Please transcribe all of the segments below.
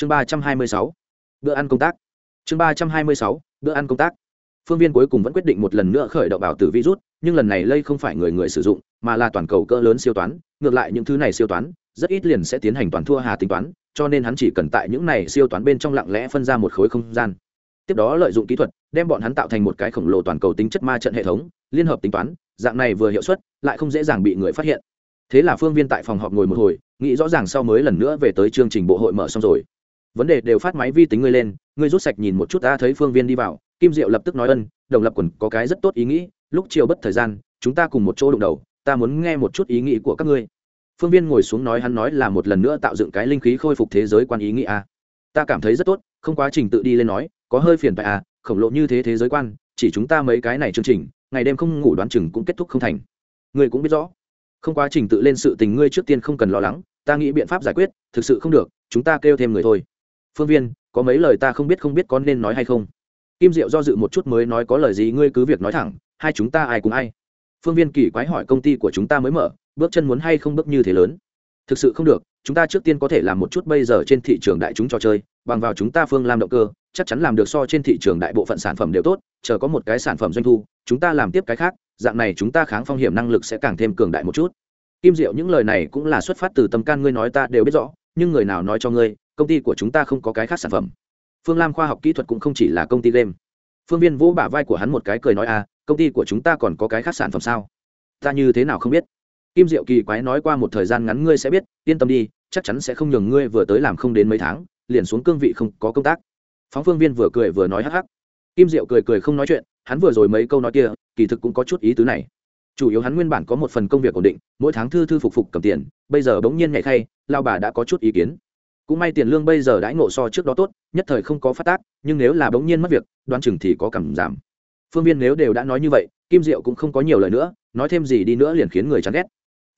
chương ba trăm hai mươi sáu, bữa ăn công tác. Chương ba trăm hai mươi sáu, bữa ăn công tác. Phương viên cuối cùng vẫn quyết định một lần nữa khởi động bảo tử virus, nhưng lần này lây không phải người người sử dụng, mà là toàn cầu cỡ lớn siêu toán. Ngược lại những thứ này siêu toán, rất ít liền sẽ tiến hành toàn thua hà tính toán, cho nên hắn chỉ cần tại những này siêu toán bên trong lặng lẽ phân ra một khối không gian. Tiếp đó lợi dụng kỹ thuật, đem bọn hắn tạo thành một cái khổng lồ toàn cầu tính chất ma trận hệ thống, liên hợp tính toán, dạng này vừa hiệu suất, lại không dễ dàng bị người phát hiện. Thế là phương viên tại phòng họp ngồi một hồi, nghĩ rõ ràng sau mới lần nữa về tới chương trình bộ hội mở xong rồi vấn đề đều phát máy vi tính ngươi lên, ngươi rút sạch nhìn một chút ta thấy phương viên đi vào, kim diệu lập tức nói ân, đồng lập quần có cái rất tốt ý nghĩ, lúc chiều bất thời gian, chúng ta cùng một chỗ đụng đầu, ta muốn nghe một chút ý nghĩ của các ngươi. Phương viên ngồi xuống nói hắn nói là một lần nữa tạo dựng cái linh khí khôi phục thế giới quan ý nghĩ a. Ta cảm thấy rất tốt, không quá trình tự đi lên nói, có hơi phiền phải à khổng lồ như thế thế giới quan, chỉ chúng ta mấy cái này chương trình, ngày đêm không ngủ đoán chừng cũng kết thúc không thành. Ngươi cũng biết rõ, không quá trình tự lên sự tình ngươi trước tiên không cần lo lắng, ta nghĩ biện pháp giải quyết, thực sự không được, chúng ta kêu thêm người thôi phương viên, có mấy lời ta không biết không biết có nên nói hay không? Kim diệu do dự một chút mới nói có lời gì ngươi cứ việc nói thẳng, hai chúng ta ai cùng ai? Phương viên kỳ quái hỏi công ty của chúng ta mới mở, bước chân muốn hay không bước như thế lớn? Thực sự không được, chúng ta trước tiên có thể làm một chút bây giờ trên thị trường đại chúng trò chơi, bằng vào chúng ta phương làm động cơ, chắc chắn làm được so trên thị trường đại bộ phận sản phẩm đều tốt, chờ có một cái sản phẩm doanh thu, chúng ta làm tiếp cái khác, dạng này chúng ta kháng phong hiểm năng lực sẽ càng thêm cường đại một chút. Kim diệu những lời này cũng là xuất phát từ tâm can ngươi nói ta đều biết rõ, nhưng người nào nói cho ngươi công ty của chúng ta không có cái khác sản phẩm. Phương lam khoa học kỹ thuật cũng không chỉ là công ty game. Phương viên vỗ bả vai của hắn một cái cười nói à công ty của chúng ta còn có cái khác sản phẩm sao? Ta như thế nào không biết? Kim diệu kỳ quái nói qua một thời gian ngắn, ngươi sẽ biết, yên tâm đi, chắc chắn sẽ không nhường ngươi vừa tới làm không đến mấy tháng, liền xuống cương vị không có công tác. Phóng phương viên vừa cười vừa nói, hắc hắc. Kim diệu cười cười không nói chuyện, hắn vừa rồi mấy câu nói kia, kỳ thực cũng có chút ý tứ này. Chủ yếu hắn nguyên bản có một phần công việc ổn định, mỗi tháng thư thư phục phục cầm tiền, bây giờ bỗng nhiên nhảy khay lao bà đã có chút ý kiến cũng may tiền lương bây giờ đãi ngộ so trước đó tốt, nhất thời không có phát tác, nhưng nếu là bỗng nhiên mất việc đoan chừng thì có cảm giảm. Phương viên nếu đều đã nói như vậy, kim diệu cũng không có nhiều lời nữa, nói thêm gì đi nữa liền khiến người chán ghét.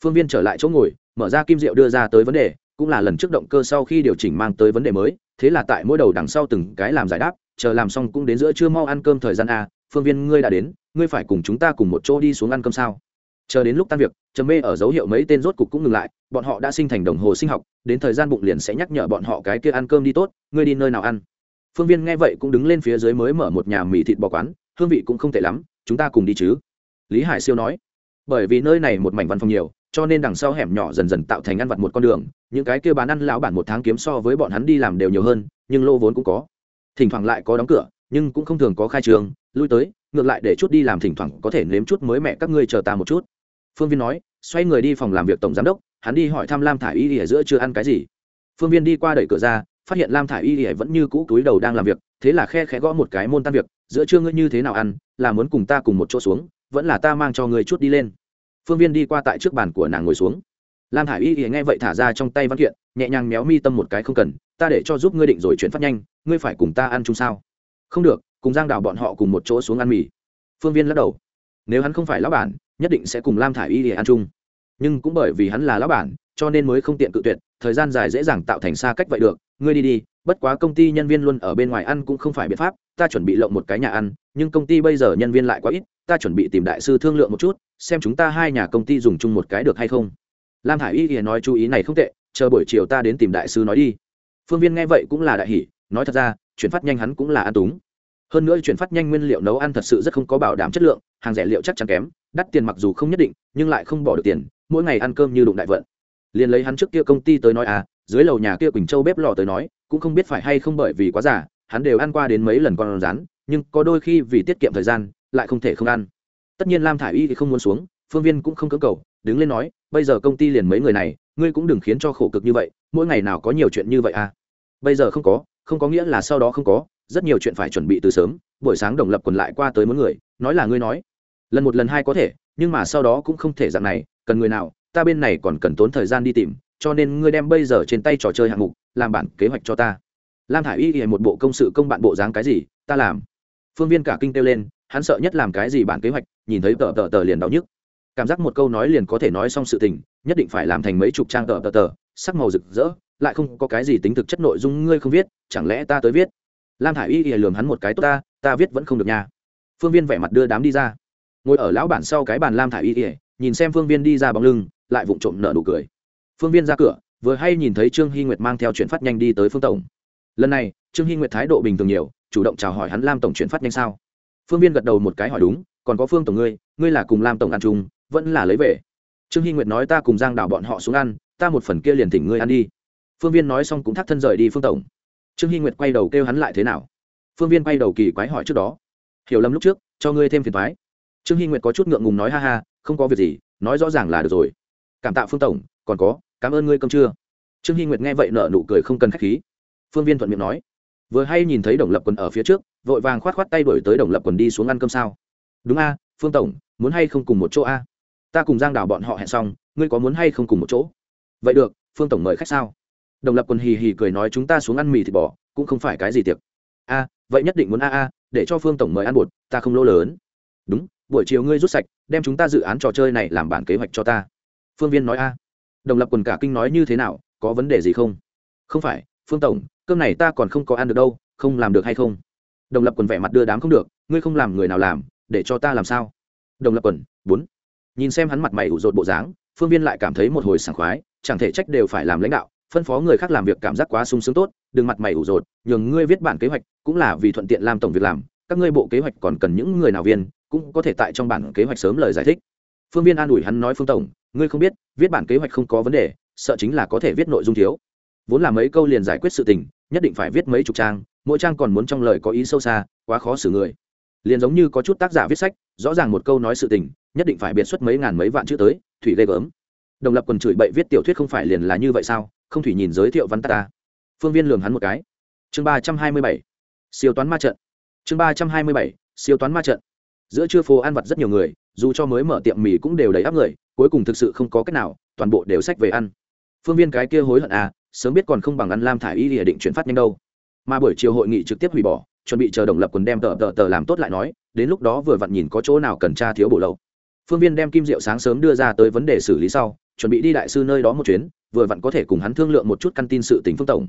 Phương viên trở lại chỗ ngồi, mở ra kim diệu đưa ra tới vấn đề, cũng là lần trước động cơ sau khi điều chỉnh mang tới vấn đề mới, thế là tại mỗi đầu đằng sau từng cái làm giải đáp, chờ làm xong cũng đến giữa trưa mau ăn cơm thời gian a, phương viên ngươi đã đến, ngươi phải cùng chúng ta cùng một chỗ đi xuống ăn cơm sao? Chờ đến lúc tan việc, trầm mê ở dấu hiệu mấy tên rốt cục cũng ngừng lại, bọn họ đã sinh thành đồng hồ sinh học, đến thời gian bụng liền sẽ nhắc nhở bọn họ cái kia ăn cơm đi tốt, ngươi đi nơi nào ăn. Phương viên nghe vậy cũng đứng lên phía dưới mới mở một nhà mì thịt bò quán, hương vị cũng không tệ lắm, chúng ta cùng đi chứ. Lý hải siêu nói, bởi vì nơi này một mảnh văn phòng nhiều, cho nên đằng sau hẻm nhỏ dần dần tạo thành ăn vặt một con đường, những cái kia bán ăn lão bản một tháng kiếm so với bọn hắn đi làm đều nhiều hơn, nhưng lô vốn cũng có. Thỉnh thoảng lại có đóng cửa, nhưng cũng không thường có khai trường lui tới, ngược lại để chút đi làm thỉnh thoảng có thể nếm chút mới mẹ các ngươi chờ ta một chút phương viên nói, xoay người đi phòng làm việc tổng giám đốc, hắn đi hỏi thăm lam thả i y ở giữa chưa ăn cái gì. Phương viên đi qua đẩy cửa ra, phát hiện lam thả i y vẫn như cũ túi đầu đang làm việc, thế là khe khẽ gõ một cái môn tan việc, giữa trưa ngươi như thế nào ăn, là muốn cùng ta cùng một chỗ xuống, vẫn là ta mang cho người chút đi lên. Phương viên đi qua tại trước bàn của nàng ngồi xuống. Lam thả i y nghe vậy thả ra trong tay văn kiện, nhẹ nhàng méo mi tâm một cái không cần, ta để cho giúp ngươi định rồi chuyển phát nhanh, ngươi phải cùng ta ăn chung sao? Không được, cùng giang đào bọn họ cùng một chỗ xuống ăn mì. Phương viên lắc đầu. Nếu hắn không phải lão bản nhất định sẽ cùng lam thả i y để ăn chung. Nhưng cũng bởi vì hắn là lão bản, cho nên mới không tiện cự tuyệt, thời gian dài dễ dàng tạo thành xa cách vậy được. Ngươi đi đi, bất quá công ty nhân viên luôn ở bên ngoài ăn cũng không phải biện pháp, ta chuẩn bị lộng một cái nhà ăn, nhưng công ty bây giờ nhân viên lại quá ít, ta chuẩn bị tìm đại sư thương lượng một chút, xem chúng ta hai nhà công ty dùng chung một cái được hay không. Lam thả i y nói chú ý này không tệ, chờ buổi chiều ta đến tìm đại sư nói đi. Phương viên nghe vậy cũng là đại hỷ nói thật ra, chuyển phát nhanh hắn cũng là ăn túng hơn nữa chuyển phát nhanh nguyên liệu nấu ăn thật sự rất không có bảo đảm chất lượng, hàng rẻ liệu chắc chắn kém, đắt tiền mặc dù không nhất định, nhưng lại không bỏ được tiền, mỗi ngày ăn cơm như đụng đại vận. Liền lấy hắn trước kia công ty tới nói à dưới lầu nhà kia quỳnh châu bếp lò tới nói, cũng không biết phải hay không bởi vì quá giả hắn đều ăn qua đến mấy lần con rán, nhưng có đôi khi vì tiết kiệm thời gian, lại không thể không ăn. Tất nhiên lam thả i y thì không muốn xuống, phương viên cũng không cưỡng cầu, đứng lên nói, bây giờ công ty liền mấy người này, ngươi cũng đừng khiến cho khổ cực như vậy, mỗi ngày nào có nhiều chuyện như vậy à. Bây giờ không có không có nghĩa là sau đó không có rất nhiều chuyện phải chuẩn bị từ sớm, buổi sáng đồng lập quần lại qua tới mỗi người, nói là ngươi nói. Lần một lần hai có thể, nhưng mà sau đó cũng không thể dạng này, cần người nào, ta bên này còn cần tốn thời gian đi tìm, cho nên ngươi đem bây giờ trên tay trò chơi hạng mục, làm bản kế hoạch cho ta. Lam thả i y thì một bộ công sự công bạn bộ dáng cái gì, ta làm. Phương viên cả kinh kêu lên, hắn sợ nhất làm cái gì bản kế hoạch, nhìn thấy tờ tờ tờ liền đau nhức. Cảm giác một câu nói liền có thể nói xong sự tình, nhất định phải làm thành mấy chục trang tờ tờ tờ, sắc màu rực rỡ, lại không có cái gì tính thực chất nội dung ngươi không viết, chẳng lẽ ta tới viết? Lam thả i y ỉa lường hắn một cái, tốt ta ta viết vẫn không được nha. Phương viên vẻ mặt đưa đám đi ra. Ngồi ở lão bản sau cái bàn lam thả i y ỉa nhìn xem phương viên đi ra bóng lưng, lại vụng trộm nở nụ cười. Phương viên ra cửa, vừa hay nhìn thấy trương hy nguyệt mang theo chuyện phát nhanh đi tới phương tổng. Lần này, trương hy nguyệt thái độ bình thường nhiều, chủ động chào hỏi hắn lam tổng chuyển phát nhanh sao. Phương viên gật đầu một cái hỏi đúng, còn có phương tổng ngươi ngươi là cùng lam tổng ăn chung, vẫn là lấy về? Trương hy nguyệt nói, ta cùng giang đào bọn họ xuống ăn, ta một phần kia liền thỉnh ngươi ăn đi. Phương viên nói xong cũng thắt thân rời đi phương tổng trương hy nguyệt quay đầu kêu hắn lại thế nào? Phương viên quay đầu kỳ quái hỏi trước đó. Hiểu lầm lúc trước, cho ngươi thêm phiền thoái trương hy nguyệt có chút ngượng ngùng nói ha ha, không có việc gì, nói rõ ràng là được rồi. Cảm tạ phương tổng, còn có, cảm ơn ngươi cơm trưa. Trương hy nguyệt nghe vậy nở nụ cười không cần k h á c h khí. Phương viên thuận miệng nói. Vừa hay nhìn thấy đồng lập quần ở phía trước, vội vàng k h o á t k h o á t tay đổi tới đồng lập quần đi xuống ăn cơm sao. Đúng a, phương tổng, muốn hay không cùng một chỗ a? Ta cùng giang đào bọn họ hẹn xong, ngươi có muốn hay không cùng một chỗ? Vậy được, phương tổng mời khách sao? Đồng lập quần hì hì cười nói chúng ta xuống ăn mì thịt bò, cũng không phải cái gì tiệc. A, vậy nhất định muốn a a, để cho phương tổng mời ăn bột, ta không lỗ lớn. Đúng, buổi chiều ngươi rút sạch, đem chúng ta dự án trò chơi này làm bản kế hoạch cho ta. Phương viên nói a. Đồng lập quần cả kinh nói như thế nào, có vấn đề gì không? Không phải, phương tổng, cơm này ta còn không có ăn được đâu, không làm được hay không? Đồng lập quần vẻ mặt đưa đám không được, ngươi không làm người nào làm, để cho ta làm sao? Đồng lập quần, bốn. Nhìn xem hắn mặt mày ủ rột bộ dáng, phương viên lại cảm thấy một hồi sảng khoái, chẳng thể trách đều phải làm lãnh đạo phân phó người khác làm việc cảm giác quá sung sướng tốt, đừng mặt mày ủ rột, nhường ngươi viết bản kế hoạch, cũng là vì thuận tiện làm tổng việc làm, các ngươi bộ kế hoạch còn cần những người nào viên, cũng có thể tại trong bản kế hoạch sớm lời giải thích. Phương viên an ủi hắn nói phương tổng, ngươi không biết, viết bản kế hoạch không có vấn đề, sợ chính là có thể viết nội dung thiếu. Vốn là mấy câu liền giải quyết sự tình, nhất định phải viết mấy chục trang, mỗi trang còn muốn trong lời có ý sâu xa, quá khó xử người. Liền giống như có chút tác giả viết sách, rõ ràng một câu nói sự tình, nhất định phải biệt xuất mấy ngàn mấy vạn chữ tới, thủy ghê gớm. Đồng lập quần chửi bậy viết tiểu thuyết không phải liền là như vậy sao? Không thủy nhìn giới thiệu văn ta. Phương viên lường hắn một cái. Chương ba trăm hai mươi bảy. Siêu toán ma trận. Chương ba trăm hai mươi bảy. Siêu toán ma trận. Giữa trưa phố ăn vặt rất nhiều người, dù cho mới mở tiệm mì cũng đều đầy áp người, cuối cùng thực sự không có cách nào, toàn bộ đều sách về ăn. Phương viên cái kia hối hận à sớm biết còn không bằng ăn lam thả y địa định chuyển phát nhanh đâu. Mà buổi chiều hội nghị trực tiếp hủy bỏ, chuẩn bị chờ đồng lập quần đem tờ tờ tờ làm tốt lại nói, đến lúc đó vừa vặn nhìn có chỗ nào cần tra thiếu bổ lậu. Phương viên đem kim diệu sáng sớm đưa ra tới vấn đề xử lý sau, chuẩn bị đi đại sư nơi đó một chuyến vừa vặn có thể cùng hắn thương lượng một chút căn tin sự tình phương tổng.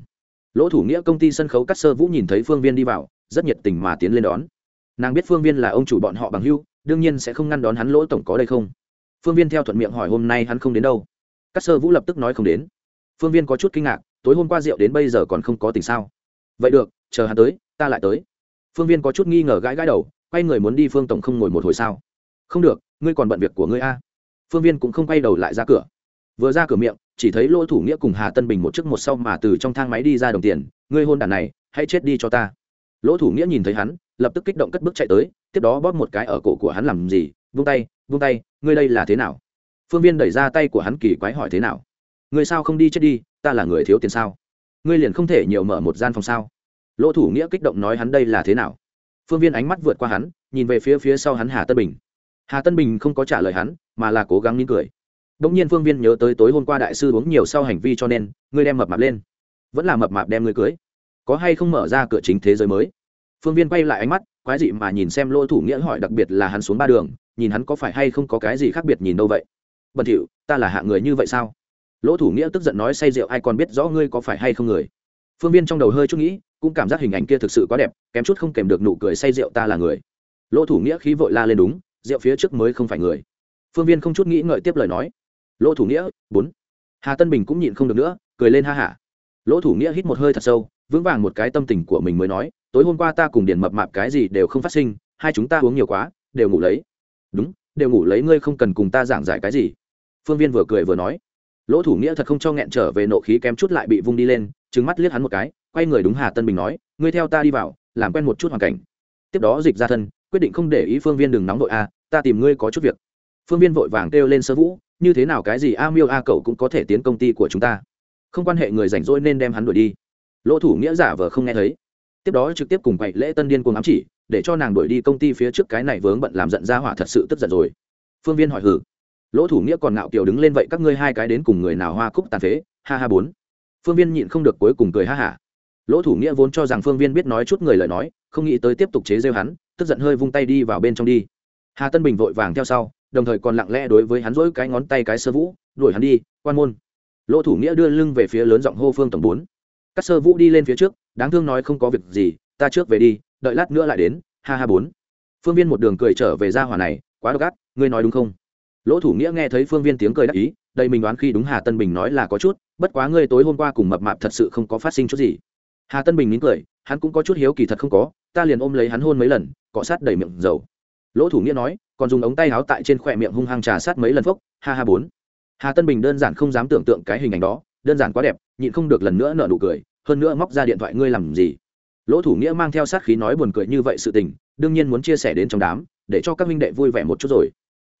Lỗ thủ nghĩa công ty sân khấu cắt sơ vũ nhìn thấy phương viên đi vào, rất nhiệt tình mà tiến lên đón. Nàng biết phương viên là ông chủ bọn họ bằng hưu, đương nhiên sẽ không ngăn đón hắn lỗ tổng có đây không. Phương viên theo thuận miệng hỏi hôm nay hắn không đến đâu. Cắt sơ vũ lập tức nói không đến. Phương viên có chút kinh ngạc, tối hôm qua rượu đến bây giờ còn không có tình sao. Vậy được, chờ hắn tới, ta lại tới. Phương viên có chút nghi ngờ gãi gãi đầu, quay người muốn đi phương tổng không ngồi một hồi sao. Không được, ngươi còn bận việc của ngươi a. Phương viên cũng không quay đầu lại ra cửa. Vừa ra cửa miệng chỉ thấy lỗ thủ nghĩa cùng hà tân bình một chiếc một sau mà từ trong thang máy đi ra đồng tiền, ngươi hôn đàn này, hãy chết đi cho ta. Lỗ thủ nghĩa nhìn thấy hắn, lập tức kích động cất bước chạy tới, tiếp đó bóp một cái ở cổ của hắn làm gì, vung tay vung tay, ngươi đây là thế nào? Phương viên đẩy ra tay của hắn kỳ quái hỏi thế nào, ngươi sao không đi chết đi, ta là người thiếu tiền sao? Ngươi liền không thể nhiều mở một gian phòng sao? Lỗ thủ nghĩa kích động nói hắn đây là thế nào. Phương viên ánh mắt vượt qua hắn, nhìn về phía phía sau hắn hà tân bình. Hà tân bình không có trả lời hắn, mà là cố gắng nín cười đ nhiên phương viên nhớ tới tối hôm qua đại sư uống nhiều sau hành vi cho nên, ngươi đem mập mạp lên. Vẫn là mập mạp đem ngươi cưới. Có hay không mở ra cửa chính thế giới mới? Phương viên quay lại ánh mắt, quái dị mà nhìn xem lỗ thủ nghĩa hỏi đặc biệt là hắn xuống ba đường, nhìn hắn có phải hay không có cái gì khác biệt nhìn đâu vậy? Bẩn thỉu ta là hạ người như vậy sao? Lỗ thủ nghĩa tức giận nói say rượu, ai còn biết rõ ngươi có phải hay không người? Phương viên trong đầu hơi chút nghĩ, cũng cảm giác hình ảnh kia thực sự quá đẹp, kém chút không kèm được nụ cười say rượu ta là người. Lỗ thủ nghĩa khí vội la lên đúng, rượu phía trước mới không phải người. Phương viên không chút nghĩ ngợi tiếp lời nói lỗ thủ nghĩa, bốn. Hà tân bình cũng nhịn không được nữa, cười lên ha hả. Lỗ thủ nghĩa hít một hơi thật sâu, vững vàng một cái tâm tình của mình mới nói, tối hôm qua ta cùng điền mập mạp cái gì đều không phát sinh, hai chúng ta uống nhiều quá, đều ngủ lấy. Đúng, đều ngủ lấy, ngươi không cần cùng ta giảng giải cái gì. Phương viên vừa cười vừa nói. Lỗ thủ nghĩa thật không cho nghẹn trở về nộ khí kém chút lại bị vung đi lên trứng mắt liếc hắn một cái, quay người đúng hà tân bình nói, ngươi theo ta đi vào, làm quen một chút hoàn cảnh. Tiếp đó dịch ra thân, quyết định không để ý phương viên đừng nóng vội a ta tìm ngươi có chút việc. Phương viên vội vàng kêu lên sơ vũ như thế nào cái gì a miêu a cậu cũng có thể tiến công ty của chúng ta? Không quan hệ người rảnh rỗi nên đem hắn đuổi đi. Lỗ thủ nghĩa giả vờ không nghe thấy. Tiếp đó trực tiếp cùng quậy lễ tân điên cuồng ám chỉ, để cho nàng đuổi đi công ty phía trước cái này vướng bận làm giận ra hỏa thật sự tức giận rồi. Phương viên hỏi hử. Lỗ thủ nghĩa còn ngạo kiều đứng lên vậy các ngươi hai cái đến cùng người nào hoa cúc tàn phế? Ha ha bốn. Phương viên nhịn không được cuối cùng cười ha hả. Lỗ thủ nghĩa vốn cho rằng phương viên biết nói chút người lời nói, không nghĩ tới tiếp tục chế rêu hắn, tức giận hơi vung tay đi vào bên trong đi. Hà tân bình vội vàng theo sau đồng thời còn lặng lẽ đối với hắn rỗi cái ngón tay cái sơ vũ, đuổi hắn đi, quan môn. Lỗ thủ nghĩa đưa lưng về phía lớn giọng hô phương tổng bốn. Các sơ vũ đi lên phía trước, đáng thương nói không có việc gì, ta trước về đi, đợi lát nữa lại đến, ha ha bốn. Phương viên một đường cười trở về ra hỏa này, quá độc ác, ngươi nói đúng không? Lỗ thủ nghĩa nghe thấy phương viên tiếng cười đắc ý đây mình đoán khi đúng hà tân bình nói là có chút, bất quá ngươi tối hôm qua cùng mập mạp thật sự không có phát sinh chút gì. Hà tân bình nín cười, hắn cũng có chút hiếu kỳ thật không có, ta liền ôm lấy hắn hôn mấy lần, cọ sát đầy miệng dầu lỗ thủ nghĩa nói còn dùng ống tay áo tại trên khỏe miệng hung hăng trà sát mấy lần phốc ha ha bốn. Hà tân bình đơn giản không dám tưởng tượng cái hình ảnh đó đơn giản quá đẹp nhịn không được lần nữa nợ nụ cười hơn nữa móc ra điện thoại ngươi làm gì? Lỗ thủ nghĩa mang theo sát khí nói buồn cười như vậy sự tình đương nhiên muốn chia sẻ đến trong đám để cho các minh đệ vui vẻ một chút rồi.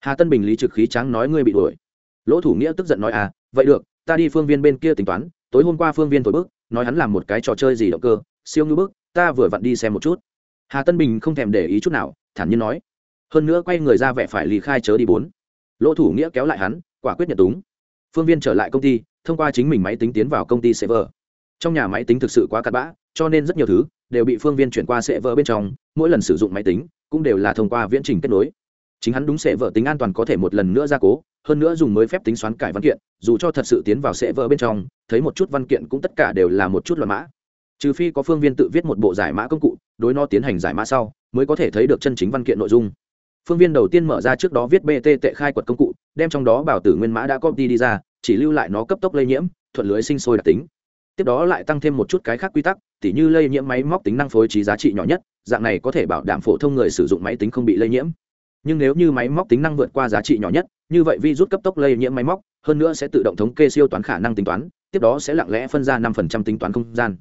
Hà tân bình lý trực khí trắng nói ngươi bị đuổi. Lỗ thủ nghĩa tức giận nói à vậy được ta đi phương viên bên kia tính toán tối hôm qua phương viên thổi bước nói hắn làm một cái trò chơi gì động cơ siêu ngư bước, ta vừa vặn đi xem một chút. Hà tân bình không thèm để ý chút nào thản nhiên nói hơn nữa quay người ra vẻ phải lì khai chớ đi bốn. Lỗ thủ nghĩa kéo lại hắn, quả quyết nhận túng. Phương viên trở lại công ty, thông qua chính mình máy tính tiến vào công ty server trong nhà máy tính thực sự quá cặn bã, cho nên rất nhiều thứ đều bị phương viên chuyển qua server bên trong, mỗi lần sử dụng máy tính cũng đều là thông qua viễn trình kết nối. Chính hắn đúng server tính an toàn có thể một lần nữa gia cố, hơn nữa dùng mới phép tính xoắn cải văn kiện, dù cho thật sự tiến vào server bên trong, thấy một chút văn kiện cũng tất cả đều là một chút loạn mã. Trừ phi có phương viên tự viết một bộ giải mã công cụ, đối nó tiến hành giải mã sau, mới có thể thấy được chân chính văn kiện nội dung phương viên đầu tiên mở ra trước đó viết bt tệ khai quật công cụ, đem trong đó bảo tử nguyên mã đã copy đi ra, chỉ lưu lại nó cấp tốc lây nhiễm, thuận lưới sinh sôi đặc tính. Tiếp đó lại tăng thêm một chút cái khác quy tắc, tỉ như lây nhiễm máy móc tính năng phối trí giá trị nhỏ nhất, dạng này có thể bảo đảm phổ thông người sử dụng máy tính không bị lây nhiễm. Nhưng nếu như máy móc tính năng vượt qua giá trị nhỏ nhất, như vậy vi rút cấp tốc lây nhiễm máy móc, hơn nữa sẽ tự động thống kê siêu toán khả năng tính toán, tiếp đó sẽ lặng lẽ phân ra năm phần trăm tính toán không gian.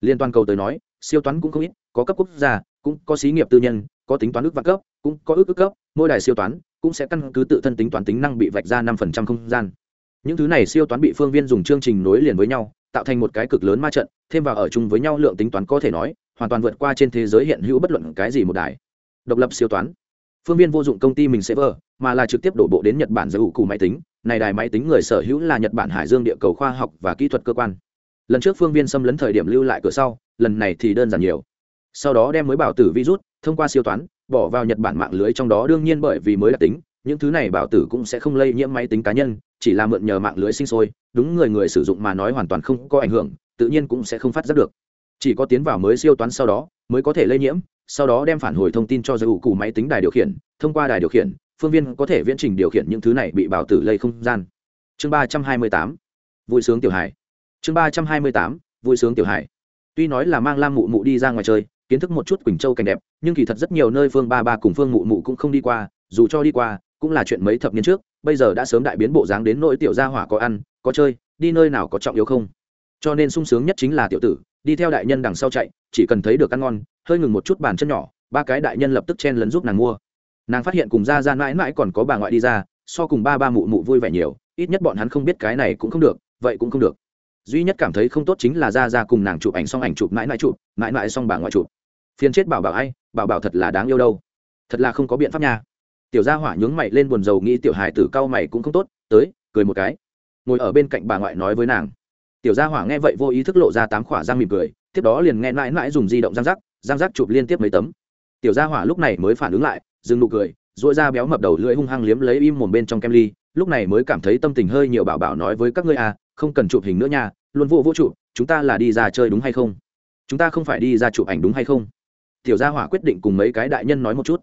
Liên toàn cầu tới nói, siêu toán cũng không ít, có cấp quốc gia, cũng có xí nghiệp tư nhân có tính toán ước vạn cấp, cũng có ước ước cấp, mỗi đài siêu toán cũng sẽ căn cứ tự thân tính toán tính năng bị vạch ra năm phần trăm không gian. Những thứ này siêu toán bị phương viên dùng chương trình nối liền với nhau, tạo thành một cái cực lớn ma trận, thêm vào ở chung với nhau lượng tính toán có thể nói, hoàn toàn vượt qua trên thế giới hiện hữu bất luận cái gì một đài. Độc lập siêu toán. Phương viên vô dụng công ty mình sẽ vờ, mà là trực tiếp đổ bộ đến nhật bản giới hữu cụ máy tính. Này đài máy tính người sở hữu là nhật bản hải dương địa cầu khoa học và kỹ thuật cơ quan. Lần trước phương viên xâm lấn thời điểm lưu lại cửa sau, lần này thì đơn giản nhiều. Sau đó đem mới bảo tử virus thông qua siêu toán, bỏ vào nhật bản mạng lưới trong đó đương nhiên bởi vì mới đặc tính, những thứ này bảo tử cũng sẽ không lây nhiễm máy tính cá nhân, chỉ là mượn nhờ mạng lưới sinh sôi, đúng người người sử dụng mà nói hoàn toàn không có ảnh hưởng, tự nhiên cũng sẽ không phát giác được. Chỉ có tiến vào mới siêu toán sau đó, mới có thể lây nhiễm, sau đó đem phản hồi thông tin cho giới ủ cụ máy tính đài điều khiển, thông qua đài điều khiển, phương viên có thể viễn trình điều khiển những thứ này bị bảo tử lây không gian. Chương ba trăm hai mươi tám, vui sướng tiểu hải chương ba trăm hai mươi tám, vui sướng tiểu hải tuy nói là mang lam mụ mụ đi ra ngoài chơi kiến thức một chút quỳnh châu cảnh đẹp, nhưng kỳ thật rất nhiều nơi phương ba ba cùng phương mụ mụ cũng không đi qua, dù cho đi qua, cũng là chuyện mấy thập niên trước, bây giờ đã sớm đại biến bộ dáng đến nỗi tiểu gia hỏa có ăn, có chơi, đi nơi nào có trọng yếu không. Cho nên sung sướng nhất chính là tiểu tử, đi theo đại nhân đằng sau chạy, chỉ cần thấy được ăn ngon, hơi ngừng một chút bàn chân nhỏ, ba cái đại nhân lập tức chen lấn giúp nàng mua. Nàng phát hiện cùng ra ra mãi mãi còn có bà ngoại đi ra, so cùng ba ba mụ mụ vui vẻ nhiều, ít nhất bọn hắn không biết cái này cũng không được, vậy cũng không được. Duy nhất cảm thấy không tốt chính là ra ra cùng nàng chụp ảnh xong ảnh chụp mãi mãi chụp, mãi mãi xong bà ngoại chụp phiền chết bảo bảo ai, bảo bảo thật là đáng yêu đâu. Thật là không có biện pháp nha. Tiểu gia hỏa nhướng mày lên buồn rầu nghĩ tiểu hài tử cau mày cũng không tốt, tới, cười một cái. Ngồi ở bên cạnh bà ngoại nói với nàng. Tiểu gia hỏa nghe vậy vô ý thức lộ ra tám khỏa răng mỉm cười, tiếp đó liền nghe mãi mãi dùng di động răng rắc răng rắc chụp liên tiếp mấy tấm. Tiểu gia hỏa lúc này mới phản ứng lại, dừng nụ cười dội ra béo mập đầu lưỡi hung hăng liếm lấy im mồm bên trong kem ly, lúc này mới cảm thấy tâm tình hơi nhiều bảo bảo nói với các ngươi à không cần chụp hình nữa nha, luôn vô vô chụp, chúng ta là đi ra chơi đúng hay không? Chúng ta không phải đi ra chụp ảnh đúng hay không? Tiểu gia hỏa quyết định cùng mấy cái đại nhân nói một chút.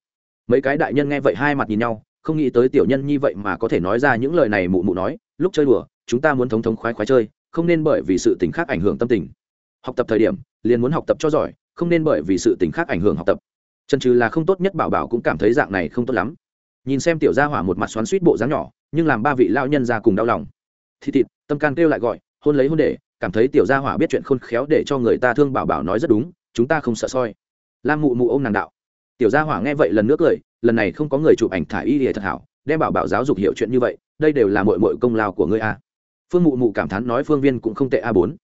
Mấy cái đại nhân nghe vậy hai mặt nhìn nhau, không nghĩ tới tiểu nhân như vậy mà có thể nói ra những lời này mụ mụ nói, lúc chơi đùa, chúng ta muốn thống thống khoái khoái chơi, không nên bởi vì sự tình khác ảnh hưởng tâm tình. Học tập thời điểm, liền muốn học tập cho giỏi, không nên bởi vì sự tình khác ảnh hưởng học tập. Chân trừ là không tốt nhất bảo bảo cũng cảm thấy dạng này không tốt lắm. Nhìn xem tiểu gia hỏa một mặt xoắn suýt bộ dáng nhỏ, nhưng làm ba vị lao nhân ra cùng đau lòng. Thì thịt, tâm can kêu lại gọi, hôn lấy hôn để, cảm thấy tiểu gia hỏa biết chuyện khôn khéo để cho người ta thương bảo bảo nói rất đúng, chúng ta không sợ soi lam mụ mụ ô m nàng đạo. Tiểu gia hỏa nghe vậy lần nữa cười, lần này không có người chụp ảnh thả y lìa thật hảo, đem bảo bảo giáo dục hiểu chuyện như vậy, đây đều là mội mội công lao của ngươi a. Phương mụ mụ cảm thán nói phương viên cũng không tệ a bốn.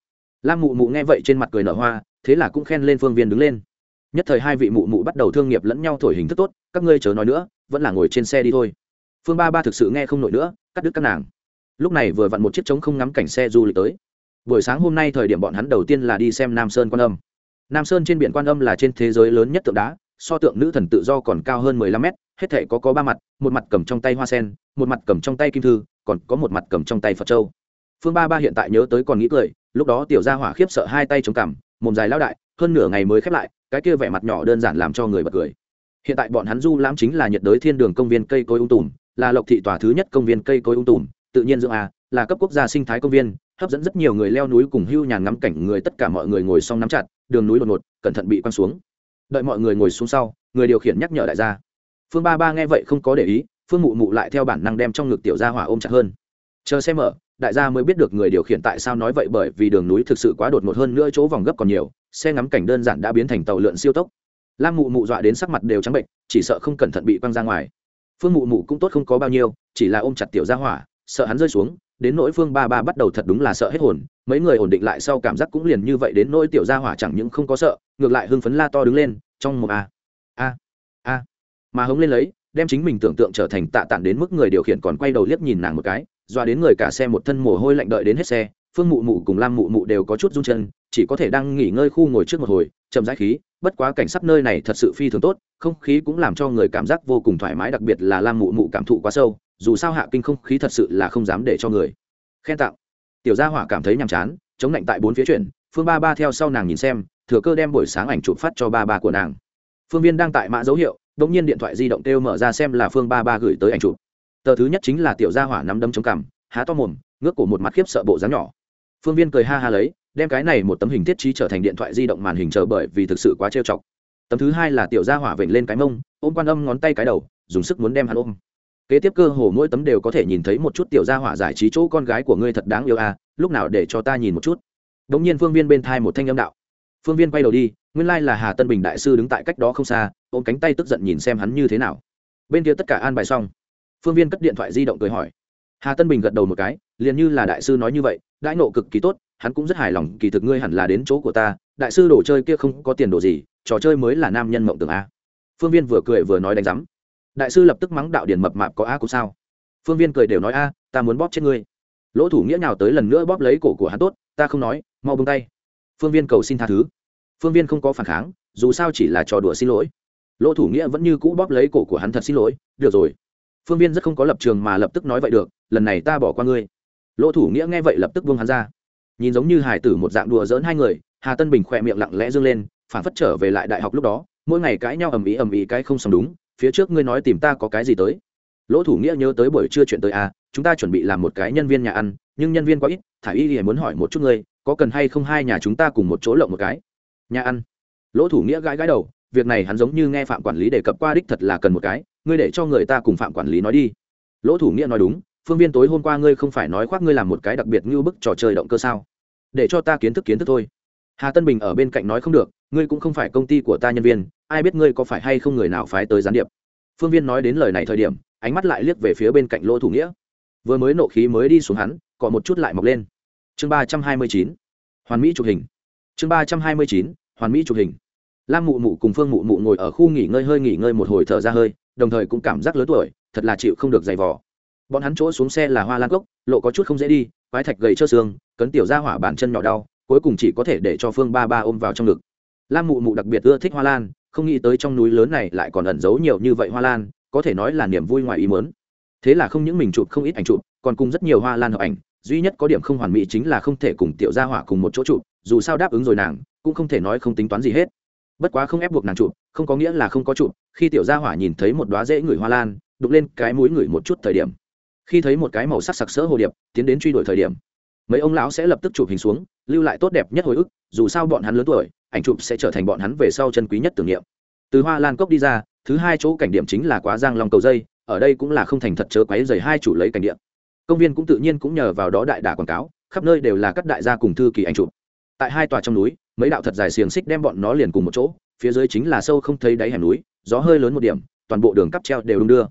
Lam mụ mụ nghe vậy trên mặt cười nở hoa, thế là cũng khen lên phương viên đứng lên. Nhất thời hai vị mụ mụ bắt đầu thương nghiệp lẫn nhau thổi hình thức tốt, các ngươi chớ nói nữa, vẫn là ngồi trên xe đi thôi. Phương ba ba thực sự nghe không nổi nữa, cắt đứt các nàng. Lúc này vừa vặn một chiếc trống không ngắm cảnh xe du lịch tới. Buổi sáng hôm nay thời điểm bọn hắn đầu tiên là đi xem nam sơn quan âm nam sơn trên biển quan âm là trên thế giới lớn nhất tượng đá, so tượng nữ thần tự do còn cao hơn mười lăm mét, hết thể có có ba mặt, một mặt cầm trong tay hoa sen, một mặt cầm trong tay kim thư, còn có một mặt cầm trong tay phật châu. Phương ba ba hiện tại nhớ tới còn nghĩ cười, lúc đó tiểu gia hỏa khiếp sợ hai tay chống cằm, mồm dài lao đại, hơn nửa ngày mới khép lại, cái kia vẻ mặt nhỏ đơn giản làm cho người bật cười. Hiện tại bọn hắn du lãm chính là nhiệt đới thiên đường công viên cây cối ung tùm, là lộc thị tòa thứ nhất công viên cây cối ung tùm, tự nhiên dưỡng a, là cấp quốc gia sinh thái công viên, hấp dẫn rất nhiều người leo núi cùng hưu nhàn ngắm cảnh người, tất cả mọi người ngồi xong nắm chặt đường núi đột ngột, cẩn thận bị quăng xuống. Đợi mọi người ngồi xuống sau, người điều khiển nhắc nhở đại gia. Phương ba ba nghe vậy không có để ý, phương mụ mụ lại theo bản năng đem trong ngực tiểu gia hỏa ôm chặt hơn. Chờ xe mở, đại gia mới biết được người điều khiển tại sao nói vậy bởi vì đường núi thực sự quá đột ngột hơn nữa, chỗ vòng gấp còn nhiều, xe ngắm cảnh đơn giản đã biến thành tàu lượn siêu tốc. Lam mụ mụ dọa đến sắc mặt đều trắng bệnh, chỉ sợ không cẩn thận bị quăng ra ngoài. Phương mụ mụ cũng tốt không có bao nhiêu, chỉ là ôm chặt tiểu gia hỏa, sợ hắn rơi xuống đến nỗi phương ba ba bắt đầu thật đúng là sợ hết hồn, mấy người ổn định lại sau cảm giác cũng liền như vậy đến nỗi tiểu gia hỏa chẳng những không có sợ, ngược lại hưng phấn la to đứng lên, trong một a a a, mà hống lên lấy, đem chính mình tưởng tượng trở thành tạ tản đến mức người điều khiển còn quay đầu liếc nhìn nàng một cái doa đến người cả xe một thân mồ hôi lạnh đợi đến hết xe, phương mụ mụ cùng lam mụ mụ đều có chút run chân, chỉ có thể đang nghỉ ngơi khu ngồi trước một hồi, chậm rãi khí, bất quá cảnh sắc nơi này thật sự phi thường tốt, không khí cũng làm cho người cảm giác vô cùng thoải mái, đặc biệt là lam mụ mụ cảm thụ quá sâu dù sao hạ kinh không khí thật sự là không dám để cho người. Khen tặng. Tiểu gia hỏa cảm thấy nhàm chán, chống lạnh tại bốn phía chuyển, phương ba ba theo sau nàng nhìn xem, thừa cơ đem buổi sáng ảnh chụp phát cho ba ba của nàng. Phương viên đang tại mã dấu hiệu đ ỗ n g nhiên điện thoại di động kêu mở ra xem là phương ba ba gửi tới ảnh chụp. Tờ thứ nhất chính là tiểu gia hỏa nắm đấm chống cằm, há to mồm, ngước cổ một mắt khiếp sợ bộ dáng nhỏ. Phương viên cười ha ha lấy, đem cái này một tấm hình thiết trí trở thành điện thoại di động màn hình chờ bởi vì thực sự quá trêu chọc. Tấm thứ hai là tiểu gia hỏa vểnh lên cái mông, ôm quan âm ngón tay cái đầu, dùng sức muốn đem hắn ôm kế tiếp cơ hồ mỗi tấm đều có thể nhìn thấy một chút tiểu gia hỏa giải trí chỗ con gái của ngươi thật đáng yêu à lúc nào để cho ta nhìn một chút? Đống nhiên phương viên bên thai một thanh âm đạo. Phương viên quay đầu đi, nguyên lai là hà tân bình đại sư đứng tại cách đó không xa, ôm cánh tay tức giận nhìn xem hắn như thế nào. Bên kia tất cả an bài xong. Phương viên cất điện thoại di động cười hỏi. Hà tân bình gật đầu một cái, liền như là đại sư nói như vậy, đãi nộ cực kỳ tốt, hắn cũng rất hài lòng, kỳ thực ngươi hẳn là đến chỗ của ta, đại sư đồ chơi kia không có tiền đồ gì, trò chơi mới là nam nhân mộng tưởng a phương viên vừa cười vừa nói đánh giám đại sư lập tức mắng đạo điển mập mạp có a cũng sao? Phương viên cười đều nói, a, ta muốn bóp chết ngươi. Lỗ thủ nghĩa nào tới lần nữa bóp lấy cổ của hắn tốt, ta không nói, mau bông tay. Phương viên cầu xin tha thứ. Phương viên không có phản kháng, dù sao chỉ là trò đùa xin lỗi. Lỗ thủ nghĩa vẫn như cũ bóp lấy cổ của hắn thật xin lỗi, được rồi. Phương viên rất không có lập trường mà lập tức nói, vậy được, lần này ta bỏ qua ngươi. Lỗ thủ nghĩa nghe vậy lập tức buông hắn ra. Nhìn giống như hải tử một dạng đùa dỡn hai người, hà tân bình khỏe miệng lặng lẽ dâng lên phản phất trở về lại đại học lúc đó, mỗi ngày cãi nhau ầm ĩ ầm ĩ cái không xong đúng phía trước ngươi nói tìm ta có cái gì tới? Lỗ thủ nghĩa nhớ tới buổi trưa chuyện tới à chúng ta chuẩn bị làm một cái nhân viên nhà ăn, nhưng nhân viên quá ít, thả y thì muốn hỏi một chút ngươi, có cần hay không hai nhà chúng ta cùng một chỗ lộng một cái? Nhà ăn. Lỗ thủ nghĩa gãi gãi đầu, việc này hắn giống như nghe phạm quản lý đề cập qua đích thật là cần một cái, ngươi để cho người ta cùng phạm quản lý nói đi. Lỗ thủ nghĩa nói đúng, phương viên tối hôm qua ngươi không phải nói khoác ngươi làm một cái đặc biệt như bức trò chơi động cơ sao? Để cho ta kiến thức kiến thức thôi. Hà tân bình ở bên cạnh nói không được ngươi cũng không phải công ty của ta nhân viên, ai biết ngươi có phải hay không người nào phái tới gián điệp. Phương viên nói đến lời này thời điểm, ánh mắt lại liếc về phía bên cạnh lỗ thủ nghĩa. Vừa mới nộ khí mới đi xuống hắn còn một chút lại mọc lên. Chương ba trăm hai mươi chín, hoàn mỹ chụp hình. Chương ba trăm hai mươi chín, hoàn mỹ chụp hình. Lam mụ mụ cùng phương mụ mụ ngồi ở khu nghỉ ngơi hơi nghỉ ngơi một hồi thở ra hơi, đồng thời cũng cảm giác lớn tuổi, thật là chịu không được giày vò. Bọn hắn chỗ xuống xe là hoa lan cốc, lộ có chút không dễ đi, quái thạch gầy trơ xương, cấn tiểu ra hỏa bàn chân nhỏ đau, cuối cùng chỉ có thể để cho phương ba ba ôm vào trong ngực lam mụ mụ đặc biệt ưa thích hoa lan, không nghĩ tới trong núi lớn này lại còn ẩn giấu nhiều như vậy hoa lan, có thể nói là niềm vui ngoài ý mớn thế là không những mình chụp không ít ảnh chụp, còn cùng rất nhiều hoa lan hợp ảnh, duy nhất có điểm không hoàn mỹ chính là không thể cùng tiểu gia hỏa cùng một chỗ chụp, dù sao đáp ứng rồi nàng, cũng không thể nói không tính toán gì hết. Bất quá không ép buộc nàng chụp, không có nghĩa là không có chụp, khi tiểu gia hỏa nhìn thấy một đoá dễ ngửi hoa lan đục lên cái mũi ngửi một chút thời điểm. Khi thấy một cái màu sắc sặc sỡ hồ điệp, tiến đến truy đuổi thời điểm mấy ông lão sẽ lập tức chụp hình xuống, lưu lại tốt đẹp nhất hồi ức, dù sao bọn hắn lớn tuổi, ảnh chụp sẽ trở thành bọn hắn về sau chân quý nhất tưởng niệm. Từ hoa lan cốc đi ra, thứ hai chỗ cảnh điểm chính là quá giang long cầu dây, ở đây cũng là không thành thật chớ quấy dày hai chủ lấy cảnh điểm. Công viên cũng tự nhiên cũng nhờ vào đó đại đà quảng cáo, khắp nơi đều là các đại gia cùng thư kỳ ảnh chụp. Tại hai tòa trong núi, mấy đạo thật dài xiềng xích đem bọn nó liền cùng một chỗ, phía dưới chính là sâu không thấy đáy hẻm núi, gió hơi lớn một điểm, toàn bộ đường cắp treo đều đung đưa.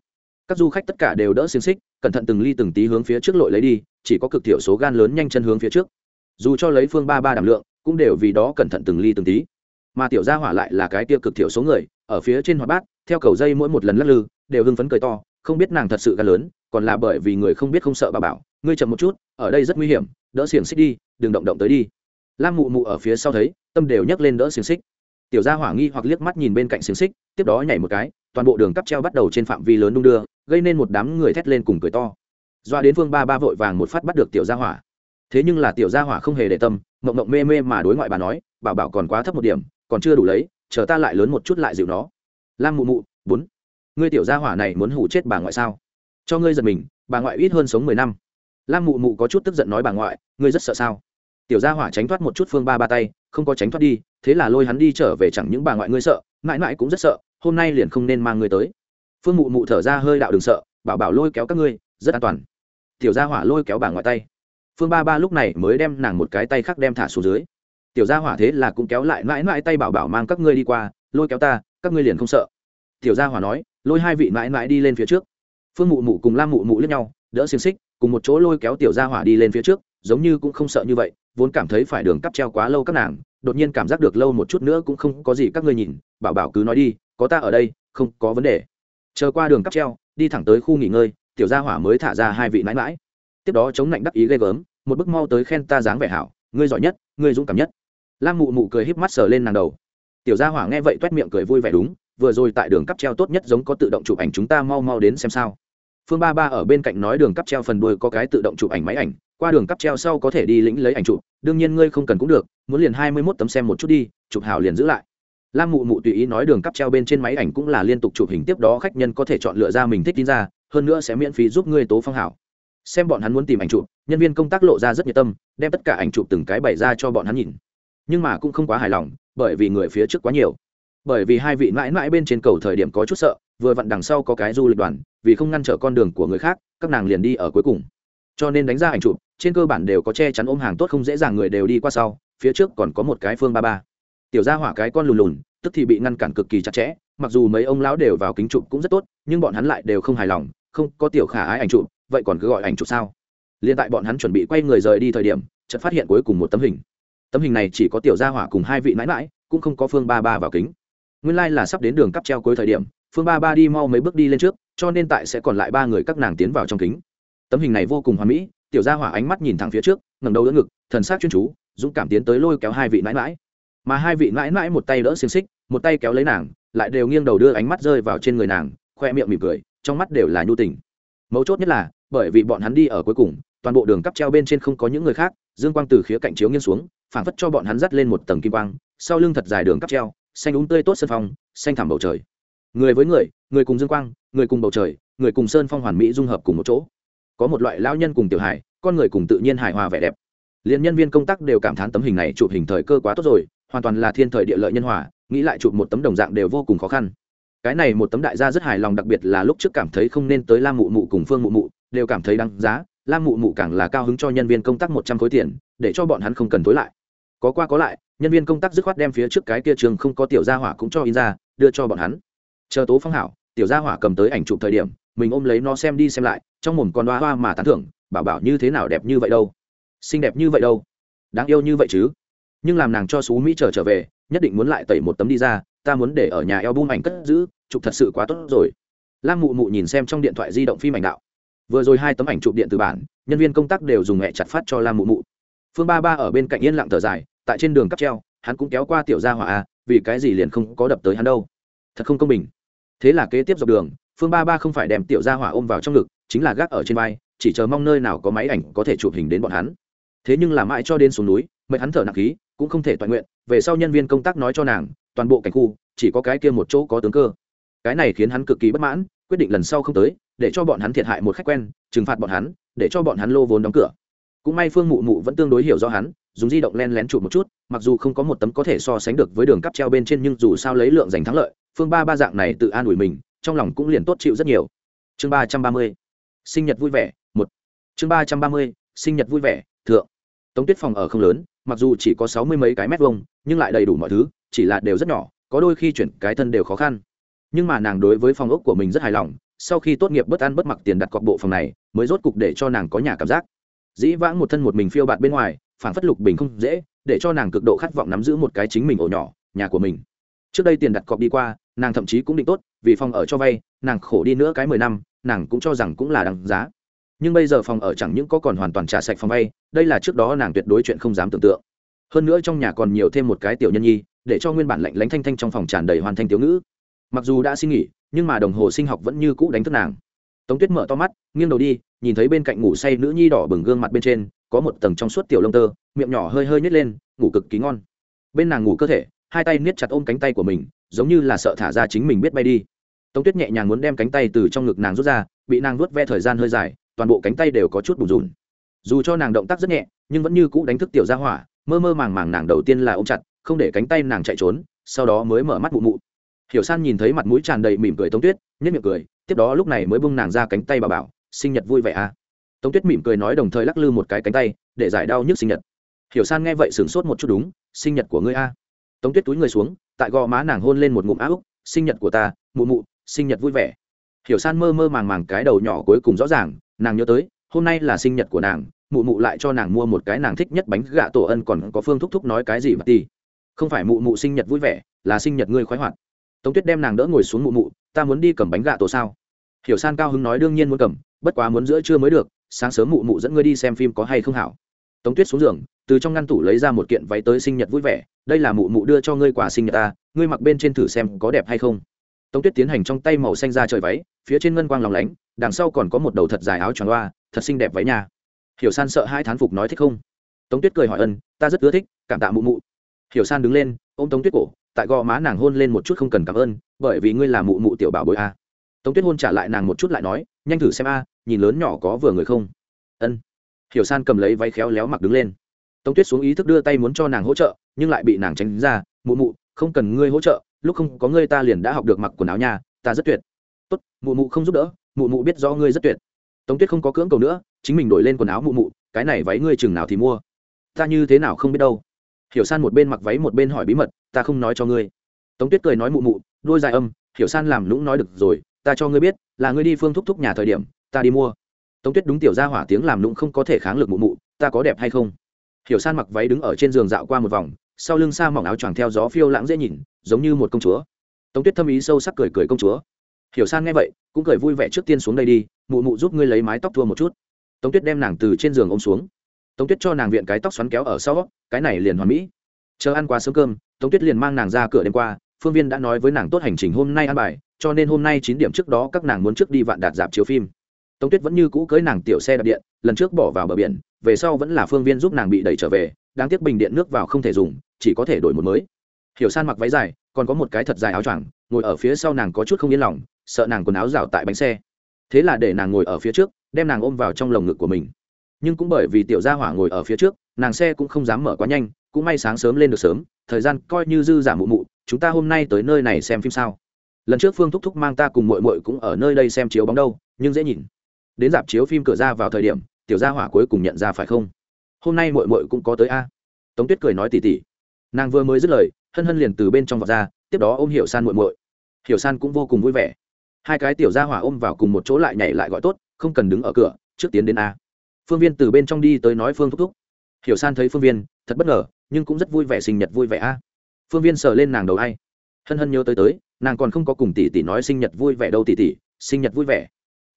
Các du khách tất cả đều đỡ xiềng xích, cẩn thận từng ly từng tí hướng phía trước lội lấy đi chỉ có cực thiểu số gan lớn nhanh chân hướng phía trước. Dù cho lấy phương ba ba đảm lượng, cũng đều vì đó cẩn thận từng ly từng tí. Mà tiểu gia hỏa lại là cái tiêu cực thiểu số người, ở phía trên hoạt bát, theo cầu dây mỗi một lần lắc lư, đều hưng phấn cười to, không biết nàng thật sự gan lớn, còn là bởi vì người không biết không sợ bà bảo, ngươi chậm một chút, ở đây rất nguy hiểm, đỡ xiềng xích đi, đừng động động tới đi. Lam mụ mụ ở phía sau thấy, tâm đều nhấc lên đỡ xiềng xích. Tiểu gia hỏa nghi hoặc liếc mắt nhìn bên cạnh xiềng xích, tiếp đó nhảy một cái, toàn bộ đường cắp treo bắt đầu trên phạm vi lớn đung đưa, gây nên một đám người thét lên cùng cười to doa đến phương ba ba vội vàng một phát bắt được tiểu gia hỏa. Thế nhưng là tiểu gia hỏa không hề để tâm, mộng mộng mê mê mà đối ngoại bà nói, bảo bảo còn quá thấp một điểm, còn chưa đủ lấy, chờ ta lại lớn một chút lại dịu nó. Lam mụ mụ, bốn, ngươi tiểu gia hỏa này muốn hủ chết bà ngoại sao? Cho ngươi giật mình, bà ngoại ít hơn sống mười năm. Lam mụ mụ có chút tức giận nói bà ngoại, ngươi rất sợ sao? Tiểu gia hỏa tránh thoát một chút phương ba ba tay, không có tránh thoát đi, thế là lôi hắn đi trở về chẳng những bà ngoại ngươi sợ, mãi mãi cũng rất sợ, hôm nay liền không nên mang ngươi tới. Phương mụ mụ thở ra hơi đạo đừng sợ, bảo bảo lôi kéo các ngươi, rất an toàn tiểu gia hỏa lôi kéo bà ngoại tay. Phương ba ba lúc này mới đem nàng một cái tay khác đem thả xuống dưới. Tiểu gia hỏa thế là cũng kéo lại mãi mãi tay bảo bảo mang các ngươi đi qua, lôi kéo ta, các ngươi liền không sợ. Tiểu gia hỏa nói, lôi hai vị mãi mãi đi lên phía trước. Phương mụ mụ cùng lam mụ mụ lướt nhau, đỡ xiềng xích, cùng một chỗ lôi kéo tiểu gia hỏa đi lên phía trước, giống như cũng không sợ như vậy, vốn cảm thấy phải đường cắp treo quá lâu các nàng, đột nhiên cảm giác được lâu một chút nữa cũng không có gì các ngươi nhìn, bảo bảo cứ nói đi, có ta ở đây, không có vấn đề. Chờ qua đường cắp treo, đi thẳng tới khu nghỉ ngơi tiểu gia hỏa mới thả ra hai vị mãi mãi. Tiếp đó chống lạnh đắc ý ghê gớm, một bức mau tới khen ta dáng vẻ hảo, ngươi giỏi nhất, ngươi dũng cảm nhất. Lam mụ mụ cười híp mắt sờ lên nàng đầu. Tiểu gia hỏa nghe vậy toét miệng cười vui vẻ đúng, vừa rồi tại đường cắp treo tốt nhất giống có tự động chụp ảnh chúng ta mau mau đến xem sao. Phương ba ba ở bên cạnh nói đường cắp treo phần đuôi có cái tự động chụp ảnh máy ảnh, qua đường cắp treo sau có thể đi lĩnh lấy ảnh chụp, đương nhiên ngươi không cần cũng được, muốn liền hai mươi mốt tấm xem một chút đi, chụp hảo liền giữ lại. Lam mụ mụ tùy ý nói đường cắp treo bên trên máy ảnh cũng là liên tục chụp hình tiếp đó khách nhân có thể chọn lựa ra mình thích tin ra hơn nữa sẽ miễn phí giúp ngươi tố phong hảo. Xem bọn hắn muốn tìm ảnh chụp, nhân viên công tác lộ ra rất nhiệt tâm, đem tất cả ảnh chụp từng cái bày ra cho bọn hắn nhìn. Nhưng mà cũng không quá hài lòng, bởi vì người phía trước quá nhiều. Bởi vì hai vị mãi mãi bên trên cầu thời điểm có chút sợ, vừa vặn đằng sau có cái du lịch đoàn, vì không ngăn trở con đường của người khác, các nàng liền đi ở cuối cùng. Cho nên đánh ra ảnh chụp, trên cơ bản đều có che chắn ôm hàng tốt không dễ dàng người đều đi qua sau, phía trước còn có một cái phương ba ba. Tiểu ra hỏa cái con lùn lùn, tức thì bị ngăn cản cực kỳ chặt chẽ, mặc dù mấy ông lão đều vào kính chụp cũng rất tốt, nhưng bọn hắn lại đều không hài lòng không có tiểu khả ái ảnh chụp, vậy còn cứ gọi ảnh chụp sao? Liên tại bọn hắn chuẩn bị quay người rời đi thời điểm, chợt phát hiện cuối cùng một tấm hình. Tấm hình này chỉ có tiểu gia hỏa cùng hai vị mãi mãi cũng không có phương ba ba vào kính. Nguyên lai、like、là sắp đến đường cắp treo cuối thời điểm, phương ba ba đi mau mấy bước đi lên trước, cho nên tại sẽ còn lại ba người các nàng tiến vào trong kính. Tấm hình này vô cùng hoà mỹ, tiểu gia hỏa ánh mắt nhìn thẳng phía trước, ngẩng đầu đỡ ngực, thần s á c chuyên chú, dũng cảm tiến tới lôi kéo hai vị mãi mãi mà hai vị mãi mãi một tay đỡ xiềng xích, một tay kéo lấy nàng, lại đều nghiêng đầu đưa ánh mắt rơi vào trên người nàng, khoe miệng mỉm cười trong mắt đều là nhu tình. Mấu chốt nhất là, bởi vì bọn hắn đi ở cuối cùng, toàn bộ đường cắp treo bên trên không có những người khác, dương quang từ khía cạnh chiếu nghiêng xuống, phảng phất cho bọn hắn dắt lên một tầng kim quang, sau lưng thật dài đường cắp treo, xanh úng tươi tốt sân phong, xanh thẳm bầu trời. Người với người người cùng dương quang, người cùng bầu trời, người cùng sơn phong hoàn mỹ dung hợp cùng một chỗ. Có một loại lao nhân cùng tiểu hải con người cùng tự nhiên hài hòa vẻ đẹp. Liền nhân viên công tác đều cảm thán tấm hình này chụp hình thời cơ quá tốt rồi, hoàn toàn là thiên thời địa lợi nhân hòa, nghĩ lại chụp một tấm đồng dạng đều vô cùng khó khăn cái này một tấm đại gia rất hài lòng, đặc biệt là lúc trước cảm thấy không nên tới lam mụ mụ cùng phương mụ mụ, đều cảm thấy đáng giá. Lam mụ mụ càng là cao hứng cho nhân viên công tác một trăm khối tiền, để cho bọn hắn không cần tối lại. Có qua có lại, nhân viên công tác dứt khoát đem phía trước cái kia trường không có tiểu gia hỏa cũng cho in ra, đưa cho bọn hắn. Chờ tố phong hảo, tiểu gia hỏa cầm tới ảnh chụp thời điểm, mình ôm lấy nó xem đi xem lại, trong mồm con hoa hoa mà tán thưởng, bảo bảo như thế nào đẹp như vậy đâu. Xinh đẹp như vậy đâu. Đáng yêu như vậy chứ. Nhưng làm nàng cho xú mỹ trở trở về, nhất định muốn lại tẩy một tấm đi ra ta muốn để ở nhà eo bung ảnh cất giữ, chụp thật sự quá tốt rồi. Lam mụ mụ nhìn xem trong điện thoại di động phim ảnh đạo. Vừa rồi hai tấm ảnh chụp điện từ bản, nhân viên công tác đều dùng mẹ chặt phát cho lam mụ mụ. Phương ba ba ở bên cạnh yên lặng thở dài, tại trên đường cắp treo, hắn cũng kéo qua tiểu gia hỏa a vì cái gì liền không có đập tới hắn đâu. Thật không công bình. Thế là kế tiếp dọc đường, phương ba ba không phải đem tiểu gia hỏa ôm vào trong ngực, chính là gác ở trên vai, chỉ chờ mong nơi nào có máy ảnh có thể chụp hình đến bọn hắn. Thế nhưng là mãi cho đến xuống núi, mệt hắn thở nặng khí, cũng không thể toàn nguyện, về sau nhân viên công tác nói cho nàng toàn bộ cảnh khu, chỉ có cái kia một chỗ có tướng cơ. Cái này khiến hắn cực kỳ bất mãn, quyết định lần sau không tới, để cho bọn hắn thiệt hại một khách quen, trừng phạt bọn hắn, để cho bọn hắn lô vốn đóng cửa. Cũng may phương mụ mụ vẫn tương đối hiểu do hắn, dùng di động len lén chụp một chút, mặc dù không có một tấm có thể so sánh được với đường cắp treo bên trên nhưng dù sao lấy lượng giành thắng lợi, phương ba ba dạng này tự an ủi mình, trong lòng cũng liền tốt chịu rất nhiều. Chương ba trăm ba mươi, sinh nhật vui vẻ, một. Chương ba trăm ba mươi, sinh nhật vui vẻ, thượng. Tống tuyết phòng ở không lớn, mặc dù chỉ có sáu mươi mấy cái mét vuông, nhưng lại đầy đủ mọi thứ chỉ là đều rất nhỏ, có đôi khi chuyển cái thân đều khó khăn. Nhưng mà nàng đối với phòng ốc của mình rất hài lòng, sau khi tốt nghiệp bất ăn bất mặc tiền đặt cọc bộ phòng này, mới rốt cục để cho nàng có nhà cảm giác. Dĩ vãng một thân một mình phiêu bạt bên ngoài phản phất lục bình không dễ, để cho nàng cực độ khát vọng nắm giữ một cái chính mình ổ nhỏ, nhà của mình. Trước đây tiền đặt cọc đi qua, nàng thậm chí cũng định tốt, vì phòng ở cho vay, nàng khổ đi nữa cái mười năm, nàng cũng cho rằng cũng là đằng giá. Nhưng bây giờ phòng ở chẳng những có còn hoàn toàn trả sạch phòng vay, đây là trước đó nàng tuyệt đối chuyện không dám tưởng tượng hơn nữa trong nhà còn nhiều thêm một cái tiểu nhân nhi, để cho nguyên bản lạnh lánh thanh thanh trong phòng tràn đầy hoàn thanh tiểu ngữ. Mặc dù đã xin nghỉ, nhưng mà đồng hồ sinh học vẫn như cũ đánh thức nàng. Tống tuyết mở to mắt, nghiêng đầu đi, nhìn thấy bên cạnh ngủ say nữ nhi đỏ bừng gương mặt bên trên, có một tầng trong suốt tiểu lông tơ, miệng nhỏ hơi hơi nhét lên, ngủ cực kỳ ngon. Bên nàng ngủ cơ thể, hai tay niết chặt ôm cánh tay của mình, giống như là sợ thả ra chính mình biết bay đi. Tống tuyết nhẹ nhàng muốn đem cánh tay từ trong ngực nàng rút ra, bị nàng nuốt ve thời gian hơi dài, toàn bộ cánh tay đều có chút bùn rùn. Dù cho nàng động tác rất nhẹ, nhưng vẫn như cũ đánh thức tiểu ra hỏa mơ mơ màng màng nàng đầu tiên là ôm chặt, không để cánh tay nàng chạy trốn, sau đó mới mở mắt mụ mụ. Hiểu san nhìn thấy mặt mũi tràn đầy mỉm cười tống tuyết nhất miệng cười, tiếp đó lúc này mới bung nàng ra cánh tay bà bảo, sinh nhật vui vẻ à? Tống tuyết mỉm cười nói đồng thời lắc lư một cái cánh tay, để giải đau nhức sinh nhật. Hiểu san nghe vậy sửng sốt một chút đúng, sinh nhật của ngươi a tống tuyết túi người xuống, tại gò má nàng hôn lên một ngụm á úc, sinh nhật của ta, mụ mụ, sinh nhật vui vẻ. Hiểu san mơ mơ màng màng cái đầu nhỏ cuối cùng rõ ràng, nàng nhớ tới, hôm nay là sinh nhật của nàng mụ mụ lại cho nàng mua một cái nàng thích nhất bánh gạ tổ ân còn có phương thúc thúc nói cái gì mà ti không phải mụ mụ sinh nhật vui vẻ, là sinh nhật ngươi khoái hoạt. Tống tuyết đem nàng đỡ ngồi xuống mụ mụ, ta muốn đi cầm bánh gạ tổ sao? Hiểu san cao hứng nói, đương nhiên muốn cầm, bất quá muốn giữa trưa mới được, sáng sớm mụ mụ dẫn ngươi đi xem phim có hay không hảo. Tống tuyết xuống giường, từ trong ngăn tủ lấy ra một kiện váy tới sinh nhật vui vẻ, đây là mụ mụ đưa cho ngươi quà sinh nhật ta, ngươi mặc bên trên thử xem có đẹp hay không. Tống tuyết tiến hành trong tay màu xanh ra trời váy, phía trên ngân quang lòng lánh, đằng sau còn có một đầu thật dài áo tròn loa, thật xinh đẹp váy nhà hiểu san sợ hai thán phục nói thích không? Tống tuyết cười hỏi ân, ta rất ưa thích, cảm tạ mụ mụ. Hiểu san đứng lên ô m tống tuyết cổ, tại gò má nàng hôn lên một chút không cần cảm ơn, bởi vì ngươi là mụ mụ tiểu bảo bội a. Tống tuyết hôn trả lại nàng một chút lại nói, nhanh thử xem a, nhìn lớn nhỏ có vừa người không? Ân. Hiểu san cầm lấy váy khéo léo mặc đứng lên. Tống tuyết xuống ý thức đưa tay muốn cho nàng hỗ trợ, nhưng lại bị nàng tránh ra, mụ mụ, không cần ngươi hỗ trợ, lúc không có ngươi ta liền đã học được mặc quần áo nhà ta rất tuyệt. Tốt, mụ mụ không giúp đỡ, mụ mụ biết do ngươi rất tuyệt. Tống tuyết không có cưỡng cầu nữa chính mình đổi lên quần áo mụ mụ, cái này váy ngươi chừng nào thì mua. Ta như thế nào không biết đâu. Hiểu san một bên mặc váy một bên hỏi bí mật, ta không nói cho ngươi. Tống tuyết cười nói mụ mụ, đôi dài âm, hiểu san làm lũng nói được rồi, ta cho ngươi biết, là ngươi đi phương thúc thúc nhà thời điểm, ta đi mua. Tống tuyết đúng tiểu ra hỏa tiếng làm lũng không có thể kháng lực mụ mụ, ta có đẹp hay không? Hiểu san mặc váy đứng ở trên giường dạo qua một vòng, sau lưng xa mỏng áo choàng theo gió phiêu lãng dễ nhìn, giống như một công chúa. Tống tuyết thâm ý sâu sắc cười cười công chúa. Hiểu san nghe vậy, cũng cười vui vẻ trước tiên xuống đây đi, mụ mụ giúp ngươi lấy mái tóc thua một chút tống tuyết đem nàng từ trên giường ôm xuống. Tống tuyết cho nàng viện cái tóc xoắn kéo ở sau, cái này liền hoàn mỹ. Chờ ăn qua sớm cơm, tống tuyết liền mang nàng ra cửa đêm qua, phương viên đã nói với nàng tốt hành trình hôm nay ăn bài, cho nên hôm nay chín điểm trước đó các nàng muốn trước đi vạn đạt dạp chiếu phim. Tống tuyết vẫn như cũ cưới nàng tiểu xe đạp điện, lần trước bỏ vào bờ biển, về sau vẫn là phương viên giúp nàng bị đẩy trở về, đáng tiếc bình điện nước vào không thể dùng, chỉ có thể đổi một mới. Hiểu san mặc váy dài, còn có một cái thật dài áo choàng, ngồi ở phía sau nàng có chút không yên lòng, sợ nàng quần áo rào tại bánh xe. Thế là để nàng ngồi ở phía trước đem nàng ôm vào trong lồng ngực của mình. Nhưng cũng bởi vì tiểu gia hỏa ngồi ở phía trước, nàng xe cũng không dám mở quá nhanh, cũng may sáng sớm lên được sớm, thời gian coi như dư giả mụ mụ, chúng ta hôm nay tới nơi này xem phim sao. Lần trước phương thúc thúc mang ta cùng mội mội cũng ở nơi đây xem chiếu bóng đâu, nhưng dễ nhìn. Đến dạp chiếu phim cửa ra vào thời điểm, tiểu gia hỏa cuối cùng nhận ra phải không? Hôm nay mội mội cũng có tới a. Tống tuyết cười nói tỉ tỉ. Nàng vừa mới dứt lời, hân hân liền từ bên trong vọt ra, tiếp đó ôm hiểu san mội mội hiểu san cũng vô cùng vui vẻ. Hai cái tiểu gia hỏa ôm vào cùng một chỗ lại nhảy lại gọi tốt không cần đứng ở cửa, trước tiến đến a. Phương viên từ bên trong đi tới nói phương thúc thúc. Hiểu san thấy phương viên, thật bất ngờ, nhưng cũng rất vui vẻ sinh nhật vui vẻ a. Phương viên sờ lên nàng đầu hay hân hân nhớ tới tới, nàng còn không có cùng tỷ tỷ nói sinh nhật vui vẻ đâu tỷ tỷ, sinh nhật vui vẻ.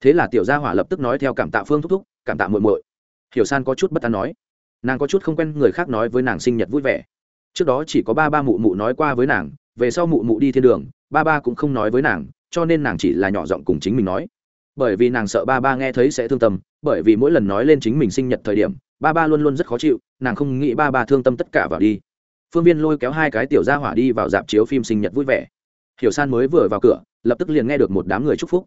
Thế là tiểu gia hỏa lập tức nói theo cảm tạ phương thúc thúc, cảm tạ muội muội. Hiểu san có chút bất an nói. Nàng có chút không quen người khác nói với nàng sinh nhật vui vẻ. Trước đó chỉ có ba ba mụ mụ nói qua với nàng, về sau mụ mụ đi thiên đường, ba ba cũng không nói với nàng, cho nên nàng chỉ là nhỏ giọng cùng chính mình nói bởi vì nàng sợ ba ba nghe thấy sẽ thương tâm, bởi vì mỗi lần nói lên chính mình sinh nhật thời điểm, ba ba luôn luôn rất khó chịu, nàng không nghĩ ba ba thương tâm tất cả vào đi. Phương viên lôi kéo hai cái tiểu gia hỏa đi vào dạp chiếu phim sinh nhật vui vẻ. Hiểu san mới vừa vào cửa, lập tức liền nghe được một đám người chúc phúc.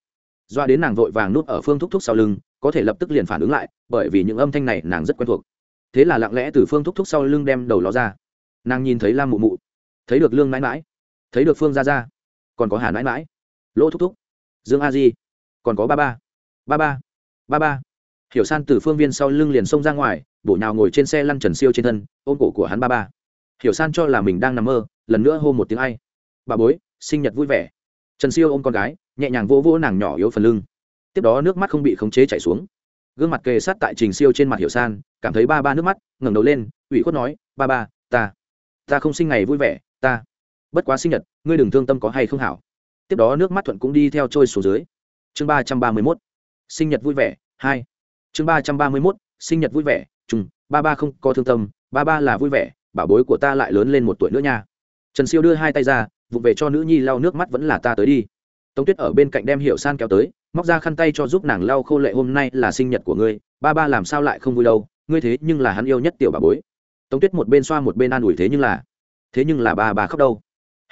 Doa đến nàng vội vàng núp ở phương thúc thúc sau lưng, có thể lập tức liền phản ứng lại, bởi vì những âm thanh này nàng rất quen thuộc. Thế là lặng lẽ từ phương thúc thúc sau lưng đem đầu ló ra. Nàng nhìn thấy lam mụ mụ, thấy được lương mãi mãi, thấy được phương gia gia, còn có hà mãi mãi. Lỗ thúc thúc, dương a di còn có ba ba. Ba ba. Ba ba. Hiểu san từ phương viên sau lưng liền xông ra ngoài, bổ nhào ngồi trên xe lăn trần siêu trên thân, ôm cổ của hắn ba ba. Hiểu san cho là mình đang nằm mơ, lần nữa hô một tiếng ai. Bà bối, sinh nhật vui vẻ. Trần siêu ôm con gái, nhẹ nhàng vỗ vỗ nàng nhỏ yếu phần lưng. Tiếp đó nước mắt không bị khống chế chảy xuống. Gương mặt kề sát tại trình siêu trên mặt hiểu san, cảm thấy ba ba nước mắt, ngẩng đầu lên, ủy khuất nói, ba ba, ta ta không sinh ngày vui vẻ, ta. Bất quá sinh nhật, ngươi đừng thương tâm có hay không hảo. Tiếp đó nước mắt thuận cũng đi theo trôi xuống dưới chương ba trăm ba mươi mốt, sinh nhật vui vẻ, hai. Chương ba trăm ba mươi mốt, sinh nhật vui vẻ chung ba ba không có thương tâm, ba ba là vui vẻ, bảo bối của ta lại lớn lên một tuổi nữa nha. Trần siêu đưa hai tay ra vụ về cho nữ nhi lau nước mắt vẫn là ta tới đi. Tống tuyết ở bên cạnh đem hiệu san kéo tới, móc ra khăn tay cho giúp nàng lau khô lệ hôm nay là sinh nhật của ngươi, ba ba làm sao lại không vui đâu, ngươi thế nhưng là hắn yêu nhất tiểu bà bối. Tống tuyết một bên xoa một bên an ủi thế nhưng là, thế nhưng là ba ba khóc đâu.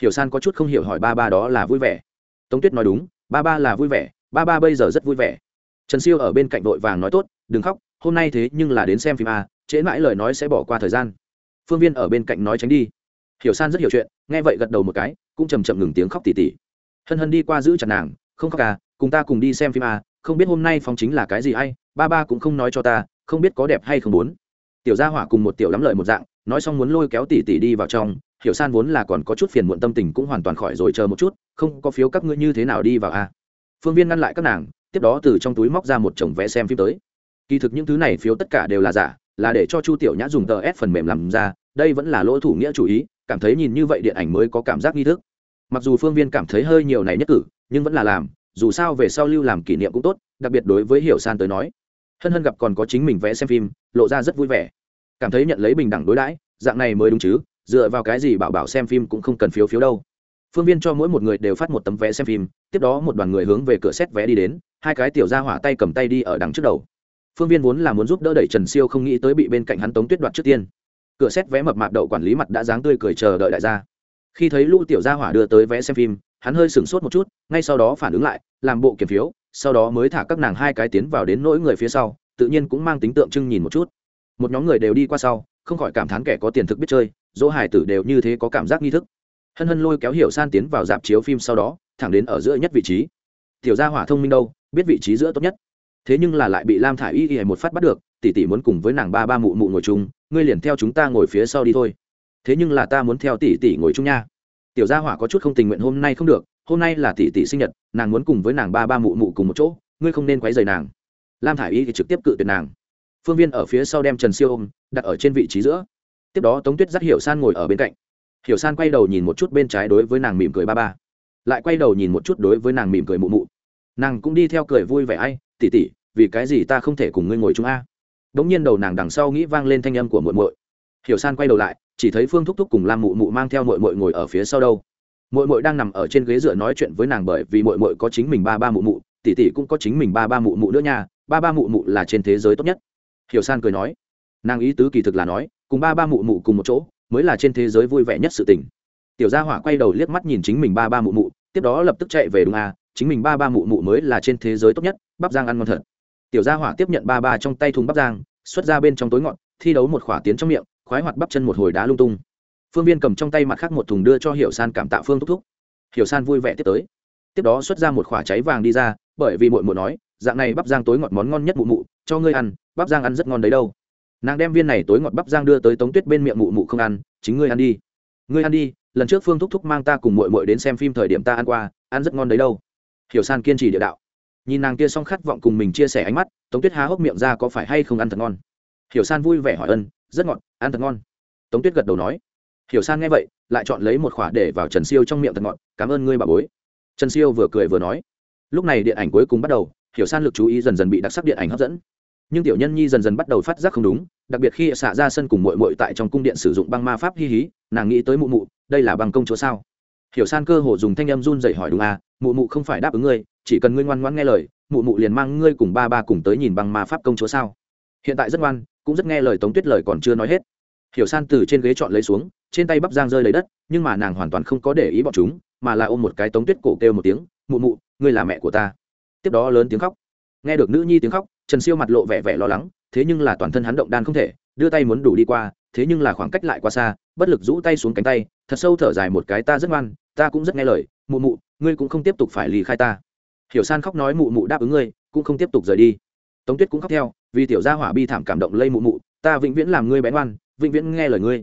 Hiểu san có chút không hiểu hỏi ba ba đó là vui vẻ. Tống tuyết nói đúng, ba ba là vui vẻ ba ba bây giờ rất vui vẻ. Trần siêu ở bên cạnh vội vàng nói tốt đừng khóc hôm nay thế nhưng là đến xem phim a trễ mãi lời nói sẽ bỏ qua thời gian. Phương viên ở bên cạnh nói tránh đi. Hiểu san rất hiểu chuyện nghe vậy gật đầu một cái cũng chầm chậm ngừng tiếng khóc tỉ tỉ. Hân hân đi qua giữ chặt nàng không khóc à cùng ta cùng đi xem phim à không biết hôm nay phóng chính là cái gì hay, ba ba cũng không nói cho ta không biết có đẹp hay không muốn. Tiểu gia hỏa cùng một tiểu lắm lợi một dạng nói xong muốn lôi kéo tỷ tỷ đi vào trong hiểu san vốn là còn có chút phiền muộn tâm tình cũng hoàn toàn khỏi rồi chờ một chút không có phiếu các ngươi như thế nào đi vào à phương viên ngăn lại các nàng, tiếp đó từ trong túi móc ra một chồng vé xem phim tới. Kỳ thực những thứ này phiếu tất cả đều là giả, là để cho chu tiểu nhã dùng tờ ép phần mềm làm ra, đây vẫn là lỗ thủ nghĩa chủ ý, cảm thấy nhìn như vậy điện ảnh mới có cảm giác nghi thức. Mặc dù phương viên cảm thấy hơi nhiều này nhất cử, nhưng vẫn là làm, dù sao về sau lưu làm kỷ niệm cũng tốt, đặc biệt đối với hiểu san tới nói. Hân hân gặp còn có chính mình vẽ xem phim, lộ ra rất vui vẻ. Cảm thấy nhận lấy bình đẳng đối đãi, dạng này mới đúng chứ, dựa vào cái gì bảo bảo xem phim cũng không cần phiếu phiếu đâu phương viên cho mỗi một người đều phát một tấm vé xem phim, tiếp đó một đoàn người hướng về cửa xét vé đi đến, hai cái tiểu ra hỏa tay cầm tay đi ở đằng trước đầu. Phương viên vốn là muốn giúp đỡ đẩy trần siêu không nghĩ tới bị bên cạnh hắn tống tuyết đoạt trước tiên. Cửa xét vé mập mạp đậu quản lý mặt đã dáng tươi cười chờ đợi đại gia. Khi thấy lũ tiểu gia hỏa đưa tới vé xem phim, hắn hơi sửng sốt một chút, ngay sau đó phản ứng lại, làm bộ kiểm phiếu, sau đó mới thả các nàng hai cái tiến vào đến nỗi người phía sau, tự nhiên cũng mang tính tượng trưng nhìn một chút. Một nhóm người đều đi qua sau, không khỏi cảm thán kẻ có tiền thực biết chơi, dỗ hải tử đều như thế có cảm giác nghi thức hân hân lôi kéo hiểu san tiến vào dạp chiếu phim sau đó, thẳng đến ở giữa nhất vị trí. Tiểu gia hỏa thông minh đâu, biết vị trí giữa tốt nhất. Thế nhưng là lại bị lam thả i y y một phát bắt được, tỷ tỷ muốn cùng với nàng ba ba mụ mụ ngồi chung, ngươi liền theo chúng ta ngồi phía sau đi thôi. Thế nhưng là ta muốn theo tỷ tỷ ngồi chung nha. Tiểu gia hỏa có chút không tình nguyện hôm nay không được, hôm nay là tỷ tỷ sinh nhật, nàng muốn cùng với nàng ba ba mụ mụ cùng một chỗ, ngươi không nên quấy rầy nàng. Lam thả i y thì trực tiếp cự tuyệt nàng. Phương viên ở phía sau đem trần siêu ôm, đặt ở trên vị trí giữa. Tiếp đó tống tuyết dắt hiểu san ngồi ở bên cạnh hiểu san quay đầu nhìn một chút bên trái đối với nàng mỉm cười ba ba. Lại quay đầu nhìn một chút đối với nàng mỉm cười mụ mụ. Nàng cũng đi theo cười vui vẻ, ai tỉ tỉ vì cái gì ta không thể cùng ngươi ngồi chung a? Đ ỗ n g nhiên đầu nàng đằng sau nghĩ vang lên thanh âm của muội muội. Hiểu san quay đầu lại, chỉ thấy phương thúc thúc cùng lam mụ mụ mang theo muội muội ngồi ở phía sau đâu. Muội muội đang nằm ở trên ghế dựa nói chuyện với nàng bởi vì muội muội có chính mình ba ba mụ mụ, tỷ tỷ cũng có chính mình ba ba mụ mụ nữa nha, ba ba mụ mụ là trên thế giới tốt nhất. Hiểu san cười nói. Nàng ý tứ kỳ thực là nói, cùng ba ba mụ mụ cùng một chỗ mới là trên thế giới vui vẻ nhất sự tình. Tiểu gia hỏa quay đầu liếc mắt nhìn chính mình ba ba mụ mụ, tiếp đó lập tức chạy về đúng à chính mình ba ba mụ mụ mới là trên thế giới tốt nhất, bắp giang ăn ngon thật. Tiểu gia hỏa tiếp nhận ba ba trong tay thùng bắp giang xuất ra bên trong tối ngọn thi đấu một khỏa tiến trong miệng, khoái hoạt bắp chân một hồi đá lung tung. Phương viên cầm trong tay mặt khác một thùng đưa cho hiểu san cảm tạ phương thúc thúc. Hiểu san vui vẻ tiếp tới. Tiếp đó xuất ra một khỏa cháy vàng đi ra, bởi vì mội muội nói, dạng này bắp giang tối ngọt món ngon nhất mụ mụ, cho ngươi ăn, bắp giang ăn rất ngon đấy đâu nàng đem viên này tối ngọt bắp giang đưa tới tống tuyết bên miệng mụ mụ không ăn, chính ngươi ăn đi. Ngươi ăn đi, lần trước phương thúc thúc mang ta cùng mội mội đến xem phim thời điểm ta ăn qua, ăn rất ngon đấy đâu. Hiểu san kiên trì địa đạo. Nhìn nàng kia xong khát vọng cùng mình chia sẻ ánh mắt, tống tuyết há hốc miệng ra có phải hay không ăn thật ngon. Hiểu san vui vẻ hỏi ân, rất ngọt, ăn thật ngon. Tống tuyết gật đầu nói. Hiểu san nghe vậy, lại chọn lấy một khỏa để vào trần siêu trong miệng thật ngọt, cảm ơn ngươi bà bối. Trần siêu vừa cười vừa nói. Lúc này điện ảnh cuối cùng bắt đầu, hiểu san lực chú ý dần dần bị đặc sắc điện ảnh hấp dẫn nhưng tiểu nhân nhi dần dần bắt đầu phát giác không đúng, đặc biệt khi xạ ra sân cùng mội mội tại trong cung điện sử dụng băng ma pháp hi hí, nàng nghĩ tới mụ mụ, đây là băng công chúa sao? Hiểu san cơ hồ dùng thanh âm run dậy hỏi đúng à mụ mụ không phải đáp ứng ngươi, chỉ cần ngươi ngoan ngoãn nghe lời, mụ mụ liền mang ngươi cùng ba ba cùng tới nhìn băng ma pháp công chúa sao? Hiện tại rất ngoan, cũng rất nghe lời tống tuyết lời còn chưa nói hết. Hiểu san từ trên ghế chọn lấy xuống, trên tay bắp giang rơi lấy đất, nhưng mà nàng hoàn toàn không có để ý bọn chúng, mà là ôm một cái tống tuyết cổ kêu một tiếng, mụ mụ, ngươi là mẹ của ta. Tiếp đó lớn tiếng khóc. Nghe được nữ nhi tiếng khóc trần siêu mặt lộ vẻ vẻ lo lắng, thế nhưng là toàn thân hắn động đan không thể, đưa tay muốn đủ đi qua, thế nhưng là khoảng cách lại quá xa, bất lực rũ tay xuống cánh tay, thật sâu thở dài một cái ta rất ngoan, ta cũng rất nghe lời, mụ mụ, ngươi cũng không tiếp tục phải lì khai ta. Hiểu san khóc nói, mụ mụ đáp ứng ngươi, cũng không tiếp tục rời đi. Tống tuyết cũng khóc theo, vì tiểu gia hỏa bi thảm cảm động lây mụ mụ, ta vĩnh viễn làm ngươi bén ngoan, vĩnh viễn nghe lời ngươi.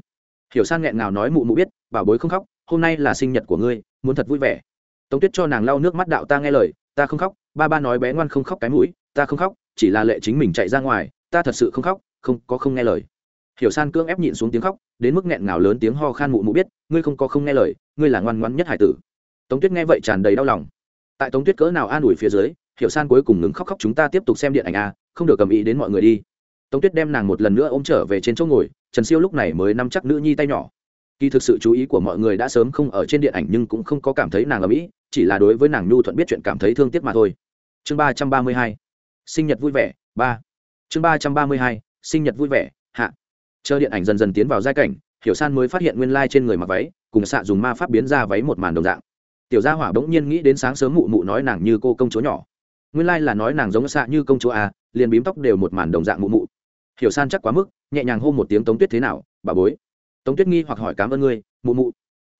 Hiểu san nghẹn ngào nói, mụ mụ biết, bảo bối không khóc, hôm nay là sinh nhật của ngươi, muốn thật vui vẻ. Tống tuyết cho nàng lau nước mắt đạo, ta nghe lời, ta không khóc, ba ba nói bé ngoan không khóc cái mũi, ta không khóc chỉ là lệ chính mình chạy ra ngoài, ta thật sự không khóc, không, có không nghe lời. Hiểu san cưỡng ép nhịn xuống tiếng khóc, đến mức nghẹn ngào lớn tiếng ho khan mụ mụ biết, ngươi không có không nghe lời, ngươi là ngoan ngoãn nhất hải tử. Tống tuyết nghe vậy tràn đầy đau lòng. Tại tống tuyết cỡ nào an ủi phía dưới, hiểu san cuối cùng ngừng khóc khóc chúng ta tiếp tục xem điện ảnh a không được cầm ý đến mọi người đi. Tống tuyết đem nàng một lần nữa ôm trở về trên chỗ ngồi, trần siêu lúc này mới nắm chắc nữ nhi tay nhỏ. Kỳ thực sự chú ý của mọi người đã sớm không ở trên điện ảnh nhưng cũng không có cảm thấy nàng ở mỹ chỉ là đối với nàng nhu thuận biết chuyện cảm thấy thương tiếc mà thôi. Chương ba trăm ba mươi hai sinh nhật vui vẻ, ba. Chương ba trăm ba mươi hai, sinh nhật vui vẻ, hạ. Chờ điện ảnh dần dần tiến vào giai cảnh, hiểu san mới phát hiện nguyên lai、like、trên người mặc váy, cùng xạ dùng ma pháp biến ra váy một màn đồng dạng. Tiểu gia hỏa bỗng nhiên nghĩ đến sáng sớm mụ mụ nói nàng như cô công chúa nhỏ. Nguyên lai là nói nàng giống xạ như công chúa à liền bím tóc đều một màn đồng dạng mụ mụ. Hiểu san chắc quá mức, nhẹ nhàng hô một tiếng tống tuyết thế nào, bà bối. Tống tuyết nghi hoặc hỏi cảm ơn ngươi, mụ mụ.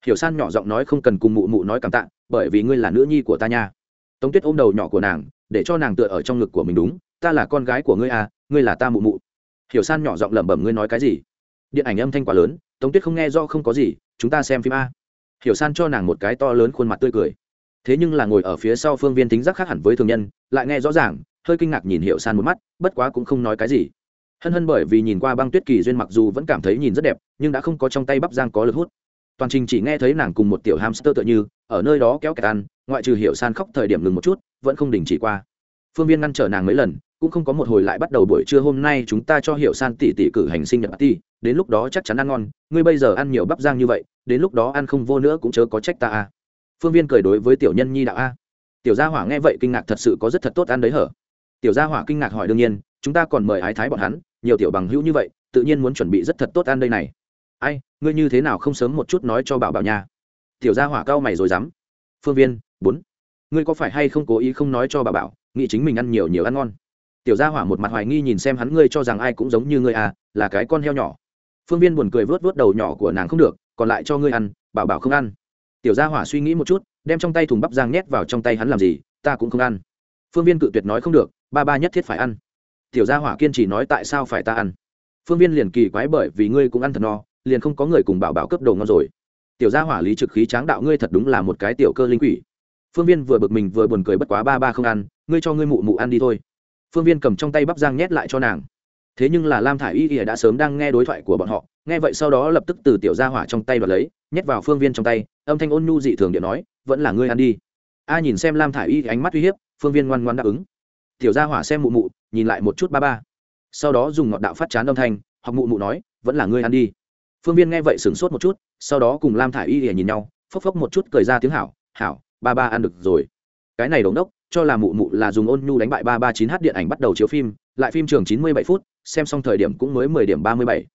Hiểu san nhỏ giọng nói không cần cùng mụ mụ nói cảm tạ, bởi vì ngươi là nữ nhi của ta nha. Tống tuyết ôm đầu nhỏ của nàng để cho nàng tựa ở trong ngực của mình đúng, ta là con gái của ngươi à ngươi là ta mụ mụ. Hiểu san nhỏ giọng lẩm bẩm, ngươi nói cái gì? Điện ảnh âm thanh quá lớn, tống tuyết không nghe do không có gì, chúng ta xem phim a. Hiểu san cho nàng một cái to lớn khuôn mặt tươi cười. Thế nhưng là ngồi ở phía sau phương viên tính giác khác hẳn với thường nhân, lại nghe rõ ràng, hơi kinh ngạc nhìn hiểu san một mắt, bất quá cũng không nói cái gì. Hân hân bởi vì nhìn qua băng tuyết kỳ duyên mặc dù vẫn cảm thấy nhìn rất đẹp, nhưng đã không có trong tay bắp giang có lực hút toàn trình chỉ nghe thấy nàng cùng một tiểu hamster tựa như, ở nơi đó kéo kẹt ăn, ngoại trừ hiểu san khóc thời điểm ngừng một chút, vẫn không đình chỉ qua. Phương viên ngăn trở nàng mấy lần, cũng không có một hồi lại bắt đầu buổi trưa hôm nay chúng ta cho hiểu san tỷ tỷ cử hành sinh nhật ti đến lúc đó chắc chắn ăn ngon, ngươi bây giờ ăn nhiều bắp giang như vậy, đến lúc đó ăn không vô nữa cũng chớ có trách ta a. Phương viên cười đối với tiểu nhân nhi đạo a. Tiểu gia hỏa nghe vậy kinh ngạc thật sự có rất thật tốt ăn đấy hở. Tiểu gia hỏa kinh ngạc hỏi đương nhiên, chúng ta còn mời ái thái bọn hắn, nhiều tiểu bằng hữu như vậy, tự nhiên muốn chuẩn bị rất thật tốt ăn đây này ai, ngươi như thế nào không sớm một chút nói cho bảo bảo nha? Tiểu gia hỏa cao mày rồi dám. Phương viên, bốn. Ngươi có phải hay không cố ý không nói cho bảo bảo, nghĩ chính mình ăn nhiều nhiều ăn ngon? Tiểu gia hỏa một mặt hoài nghi nhìn xem hắn, ngươi cho rằng ai cũng giống như ngươi à là cái con heo nhỏ. Phương viên buồn cười vớt vớt đầu nhỏ của nàng không được, còn lại cho ngươi ăn, bảo bảo không ăn. Tiểu gia hỏa suy nghĩ một chút, đem trong tay thùng bắp giang nhét vào trong tay hắn làm gì, ta cũng không ăn. Phương viên cự tuyệt nói không được, ba ba nhất thiết phải ăn. Tiểu gia hỏa kiên trì nói tại sao phải ta ăn. Phương viên liền kỳ quái bởi vì ngươi cũng ăn thật no liền không có người cùng bảo bảo cướp đồ ngon rồi. Tiểu gia hỏa lý trực khí tráng đạo ngươi thật đúng là một cái tiểu cơ linh quỷ. Phương viên vừa bực mình vừa buồn cười bất quá ba ba không ăn, ngươi cho ngươi mụ mụ ăn đi thôi. Phương viên cầm trong tay bắp giang nhét lại cho nàng. Thế nhưng là lam thả i y ỉa đã sớm đang nghe đối thoại của bọn họ, nghe vậy sau đó lập tức từ tiểu gia hỏa trong tay đoạt lấy, nhét vào phương viên trong tay, âm thanh ôn nhu dị thường điện nói, vẫn là ngươi ăn đi. A nhìn xem lam thả i y ánh mắt uy hiếp, phương viên ngoan ngoan đáp ứng. Tiểu gia hỏa xem mụ mụ, nhìn lại một chút ba ba. Sau đó dùng ngọt đạo phát chán âm thanh hoặc mụ mụ nói, vẫn là ngươi ăn đi phương viên nghe vậy sửng sốt một chút, sau đó cùng lam thả i y ỉa nhìn nhau, phốc phốc một chút cười ra tiếng hảo hảo, ba ba ăn được rồi. Cái này đống đốc cho là mụ mụ là dùng ôn nhu đánh bại ba ba chín h điện ảnh bắt đầu chiếu phim, lại phim trường chín mươi bảy phút, xem xong thời điểm cũng mới mười điểm ba mươi bảy.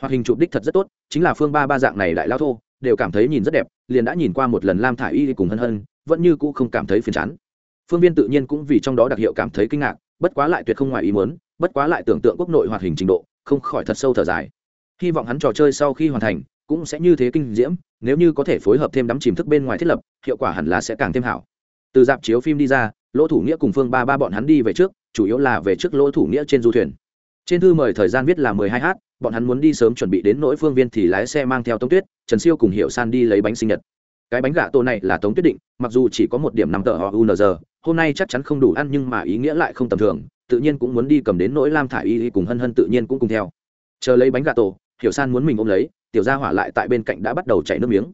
Hoạt hình chụp đích thật rất tốt, chính là phương ba ba dạng này đại lao thô, đều cảm thấy nhìn rất đẹp, liền đã nhìn qua một lần lam thả i y cùng hân hân, vẫn như cũ không cảm thấy phiền chán. Phương viên tự nhiên cũng vì trong đó đặc hiệu cảm thấy kinh ngạc, bất quá lại tuyệt không ngoài ý muốn, bất quá lại tưởng tượng quốc nội hoạt hình trình độ, không khỏi thật sâu thở dài hy vọng hắn trò chơi sau khi hoàn thành, cũng sẽ như thế kinh diễm, nếu như có thể phối hợp thêm đắm chìm thức bên ngoài thiết lập, hiệu quả hẳn là sẽ càng thêm hảo. Từ dạp chiếu phim đi ra, lỗ thủ nghĩa cùng phương ba ba bọn hắn đi về trước, chủ yếu là về trước lỗ thủ nghĩa trên du thuyền. Trên thư mời thời gian viết là mười hai h bọn hắn muốn đi sớm chuẩn bị đến nỗi phương viên thì lái xe mang theo tống tuyết, trần siêu cùng hiệu san đi lấy bánh sinh nhật. Cái bánh gà tô này là tống tuyết định, mặc dù chỉ có một điểm năm tờ họ unz hôm nay chắc chắn không đủ ăn nhưng mà ý nghĩa lại không tầm thường, tự nhiên cũng muốn đi cầm đến nỗi lam thả y cùng hân hân tự nhiên cũng cùng theo. Chờ lấy bánh gà tổ hiểu san muốn mình ôm lấy, tiểu gia hỏa lại tại bên cạnh đã bắt đầu chảy nước miếng.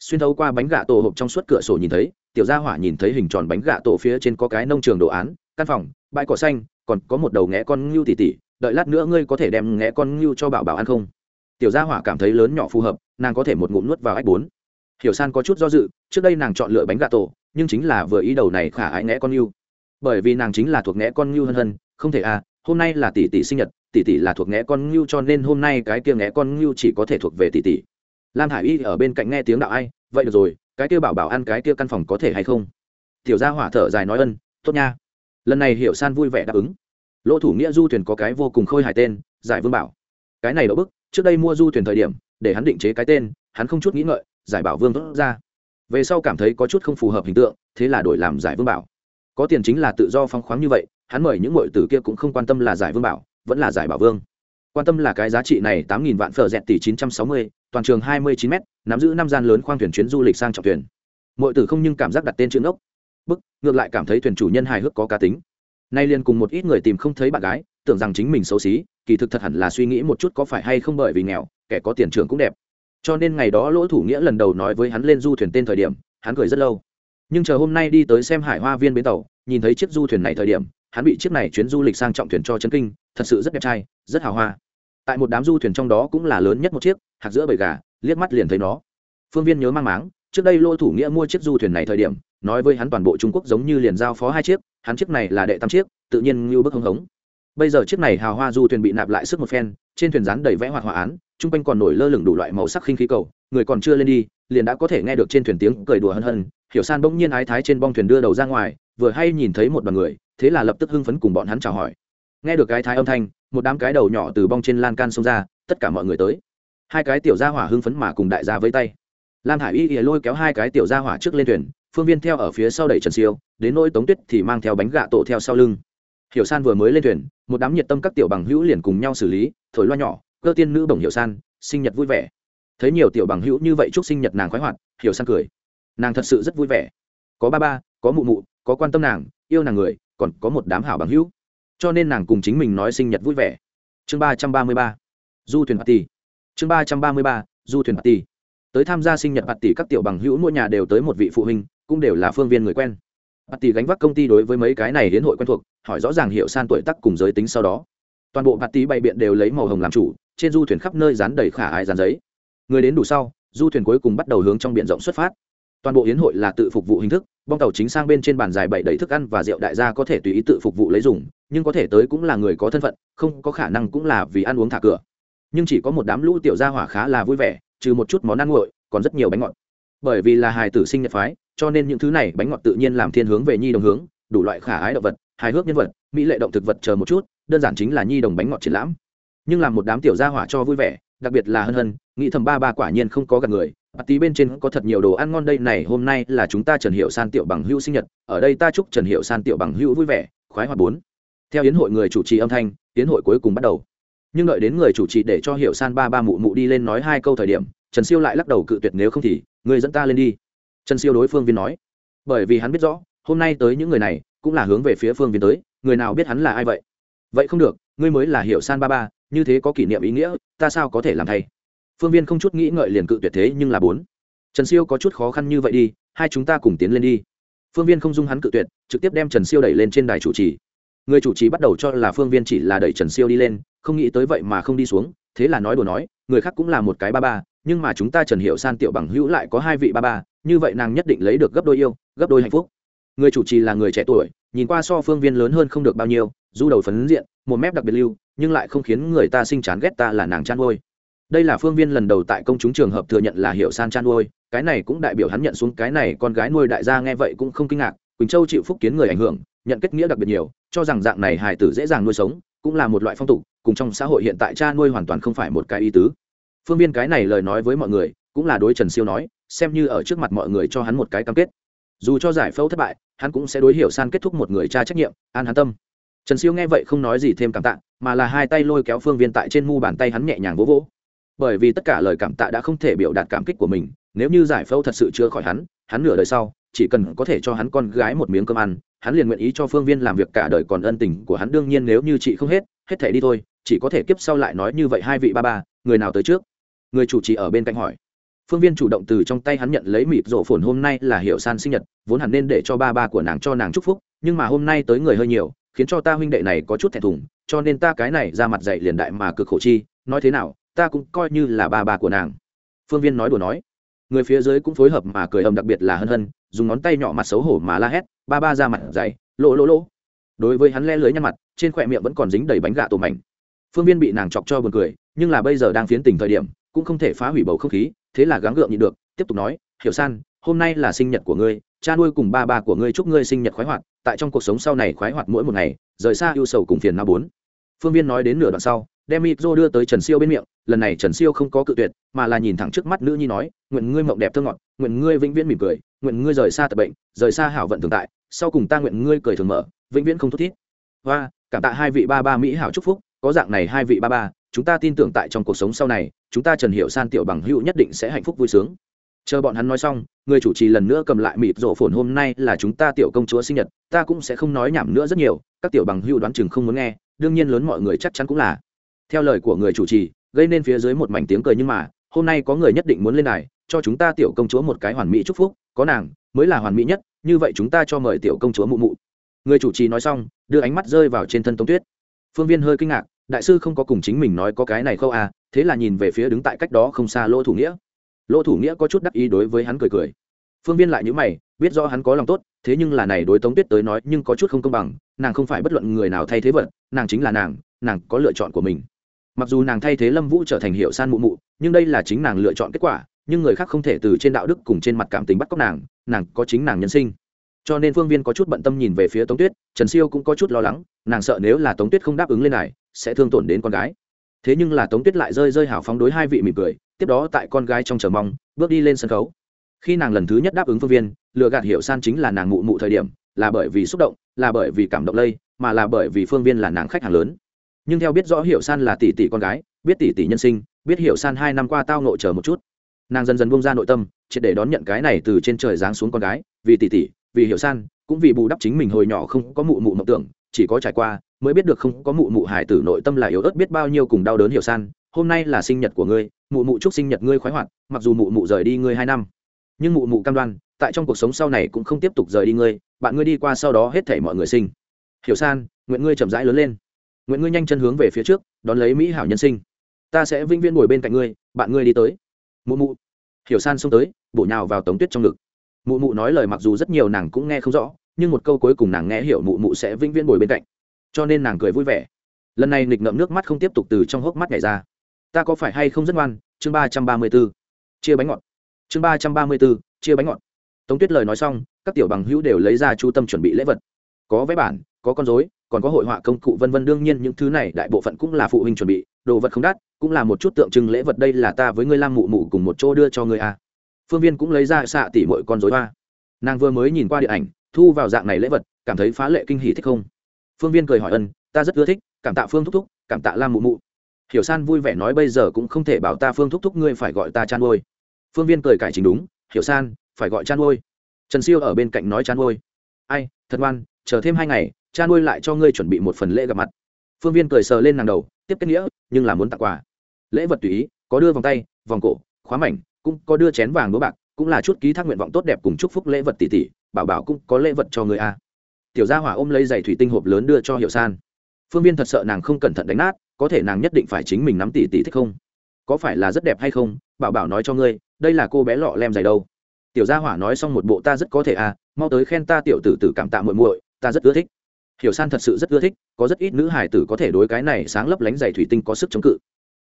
Xuyên thấu qua bánh gà tổ hộp trong suốt cửa sổ nhìn thấy, tiểu gia hỏa nhìn thấy hình tròn bánh gà tổ phía trên có cái nông trường đồ án, căn phòng, bãi cỏ xanh, còn có một đầu nghé con ngưu tỉ tỉ, đợi lát nữa ngươi có thể đem nghé con ngưu cho bảo bảo ăn không? Tiểu gia hỏa cảm thấy lớn nhỏ phù hợp, nàng có thể một ngụm nuốt vào ách bốn. Hiểu san có chút do dự, trước đây nàng chọn lựa bánh gà tổ, nhưng chính là vừa ý đầu này khả ái nghẽ con ngưu. Bởi vì nàng chính là thuộc nghẽ con ngưu hân hân, không thể à hôm nay là tỷ tỷ sinh nhật, tỷ tỷ là thuộc nghẽ con ngưu cho nên hôm nay cái kia nghẽ con ngưu chỉ có thể thuộc về tỷ tỷ. Lam hải y ở bên cạnh nghe tiếng đạo ai, vậy được rồi, cái kia bảo bảo ăn cái kia căn phòng có thể hay không? Tiểu gia hỏa thở dài nói ân, tốt nha. Lần này hiểu san vui vẻ đáp ứng. Lỗ thủ nghĩa du thuyền có cái vô cùng khôi hài tên, giải vương bảo. Cái này đỡ bức, trước đây mua du thuyền thời điểm, để hắn định chế cái tên, hắn không chút nghĩ ngợi, giải bảo vương tốt ra. Về sau cảm thấy có chút không phù hợp hình tượng, thế là đổi làm giải vương bảo. Có tiền chính là tự do phong khoáng như vậy hắn mời những mọi tử kia cũng không quan tâm là giải vương bảo, vẫn là giải bảo vương. Quan tâm là cái giá trị này tám nghìn vạn phở dẹt tỷ chín trăm sáu mươi, toàn trường hai mươi chín m nắm giữ năm gian lớn khoang thuyền chuyến du lịch sang trọng thuyền. Mọi tử không nhưng cảm giác đặt tên chữ ngốc. Bức, ngược lại cảm thấy thuyền chủ nhân hài hước có cá tính. Nay liền cùng một ít người tìm không thấy bạn gái, tưởng rằng chính mình xấu xí, kỳ thực thật hẳn là suy nghĩ một chút có phải hay không bởi vì nghèo, kẻ có tiền trường cũng đẹp. Cho nên ngày đó lỗ thủ nghĩa lần đầu nói với hắn lên du thuyền tên thời điểm, hắn cười rất lâu. Nhưng chờ hôm nay đi tới xem hải hoa viên bến tàu, nhìn thấy chiếc du thuyền này thời điểm hắn bị chiếc này chuyến du lịch sang trọng thuyền cho chân kinh, thật sự rất đẹp trai, rất hào hoa. Tại một đám du thuyền trong đó cũng là lớn nhất một chiếc, hạt giữa bầy gà, liếc mắt liền thấy nó. Phương viên nhớ mang máng, trước đây lô thủ nghĩa mua chiếc du thuyền này thời điểm, nói với hắn toàn bộ trung quốc giống như liền giao phó hai chiếc, hắn chiếc này là đệ tam chiếc, tự nhiên như bức hưng hống. Bây giờ chiếc này hào hoa du thuyền bị nạp lại sức một phen, trên thuyền rán đầy vẽ hoạt hòa án, chung quanh còn nổi lơ lửng đủ loại màu sắc khinh khí cầu, người còn chưa lên đi, liền đã có thể nghe được trên thuyền tiếng cười đùa hân hân, hiểu san bỗng nhiên ái thái trên bong thuyền đưa đầu ra ngoài, vừa hay nhìn thấy một đoàn người thế là lập tức hưng phấn cùng bọn hắn chào hỏi. Nghe được cái thái âm thanh, một đám cái đầu nhỏ từ bong trên lan can xông ra, tất cả mọi người tới. Hai cái tiểu gia hỏa hưng phấn mà cùng đại gia với tay. Lam hải y lôi kéo hai cái tiểu gia hỏa trước lên thuyền, phương viên theo ở phía sau đẩy trần siêu, đến nỗi tống tuyết thì mang theo bánh gạ tổ theo sau lưng. Hiểu san vừa mới lên thuyền, một đám nhiệt tâm các tiểu bằng hữu liền cùng nhau xử lý, thổi loa nhỏ, cơ tiên nữ bổng hiểu san, sinh nhật vui vẻ. Thấy nhiều tiểu bằng hữu như vậy chúc sinh nhật nàng khoái hoạt, hiểu san cười. Nàng thật sự rất vui vẻ. Có ba ba, có mụ mụ, có quan tâm nàng, yêu nàng người còn có một đám hảo bằng hữu. Cho nên nàng cùng chính mình nói sinh nhật vui vẻ. Chương ba trăm ba mươi ba, du thuyền party. Chương ba trăm ba mươi ba, du thuyền party. Tới tham gia sinh nhật party, các tiểu bằng hữu mỗi nhà đều tới một vị phụ huynh, cũng đều là phương viên người quen. Party gánh vác công ty đối với mấy cái này hiến hội quen thuộc, hỏi rõ ràng hiệu san tuổi tắc cùng giới tính sau đó. Toàn bộ party bày biện đều lấy màu hồng làm chủ, trên du thuyền khắp nơi dán đầy khả ai dán giấy. Người đến đủ sau, du thuyền cuối cùng bắt đầu hướng trong biển rộng xuất phát toàn bộ hiến hội là tự phục vụ hình thức, bong tàu chính sang bên trên bàn dài bảy đầy thức ăn và rượu đại gia có thể tùy ý tự phục vụ lấy dùng, nhưng có thể tới cũng là người có thân phận, không có khả năng cũng là vì ăn uống thả cửa. Nhưng chỉ có một đám lũ tiểu gia hỏa khá là vui vẻ, trừ một chút món ăn nguội, còn rất nhiều bánh ngọt. Bởi vì là hài tử sinh nhật phái, cho nên những thứ này bánh ngọt tự nhiên làm thiên hướng về nhi đồng hướng, đủ loại khả ái động vật, hài hước nhân vật, mỹ lệ động thực vật chờ một chút, đơn giản chính là nhi đồng bánh ngọt triển lãm. Nhưng làm một đám tiểu gia hỏa cho vui vẻ, đặc biệt là hân hân, nghĩ thầm ba ba quả nhiên không có gặp người bà tí bên trên có thật nhiều đồ ăn ngon đây, này, hôm nay là chúng ta trần hiệu san tiểu bằng hữu sinh nhật, ở đây ta chúc trần hiệu san tiểu bằng hữu vui vẻ, khoái hoạt bốn. Theo yến hội người chủ trì âm thanh, yến hội cuối cùng bắt đầu. Nhưng đợi đến người chủ trì để cho hiệu san ba ba mụ mụ đi lên nói hai câu thời điểm, trần siêu lại lắc đầu cự tuyệt nếu không thì người dẫn ta lên đi. Trần siêu đối phương viên nói. Bởi vì hắn biết rõ, hôm nay tới những người này, cũng là hướng về phía phương viên tới, người nào biết hắn là ai vậy? Vậy không được, ngươi mới là hiệu san ba ba, như thế có kỷ niệm ý nghĩa, ta sao có thể làm thay? Phương viên không chút nghĩ ngợi liền cự tuyệt thế nhưng là bốn. Trần siêu có chút khó khăn như vậy đi, hai chúng ta cùng tiến lên đi. Phương viên không dung hắn cự tuyệt, trực tiếp đem trần siêu đẩy lên trên đài chủ trì. Người chủ trì bắt đầu cho là phương viên chỉ là đẩy trần siêu đi lên, không nghĩ tới vậy mà không đi xuống, thế là nói đùa nói, người khác cũng là một cái ba ba, nhưng mà chúng ta trần hiệu san tiểu bằng hữu lại có hai vị ba ba, như vậy nàng nhất định lấy được gấp đôi yêu, gấp đôi hạnh phúc. Người chủ trì là người trẻ tuổi, nhìn qua so phương viên lớn hơn không được bao nhiêu, du đầu phấn diện, một mép đặc biệt lưu, nhưng lại không khiến người ta sinh chán ghét ta là nàng chăn nuôi đây là phương viên lần đầu tại công chúng trường hợp thừa nhận là hiệu san chan nuôi, cái này cũng đại biểu hắn nhận xuống cái này con gái nuôi đại gia nghe vậy cũng không kinh ngạc, quỳnh châu chịu phúc kiến người ảnh hưởng, nhận kết nghĩa đặc biệt nhiều, cho rằng dạng này hài tử dễ dàng nuôi sống, cũng là một loại phong tục, cùng trong xã hội hiện tại cha nuôi hoàn toàn không phải một cái ý tứ. Phương viên cái này lời nói với mọi người, cũng là đối trần siêu nói, xem như ở trước mặt mọi người cho hắn một cái cam kết. Dù cho giải phẫu thất bại, hắn cũng sẽ đối hiểu san kết thúc một người cha trách nhiệm, an hắn tâm. Trần siêu nghe vậy không nói gì thêm cảm tạ, mà là hai tay lôi kéo phương viên tại trên mu bàn tay hắn nhẹ nhàng vỗ vỗ bởi vì tất cả lời cảm tạ đã không thể biểu đạt cảm kích của mình, nếu như giải phẫu thật sự chữa khỏi hắn hắn nửa đời sau, chỉ cần có thể cho hắn con gái một miếng cơm ăn, hắn liền nguyện ý cho phương viên làm việc cả đời còn ân tình của hắn. Đương nhiên nếu như chị không hết hết thể đi thôi, chỉ có thể kiếp sau lại nói như vậy. Hai vị ba ba, người nào tới trước? Người chủ trì ở bên cạnh hỏi. Phương viên chủ động từ trong tay hắn nhận lấy mịp rổ phồn hôm nay là hiệu san sinh nhật, vốn hẳn nên để cho ba ba của nàng cho nàng chúc phúc, nhưng mà hôm nay tới người hơi nhiều, khiến cho ta huynh đệ này có chút thẹn thùng, cho nên ta cái này ra mặt dạy liền đại mà cực khổ chi, nói thế nào ta cũng coi như là ba bà của nàng. Phương viên nói đùa nói. Người phía dưới cũng phối hợp mà cười ầm đặc biệt là hân hân, dùng ngón tay nhỏ mặt xấu hổ mà la hét, ba ba ra mặt dày, lỗ lỗ lỗ. Đối với hắn le lưới nhăn mặt, trên khỏe miệng vẫn còn dính đầy bánh gà tổ mảnh. Phương viên bị nàng chọc cho buồn cười, nhưng là bây giờ đang phiến tình thời điểm, cũng không thể phá hủy bầu không khí, thế là gắng gượng nhịn được, tiếp tục nói, hiểu san, hôm nay là sinh nhật của ngươi, cha nuôi cùng ba ba của ngươi chúc ngươi sinh nhật khoái hoạt, tại trong cuộc sống sau này khoái hoạt mỗi một ngày, rời xa ưu sầu cùng phiền não bốn. Phương viên nói đến nửa đoạn sau đem micro đưa tới trần siêu bên miệng, lần này trần siêu không có cự tuyệt, mà là nhìn thẳng trước mắt nữ nhi nói, nguyện ngươi mộng đẹp thơ ngọt, nguyện ngươi vĩnh viễn mỉm cười, nguyện ngươi rời xa tập bệnh, rời xa hảo vận thường tại, sau cùng ta nguyện ngươi cười thường mở, vĩnh viễn không thút thít. Và cảm tạ hai vị ba ba mỹ hảo chúc phúc, có dạng này hai vị ba ba, chúng ta tin tưởng tại trong cuộc sống sau này, chúng ta trần hiệu san tiểu bằng hữu nhất định sẽ hạnh phúc vui sướng. Chờ bọn hắn nói xong, người chủ trì lần nữa cầm lại mịt rổ phồn hôm nay là chúng ta tiểu công chúa sinh nhật, ta cũng sẽ không nói nhảm nữa rất nhiều, các tiểu bằng hữu đoán chừng không muốn nghe, đương nhiên lớn mọi người chắc chắn cũng là theo lời của người chủ trì, gây nên phía dưới một mảnh tiếng cười nhưng mà, hôm nay có người nhất định muốn lên đài, cho chúng ta tiểu công chúa một cái hoàn mỹ chúc phúc, có nàng, mới là hoàn mỹ nhất, như vậy chúng ta cho mời tiểu công chúa mụ mụ. Người chủ trì nói xong, đưa ánh mắt rơi vào trên thân tống tuyết. Phương viên hơi kinh ngạc, đại sư không có cùng chính mình nói có cái này khâu à thế là nhìn về phía đứng tại cách đó không xa lỗ thủ nghĩa. Lỗ thủ nghĩa có chút đắc ý đối với hắn cười cười. Phương viên lại nhữ mày, biết rõ hắn có lòng tốt, thế nhưng là này đối tống tuyết tới nói nhưng có chút không công bằng, nàng không phải bất luận người nào thay thế vật, nàng chính là nàng nàng có lựa chọn của mình mặc dù nàng thay thế lâm vũ trở thành hiệu san mụ mụ, nhưng đây là chính nàng lựa chọn kết quả, nhưng người khác không thể từ trên đạo đức cùng trên mặt cảm tình bắt cóc nàng nàng có chính nàng nhân sinh. Cho nên phương viên có chút bận tâm nhìn về phía tống tuyết, trần siêu cũng có chút lo lắng, nàng sợ nếu là tống tuyết không đáp ứng lên này, sẽ thương tổn đến con gái. Thế nhưng là tống tuyết lại rơi rơi hào phóng đối hai vị mỉm cười, tiếp đó tại con gái trong chờ mong, bước đi lên sân khấu. Khi nàng lần thứ nhất đáp ứng phương viên lựa gạt hiểu san chính là nàng mụ mụ thời điểm, là bởi vì xúc động, là bởi vì cảm động lây, mà là bởi vì phương viên là nàng khách hàng lớn nhưng theo biết rõ hiểu san là tỷ tỷ con gái, biết tỷ tỷ nhân sinh, biết hiểu san hai năm qua tao nội chờ một chút. Nàng dần dần bung ra nội tâm triệt để đón nhận cái này từ trên trời giáng xuống con gái, vì tỷ tỷ, vì hiểu san, cũng vì bù đắp chính mình hồi nhỏ không có mụ mụ mộng tưởng, chỉ có trải qua, mới biết được không có mụ mụ hải tử nội tâm là yếu ớt biết bao nhiêu cùng đau đớn hiểu san. Hôm nay là sinh nhật của ngươi, mụ mụ chúc sinh nhật ngươi khoái hoạt, mặc dù mụ mụ rời đi ngươi hai năm, nhưng mụ mụ cam đoan, tại trong cuộc sống sau này cũng không tiếp tục rời đi ngươi, bạn ngươi đi qua sau đó hết thể mọi người sinh. Hiểu san, nguyện ngươi chậm rãi lớn lên nguyện ngươi nhanh chân hướng về phía trước, đón lấy mỹ hảo nhân sinh. Ta sẽ vĩnh viễn ngồi bên cạnh ngươi, bạn ngươi đi tới. Mụ mụ. Hiểu san xông tới, bổ nhào vào tống tuyết trong ngực. Mụ mụ nói lời mặc dù rất nhiều nàng cũng nghe không rõ, nhưng một câu cuối cùng nàng nghe hiểu mụ mụ sẽ vĩnh viễn ngồi bên cạnh. Cho nên nàng cười vui vẻ. Lần này nghịch ngậm nước mắt không tiếp tục từ trong hốc mắt nhảy ra. Ta có phải hay không rất ngoan? Chương ba trăm ba mươi b ố chia bánh ngọt. Chương ba trăm ba mươi b ố chia bánh ngọt. Tống tuyết lời nói xong, các tiểu bằng hữu đều lấy ra chú tâm chuẩn bị lễ vật. Có vé bản có con dối còn có hội họa công cụ vân vân, đương nhiên những thứ này đại bộ phận cũng là phụ huynh chuẩn bị, đồ vật không đắt, cũng là một chút tượng trưng lễ vật, đây là ta với ngươi lam mụ mụ cùng một chỗ đưa cho ngươi a à. phương viên cũng lấy ra xạ tỉ mọi con dối hoa. Nàng vừa mới nhìn qua điện ảnh, thu vào dạng này lễ vật, cảm thấy phá lệ kinh hỷ thích không? Phương viên cười hỏi ân, ta rất ưa thích, cảm tạ phương thúc thúc, cảm tạ lam mụ mụ. Hiểu san vui vẻ nói bây giờ cũng không thể bảo ta phương thúc thúc ngươi phải gọi ta chăn ôi phương viên cười cải chính đúng, hiểu san, phải gọi chăn ôi trần siêu ở bên cạnh nói chăn ôi ai, thật ngoan, chờ thêm hai ngày cha nuôi lại cho ngươi chuẩn bị một phần lễ gặp mặt. Phương viên cười sờ lên nàng đầu, tiếp kết nghĩa, nhưng là muốn tặng quà. Lễ vật tùy ý, có đưa vòng tay, vòng cổ, khóa mảnh, cũng có đưa chén vàng đũa bạc, cũng là chút ký thác nguyện vọng tốt đẹp cùng chúc phúc lễ vật tỷ tỷ bảo bảo cũng có lễ vật cho người a. Tiểu gia hỏa ôm lấy giày thủy tinh hộp lớn đưa cho hiệu san. Phương viên thật sợ nàng không cẩn thận đánh nát, có thể nàng nhất định phải chính mình nắm tỷ tỷ thích không? Có phải là rất đẹp hay không? Bảo bảo nói cho ngươi, đây là cô bé lọ lem giày đâu. Tiểu gia hỏa nói xong một bộ ta rất có thể à mau tới khen ta tiểu tử tử cảm tạ muội muội, ta rất ưa thích hiểu san thật sự rất ưa thích, có rất ít nữ hải tử có thể đối cái này sáng lấp lánh giày thủy tinh có sức chống cự.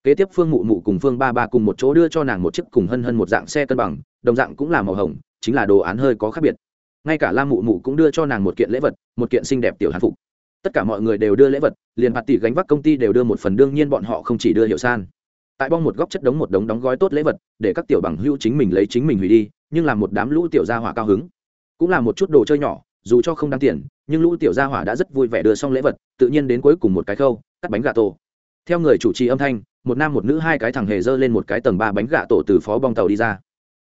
Kế tiếp phương mụ mụ cùng phương ba ba cùng một chỗ đưa cho nàng một chiếc cùng hân hân một dạng xe cân bằng, đồng dạng cũng là màu hồng, chính là đồ án hơi có khác biệt. Ngay cả lam mụ mụ cũng đưa cho nàng một kiện lễ vật, một kiện xinh đẹp tiểu hàn phục. Tất cả mọi người đều đưa lễ vật, liền bạt tỷ gánh vác công ty đều đưa một phần, đương nhiên bọn họ không chỉ đưa hiệu san. Tại bong một góc chất đống một đống đóng gói tốt lễ vật, để các tiểu bằng hữu chính mình lấy chính mình hủy đi, nhưng làm một đám lũ tiểu gia hỏa cao hứng. Cũng là một chút đồ chơi nhỏ dù cho không đáng tiền, nhưng lũ tiểu gia hỏa đã rất vui vẻ đưa xong lễ vật, tự nhiên đến cuối cùng một cái khâu, cắt bánh gà tổ. Theo người chủ trì âm thanh, một nam một nữ hai cái thằng hề dơ lên một cái tầng ba bánh gà tổ từ phó bong tàu đi ra.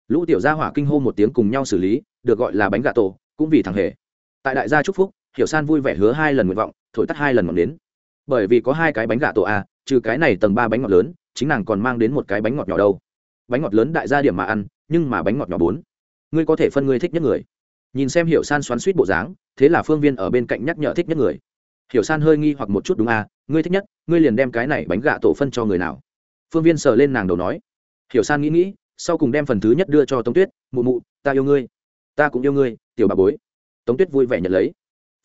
Lũ tiểu gia hỏa kinh hô một tiếng cùng nhau xử lý, được gọi là bánh gà tổ, cũng vì thằng hề. Tại đại gia chúc phúc, hiểu san vui vẻ hứa hai lần nguyện vọng, thổi tắt hai lần ngọn đến bởi vì có hai cái bánh gà tổ a trừ cái này tầng ba bánh ngọt lớn, chính nàng còn mang đến một cái bánh ngọt nhỏ đâu. Bánh ngọt lớn đại gia điểm mà ăn, nhưng mà bánh ngọt nhỏ bốn. Ngươi có thể phân ngươi thích nhất người nhìn xem hiểu san xoắn suýt bộ dáng, thế là phương viên ở bên cạnh nhắc nhở thích nhất người. Hiểu san hơi nghi hoặc một chút đúng à ngươi thích nhất, ngươi liền đem cái này bánh gà tổ phân cho người nào? Phương viên sờ lên nàng đầu nói. Hiểu san nghĩ nghĩ, sau cùng đem phần thứ nhất đưa cho tống tuyết, mụ mụ, ta yêu ngươi, ta cũng yêu ngươi, tiểu bà bối. Tống tuyết vui vẻ nhận lấy.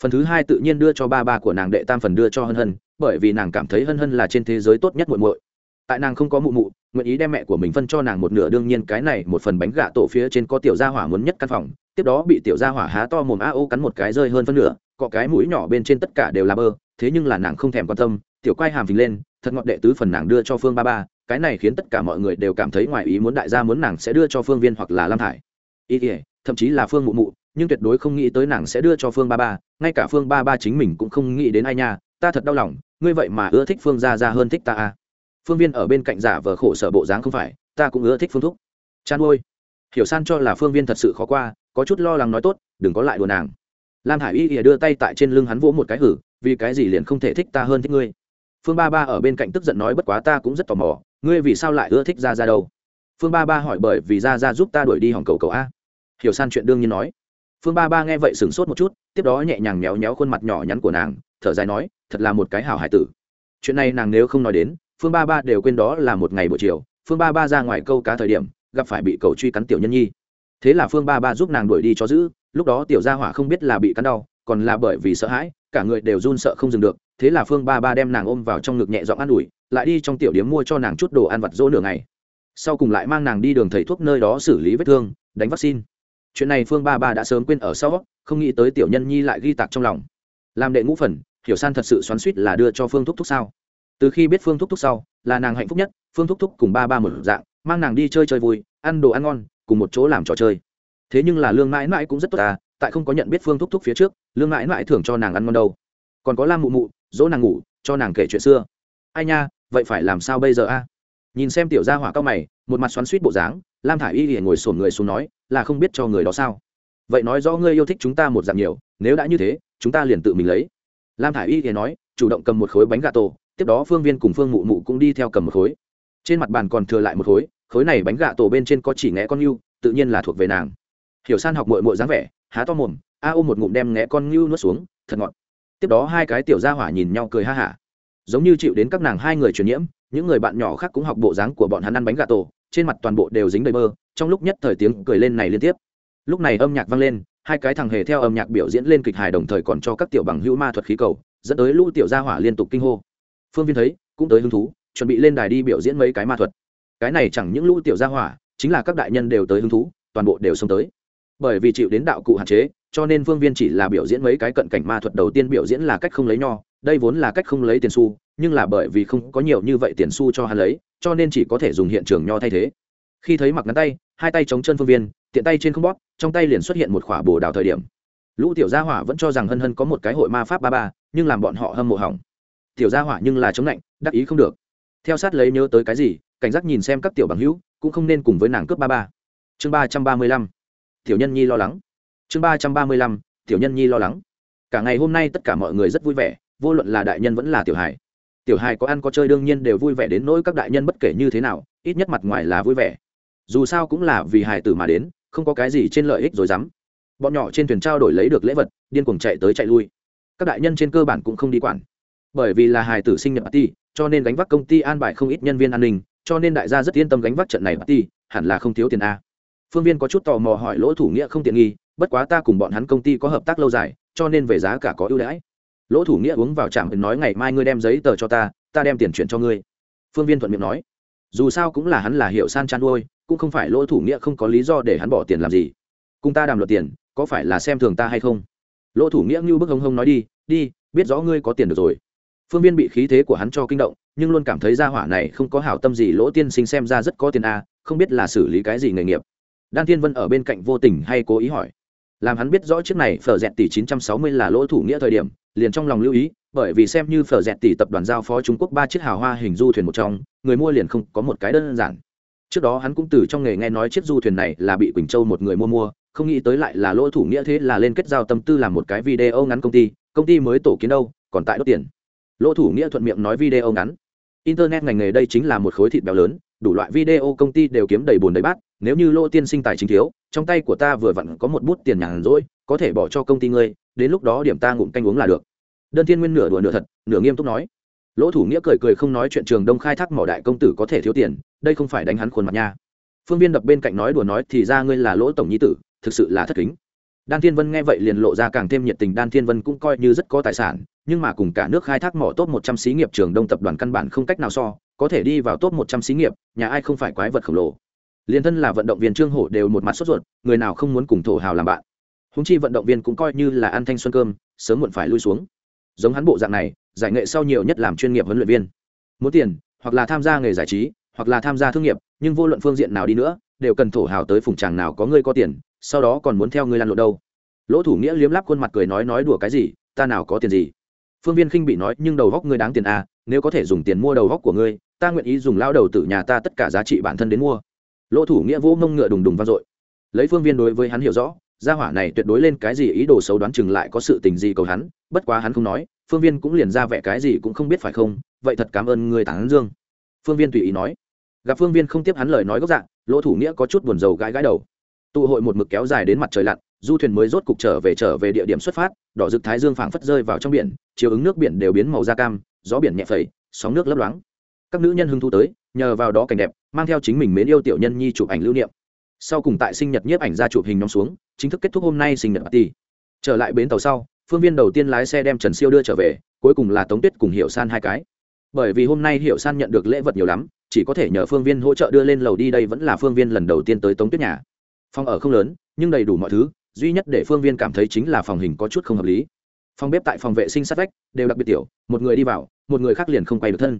Phần thứ hai tự nhiên đưa cho ba ba của nàng đệ tam phần đưa cho hân hân, bởi vì nàng cảm thấy hân hân là trên thế giới tốt nhất muộn muội. Tại nàng không có mụ mụ, nguyện ý đem mẹ của mình phân cho nàng một nửa, đương nhiên cái này một phần bánh gà tổ phía trên có tiểu gia hỏa muốn nhất căn phòng tiếp đó bị tiểu gia hỏa há to mồm a ô cắn một cái rơi hơn phân nửa cọ cái mũi nhỏ bên trên tất cả đều là bơ, thế nhưng là nàng không thèm quan tâm, tiểu quay hàm phình lên, thật ngọt đệ tứ phần nàng đưa cho phương ba ba, cái này khiến tất cả mọi người đều cảm thấy ngoài ý muốn đại gia muốn nàng sẽ đưa cho phương viên hoặc là lam thải ý ỉa thậm chí là phương mụ mụ, nhưng tuyệt đối không nghĩ tới nàng sẽ đưa cho phương ba ba, ngay cả phương ba ba chính mình cũng không nghĩ đến ai nha, ta thật đau lòng, ngươi vậy mà ưa thích phương gia ra hơn thích ta à. phương viên ở bên cạnh giả vờ khổ sở bộ dáng không phải, ta cũng ưa thích phương thúc chan ôi, hiểu san cho là phương viên thật sự khó qua có chút lo lắng nói tốt, đừng có lại đùa nàng. Lam hải y ỉa đưa tay tại trên lưng hắn vỗ một cái, hử, vì cái gì liền không thể thích ta hơn thích ngươi? Phương ba ba ở bên cạnh tức giận nói, bất quá ta cũng rất tò mò, ngươi vì sao lại ưa thích ra ra đâu? Phương ba ba hỏi, bởi vì ra ra giúp ta đuổi đi hỏng cầu cầu a? Hiểu san chuyện đương nhiên nói. Phương ba ba nghe vậy sửng sốt một chút, tiếp đó nhẹ nhàng méo méo khuôn mặt nhỏ nhắn của nàng, thở dài nói, thật là một cái hảo hải tử. Chuyện này nàng nếu không nói đến, phương ba ba đều quên đó là một ngày buổi chiều, phương ba ba ra ngoài câu cá thời điểm, gặp phải bị cầu truy cắn tiểu nhân nhi thế là phương ba ba giúp nàng đuổi đi cho giữ, lúc đó tiểu gia hỏa không biết là bị cắn đau, còn là bởi vì sợ hãi, cả người đều run sợ không dừng được, thế là phương ba ba đem nàng ôm vào trong ngực nhẹ giọng an ủi, lại đi trong tiểu điếm mua cho nàng chút đồ ăn vặt dỗ nửa ngày. Sau cùng lại mang nàng đi đường thầy thuốc nơi đó xử lý vết thương, đánh vaccine. Chuyện này phương ba ba đã sớm quên ở sau, không nghĩ tới tiểu nhân nhi lại ghi tạc trong lòng. Làm đệ ngũ phần, hiểu san thật sự xoắn suýt là đưa cho phương thúc thúc sao? Từ khi biết phương thúc thúc sau, là nàng hạnh phúc nhất, phương thúc thúc cùng ba ba một dạng, mang nàng đi chơi chơi vui, ăn đồ ăn ngon cùng một chỗ làm trò chơi. Thế nhưng là lương mãi mãi cũng rất tốt à tại không có nhận biết phương thúc thúc phía trước, lương mãi mãi thưởng cho nàng ăn ngon đâu. Còn có lam mụ mụ, dỗ nàng ngủ, cho nàng kể chuyện xưa. Ai nha, vậy phải làm sao bây giờ a nhìn xem tiểu gia hỏa cao mày, một mặt xoắn suýt bộ dáng, lam thả i y liền ngồi sổn người xuống nói, là không biết cho người đó sao? Vậy nói rõ ngươi yêu thích chúng ta một dạng nhiều, nếu đã như thế, chúng ta liền tự mình lấy. Lam thả i y liền nói, chủ động cầm một khối bánh gà tổ, tiếp đó phương viên cùng phương mụ mụ cũng đi theo cầm một khối. Trên mặt bàn còn thừa lại một khối khối này bánh gạ tổ bên trên có chỉ ngẽ con ngưu, tự nhiên là thuộc về nàng. Hiểu san học mội mội dáng vẻ, há to mồm, a ôm một ngụm đem ngẽ con ngưu nuốt xuống, thật ngọt. Tiếp đó hai cái tiểu gia hỏa nhìn nhau cười ha hả. Giống như chịu đến các nàng hai người truyền nhiễm, những người bạn nhỏ khác cũng học bộ dáng của bọn hắn ăn bánh gà tổ, trên mặt toàn bộ đều dính đầy mơ trong lúc nhất thời tiếng cười lên này liên tiếp. Lúc này âm nhạc vang lên, hai cái thằng hề theo âm nhạc biểu diễn lên kịch hài đồng thời còn cho các tiểu bằng hữu ma thuật khí cầu, dẫn tới lũ tiểu gia hỏa liên tục kinh hô. Phương viên thấy, cũng tới hứng thú, chuẩn bị lên đài đi biểu diễn mấy cái ma thuật cái này chẳng những lũ tiểu gia hỏa, chính là các đại nhân đều tới hứng thú, toàn bộ đều xông tới. Bởi vì chịu đến đạo cụ hạn chế, cho nên phương viên chỉ là biểu diễn mấy cái cận cảnh ma thuật đầu tiên biểu diễn là cách không lấy nho, đây vốn là cách không lấy tiền xu, nhưng là bởi vì không có nhiều như vậy tiền xu cho hắn lấy, cho nên chỉ có thể dùng hiện trường nho thay thế. Khi thấy mặc ngắn tay, hai tay chống chân phương viên, tiện tay trên không bóp, trong tay liền xuất hiện một khỏa bồ đào thời điểm. Lũ tiểu gia hỏa vẫn cho rằng hân hân có một cái hội ma pháp ba ba, nhưng làm bọn họ hâm mộ hỏng. Tiểu gia hỏa nhưng là chống lạnh, đắc ý không được theo sát lấy nhớ tới cái gì, cảnh giác nhìn xem các tiểu bằng hữu, cũng không nên cùng với nàng cướp ba ba. Chương ba trăm ba mươi lăm. Tiểu nhân nhi lo lắng. Chương ba trăm ba mươi lăm. Tiểu nhân nhi lo lắng. Cả ngày hôm nay tất cả mọi người rất vui vẻ, vô luận là đại nhân vẫn là tiểu hài. Tiểu hài có ăn có chơi đương nhiên đều vui vẻ đến nỗi các đại nhân bất kể như thế nào, ít nhất mặt ngoài là vui vẻ. Dù sao cũng là vì hài tử mà đến, không có cái gì trên lợi ích rồi dám. Bọn nhỏ trên thuyền trao đổi lấy được lễ vật, điên cuồng chạy tới chạy lui. Các đại nhân trên cơ bản cũng không đi quản. Bởi vì là hài tử sinh nhật ti cho nên gánh vác công ty an bài không ít nhân viên an ninh, cho nên đại gia rất yên tâm gánh vác trận này party hẳn là không thiếu tiền a. Phương viên có chút tò mò hỏi lỗ thủ nghĩa không tiện nghi, bất quá ta cùng bọn hắn công ty có hợp tác lâu dài, cho nên về giá cả có ưu đãi. Lỗ thủ nghĩa uống vào trạm nói ngày mai ngươi đem giấy tờ cho ta ta đem tiền chuyển cho ngươi. Phương viên thuận miệng nói. Dù sao cũng là hắn là hiệu san chăn nuôi, cũng không phải lỗ thủ nghĩa không có lý do để hắn bỏ tiền làm gì. Cùng ta đàm luật tiền, có phải là xem thường ta hay không? Lỗ thủ nghĩa như bức hông hông nói đi đi, biết rõ ngươi có tiền được rồi phương viên bị khí thế của hắn cho kinh động nhưng luôn cảm thấy gia hỏa này không có hảo tâm gì lỗ tiên sinh xem ra rất có tiền a à, không biết là xử lý cái gì nghề nghiệp. Đan thiên vân ở bên cạnh vô tình hay cố ý hỏi. Làm hắn biết rõ chiếc này phở dẹt tỷ 960 là lỗ thủ nghĩa thời điểm liền trong lòng lưu ý bởi vì xem như phở dẹt tỷ tập đoàn giao phó trung quốc ba chiếc hào hoa hình du thuyền một trong người mua liền không có một cái đơn giản. Trước đó hắn cũng từ trong nghề nghe nói chiếc du thuyền này là bị quỳnh châu một người mua mua không nghĩ tới lại là lỗ thủ nghĩa thế là lên kết giao tâm tư làm một cái video ngắn công ty công ty mới tổ kiến đâu còn tại đốt tiền lỗ thủ nghĩa thuận miệng nói video ngắn. Internet ngành nghề đây chính là một khối thịt béo lớn, đủ loại video công ty đều kiếm đầy bùn đầy bát, nếu như lỗ tiên sinh tài chính thiếu, trong tay của ta vừa vặn có một bút tiền nhàn rỗi, có thể bỏ cho công ty ngươi, đến lúc đó điểm ta ngụm canh uống là được. Đơn thiên nguyên nửa đùa nửa thật, nửa nghiêm túc nói. Lỗ thủ nghĩa cười cười không nói chuyện trường đông khai thác mỏ đại công tử có thể thiếu tiền, đây không phải đánh hắn khuôn mặt nha. Phương viên đập bên cạnh nói đùa nói thì ra ngươi là lỗ tổng nhi tử, thực sự là thất kính đan thiên vân nghe vậy liền lộ ra càng thêm nhiệt tình, đan thiên vân cũng coi như rất có tài sản, nhưng mà cùng cả nước khai thác mỏ tốt một trăm xí nghiệp trường đông tập đoàn căn bản không cách nào so, có thể đi vào top một trăm xí nghiệp, nhà ai không phải quái vật khổng lồ. Liền thân là vận động viên trương hổ đều một mặt sốt ruột, người nào không muốn cùng thổ hào làm bạn. Húng chi vận động viên cũng coi như là ăn thanh xuân cơm, sớm muộn phải lui xuống. Giống hắn bộ dạng này, giải nghệ sau nhiều nhất làm chuyên nghiệp huấn luyện viên. Muốn tiền, hoặc là tham gia nghề giải trí, hoặc là tham gia thương nghiệp, nhưng vô luận phương diện nào đi nữa, đều cần thổ hào tới phùng tràng nào có ngươi có tiền sau đó còn muốn theo ngươi lăn lộn đâu. Lỗ thủ nghĩa liếm lắp khuôn mặt cười nói nói đùa cái gì, ta nào có tiền gì. Phương viên khinh bị nói, nhưng đầu góc ngươi đáng tiền à nếu có thể dùng tiền mua đầu góc của ngươi, ta nguyện ý dùng lao đầu từ nhà ta tất cả giá trị bản thân đến mua. Lỗ thủ nghĩa vỗ mông ngựa đùng đùng vang dội. Lấy phương viên đối với hắn hiểu rõ, gia hỏa này tuyệt đối lên cái gì ý đồ xấu đoán chừng lại có sự tình gì cầu hắn, bất quá hắn không nói, phương viên cũng liền ra vẻ cái gì cũng không biết phải không, vậy thật cảm ơn người tản dương. Phương viên tùy ý nói. Gặp phương viên không tiếp hắn lời nói gốc dạng, lỗ thủ nghĩa có chút buồn rầu gãi gãi đầu tụ hội một mực kéo dài đến mặt trời lặn, du thuyền mới rốt cục trở về trở về địa điểm xuất phát, đỏ rực thái dương phảng phất rơi vào trong biển, chiều ứng nước biển đều biến màu da cam, gió biển nhẹ phẩy, sóng nước lấp loáng. Các nữ nhân hứng thú tới, nhờ vào đó cảnh đẹp, mang theo chính mình mến yêu tiểu nhân nhi chụp ảnh lưu niệm. Sau cùng tại sinh nhật nhiếp ảnh ra chụp hình nhóm xuống, chính thức kết thúc hôm nay sinh nhật party. Trở lại bến tàu sau, phương viên đầu tiên lái xe đem trần siêu đưa trở về, cuối cùng là tống tuyết cùng hiệu san hai cái. Bởi vì hôm nay hiệu san nhận được lễ vật nhiều lắm, chỉ có thể nhờ phương viên hỗ trợ đưa lên lầu đi, đây vẫn là phương viên lần đầu tiên tới tống tuyết nhà phòng ở không lớn, nhưng đầy đủ mọi thứ, duy nhất để phương viên cảm thấy chính là phòng hình có chút không hợp lý. Phòng bếp tại phòng vệ sinh sát vách, đều đặc biệt tiểu, một người đi vào, một người khác liền không quay được thân.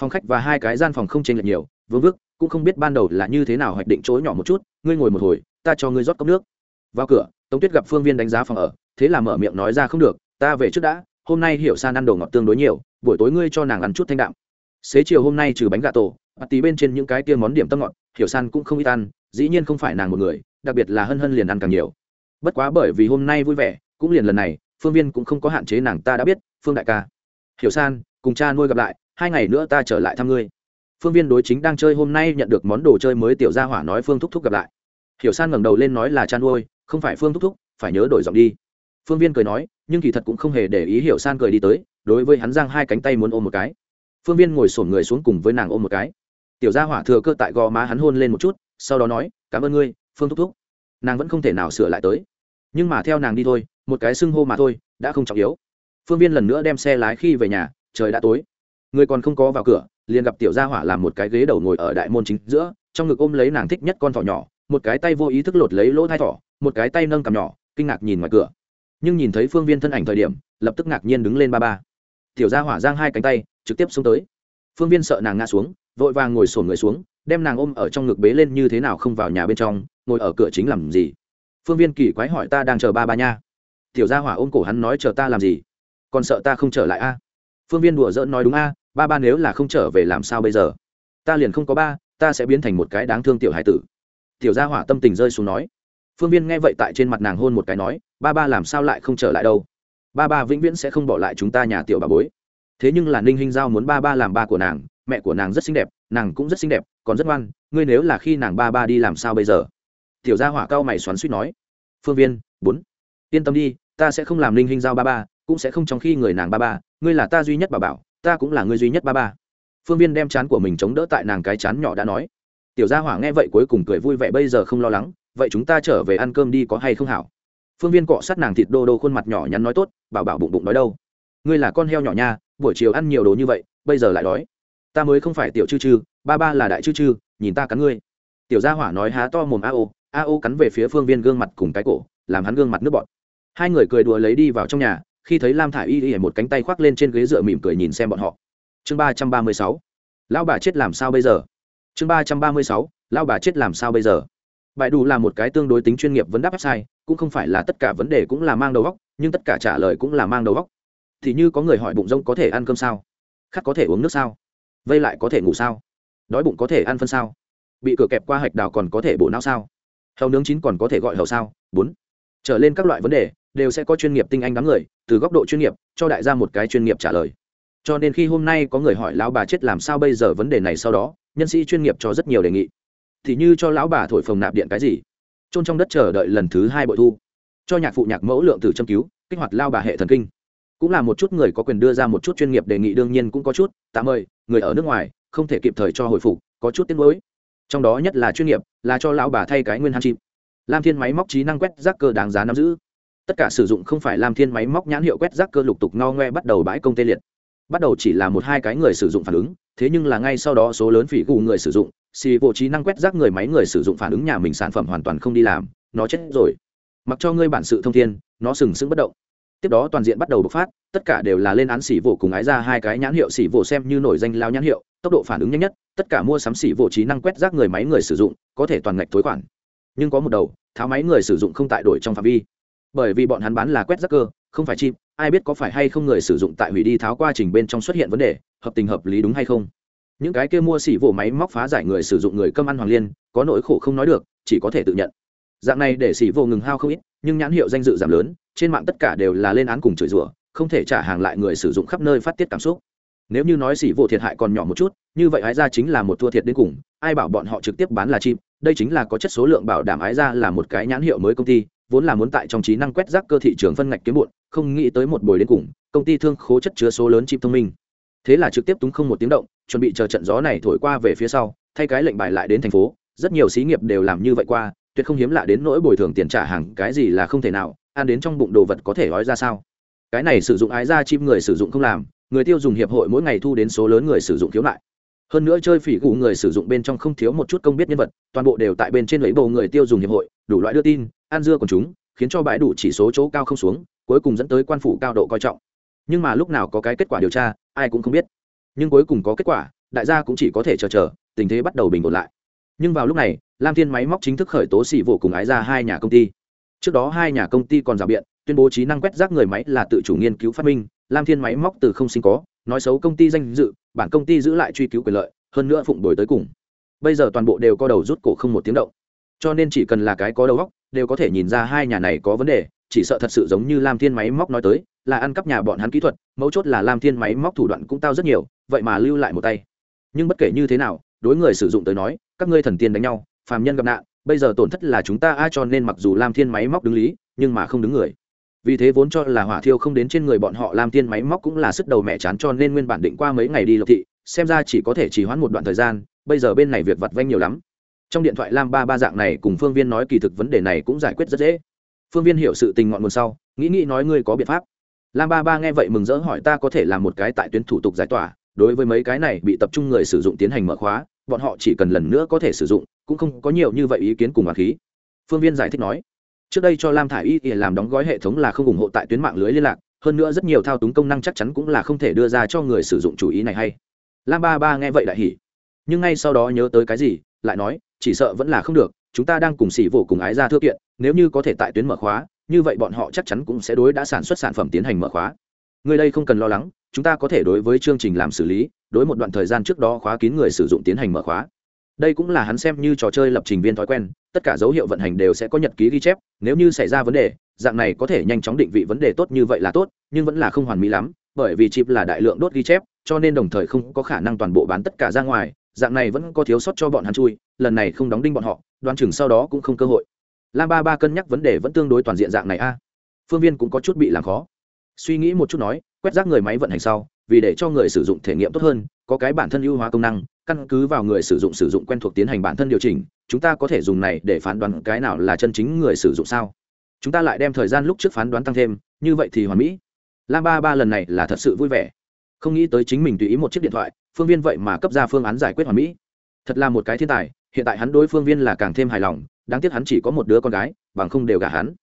Phòng khách và hai cái gian phòng không chênh lệch nhiều, vương vức, cũng không biết ban đầu là như thế nào hoạch định chỗ nhỏ một chút, ngươi ngồi một hồi, ta cho ngươi rót cốc nước. Vào cửa, tống tuyết gặp phương viên đánh giá phòng ở, thế là mở miệng nói ra không được, ta về trước đã, hôm nay hiểu san ăn đồ ngọt tương đối nhiều, buổi tối ngươi cho nàng ăn chút thanh đạm. Xế chiều hôm nay trừ bánh gà tổ bạt tí bên trên những cái kia món điểm tâm ngọt, hiểu san cũng không ít ăn dĩ nhiên không phải nàng một người, đặc biệt là hân hân liền ăn càng nhiều. Bất quá bởi vì hôm nay vui vẻ, cũng liền lần này, phương viên cũng không có hạn chế nàng, ta đã biết, phương đại ca. Hiểu san, cùng cha nuôi gặp lại, hai ngày nữa ta trở lại thăm ngươi. Phương viên đối chính đang chơi hôm nay nhận được món đồ chơi mới tiểu gia hỏa nói phương thúc thúc gặp lại. Hiểu san ngẩng đầu lên nói là cha nuôi, không phải phương thúc thúc, phải nhớ đổi giọng đi. Phương viên cười nói, nhưng kỳ thật cũng không hề để ý hiểu san cười đi tới, đối với hắn giang hai cánh tay muốn ôm một cái. Phương viên ngồi sổn người xuống cùng với nàng ôm một cái. Tiểu gia hỏa thừa cơ tại gò má hắn hôn lên một chút sau đó nói, cảm ơn ngươi, phương thúc thúc. Nàng vẫn không thể nào sửa lại tới. Nhưng mà theo nàng đi thôi, một cái xưng hô mà thôi, đã không trọng yếu. Phương viên lần nữa đem xe lái khi về nhà, trời đã tối. Người còn không có vào cửa, liền gặp tiểu gia hỏa làm một cái ghế đầu ngồi ở đại môn chính giữa, trong ngực ôm lấy nàng thích nhất con thỏ nhỏ, một cái tay vô ý thức lột lấy lỗ thai thỏ, một cái tay nâng cằm nhỏ, kinh ngạc nhìn ngoài cửa. Nhưng nhìn thấy phương viên thân ảnh thời điểm, lập tức ngạc nhiên đứng lên ba ba. Tiểu gia hỏa giang hai cánh tay, trực tiếp xuống tới. Phương viên sợ nàng ngã xuống, vội vàng ngồi sổn người xuống đem nàng ôm ở trong ngực bế lên như thế nào không vào nhà bên trong, ngồi ở cửa chính làm gì? Phương viên kỳ quái hỏi ta đang chờ ba ba nha. Tiểu gia hỏa ôm cổ hắn nói chờ ta làm gì? Còn sợ ta không trở lại a? Phương viên đùa giỡn nói đúng a, ba ba nếu là không trở về làm sao bây giờ? Ta liền không có ba, ta sẽ biến thành một cái đáng thương tiểu hải tử. Tiểu gia hỏa tâm tình rơi xuống nói. Phương viên nghe vậy tại trên mặt nàng hôn một cái nói, ba ba làm sao lại không trở lại đâu? Ba ba vĩnh viễn sẽ không bỏ lại chúng ta nhà tiểu bà bối. Thế nhưng là ninh hinh giao muốn ba ba làm ba của nàng, mẹ của nàng rất xinh đẹp, nàng cũng rất xinh đẹp còn rất ngoan, ngươi nếu là khi nàng ba ba đi làm sao bây giờ? Tiểu gia hỏa cao mày xoắn suýt nói. Phương viên, bốn. Yên tâm đi, ta sẽ không làm linh hình giao ba ba, cũng sẽ không trong khi người nàng ba ba, ngươi là ta duy nhất bà bảo, ta cũng là ngươi duy nhất ba ba. Phương viên đem chán của mình chống đỡ tại nàng cái chán nhỏ đã nói. Tiểu gia hỏa nghe vậy cuối cùng cười vui vẻ bây giờ không lo lắng, vậy chúng ta trở về ăn cơm đi có hay không hảo? Phương viên cọ sát nàng thịt đô đô khuôn mặt nhỏ nhắn nói tốt, bảo bảo bụng bụng nói đâu. Ngươi là con heo nhỏ nha, buổi chiều ăn nhiều đồ như vậy, bây giờ lại đói. Ta mới không phải tiểu chư chư ba ba là đại chư chư, nhìn ta cắn ngươi. Tiểu gia hỏa nói há to mồm a ô a ô cắn về phía phương viên gương mặt cùng cái cổ, làm hắn gương mặt nước bọt. Hai người cười đùa lấy đi vào trong nhà, khi thấy lam thả i y y một cánh tay khoác lên trên ghế dựa mỉm cười nhìn xem bọn họ. Chương ba trăm ba mươi sáu, lão bà chết làm sao bây giờ? Chương ba trăm ba mươi sáu, lão bà chết làm sao bây giờ? Bài đủ là một cái tương đối tính chuyên nghiệp vấn đáp website cũng không phải là tất cả vấn đề cũng là mang đầu góc nhưng tất cả trả lời cũng là mang đầu góc thì như có người hỏi bụng rông có thể ăn cơm sao? Khát có thể uống nước sao? Vây lại có thể ngủ sao? Đói bụng có thể ăn phân sao? Bị cửa kẹp qua hạch đào còn có thể bổ não sao? Hầu nướng chín còn có thể gọi hầu sao? Bốn. Trở lên các loại vấn đề đều sẽ có chuyên nghiệp tinh anh đám người, từ góc độ chuyên nghiệp cho đại gia một cái chuyên nghiệp trả lời. Cho nên khi hôm nay có người hỏi lão bà chết làm sao bây giờ vấn đề này sau đó, nhân sĩ chuyên nghiệp cho rất nhiều đề nghị. Thì như cho lão bà thổi phồng nạp điện cái gì? Trôn trong đất chờ đợi lần thứ hai bội thu. Cho nhạc phụ nhạc mẫu lượng từ châm cứu, kích hoạt lao bà hệ thần kinh. Cũng là một chút người có quyền đưa ra một chút chuyên nghiệp đề nghị đương nhiên cũng có chút. Tạm ơi người ở nước ngoài không thể kịp thời cho hồi phục, có chút tiến mới trong đó nhất là chuyên nghiệp, là cho lão bà thay cái nguyên hàn chim. Lam thiên máy móc trí năng quét rác cơ đáng giá nắm giữ. Tất cả sử dụng không phải lam thiên máy móc nhãn hiệu quét rác cơ lục tục ngao ngoe bắt đầu bãi công tê liệt. Bắt đầu chỉ là một hai cái người sử dụng phản ứng, thế nhưng là ngay sau đó số lớn phỉ gù người sử dụng, xì bộ trí năng quét rác người máy người sử dụng phản ứng nhà mình sản phẩm hoàn toàn không đi làm, nó chết rồi. Mặc cho ngươi bản sự thông thiên, nó sừng sững bất động. Tiếp đó toàn diện bắt đầu bộc phát, tất cả đều là lên án xỉ vỗ cùng ái ra hai cái nhãn hiệu xỉ vỗ xem như nổi danh lao nhãn hiệu tốc độ phản ứng nhanh nhất, tất cả mua sắm xỉ vô trí năng quét rác người máy người sử dụng, có thể toàn ngạch tối khoản. Nhưng có một đầu, tháo máy người sử dụng không tại đổi trong phạm vi. Bởi vì bọn hắn bán là quét rác cơ, không phải chim ai biết có phải hay không người sử dụng tại hủy đi tháo qua trình bên trong xuất hiện vấn đề, hợp tình hợp lý đúng hay không? Những cái kia mua xỉ vỗ máy móc phá giải người sử dụng người cơm ăn hoàng liên, có nỗi khổ không nói được, chỉ có thể tự nhận. Dạng này để xỉ vỗ ngừng hao không ít, nhưng nhãn hiệu danh dự giảm lớn, trên mạng tất cả đều là lên án cùng chửi rủa, không thể trả hàng lại người sử dụng khắp nơi phát tiết cảm xúc nếu như nói xỉ vụ thiệt hại còn nhỏ một chút, như vậy ái ra chính là một thua thiệt đến cùng, ai bảo bọn họ trực tiếp bán là chim, đây chính là có chất số lượng bảo đảm ái ra là một cái nhãn hiệu mới công ty, vốn là muốn tại trong trí năng quét rác cơ thị trường phân ngạch kiếm muộn không nghĩ tới một buổi đến cùng, công ty thương khố chất chứa số lớn chip thông minh. Thế là trực tiếp túng không một tiếng động, chuẩn bị chờ trận gió này thổi qua về phía sau, thay cái lệnh bài lại đến thành phố, rất nhiều xí nghiệp đều làm như vậy qua, tuyệt không hiếm lạ đến nỗi bồi thường tiền trả hàng cái gì là không thể nào, ăn đến trong bụng đồ vật có thể nói ra sao. Cái này sử dụng ái ra chim người sử dụng không làm người tiêu dùng hiệp hội mỗi ngày thu đến số lớn người sử dụng khiếu nại. Hơn nữa chơi phỉ gù người sử dụng bên trong không thiếu một chút công biết nhân vật, toàn bộ đều tại bên trên lấy bầu người tiêu dùng hiệp hội, đủ loại đưa tin, ăn dưa còn chúng, khiến cho bãi đủ chỉ số chỗ cao không xuống, cuối cùng dẫn tới quan phủ cao độ coi trọng. Nhưng mà lúc nào có cái kết quả điều tra, ai cũng không biết. Nhưng cuối cùng có kết quả, đại gia cũng chỉ có thể chờ chờ, tình thế bắt đầu bình ổn lại. Nhưng vào lúc này, lam thiên máy móc chính thức khởi tố xỉ vụ cùng ái ra hai nhà công ty. Trước đó hai nhà công ty còn rào biện, tuyên bố trí năng quét rác người máy là tự chủ nghiên cứu phát minh lam thiên máy móc từ không sinh có, nói xấu công ty danh dự, bản công ty giữ lại truy cứu quyền lợi, hơn nữa phụng đổi tới cùng. Bây giờ toàn bộ đều có đầu rút cổ không một tiếng động. Cho nên chỉ cần là cái có đầu góc đều có thể nhìn ra hai nhà này có vấn đề, chỉ sợ thật sự giống như lam thiên máy móc nói tới, là ăn cắp nhà bọn hắn kỹ thuật, mấu chốt là lam thiên máy móc thủ đoạn cũng tao rất nhiều, vậy mà lưu lại một tay. Nhưng bất kể như thế nào, đối người sử dụng tới nói, các ngươi thần tiên đánh nhau, phàm nhân gặp nạn, bây giờ tổn thất là chúng ta ai cho nên mặc dù lam thiên máy móc đứng lý, nhưng mà không đứng người vì thế vốn cho là hỏa thiêu không đến trên người bọn họ làm tiên máy móc cũng là sức đầu mẹ chán cho nên nguyên bản định qua mấy ngày đi lộc thị, xem ra chỉ có thể chỉ hoãn một đoạn thời gian, bây giờ bên này việc vặt vanh nhiều lắm. Trong điện thoại lam ba ba dạng này cùng phương viên nói kỳ thực vấn đề này cũng giải quyết rất dễ. Phương viên hiểu sự tình ngọn nguồn sau, nghĩ nghĩ nói ngươi có biện pháp. Lam ba ba nghe vậy mừng rỡ hỏi ta có thể làm một cái tại tuyến thủ tục giải tỏa, đối với mấy cái này bị tập trung người sử dụng tiến hành mở khóa, bọn họ chỉ cần lần nữa có thể sử dụng, cũng không có nhiều như vậy ý kiến cùng hòa khí. Phương viên giải thích nói trước đây cho lam thả i y làm đóng gói hệ thống là không ủng hộ tại tuyến mạng lưới liên lạc, hơn nữa rất nhiều thao túng công năng chắc chắn cũng là không thể đưa ra cho người sử dụng chủ ý này hay. Lam ba ba nghe vậy đại hỉ. Nhưng ngay sau đó nhớ tới cái gì, lại nói, chỉ sợ vẫn là không được, chúng ta đang cùng xỉ vỗ cùng ái ra thư kiện, nếu như có thể tại tuyến mở khóa, như vậy bọn họ chắc chắn cũng sẽ đối đã sản xuất sản phẩm tiến hành mở khóa. Người đây không cần lo lắng, chúng ta có thể đối với chương trình làm xử lý, đối một đoạn thời gian trước đó khóa kín người sử dụng tiến hành mở khóa đây cũng là hắn xem như trò chơi lập trình viên thói quen, tất cả dấu hiệu vận hành đều sẽ có nhật ký ghi chép, nếu như xảy ra vấn đề, dạng này có thể nhanh chóng định vị vấn đề tốt như vậy là tốt, nhưng vẫn là không hoàn mỹ lắm, bởi vì chip là đại lượng đốt ghi chép, cho nên đồng thời không có khả năng toàn bộ bán tất cả ra ngoài, dạng này vẫn có thiếu sót cho bọn hắn chui, lần này không đóng đinh bọn họ, đoán chừng sau đó cũng không cơ hội. Lam ba ba cân nhắc vấn đề vẫn tương đối toàn diện dạng này a. Phương viên cũng có chút bị làm khó. Suy nghĩ một chút nói, quét rác người máy vận hành sau, vì để cho người sử dụng thể nghiệm tốt hơn, có cái bản thân ưu hóa công năng căn cứ vào người sử dụng sử dụng quen thuộc tiến hành bản thân điều chỉnh, chúng ta có thể dùng này để phán đoán cái nào là chân chính người sử dụng sao? Chúng ta lại đem thời gian lúc trước phán đoán tăng thêm, như vậy thì hoàn mỹ. Lam ba ba lần này là thật sự vui vẻ. Không nghĩ tới chính mình tùy ý một chiếc điện thoại, phương viên vậy mà cấp ra phương án giải quyết hoàn mỹ. Thật là một cái thiên tài, hiện tại hắn đối phương viên là càng thêm hài lòng, đáng tiếc hắn chỉ có một đứa con gái, bằng không đều gả hắn.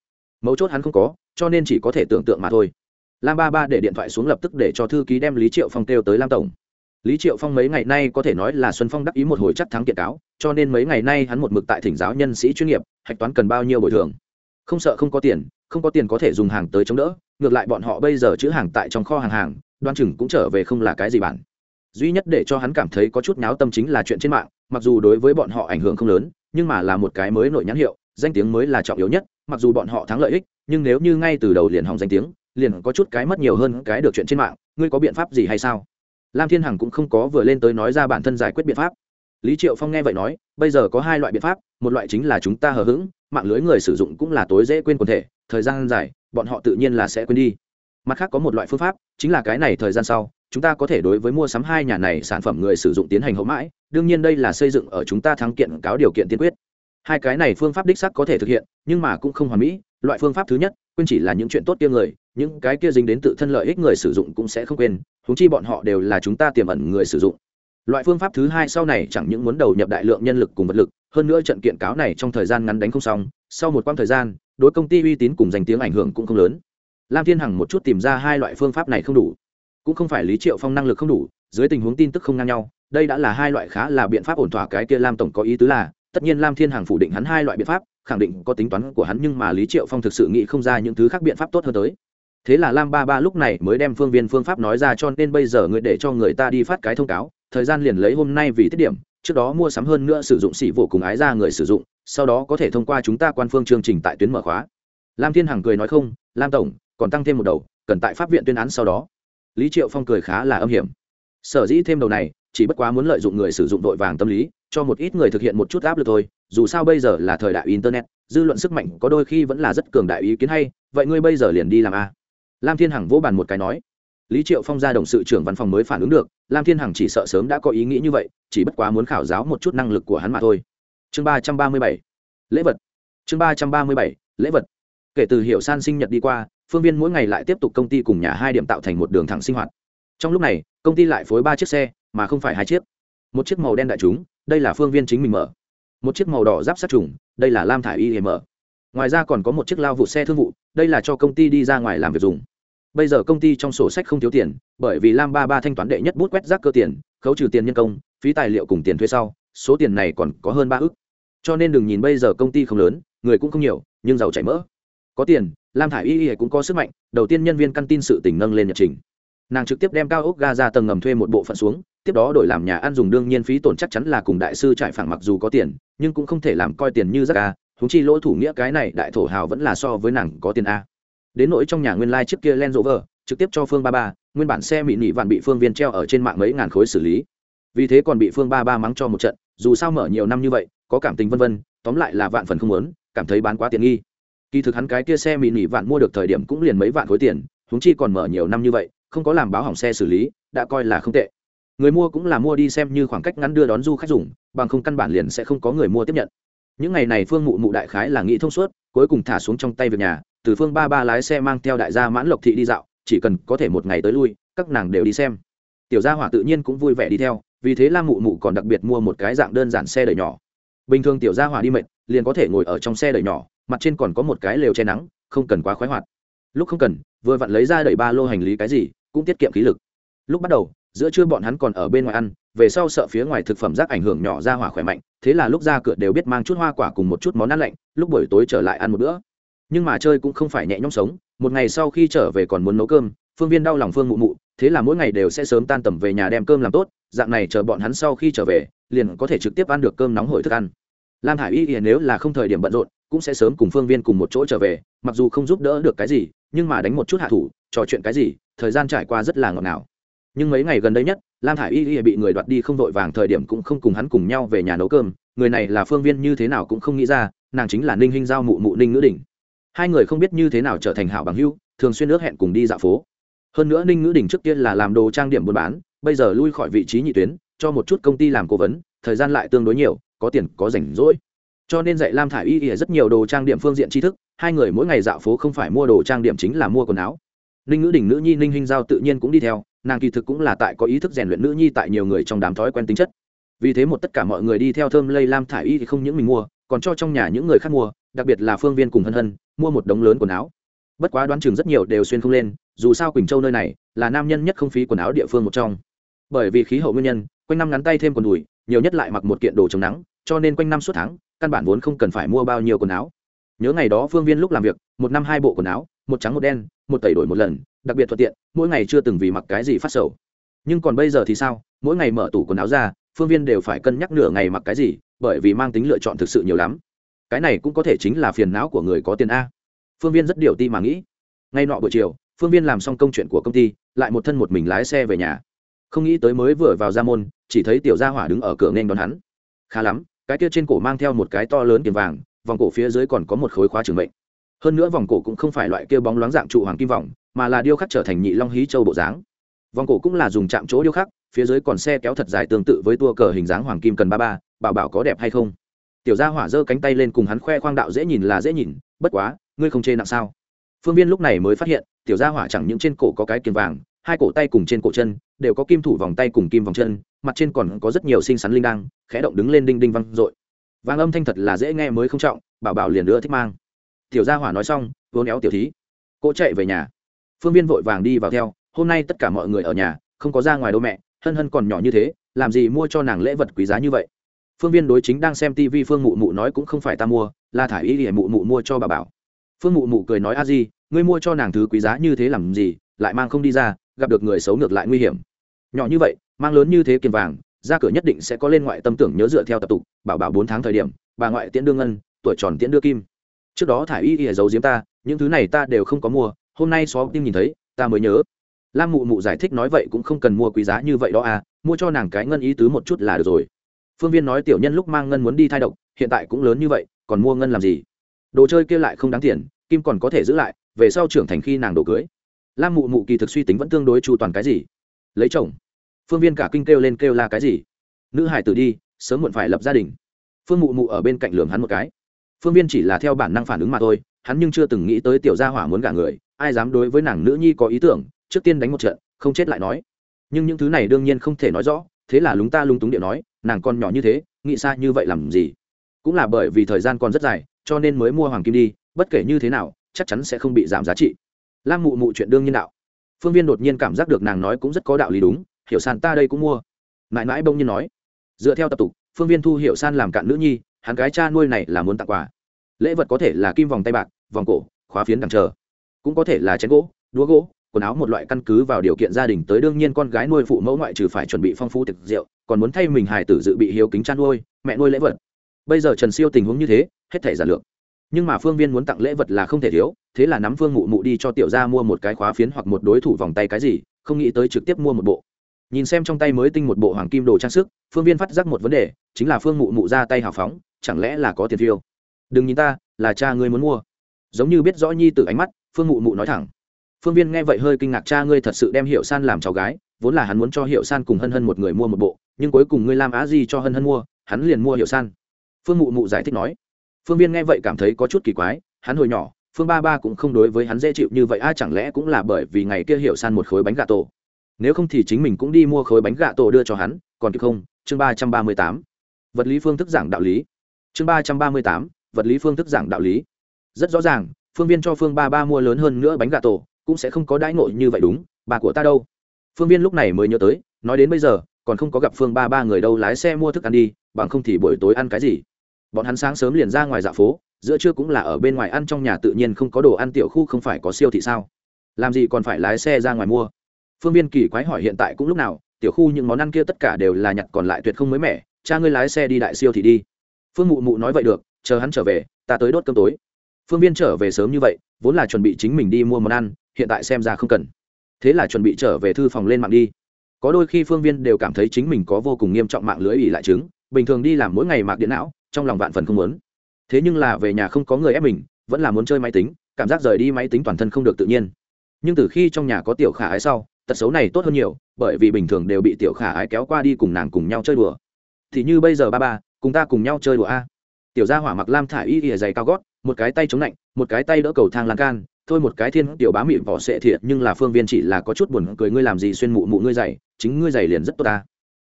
Mấu chốt hắn không có, cho nên chỉ có thể tưởng tượng mà thôi. Lam ba ba để điện thoại xuống lập tức để cho thư ký đem lý triệu phong kêu tới lam tổng lý triệu phong mấy ngày nay có thể nói là xuân phong đắc ý một hồi chắc thắng kiện cáo, cho nên mấy ngày nay hắn một mực tại thỉnh giáo nhân sĩ chuyên nghiệp, hạch toán cần bao nhiêu bồi thường. Không sợ không có tiền, không có tiền có thể dùng hàng tới chống đỡ, ngược lại bọn họ bây giờ chữ hàng tại trong kho hàng hàng, đoan chừng cũng trở về không là cái gì bản duy nhất để cho hắn cảm thấy có chút nháo tâm chính là chuyện trên mạng, mặc dù đối với bọn họ ảnh hưởng không lớn, nhưng mà là một cái mới nổi nhãn hiệu, danh tiếng mới là trọng yếu nhất, mặc dù bọn họ thắng lợi ích, nhưng nếu như ngay từ đầu liền hỏng danh tiếng, liền có chút cái mất nhiều hơn cái được chuyện trên mạng, ngươi có biện pháp gì hay sao? Lam thiên hằng cũng không có vừa lên tới nói ra bản thân giải quyết biện pháp. Lý triệu phong nghe vậy nói, bây giờ có hai loại biện pháp, một loại chính là chúng ta hờ hững, mạng lưới người sử dụng cũng là tối dễ quên quần thể, thời gian dài, bọn họ tự nhiên là sẽ quên đi. Mặt khác có một loại phương pháp, chính là cái này thời gian sau, chúng ta có thể đối với mua sắm hai nhà này sản phẩm người sử dụng tiến hành hậu mãi, đương nhiên đây là xây dựng ở chúng ta thắng kiện cáo điều kiện tiên quyết. Hai cái này phương pháp đích sắc có thể thực hiện, nhưng mà cũng không hoàn mỹ, loại phương pháp thứ nhất, quên chỉ là những chuyện tốt kia người, những cái kia dính đến tự thân lợi ích người sử dụng cũng sẽ không quên huống chi bọn họ đều là chúng ta tiềm ẩn người sử dụng. Loại phương pháp thứ hai sau này chẳng những muốn đầu nhập đại lượng nhân lực cùng vật lực, hơn nữa trận kiện cáo này trong thời gian ngắn đánh không xong, sau một quãng thời gian, đối công ty uy tín cùng danh tiếng ảnh hưởng cũng không lớn. Lam thiên hằng một chút tìm ra hai loại phương pháp này không đủ. Cũng không phải lý triệu phong năng lực không đủ, dưới tình huống tin tức không ngang nhau, đây đã là hai loại khá là biện pháp ổn thỏa cái kia lam tổng có ý tứ là, tất nhiên lam thiên hằng phủ định hắn hai loại biện pháp, khẳng định có tính toán của hắn nhưng mà lý triệu phong thực sự nghĩ không ra những thứ khác biện pháp tốt hơn tới thế là lam ba ba lúc này mới đem phương viên phương pháp nói ra cho nên bây giờ người để cho người ta đi phát cái thông cáo, thời gian liền lấy hôm nay vì tiết điểm, trước đó mua sắm hơn nữa sử dụng xỉ vụ cùng ái ra người sử dụng, sau đó có thể thông qua chúng ta quan phương chương trình tại tuyến mở khóa. Lam thiên hằng cười nói không, lam tổng, còn tăng thêm một đầu, cần tại pháp viện tuyên án sau đó. Lý triệu phong cười khá là âm hiểm. Sở dĩ thêm đầu này, chỉ bất quá muốn lợi dụng người sử dụng vội vàng tâm lý, cho một ít người thực hiện một chút áp lực thôi, dù sao bây giờ là thời đại internet, dư luận sức mạnh có đôi khi vẫn là rất cường đại ý kiến hay, vậy ngươi bây giờ liền đi làm a lam thiên hằng vỗ bàn một cái nói, lý triệu phong ra đồng sự trưởng văn phòng mới phản ứng được, lam thiên hằng chỉ sợ sớm đã có ý nghĩ như vậy, chỉ bất quá muốn khảo giáo một chút năng lực của hắn mà thôi. Chương ba trăm ba mươi bảy, lễ vật. Chương ba trăm ba mươi bảy, lễ vật. Kể từ hiệu san sinh nhật đi qua, phương viên mỗi ngày lại tiếp tục công ty cùng nhà hai điểm tạo thành một đường thẳng sinh hoạt. Trong lúc này, công ty lại phối ba chiếc xe, mà không phải hai chiếc. Một chiếc màu đen đại chúng, đây là phương viên chính mình mở. Một chiếc màu đỏ giáp sát trùng, đây là lam thả i y mở. Ngoài ra còn có một chiếc lao vụ xe thương vụ, đây là cho công ty đi ra ngoài làm việc dùng bây giờ công ty trong sổ sách không thiếu tiền, bởi vì lam ba ba thanh toán đệ nhất bút quét rác cơ tiền, khấu trừ tiền nhân công, phí tài liệu cùng tiền thuê sau, số tiền này còn có hơn ba ước cho nên đừng nhìn bây giờ công ty không lớn, người cũng không nhiều, nhưng giàu chảy mỡ. Có tiền, lam thả i y y cũng có sức mạnh, đầu tiên nhân viên căn tin sự tỉnh nâng lên nhật trình. Nàng trực tiếp đem cao ốc ga ra tầng ngầm thuê một bộ phận xuống, tiếp đó đổi làm nhà ăn dùng đương nhiên phí tổn chắc chắn là cùng đại sư trải phẳng mặc dù có tiền, nhưng cũng không thể làm coi tiền như rác ca thúng chi lỗ thủ nghĩa cái này đại thổ hào vẫn là so với nàng có tiền a đến nỗi trong nhà nguyên lai、like、trước kia len rỗ vờ trực tiếp cho phương ba ba, nguyên bản xe mỹ nị vạn bị phương viên treo ở trên mạng mấy ngàn khối xử lý. Vì thế còn bị phương ba ba mắng cho một trận, dù sao mở nhiều năm như vậy, có cảm tình vân vân, tóm lại là vạn phần không lớn cảm thấy bán quá tiện nghi. Kỳ thực hắn cái kia xe mỹ nị vạn mua được thời điểm cũng liền mấy vạn khối tiền húng chi còn mở nhiều năm như vậy, không có làm báo hỏng xe xử lý, đã coi là không tệ. Người mua cũng là mua đi xem như khoảng cách ngắn đưa đón du khách dùng, bằng không căn bản liền sẽ không có người mua tiếp nhận. Những ngày này phương mụ mụ đại khái là nghĩ thông suốt, cuối cùng thả xuống trong tay việc nhà từ phương ba ba lái xe mang theo đại gia mãn lộc thị đi dạo, chỉ cần có thể một ngày tới lui, các nàng đều đi xem. Tiểu gia hỏa tự nhiên cũng vui vẻ đi theo, vì thế lam mụ mụ còn đặc biệt mua một cái dạng đơn giản xe đẩy nhỏ. Bình thường tiểu gia hỏa đi mệt, liền có thể ngồi ở trong xe đẩy nhỏ, mặt trên còn có một cái lều che nắng, không cần quá khoái hoạt. Lúc không cần, vừa vặn lấy ra đẩy ba lô hành lý cái gì, cũng tiết kiệm khí lực. Lúc bắt đầu, giữa trưa bọn hắn còn ở bên ngoài ăn, về sau sợ phía ngoài thực phẩm rác ảnh hưởng nhỏ ra hỏa khỏe mạnh, thế là lúc ra cửa đều biết mang chút hoa quả cùng một chút món ăn lạnh, lúc buổi tối trở lại ăn một bữa nhưng mà chơi cũng không phải nhẹ nhõm sống, một ngày sau khi trở về còn muốn nấu cơm, phương viên đau lòng phương mụ mụ, thế là mỗi ngày đều sẽ sớm tan tầm về nhà đem cơm làm tốt, dạng này chờ bọn hắn sau khi trở về, liền có thể trực tiếp ăn được cơm nóng hổi thức ăn. Lam hải y thì nếu là không thời điểm bận rộn, cũng sẽ sớm cùng phương viên cùng một chỗ trở về, mặc dù không giúp đỡ được cái gì, nhưng mà đánh một chút hạ thủ, trò chuyện cái gì, thời gian trải qua rất là ngọt ngào. Nhưng mấy ngày gần đây nhất, lam thả i y y bị người đoạt đi không vội vàng thời điểm cũng không cùng hắn cùng nhau về nhà nấu cơm, người này là phương viên như thế nào cũng không nghĩ ra, nàng chính là ninh hinh giao mụ mụ ninh ngữ đình hai người không biết như thế nào trở thành hảo bằng hưu thường xuyên ước hẹn cùng đi dạo phố. Hơn nữa ninh ngữ đình trước tiên là làm đồ trang điểm buôn bán, bây giờ lui khỏi vị trí nhị tuyến, cho một chút công ty làm cố vấn, thời gian lại tương đối nhiều, có tiền, có rảnh rỗi. Cho nên dạy lam thả i y ỉa rất nhiều đồ trang điểm phương diện tri thức, hai người mỗi ngày dạo phố không phải mua đồ trang điểm chính là mua quần áo. Ninh ngữ đình, nữ nhi ninh hinh giao tự nhiên cũng đi theo, nàng kỳ thực cũng là tại có ý thức rèn luyện nữ nhi tại nhiều người trong đám thói quen tính chất. Vì thế một tất cả mọi người đi theo thơm lây lam thả y thì không những mình mua, còn cho trong nhà những người khác mua đặc biệt là phương viên cùng hân hân, mua một đống lớn quần áo. Bất quá đoán chừng rất nhiều đều xuyên không lên, dù sao quỳnh châu nơi này là nam nhân nhất không phí quần áo địa phương một trong. Bởi vì khí hậu nguyên nhân, quanh năm ngắn tay thêm quần đùi, nhiều nhất lại mặc một kiện đồ chống nắng, cho nên quanh năm suốt tháng, căn bản vốn không cần phải mua bao nhiêu quần áo. Nhớ ngày đó phương viên lúc làm việc, một năm hai bộ quần áo, một trắng một đen, một tẩy đổi một lần, đặc biệt thuận tiện, mỗi ngày chưa từng vì mặc cái gì phát sầu. Nhưng còn bây giờ thì sao? Mỗi ngày mở tủ quần áo ra, phương viên đều phải cân nhắc nửa ngày mặc cái gì, bởi vì mang tính lựa chọn thực sự nhiều lắm cái này cũng có thể chính là phiền não của người có tiền a. Phương viên rất điều ti mà nghĩ. Ngay nọ buổi chiều, phương viên làm xong công chuyện của công ty, lại một thân một mình lái xe về nhà. Không nghĩ tới mới vừa vào ra môn, chỉ thấy tiểu gia hỏa đứng ở cửa nghênh đón hắn. Khá lắm, cái kia trên cổ mang theo một cái to lớn tiền vàng, vòng cổ phía dưới còn có một khối khóa trường mệnh. Hơn nữa vòng cổ cũng không phải loại kia bóng loáng dạng trụ hoàng kim vòng, mà là điêu khắc trở thành nhị long hí châu bộ dáng. Vòng cổ cũng là dùng chạm chỗ điêu khắc, phía dưới còn xe kéo thật dài tương tự với tua cờ hình dáng hoàng kim cần ba ba, bảo bảo có đẹp hay không tiểu gia hỏa giơ cánh tay lên cùng hắn khoe khoang đạo dễ nhìn là dễ nhìn, bất quá, ngươi không chê nặng sao? Phương viên lúc này mới phát hiện, tiểu gia hỏa chẳng những trên cổ có cái kiềm vàng, hai cổ tay cùng trên cổ chân đều có kim thủ vòng tay cùng kim vòng chân, mặt trên còn có rất nhiều xinh xắn linh đăng, khẽ động đứng lên đinh đinh văng dội. Vàng âm thanh thật là dễ nghe mới không trọng, bảo bảo liền nữa thích mang. Tiểu gia hỏa nói xong vốn éo tiểu thí. Cô chạy về nhà. Phương viên vội vàng đi vào theo, hôm nay tất cả mọi người ở nhà, không có ra ngoài đô mẹ, hân hân còn nhỏ như thế, làm gì mua cho nàng lễ vật quý giá như vậy? Phương viên đối chính đang xem tv phương mụ mụ nói cũng không phải ta mua là thả ý để mụ mụ mua cho bà bảo. Phương mụ mụ cười nói, a di, ngươi mua cho nàng thứ quý giá như thế làm gì, lại mang không đi ra, gặp được người xấu ngược lại nguy hiểm. Nhỏ như vậy, mang lớn như thế kiềm vàng, ra cửa nhất định sẽ có lên ngoại tâm tưởng nhớ dựa theo tập tục, bảo bảo bốn tháng thời điểm, bà ngoại tiễn đương ngân, tuổi tròn tiễn đưa kim. Trước đó thả y y giấu giếm ta, những thứ này ta đều không có mua, hôm nay xó tim nhìn thấy, ta mới nhớ. Lam mụ mụ giải thích nói, vậy cũng không cần mua quý giá như vậy đó à mua cho nàng cái ngân ý tứ một chút là được rồi phương viên nói tiểu nhân lúc mang ngân muốn đi thai độc, hiện tại cũng lớn như vậy, còn mua ngân làm gì? Đồ chơi kia lại không đáng tiền, kim còn có thể giữ lại, về sau trưởng thành khi nàng đồ cưới. Lam mụ mụ kỳ thực suy tính vẫn tương đối chu toàn cái gì? Lấy chồng. Phương viên cả kinh kêu lên kêu là cái gì? Nữ hải tử đi, sớm muộn phải lập gia đình. Phương mụ mụ ở bên cạnh lường hắn một cái. Phương viên chỉ là theo bản năng phản ứng mà thôi, hắn nhưng chưa từng nghĩ tới tiểu gia hỏa muốn gả người, ai dám đối với nàng nữ nhi có ý tưởng, trước tiên đánh một trận, không chết lại nói. Nhưng những thứ này đương nhiên không thể nói rõ, thế là lúng ta lung túng điện nói nàng con nhỏ như thế, nghĩ xa như vậy làm gì? Cũng là bởi vì thời gian còn rất dài, cho nên mới mua hoàng kim đi, bất kể như thế nào, chắc chắn sẽ không bị giảm giá trị. Lam mụ mụ chuyện đương nhiên đạo. Phương viên đột nhiên cảm giác được nàng nói cũng rất có đạo lý đúng, hiểu san ta đây cũng mua. Mãi mãi bông nhiên nói. Dựa theo tập tục, phương viên thu hiệu san làm cạn nữ nhi, hắn cái cha nuôi này là muốn tặng quà. Lễ vật có thể là kim vòng tay bạc, vòng cổ, khóa phiến đằng chờ. Cũng có thể là chén gỗ, đũa gỗ quần áo một loại căn cứ vào điều kiện gia đình tới đương nhiên con gái nuôi phụ mẫu ngoại trừ phải chuẩn bị phong phú thực rượu, còn muốn thay mình hài tử dự bị hiếu kính chăn nuôi, mẹ nuôi lễ vật. Bây giờ trần siêu tình huống như thế, hết thể giản lược. Nhưng mà phương viên muốn tặng lễ vật là không thể thiếu, thế là nắm phương mụ mụ đi cho tiểu gia mua một cái khóa phiến hoặc một đối thủ vòng tay cái gì, không nghĩ tới trực tiếp mua một bộ. Nhìn xem trong tay mới tinh một bộ hoàng kim đồ trang sức, phương viên phát giác một vấn đề, chính là phương mụ mụ ra tay hào phóng, chẳng lẽ là có tiền phiêu đừng nhìn ta, là cha ngươi muốn mua. Giống như biết rõ nhi từ ánh mắt, phương mụ mụ nói thẳng phương viên nghe vậy hơi kinh ngạc, cha ngươi thật sự đem hiệu san làm cháu gái, vốn là hắn muốn cho hiệu san cùng hân hân một người mua một bộ, nhưng cuối cùng ngươi làm á gì cho hân hân mua, hắn liền mua hiệu san. Phương mụ mụ giải thích nói. Phương viên nghe vậy cảm thấy có chút kỳ quái, hắn hồi nhỏ, phương ba ba cũng không đối với hắn dễ chịu như vậy, a, chẳng lẽ cũng là bởi vì ngày kia hiệu san một khối bánh gà tổ? Nếu không thì chính mình cũng đi mua khối bánh gà tổ đưa cho hắn, còn kịp không? Chương ba trăm ba mươi tám. Vật lý phương thức giảng đạo lý. Chương ba trăm ba mươi tám. Vật lý phương thức giảng đạo lý. Rất rõ ràng, phương viên cho phương ba ba mua lớn hơn nữa bánh gà tổ cũng sẽ không có đãi ngộ như vậy đúng, bà của ta đâu. Phương viên lúc này mới nhớ tới, nói đến bây giờ, còn không có gặp phương ba ba người đâu lái xe mua thức ăn đi, bằng không thì buổi tối ăn cái gì. Bọn hắn sáng sớm liền ra ngoài dạ phố, giữa trưa cũng là ở bên ngoài ăn trong nhà tự nhiên không có đồ ăn tiểu khu không phải có siêu thị sao? Làm gì còn phải lái xe ra ngoài mua? Phương viên kỳ quái hỏi hiện tại cũng lúc nào, tiểu khu những món ăn kia tất cả đều là nhặt còn lại tuyệt không mới mẻ, cha ngươi lái xe đi đại siêu thị đi. Phương mụ mụ nói vậy được, chờ hắn trở về, ta tới đốt cơm tối. Phương viên trở về sớm như vậy, vốn là chuẩn bị chính mình đi mua món ăn hiện tại xem ra không cần. Thế là chuẩn bị trở về thư phòng lên mạng đi. Có đôi khi phương viên đều cảm thấy chính mình có vô cùng nghiêm trọng mạng lưới ỉ lại chứng, bình thường đi làm mỗi ngày mạc điện não, trong lòng vạn phần không muốn. Thế nhưng là về nhà không có người ép mình, vẫn là muốn chơi máy tính, cảm giác rời đi máy tính toàn thân không được tự nhiên. Nhưng từ khi trong nhà có tiểu khả ái sau, tật xấu này tốt hơn nhiều, bởi vì bình thường đều bị tiểu khả ái kéo qua đi cùng nàng cùng nhau chơi đùa. Thì như bây giờ ba ba, cùng ta cùng nhau chơi đùa a. Tiểu gia hỏa mặc lam thả y ỉa dày cao gót, một cái tay chống lạnh, một cái tay đỡ cầu thang lan can thôi một cái thiên tiểu bá mị vỏ sệ thiệt, nhưng là phương viên chỉ là có chút buồn cười, ngươi làm gì xuyên mụ mụ ngươi dày chính ngươi dày liền rất tốt ta.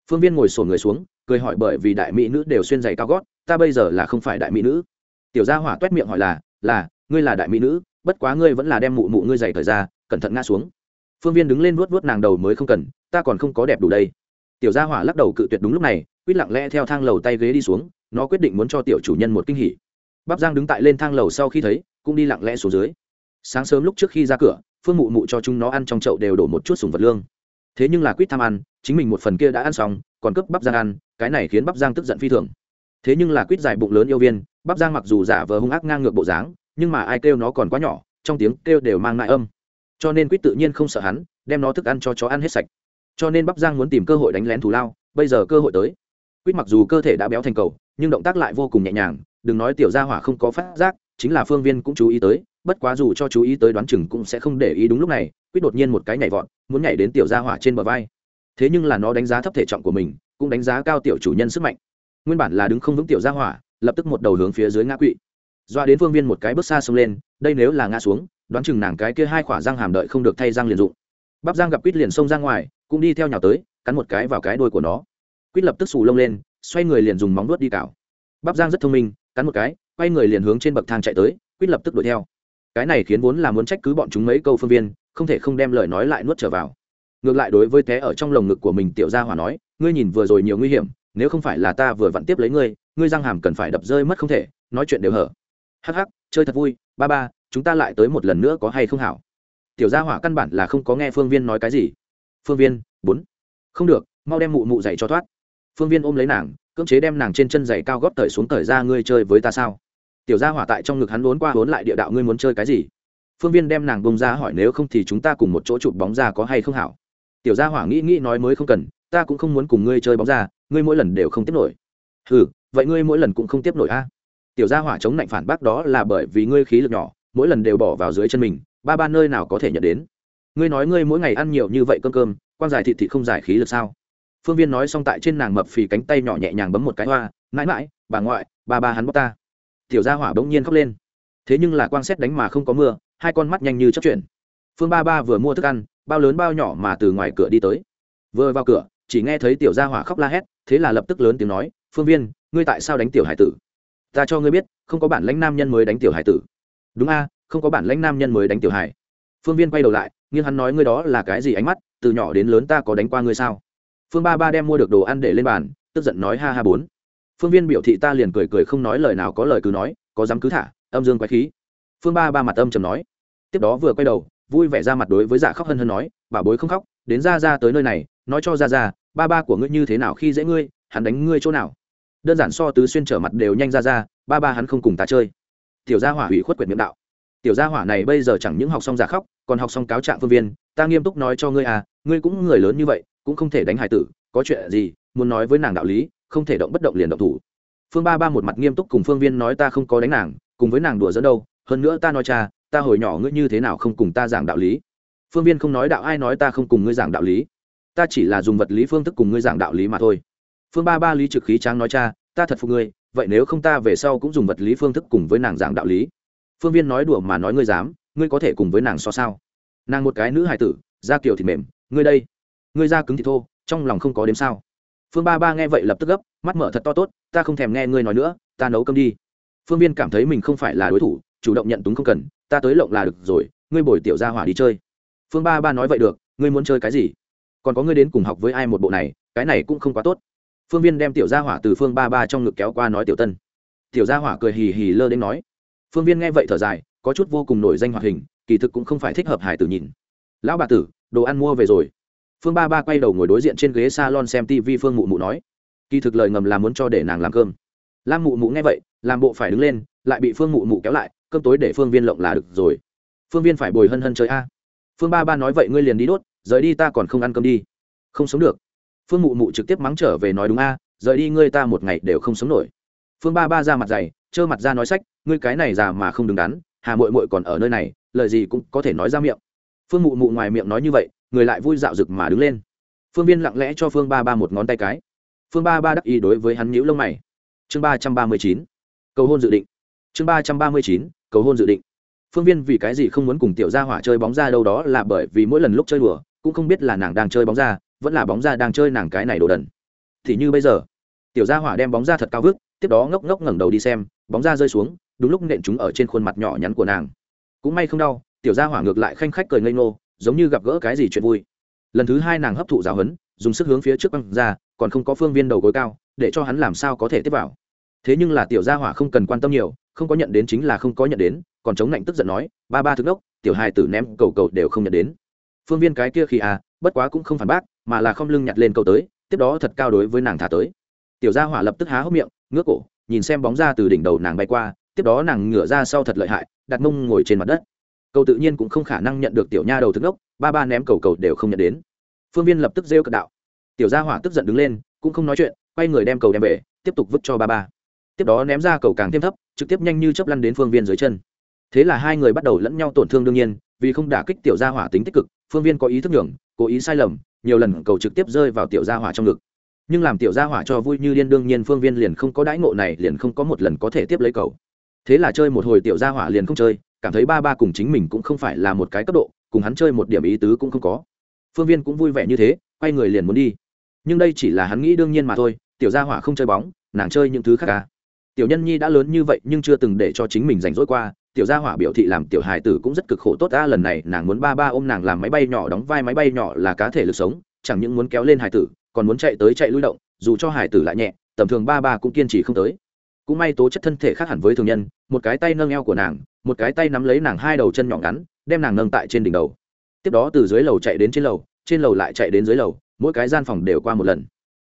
Phương viên ngồi sổ người xuống, cười hỏi bởi vì đại mỹ nữ đều xuyên giày cao gót, ta bây giờ là không phải đại mỹ nữ. Tiểu gia hỏa t u é t miệng hỏi là là, ngươi là đại mỹ nữ, bất quá ngươi vẫn là đem mụ mụ ngươi giày thời ra, cẩn thận ngã xuống. Phương viên đứng lên vuốt vuốt nàng đầu mới không cần, ta còn không có đẹp đủ đây. Tiểu gia hỏa lắc đầu cự tuyệt đúng lúc này, quýt lặng lẽ theo thang lầu tay ghế đi xuống, nó quyết định muốn cho tiểu chủ nhân một kinh hỉ. Bắp giang đứng tại lên thang lầu sau khi thấy, cũng đi lặng lẽ xuống dưới sáng sớm lúc trước khi ra cửa, phương mụ mụ cho chúng nó ăn trong chậu đều đổ một chút sùng vật lương. Thế nhưng là quýt tham ăn, chính mình một phần kia đã ăn xong, còn cướp bắp giang ăn, cái này khiến bắp giang tức giận phi thường. Thế nhưng là quýt dài bụng lớn yêu viên, bắp giang mặc dù giả vờ hung ác ngang ngược bộ dáng, nhưng mà ai kêu nó còn quá nhỏ, trong tiếng kêu đều mang lại âm. Cho nên quýt tự nhiên không sợ hắn, đem nó thức ăn cho chó ăn hết sạch. Cho nên bắp giang muốn tìm cơ hội đánh lén thù lao, bây giờ cơ hội tới. Quýt mặc dù cơ thể đã béo thành cầu, nhưng động tác lại vô cùng nhẹ nhàng, đừng nói tiểu gia hỏa không có phát giác, chính là phương viên cũng chú ý tới bất quá dù cho chú ý tới đoán chừng cũng sẽ không để ý đúng lúc này, quyết đột nhiên một cái nhảy vọt, muốn nhảy đến tiểu gia hỏa trên bờ vai. Thế nhưng là nó đánh giá thấp thể trọng của mình, cũng đánh giá cao tiểu chủ nhân sức mạnh. Nguyên bản là đứng không vững tiểu gia hỏa, lập tức một đầu hướng phía dưới ngã quỵ. Doa đến phương viên một cái bước xa xông lên, đây nếu là ngã xuống, đoán chừng nàng cái kia hai khỏa răng hàm đợi không được thay răng liền dụng. Bắp giang gặp quýt liền xông ra ngoài, cũng đi theo nhào tới, cắn một cái vào cái đôi của nó. Quýt lập tức xù lông lên, xoay người liền dùng móng vuốt đi cào. Bắp giang rất thông minh, cắn một cái, quay người liền hướng trên bậc thang chạy tới, quýt lập tức đuổi theo cái này khiến vốn là muốn trách cứ bọn chúng mấy câu phương viên, không thể không đem lời nói lại nuốt trở vào. Ngược lại đối với té ở trong lồng ngực của mình tiểu gia hỏa nói, ngươi nhìn vừa rồi nhiều nguy hiểm, nếu không phải là ta vừa vặn tiếp lấy ngươi ngươi răng hàm cần phải đập rơi mất không thể, nói chuyện đều hở. Hắc hắc, chơi thật vui, ba ba, chúng ta lại tới một lần nữa có hay không hảo? Tiểu gia hỏa căn bản là không có nghe phương viên nói cái gì. Phương viên, bốn. Không được, mau đem mụ mụ dậy cho thoát. Phương viên ôm lấy nàng, cưỡng chế đem nàng trên chân giày cao gót tời xuống tời ra, ngươi chơi với ta sao? Tiểu gia hỏa tại trong ngực hắn vốn qua vốn lại địa đạo ngươi muốn chơi cái gì? Phương viên đem nàng bông ra hỏi nếu không thì chúng ta cùng một chỗ chụp bóng ra có hay không hảo? Tiểu gia hỏa nghĩ nghĩ nói mới không cần, ta cũng không muốn cùng ngươi chơi bóng ra, ngươi mỗi lần đều không tiếp nổi. Ừ vậy ngươi mỗi lần cũng không tiếp nổi a? Tiểu gia hỏa chống lạnh phản bác đó là bởi vì ngươi khí lực nhỏ, mỗi lần đều bỏ vào dưới chân mình, ba ba nơi nào có thể nhận đến? Ngươi nói ngươi mỗi ngày ăn nhiều như vậy cơm cơm quan giải thịt thịt không giải khí lực sao? Phương viên nói xong tại trên nàng mập phì cánh tay nhỏ nhẹ nhàng bấm một cái hoa, mãi mãi, bà ngoại, ba ba hắn bóc ta tiểu gia hỏa bỗng nhiên khóc lên. Thế nhưng là quang xét đánh mà không có mưa, hai con mắt nhanh như chấp chuyển. Phương ba ba vừa mua thức ăn, bao lớn bao nhỏ mà từ ngoài cửa đi tới. Vừa vào cửa, chỉ nghe thấy tiểu gia hỏa khóc la hét, thế là lập tức lớn tiếng nói, phương viên, ngươi tại sao đánh tiểu hải tử? Ta cho ngươi biết, không có bản lãnh nam nhân mới đánh tiểu hải tử. Đúng a, không có bản lãnh nam nhân mới đánh tiểu hải. Phương viên quay đầu lại nhưng hắn nói, ngươi đó là cái gì ánh mắt, từ nhỏ đến lớn ta có đánh qua ngươi sao? Phương ba ba đem mua được đồ ăn để lên bàn, tức giận nói, ha ha bốn phương viên biểu thị ta liền cười cười không nói lời nào có lời cứ nói, có dám cứ thả, âm dương quái khí. Phương ba ba mặt âm trầm nói. Tiếp đó vừa quay đầu, vui vẻ ra mặt đối với dạ khóc hân hân nói, bà bối không khóc, đến ra ra tới nơi này, nói cho ra ra, ba ba của ngươi như thế nào khi dễ ngươi, hắn đánh ngươi chỗ nào? Đơn giản so tứ xuyên trở mặt đều nhanh ra ra, ba ba hắn không cùng ta chơi. Tiểu gia hỏa hủy khuất quyệt miệng đạo. Tiểu gia hỏa này bây giờ chẳng những học xong giả khóc, còn học xong cáo trạng phương viên, ta nghiêm túc nói cho ngươi à ngươi cũng người lớn như vậy, cũng không thể đánh hải tử, có chuyện gì, muốn nói với nàng đạo lý không thể động bất động liền động thủ. Phương ba ba một mặt nghiêm túc cùng phương viên nói ta không có đánh nàng, cùng với nàng đùa dẫn đâu, hơn nữa ta nói cha, ta hồi nhỏ ngươi như thế nào không cùng ta giảng đạo lý. Phương viên không nói đạo ai nói ta không cùng ngươi giảng đạo lý. Ta chỉ là dùng vật lý phương thức cùng ngươi giảng đạo lý mà thôi. Phương ba ba lý trực khí tráng nói cha, ta thật phục ngươi, vậy nếu không ta về sau cũng dùng vật lý phương thức cùng với nàng giảng đạo lý. Phương viên nói đùa mà nói ngươi dám, ngươi có thể cùng với nàng so sao? Nàng một cái nữ hài tử, da kiểu thịt mềm, ngươi đây, ngươi da cứng thì thô, trong lòng không có đếm sao phương ba ba nghe vậy lập tức gấp, mắt mở thật to tốt, ta không thèm nghe ngươi nói nữa, ta nấu cơm đi. Phương viên cảm thấy mình không phải là đối thủ, chủ động nhận túng không cần, ta tới lộng là được rồi, ngươi bồi tiểu ra hỏa đi chơi. Phương ba ba nói vậy được, ngươi muốn chơi cái gì? Còn có ngươi đến cùng học với ai một bộ này, cái này cũng không quá tốt. Phương viên đem tiểu gia hỏa từ phương ba ba trong ngực kéo qua nói tiểu tân. Tiểu gia hỏa cười hì hì lơ đến nói. Phương viên nghe vậy thở dài, có chút vô cùng nổi danh hoạt hình, kỳ thực cũng không phải thích hợp hải tử nhìn. Lão bà tử, đồ ăn mua về rồi phương ba ba quay đầu ngồi đối diện trên ghế s a lon xem tv phương mụ mụ nói, kỳ thực lời ngầm là muốn cho để nàng làm cơm. Lam mụ mụ nghe vậy, làm bộ phải đứng lên, lại bị phương mụ mụ kéo lại, cơm tối để phương viên lộng là được rồi. Phương viên phải bồi hân hân chơi a. Phương ba ba nói, vậy ngươi liền đi đốt, rời đi ta còn không ăn cơm đi. Không sống được. Phương mụ mụ trực tiếp mắng trở về nói, đúng a, rời đi ngươi ta một ngày đều không sống nổi. Phương ba ba ra mặt dày, trơ mặt ra nói sách, ngươi cái này già mà không đứng đắn, hà mội mội còn ở nơi này, lời gì cũng có thể nói ra miệng. Phương mụ mụ ngoài miệng nói như vậy người lại vui dạo rực mà đứng lên. Phương viên lặng lẽ cho phương ba ba một ngón tay cái. Phương ba ba đắc ý đối với hắn nhữ lông mày. Chương ba trăm ba mươi chín. Cầu hôn dự định. Chương ba trăm ba mươi chín, cầu hôn dự định. Phương viên vì cái gì không muốn cùng tiểu gia hỏa chơi bóng ra đâu đó là bởi vì mỗi lần lúc chơi đùa, cũng không biết là nàng đang chơi bóng ra, vẫn là bóng ra đang chơi nàng cái này đồ đần. Thì như bây giờ, tiểu gia hỏa đem bóng ra thật cao vức tiếp đó ngốc ngốc ngẩng đầu đi xem, bóng ra rơi xuống, đúng lúc nện chúng ở trên khuôn mặt nhỏ nhắn của nàng. Cũng may không đau, tiểu gia hỏa ngược lại khanh khách cười ngây ngô giống như gặp gỡ cái gì chuyện vui. Lần thứ hai nàng hấp thụ giáo huấn, dùng sức hướng phía trước băng ra, còn không có phương viên đầu gối cao, để cho hắn làm sao có thể tiếp vào. Thế nhưng là tiểu gia hỏa không cần quan tâm nhiều, không có nhận đến chính là không có nhận đến, còn chống lạnh tức giận nói, ba ba thức đốc, tiểu hai tử ném cầu cầu đều không nhận đến. Phương viên cái kia khi à bất quá cũng không phản bác, mà là không lưng nhặt lên cầu tới, tiếp đó thật cao đối với nàng thả tới. Tiểu gia hỏa lập tức há hốc miệng, ngước cổ, nhìn xem bóng ra từ đỉnh đầu nàng bay qua, tiếp đó nàng ngửa ra sau thật lợi hại, đặt mông ngồi trên mặt đất cầu tự nhiên cũng không khả năng nhận được tiểu nha đầu thức ốc ba ba ném cầu cầu đều không nhận đến. Phương viên lập tức rêu cận đạo. Tiểu gia hỏa tức giận đứng lên, cũng không nói chuyện, quay người đem cầu đem về, tiếp tục vứt cho ba ba. Tiếp đó ném ra cầu càng thêm thấp, trực tiếp nhanh như chấp lăn đến phương viên dưới chân. Thế là hai người bắt đầu lẫn nhau tổn thương đương nhiên, vì không đả kích tiểu gia hỏa tính tích cực, phương viên có ý thức nhường, cố ý sai lầm, nhiều lần cầu trực tiếp rơi vào tiểu gia hỏa trong ngực. Nhưng làm tiểu gia hỏa cho vui như điên đương nhiên phương viên liền không có đãi ngộ này, liền không có một lần có thể tiếp lấy cầu. Thế là chơi một hồi tiểu gia hỏa liền không chơi cảm thấy ba ba cùng chính mình cũng không phải là một cái cấp độ, cùng hắn chơi một điểm ý tứ cũng không có. Phương viên cũng vui vẻ như thế, quay người liền muốn đi. Nhưng đây chỉ là hắn nghĩ đương nhiên mà thôi, tiểu gia hỏa không chơi bóng, nàng chơi những thứ khác cả tiểu nhân nhi đã lớn như vậy nhưng chưa từng để cho chính mình rảnh rỗi qua, tiểu gia hỏa biểu thị làm tiểu hài tử cũng rất cực khổ tốt ta, lần này nàng muốn ba ba ôm nàng làm máy bay nhỏ đóng vai máy bay nhỏ là cá thể lực sống, chẳng những muốn kéo lên hài tử, còn muốn chạy tới chạy lui động, dù cho hài tử lại nhẹ, tầm thường ba ba cũng kiên trì không tới cũng may tố chất thân thể khác hẳn với thường nhân, một cái tay nâng eo của nàng, một cái tay nắm lấy nàng hai đầu chân nhỏ ngắn, đem nàng nâng tại trên đỉnh đầu. Tiếp đó từ dưới lầu chạy đến trên lầu trên lầu lại chạy đến dưới lầu, mỗi cái gian phòng đều qua một lần.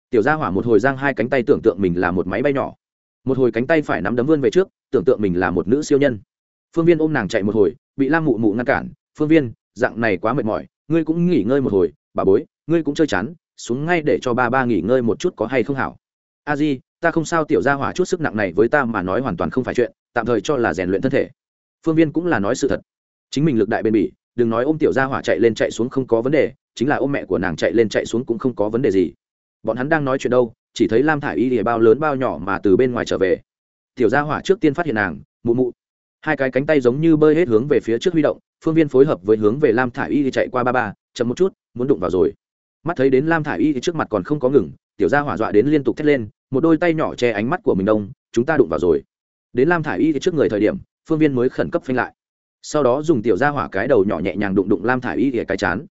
Tiểu gia hỏa một hồi giang hai cánh tay tưởng tượng mình là một máy bay nhỏ. Một hồi cánh tay phải nắm đấm vươn về trước, tưởng tượng mình là một nữ siêu nhân. Phương viên ôm nàng chạy một hồi, bị lam mụ mụ ngăn cản. Phương viên, dạng này quá mệt mỏi, ngươi cũng nghỉ ngơi một hồi, bà bối, ngươi cũng chơi chán, xuống ngay để cho ba ba nghỉ ngơi một chút có hay không hảo? A di ta không sao tiểu ra hỏa chút sức nặng này với ta mà nói hoàn toàn không phải chuyện, tạm thời cho là rèn luyện thân thể. Phương viên cũng là nói sự thật. Chính mình lực đại bên bỉ, đừng nói ôm tiểu ra hỏa chạy lên chạy xuống không có vấn đề, chính là ôm mẹ của nàng chạy lên chạy xuống cũng không có vấn đề gì. Bọn hắn đang nói chuyện đâu, chỉ thấy lam thả i y thì bao lớn bao nhỏ mà từ bên ngoài trở về. Tiểu gia hỏa trước tiên phát hiện nàng, mụ mụ. Hai cái cánh tay giống như bơi hết hướng về phía trước huy động, phương viên phối hợp với hướng về lam thả i y thì chạy qua ba ba, chậm một chút, muốn đụng vào rồi. Mắt thấy đến lam thả i y thì trước mặt còn không có ngừng, tiểu gia hỏa dọa đến liên tục thét lên một đôi tay nhỏ che ánh mắt của mình đông chúng ta đụng vào rồi. Đến lam thả i y thì trước người thời điểm phương viên mới khẩn cấp phanh lại. Sau đó dùng tiểu gia hỏa cái đầu nhỏ nhẹ nhàng đụng đụng lam thả i y thì cái chán.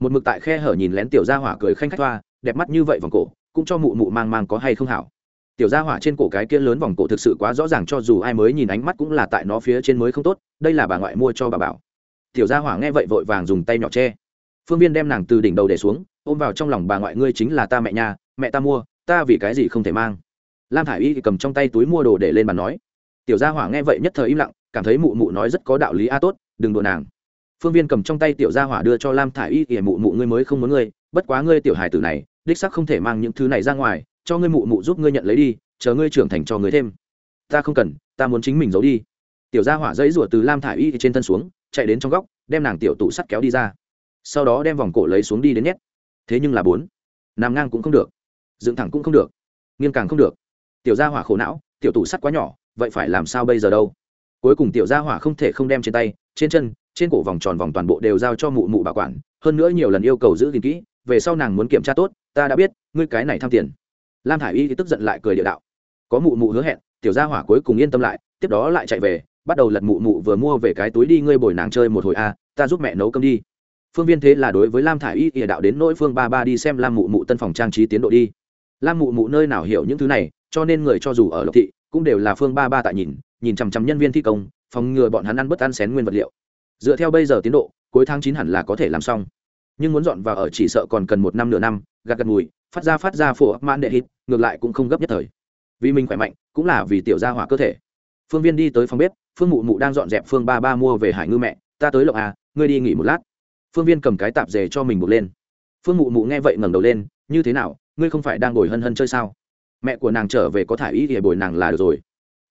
Một mực tại khe hở nhìn lén tiểu gia hỏa cười khanh khách thoa, đẹp mắt như vậy vòng cổ cũng cho mụ mụ mang mang có hay không hảo. Tiểu gia hỏa trên cổ cái kia lớn vòng cổ thực sự quá rõ ràng cho dù ai mới nhìn ánh mắt cũng là tại nó phía trên mới không tốt đây là bà ngoại mua cho bà bảo. Tiểu gia hỏa nghe vậy vội vàng dùng tay nhỏ che. Phương viên đem nàng từ đỉnh đầu để xuống ôm vào trong lòng bà ngoại ngươi chính là ta mẹ nhà mẹ ta mua ta vì cái gì không thể mang? Lam thả i y cầm trong tay túi mua đồ để lên bàn nói. Tiểu gia hỏa nghe vậy nhất thời im lặng, cảm thấy mụ mụ nói rất có đạo lý a, tốt, đừng đùa nàng. Phương viên cầm trong tay tiểu gia hỏa đưa cho lam thả i y thì, mụ mụ ngươi mới không muốn ngươi, bất quá ngươi tiểu hài tử này, đích sắc không thể mang những thứ này ra ngoài, cho ngươi mụ mụ giúp ngươi nhận lấy đi, chờ ngươi trưởng thành cho ngươi thêm. Ta không cần, ta muốn chính mình giấu đi. Tiểu gia hỏa dãy rủa từ lam thả i y trên thân xuống, chạy đến trong góc, đem nàng tiểu tủ sắt kéo đi ra. Sau đó đem vòng cổ lấy xuống đi đến nhét. Thế nhưng là bốn. Nằm ngang cũng không được dựng thẳng cũng không được, nghiêng càng không được. Tiểu gia hỏa khổ não, tiểu tủ sắt quá nhỏ, vậy phải làm sao bây giờ đâu? Cuối cùng tiểu gia hỏa không thể không đem trên tay, trên chân, trên cổ vòng tròn vòng toàn bộ đều giao cho mụ mụ bảo quản, hơn nữa nhiều lần yêu cầu giữ gìn kỹ, về sau nàng muốn kiểm tra tốt, ta đã biết, ngươi cái này tham tiền. Lam thả i y thì tức giận lại cười địa đạo. Có mụ mụ hứa hẹn, tiểu gia hỏa cuối cùng yên tâm lại, tiếp đó lại chạy về, bắt đầu lật mụ mụ vừa mua về cái túi đi ngươi bồi nàng chơi một hồi a ta giúp mẹ nấu cơm đi. Phương viên thế là đối với lam thả i y ỉa đạo đến nỗi phương ba ba đi xem lam mụ mụ tân phòng trang trí tiến độ đi lam mụ mụ nơi nào hiểu những thứ này, cho nên người cho dù ở lộc thị, cũng đều là phương ba ba tại nhìn nhìn chằm chằm nhân viên thi công, phòng ngừa bọn hắn ăn bất ăn xén nguyên vật liệu. Dựa theo bây giờ tiến độ, cuối tháng chín hẳn là có thể làm xong. Nhưng muốn dọn vào ở chỉ sợ còn cần một năm nửa năm, gạt gạt mùi, phát ra phát ra phổ man đệ hít, ngược lại cũng không gấp nhất thời. Vì mình khỏe mạnh, cũng là vì tiểu gia hỏa cơ thể. Phương viên đi tới phòng bếp, phương mụ mụ đang dọn dẹp phương ba ba mua về hải ngư mẹ, ta tới lộc à ngươi đi nghỉ một lát. Phương viên cầm cái tạp dề cho mình buộc lên. Phương mụ mụ nghe vậy ngẩng đầu lên, như thế nào ngươi không phải đang ngồi hân hân chơi sao? Mẹ của nàng trở về có thả ý thì bồi nàng là được rồi.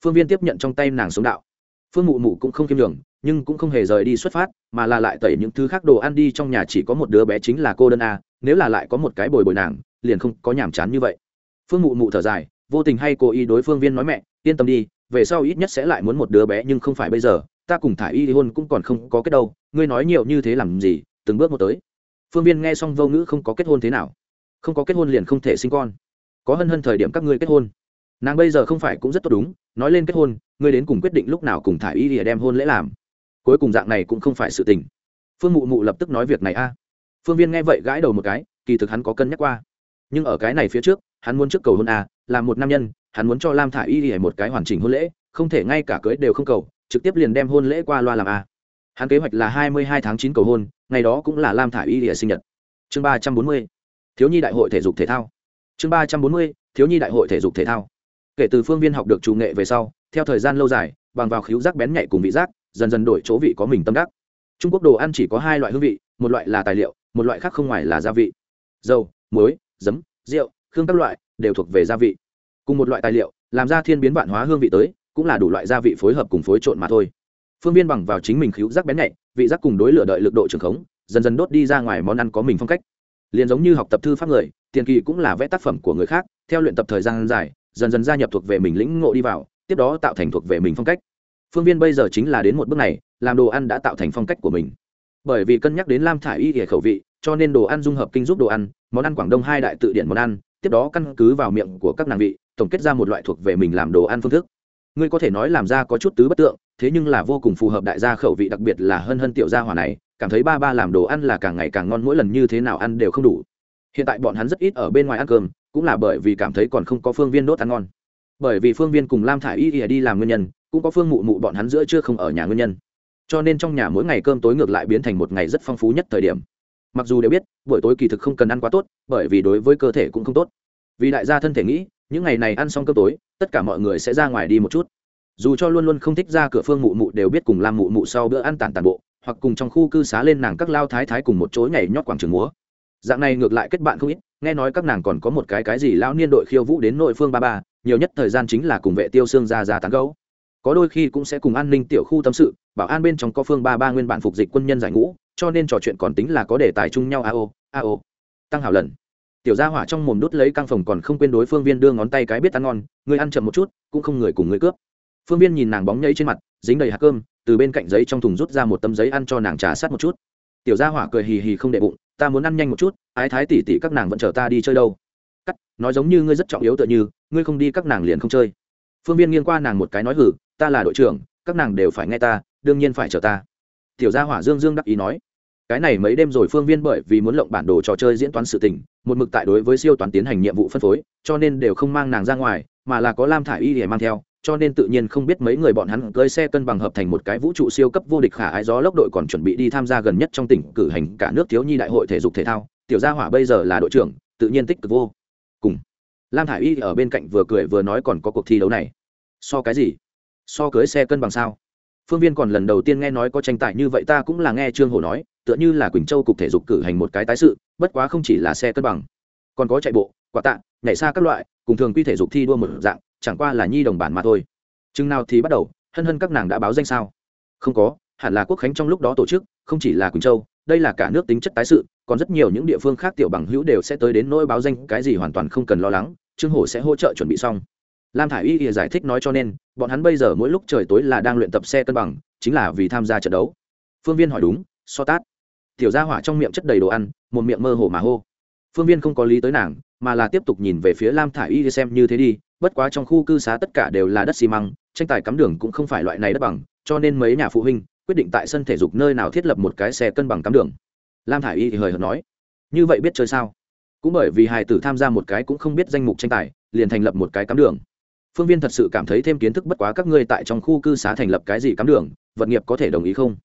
Phương viên tiếp nhận trong tay nàng sống đạo. Phương mụ mụ cũng không kiêm đường nhưng cũng không hề rời đi xuất phát, mà là lại tẩy những thứ khác đồ ăn đi, trong nhà chỉ có một đứa bé chính là cô đơn a, nếu là lại có một cái bồi bồi nàng, liền không có nhàm chán như vậy. Phương mụ mụ thở dài, vô tình hay cố ý đối phương viên nói mẹ, yên tâm đi, về sau ít nhất sẽ lại muốn một đứa bé nhưng không phải bây giờ, ta cùng thả y hôn cũng còn không có kết đâu, ngươi nói nhiều như thế làm gì, từng bước một tới. Phương viên nghe xong vô ngữ không có kết hôn thế nào không có kết hôn liền không thể sinh con. Có hân hân thời điểm các ngươi kết hôn. Nàng bây giờ không phải cũng rất tốt đúng, nói lên kết hôn, ngươi đến cùng quyết định lúc nào cùng thả y lìa đem hôn lễ làm. Cuối cùng dạng này cũng không phải sự tình. Phương mụ mụ lập tức nói việc này a. Phương viên nghe vậy gãi đầu một cái, kỳ thực hắn có cân nhắc qua. Nhưng ở cái này phía trước, hắn muốn trước cầu hôn a, là một nam nhân, hắn muốn cho lam thả y lìa một cái hoàn chỉnh hôn lễ, không thể ngay cả cưới đều không cầu, trực tiếp liền đem hôn lễ qua loa làm a. Hắn kế hoạch là hai mươi hai tháng chín cầu hôn, ngày đó cũng là lam thả y lìa sinh nhật. Chương ba trăm bốn mươi thiếu nhi đại hội thể dục thể thao. Chương ba trăm bốn mươi, thiếu nhi đại hội thể dục thể thao. Kể từ phương viên học được chủ nghệ về sau, theo thời gian lâu dài, bằng vào khíu giác bén nhạy cùng vị giác, dần dần đổi chỗ vị có mình tâm đắc. Trung quốc đồ ăn chỉ có hai loại hương vị, một loại là tài liệu, một loại khác không ngoài là gia vị. Dầu, muối, giấm, rượu, khương các loại đều thuộc về gia vị. Cùng một loại tài liệu, làm ra thiên biến vạn hóa hương vị tới, cũng là đủ loại gia vị phối hợp cùng phối trộn mà thôi. Phương viên bằng vào chính mình khíu giác bén nhạy, vị giác cùng đối lửa đợi lực độ trường khống, dần dần đốt đi ra ngoài món ăn có mình phong cách liền giống như học tập thư pháp người, tiền kỳ cũng là vẽ tác phẩm của người khác, theo luyện tập thời gian dài, dần dần gia nhập thuộc về mình lĩnh ngộ đi vào, tiếp đó tạo thành thuộc về mình phong cách. Phương viên bây giờ chính là đến một bước này, làm đồ ăn đã tạo thành phong cách của mình. Bởi vì cân nhắc đến lam thả y hệ khẩu vị, cho nên đồ ăn dung hợp kinh giúp đồ ăn, món ăn quảng đông hai đại tự điển món ăn, tiếp đó căn cứ vào miệng của các nàng vị, tổng kết ra một loại thuộc về mình làm đồ ăn phương thức. Ngươi có thể nói làm ra có chút tứ bất tượng, thế nhưng là vô cùng phù hợp đại gia khẩu vị, đặc biệt là hân hân tiểu gia hỏa này cảm thấy ba ba làm đồ ăn là càng ngày càng ngon, mỗi lần như thế nào ăn đều không đủ. Hiện tại bọn hắn rất ít ở bên ngoài ăn cơm, cũng là bởi vì cảm thấy còn không có phương viên đốt ăn ngon. Bởi vì phương viên cùng lam thả i y ỉa đi làm nguyên nhân, cũng có phương mụ mụ bọn hắn giữa chưa không ở nhà nguyên nhân. Cho nên trong nhà mỗi ngày cơm tối ngược lại biến thành một ngày rất phong phú nhất thời điểm. Mặc dù đều biết, buổi tối kỳ thực không cần ăn quá tốt, bởi vì đối với cơ thể cũng không tốt. Vì đại gia thân thể nghĩ, những ngày này ăn xong cơm tối, tất cả mọi người sẽ ra ngoài đi một chút. Dù cho luôn luôn không thích ra cửa phương mụ mụ đều biết cùng làm mụ mụ sau bữa ăn tàn tàn bộ hoặc cùng trong khu cư xá lên nàng các lao thái thái cùng một chỗ nhảy nhót quảng trường múa. Dạng này ngược lại kết bạn không ít, nghe nói các nàng còn có một cái cái gì lão niên đội khiêu vũ đến nội phương ba ba, nhiều nhất thời gian chính là cùng vệ tiêu xương ra ra tán gấu có đôi khi cũng sẽ cùng an ninh tiểu khu tâm sự, bảo an bên trong có phương ba ba nguyên bản phục dịch quân nhân giải ngũ, cho nên trò chuyện còn tính là có đề tài chung nhau, a o a o tăng hảo lần. Tiểu gia hỏa trong mồm đút lấy căng phòng còn không quên đối phương viên đưa ngón tay cái biết ăn ngon, người ăn chậm một chút, cũng không người cùng người cướp. Phương viên nhìn nàng bóng nhây trên mặt, dính đầy hạt cơm từ bên cạnh giấy trong thùng rút ra một tấm giấy ăn cho nàng trà sát một chút. Tiểu gia hỏa cười hì hì không đệ bụng, ta muốn ăn nhanh một chút, ái thái tỉ tỉ các nàng vẫn chờ ta đi chơi đâu. Cắt, nói giống như ngươi rất trọng yếu tựa như, ngươi không đi các nàng liền không chơi. Phương viên nghiêng qua nàng một cái nói hử ta là đội trưởng, các nàng đều phải nghe ta, đương nhiên phải chờ ta. Tiểu gia hỏa dương dương đắc ý nói, cái này mấy đêm rồi phương viên bởi vì muốn lộng bản đồ trò chơi diễn toán sự tình, một mực tại đối với siêu toán tiến hành nhiệm vụ phân phối, cho nên đều không mang nàng ra ngoài, mà là có lam thả i y để mang theo cho nên tự nhiên không biết mấy người bọn hắn cưới xe cân bằng hợp thành một cái vũ trụ siêu cấp vô địch khả ái gió lốc đội còn chuẩn bị đi tham gia gần nhất trong tỉnh cử hành cả nước thiếu nhi đại hội thể dục thể thao. Tiểu gia hỏa bây giờ là đội trưởng, tự nhiên tích cực vô. Cùng. Lam thả i y ở bên cạnh vừa cười vừa nói còn có cuộc thi đấu này. So cái gì? So cưới xe cân bằng sao? Phương viên còn lần đầu tiên nghe nói có tranh tài như vậy ta cũng là nghe trương hổ nói, tựa như là quỳnh châu cục thể dục cử hành một cái tái sự, bất quá không chỉ là xe cân bằng, còn có chạy bộ quả tạ, nhảy xa các loại, cùng thường quy thể dục thi đua một dạng chẳng qua là nhi đồng bản mà thôi. Chừng nào thì bắt đầu, hân hân các nàng đã báo danh sao? Không có, hẳn là quốc khánh trong lúc đó tổ chức, không chỉ là quỳnh châu, đây là cả nước tính chất tái sự, còn rất nhiều những địa phương khác tiểu bằng hữu đều sẽ tới đến nỗi báo danh, cái gì hoàn toàn không cần lo lắng, trương hổ sẽ hỗ trợ chuẩn bị xong. Lam thả i y giải thích nói cho nên, bọn hắn bây giờ mỗi lúc trời tối là đang luyện tập xe cân bằng, chính là vì tham gia trận đấu. Phương viên hỏi đúng, so tát. Tiểu gia hỏa trong miệng chất đầy đồ ăn, một miệng mơ hồ mà hô. Phương viên không có lý tới nàng, mà là tiếp tục nhìn về phía lam thả i y xem như thế đi bất quá trong khu cư xá tất cả đều là đất xi măng, tranh tài cắm đường cũng không phải loại này đất bằng, cho nên mấy nhà phụ huynh quyết định tại sân thể dục nơi nào thiết lập một cái xe cân bằng cắm đường. Lam thả i y thì hời hợt nói, như vậy biết chơi sao? Cũng bởi vì hài tử tham gia một cái cũng không biết danh mục tranh tài, liền thành lập một cái cắm đường. Phương viên thật sự cảm thấy thêm kiến thức bất quá các ngươi tại trong khu cư xá thành lập cái gì cắm đường, vật nghiệp có thể đồng ý không?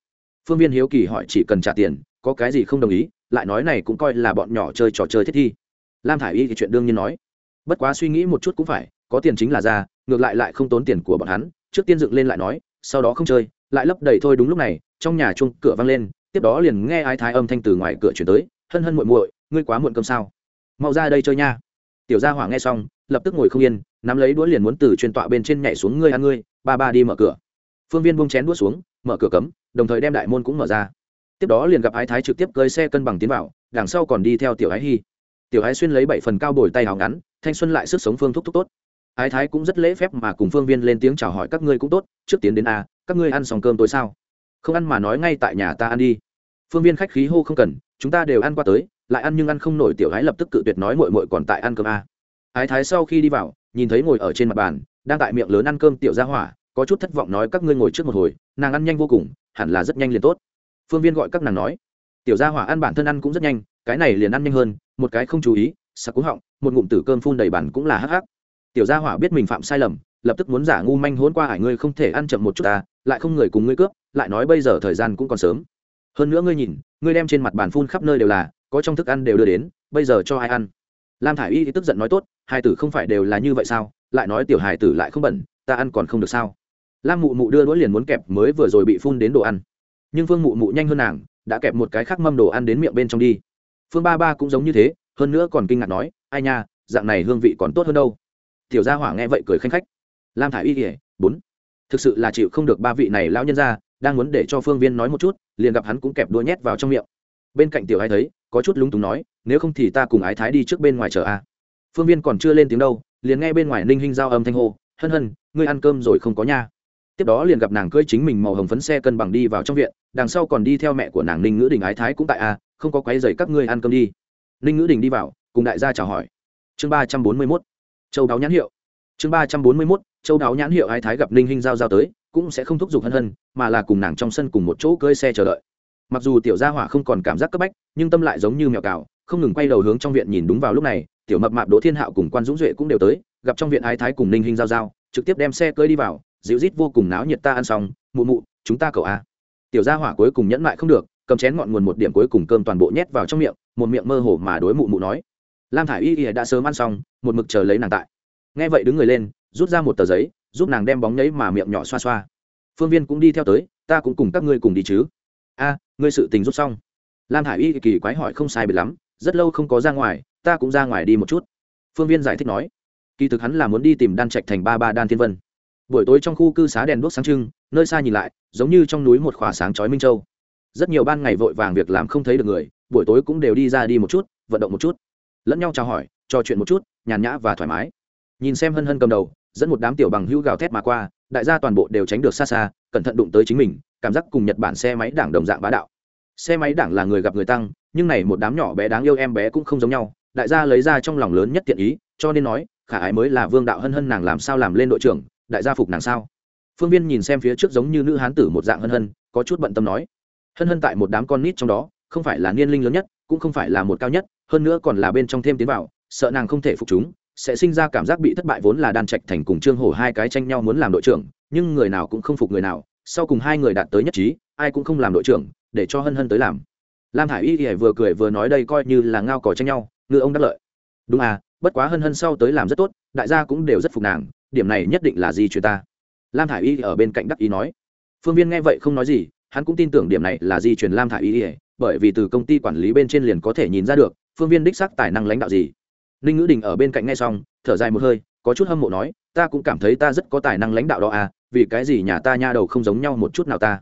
Phương viên hiếu kỳ hỏi, chỉ cần trả tiền, có cái gì không đồng ý, lại nói này cũng coi là bọn nhỏ chơi trò chơi thiết thi. Lam thả i y thì chuyện đương nhiên nói, bất quá suy nghĩ một chút cũng phải có tiền chính là ra, ngược lại lại không tốn tiền của bọn hắn, trước tiên dựng lên lại nói, sau đó không chơi, lại lấp đầy thôi đúng lúc này, trong nhà chung cửa văng lên, tiếp đó liền nghe ai thái âm thanh từ ngoài cửa chuyển tới, hân hân muội muội, ngươi quá muộn cơm sao? Mau ra đây chơi nha. Tiểu gia hỏa nghe xong, lập tức ngồi không yên, nắm lấy đũa liền muốn từ chuyên tọa bên trên nhảy xuống, ngươi ăn ngươi, ba ba đi mở cửa. Phương viên bông chén đũa xuống, mở cửa cấm, đồng thời đem đại môn cũng mở ra. Tiếp đó liền gặp ái thái trực tiếp cơi xe cân bằng tiến vào, đằng sau còn đi theo tiểu ái hy tiểu ái xuyên lấy bảy phần cao bồi tay hào ngắn, thanh xuân lại sức sống phương thúc thúc tốt ái thái cũng rất lễ phép mà cùng phương viên lên tiếng chào hỏi các ngươi cũng tốt, trước tiến đến a, các ngươi ăn xong cơm tối sao? Không ăn mà nói ngay tại nhà ta ăn đi. Phương viên khách khí hô không cần, chúng ta đều ăn qua tới, lại ăn nhưng ăn không nổi tiểu ái lập tức cự tuyệt nói mội mội còn tại ăn cơm a. Ái thái sau khi đi vào, nhìn thấy ngồi ở trên mặt bàn, đang tại miệng lớn ăn cơm tiểu ra hỏa, có chút thất vọng nói các ngươi ngồi trước một hồi, nàng ăn nhanh vô cùng, hẳn là rất nhanh liền tốt. Phương viên gọi các nàng nói, tiểu gia hỏa ăn bản thân ăn cũng rất nhanh, cái này liền ăn nhanh hơn, một cái không chú ý, sặc cú họng, một ngụm tử cơm phun đầy bản cũng là hắc hắc tiểu gia hỏa biết mình phạm sai lầm, lập tức muốn giả ngu manh hôn qua hải ngươi không thể ăn chậm một chút ta, lại không người cùng ngươi cướp, lại nói bây giờ thời gian cũng còn sớm. Hơn nữa ngươi nhìn, ngươi đem trên mặt bàn phun khắp nơi đều là, có trong thức ăn đều đưa đến, bây giờ cho ai ăn? Lam thả i y thì tức giận nói tốt, hai tử không phải đều là như vậy sao? Lại nói tiểu hài tử lại không bẩn, ta ăn còn không được sao? Lam mụ mụ đưa đũa liền muốn kẹp mới vừa rồi bị phun đến đồ ăn. Nhưng phương mụ mụ nhanh hơn nàng, đã kẹp một cái khác mâm đồ ăn đến miệng bên trong đi. Phương ba ba cũng giống như thế, hơn nữa còn kinh ngạc nói, ai nha, dạng này hương vị còn tốt hơn đâu tiểu gia hỏa nghe vậy cười khanh khách. Lam thả i y kỉa bốn. Thực sự là chịu không được ba vị này lão nhân ra đang muốn để cho phương viên nói một chút, liền gặp hắn cũng kẹp đuôi nhét vào trong miệng. Bên cạnh tiểu ái thấy, có chút lúng túng nói, nếu không thì ta cùng ái thái đi trước bên ngoài chờ a. Phương viên còn chưa lên tiếng đâu, liền nghe bên ngoài ninh hinh giao âm thanh hô, hân hân, ngươi ăn cơm rồi không có nha? Tiếp đó liền gặp nàng cưỡi chính mình màu hồng phấn xe cân bằng đi vào trong viện, đằng sau còn đi theo mẹ của nàng ninh ngữ đình ái thái cũng tại a, không có quái dày các ngươi ăn cơm đi. Ninh ngữ đình đi vào, cùng đại gia chào hỏi. Chương ba trăm bốn mươi mốt châu đáo nhãn hiệu. Chương ba trăm bốn mươi mốt, châu đáo nhãn hiệu ái thái gặp ninh hinh giao giao tới, cũng sẽ không thúc giục hân hân, mà là cùng nàng trong sân cùng một chỗ cơi xe chờ đợi. Mặc dù tiểu gia hỏa không còn cảm giác cấp bách, nhưng tâm lại giống như mèo cào, không ngừng quay đầu hướng trong viện nhìn đúng vào lúc này, tiểu mập mạp đỗ thiên hạo cùng quan dũng duệ cũng đều tới, gặp trong viện ái thái cùng ninh hinh giao giao, trực tiếp đem xe cơi đi vào, dịu rít vô cùng náo nhiệt ta ăn xong, mụ mụ, chúng ta cầu a à. tiểu gia hỏa cuối cùng nhẫn lại không được, cầm chén ngọn nguồn một điểm cuối cùng cơm toàn bộ nhét vào trong miệng, một miệng mơ hồ mà đối mụ mụ nói lam thả i y ỉa đã sớm ăn xong, một mực chờ lấy nàng tại. Nghe vậy đứng người lên, rút ra một tờ giấy, giúp nàng đem bóng nhấy mà miệng nhỏ xoa xoa. Phương viên cũng đi theo tới, ta cũng cùng các ngươi cùng đi chứ. A, ngươi sự tình rút xong. Lam hải y kỳ quái hỏi không sai biệt lắm, rất lâu không có ra ngoài, ta cũng ra ngoài đi một chút. Phương viên giải thích nói. Kỳ thực hắn là muốn đi tìm đan trạch thành ba ba đan thiên vân. Buổi tối trong khu cư xá đèn đuốc sáng trưng, nơi xa nhìn lại, giống như trong núi một khỏa sáng chói minh châu. Rất nhiều ban ngày vội vàng việc làm không thấy được người, buổi tối cũng đều đi ra đi một chút, vận động một chút lẫn nhau chào hỏi, trò chuyện một chút, nhàn nhã và thoải mái. Nhìn xem hân hân cầm đầu, dẫn một đám tiểu bằng hữu gào thét mà qua, đại gia toàn bộ đều tránh được xa xa, cẩn thận đụng tới chính mình, cảm giác cùng nhật bản xe máy đảng đồng dạng bá đạo. Xe máy đảng là người gặp người tăng, nhưng này một đám nhỏ bé đáng yêu em bé cũng không giống nhau, đại gia lấy ra trong lòng lớn nhất tiện ý, cho nên nói, khả ái mới là vương đạo hân hân nàng làm sao làm lên đội trưởng, đại gia phục nàng sao? Phương viên nhìn xem phía trước giống như nữ hán tử một dạng hân hân, có chút bận tâm nói. Hân hân tại một đám con nít trong đó, không phải là niên linh lớn nhất, cũng không phải là một cao nhất hơn nữa còn là bên trong thêm tiến vào, sợ nàng không thể phục chúng, sẽ sinh ra cảm giác bị thất bại vốn là đan trạch thành cùng trương hổ hai cái tranh nhau muốn làm đội trưởng, nhưng người nào cũng không phục người nào, sau cùng hai người đạt tới nhất trí, ai cũng không làm đội trưởng, để cho hân hân tới làm. Lam hải y y vừa cười vừa nói đây coi như là ngao cò tranh nhau, ngư ông đắc lợi. Đúng à bất quá hân hân sau tới làm rất tốt, đại gia cũng đều rất phục nàng, điểm này nhất định là gì chuyện ta? Lam thả i y ở bên cạnh đắc ý nói. Phương viên nghe vậy không nói gì, hắn cũng tin tưởng điểm này là di truyền lam thả i y bởi vì từ công ty quản lý bên trên liền có thể nhìn ra được phương viên đích sắc tài năng lãnh đạo gì. Ninh ngữ đình ở bên cạnh nghe xong, thở dài một hơi, có chút hâm mộ nói, ta cũng cảm thấy ta rất có tài năng lãnh đạo đó à vì cái gì nhà ta nha đầu không giống nhau một chút nào ta?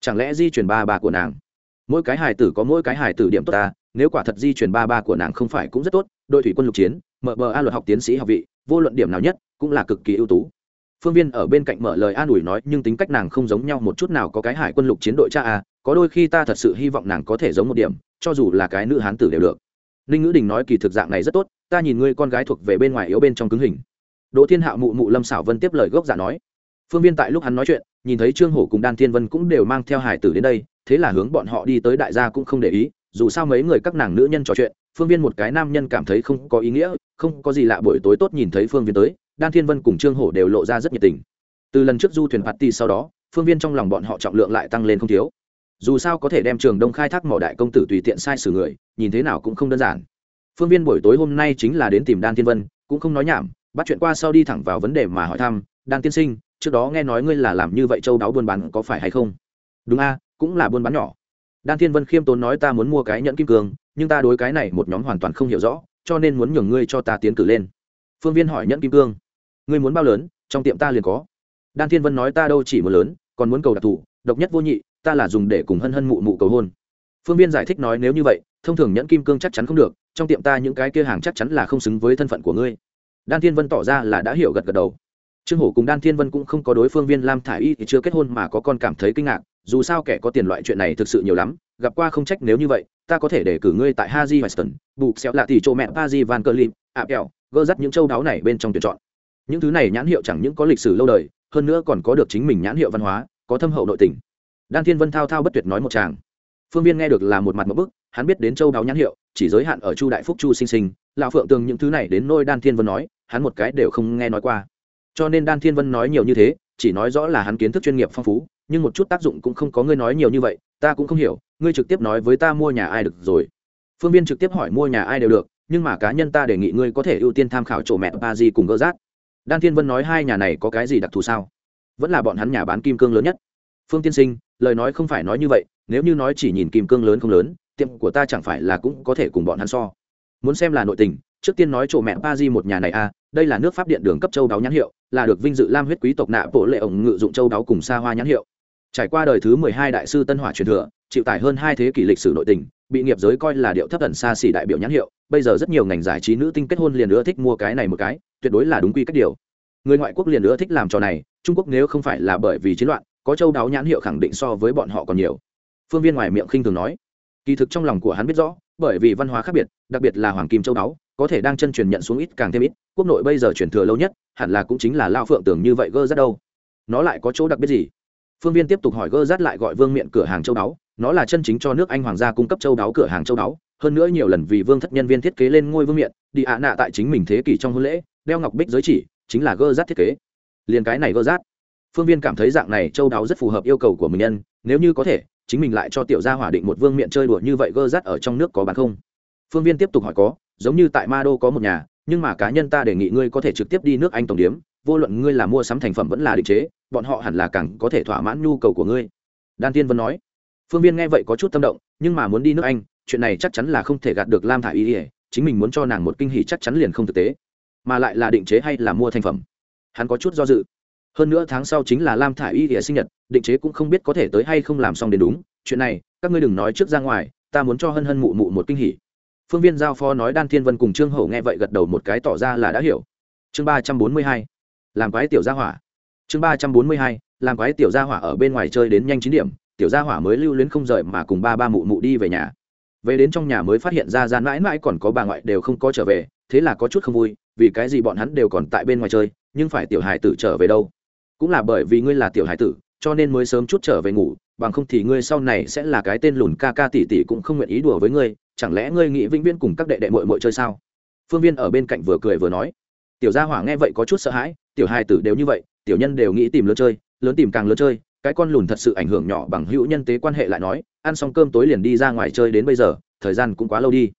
Chẳng lẽ di truyền ba bà của nàng? Mỗi cái hài tử có mỗi cái hài tử điểm tốt ta, nếu quả thật di truyền ba ba của nàng không phải cũng rất tốt, đội thủy quân lục chiến, mở bờ a luật học tiến sĩ học vị, vô luận điểm nào nhất, cũng là cực kỳ ưu tú. Phương viên ở bên cạnh mở lời an ủi nói, nhưng tính cách nàng không giống nhau một chút nào có cái hải quân lục chiến đội cha à có đôi khi ta thật sự hy vọng nàng có thể giống một điểm, cho dù là cái nữ hán tử đều được. Ninh ngữ đình nói kỳ thực dạng này rất tốt, ta nhìn ngươi con gái thuộc về bên ngoài yếu bên trong cứng hình. Đỗ thiên hạo mụ mụ lâm xảo vân tiếp lời gốc giả nói. Phương viên tại lúc hắn nói chuyện, nhìn thấy trương hổ cùng đan thiên vân cũng đều mang theo hải tử đến đây, thế là hướng bọn họ đi tới đại gia cũng không để ý, dù sao mấy người các nàng nữ nhân trò chuyện, phương viên một cái nam nhân cảm thấy không có ý nghĩa, không có gì lạ buổi tối tốt nhìn thấy phương viên tới, đan thiên vân cùng trương hổ đều lộ ra rất nhiệt tình. Từ lần trước du thuyền party sau đó, phương viên trong lòng bọn họ trọng lượng lại tăng lên không thiếu dù sao có thể đem trường đông khai thác mỏ đại công tử tùy tiện sai sử người, nhìn thế nào cũng không đơn giản. Phương viên buổi tối hôm nay chính là đến tìm đan thiên vân, cũng không nói nhảm, bắt chuyện qua sau đi thẳng vào vấn đề mà hỏi thăm, đan tiên sinh, trước đó nghe nói ngươi là làm như vậy châu đáo buôn bán có phải hay không? Đúng a, cũng là buôn bán nhỏ. Đan thiên vân khiêm tốn nói, ta muốn mua cái nhẫn kim cương, nhưng ta đối cái này một nhóm hoàn toàn không hiểu rõ, cho nên muốn nhường ngươi cho ta tiến cử lên. Phương viên hỏi, nhẫn kim cương, ngươi muốn bao lớn? Trong tiệm ta liền có. Đan thiên vân nói, ta đâu chỉ muốn lớn, còn muốn cầu đặc thù, độc nhất vô nhị ta là dùng để cùng hân hân mụ mụ cầu hôn. Phương viên giải thích nói nếu như vậy, thông thường nhẫn kim cương chắc chắn không được, trong tiệm ta những cái kia hàng chắc chắn là không xứng với thân phận của ngươi. Đan thiên vân tỏ ra là đã hiểu gật gật đầu. Trương hổ cùng đan thiên vân cũng không có đối phương viên lam thả i y thì chưa kết hôn mà có con cảm thấy kinh ngạc, dù sao kẻ có tiền loại chuyện này thực sự nhiều lắm, gặp qua không trách nếu như vậy, ta có thể để cử ngươi tại haji weston bục xẹo lạ tỷ chỗ mẹ paji van cơ lim ạ kẹo gỡ dắt những châu đáo này bên trong tuyển chọn. Những thứ này nhãn hiệu chẳng những có lịch sử lâu đời, hơn nữa còn có được chính mình nhãn hiệu văn hóa, có thâm hậu nội tình đan thiên vân thao thao bất tuyệt nói một chàng phương viên nghe được là một mặt một bức, hắn biết đến châu đáo nhãn hiệu, chỉ giới hạn ở chu đại phúc chu sinh sinh, lão phượng tường những thứ này đến nôi đan thiên vân nói, hắn một cái đều không nghe nói qua. Cho nên đan thiên vân nói nhiều như thế, chỉ nói rõ là hắn kiến thức chuyên nghiệp phong phú, nhưng một chút tác dụng cũng không có ngươi nói nhiều như vậy, ta cũng không hiểu, ngươi trực tiếp nói với ta mua nhà ai được rồi. Phương viên trực tiếp hỏi mua nhà ai đều được, nhưng mà cá nhân ta đề nghị ngươi có thể ưu tiên tham khảo chỗ mẹ ba di cùng gỡ rát đan thiên vân nói hai nhà này có cái gì đặc thù sao? Vẫn là bọn hắn nhà bán kim cương lớn nhất phương tiên sinh lời nói không phải nói như vậy nếu như nói chỉ nhìn kim cương lớn không lớn tiệm của ta chẳng phải là cũng có thể cùng bọn hắn so. Muốn xem là nội tình trước tiên nói chỗ mẹ Pa di một nhà này a à, đây là nước pháp điện đường cấp châu đáo nhãn hiệu là được vinh dự lam huyết quý tộc nạ bộ lệ ổng ngự dụng châu đáo cùng xa hoa nhãn hiệu. Trải qua đời thứ mười hai đại sư tân hỏa truyền thừa chịu tải hơn hai thế kỷ lịch sử nội tình bị nghiệp giới coi là điệu thấp thần xa xỉ đại biểu nhãn hiệu bây giờ rất nhiều ngành giải trí nữ tinh kết hôn liền ưa thích mua cái này một cái tuyệt đối là đúng quy cách điều. Người ngoại quốc liền ưa thích làm trò này trung quốc nếu không phải là bởi vì chiến loạn có châu đáo nhãn hiệu khẳng định so với bọn họ còn nhiều. Phương viên ngoài miệng khinh thường nói, kỳ thực trong lòng của hắn biết rõ, bởi vì văn hóa khác biệt, đặc biệt là hoàng kim châu đáo, có thể đang chân truyền nhận xuống ít càng thêm ít, quốc nội bây giờ truyền thừa lâu nhất, hẳn là cũng chính là lao phượng tưởng như vậy gơ rất đâu. Nó lại có chỗ đặc biệt gì? Phương viên tiếp tục hỏi gơ rát lại gọi vương miện cửa hàng châu đáo, nó là chân chính cho nước anh hoàng gia cung cấp châu đáo cửa hàng châu đáo, hơn nữa nhiều lần vì vương thất nhân viên thiết kế lên ngôi vương miện, đi ạ nạ tại chính mình thế kỷ trong hôn lễ, đeo ngọc bích giới chỉ, chính là gơ rát thiết kế. Liền cái này gơ rát phương viên cảm thấy dạng này châu đáo rất phù hợp yêu cầu của mình nhân, nếu như có thể, chính mình lại cho tiểu gia hỏa định một vương miện chơi đùa như vậy gơ rát ở trong nước có bán không? Phương viên tiếp tục hỏi có, giống như tại ma đô có một nhà, nhưng mà cá nhân ta đề nghị ngươi có thể trực tiếp đi nước anh tổng điếm, vô luận ngươi là mua sắm thành phẩm vẫn là định chế, bọn họ hẳn là càng có thể thỏa mãn nhu cầu của ngươi. Đan tiên vân nói. Phương viên nghe vậy có chút tâm động, nhưng mà muốn đi nước anh, chuyện này chắc chắn là không thể gạt được lam thả y ỉa chính mình muốn cho nàng một kinh hỷ chắc chắn liền không thực tế. Mà lại là định chế hay là mua thành phẩm? Hắn có chút do dự hơn nữa tháng sau chính là lam thả y ỉa sinh nhật, định chế cũng không biết có thể tới hay không làm xong đến đúng. Chuyện này, các ngươi đừng nói trước ra ngoài, ta muốn cho hân hân mụ mụ một kinh hỉ. Phương viên giao phó nói đan thiên vân cùng trương hổ nghe vậy gật đầu một cái tỏ ra là đã hiểu. Chương ba trăm bốn mươi hai, làm quái tiểu gia hỏa. Chương ba trăm bốn mươi hai, làm quái tiểu gia hỏa ở bên ngoài chơi đến nhanh chín điểm, tiểu gia hỏa mới lưu luyến không rời mà cùng ba ba mụ mụ đi về nhà. Về đến trong nhà mới phát hiện ra ra mãi mãi còn có bà ngoại đều không có trở về, thế là có chút không vui, vì cái gì bọn hắn đều còn tại bên ngoài chơi, nhưng phải tiểu hài tử trở về đâu? Cũng là bởi vì ngươi là tiểu hải tử, cho nên mới sớm chút trở về ngủ, bằng không thì ngươi sau này sẽ là cái tên lùn ca ca tỷ tỷ cũng không nguyện ý đùa với ngươi, chẳng lẽ ngươi nghĩ vĩnh viễn cùng các đệ đệ mội mội chơi sao? Phương viên ở bên cạnh vừa cười vừa nói. Tiểu gia hỏa nghe vậy có chút sợ hãi, tiểu hai tử đều như vậy, tiểu nhân đều nghĩ tìm lớn chơi, lớn tìm càng lớn chơi, cái con lùn thật sự ảnh hưởng nhỏ bằng hữu nhân tế quan hệ lại nói, ăn xong cơm tối liền đi ra ngoài chơi đến bây giờ, thời gian cũng quá lâu đi.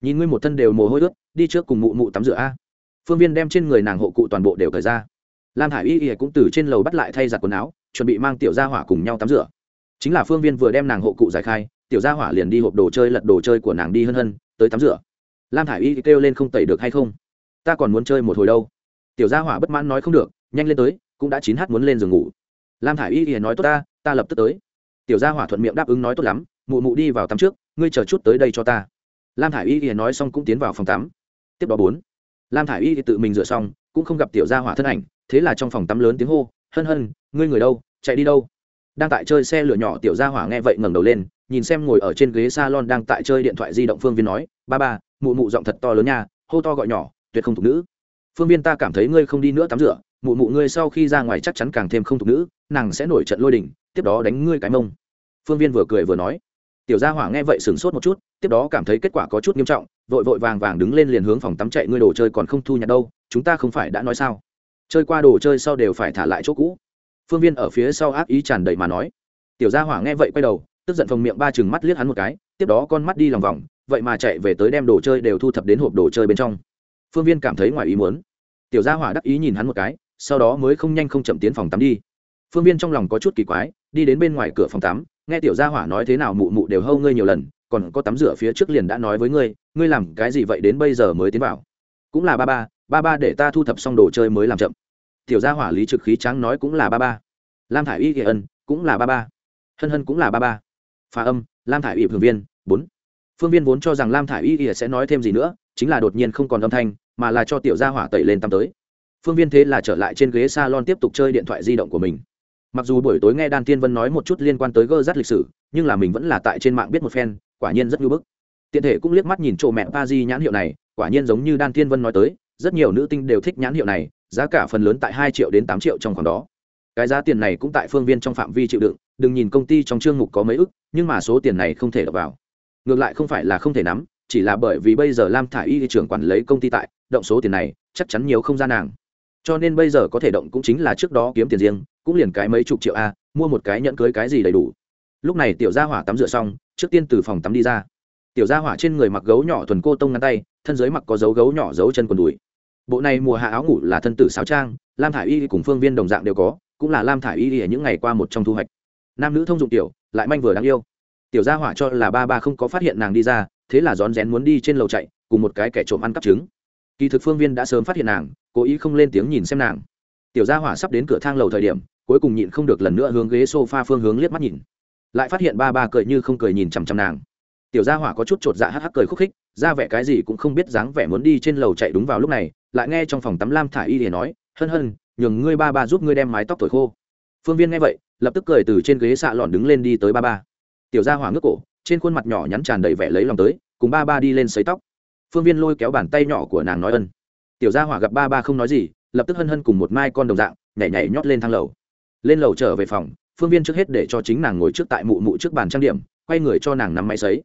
Nhìn ngươi một thân đều mồ hôi ướt, đi trước cùng mụ mụ tắm rửa a. Phương viên đem trên người nàng hộ cụ toàn bộ đều thời ra lam thả i y y cũng từ trên lầu bắt lại thay giặt quần áo, chuẩn bị mang tiểu gia hỏa cùng nhau tắm rửa. Chính là phương viên vừa đem nàng hộ cụ giải khai, tiểu gia hỏa liền đi hộp đồ chơi lật đồ chơi của nàng đi hân hân, tới tắm rửa. Lam thả i y kêu lên không tẩy được hay không? Ta còn muốn chơi một hồi đâu. Tiểu gia hỏa bất mãn nói không được, nhanh lên tới, cũng đã chín h muốn lên giường ngủ. Lam thả i y nói tốt ta ta lập tức tới. Tiểu gia hỏa thuận miệng đáp ứng nói tốt lắm, mụ mụ đi vào tắm trước, ngươi chờ chút tới đây cho ta. Lam thả i y nói xong cũng tiến vào phòng tắm. Tiếp đó bốn. Lam thả i y tự mình rửa xong, cũng không gặp tiểu gia hỏa thân ảnh thế là trong phòng tắm lớn tiếng hô, hân hân, ngươi người đâu? Chạy đi đâu? Đang tại chơi xe lửa nhỏ tiểu gia hỏa nghe vậy ngẩng đầu lên, nhìn xem ngồi ở trên ghế salon đang tại chơi điện thoại di động phương viên nói, ba ba, mụ mụ giọng thật to lớn nha, hô to gọi nhỏ, tuyệt không thục nữ. Phương viên ta cảm thấy ngươi không đi nữa tắm rửa, mụ mụ ngươi sau khi ra ngoài chắc chắn càng thêm không thục nữ, nàng sẽ nổi trận lôi đình, tiếp đó đánh ngươi cái mông. Phương viên vừa cười vừa nói. Tiểu gia hỏa nghe vậy sửng sốt một chút, tiếp đó cảm thấy kết quả có chút nghiêm trọng, vội vội vàng vàng đứng lên liền hướng phòng tắm chạy, ngươi đồ chơi còn không thu nhặt đâu, chúng ta không phải đã nói sao? Chơi qua đồ chơi sau đều phải thả lại chỗ cũ. Phương viên ở phía sau ác ý tràn đầy mà nói. Tiểu gia hỏa nghe vậy quay đầu, tức giận phồng miệng ba chừng mắt liếc hắn một cái, tiếp đó con mắt đi lòng vòng, vậy mà chạy về tới đem đồ chơi đều thu thập đến hộp đồ chơi bên trong. Phương viên cảm thấy ngoài ý muốn. Tiểu gia hỏa đắc ý nhìn hắn một cái, sau đó mới không nhanh không chậm tiến phòng tắm đi. Phương viên trong lòng có chút kỳ quái, đi đến bên ngoài cửa phòng tắm, nghe tiểu gia hỏa nói thế nào mụ mụ đều hâu ngươi nhiều lần, còn có tắm rửa phía trước liền đã nói với ngươi ngươi làm cái gì vậy đến bây giờ mới tiến vào? Cũng là ba ba ba ba để ta thu thập xong đồ chơi mới làm chậm. Tiểu gia hỏa lý trực khí trắng nói cũng là ba ba. Lam thả i y kỳ ân cũng là ba ba. Hân hân cũng là ba ba. Pha âm, lam thả i y thường viên, bốn. Phương viên vốn cho rằng lam thả i y kỳ sẽ nói thêm gì nữa, chính là đột nhiên không còn âm thanh, mà là cho tiểu gia hỏa tẩy lên tăm tới. Phương viên thế là trở lại trên ghế s a lon tiếp tục chơi điện thoại di động của mình. Mặc dù buổi tối nghe đan tiên vân nói một chút liên quan tới gơ rắt lịch sử, nhưng là mình vẫn là tại trên mạng biết một phen, quả nhiên rất ngưỡng bức. Tiện thể cũng liếc mắt nhìn chỗ mẹ pa di nhãn hiệu này, quả nhiên giống như đan tiên vân nói tới rất nhiều nữ tinh đều thích nhãn hiệu này, giá cả phần lớn tại hai triệu đến tám triệu trong khoảng đó. Cái giá tiền này cũng tại phương viên trong phạm vi chịu đựng, đừng nhìn công ty trong chương mục có mấy ức, nhưng mà số tiền này không thể đập vào. Ngược lại không phải là không thể nắm, chỉ là bởi vì bây giờ lam thả y trưởng quản lấy công ty tại, động số tiền này chắc chắn nhiều không gian nàng. Cho nên bây giờ có thể động cũng chính là trước đó kiếm tiền riêng, cũng liền cái mấy chục triệu a, mua một cái nhẫn cưới cái gì đầy đủ. Lúc này tiểu gia hỏa tắm rửa xong, trước tiên từ phòng tắm đi ra. Tiểu gia hỏa trên người mặc gấu nhỏ thuần cô tông ngăn tay thân dưới mặc có dấu gấu nhỏ dấu chân quần đùi. Bộ này mùa hạ áo ngủ là thân tử sáo trang, lam thả i y cùng phương viên đồng dạng đều có, cũng là lam thả i y ở những ngày qua một trong thu hoạch. Nam nữ thông dụng tiểu, lại manh vừa đáng yêu. Tiểu gia hỏa cho là ba ba không có phát hiện nàng đi ra, thế là rón rén muốn đi trên lầu chạy, cùng một cái kẻ trộm ăn cắp trứng. Kỳ thực phương viên đã sớm phát hiện nàng, cố ý không lên tiếng nhìn xem nàng. Tiểu gia hỏa sắp đến cửa thang lầu thời điểm, cuối cùng nhịn không được lần nữa hướng ghế s o f a phương hướng liếc mắt nhìn. Lại phát hiện ba ba cười như không cười nhìn chằm chằm nàng tiểu gia hỏa có chút chột dạ hắc hắc cười khúc khích, ra vẻ cái gì cũng không biết dáng vẻ muốn đi trên lầu chạy đúng vào lúc này, lại nghe trong phòng tắm lam thả y để nói, hân hân, nhường ngươi ba ba giúp ngươi đem mái tóc thổi khô. Phương viên nghe vậy, lập tức cười từ trên ghế xạ lòn đứng lên đi tới ba ba. Tiểu gia hỏa ngước cổ, trên khuôn mặt nhỏ nhắn tràn đầy vẻ lấy lòng tới, cùng ba ba đi lên xấy tóc. Phương viên lôi kéo bàn tay nhỏ của nàng nói ân. Tiểu gia hỏa gặp ba ba không nói gì, lập tức hân hân cùng một mai con đồng dạng, nhảy nhảy nhót lên thang lầu. Lên lầu trở về phòng, phương viên trước hết để cho chính nàng ngồi trước tại mụ mụ trước bàn trang điểm, quay người cho nàng nắm máy sấy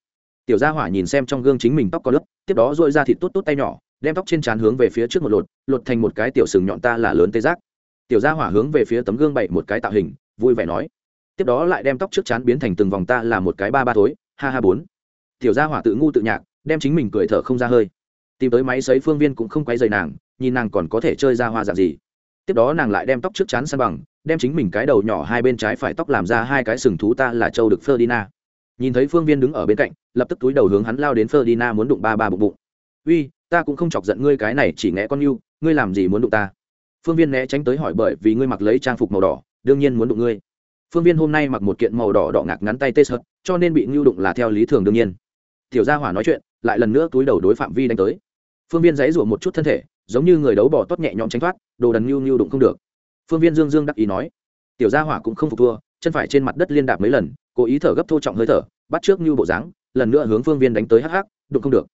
tiểu gia hỏa nhìn xem trong gương chính mình tóc có lớp, tiếp đó dội ra thịt tốt tốt tay nhỏ, đem tóc trên trán hướng về phía trước một lột lột thành một cái tiểu sừng nhọn ta là lớn tê giác. Tiểu gia hỏa hướng về phía tấm gương bậy một cái tạo hình, vui vẻ nói. Tiếp đó lại đem tóc trước chán biến thành từng vòng ta là một cái ba ba thối, ha ha bốn. Tiểu gia hỏa tự ngu tự nhạc, đem chính mình cười thở không ra hơi. Tìm tới máy sấy phương viên cũng không quấy dày nàng, nhìn nàng còn có thể chơi ra hoa dạng gì. Tiếp đó nàng lại đem tóc trước chán san bằng, đem chính mình cái đầu nhỏ hai bên trái phải tóc làm ra hai cái sừng thú ta là châu được ferdinand nhìn thấy phương viên đứng ở bên cạnh, lập tức túi đầu hướng hắn lao đến ferdina muốn đụng ba ba bụng bụng. Uy, ta cũng không chọc giận ngươi cái này, chỉ nghe con yêu, ngươi làm gì muốn đụng ta? Phương viên né tránh tới hỏi bởi vì ngươi mặc lấy trang phục màu đỏ, đương nhiên muốn đụng ngươi. Phương viên hôm nay mặc một kiện màu đỏ đỏ ngạc ngắn tay tê sợt, cho nên bị ngưu đụng là theo lý thường đương nhiên. Tiểu gia hỏa nói chuyện, lại lần nữa túi đầu đối phạm vi đánh tới. Phương viên dãy rủa một chút thân thể, giống như người đấu bỏ tốt nhẹ nhõm tránh thoát, đồ đần ngưu ngưu đụng không được. Phương viên dương dương đắc ý nói, tiểu gia hỏa cũng không phục thua, chân phải trên mặt đất liên đạp mấy lần cố ý thở gấp thô trọng hơi thở, bắt trước như bộ dáng, lần nữa hướng phương viên đánh tới hắc hắc, đụng không được.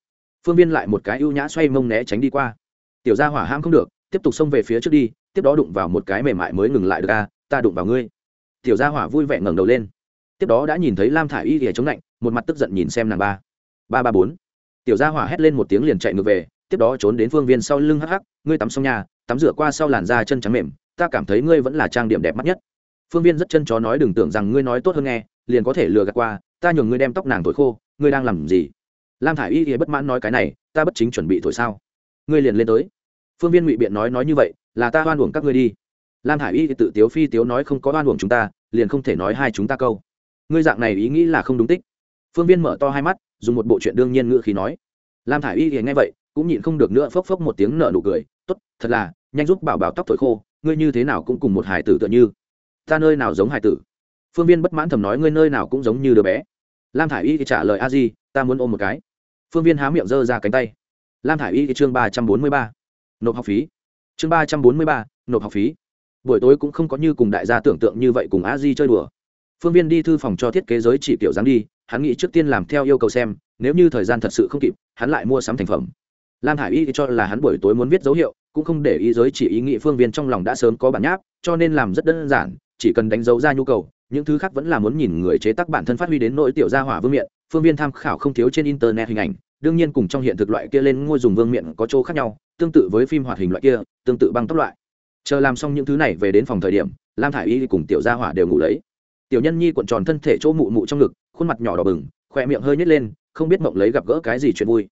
Phương viên lại một cái ưu nhã xoay mông né tránh đi qua. Tiểu gia hỏa ham không được, tiếp tục xông về phía trước đi, tiếp đó đụng vào một cái mềm mại mới ngừng lại được a ta đụng vào ngươi. Tiểu gia hỏa vui vẻ ngẩng đầu lên. Tiếp đó đã nhìn thấy lam thả i y ghẻ chống lạnh, một mặt tức giận nhìn xem nàng ba. Ba ba bốn. Tiểu gia hỏa hét lên một tiếng liền chạy ngược về, tiếp đó trốn đến phương viên sau lưng hắc hắc, ngươi tắm xong nhà, tắm rửa qua sau làn da chân trắng mềm, ta cảm thấy ngươi vẫn là trang điểm đẹp mắt nhất phương viên rất chân chó nói đừng tưởng rằng ngươi nói tốt hơn nghe, liền có thể lừa gạt qua, ta nhường ngươi đem tóc nàng thổi khô, ngươi đang làm gì? Lam thả i y thì bất mãn nói cái này, ta bất chính chuẩn bị thổi sao? Ngươi liền lên tới. Phương viên ngụy biện nói nói như vậy, là ta oan uổng các ngươi đi. Lam thả i y thì tự tiếu phi tiếu nói không có oan uổng chúng ta, liền không thể nói hai chúng ta câu. Ngươi dạng này ý nghĩ là không đúng tích. Phương viên mở to hai mắt, dùng một bộ chuyện đương nhiên ngữ khí nói. Lam thả i y thì nghe vậy, cũng nhịn không được nữa phốc phốc một tiếng nợ nụ cười t ố t thật là, nhanh giúp bảo bảo tóc thổi khô, ngươi như thế nào cũng cùng một hải tử tựa như ta nơi nào giống hải tử? Phương viên bất mãn thầm nói, ngươi nơi nào cũng giống như đứa bé. Lam thả i y trả lời, a di, ta muốn ôm một cái. Phương viên há miệng giơ ra cánh tay. Lam thả i y chương ba trăm bốn mươi ba, nộp học phí. Chương ba trăm bốn mươi ba, nộp học phí. Buổi tối cũng không có như cùng đại gia tưởng tượng như vậy cùng a di chơi đùa. Phương viên đi thư phòng cho thiết kế giới chỉ kiểu dáng đi, hắn nghĩ trước tiên làm theo yêu cầu xem, nếu như thời gian thật sự không kịp, hắn lại mua sắm thành phẩm. Lam hải y cho là hắn buổi tối muốn viết dấu hiệu, cũng không để ý giới chỉ ý nghĩ phương viên trong lòng đã sớm có bản nháp, cho nên làm rất đơn giản chỉ cần đánh dấu ra nhu cầu, những thứ khác vẫn là muốn nhìn người chế tác bản thân phát huy đến nỗi tiểu gia hỏa vương miện, phương viên tham khảo không thiếu trên internet hình ảnh, đương nhiên cùng trong hiện thực loại kia lên ngôi dùng vương miện có chỗ khác nhau, tương tự với phim hoạt hình loại kia, tương tự băng tốc loại. Chờ làm xong những thứ này về đến phòng thời điểm, lam thả i y cùng tiểu gia hỏa đều ngủ lấy. Tiểu nhân nhi cuộn tròn thân thể chỗ mụ mụ trong ngực, khuôn mặt nhỏ đỏ bừng khoe miệng hơi nhét lên, không biết mộng lấy gặp gỡ cái gì chuyện vui.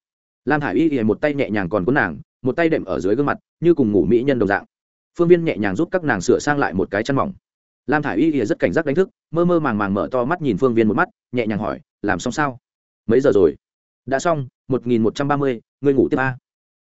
Lam thả i y một tay nhẹ nhàng còn cuốn nàng, một tay đệm ở dưới gương mặt, như cùng ngủ mỹ nhân đồng dạng. Phương viên nhẹ nhàng giúp các nàng sửa sang lại một cái chăn mỏng lam thả i y rất cảnh giác đánh thức, mơ mơ màng màng mở to mắt nhìn phương viên một mắt, nhẹ nhàng hỏi, làm xong sao? Mấy giờ rồi? Đã xong, một nghìn một trăm ba mươi, ngươi ngủ tiếp a.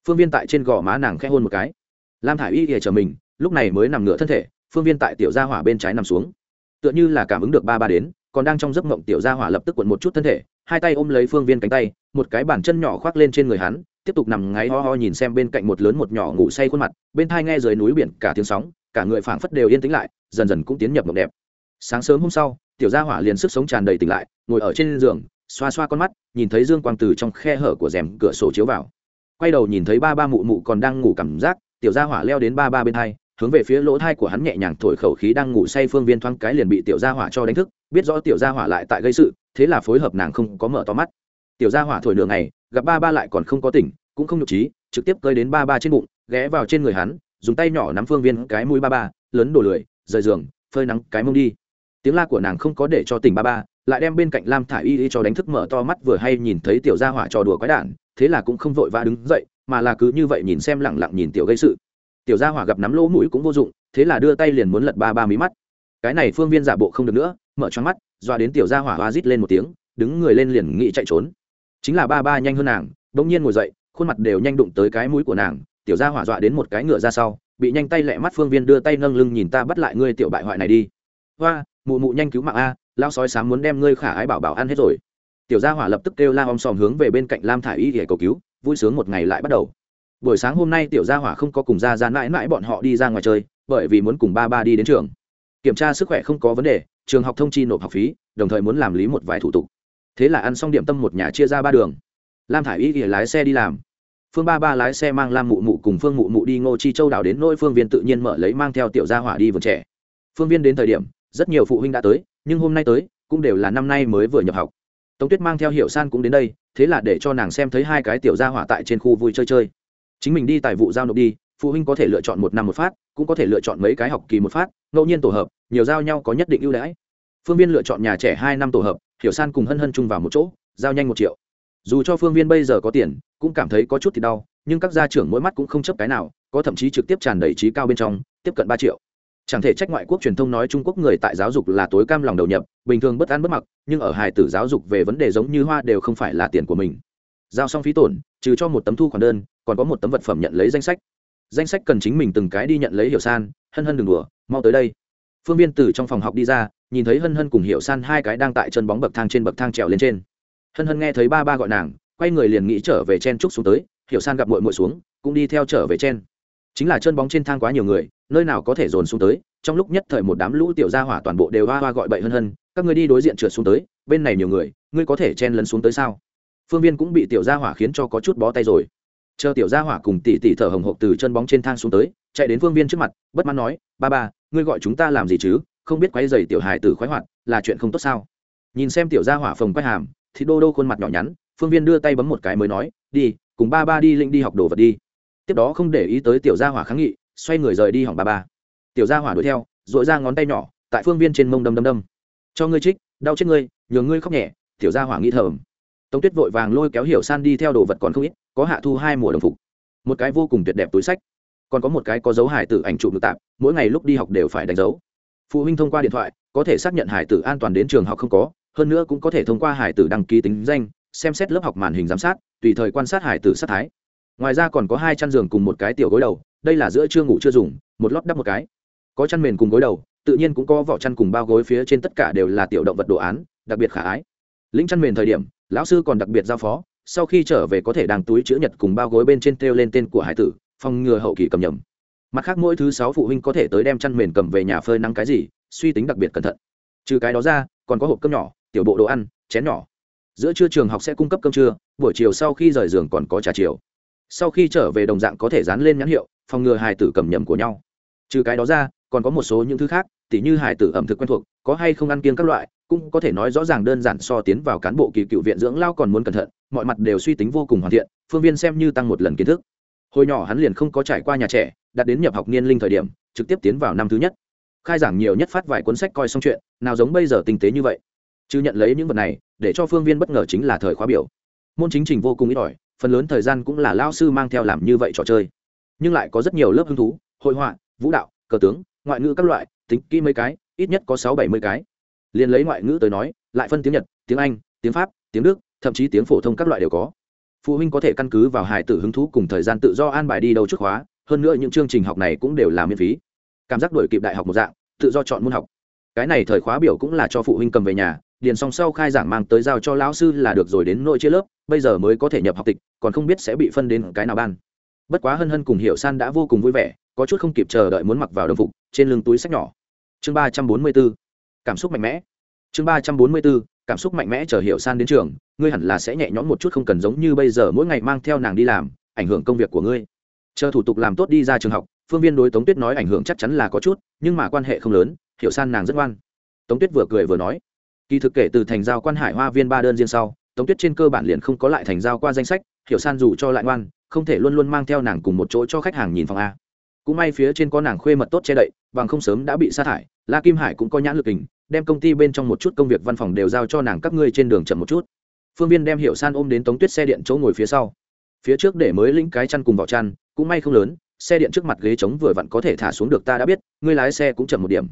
Phương viên tại trên gò má nàng khẽ hôn một cái. Lam thả i y ỉa chờ mình, lúc này mới nằm ngửa thân thể, phương viên tại tiểu gia hỏa bên trái nằm xuống. Tựa như là cảm ứng được ba ba đến, còn đang trong giấc mộng tiểu gia hỏa lập tức quận một chút thân thể, hai tay ôm lấy phương viên cánh tay, một cái bàn chân nhỏ khoác lên trên người hắn, tiếp tục nằm ngáy ho ho nhìn xem bên cạnh một lớn một nhỏ ngủ say khuôn mặt, bên thai nghe dưới núi biển cả tiếng sóng cả người phảng phất đều yên tĩnh lại, dần dần cũng tiến nhập mộng đẹp. Sáng sớm hôm sau, tiểu gia hỏa liền sức sống tràn đầy tỉnh lại, ngồi ở trên giường, xoa xoa con mắt, nhìn thấy dương quang từ trong khe hở của rèm cửa sổ chiếu vào. Quay đầu nhìn thấy ba ba mụ mụ còn đang ngủ cảm giác, tiểu gia hỏa leo đến ba ba bên thai hướng về phía lỗ thai của hắn nhẹ nhàng thổi khẩu khí đang ngủ say phương viên thoáng cái liền bị tiểu gia hỏa cho đánh thức, biết rõ tiểu gia hỏa lại tại gây sự, thế là phối hợp nàng không có mở to mắt. Tiểu gia hỏa thổi nửa ngày, gặp ba ba lại còn không có tỉnh, cũng không nhục trí, trực tiếp cơi đến ba ba trên bụng, ghé vào trên người hắn dùng tay nhỏ nắm phương viên cái mũi ba ba, lớn đổ lười, rời giường, phơi nắng cái mông đi. Tiếng la của nàng không có để cho tỉnh ba ba, lại đem bên cạnh lam thả y y cho đánh thức mở to mắt vừa hay nhìn thấy tiểu gia hỏa trò đùa quái đản, thế là cũng không vội vã đứng dậy, mà là cứ như vậy nhìn xem lẳng lặng nhìn tiểu gây sự. Tiểu gia hỏa gặp nắm lỗ mũi cũng vô dụng, thế là đưa tay liền muốn lật ba ba mí mắt. Cái này phương viên giả bộ không được nữa, mở choáng mắt doa đến tiểu gia hỏa hoa rít lên một tiếng, đứng người lên liền nghĩ chạy trốn. Chính là ba ba nhanh hơn nàng, bỗng nhiên ngồi dậy, khuôn mặt đều nhanh đụng tới cái mũi của nàng tiểu gia hỏa dọa đến một cái ngựa ra sau, bị nhanh tay lẹ mắt phương viên đưa tay nâng lưng nhìn ta bắt lại ngươi tiểu bại hoại này đi. Hoa, mụ mụ nhanh cứu mạng a lao sói sám muốn đem ngươi khả ái bảo bảo ăn hết rồi. Tiểu gia hỏa lập tức kêu la om sòm hướng về bên cạnh lam thả y để cầu cứu, vui sướng một ngày lại bắt đầu. Buổi sáng hôm nay tiểu gia hỏa không có cùng ra ra mãi mãi bọn họ đi ra ngoài chơi, bởi vì muốn cùng ba ba đi đến trường. Kiểm tra sức khỏe không có vấn đề, trường học thông chi nộp học phí, đồng thời muốn làm lý một vài thủ tục. Thế là ăn xong điểm tâm một nhà chia ra ba đường. Lam thả i y lái xe đi làm phương ba ba lái xe mang lam mụ mụ cùng phương mụ mụ đi ngô chi châu đảo đến nỗi phương viên tự nhiên mở lấy mang theo tiểu gia hỏa đi vườn trẻ. Phương viên đến thời điểm, rất nhiều phụ huynh đã tới, nhưng hôm nay tới, cũng đều là năm nay mới vừa nhập học. Tống tuyết mang theo hiệu san cũng đến đây, thế là để cho nàng xem thấy hai cái tiểu gia hỏa tại trên khu vui chơi chơi. Chính mình đi tài vụ giao nộp đi, phụ huynh có thể lựa chọn một năm một phát, cũng có thể lựa chọn mấy cái học kỳ một phát, ngẫu nhiên tổ hợp, nhiều giao nhau có nhất định ưu đãi. Phương viên lựa chọn nhà trẻ hai năm tổ hợp, hiểu san cùng hân hân chung vào một chỗ, giao nhanh một triệu dù cho phương viên bây giờ có tiền, cũng cảm thấy có chút thì đau, nhưng các gia trưởng mỗi mắt cũng không chấp cái nào, có thậm chí trực tiếp tràn đầy trí cao bên trong, tiếp cận ba triệu. Chẳng thể trách ngoại quốc truyền thông nói trung quốc người tại giáo dục là tối cam lòng đầu nhập, bình thường bất an bất mặc, nhưng ở hài tử giáo dục về vấn đề giống như hoa đều không phải là tiền của mình. Giao xong phí tổn, trừ cho một tấm thu khoản đơn, còn có một tấm vật phẩm nhận lấy danh sách. Danh sách cần chính mình từng cái đi nhận lấy hiểu san, hân hân đừng đùa, mau tới đây. Phương viên từ trong phòng học đi ra, nhìn thấy hân hân cùng hiểu san hai cái đang tại chân bóng bậc thang trên bậc thang trèo lên trên hân hân nghe thấy ba ba gọi nàng, quay người liền nghĩ trở về chen trúc xuống tới, hiểu san gặp mội mội xuống, cũng đi theo trở về chen. Chính là chân bóng trên thang quá nhiều người, nơi nào có thể dồn xuống tới, trong lúc nhất thời một đám lũ tiểu gia hỏa toàn bộ đều hoa hoa gọi bậy hân hân, các người đi đối diện trượt xuống tới, bên này nhiều người, ngươi có thể chen lấn xuống tới sao? Phương viên cũng bị tiểu gia hỏa khiến cho có chút bó tay rồi. Chờ tiểu gia hỏa cùng tỷ tỷ thở hồng hộc từ chân bóng trên thang xuống tới, chạy đến phương viên trước mặt, bất mãn nói, ba ba, ngươi gọi chúng ta làm gì chứ? Không biết quấy giày tiểu hài tử khoái hoạt, là chuyện không tốt sao? Nhìn xem tiểu gia hỏa phồng quay hàm thì đô đô khuôn mặt nhỏ nhắn, phương viên đưa tay bấm một cái mới nói, đi, cùng ba ba đi linh đi học đồ vật đi. Tiếp đó không để ý tới tiểu gia hỏa kháng nghị, xoay người rời đi hỏng ba ba. Tiểu gia hỏa đuổi theo dội ra ngón tay nhỏ, tại phương viên trên mông đâm đâm đâm. Cho ngươi trích, đau chết ngươi, nhường ngươi khóc nhẹ. Tiểu gia hỏa nghĩ thầm. Tống tuyết vội vàng lôi kéo hiểu san đi theo đồ vật còn không ít, có hạ thu hai mùa đồng phục. Một cái vô cùng tuyệt đẹp túi sách. Còn có một cái có dấu hải tử ảnh chụp được tạm mỗi ngày lúc đi học đều phải đánh dấu. Phụ huynh thông qua điện thoại, có thể xác nhận hải tử an toàn đến trường học không có hơn nữa cũng có thể thông qua hải tử đăng ký tính danh, xem xét lớp học màn hình giám sát, tùy thời quan sát hải tử sát thái. Ngoài ra còn có hai chăn giường cùng một cái tiểu gối đầu, đây là giữa chưa ngủ chưa dùng, một lót đắp một cái. Có chăn mền cùng gối đầu, tự nhiên cũng có vỏ chăn cùng bao gối phía trên tất cả đều là tiểu động vật đồ án, đặc biệt khả ái. Lĩnh chăn mền thời điểm, lão sư còn đặc biệt giao phó, sau khi trở về có thể đàng túi chữ nhật cùng bao gối bên trên treo lên tên của hải tử, phòng ngừa hậu kỳ cầm nhầm. Mặt khác mỗi thứ sáu phụ huynh có thể tới đem chăn mền cầm về nhà phơi nắng cái gì, suy tính đặc biệt cẩn thận. Trừ cái đó ra, còn có hộp cơm nhỏ tiểu bộ đồ ăn, chén nhỏ. Giữa trưa trường học sẽ cung cấp cơm trưa, buổi chiều sau khi rời giường còn có trà chiều. Sau khi trở về đồng dạng có thể dán lên nhãn hiệu, phòng ngừa hài tử cầm nhầm của nhau. Trừ cái đó ra, còn có một số những thứ khác, tỉ như hài tử ẩm thực quen thuộc, có hay không ăn kiêng các loại, cũng có thể nói rõ ràng đơn giản so tiến vào cán bộ kỳ cựu viện dưỡng lao còn muốn cẩn thận, mọi mặt đều suy tính vô cùng hoàn thiện, phương viên xem như tăng một lần kiến thức. Hồi nhỏ hắn liền không có trải qua nhà trẻ đạt đến nhập học niên linh thời điểm, trực tiếp tiến vào năm thứ nhất. Khai giảng nhiều nhất phát vài cuốn sách coi xong chuyện, nào giống bây giờ tinh tế như vậy chứ nhận lấy những vật này, để cho phương viên bất ngờ chính là thời khóa biểu. Môn chính trình vô cùng ít ỏi, phần lớn thời gian cũng là lao sư mang theo làm như vậy trò chơi. Nhưng lại có rất nhiều lớp hứng thú, hội họa, vũ đạo, cờ tướng, ngoại ngữ các loại, tính kỹ mấy cái, ít nhất có sáu bảy mươi cái. Liền lấy ngoại ngữ tới nói, lại phân tiếng nhật, tiếng anh, tiếng pháp, tiếng đức, thậm chí tiếng phổ thông các loại đều có. Phụ huynh có thể căn cứ vào hài tử hứng thú cùng thời gian tự do an bài đi đầu trước khóa, hơn nữa những chương trình học này cũng đều là miễn phí. Cảm giác đổi kịp đại học một dạng, tự do chọn môn học. Cái này thời khóa biểu cũng là cho phụ huynh cầm về nhà điền xong sau khai giảng mang tới giao cho lão sư là được rồi đến nội chia lớp, bây giờ mới có thể nhập học tịch, còn không biết sẽ bị phân đến cái nào ban. Bất quá hân hân cùng hiểu san đã vô cùng vui vẻ, có chút không kịp chờ đợi muốn mặc vào đồng phục, trên lưng túi sách nhỏ. Chương ba trăm bốn mươi b ố cảm xúc mạnh mẽ. Chương ba trăm bốn mươi b ố cảm xúc mạnh mẽ chờ hiểu san đến trường, ngươi hẳn là sẽ nhẹ nhõm một chút không cần giống như bây giờ mỗi ngày mang theo nàng đi làm, ảnh hưởng công việc của ngươi. Chờ thủ tục làm tốt đi ra trường học, phương viên đối tống tuyết nói ảnh hưởng chắc chắn là có chút, nhưng mà quan hệ không lớn, hiểu san nàng rất ngoan. Tống tuyết vừa cười vừa nói kỳ thực kể từ thành giao quan hải hoa viên ba đơn riêng sau, tống tuyết trên cơ bản liền không có lại thành giao qua danh sách, hiểu san dù cho lại ngoan, không thể luôn luôn mang theo nàng cùng một chỗ cho khách hàng nhìn phòng a. Cũng may phía trên có nàng khuê mật tốt che đậy, bằng không sớm đã bị sa thải, la kim hải cũng có nhãn lực hình, đem công ty bên trong một chút công việc văn phòng đều giao cho nàng các ngươi trên đường chậm một chút. Phương viên đem hiệu san ôm đến tống tuyết xe điện chỗ ngồi phía sau. Phía trước để mới lĩnh cái chăn cùng vỏ chăn, cũng may không lớn, xe điện trước mặt ghế trống vừa vặn có thể thả xuống được ta đã biết, ngươi lái xe cũng chậm một điểm.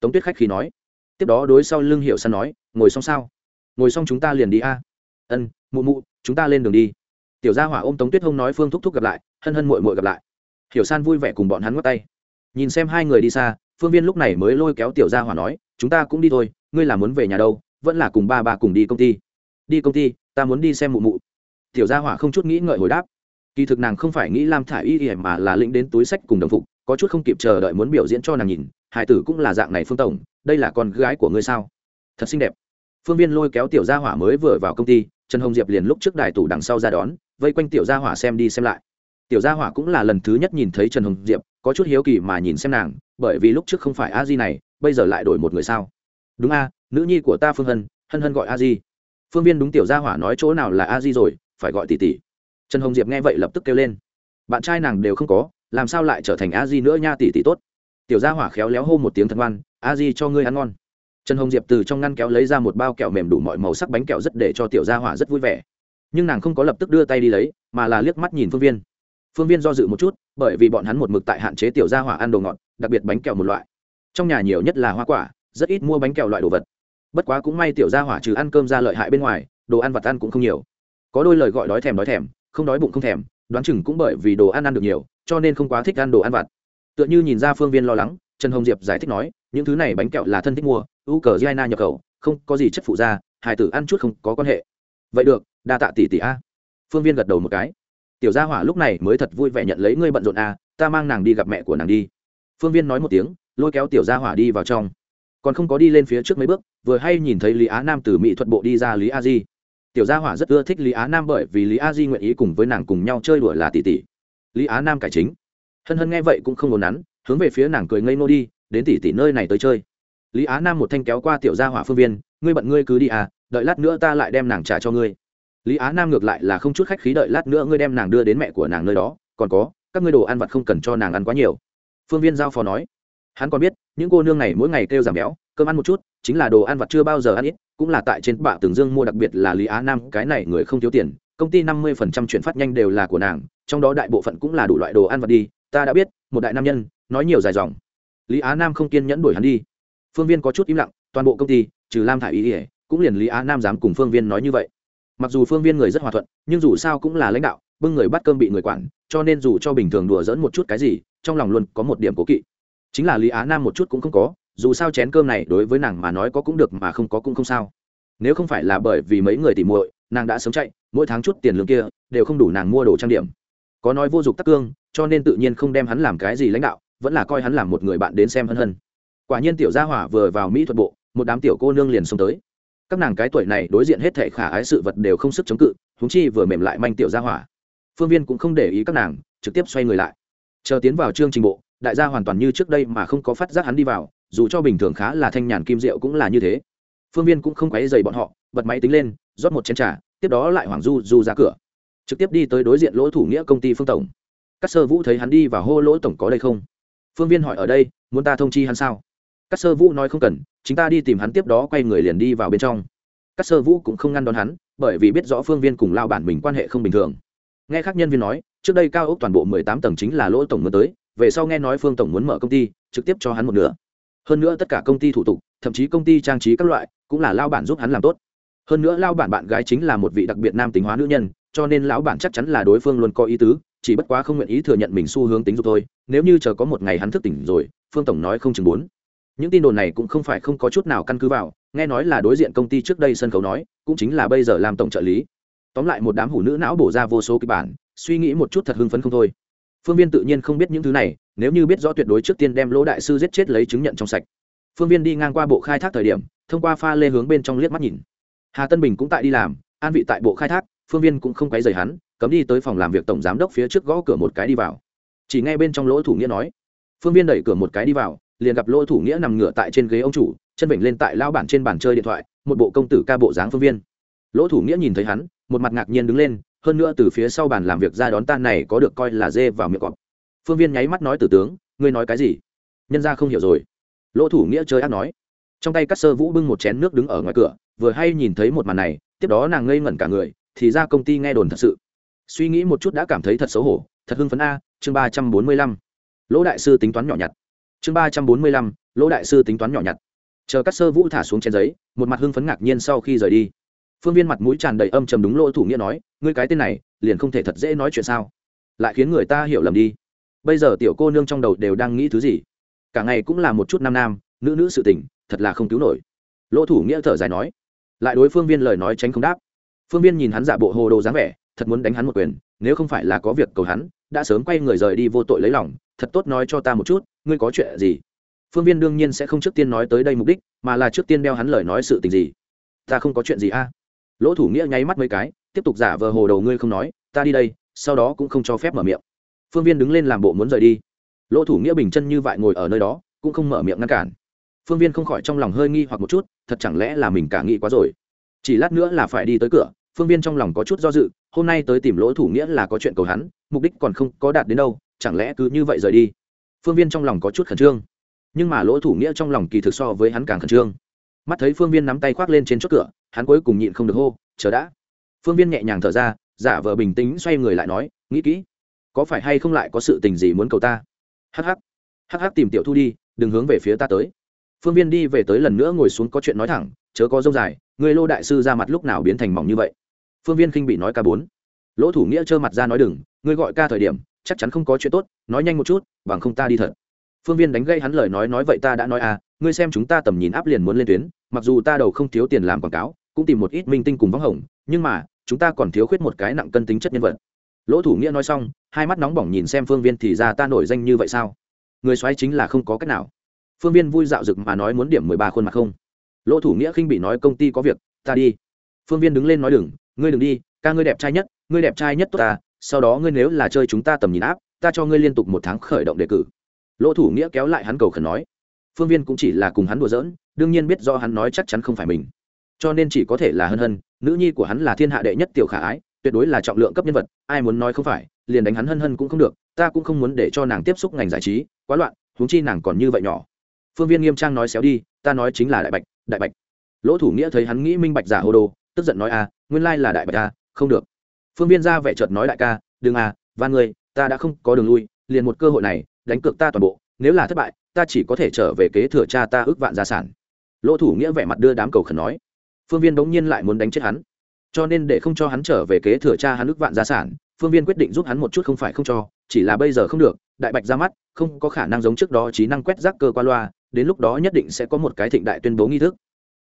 Tống tuyết khách khi nói. Tiếp đó đối sau lưng hiệu san nói ngồi xong sao? Ngồi xong chúng ta liền đi a. Ân, mụ mụ, chúng ta lên đường đi. Tiểu gia hỏa ôm tống tuyết hông nói phương thúc thúc gặp lại, hân hân mội mội gặp lại. Hiểu san vui vẻ cùng bọn hắn ngắt tay. Nhìn xem hai người đi xa, phương viên lúc này mới lôi kéo tiểu gia hỏa nói, chúng ta cũng đi thôi, ngươi là muốn về nhà đâu, vẫn là cùng ba bà cùng đi công ty. Đi công ty, ta muốn đi xem mụ mụ. Tiểu gia hỏa không chút nghĩ ngợi hồi đáp. Kỳ thực nàng không phải nghĩ lam thả y ỉa mà là lĩnh đến túi sách cùng đồng phục, có chút không kịp chờ đợi muốn biểu diễn cho nàng nhìn, hải tử cũng là dạng này phương tổng, đây là con gái của ngươi sao? Thật xinh đẹp. Phương viên lôi kéo tiểu gia hỏa mới vừa vào công ty, trần hồng diệp liền lúc trước đài tủ đằng sau ra đón, vây quanh tiểu gia hỏa xem đi xem lại. Tiểu gia hỏa cũng là lần thứ nhất nhìn thấy trần hồng diệp, có chút hiếu kỳ mà nhìn xem nàng, bởi vì lúc trước không phải a di này, bây giờ lại đổi một người sao? Đúng a, nữ nhi của ta phương hân hân hân gọi a di. Phương viên đúng tiểu gia hỏa nói chỗ nào là a di rồi, phải gọi tỷ tỷ. Trần hồng diệp nghe vậy lập tức kêu lên. Bạn trai nàng đều không có, làm sao lại trở thành a di nữa nha tỷ tỷ tốt? Tiểu gia hỏa khéo léo hô một tiếng thật ngoan, a di cho ngươi ăn ngon trần hồng diệp từ trong ngăn kéo lấy ra một bao kẹo mềm đủ mọi màu sắc bánh kẹo rất để cho tiểu gia hỏa rất vui vẻ. Nhưng nàng không có lập tức đưa tay đi lấy, mà là liếc mắt nhìn phương viên. Phương viên do dự một chút, bởi vì bọn hắn một mực tại hạn chế tiểu gia hỏa ăn đồ ngọt, đặc biệt bánh kẹo một loại. Trong nhà nhiều nhất là hoa quả, rất ít mua bánh kẹo loại đồ vật. Bất quá cũng may tiểu gia hỏa trừ ăn cơm ra lợi hại bên ngoài, đồ ăn vặt ăn cũng không nhiều. Có đôi lời gọi đói thèm đói thèm, không đói bụng không thèm, đoán chừng cũng bởi vì đồ ăn ăn được nhiều, cho nên không quá thích ăn đồ ăn vặt. Tựa như nhìn ra phương viên lo lắng, trần hồng diệp giải thích nói, những thứ này bánh kẹo là thân thích mua u cờ nhập khẩu, không có gì chất phụ da hai tử ăn chút không có quan hệ. Vậy được, đa tạ tỷ tỷ a. Phương viên gật đầu một cái. Tiểu gia hỏa lúc này mới thật vui vẻ nhận lấy ngươi bận rộn a, ta mang nàng đi gặp mẹ của nàng đi. Phương viên nói một tiếng, lôi kéo tiểu gia hỏa đi vào trong. Còn không có đi lên phía trước mấy bước, vừa hay nhìn thấy lý á nam từ mỹ thuật bộ đi ra lý a di. Tiểu gia hỏa rất ưa thích lý á nam bởi vì lý a di nguyện ý cùng với nàng cùng nhau chơi đùa là tỷ tỷ. Lý á nam cải chính. Hân hân nghe vậy cũng không ồn nắn hướng về phía nàng cười ngây ngô đi, đến tỷ tỷ nơi này tới chơi lý á nam một thanh kéo qua tiểu gia hỏa phương viên, ngươi bận ngươi cứ đi à đợi lát nữa ta lại đem nàng trả cho ngươi. Lý á nam ngược lại là không chút khách khí, đợi lát nữa ngươi đem nàng đưa đến mẹ của nàng nơi đó, còn có, các ngươi đồ ăn vặt không cần cho nàng ăn quá nhiều. Phương viên giao phó nói. Hắn còn biết, những cô nương này mỗi ngày kêu giảm béo, cơm ăn một chút, chính là đồ ăn vặt chưa bao giờ ăn ít, cũng là tại trên bạ tường dương mua, đặc biệt là lý á nam, cái này người không thiếu tiền, công ty năm mươi phần trăm chuyển phát nhanh đều là của nàng, trong đó đại bộ phận cũng là đủ loại đồ ăn vặt đi, ta đã biết, một đại nam nhân, nói nhiều dài dòng. Lý á nam không kiên nhẫn đuổi hắn đi phương viên có chút im lặng, toàn bộ công ty, trừ lam thả ý ỉa cũng liền lý á nam dám cùng phương viên nói như vậy. Mặc dù phương viên người rất hòa thuận, nhưng dù sao cũng là lãnh đạo, bưng người bắt cơm bị người quản, cho nên dù cho bình thường đùa dỡn một chút cái gì, trong lòng luôn có một điểm cố kỵ. Chính là lý á nam một chút cũng không có, dù sao chén cơm này đối với nàng mà nói có cũng được mà không có cũng không sao. Nếu không phải là bởi vì mấy người tỉ muội, nàng đã sớm chạy, mỗi tháng chút tiền lương kia, đều không đủ nàng mua đồ trang điểm. Có nói vô dụng tắc cương, cho nên tự nhiên không đem hắn làm cái gì lãnh đạo, vẫn là coi hắn làm một người bạn đến xem hân hân quả nhiên tiểu gia hỏa vừa vào mỹ thuật bộ một đám tiểu cô nương liền xông tới. Các nàng cái tuổi này đối diện hết thể khả ái sự vật đều không sức chống cự húng chi vừa mềm lại manh tiểu gia hỏa. Phương viên cũng không để ý các nàng trực tiếp xoay người lại. Chờ tiến vào chương trình bộ đại gia hoàn toàn như trước đây mà không có phát giác hắn đi vào dù cho bình thường khá là thanh nhàn kim diệu cũng là như thế. Phương viên cũng không quấy dày bọn họ bật máy tính lên rót một chén trà, tiếp đó lại hoàng du du ra cửa. Trực tiếp đi tới đối diện lỗ thủ nghĩa công ty phương tổng. Các sơ vũ thấy hắn đi và hô lỗ tổng có đây không? Phương viên hỏi ở đây muốn ta thông chi hắn sao? Các sơ vũ nói không cần, chính ta đi tìm hắn tiếp đó quay người liền đi vào bên trong. Các sơ vũ cũng không ngăn đón hắn, bởi vì biết rõ phương viên cùng lao bản mình quan hệ không bình thường. Nghe khác nhân viên nói, trước đây cao ốc toàn bộ mười tám tầng chính là lỗ tổng mới tới, về sau nghe nói phương tổng muốn mở công ty, trực tiếp cho hắn một nửa. Hơn nữa tất cả công ty thủ tục, thậm chí công ty trang trí các loại, cũng là lao bản giúp hắn làm tốt. Hơn nữa lao bản bạn gái chính là một vị đặc biệt nam tính hóa nữ nhân, cho nên lão bản chắc chắn là đối phương luôn có ý tứ, chỉ bất quá không nguyện ý thừa nhận mình xu hướng tính dục thôi. Nếu như chờ có một ngày hắn thức tỉnh rồi, phương tổng nói không chừng bốn những tin đồn này cũng không phải không có chút nào căn cứ vào, nghe nói là đối diện công ty trước đây sân khấu nói, cũng chính là bây giờ làm tổng trợ lý. Tóm lại một đám hủ nữ não bổ ra vô số kịch bản, suy nghĩ một chút thật hưng phấn không thôi. Phương viên tự nhiên không biết những thứ này, nếu như biết rõ tuyệt đối trước tiên đem lỗ đại sư giết chết lấy chứng nhận trong sạch. Phương viên đi ngang qua bộ khai thác thời điểm, thông qua pha lê hướng bên trong liếc mắt nhìn. Hà tân bình cũng tại đi làm, an vị tại bộ khai thác, phương viên cũng không quấy rầy hắn, cấm đi tới phòng làm việc tổng giám đốc phía trước gõ cửa một cái đi vào. Chỉ ngay bên trong lỗ thủ nghĩa nói. Phương viên đẩy cửa một cái đi vào liền gặp lỗ thủ nghĩa nằm ngửa tại trên ghế ông chủ, chân vịnh lên tại lao bản trên bàn chơi điện thoại, một bộ công tử ca bộ dáng phương viên. Lỗ thủ nghĩa nhìn thấy hắn, một mặt ngạc nhiên đứng lên, hơn nữa từ phía sau bàn làm việc ra đón tan này có được coi là dê vào miệng cọp. Phương viên nháy mắt nói tử tướng, ngươi nói cái gì? Nhân ra không hiểu rồi. Lỗ thủ nghĩa chơi ác nói. Trong tay cắt sơ vũ bưng một chén nước đứng ở ngoài cửa, vừa hay nhìn thấy một màn này, tiếp đó nàng ngây ngẩn cả người, thì ra công ty nghe đồn thật sự. Suy nghĩ một chút đã cảm thấy thật xấu hổ, thật hưng phấn a, chương ba trăm bốn mươi lăm. Lỗ đại sư tính toán nhỏ nhặt chương ba trăm bốn mươi lăm, lỗ đại sư tính toán nhỏ nhặt. Chờ cắt sơ vũ thả xuống trên giấy, một mặt hưng phấn ngạc nhiên sau khi rời đi. Phương viên mặt mũi tràn đầy âm trầm đúng lỗ thủ nghĩa nói, ngươi cái tên này, liền không thể thật dễ nói chuyện sao? Lại khiến người ta hiểu lầm đi. Bây giờ tiểu cô nương trong đầu đều đang nghĩ thứ gì? Cả ngày cũng là một chút nam nam, nữ nữ sự tình, thật là không cứu nổi. Lỗ thủ nghĩa thở dài nói. Lại đối phương viên lời nói tránh không đáp. Phương viên nhìn hắn giả bộ hồ đồ dáng vẻ, thật muốn đánh hắn một quyền, nếu không phải là có việc cầu hắn, đã sớm quay người rời đi vô tội lấy lòng, thật tốt nói cho ta một chút ngươi có chuyện gì? Phương viên đương nhiên sẽ không trước tiên nói tới đây mục đích, mà là trước tiên đeo hắn lời nói sự tình gì. Ta không có chuyện gì a lỗ thủ nghĩa nháy mắt mấy cái, tiếp tục giả vờ hồ đầu ngươi không nói, ta đi đây, sau đó cũng không cho phép mở miệng. Phương viên đứng lên làm bộ muốn rời đi. Lỗ thủ nghĩa bình chân như vậy ngồi ở nơi đó, cũng không mở miệng ngăn cản. Phương viên không khỏi trong lòng hơi nghi hoặc một chút, thật chẳng lẽ là mình cả nghĩ quá rồi? Chỉ lát nữa là phải đi tới cửa, phương viên trong lòng có chút do dự, hôm nay tới tìm lỗ thủ nghĩa là có chuyện cầu hắn, mục đích còn không có đạt đến đâu, chẳng lẽ cứ như vậy rời đi? Phương viên trong lòng có chút khẩn trương. Nhưng mà lỗ thủ nghĩa trong lòng kỳ thực so với hắn càng khẩn trương. Mắt thấy phương viên nắm tay khoác lên trên chốt cửa, hắn cuối cùng nhịn không được hô, chờ đã. Phương viên nhẹ nhàng thở ra, giả vờ bình tĩnh xoay người lại nói, nghĩ kỹ, có phải hay không lại có sự tình gì muốn cầu ta? Hh hh tìm tiểu thu đi, đừng hướng về phía ta tới. Phương viên đi về tới lần nữa ngồi xuống có chuyện nói thẳng, chớ có dông dài, người lô đại sư ra mặt lúc nào biến thành mỏng như vậy. Phương viên khinh bị nói ca bốn. Lỗ thủ nghĩa trơ mặt ra nói đừng, ngươi gọi ca thời điểm chắc chắn không có chuyện tốt, nói nhanh một chút, bằng không ta đi thật. Phương viên đánh gây hắn lời nói nói vậy ta đã nói à ngươi xem chúng ta tầm nhìn áp liền muốn lên tuyến, mặc dù ta đầu không thiếu tiền làm quảng cáo, cũng tìm một ít minh tinh cùng vắng hồng, nhưng mà, chúng ta còn thiếu khuyết một cái nặng cân tính chất nhân vật. Lỗ thủ nghĩa nói xong, hai mắt nóng bỏng nhìn xem phương viên thì ra ta nổi danh như vậy sao? Người xoáy chính là không có cách nào. Phương viên vui dạo rực mà nói muốn điểm mười ba khuôn mặt không. Lỗ thủ nghĩa khinh bị nói công ty có việc, ta đi. Phương viên đứng lên nói đừng, ngươi đừng đi, ca ngươi đẹp trai nhất, ngươi đẹp trai nhất tốt ta sau đó ngươi nếu là chơi chúng ta tầm nhìn áp, ta cho ngươi liên tục một tháng khởi động đề cử. Lỗ thủ nghĩa kéo lại hắn cầu khẩn nói. Phương viên cũng chỉ là cùng hắn đùa giỡn, đương nhiên biết do hắn nói chắc chắn không phải mình. Cho nên chỉ có thể là hân hân, nữ nhi của hắn là thiên hạ đệ nhất tiểu khả ái, tuyệt đối là trọng lượng cấp nhân vật, ai muốn nói không phải, liền đánh hắn hân hân cũng không được, ta cũng không muốn để cho nàng tiếp xúc ngành giải trí, quá loạn, huống chi nàng còn như vậy nhỏ. Phương viên nghiêm trang nói xéo đi, ta nói chính là đại bạch đại bạch. Lỗ thủ nghĩa thấy hắn nghĩ minh bạch giả hồ đồ, tức giận nói a nguyên lai là đại bạch a không được phương viên ra vẻ chợt nói đại ca, đừng à van ngươi, ta đã không có đường lui, liền một cơ hội này, đánh cược ta toàn bộ, nếu là thất bại, ta chỉ có thể trở về kế thừa cha ta ước vạn gia sản. Lỗ thủ nghĩa vẻ mặt đưa đám cầu khẩn nói. Phương viên bỗng nhiên lại muốn đánh chết hắn. Cho nên để không cho hắn trở về kế thừa cha hắn ước vạn gia sản, phương viên quyết định giúp hắn một chút không phải không cho, chỉ là bây giờ không được, đại bạch ra mắt, không có khả năng giống trước đó trí năng quét rác cơ qua loa, đến lúc đó nhất định sẽ có một cái thịnh đại tuyên bố nghi thức.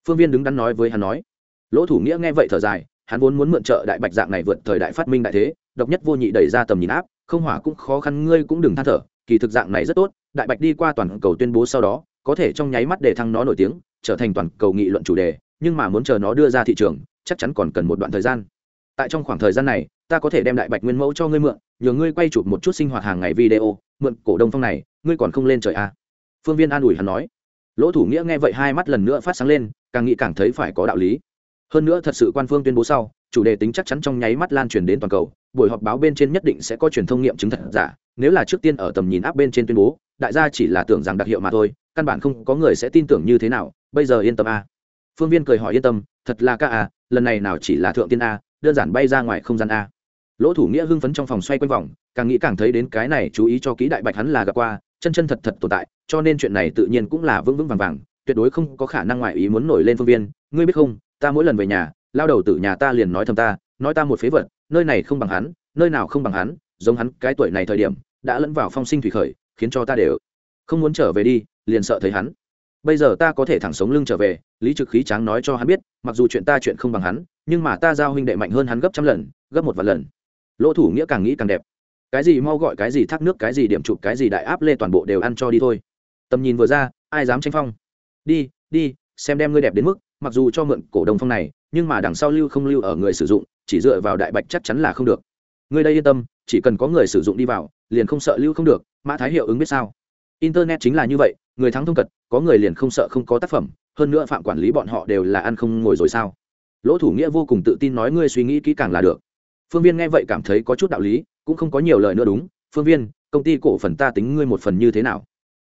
Phương viên đứng đắn nói với hắn nói. Lỗ thủ nghĩa nghe vậy thở dài hắn vốn muốn mượn trợ đại bạch dạng này vượt thời đại phát minh đại thế, độc nhất vô nhị đẩy ra tầm nhìn áp, không hỏa cũng khó khăn, ngươi cũng đừng than thở, kỳ thực dạng này rất tốt, đại bạch đi qua toàn cầu tuyên bố sau đó, có thể trong nháy mắt để thăng nó nổi tiếng, trở thành toàn cầu nghị luận chủ đề, nhưng mà muốn chờ nó đưa ra thị trường, chắc chắn còn cần một đoạn thời gian. Tại trong khoảng thời gian này, ta có thể đem đại bạch nguyên mẫu cho ngươi mượn, nhờ ngươi quay chụp một chút sinh hoạt hàng ngày video, mượn cổ đông phong này, ngươi còn không lên trời à. phương viên an ủi hắn nói. Lỗ thủ nghĩa nghe vậy hai mắt lần nữa phát sáng lên, càng nghĩ càng thấy phải có đạo lý hơn nữa thật sự quan phương tuyên bố sau, chủ đề tính chắc chắn trong nháy mắt lan truyền đến toàn cầu. Buổi họp báo bên trên nhất định sẽ có truyền thông nghiệm chứng thật giả. Nếu là trước tiên ở tầm nhìn áp bên trên tuyên bố, đại gia chỉ là tưởng rằng đặc hiệu mà thôi, căn bản không có người sẽ tin tưởng như thế nào. Bây giờ yên tâm a. Phương viên cười hỏi yên tâm, thật là ca a lần này nào chỉ là thượng tiên a, đơn giản bay ra ngoài không gian a. Lỗ thủ nghĩa hưng phấn trong phòng xoay quanh vòng, càng nghĩ càng thấy đến cái này chú ý cho kỹ đại bạch hắn là gặp qua, chân chân thật thật tồn tại, cho nên chuyện này tự nhiên cũng là vững vững vàng vàng, tuyệt đối không có khả năng ngoại ý muốn nổi lên phương viên. Ngươi biết không ta mỗi lần về nhà, lao đầu từ nhà ta liền nói thầm ta, nói ta một phế vật, nơi này không bằng hắn, nơi nào không bằng hắn, giống hắn cái tuổi này thời điểm, đã lẫn vào phong sinh thủy khởi, khiến cho ta đều không muốn trở về đi, liền sợ thấy hắn. Bây giờ ta có thể thẳng sống lưng trở về, lý trực khí tráng nói cho hắn biết, mặc dù chuyện ta chuyện không bằng hắn, nhưng mà ta giao huynh đệ mạnh hơn hắn gấp trăm lần, gấp một vạn lần. Lỗ thủ nghĩa càng nghĩ càng đẹp. Cái gì mau gọi cái gì thác nước, cái gì điểm chụp, cái gì đại áp lê toàn bộ đều ăn cho đi thôi. Tầm nhìn vừa ra, ai dám tranh phong? Đi đi, xem đem ngươi đẹp đến mức mặc dù cho mượn cổ đông phong này, nhưng mà đằng sau lưu không lưu ở người sử dụng, chỉ dựa vào đại bạch chắc chắn là không được. Người đây yên tâm, chỉ cần có người sử dụng đi vào, liền không sợ lưu không được, mã thái hiệu ứng biết sao? Internet chính là như vậy, người thắng thông cật, có người liền không sợ không có tác phẩm, hơn nữa phạm quản lý bọn họ đều là ăn không ngồi rồi sao? Lỗ thủ nghĩa vô cùng tự tin nói ngươi suy nghĩ kỹ càng là được. Phương viên nghe vậy cảm thấy có chút đạo lý, cũng không có nhiều lời nữa đúng. Phương viên, công ty cổ phần ta tính ngươi một phần như thế nào?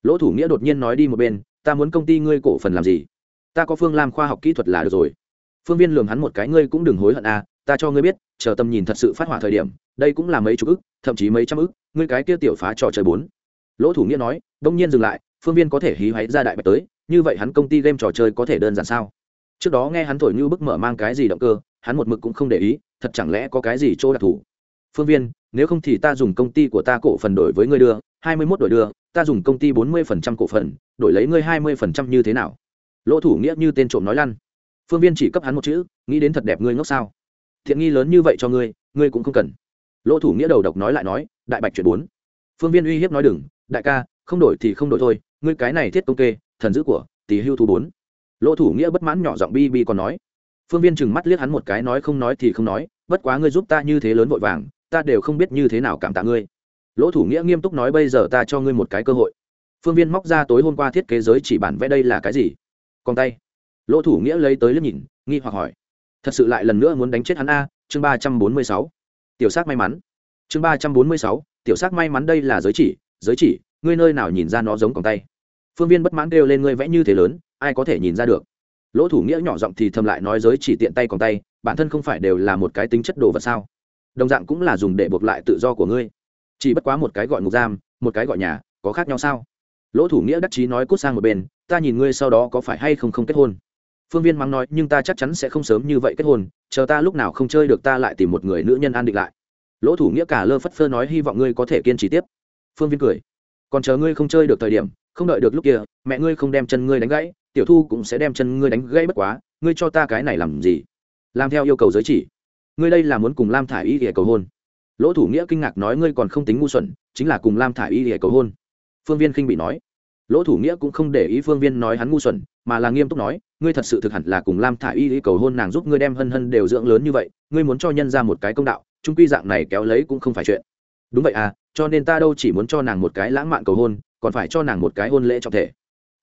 Lỗ thủ nghĩa đột nhiên nói đi một bên, ta muốn công ty ngươi cổ phần làm gì? Ta có phương làm khoa học kỹ thuật là được rồi. Phương viên lường hắn một cái, ngươi cũng đừng hối hận à ta cho ngươi biết, chờ tầm nhìn thật sự phát hỏa thời điểm, đây cũng là mấy chục ức, thậm chí mấy trăm ức, ngươi cái kia tiểu phá trò chơi bốn. Lỗ thủ nghĩa nói, đông nhiên dừng lại, phương viên có thể hí hoáy ra đại bạch tới, như vậy hắn công ty game trò chơi có thể đơn giản sao? Trước đó nghe hắn thổi như bức mở mang cái gì động cơ, hắn một mực cũng không để ý, thật chẳng lẽ có cái gì chỗ đặc thù? Phương viên, nếu không thì ta dùng công ty của ta cổ phần đổi với ngươi đưa, hai mươi mốt đổi đưa, ta dùng công ty bốn mươi phần trăm cổ phần, đổi lấy ngươi hai mươi phần trăm như thế nào? Lỗ thủ nghĩa như tên trộm nói lăn. Phương viên chỉ cấp hắn một chữ, nghĩ đến thật đẹp ngươi ngốc sao? Thiện nghi lớn như vậy cho ngươi ngươi cũng không cần. Lỗ thủ nghĩa đầu độc nói lại nói, đại bạch chuyện bốn. Phương viên uy hiếp nói đừng, đại ca, không đổi thì không đổi thôi, ngươi cái này thiết công kê, thần dữ của tỷ hưu thu bốn. Lỗ thủ nghĩa bất mãn nhỏ giọng bi bi còn nói. Phương viên chừng mắt liếc hắn một cái nói không nói thì không nói, bất quá ngươi giúp ta như thế lớn vội vàng, ta đều không biết như thế nào cảm tạ ngươi. Lỗ thủ nghĩa nghiêm túc nói, bây giờ ta cho ngươi một cái cơ hội. Phương viên móc ra tối hôm qua thiết kế giới chỉ bản vẽ đây là cái gì? Con tay. Lỗ thủ nghĩa lấy tới liếc nhìn, nghi hoặc hỏi. Thật sự lại lần nữa muốn đánh chết hắn a, chương ba trăm bốn mươi sáu. Tiểu s á c may mắn. Chương ba trăm bốn mươi sáu, tiểu s á c may mắn đây là giới chỉ giới chỉ, ngươi nơi nào nhìn ra nó giống còng tay. Phương viên bất mãn kêu lên ngươi vẽ như thế lớn, ai có thể nhìn ra được? Lỗ thủ nghĩa nhỏ giọng thì thầm lại nói giới chỉ tiện tay còng tay, bản thân không phải đều là một cái tính chất đồ vật sao? Đồng dạng cũng là dùng để buộc lại tự do của ngươi. Chỉ bất quá một cái gọi ngục giam, một cái gọi nhà, có khác nhau sao? Lỗ thủ nghĩa đắc chí nói cút sang một bên ta nhìn ngươi sau đó có phải hay không không kết hôn? Phương viên mắng nói, nhưng ta chắc chắn sẽ không sớm như vậy kết hôn, chờ ta lúc nào không chơi được ta lại tìm một người nữ nhân an định lại. Lỗ thủ nghĩa cả lơ phất phơ nói, hy vọng ngươi có thể kiên trì tiếp. Phương viên cười, còn chờ ngươi không chơi được thời điểm, không đợi được lúc kia, mẹ ngươi không đem chân ngươi đánh gãy, tiểu thu cũng sẽ đem chân ngươi đánh gãy bất quá, ngươi cho ta cái này làm gì? Làm theo yêu cầu giới chỉ. Ngươi đây là muốn cùng lam thả i y để cầu hôn. Lỗ thủ nghĩa kinh ngạc nói, ngươi còn không tính ngu xuẩn, chính là cùng lam thả i y để cầu hôn. Phương viên khinh bị nói lỗ thủ nghĩa cũng không để ý phương viên nói hắn ngu xuẩn, mà là nghiêm túc nói, ngươi thật sự thực hẳn là cùng lam thả i y cầu hôn nàng giúp ngươi đem hân hân đều dưỡng lớn như vậy, ngươi muốn cho nhân ra một cái công đạo, trung quy dạng này kéo lấy cũng không phải chuyện. Đúng vậy à cho nên ta đâu chỉ muốn cho nàng một cái lãng mạn cầu hôn, còn phải cho nàng một cái hôn lễ trọng thể.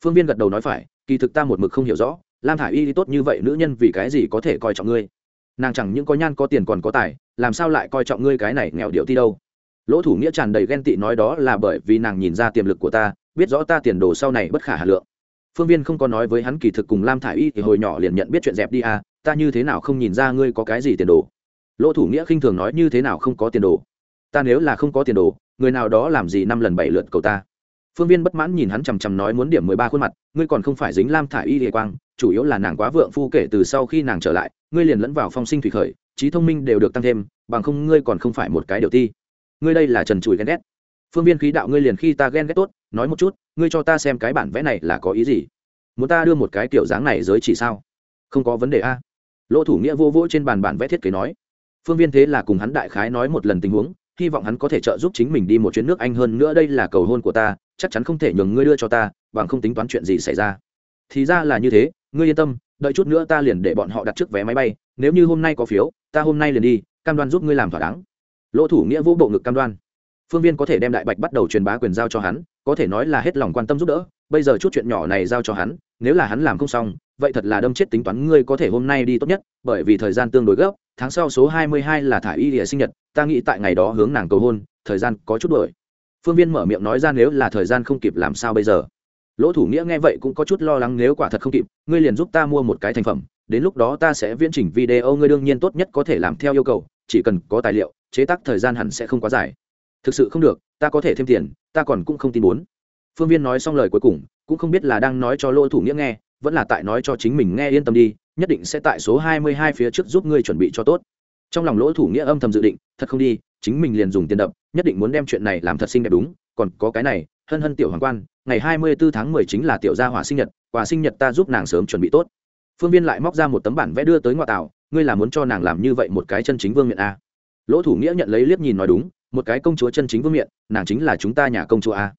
Phương viên gật đầu nói phải, kỳ thực ta một mực không hiểu rõ, lam thả i y tốt như vậy nữ nhân vì cái gì có thể coi trọng ngươi? Nàng chẳng những có nhan có tiền còn có tài, làm sao lại coi trọng ngươi cái này nghèo điệu ti đâu? Lỗ thủ nghĩa tràn đầy ghen tị nói đó là bởi vì nàng nhìn ra tiềm lực của ta biết rõ ta tiền đồ sau này bất khả hà lượng. Phương viên không có nói với hắn kỳ thực cùng lam thả i y thì hồi nhỏ liền nhận biết chuyện dẹp đi à ta như thế nào không nhìn ra ngươi có cái gì tiền đồ. Lỗ thủ nghĩa khinh thường nói, như thế nào không có tiền đồ? Ta nếu là không có tiền đồ, người nào đó làm gì năm lần bảy lượt cầu ta? Phương viên bất mãn nhìn hắn chằm chằm nói, muốn điểm mười ba khuôn mặt, ngươi còn không phải dính lam thả i y địa quang, chủ yếu là nàng quá vượng phu kể từ sau khi nàng trở lại, ngươi liền lẫn vào phong sinh thủy khởi, trí thông minh đều được tăng thêm, bằng không ngươi còn không phải một cái điều ti. Ngươi đây là trần trụi ghen ghét. Phương viên khí đạo, ngươi liền khi ta ghen ghét tốt nói một chút, ngươi cho ta xem cái bản vẽ này là có ý gì? Muốn ta đưa một cái kiểu dáng này giới chỉ sao? Không có vấn đề a. Lỗ thủ nghĩa vô vỗ trên bàn bản vẽ thiết kế nói. Phương viên thế là cùng hắn đại khái nói một lần tình huống, hy vọng hắn có thể trợ giúp chính mình đi một chuyến nước anh hơn nữa đây là cầu hôn của ta, chắc chắn không thể nhường ngươi đưa cho ta, bằng không tính toán chuyện gì xảy ra. Thì ra là như thế, ngươi yên tâm, đợi chút nữa ta liền để bọn họ đặt trước vé máy bay, nếu như hôm nay có phiếu, ta hôm nay liền đi, cam đoan giúp ngươi làm thỏa đáng. Lỗ thủ nghĩa vô bộ ngực cam đoan. Phương viên có thể đem đại bạch bắt đầu truyền bá quyền giao cho hắn có thể nói là hết lòng quan tâm giúp đỡ, bây giờ chút chuyện nhỏ này giao cho hắn, nếu là hắn làm không xong, vậy thật là đâm chết tính toán ngươi có thể hôm nay đi tốt nhất, bởi vì thời gian tương đối gấp, tháng sau số hai mươi hai là thả y địa sinh nhật, ta nghĩ tại ngày đó hướng nàng cầu hôn, thời gian có chút đổi phương viên mở miệng nói ra nếu là thời gian không kịp làm sao bây giờ. Lỗ thủ nghĩa nghe vậy cũng có chút lo lắng nếu quả thật không kịp, ngươi liền giúp ta mua một cái thành phẩm, đến lúc đó ta sẽ viễn chỉnh video ngươi đương nhiên tốt nhất có thể làm theo yêu cầu, chỉ cần có tài liệu, chế tác thời gian hẳn sẽ không quá dài. Thực sự không được ta có thể thêm tiền, ta còn cũng không tin muốn. Phương viên nói xong lời cuối cùng, cũng không biết là đang nói cho lỗ thủ nghĩa nghe, vẫn là tại nói cho chính mình nghe yên tâm đi, nhất định sẽ tại số hai mươi hai phía trước giúp ngươi chuẩn bị cho tốt. Trong lòng lỗ thủ nghĩa âm thầm dự định, thật không đi, chính mình liền dùng tiền đập, nhất định muốn đem chuyện này làm thật xinh đẹp đúng, còn có cái này, hân hân tiểu hoàng quan, ngày hai mươi bốn tháng mười chính là tiểu gia hỏa sinh nhật, quà sinh nhật ta giúp nàng sớm chuẩn bị tốt. Phương viên lại móc ra một tấm bản vẽ đưa tới ngoại tảo, ngươi là muốn cho nàng làm như vậy một cái chân chính vương miện a lỗ thủ nghĩa nhận lấy liếc nhìn nói đúng một cái công chúa chân chính vương miện, nàng chính là chúng ta nhà công chúa a.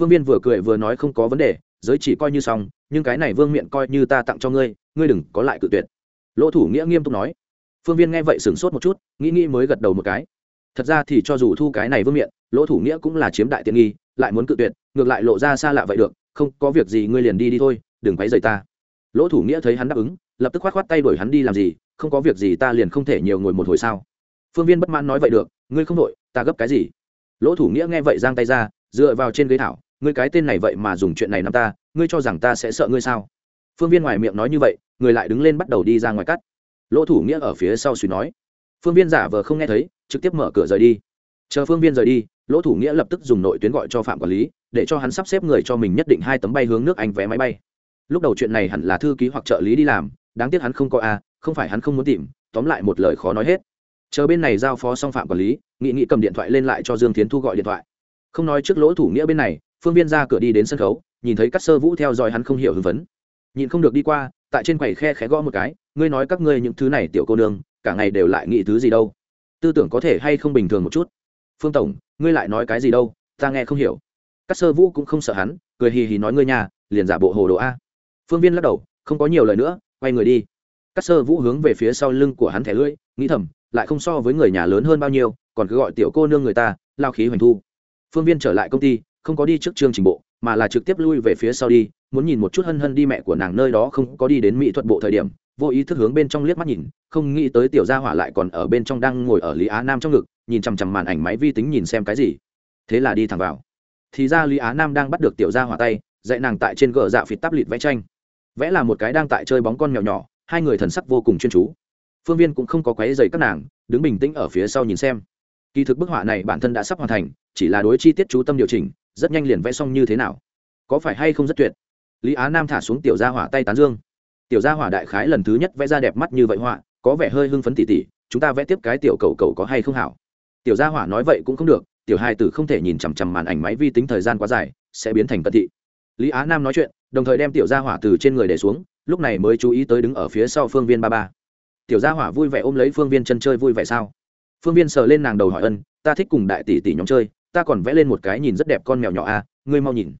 Phương viên vừa cười vừa nói không có vấn đề, giới chỉ coi như xong, nhưng cái này vương miện coi như ta tặng cho ngươi ngươi đừng có lại cự tuyệt. Lỗ thủ nghĩa nghiêm túc nói. Phương viên nghe vậy sửng sốt một chút, nghĩ nghĩ mới gật đầu một cái. Thật ra thì cho dù thu cái này vương miện, lỗ thủ nghĩa cũng là chiếm đại tiện nghi, lại muốn cự tuyệt, ngược lại lộ ra xa lạ vậy được, không có việc gì ngươi liền đi đi thôi, đừng quấy rầy ta. Lỗ thủ nghĩa thấy hắn đáp ứng, lập tức khoát khoát tay đuổi hắn đi làm gì, không có việc gì ta liền không thể nhiều ngồi một hồi sao. Phương viên bất mãn nói vậy được, ngươi không đội ta gấp cái gì? Lỗ thủ nghĩa nghe vậy giang tay ra, dựa vào trên ghế thảo, ngươi cái tên này vậy mà dùng chuyện này nắm ta, ngươi cho rằng ta sẽ sợ ngươi sao? Phương viên ngoài miệng nói như vậy, người lại đứng lên bắt đầu đi ra ngoài cắt. Lỗ thủ nghĩa ở phía sau suy nói. Phương viên giả vờ không nghe thấy, trực tiếp mở cửa rời đi. Chờ phương viên rời đi, lỗ thủ nghĩa lập tức dùng nội tuyến gọi cho phạm quản lý, để cho hắn sắp xếp người cho mình nhất định hai tấm bay hướng nước anh vé máy bay. Lúc đầu chuyện này hẳn là thư ký hoặc trợ lý đi làm, đáng tiếc hắn không có a, không phải hắn không muốn tìm, tóm lại một lời khó nói hết. Chờ bên này giao phó xong phạm quản lý nghị nghị cầm điện thoại lên lại cho dương tiến thu gọi điện thoại. Không nói trước lỗ thủ nghĩa bên này, phương viên ra cửa đi đến sân khấu, nhìn thấy các sơ vũ theo dõi hắn không hiểu hưng phấn. Nhìn không được đi qua, tại trên quầy khe khẽ gõ một cái, ngươi nói các ngươi những thứ này tiểu cô nương, cả ngày đều lại nghĩ thứ gì đâu? Tư tưởng có thể hay không bình thường một chút? Phương tổng, ngươi lại nói cái gì đâu, ta nghe không hiểu. Các sơ vũ cũng không sợ hắn, cười hì hì nói, ngươi nhà, liền giả bộ hồ đồ a. Phương viên lắc đầu, không có nhiều lời nữa, quay người đi. Các sơ vũ hướng về phía sau lưng của hắn thẻ lưỡi, nghĩ thầm, lại không so với người nhà lớn hơn bao nhiêu còn cứ gọi tiểu cô nương người ta, lao khí hoành thu. Phương viên trở lại công ty, không có đi trước chương trình bộ, mà là trực tiếp lui về phía sau đi, muốn nhìn một chút hân hân đi mẹ của nàng nơi đó không có đi đến mỹ thuật bộ thời điểm, vô ý thức hướng bên trong liếc mắt nhìn, không nghĩ tới tiểu gia hỏa lại còn ở bên trong đang ngồi ở lý á nam trong ngực, nhìn chằm chằm màn ảnh máy vi tính nhìn xem cái gì. Thế là đi thẳng vào. Thì ra lý á nam đang bắt được tiểu gia hỏa tay, dạy nàng tại trên gờ dạ phịt tắp lịt vẽ tranh. Vẽ là một cái đang tại chơi bóng con mèo nhỏ, hai người thần sắc vô cùng chuyên chú. Phương viên cũng không có quấy dày các nàng, đứng bình tĩnh ở phía sau nhìn xem kỳ thực bức họa này bản thân đã sắp hoàn thành, chỉ là đối chi tiết chú tâm điều chỉnh, rất nhanh liền vẽ xong như thế nào. Có phải hay không rất tuyệt? Lý á nam thả xuống tiểu gia hỏa tay tán dương. Tiểu gia hỏa đại khái lần thứ nhất vẽ ra đẹp mắt như vậy họa, có vẻ hơi hưng phấn tỉ tỉ, chúng ta vẽ tiếp cái tiểu cầu cầu có hay không hảo? Tiểu gia hỏa nói vậy cũng không được, tiểu hai tử không thể nhìn chằm chằm màn ảnh máy vi tính thời gian quá dài, sẽ biến thành cận thị. Lý á nam nói chuyện, đồng thời đem tiểu gia hỏa từ trên người để xuống, lúc này mới chú ý tới đứng ở phía sau phương viên ba ba. Tiểu gia hỏa vui vẻ ôm lấy phương viên chân chơi vui vẻ sao? Phương viên sờ lên nàng đầu hỏi ân ta thích cùng đại tỷ tỷ nhóm chơi ta còn vẽ lên một cái nhìn rất đẹp con mèo nhỏ a à, ngươi mau nhìn.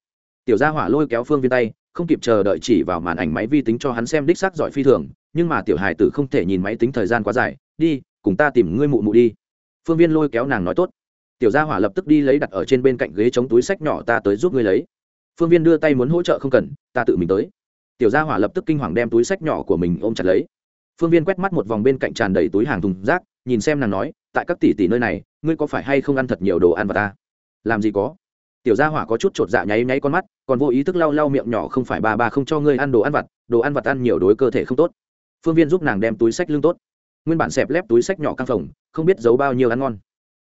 Tiểu gia hỏa lôi kéo phương viên tay không kịp chờ đợi chỉ vào màn ảnh máy vi tính cho hắn xem đích xác giỏi phi thường nhưng mà tiểu hài tử không thể nhìn máy tính thời gian quá dài đi cùng ta tìm ngươi mụ mụ đi. Phương viên lôi kéo nàng nói tốt. Tiểu gia hỏa lập tức đi lấy đặt ở trên bên cạnh ghế chống túi sách nhỏ ta tới giúp ngươi lấy. Phương viên đưa tay muốn hỗ trợ không cần ta tự mình tới. Tiểu gia hỏa lập tức kinh hoàng đem túi sách nhỏ của mình ôm chặt lấy. Phương viên quét mắt một vòng bên cạnh tràn đầy túi hàng thùng rác nhìn xem nàng nói, tại các tỷ tỷ nơi này, ngươi có phải hay không ăn thật nhiều đồ ăn vào ta? Làm gì có. Tiểu gia hỏa có chút chột dạ nháy nháy con mắt, còn vô ý thức lau lau miệng nhỏ, không phải ba ba không cho ngươi ăn đồ ăn vặt, đồ ăn vặt ăn nhiều đối cơ thể không tốt. Phương viên giúp nàng đem túi sách lưng tốt. Nguyên bản xẹp lép túi sách nhỏ căng phòng không biết giấu bao nhiêu ăn ngon.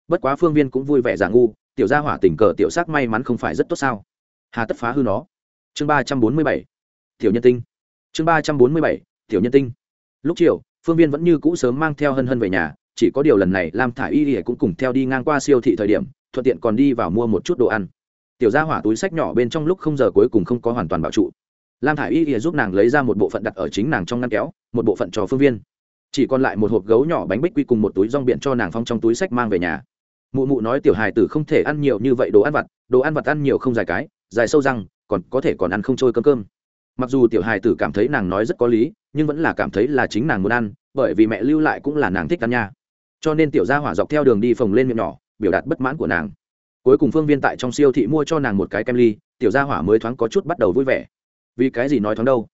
Bất quá phương viên cũng vui vẻ giả ngu, tiểu gia hỏa tình cờ tiểu sắc may mắn không phải rất tốt sao? Hà tất phá hư nó. Chương ba trăm bốn mươi bảy. Tiểu nhân tinh. Chương ba trăm bốn mươi bảy. Tiểu nhân tinh. Lúc chiều, phương viên vẫn như cũ sớm mang theo hân hân về nhà chỉ có điều lần này lam thả y ỉa cũng cùng theo đi ngang qua siêu thị thời điểm, thuận tiện còn đi vào mua một chút đồ ăn. Tiểu gia hỏa túi sách nhỏ bên trong lúc không giờ cuối cùng không có hoàn toàn bảo trụ. Lam thả y ỉa giúp nàng lấy ra một bộ phận đặt ở chính nàng trong ngăn kéo, một bộ phận cho phương viên. Chỉ còn lại một hộp gấu nhỏ bánh bích quy cùng một túi rong biển cho nàng phong trong túi sách mang về nhà. Mụ mụ nói tiểu hài tử không thể ăn nhiều như vậy đồ ăn vặt, đồ ăn vặt ăn nhiều không dài cái, dài sâu răng, còn có thể còn ăn không trôi cơm cơm. Mặc dù tiểu hài tử cảm thấy nàng nói rất có lý, nhưng vẫn là cảm thấy là chính nàng muốn ăn, bởi vì mẹ lưu lại cũng là nàng thích ăn nha cho nên tiểu gia hỏa dọc theo đường đi phồng lên miệng nhỏ, biểu đạt bất mãn của nàng. Cuối cùng phương viên tại trong siêu thị mua cho nàng một cái kem ly, tiểu gia hỏa mới thoáng có chút bắt đầu vui vẻ. Vì cái gì nói thoáng đâu?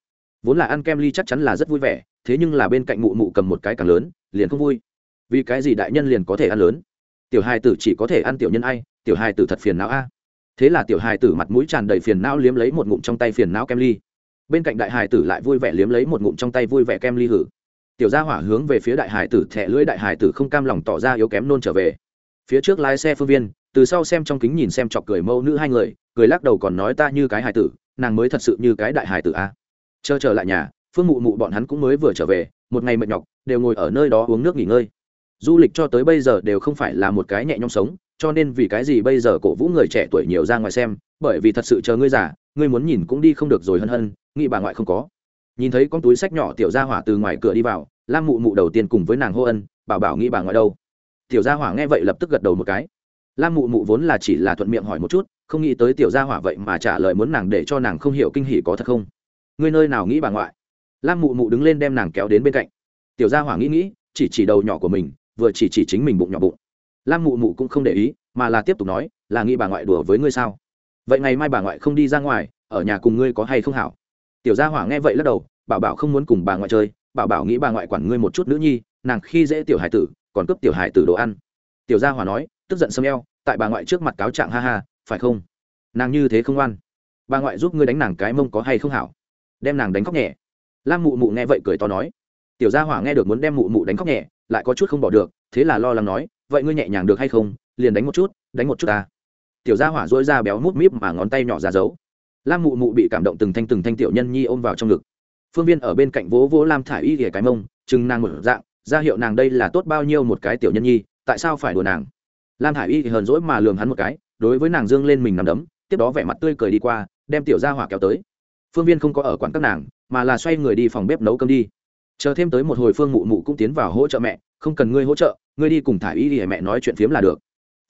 Vốn là ăn kem ly chắc chắn là rất vui vẻ, thế nhưng là bên cạnh mụ mụ cầm một cái càng lớn, liền không vui. Vì cái gì đại nhân liền có thể ăn lớn? Tiểu hài tử chỉ có thể ăn tiểu nhân ai, tiểu hài tử thật phiền não a. Thế là tiểu hài tử mặt mũi tràn đầy phiền não liếm lấy một ngụm trong tay phiền não kem ly. Bên cạnh đại hài tử lại vui vẻ liếm lấy một ngụm trong tay vui vẻ kem ly hử tiểu gia hỏa hướng về phía đại hải tử, thẻ lưỡi đại hải tử không cam lòng tỏ ra yếu kém nôn trở về. Phía trước lái xe phương viên, từ sau xem trong kính nhìn xem chọc cười mâu nữ hai người, cười lắc đầu còn nói ta như cái hải tử, nàng mới thật sự như cái đại hải tử a. Chờ trở lại nhà, phương mụ mụ bọn hắn cũng mới vừa trở về, một ngày mệt nhọc, đều ngồi ở nơi đó uống nước nghỉ ngơi. Du lịch cho tới bây giờ đều không phải là một cái nhẹ nhõm sống, cho nên vì cái gì bây giờ cổ vũ người trẻ tuổi nhiều ra ngoài xem, bởi vì thật sự chờ ngươi già, ngươi muốn nhìn cũng đi không được rồi hân hân, nghĩ bà ngoại không có nhìn thấy con túi sách nhỏ tiểu gia hỏa từ ngoài cửa đi vào, lam mụ mụ đầu tiên cùng với nàng hô ân, bảo bảo nghĩ bà ngoại đâu. Tiểu gia hỏa nghe vậy lập tức gật đầu một cái. Lam mụ mụ vốn là chỉ là thuận miệng hỏi một chút, không nghĩ tới tiểu gia hỏa vậy mà trả lời muốn nàng để cho nàng không hiểu kinh hỉ có thật không. Ngươi nơi nào nghĩ bà ngoại? Lam mụ mụ đứng lên đem nàng kéo đến bên cạnh. Tiểu gia hỏa nghĩ nghĩ, chỉ chỉ đầu nhỏ của mình, vừa chỉ chỉ chính mình bụng nhỏ bụng. Lam mụ mụ cũng không để ý, mà là tiếp tục nói, là nghĩ bà ngoại đùa với ngươi sao? Vậy ngày mai bà ngoại không đi ra ngoài, ở nhà cùng ngươi có hay không hảo? Tiểu gia hỏa nghe vậy lắc đầu, bảo bảo không muốn cùng bà ngoại chơi, bảo bảo nghĩ bà ngoại quản ngươi một chút nữ nhi, nàng khi dễ tiểu hải tử, còn cướp tiểu hải tử đồ ăn. Tiểu gia hỏa nói, tức giận xâm eo, tại bà ngoại trước mặt cáo trạng ha ha, phải không? Nàng như thế không oan bà ngoại giúp ngươi đánh nàng cái mông có hay không hảo? Đem nàng đánh khóc nhẹ. Lam mụ mụ nghe vậy cười to nói. Tiểu gia hỏa nghe được muốn đem mụ mụ đánh khóc nhẹ, lại có chút không bỏ được, thế là lo lắng nói, vậy ngươi nhẹ nhàng được hay không? Liền đánh một chút, đánh một chút ta. Tiểu gia hỏa dỗi ra béo mút míp mà ngón tay nhỏ ra giấu lam mụ mụ bị cảm động từng thanh từng thanh tiểu nhân nhi ôm vào trong ngực. Phương viên ở bên cạnh vỗ vỗ lam thả i y ghẻ cái mông, chừng nàng một dạng, ra hiệu nàng đây là tốt bao nhiêu một cái tiểu nhân nhi, tại sao phải đùa nàng? Lam thả i y thì hờn rỗi mà lường hắn một cái, đối với nàng dương lên mình nằm đấm, tiếp đó vẻ mặt tươi cười đi qua, đem tiểu ra hỏa kéo tới. Phương viên không có ở quán các nàng, mà là xoay người đi phòng bếp nấu cơm đi. Chờ thêm tới một hồi phương mụ mụ cũng tiến vào hỗ trợ mẹ, không cần ngươi hỗ trợ, ngươi đi cùng thả y để mẹ nói chuyện phiếm là được.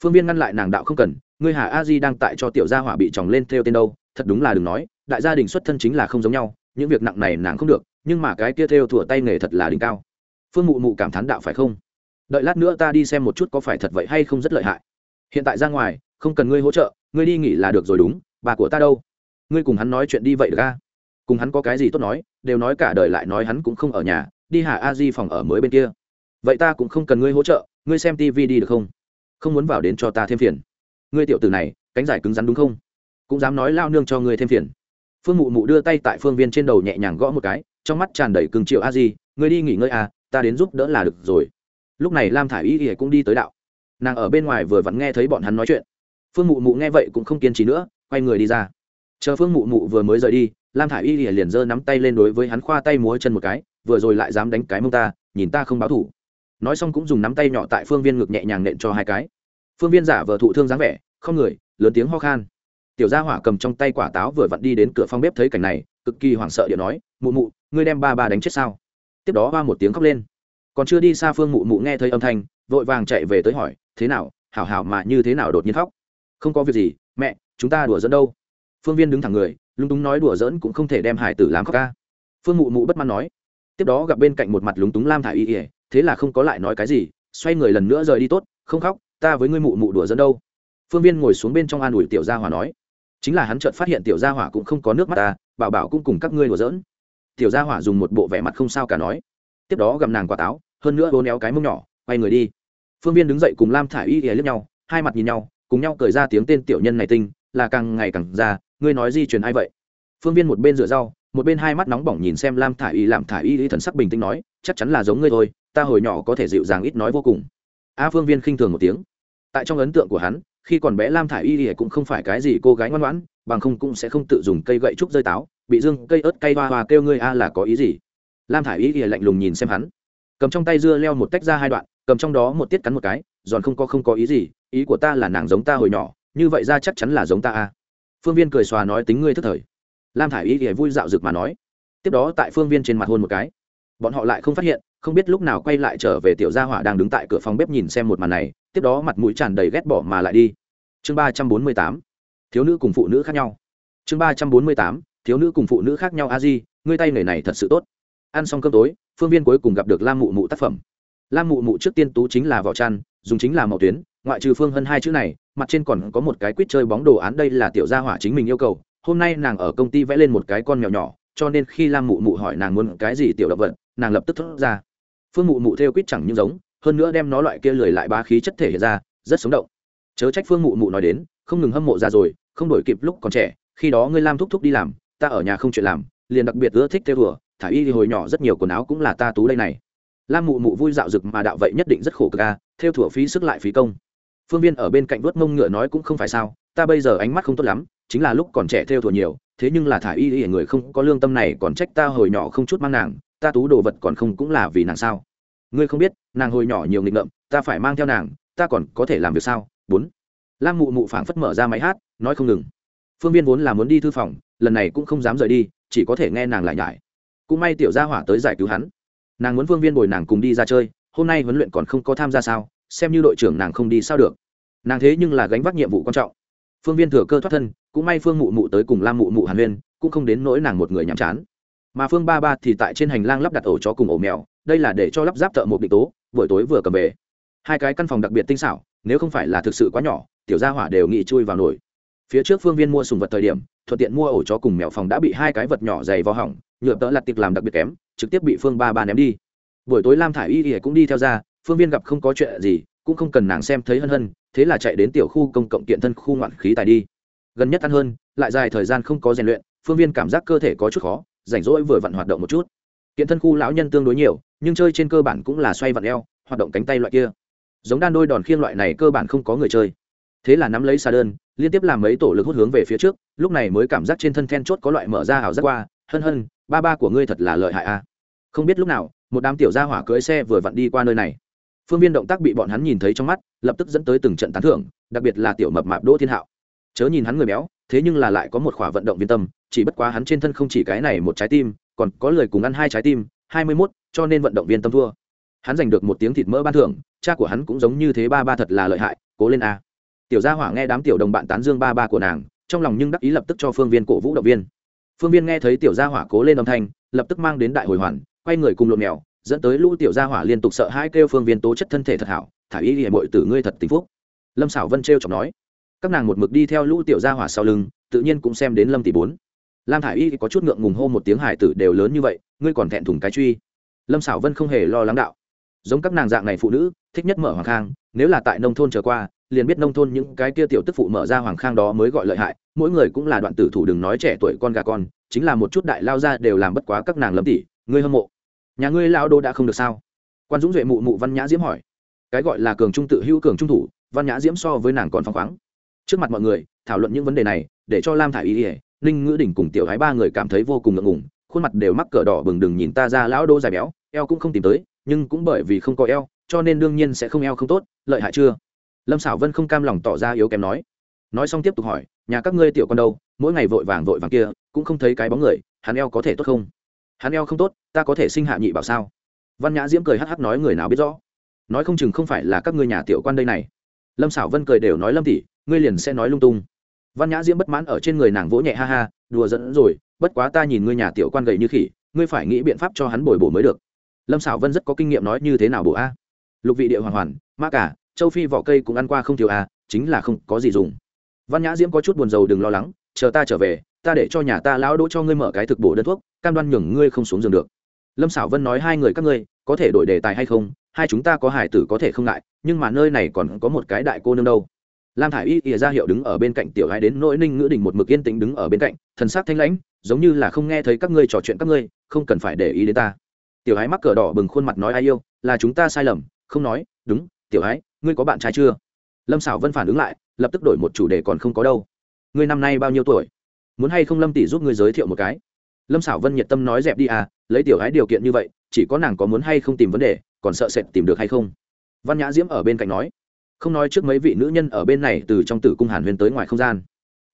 Phương viên ngăn lại nàng đạo không cần, ngươi hà a di đang tại cho tiểu gia hỏa bị chồng lên theo tên đâu thật đúng là đừng nói, đại gia đình xuất thân chính là không giống nhau, những việc nặng này nàng không được, nhưng mà cái kia theo thủa tay nghề thật là đỉnh cao. Phương mụ mụ cảm thán đạo phải không? Đợi lát nữa ta đi xem một chút có phải thật vậy hay không rất lợi hại. Hiện tại ra ngoài, không cần ngươi hỗ trợ, ngươi đi nghỉ là được rồi đúng, bà của ta đâu? Ngươi cùng hắn nói chuyện đi vậy ra à? cùng hắn có cái gì tốt nói, đều nói cả đời lại nói hắn cũng không ở nhà, đi hà a di phòng ở mới bên kia. Vậy ta cũng không cần ngươi hỗ trợ, ngươi xem tv đi được không? Không muốn vào đến cho ta thêm phiền. Ngươi tiểu từ này, cánh giải cứng rắn đúng không? Cũng dám nói lao nương cho ngươi thêm phiền. Phương mụ mụ đưa tay tại phương viên trên đầu nhẹ nhàng gõ một cái, trong mắt tràn đầy cưng triệu a di, ngươi đi nghỉ ngơi à ta đến giúp đỡ là được rồi. Lúc này lam thả i y ỉa cũng đi tới đạo. Nàng ở bên ngoài vừa vặn nghe thấy bọn hắn nói chuyện. Phương mụ mụ nghe vậy cũng không kiên trì nữa, quay người đi ra. Chờ phương mụ mụ vừa mới rời đi, lam thả i y ỉa liền giơ nắm tay lên đối với hắn khoa tay múa chân một cái, vừa rồi lại dám đánh cái mông ta, nhìn ta không báo thủ. Nói xong cũng dùng nắm tay nhỏ tại phương viên ngực nhẹ nhàng nện cho hai cái. Phương viên giả vờ thụ thương dáng vẻ, không người, lớn tiếng ho khan tiểu gia hỏa cầm trong tay quả táo vừa vặn đi đến cửa phòng bếp thấy cảnh này, cực kỳ hoảng sợ điện nói, mụ mụ, ngươi đem ba ba đánh chết sao? Tiếp đó ba một tiếng khóc lên. Còn chưa đi xa phương mụ mụ nghe thấy âm thanh, vội vàng chạy về tới hỏi, thế nào? Hảo hảo mà như thế nào đột nhiên khóc? Không có việc gì, mẹ, chúng ta đùa dẫn đâu. Phương viên đứng thẳng người lung túng nói đùa dẫn cũng không thể đem hải tử làm khóc ca. Phương mụ mụ bất mãn nói. Tiếp đó gặp bên cạnh một mặt lúng túng lam thả y ỉa thế là không có lại nói cái gì, xoay người lần nữa rời đi tốt, không khóc, ta với ngươi mụ mụ đùa dẫn đâu. Phương viên ngồi xuống bên trong an ủi tiểu gia hỏa nói chính là hắn chợt phát hiện tiểu gia hỏa cũng không có nước mắt ta, bảo bảo cũng cùng các ngươi đùa giỡn. Tiểu gia hỏa dùng một bộ vẻ mặt không sao cả nói. Tiếp đó gầm nàng quả táo, hơn nữa bố néo cái mông nhỏ, quay người đi. Phương viên đứng dậy cùng lam thả y ỉa lướt nhau, hai mặt nhìn nhau, cùng nhau cười ra tiếng tên tiểu nhân này tinh, là càng ngày càng ra ngươi nói di truyền ai vậy? Phương viên một bên rửa rau, một bên hai mắt nóng bỏng nhìn xem lam thả y làm thả y thần sắc bình tĩnh nói, chắc chắn là giống ngươi thôi, ta hồi nhỏ có thể dịu dàng ít nói vô cùng. A phương viên khinh thường một tiếng. Tại trong ấn tượng của hắn khi còn bé lam thả i y cũng không phải cái gì cô gái ngoan ngoãn, bằng không cũng sẽ không tự dùng cây gậy trúc rơi táo, bị dương cây ớt cay hoa hoa kêu ngươi a là có ý gì? Lam thả i y lạnh lùng nhìn xem hắn. Cầm trong tay dưa leo một tách ra hai đoạn, cầm trong đó một tiết cắn một cái, giòn không có không có ý gì, ý của ta là nàng giống ta hồi nhỏ, như vậy ra chắc chắn là giống ta a. Phương viên cười xòa nói tính ngươi thức thời. Lam thả i y thì vui dạo rực mà nói. Tiếp đó tại phương viên trên mặt hôn một cái. Bọn họ lại không phát hiện, không biết lúc nào quay lại trở về tiểu gia hỏa đang đứng tại cửa phòng bếp nhìn xem một màn này tiếp đó mặt mũi tràn đầy ghét bỏ mà lại đi. Chương ba trăm bốn mươi tám, thiếu nữ cùng phụ nữ khác nhau. Chương ba trăm bốn mươi tám, thiếu nữ cùng phụ nữ khác nhau, a di, ngươi tay nghề này thật sự tốt. Ăn xong cơm tối, phương viên cuối cùng gặp được lam mụ mụ tác phẩm. Lam mụ mụ trước tiên tú chính là vỏ chăn, dùng chính là màu tuyến, ngoại trừ phương hơn hai chữ này, mặt trên còn có một cái quýt chơi bóng đồ án, đây là tiểu gia hỏa chính mình yêu cầu. Hôm nay nàng ở công ty vẽ lên một cái con mèo nhỏ, cho nên khi lam mụ mụ hỏi nàng muốn cái gì tiểu động vật, nàng lập tức thốt ra. Phương mụ mụ theo quýt chẳng như giống hơn nữa đem nó loại kia lười lại ba khí chất thể hiện ra, rất sống động. Chớ trách phương mụ mụ nói đến, không ngừng hâm mộ ra rồi, không đổi kịp lúc còn trẻ, khi đó ngươi lam thúc thúc đi làm, ta ở nhà không chuyện làm, liền đặc biệt ưa thích theo vừa thả y thì hồi nhỏ rất nhiều quần áo cũng là ta tú đây này. Lam mụ mụ vui dạo rực mà đạo vậy nhất định rất khổ cực ca theo thủa phí sức lại phí công. Phương viên ở bên cạnh vớt mông ngựa nói cũng không phải sao, ta bây giờ ánh mắt không tốt lắm, chính là lúc còn trẻ theo thủa nhiều, thế nhưng là thả y y người không có lương tâm này còn trách ta hồi nhỏ không chút mang nàng, ta tú đồ vật còn không cũng là vì nàng sao ngươi không biết, nàng hồi nhỏ nhiều nghịch ngợm, ta phải mang theo nàng, ta còn có thể làm việc sao? Bốn. Lam mụ mụ phảng phất mở ra máy hát, nói không ngừng. Phương viên vốn là muốn đi thư phòng, lần này cũng không dám rời đi, chỉ có thể nghe nàng lại nhải. Cũng may tiểu gia hỏa tới giải cứu hắn. Nàng muốn phương viên bồi nàng cùng đi ra chơi, hôm nay huấn luyện còn không có tham gia sao, xem như đội trưởng nàng không đi sao được. Nàng thế nhưng là gánh vác nhiệm vụ quan trọng. Phương viên thừa cơ thoát thân, cũng may phương mụ mụ tới cùng lam mụ mụ hàn huyên, cũng không đến nỗi nàng một người nhàm chán. Mà phương ba ba thì tại trên hành lang lắp đặt ổ chó cùng ổ mèo đây là để cho lắp ráp thợ một định tố, buổi tối vừa cầm về. Hai cái căn phòng đặc biệt tinh xảo, nếu không phải là thực sự quá nhỏ, tiểu gia hỏa đều nghĩ chui vào nổi. Phía trước phương viên mua sùng vật thời điểm, thuận tiện mua ổ chó cùng mèo phòng đã bị hai cái vật nhỏ dày vào hỏng, nhựa tợ lặt tiệc làm đặc biệt kém, trực tiếp bị phương ba ba ném đi. Buổi tối lam thả i y ỉa cũng đi theo ra, phương viên gặp không có chuyện gì, cũng không cần nàng xem thấy hân hân, thế là chạy đến tiểu khu công cộng kiện thân khu ngoạn khí tài đi. Gần nhất ăn hơn, lại dài thời gian không có rèn luyện, phương viên cảm giác cơ thể có chút khó, rảnh rỗi vừa vặn hoạt động một chút. Kiện thân khu lão nhân tương đối nhiều nhưng chơi trên cơ bản cũng là xoay vặn eo, hoạt động cánh tay loại kia. Giống đan đôi đòn khiêng loại này cơ bản không có người chơi. Thế là nắm lấy xà đơn, liên tiếp làm mấy tổ lực hút hướng về phía trước, lúc này mới cảm giác trên thân then chốt có loại mở ra hào giác qua, hân hân, ba ba của ngươi thật là lợi hại a. Không biết lúc nào, một đám tiểu gia hỏa cưỡi xe vừa vặn đi qua nơi này. Phương viên động tác bị bọn hắn nhìn thấy trong mắt, lập tức dẫn tới từng trận tán thưởng, đặc biệt là tiểu mập mạp đỗ thiên hạo. Chớ nhìn hắn người béo, thế nhưng là lại có một khỏa vận động viên tâm, chỉ bất quá hắn trên thân không chỉ cái này một trái tim, còn có lời cùng ăn hai trái tim hai mươi mốt, cho nên vận động viên tâm thua. Hắn giành được một tiếng thịt mỡ ban thưởng, cha của hắn cũng giống như thế ba ba thật là lợi hại, cố lên a. Tiểu gia hỏa nghe đám tiểu đồng bạn tán dương ba ba của nàng, trong lòng nhưng đắc ý lập tức cho phương viên cổ vũ động viên. Phương viên nghe thấy tiểu gia hỏa cố lên âm thanh, lập tức mang đến đại hồi hoàn, quay người cùng lộn mèo, dẫn tới lũ tiểu gia hỏa liên tục sợ hãi kêu phương viên tố chất thân thể thật hảo, thả ý liễu muội tử ngươi thật tình phúc. Lâm xảo vân trêu chọc nói. Các nàng một mực đi theo lũ tiểu gia hỏa sau lưng, tự nhiên cũng xem đến lâm tỷ bốn lam thả y có chút ngượng ngùng hô một tiếng hải tử đều lớn như vậy, ngươi còn thẹn thùng cái truy. Lâm xảo vân không hề lo lắng đạo. Giống các nàng dạng này phụ nữ, thích nhất mở hoàng khang, nếu là tại nông thôn trở qua, liền biết nông thôn những cái kia tiểu tức phụ mở ra hoàng khang đó mới gọi lợi hại, mỗi người cũng là đoạn tử thủ đừng nói trẻ tuổi con gà con, chính là một chút đại lao ra đều làm bất quá các nàng lâm tỷ ngươi hâm mộ. Nhà ngươi lao đô đã không được sao? Quan dũng duệ mụ mụ văn nhã diễm hỏi. Cái gọi là cường trung tự hữu cường trung thủ, văn nhã diễm so với nàng còn phăng khoáng. Trước mặt mọi người, thảo luận những vấn đề này, để cho lam thả ý ỉa ninh ngữ đỉnh cùng tiểu gái ba người cảm thấy vô cùng ngượng ngùng, khuôn mặt đều mắc cỡ đỏ bừng đừng nhìn ta ra lão đô dài béo, eo cũng không tìm tới, nhưng cũng bởi vì không có eo, cho nên đương nhiên sẽ không eo không tốt, lợi hại chưa? Lâm xảo vân không cam lòng tỏ ra yếu kém nói. Nói xong tiếp tục hỏi, nhà các ngươi tiểu con đâu, mỗi ngày vội vàng vội vàng kia, cũng không thấy cái bóng người, hắn eo có thể tốt không? Hắn eo không tốt, ta có thể sinh hạ nhị bảo sao? Văn nhã diễm cười hắc hắc nói người nào biết rõ? Nói không chừng không phải là các ngươi nhà tiểu quan đây này. Lâm xảo vân cười đều nói lâm tỷ, ngươi liền sẽ nói lung tung văn nhã diễm bất mãn ở trên người nàng vỗ nhẹ ha ha, đùa dẫn rồi, bất quá ta nhìn ngươi nhà tiểu quan gầy như khỉ, ngươi phải nghĩ biện pháp cho hắn bồi bổ mới được. Lâm xảo vân rất có kinh nghiệm nói như thế nào bổ a? Lục vị địa hoàng hoàn ma cả, châu phi vỏ cây cũng ăn qua không thiếu a, chính là không có gì dùng. Văn nhã diễm có chút buồn rầu đừng lo lắng, chờ ta trở về, ta để cho nhà ta lão đỗ cho ngươi mở cái thực bổ đơn thuốc, cam đoan nhường ngươi không xuống giường được. Lâm xảo vân nói hai người các ngươi, có thể đổi đề tài hay không? Hai chúng ta có hải tử có thể không ngại, nhưng mà nơi này còn có một cái đại cô nương đâu lam thả i y ỉa ra hiệu đứng ở bên cạnh tiểu gái đến nỗi ninh ngữ đình một mực yên tĩnh đứng ở bên cạnh, thần sắc thanh lãnh, giống như là không nghe thấy các ngươi trò chuyện các ngươi, không cần phải để ý đến ta. Tiểu gái mắc cờ đỏ bừng khuôn mặt nói ai yêu, là chúng ta sai lầm, không nói, đúng, tiểu gái, ngươi có bạn trai chưa? Lâm xảo vân phản ứng lại, lập tức đổi một chủ đề còn không có đâu. Ngươi năm nay bao nhiêu tuổi? Muốn hay không lâm tỷ giúp ngươi giới thiệu một cái? Lâm xảo vân nhiệt tâm nói dẹp đi à lấy tiểu gái điều kiện như vậy, chỉ có nàng có muốn hay không tìm vấn đề, còn sợ sệt tìm được hay không. Văn nhã diễm ở bên cạnh nói không nói trước mấy vị nữ nhân ở bên này từ trong tử cung hàn huyên tới ngoài không gian.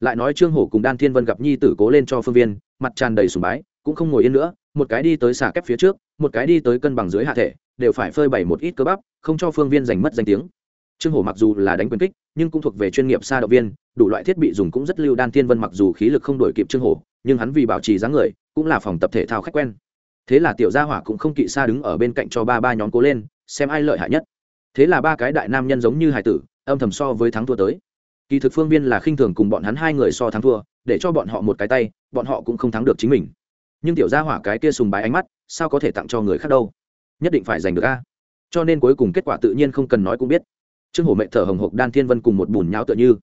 Lại nói trương hổ cùng đan thiên vân gặp nhi tử cố lên cho phương viên, mặt tràn đầy sùng bái, cũng không ngồi yên nữa, một cái đi tới xà kép phía trước, một cái đi tới cân bằng dưới hạ thể, đều phải phơi bày một ít cơ bắp, không cho phương viên giành mất danh tiếng. Trương hổ mặc dù là đánh quyền kích, nhưng cũng thuộc về chuyên nghiệp xa động viên, đủ loại thiết bị dùng cũng rất lưu đan thiên vân mặc dù khí lực không đổi kịp trương hổ, nhưng hắn vì bảo trì dáng người, cũng là phòng tập thể thao khách quen. Thế là tiểu gia hỏa cũng không kỵ xa đứng ở bên cạnh cho ba ba nhóm cố lên, xem ai lợi hại nhất thế là ba cái đại nam nhân giống như hải tử, âm thầm so với thắng thua tới. Kỳ thực phương viên là khinh thường cùng bọn hắn hai người so thắng thua, để cho bọn họ một cái tay, bọn họ cũng không thắng được chính mình. Nhưng tiểu gia hỏa cái kia sùng bái ánh mắt, sao có thể tặng cho người khác đâu? Nhất định phải giành được a. Cho nên cuối cùng kết quả tự nhiên không cần nói cũng biết. Trương hổ mẹ thở hồng hộc đan thiên vân cùng một bùn nháo tựa như.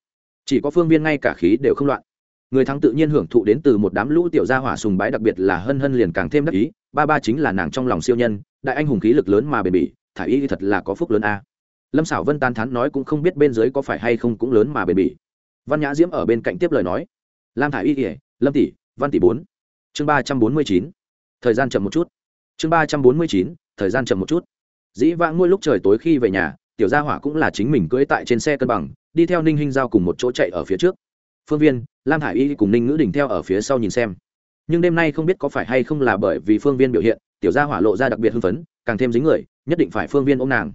Chỉ có phương viên ngay cả khí đều không loạn. Người thắng tự nhiên hưởng thụ đến từ một đám lũ tiểu gia hỏa sùng bái đặc biệt là hân hân liền càng thêm đắc ý. Ba ba chính là nàng trong lòng siêu nhân, đại anh hùng khí lực lớn mà bền bỉ thả y thật là có phúc lớn a. Lâm xảo vân tan thắn nói cũng không biết bên dưới có phải hay không cũng lớn mà bền bỉ. Văn nhã diễm ở bên cạnh tiếp lời nói. Lam thả y kỉa lâm tỷ, văn tỷ bốn. Chương ba trăm bốn mươi chín. Thời gian chậm một chút. Chương ba trăm bốn mươi chín, thời gian chậm một chút. Dĩ vãng ngôi lúc trời tối khi về nhà, tiểu gia hỏa cũng là chính mình cưỡi tại trên xe cân bằng, đi theo ninh hinh giao cùng một chỗ chạy ở phía trước. Phương viên, lam hải y cùng ninh ngữ đình theo ở phía sau nhìn xem. Nhưng đêm nay không biết có phải hay không là bởi vì phương viên biểu hiện, tiểu gia hỏa lộ ra đặc biệt hưng phấn, càng thêm dính người nhất định phải phương viên ôm nàng.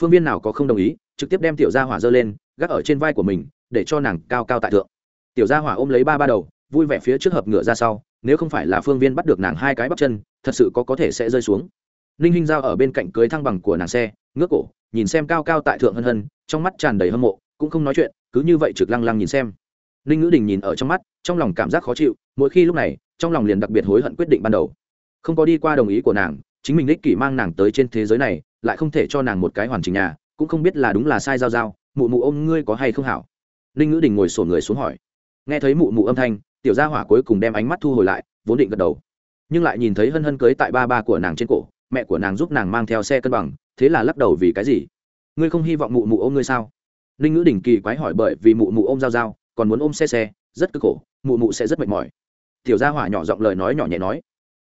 Phương viên nào có không đồng ý, trực tiếp đem tiểu gia hỏa giơ lên, gác ở trên vai của mình, để cho nàng cao cao tại thượng. Tiểu gia hỏa ôm lấy ba ba đầu, vui vẻ phía trước hợp ngựa ra sau, nếu không phải là phương viên bắt được nàng hai cái bắp chân, thật sự có có thể sẽ rơi xuống. Ninh hinh giao ở bên cạnh cưới thăng bằng của nàng xe, ngước cổ, nhìn xem cao cao tại thượng hân hân, trong mắt tràn đầy hâm mộ, cũng không nói chuyện, cứ như vậy trực lăng lăng nhìn xem. Ninh ngữ đình nhìn ở trong mắt, trong lòng cảm giác khó chịu, mỗi khi lúc này, trong lòng liền đặc biệt hối hận quyết định ban đầu. Không có đi qua đồng ý của nàng chính mình đích kỷ mang nàng tới trên thế giới này, lại không thể cho nàng một cái hoàn chỉnh nhà, cũng không biết là đúng là sai giao giao, mụ mụ ôm ngươi có hay không hảo? Ninh ngữ đình ngồi sổ người xuống hỏi. Nghe thấy mụ mụ âm thanh, tiểu gia hỏa cuối cùng đem ánh mắt thu hồi lại, vốn định gật đầu. Nhưng lại nhìn thấy hân hân cưới tại ba ba của nàng trên cổ, mẹ của nàng giúp nàng mang theo xe cân bằng, thế là lắc đầu vì cái gì? Ngươi không hy vọng mụ mụ ôm ngươi sao? Ninh ngữ đình kỳ quái hỏi bởi vì mụ mụ ôm giao giao, còn muốn ôm xe xe, rất cực khổ, mụ mụ sẽ rất mệt mỏi. Tiểu gia hỏa nhỏ giọng lời nói nhỏ nhẹ nói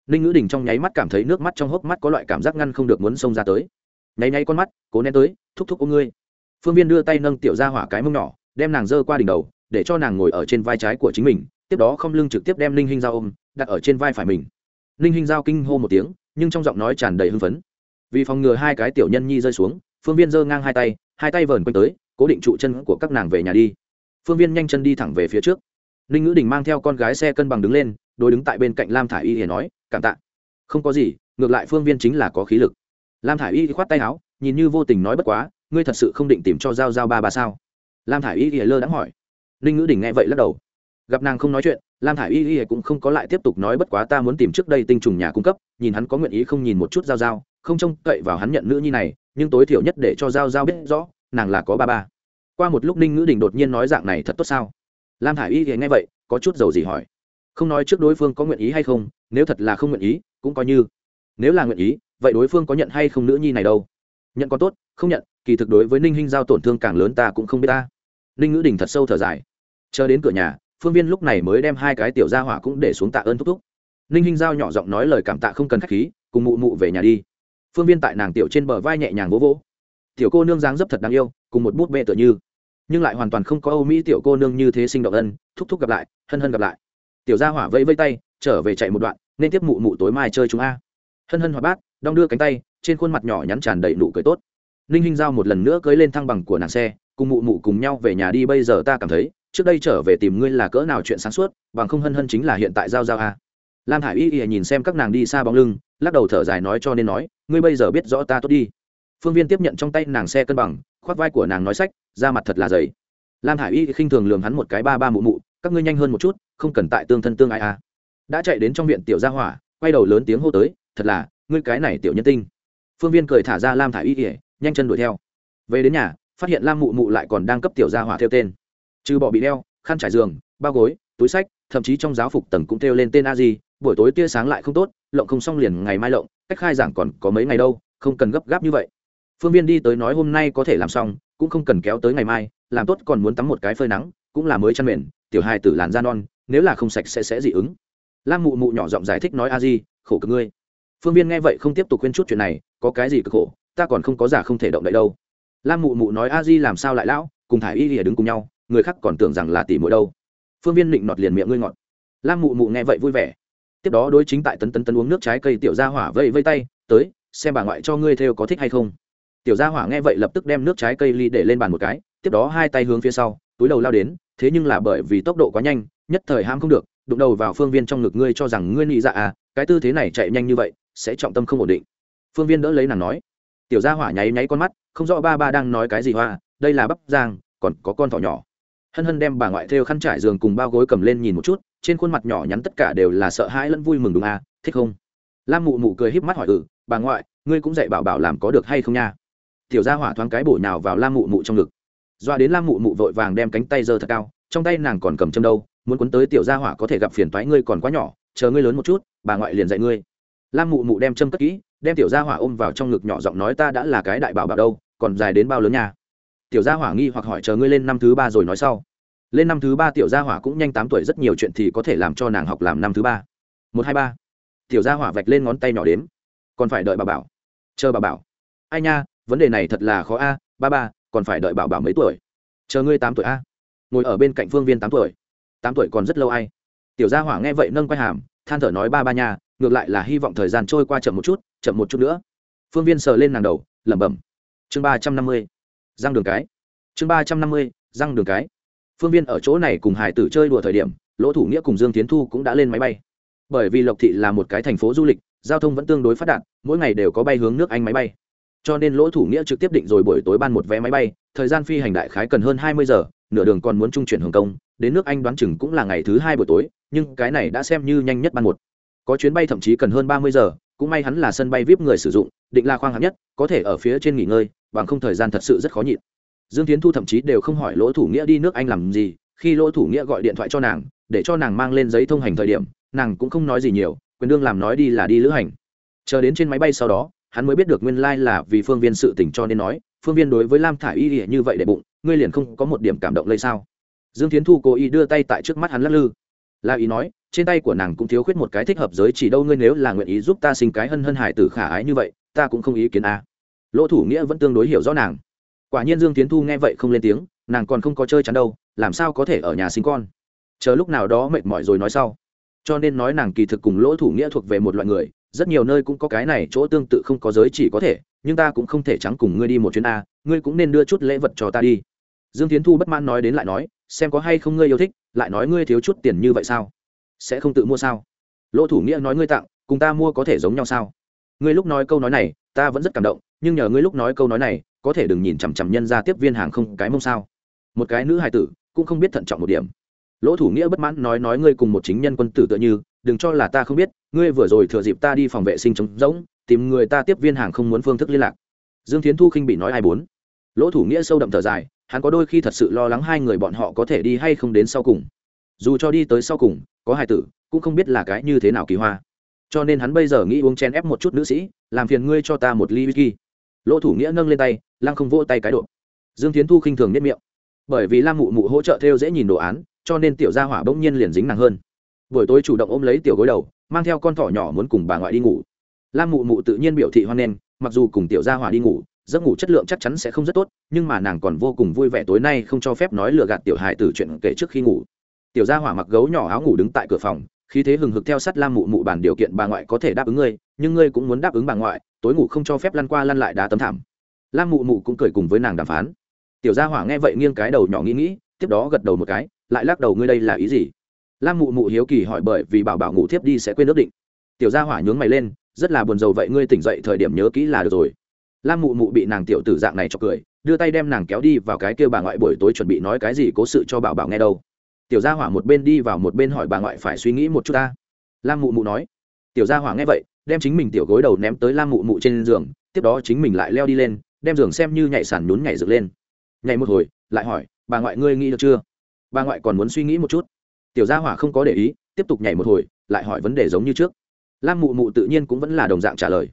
ninh ngữ đình trong nháy mắt cảm thấy nước mắt trong hốc mắt có loại cảm giác ngăn không được muốn xông ra tới. Nháy nháy con mắt, cố nén tới, thúc thúc ôm ngươi. Phương viên đưa tay nâng tiểu gia hỏa cái mông nhỏ, đem nàng dơ qua đỉnh đầu, để cho nàng ngồi ở trên vai trái của chính mình, tiếp đó không lưng trực tiếp đem ninh hinh giao ôm, đặt ở trên vai phải mình. Ninh hinh giao kinh hô một tiếng, nhưng trong giọng nói tràn đầy hưng phấn. Vì phòng ngừa hai cái tiểu nhân nhi rơi xuống, phương viên giơ ngang hai tay hai tay vờn quanh tới, cố định trụ chân của các nàng về nhà đi. Phương viên nhanh chân đi thẳng về phía trước. Ninh ngữ đình mang theo con gái xe cân bằng đứng lên đôi đứng tại bên cạnh lam thả i y hiền nói cảm tạ. Không có gì, ngược lại phương viên chính là có khí lực. Lam thả i y khoát tay áo, nhìn như vô tình nói bất quá, ngươi thật sự không định tìm cho giao giao ba ba sao? Lam thả i y thì lơ đãng hỏi. Ninh ngữ đình nghe vậy lắc đầu. Gặp nàng không nói chuyện, lam thả i y y cũng không có lại tiếp tục nói bất quá ta muốn tìm trước đây tinh trùng nhà cung cấp, nhìn hắn có nguyện ý không nhìn một chút giao giao, không trông cậy vào hắn nhận nữ nhi này, nhưng tối thiểu nhất để cho giao giao biết rõ, nàng là có ba ba. Qua một lúc ninh ngữ đình đột nhiên nói dạng này thật tốt sao? Lam thả i y thì nghe vậy, có chút dầu gì hỏi không nói trước đối phương có nguyện ý hay không, nếu thật là không nguyện ý, cũng coi như. Nếu là nguyện ý, vậy đối phương có nhận hay không nữ nhi này đâu? Nhận có tốt, không nhận, kỳ thực đối với ninh hinh giao tổn thương càng lớn ta cũng không biết ta. Ninh ngữ đình thật sâu thở dài. Chờ đến cửa nhà, phương viên lúc này mới đem hai cái tiểu gia hỏa cũng để xuống tạ ơn thúc thúc. Ninh hinh giao nhỏ giọng nói lời cảm tạ không cần k h á c h khí, cùng mụ mụ về nhà đi. Phương viên tại nàng tiểu trên bờ vai nhẹ nhàng vỗ vỗ. Tiểu cô nương dáng dấp thật đáng yêu, cùng một bút bê tựa như. Nhưng lại hoàn toàn không có âu mỹ tiểu cô nương như thế sinh động ân, thúc thúc gặp lại, hân hân gặp lại tiểu gia hỏa vẫy vây tay, trở về chạy một đoạn, nên tiếp mụ mụ tối mai chơi chúng a. Hân hân hoạt bát, đong đưa cánh tay, trên khuôn mặt nhỏ nhắn tràn đầy nụ cười tốt. Ninh hinh giao một lần nữa cưới lên thăng bằng của nàng xe, cùng mụ mụ cùng nhau về nhà đi, bây giờ ta cảm thấy, trước đây trở về tìm ngươi là cỡ nào chuyện sáng suốt, bằng không hân hân chính là hiện tại giao giao a. Lam hải y y nhìn xem các nàng đi xa bóng lưng, lắc đầu thở dài nói cho nên nói, ngươi bây giờ biết rõ ta tốt đi. Phương viên tiếp nhận trong tay nàng xe cân bằng, khoác vai của nàng nói sách ra mặt thật là dày. Lam hải y khinh thường lường hắn một cái ba ba mụ mụ các ngươi nhanh hơn một chút, không cần tại tương thân tương ai à. Đã chạy đến trong viện tiểu gia hỏa, quay đầu lớn tiếng hô tới, thật là, ngươi cái này tiểu nhân tinh. Phương viên cười thả ra lam thả y ỉa nhanh chân đuổi theo. Về đến nhà, phát hiện lam mụ mụ lại còn đang cấp tiểu gia hỏa theo tên. Trừ bỏ bị đeo, khăn trải giường, bao gối, túi sách, thậm chí trong giáo phục tầng cũng theo lên tên a di, buổi tối tia sáng lại không tốt, lộng không xong liền ngày mai lộng, cách khai giảng còn có mấy ngày đâu, không cần gấp gáp như vậy. Phương viên đi tới nói hôm nay có thể làm xong, cũng không cần kéo tới ngày mai, làm tốt còn muốn tắm một cái phơi nắng, cũng là mới chăn mền tiểu hai tử làn da non, nếu là không sạch sẽ sẽ dị ứng. Lam mụ mụ nhỏ giọng giải thích nói, a di, khổ cực ngươi. Phương viên nghe vậy không tiếp tục khuyên chút chuyện này, có cái gì cực khổ, ta còn không có giả không thể động đậy đâu. Lam mụ mụ nói, a di làm sao lại lão, cùng thả y lìa đứng cùng nhau, người khác còn tưởng rằng là tỷ mỗi đâu. Phương viên định nọt liền miệng ngươi ngọt. Lam mụ mụ nghe vậy vui vẻ. Tiếp đó đối chính tại tấn tấn tấn uống nước trái cây tiểu gia hỏa vây vây tay, tới, xem bà ngoại cho ngươi theo có thích hay không. Tiểu gia hỏa nghe vậy lập tức đem nước trái cây ly để lên bàn một cái, tiếp đó hai tay hướng phía sau túi đầu lao đến, thế nhưng là bởi vì tốc độ quá nhanh, nhất thời ham không được, đụng đầu vào phương viên trong ngực ngươi cho rằng ngươi nghĩ dạ à cái tư thế này chạy nhanh như vậy, sẽ trọng tâm không ổn định. Phương viên đỡ lấy nàng nói. Tiểu gia hỏa nháy nháy con mắt, không rõ ba ba đang nói cái gì hoa, đây là bắp giang, còn có con thỏ nhỏ. Hân hân đem bà ngoại thêu khăn trải giường cùng bao gối cầm lên nhìn một chút, trên khuôn mặt nhỏ nhắn tất cả đều là sợ hãi lẫn vui mừng đúng à thích không? Lam mụ mụ cười híp mắt hỏi ừ bà ngoại, ngươi cũng dạy bảo bảo làm có được hay không nha? Tiểu gia hỏa thoáng cái bổ nhào vào lam mụ mụ trong ngực doa đến lam mụ mụ vội vàng đem cánh tay giơ thật cao, trong tay nàng còn cầm châm đâu, muốn cuốn tới tiểu gia hỏa có thể gặp phiền toái ngươi còn quá nhỏ, chờ ngươi lớn một chút, bà ngoại liền dạy ngươi. Lam mụ mụ đem châm cất kỹ, đem tiểu gia hỏa ôm vào trong ngực nhỏ giọng nói ta đã là cái đại bảo bảo đâu, còn dài đến bao lớn nha tiểu gia hỏa nghi hoặc hỏi chờ ngươi lên năm thứ ba rồi nói sau. Lên năm thứ ba tiểu gia hỏa cũng nhanh tám tuổi rất nhiều chuyện thì có thể làm cho nàng học làm năm thứ ba. Một, hai, ba. Tiểu gia hỏa vạch lên ngón tay nhỏ đếm. Còn phải đợi bà bảo. Chờ bà bảo. Ai nha, vấn đề này thật là khó a, ba ba còn phải đợi bảo bảo mấy tuổi? Chờ ngươi tám tuổi a. Ngồi ở bên cạnh phương viên tám tuổi. Tám tuổi còn rất lâu ai? Tiểu gia hỏa nghe vậy nâng quay hàm than thở nói ba ba nhà, ngược lại là hy vọng thời gian trôi qua chậm một chút chậm một chút nữa. Phương viên sờ lên nàng đầu lẩm bẩm. Chương ba trăm năm mươi. Răng đường cái. Chương ba trăm năm mươi răng đường cái. Phương viên ở chỗ này cùng hải tử chơi đùa thời điểm lỗ thủ nghĩa cùng dương tiến thu cũng đã lên máy bay. Bởi vì lộc thị là một cái thành phố du lịch giao thông vẫn tương đối phát đạt mỗi ngày đều có bay hướng nước anh máy bay cho nên lỗ thủ nghĩa trực tiếp định rồi buổi tối ban một vé máy bay, thời gian phi hành đại khái cần hơn hai mươi giờ, nửa đường còn muốn trung chuyển hồng kông, đến nước anh đoán chừng cũng là ngày thứ hai buổi tối, nhưng cái này đã xem như nhanh nhất ban một. Có chuyến bay thậm chí cần hơn ba mươi giờ, cũng may hắn là sân bay vip người sử dụng, định là khoang hạng nhất, có thể ở phía trên nghỉ ngơi, bằng không thời gian thật sự rất khó nhịn. Dương tiến thu thậm chí đều không hỏi lỗ thủ nghĩa đi nước anh làm gì, khi lỗ thủ nghĩa gọi điện thoại cho nàng, để cho nàng mang lên giấy thông hành thời điểm, nàng cũng không nói gì nhiều, quyền đương làm nói đi là đi lữ hành. Chờ đến trên máy bay sau đó hắn mới biết được nguyên lai là vì phương viên sự tình cho nên nói, phương viên đối với lam thả i y như vậy để bụng, ngươi liền không có một điểm cảm động lây sao? Dương tiến thu cố ý đưa tay tại trước mắt hắn lắc lư. La ý nói, trên tay của nàng cũng thiếu khuyết một cái thích hợp giới chỉ đâu, ngươi nếu là nguyện ý giúp ta sinh cái hân hân hải tử khả ái như vậy, ta cũng không ý kiến a. À. lỗ thủ nghĩa vẫn tương đối hiểu rõ nàng. Quả nhiên dương tiến thu nghe vậy không lên tiếng, nàng còn không có chơi chắn đâu, làm sao có thể ở nhà sinh con? Chờ lúc nào đó mệt mỏi rồi nói sau. Cho nên nói nàng kỳ thực cùng lỗ thủ nghĩa thuộc về một loại người rất nhiều nơi cũng có cái này chỗ tương tự không có giới chỉ có thể, nhưng ta cũng không thể trắng cùng ngươi đi một chuyến a, ngươi cũng nên đưa chút lễ vật cho ta đi. Dương tiến thu bất mãn nói đến lại nói, xem có hay không ngươi yêu thích, lại nói ngươi thiếu chút tiền như vậy sao? Sẽ không tự mua sao? Lỗ thủ nghĩa nói ngươi tặng, cùng ta mua có thể giống nhau sao? Ngươi lúc nói câu nói này, ta vẫn rất cảm động, nhưng nhờ ngươi lúc nói câu nói này, có thể đừng nhìn chằm chằm nhân ra tiếp viên hàng không cái mông sao? Một cái nữ hài tử, cũng không biết thận trọng một điểm. Lỗ thủ nghĩa bất mãn nói nói ngươi cùng một chính nhân quân tử tựa như, đừng cho là ta không biết ngươi vừa rồi thừa dịp ta đi phòng vệ sinh trống rỗng, tìm người ta tiếp viên hàng không muốn phương thức liên lạc. Dương tiến thu khinh bị nói ai bốn. Lỗ thủ nghĩa sâu đậm thở dài, hắn có đôi khi thật sự lo lắng hai người bọn họ có thể đi hay không đến sau cùng. Dù cho đi tới sau cùng, có hài tử, cũng không biết là cái như thế nào kỳ hoa. Cho nên hắn bây giờ nghĩ uống chen ép một chút nữ sĩ, làm phiền ngươi cho ta một ly whisky. Lỗ thủ nghĩa nâng lên tay, lăng không vỗ tay cái độ. Dương tiến thu khinh thường nhất miệng. Bởi vì lam mụ mụ hỗ trợ theo dễ nhìn đồ án, cho nên tiểu gia hỏa bỗng nhiên liền dính nặng hơn. Buổi tối chủ động ôm lấy tiểu gối đầu mang theo con thỏ nhỏ muốn cùng bà ngoại đi ngủ. Lam mụ mụ tự nhiên biểu thị hoan nghênh, mặc dù cùng tiểu gia hỏa đi ngủ, giấc ngủ chất lượng chắc chắn sẽ không rất tốt, nhưng mà nàng còn vô cùng vui vẻ tối nay không cho phép nói lừa gạt tiểu hài từ chuyện kể trước khi ngủ. Tiểu gia hỏa mặc gấu nhỏ áo ngủ đứng tại cửa phòng khi thế hừng hực theo sát lam mụ mụ bàn điều kiện bà ngoại có thể đáp ứng ngươi, nhưng ngươi cũng muốn đáp ứng bà ngoại, tối ngủ không cho phép lăn qua lăn lại đá tấm thảm. Lam mụ mụ cũng cười cùng với nàng đàm phán. Tiểu gia hỏa nghe vậy nghiêng cái đầu nhỏ nghĩ nghĩ, tiếp đó gật đầu một cái, lại lắc đầu ngươi đây là ý gì? Lam mụ mụ hiếu kỳ hỏi bởi vì bảo bảo ngủ thiếp đi sẽ quên ước định. Tiểu gia hỏa nhướng mày lên, rất là buồn rầu vậy ngươi tỉnh dậy thời điểm nhớ kỹ là được rồi. Lam mụ mụ bị nàng tiểu tử dạng này cho cười, đưa tay đem nàng kéo đi vào cái kêu bà ngoại buổi tối chuẩn bị nói cái gì cố sự cho bảo bảo nghe đâu. Tiểu gia hỏa một bên đi vào một bên hỏi bà ngoại phải suy nghĩ một chút ta. Lam mụ mụ nói. Tiểu gia hỏa nghe vậy, đem chính mình tiểu gối đầu ném tới lam mụ mụ trên giường, tiếp đó chính mình lại leo đi lên, đem giường xem như nhảy sàn nhún nhảy dựng lên. Nhảy một hồi, lại hỏi, bà ngoại ngươi nghĩ được chưa? Bà ngoại còn muốn suy nghĩ một chút tiểu gia hỏa không có để ý, tiếp tục nhảy một hồi, lại hỏi vấn đề giống như trước. Lam mụ mụ tự nhiên cũng vẫn là đồng dạng trả lời.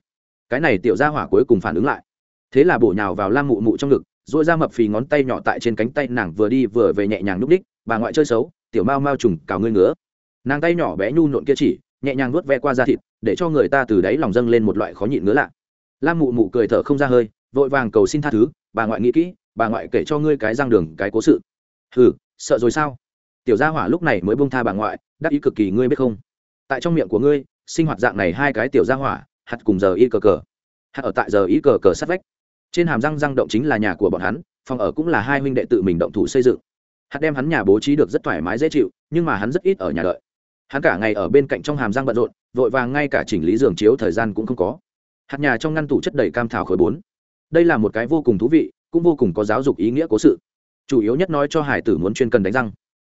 Cái này tiểu gia hỏa cuối cùng phản ứng lại. Thế là bổ nhào vào lam mụ mụ trong ngực dội ra mập phì ngón tay nhỏ tại trên cánh tay nàng vừa đi vừa về nhẹ nhàng núp đích, bà ngoại chơi xấu, tiểu mao mao trùng, cào ngươi ngứa. Nàng tay nhỏ bé nhu nộn kia chỉ, nhẹ nhàng nuốt ve qua da thịt, để cho người ta từ đáy lòng dâng lên một loại khó nhịn ngứa lạ. Lam mụ mụ cười thở không ra hơi, vội vàng cầu xin tha thứ, bà ngoại nghĩ kỹ, bà ngoại kể cho ngươi cái răng đường, cái cố sự. Ừ sợ rồi sao? Tiểu gia hỏa lúc này mới bông tha bà ngoại, đắc ý cực kỳ, ngươi biết không? Tại trong miệng của ngươi, sinh hoạt dạng này hai cái tiểu gia hỏa, hạt cùng giờ y cờ cờ. Hạt ở tại giờ y cờ cờ sát vách. Trên hàm răng răng động chính là nhà của bọn hắn, phòng ở cũng là hai huynh đệ tự mình động thủ xây dựng. Hạt đem hắn nhà bố trí được rất thoải mái, dễ chịu, nhưng mà hắn rất ít ở nhà đợi. Hắn cả ngày ở bên cạnh trong hàm răng bận rộn, vội vàng ngay cả chỉnh lý giường chiếu thời gian cũng không có. Hạt nhà trong ngăn tủ chất đầy cam thảo khối bốn. Đây là một cái vô cùng thú vị, cũng vô cùng có giáo dục ý nghĩa cố sự. Chủ yếu nhất nói cho hải tử muốn chuyên cần đánh răng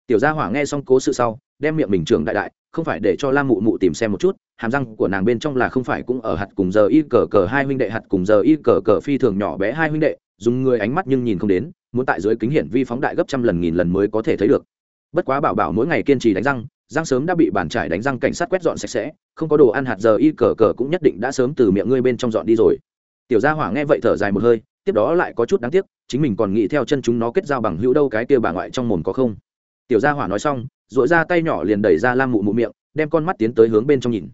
tiểu gia hỏa nghe xong cố sự sau, đem miệng mình trưởng đại đại, không phải để cho lam mụ mụ tìm xem một chút, hàm răng của nàng bên trong là không phải cũng ở hạt cùng giờ y cờ cờ hai huynh đệ, hạt cùng giờ y cờ cờ phi thường nhỏ bé hai huynh đệ, dùng người ánh mắt nhưng nhìn không đến, muốn tại dưới kính hiển vi phóng đại gấp trăm lần nghìn lần mới có thể thấy được. Bất quá bảo bảo mỗi ngày kiên trì đánh răng răng sớm đã bị bàn trải đánh răng cảnh sát quét dọn sạch sẽ, không có đồ ăn hạt giờ y cờ cờ cũng nhất định đã sớm từ miệng ngươi bên trong dọn đi rồi. Tiểu gia hỏa nghe vậy thở dài một hơi, tiếp đó lại có chút đáng tiếc, chính mình còn nghĩ theo chân chúng nó kết giao bằng hữu đâu, cái kia bà ngoại trong mồm có không? Tiểu gia hỏa nói xong dội ra tay nhỏ liền đẩy ra lam mụ mụ miệng, đem con mắt tiến tới hướng bên trong nhìn.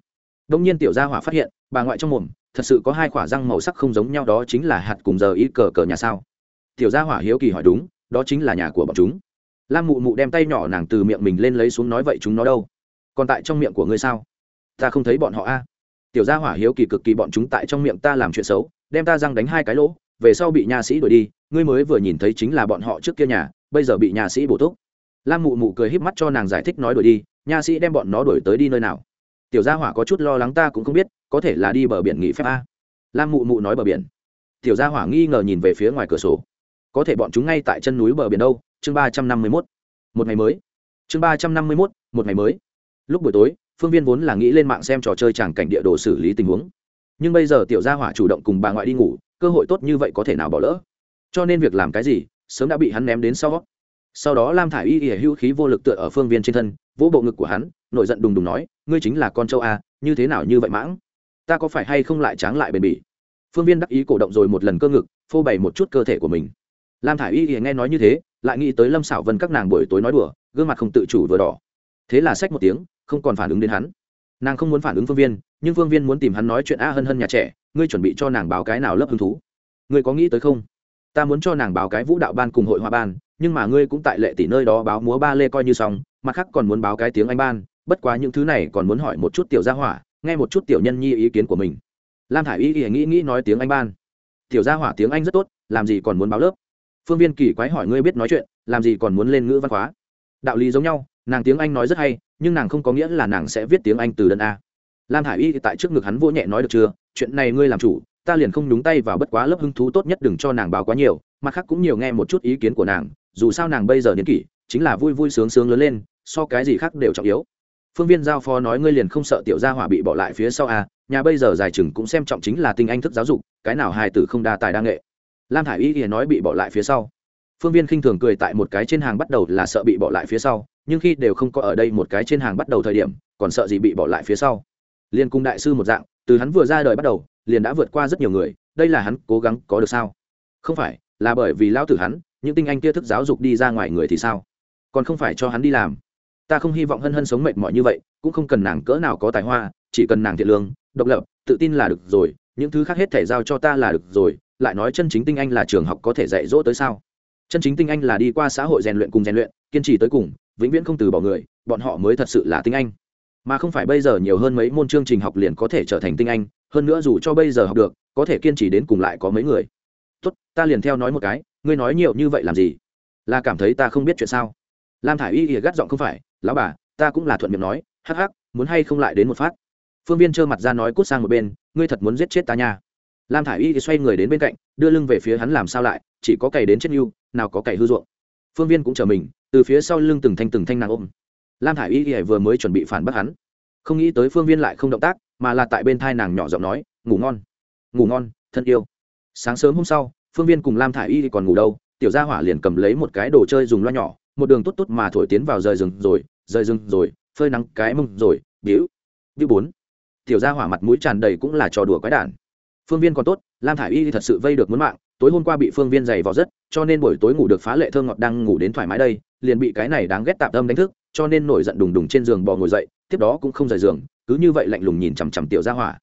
Đông nhiên tiểu gia hỏa phát hiện, bà ngoại trong mồm, thật sự có hai khoả răng màu sắc không giống nhau, đó chính là hạt cùng giờ y cờ cờ nhà sao? Tiểu gia hỏa hiếu kỳ hỏi đúng, đó chính là nhà của bọn chúng. Lam mụ mụ đem tay nhỏ nàng từ miệng mình lên lấy xuống nói vậy chúng nó đâu? Còn tại trong miệng của ngươi sao? Ta không thấy bọn họ a. Tiểu gia hỏa hiếu kỳ cực kỳ bọn chúng tại trong miệng ta làm chuyện xấu, đem ta răng đánh hai cái lỗ, về sau bị nhà sĩ đuổi đi, ngươi mới vừa nhìn thấy chính là bọn họ trước kia nhà, bây giờ bị nhà sĩ bổ túc lam mụ mụ cười híp mắt cho nàng giải thích nói đuổi đi, nha sĩ đem bọn nó đuổi tới đi nơi nào. Tiểu gia hỏa có chút lo lắng ta cũng không biết, có thể là đi bờ biển nghỉ phép a. Lam mụ mụ nói bờ biển. Tiểu gia hỏa nghi ngờ nhìn về phía ngoài cửa sổ. Có thể bọn chúng ngay tại chân núi bờ biển đâu? Chương ba trăm năm mươi mốt. Một ngày mới. Chương ba trăm năm mươi mốt, một ngày mới. Lúc buổi tối, phương viên vốn là nghĩ lên mạng xem trò chơi tràng cảnh địa đồ xử lý tình huống. Nhưng bây giờ tiểu gia hỏa chủ động cùng bà ngoại đi ngủ, cơ hội tốt như vậy có thể nào bỏ lỡ? Cho nên việc làm cái gì, sớm đã bị hắn ném đến sau sau đó lam thả i y ỉa hữu khí vô lực tựa ở phương viên trên thân, vỗ bộ ngực của hắn, nổi giận đùng đùng nói, ngươi chính là con châu a à, như thế nào như vậy mãng? Ta có phải hay không lại tráng lại bền bỉ? Phương viên đắc ý cổ động rồi một lần cơ ngực, phô bày một chút cơ thể của mình. Lam thả i y ỉa nghe nói như thế, lại nghĩ tới lâm xảo vân các nàng buổi tối nói đùa, gương mặt không tự chủ vừa đỏ. Thế là xách một tiếng, không còn phản ứng đến hắn. Nàng không muốn phản ứng phương viên, nhưng phương viên muốn tìm hắn nói chuyện a hân hân nhà trẻ, ngươi chuẩn bị cho nàng báo cái nào lớp hứng thú? Ngươi có nghĩ tới không? Ta muốn cho nàng báo cái vũ đạo ban cùng hội hòa ban nhưng mà ngươi cũng tại lệ tỷ nơi đó báo múa ba lê coi như xong, mặt khác còn muốn báo cái tiếng anh ban, bất quá những thứ này còn muốn hỏi một chút tiểu gia hỏa, nghe một chút tiểu nhân nhi ý kiến của mình. Lam thả i y nghĩ nghĩ nói tiếng anh ban. Tiểu gia hỏa tiếng anh rất tốt, làm gì còn muốn báo lớp? Phương viên kỳ quái hỏi ngươi biết nói chuyện, làm gì còn muốn lên ngữ văn hóa đạo lý giống nhau, nàng tiếng anh nói rất hay, nhưng nàng không có nghĩa là nàng sẽ viết tiếng anh từ đơn a. Lam thả i y tại trước ngực hắn vỗ nhẹ nói được chưa, chuyện này ngươi làm chủ, ta liền không nhúng tay vào bất quá lớp hứng thú tốt nhất đừng cho nàng báo quá nhiều, mặt khác cũng nhiều nghe một chút ý kiến của nàng dù sao nàng bây giờ niên kỷ, chính là vui vui sướng sướng lớn lên, so cái gì khác đều trọng yếu. Phương viên giao phó nói ngươi liền không sợ tiểu gia hỏa bị bỏ lại phía sau à nhà bây giờ dài chừng cũng xem trọng chính là tinh anh thức giáo dục, cái nào hài tử không đa tài đa nghệ. Lam thả i y thì nói bị bỏ lại phía sau. Phương viên khinh thường cười tại một cái trên hàng bắt đầu là sợ bị bỏ lại phía sau, nhưng khi đều không có ở đây một cái trên hàng bắt đầu thời điểm, còn sợ gì bị bỏ lại phía sau. Liên cung đại sư một dạng, từ hắn vừa ra đời bắt đầu, liền đã vượt qua rất nhiều người, đây là hắn cố gắng có được sao? Không phải, là bởi vì lao tử hắn những tinh anh kia thức giáo dục đi ra ngoài người thì sao? Còn không phải cho hắn đi làm. Ta không hy vọng hân hân sống mệt mỏi như vậy, cũng không cần nàng cỡ nào có tài hoa, chỉ cần nàng thiện lương, độc lập, tự tin là được rồi, những thứ khác hết thể giao cho ta là được rồi, lại nói chân chính tinh anh là trường học có thể dạy dỗ tới sao? Chân chính tinh anh là đi qua xã hội rèn luyện cùng rèn luyện, kiên trì tới cùng, vĩnh viễn không từ bỏ người, bọn họ mới thật sự là tinh anh. Mà không phải bây giờ nhiều hơn mấy môn chương trình học liền có thể trở thành tinh anh, hơn nữa dù cho bây giờ học được, có thể kiên trì đến cùng lại có mấy người tốt, ta liền theo nói một cái, ngươi nói nhiều như vậy làm gì? Là cảm thấy ta không biết chuyện sao? Lam thả i y ỉa gắt giọng không phải, lão bà, ta cũng là thuận miệng nói, hắc hắc, muốn hay không lại đến một phát? Phương viên trơ mặt ra nói cút sang một bên, ngươi thật muốn giết chết ta nha. Lam thả i y thì xoay người đến bên cạnh, đưa lưng về phía hắn làm sao lại, chỉ có cày đến chết mưu nào có cày hư ruộng. Phương viên cũng chờ mình, từ phía sau lưng từng thanh từng thanh nàng ôm. Lam thả i y y vừa mới chuẩn bị phản bác hắn. Không nghĩ tới phương viên lại không động tác, mà là tại bên thai nàng nhỏ giọng nói, ngủ ngon ngủ ngon, thân yêu sáng sớm hôm sau, phương viên cùng lam thả i y còn ngủ đâu, tiểu gia hỏa liền cầm lấy một cái đồ chơi dùng loa nhỏ, một đường tốt tốt mà thổi tiến vào rời rừng rồi, rời rừng rồi, phơi nắng cái mông rồi biểu biểu bốn. Tiểu gia hỏa mặt mũi tràn đầy cũng là trò đùa quái đản. Phương viên còn tốt, lam thả i y thật sự vây được muốn mạng, tối hôm qua bị phương viên giày vào rất, cho nên buổi tối ngủ được phá lệ thơ ngọt đang ngủ đến thoải mái đây, liền bị cái này đáng ghét tạm tâm đánh thức, cho nên nổi giận đùng đùng trên giường bò ngồi dậy, tiếp đó cũng không rời giường, cứ như vậy lạnh lùng nhìn chằm chằm tiểu gia hỏa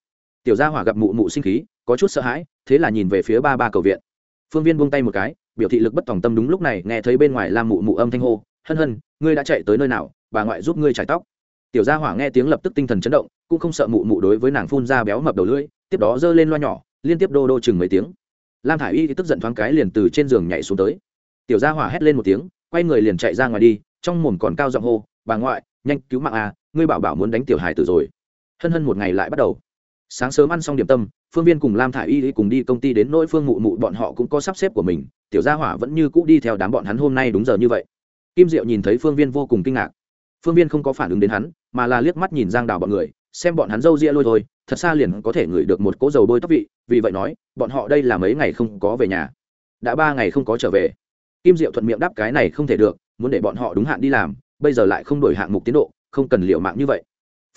tiểu gia hỏa gặp mụ mụ sinh khí, có chút sợ hãi, thế là nhìn về phía ba ba cầu viện. Phương viên buông tay một cái, biểu thị lực bất tòng tâm đúng lúc này, nghe thấy bên ngoài lam mụ mụ âm thanh hô, hân hân, ngươi đã chạy tới nơi nào? Bà ngoại giúp ngươi trải tóc. Tiểu gia hỏa nghe tiếng lập tức tinh thần chấn động, cũng không sợ mụ mụ đối với nàng phun ra béo mập đầu lưỡi, tiếp đó giơ lên loa nhỏ, liên tiếp đô đô chừng mấy tiếng. Lam thả i y tức giận thoáng cái liền từ trên giường nhảy xuống tới. Tiểu gia hỏa hét lên một tiếng, quay người liền chạy ra ngoài đi, trong mồm còn cao giọng hô, bà ngoại, nhanh cứu mạng à ngươi bảo bảo muốn đánh tiểu hài tử rồi. Hân hân một ngày lại bắt đầu sáng sớm ăn xong điểm tâm, phương viên cùng lam thả i y cùng đi công ty đến nỗi phương mụ mụ bọn họ cũng có sắp xếp của mình, tiểu gia hỏa vẫn như cũ đi theo đám bọn hắn hôm nay đúng giờ như vậy. Kim diệu nhìn thấy phương viên vô cùng kinh ngạc. Phương viên không có phản ứng đến hắn, mà là liếc mắt nhìn giang đào bọn người, xem bọn hắn râu ria lôi thôi, thật xa liền có thể ngửi được một cỗ dầu bôi tóc vị, vì vậy nói, bọn họ đây là mấy ngày không có về nhà. Đã ba ngày không có trở về. Kim diệu thuận miệng đáp cái này không thể được, muốn để bọn họ đúng hạn đi làm, bây giờ lại không đổi hạng mục tiến độ, không cần liệu mạng như vậy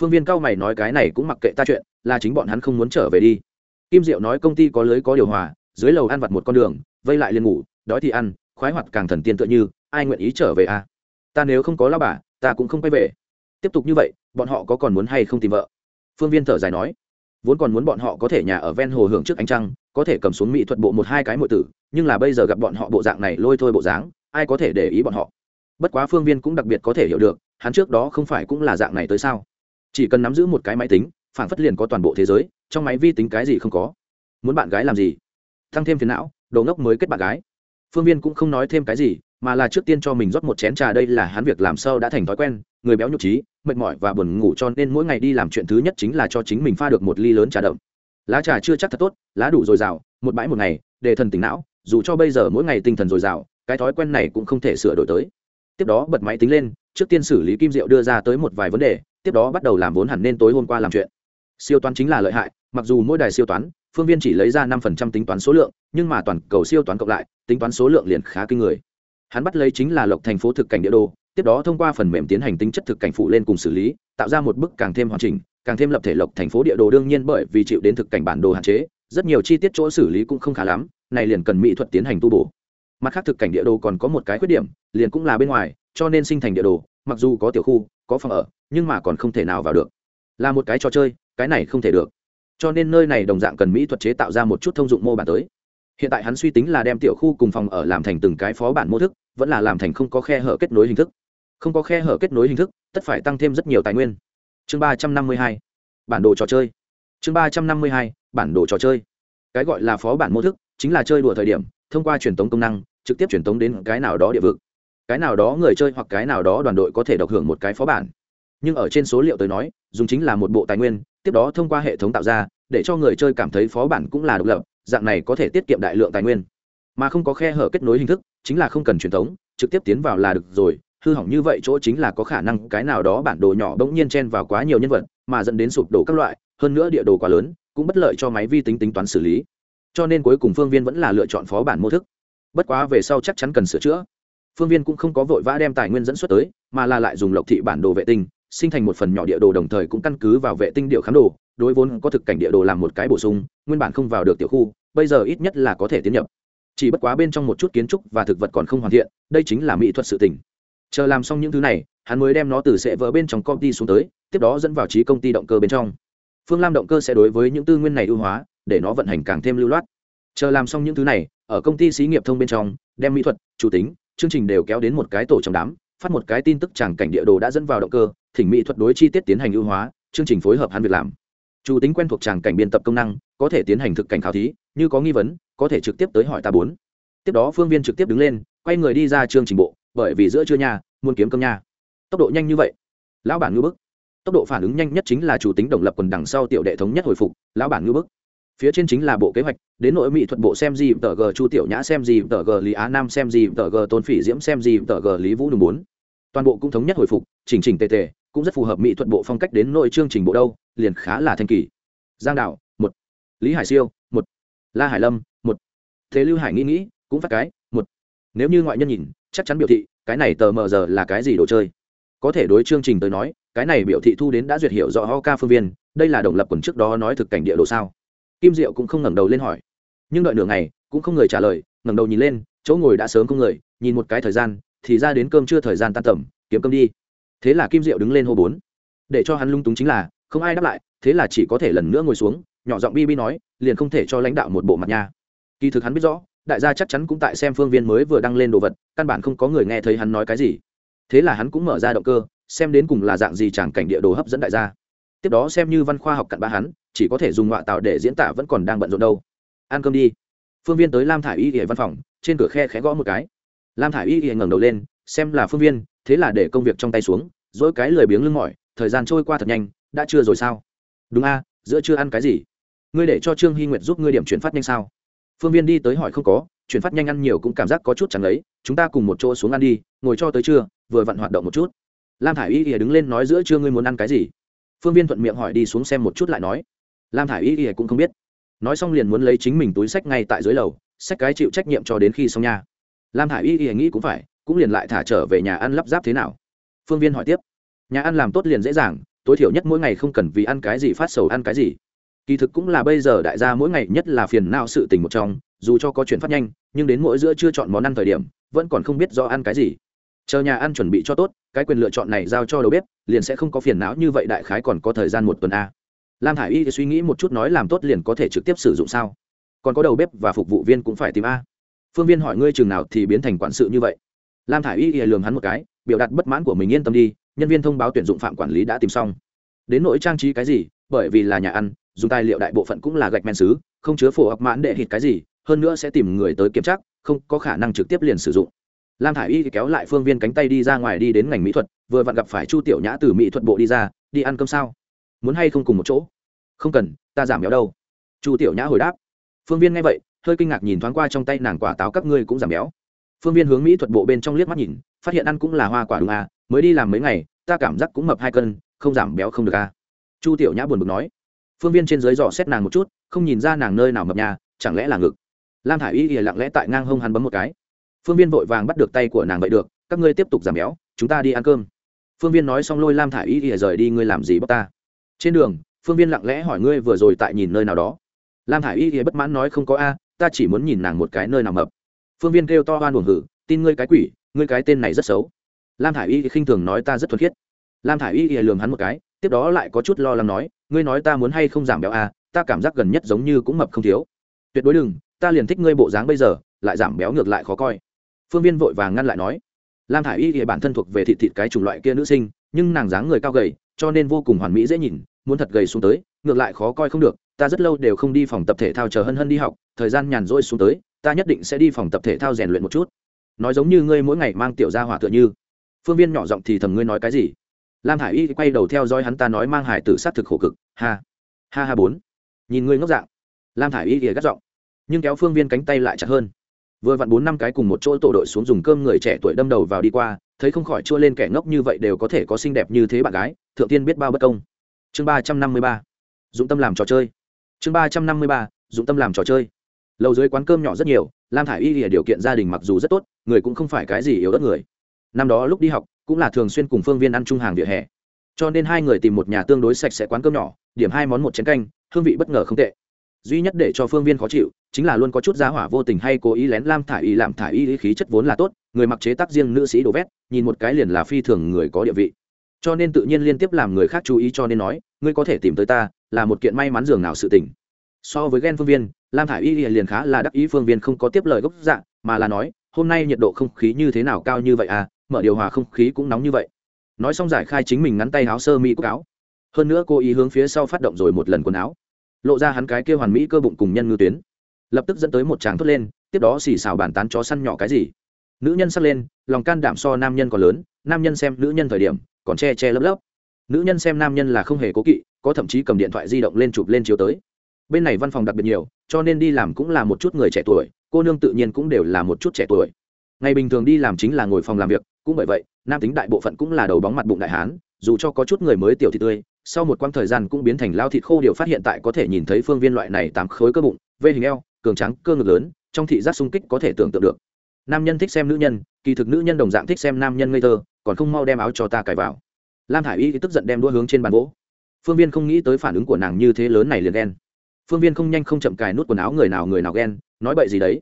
phương viên cao mày nói cái này cũng mặc kệ ta chuyện, là chính bọn hắn không muốn trở về đi. Kim diệu nói công ty có lưới có điều hòa, dưới lầu ăn vặt một con đường, vây lại liền ngủ, đói thì ăn, khoái hoạt càng thần tiên tựa như, ai nguyện ý trở về à? Ta nếu không có lao bà, ta cũng không quay về. Tiếp tục như vậy, bọn họ có còn muốn hay không tìm vợ? Phương viên thở dài nói. Vốn còn muốn bọn họ có thể nhà ở ven hồ hưởng trước ánh trăng, có thể cầm xuống mỹ thuật bộ một hai cái mọi tử, nhưng là bây giờ gặp bọn họ bộ dạng này lôi thôi bộ dáng, ai có thể để ý bọn họ? Bất quá phương viên cũng đặc biệt có thể hiểu được, hắn trước đó không phải cũng là dạng này tới sao? Chỉ cần nắm giữ một cái máy tính phản phất liền có toàn bộ thế giới, trong máy vi tính cái gì không có. Muốn bạn gái làm gì? Thăng thêm phiền não đầu ngốc mới kết bạn gái. Phương viên cũng không nói thêm cái gì, mà là trước tiên cho mình rót một chén trà đây là hắn việc làm sâu đã thành thói quen, người béo nhục trí, mệt mỏi và buồn ngủ cho nên mỗi ngày đi làm chuyện thứ nhất chính là cho chính mình pha được một ly lớn trà đậm. Lá trà chưa chắc thật tốt, lá đủ dồi dào, một bãi một ngày, để thần tỉnh não, dù cho bây giờ mỗi ngày tinh thần dồi dào, cái thói quen này cũng không thể sửa đổi tới. Tiếp đó bật máy tính lên trước tiên xử lý kim diệu đưa ra tới một vài vấn đề, tiếp đó bắt đầu làm vốn hẳn nên tối hôm qua làm chuyện. Siêu toán chính là lợi hại, mặc dù mỗi đài siêu toán, phương viên chỉ lấy ra năm phần trăm tính toán số lượng, nhưng mà toàn cầu siêu toán cộng lại, tính toán số lượng liền khá kinh người. Hắn bắt lấy chính là lộc thành phố thực cảnh địa đồ, tiếp đó thông qua phần mềm tiến hành tính chất thực cảnh phụ lên cùng xử lý, tạo ra một bức càng thêm hoàn chỉnh, càng thêm lập thể lộc thành phố địa đồ đương nhiên bởi vì chịu đến thực cảnh bản đồ hạn chế, rất nhiều chi tiết chỗ xử lý cũng không khá lắm, này liền cần mỹ thuật tiến hành tu bổ. Mặt khác thực cảnh địa đồ còn có một cái khuyết điểm, liền cũng là bên ngoài cho nên sinh thành địa đồ, mặc dù có tiểu khu, có phòng ở, nhưng mà còn không thể nào vào được. Là một cái trò chơi, cái này không thể được. Cho nên nơi này đồng dạng cần mỹ thuật chế tạo ra một chút thông dụng mô bản tới. Hiện tại hắn suy tính là đem tiểu khu cùng phòng ở làm thành từng cái phó bản mô thức, vẫn là làm thành không có khe hở kết nối hình thức. Không có khe hở kết nối hình thức, tất phải tăng thêm rất nhiều tài nguyên. Chương ba trăm năm mươi hai, bản đồ trò chơi. Chương ba trăm năm mươi hai, bản đồ trò chơi. Cái gọi là phó bản mô thức, chính là chơi đùa thời điểm, thông qua truyền tống công năng, trực tiếp truyền tống đến cái nào đó địa vực cái nào đó người chơi hoặc cái nào đó đoàn đội có thể độc hưởng một cái phó bản. Nhưng ở trên số liệu tới nói, dùng chính là một bộ tài nguyên, tiếp đó thông qua hệ thống tạo ra, để cho người chơi cảm thấy phó bản cũng là độc lập, dạng này có thể tiết kiệm đại lượng tài nguyên. Mà không có khe hở kết nối hình thức, chính là không cần truyền thống, trực tiếp tiến vào là được rồi, hư hỏng như vậy chỗ chính là có khả năng cái nào đó bản đồ nhỏ bỗng nhiên chen vào quá nhiều nhân vật, mà dẫn đến sụp đổ các loại, hơn nữa địa đồ quá lớn, cũng bất lợi cho máy vi tính tính toán xử lý. Cho nên cuối cùng phương viên vẫn là lựa chọn phó bản mô thức. Bất quá về sau chắc chắn cần sửa chữa phương viên cũng không có vội vã đem tài nguyên dẫn xuất tới, mà là lại dùng lộc thị bản đồ vệ tinh, sinh thành một phần nhỏ địa đồ đồng thời cũng căn cứ vào vệ tinh điệu khám đồ, đối vốn có thực cảnh địa đồ làm một cái bổ sung, nguyên bản không vào được tiểu khu, bây giờ ít nhất là có thể tiến nhập. Chỉ bất quá bên trong một chút kiến trúc và thực vật còn không hoàn thiện, đây chính là mỹ thuật sự tỉnh chờ làm xong những thứ này, hắn mới đem nó từ sệ vỡ bên trong công ty xuống tới, tiếp đó dẫn vào trí công ty động cơ bên trong. Phương lam động cơ sẽ đối với những tư nguyên này ưu hóa, để nó vận hành càng thêm lưu loát. Chờ làm xong những thứ này, ở công ty xí nghiệp thông bên trong, đem mỹ thuật, chủ tính chương trình đều kéo đến một cái tổ trong đám, phát một cái tin tức chẳng cảnh địa đồ đã dẫn vào động cơ, thỉnh mỹ thuật đối chi tiết tiến hành ưu hóa, chương trình phối hợp hắn việc làm. Chủ tính quen thuộc tràng cảnh biên tập công năng, có thể tiến hành thực cảnh khảo thí, như có nghi vấn, có thể trực tiếp tới hỏi ta bốn. Tiếp đó phương viên trực tiếp đứng lên, quay người đi ra chương trình bộ, bởi vì giữa trưa nhà muốn kiếm cơm nha. Tốc độ nhanh như vậy. Lão bản ngư bức. Tốc độ phản ứng nhanh nhất chính là chủ tính đồng lập quần đằng sau tiểu đệ thống nhất hồi phục, lão bản ngư bức phía trên chính là bộ kế hoạch, đến nội mỹ thuật bộ xem gì, tờ g, chu tiểu nhã xem gì, tờ g, lý á nam xem gì, tờ g, tôn phỉ diễm xem gì, tờ g, lý vũ đường bốn. Toàn bộ cũng thống nhất hồi phục, chỉnh chỉnh tề tề, cũng rất phù hợp mỹ thuật bộ phong cách đến nội chương trình bộ đâu, liền khá là thanh kỳ. Giang đạo, một. Lý hải siêu, một. La hải lâm, một. Thế lưu hải nghĩ nghĩ, cũng phát cái, một. Nếu như ngoại nhân nhìn, chắc chắn biểu thị, cái này tờ mờ giờ là cái gì đồ chơi? Có thể đối chương trình tới nói, cái này biểu thị thu đến đã duyệt hiểu rõ ho ca phương viên, đây là đồng lập quần trước đó nói thực cảnh địa đồ sao? Kim diệu cũng không ngẩng đầu lên hỏi. Nhưng đợi nửa ngày, cũng không người trả lời, ngẩng đầu nhìn lên, chỗ ngồi đã sớm không người, nhìn một cái thời gian, thì ra đến cơm chưa thời gian tan tầm, kiếm cơm đi. Thế là kim diệu đứng lên hô bốn. Để cho hắn lung túng chính là, không ai đáp lại, thế là chỉ có thể lần nữa ngồi xuống, nhỏ giọng bi bi nói, liền không thể cho lãnh đạo một bộ mặt nha. Kỳ thực hắn biết rõ, đại gia chắc chắn cũng tại xem phương viên mới vừa đăng lên đồ vật, căn bản không có người nghe thấy hắn nói cái gì. Thế là hắn cũng mở ra động cơ, xem đến cùng là dạng gì chẳng cảnh địa đồ hấp dẫn đại gia. Tiếp đó xem như văn khoa học cặn bá hắn chỉ có thể dùng ngoại tạo để diễn tả vẫn còn đang bận rộn đâu. Ăn cơm đi. Phương viên tới lam thả i y ỉa văn phòng, trên cửa khe khẽ gõ một cái. Lam thả i y ỉa ngẩng đầu lên, xem là phương viên, thế là để công việc trong tay xuống, dỗi cái lười biếng lưng mỏi, thời gian trôi qua thật nhanh, đã chưa rồi sao? Đúng a, giữa chưa ăn cái gì? Ngươi để cho trương hy nguyệt giúp ngươi điểm chuyển phát nhanh sao? Phương viên đi tới hỏi không có, chuyển phát nhanh ăn nhiều cũng cảm giác có chút chẳng lấy chúng ta cùng một chỗ xuống ăn đi, ngồi cho tới trưa, vừa vặn hoạt động một chút. Lam thả i y ỉa đứng lên nói giữa trưa ngươi muốn ăn cái gì? Phương viên thuận miệng hỏi đi xuống xem một chút lại nói lam thả i y ỉa cũng không biết. Nói xong liền muốn lấy chính mình túi sách ngay tại dưới lầu, sách cái chịu trách nhiệm cho đến khi xong nha. Lam thả i y ỉa nghĩ cũng phải, cũng liền lại thả trở về nhà ăn lắp ráp thế nào. Phương viên hỏi tiếp. Nhà ăn làm tốt liền dễ dàng, tối thiểu nhất mỗi ngày không cần vì ăn cái gì phát sầu ăn cái gì. Kỳ thực cũng là bây giờ đại gia mỗi ngày nhất là phiền não sự tình một trong, dù cho có chuyển phát nhanh, nhưng đến mỗi giữa chưa chọn món ăn thời điểm, vẫn còn không biết do ăn cái gì. Chờ nhà ăn chuẩn bị cho tốt, cái quyền lựa chọn này giao cho đầu bếp, liền sẽ không có phiền não như vậy đại khái còn có thời gian một tuần a lam thả i y thì suy nghĩ một chút nói làm tốt liền có thể trực tiếp sử dụng sao? Còn có đầu bếp và phục vụ viên cũng phải tìm a. Phương viên hỏi ngươi chừng nào thì biến thành quản sự như vậy. Lam thả i y thì lường hắn một cái, biểu đạt bất mãn của mình yên tâm đi, nhân viên thông báo tuyển dụng phạm quản lý đã tìm xong. Đến nỗi trang trí cái gì, bởi vì là nhà ăn, dùng tài liệu đại bộ phận cũng là gạch men xứ, không chứa phổ ập mãn đệ thịt cái gì, hơn nữa sẽ tìm người tới kiểm tra, không có khả năng trực tiếp liền sử dụng. Lam thả i y kéo lại phương viên cánh tay đi ra ngoài đi đến ngành mỹ thuật, vừa vặn gặp phải chu tiểu nhã từ mỹ thuật bộ đi ra, đi ăn cơm sao? Muốn hay không cùng một chỗ? Không cần, ta giảm béo đâu. Chu tiểu nhã hồi đáp. Phương viên nghe vậy, hơi kinh ngạc nhìn thoáng qua trong tay nàng quả táo các ngươi cũng giảm béo. Phương viên hướng mỹ thuật bộ bên trong liếc mắt nhìn, phát hiện ăn cũng là hoa quả đúng à mới đi làm mấy ngày, ta cảm giác cũng mập hai cân, không giảm béo không được à. Chu tiểu nhã buồn bực nói. Phương viên trên dưới dò xét nàng một chút, không nhìn ra nàng nơi nào mập nhà chẳng lẽ là ngực? Lam thả i y ỉa lặng lẽ tại ngang hông hắn bấm một cái. Phương viên vội vàng bắt được tay của nàng vậy được, các ngươi tiếp tục giảm béo, chúng ta đi ăn cơm. Phương viên nói xong lôi lam thả i y ỉa rời đi, ngươi làm gì bóc ta? Trên đường, phương viên lặng lẽ hỏi ngươi vừa rồi tại nhìn nơi nào đó. Lam hải y thì bất mãn nói không có a, ta chỉ muốn nhìn nàng một cái nơi nào mập. Phương viên kêu to oan buồn hử, tin ngươi cái quỷ, ngươi cái tên này rất xấu. Lam hải y y khinh thường nói ta rất thuần khiết. Lam hải y thì lường hắn một cái, tiếp đó lại có chút lo lắng nói, ngươi nói ta muốn hay không giảm béo à ta cảm giác gần nhất giống như cũng mập không thiếu. Tuyệt đối đừng, ta liền thích ngươi bộ dáng bây giờ, lại giảm béo ngược lại khó coi. Phương viên vội vàng ngăn lại nói. Lam thả i y thì bản thân thuộc về thịt thịt cái chủng loại kia nữ sinh, nhưng nàng dáng người cao gầy, cho nên vô cùng hoàn mỹ dễ nhìn muốn thật gầy xuống tới, ngược lại khó coi không được, ta rất lâu đều không đi phòng tập thể thao chờ hân hân đi học, thời gian nhàn rỗi xuống tới, ta nhất định sẽ đi phòng tập thể thao rèn luyện một chút. Nói giống như ngươi mỗi ngày mang tiểu ra hỏa tựa như. Phương viên nhỏ giọng thì thầm ngươi nói cái gì? Lam hải y quay đầu theo dõi hắn ta nói mang hải tử sát thực khổ cực, ha ha ha bốn. Nhìn ngươi ngốc dạng. Lam hải y ghìa gắt giọng. Nhưng kéo phương viên cánh tay lại chặt hơn. Vừa vặn bốn năm cái cùng một chỗ tổ đội xuống dùng cơm người trẻ tuổi đâm đầu vào đi qua, thấy không khỏi chua lên kẻ ngốc như vậy đều có thể có xinh đẹp như thế bạn gái, thượng tiên biết bao bất công chương ba trăm năm mươi ba. Dụng tâm làm trò chơi. Chương ba trăm năm mươi ba, dụng tâm làm trò chơi. Lầu dưới quán cơm nhỏ rất nhiều, lam thả i y thì điều kiện gia đình mặc dù rất tốt, người cũng không phải cái gì yếu đất người. Năm đó lúc đi học, cũng là thường xuyên cùng phương viên ăn chung hàng vỉa hè. Cho nên hai người tìm một nhà tương đối sạch sẽ quán cơm nhỏ, điểm hai món một chén canh, hương vị bất ngờ không tệ. Duy nhất để cho phương viên khó chịu, chính là luôn có chút giá hỏa vô tình hay cố ý lén lam thả y làm thả y khí chất vốn là tốt, người mặc chế tác riêng nữ sĩ đồ vét, nhìn một cái liền là phi thường người có địa vị cho nên tự nhiên liên tiếp làm người khác chú ý cho nên nói, ngươi có thể tìm tới ta, là một kiện may mắn dường nào sự tình. So với ghen phương viên, lam thả y liền khá là đắc ý phương viên không có tiếp lời gốc dạng mà là nói, hôm nay nhiệt độ không khí như thế nào cao như vậy à mở điều hòa không khí cũng nóng như vậy. Nói xong giải khai chính mình ngắn tay áo sơ mi cúc áo. Hơn nữa cô ý hướng phía sau phát động rồi một lần quần áo. Lộ ra hắn cái kia hoàn mỹ cơ bụng cùng nhân ngư tuyến. Lập tức dẫn tới một tràng thốt lên, tiếp đó xì xào bàn tán chó săn nhỏ cái gì. Nữ nhân sắc lên, lòng can đảm so nam nhân còn lớn, nam nhân xem nữ nhân thời điểm còn che che lấp lấp. Nữ nhân xem nam nhân là không hề cố kỵ, có thậm chí cầm điện thoại di động lên chụp lên chiếu tới. Bên này văn phòng đặc biệt nhiều, cho nên đi làm cũng là một chút người trẻ tuổi, cô nương tự nhiên cũng đều là một chút trẻ tuổi. Ngày bình thường đi làm chính là ngồi phòng làm việc, cũng bởi vậy, nam tính đại bộ phận cũng là đầu bóng mặt bụng đại hán, dù cho có chút người mới tiểu thị tươi, sau một quãng thời gian cũng biến thành lao thịt khô điều phát hiện tại có thể nhìn thấy phương viên loại này tám khối cơ bụng, vê hình eo, cường trắng cơ ngực lớn, trong thị giác sung kích có thể tưởng tượng được. Nam nhân thích xem nữ nhân, kỳ thực nữ nhân đồng dạng thích xem nam nhân ngây thơ còn không mau đem áo cho ta cài vào. Lam thả i y tức giận đem đua hướng trên bàn gỗ. Phương viên không nghĩ tới phản ứng của nàng như thế lớn này liền ghen. Phương viên không nhanh không chậm cài nút quần áo người nào người nào ghen, nói bậy gì đấy.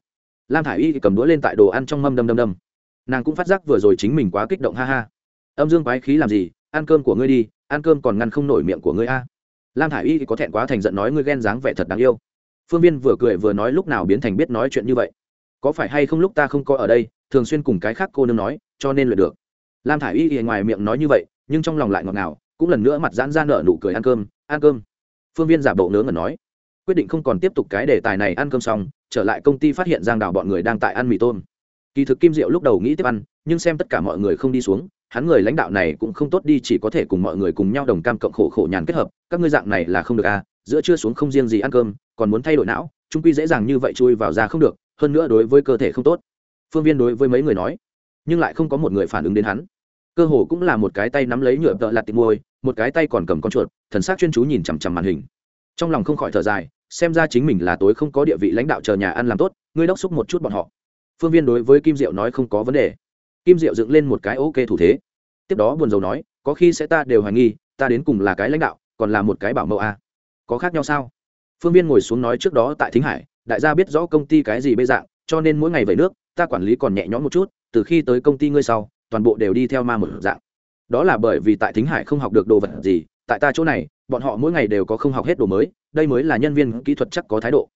Lam thả i y cầm đũa lên tại đồ ăn trong mâm đâm đâm đâm. Nàng cũng phát giác vừa rồi chính mình quá kích động ha ha. Âm dương quái khí làm gì? Ăn cơm của ngươi đi, ăn cơm còn ngăn không nổi miệng của ngươi a. Lam thả i y có thẹn quá thành giận nói ngươi ghen dáng vẻ thật đáng yêu. Phương viên vừa cười vừa nói lúc nào biến thành biết nói chuyện như vậy. Có phải hay không lúc ta không có ở đây, thường xuyên cùng cái khác cô nương nói, cho nên luyện được lam thả i y ngoài miệng nói như vậy, nhưng trong lòng lại ngọt ngào, cũng lần nữa mặt giãn ra nở nụ cười ăn cơm ăn cơm. Phương viên giả bộ nớ ngẩn nói, quyết định không còn tiếp tục cái đề tài này ăn cơm xong, trở lại công ty phát hiện giang đào bọn người đang tại ăn mì tôm. Kỳ thực kim diệu lúc đầu nghĩ tiếp ăn, nhưng xem tất cả mọi người không đi xuống, hắn người lãnh đạo này cũng không tốt đi, chỉ có thể cùng mọi người cùng nhau đồng cam cộng khổ khổ nhàn kết hợp, các ngươi dạng này là không được à giữa trưa xuống không riêng gì ăn cơm, còn muốn thay đổi não trung quy dễ dàng như vậy chui vào ra không được, hơn nữa đối với cơ thể không tốt. Phương viên đối với mấy người nói, nhưng lại không có một người phản ứng đến hắn cơ hồ cũng là một cái tay nắm lấy nhựa tợ lạt tìm môi, một cái tay còn cầm con chuột, thần s á c chuyên chú nhìn chằm chằm màn hình. Trong lòng không khỏi thở dài, xem ra chính mình là tối không có địa vị lãnh đạo chờ nhà ăn làm tốt, ngươi đốc xúc một chút bọn họ. Phương viên đối với kim diệu nói không có vấn đề. Kim diệu dựng lên một cái ok thủ thế. Tiếp đó buồn rầu nói, có khi sẽ ta đều hoài nghi, ta đến cùng là cái lãnh đạo, còn là một cái bảo mẫu a à. có khác nhau sao? Phương viên ngồi xuống nói trước đó tại thính hải, đại gia biết rõ công ty cái gì bê dạng, cho nên mỗi ngày về nước, ta quản lý còn nhẹ nhõm một chút, từ khi tới công ty ngươi sau toàn bộ đều đi theo ma một dạng. Đó là bởi vì tại thính hải không học được đồ vật gì, tại ta chỗ này, bọn họ mỗi ngày đều có không học hết đồ mới, đây mới là nhân viên kỹ thuật chắc có thái độ.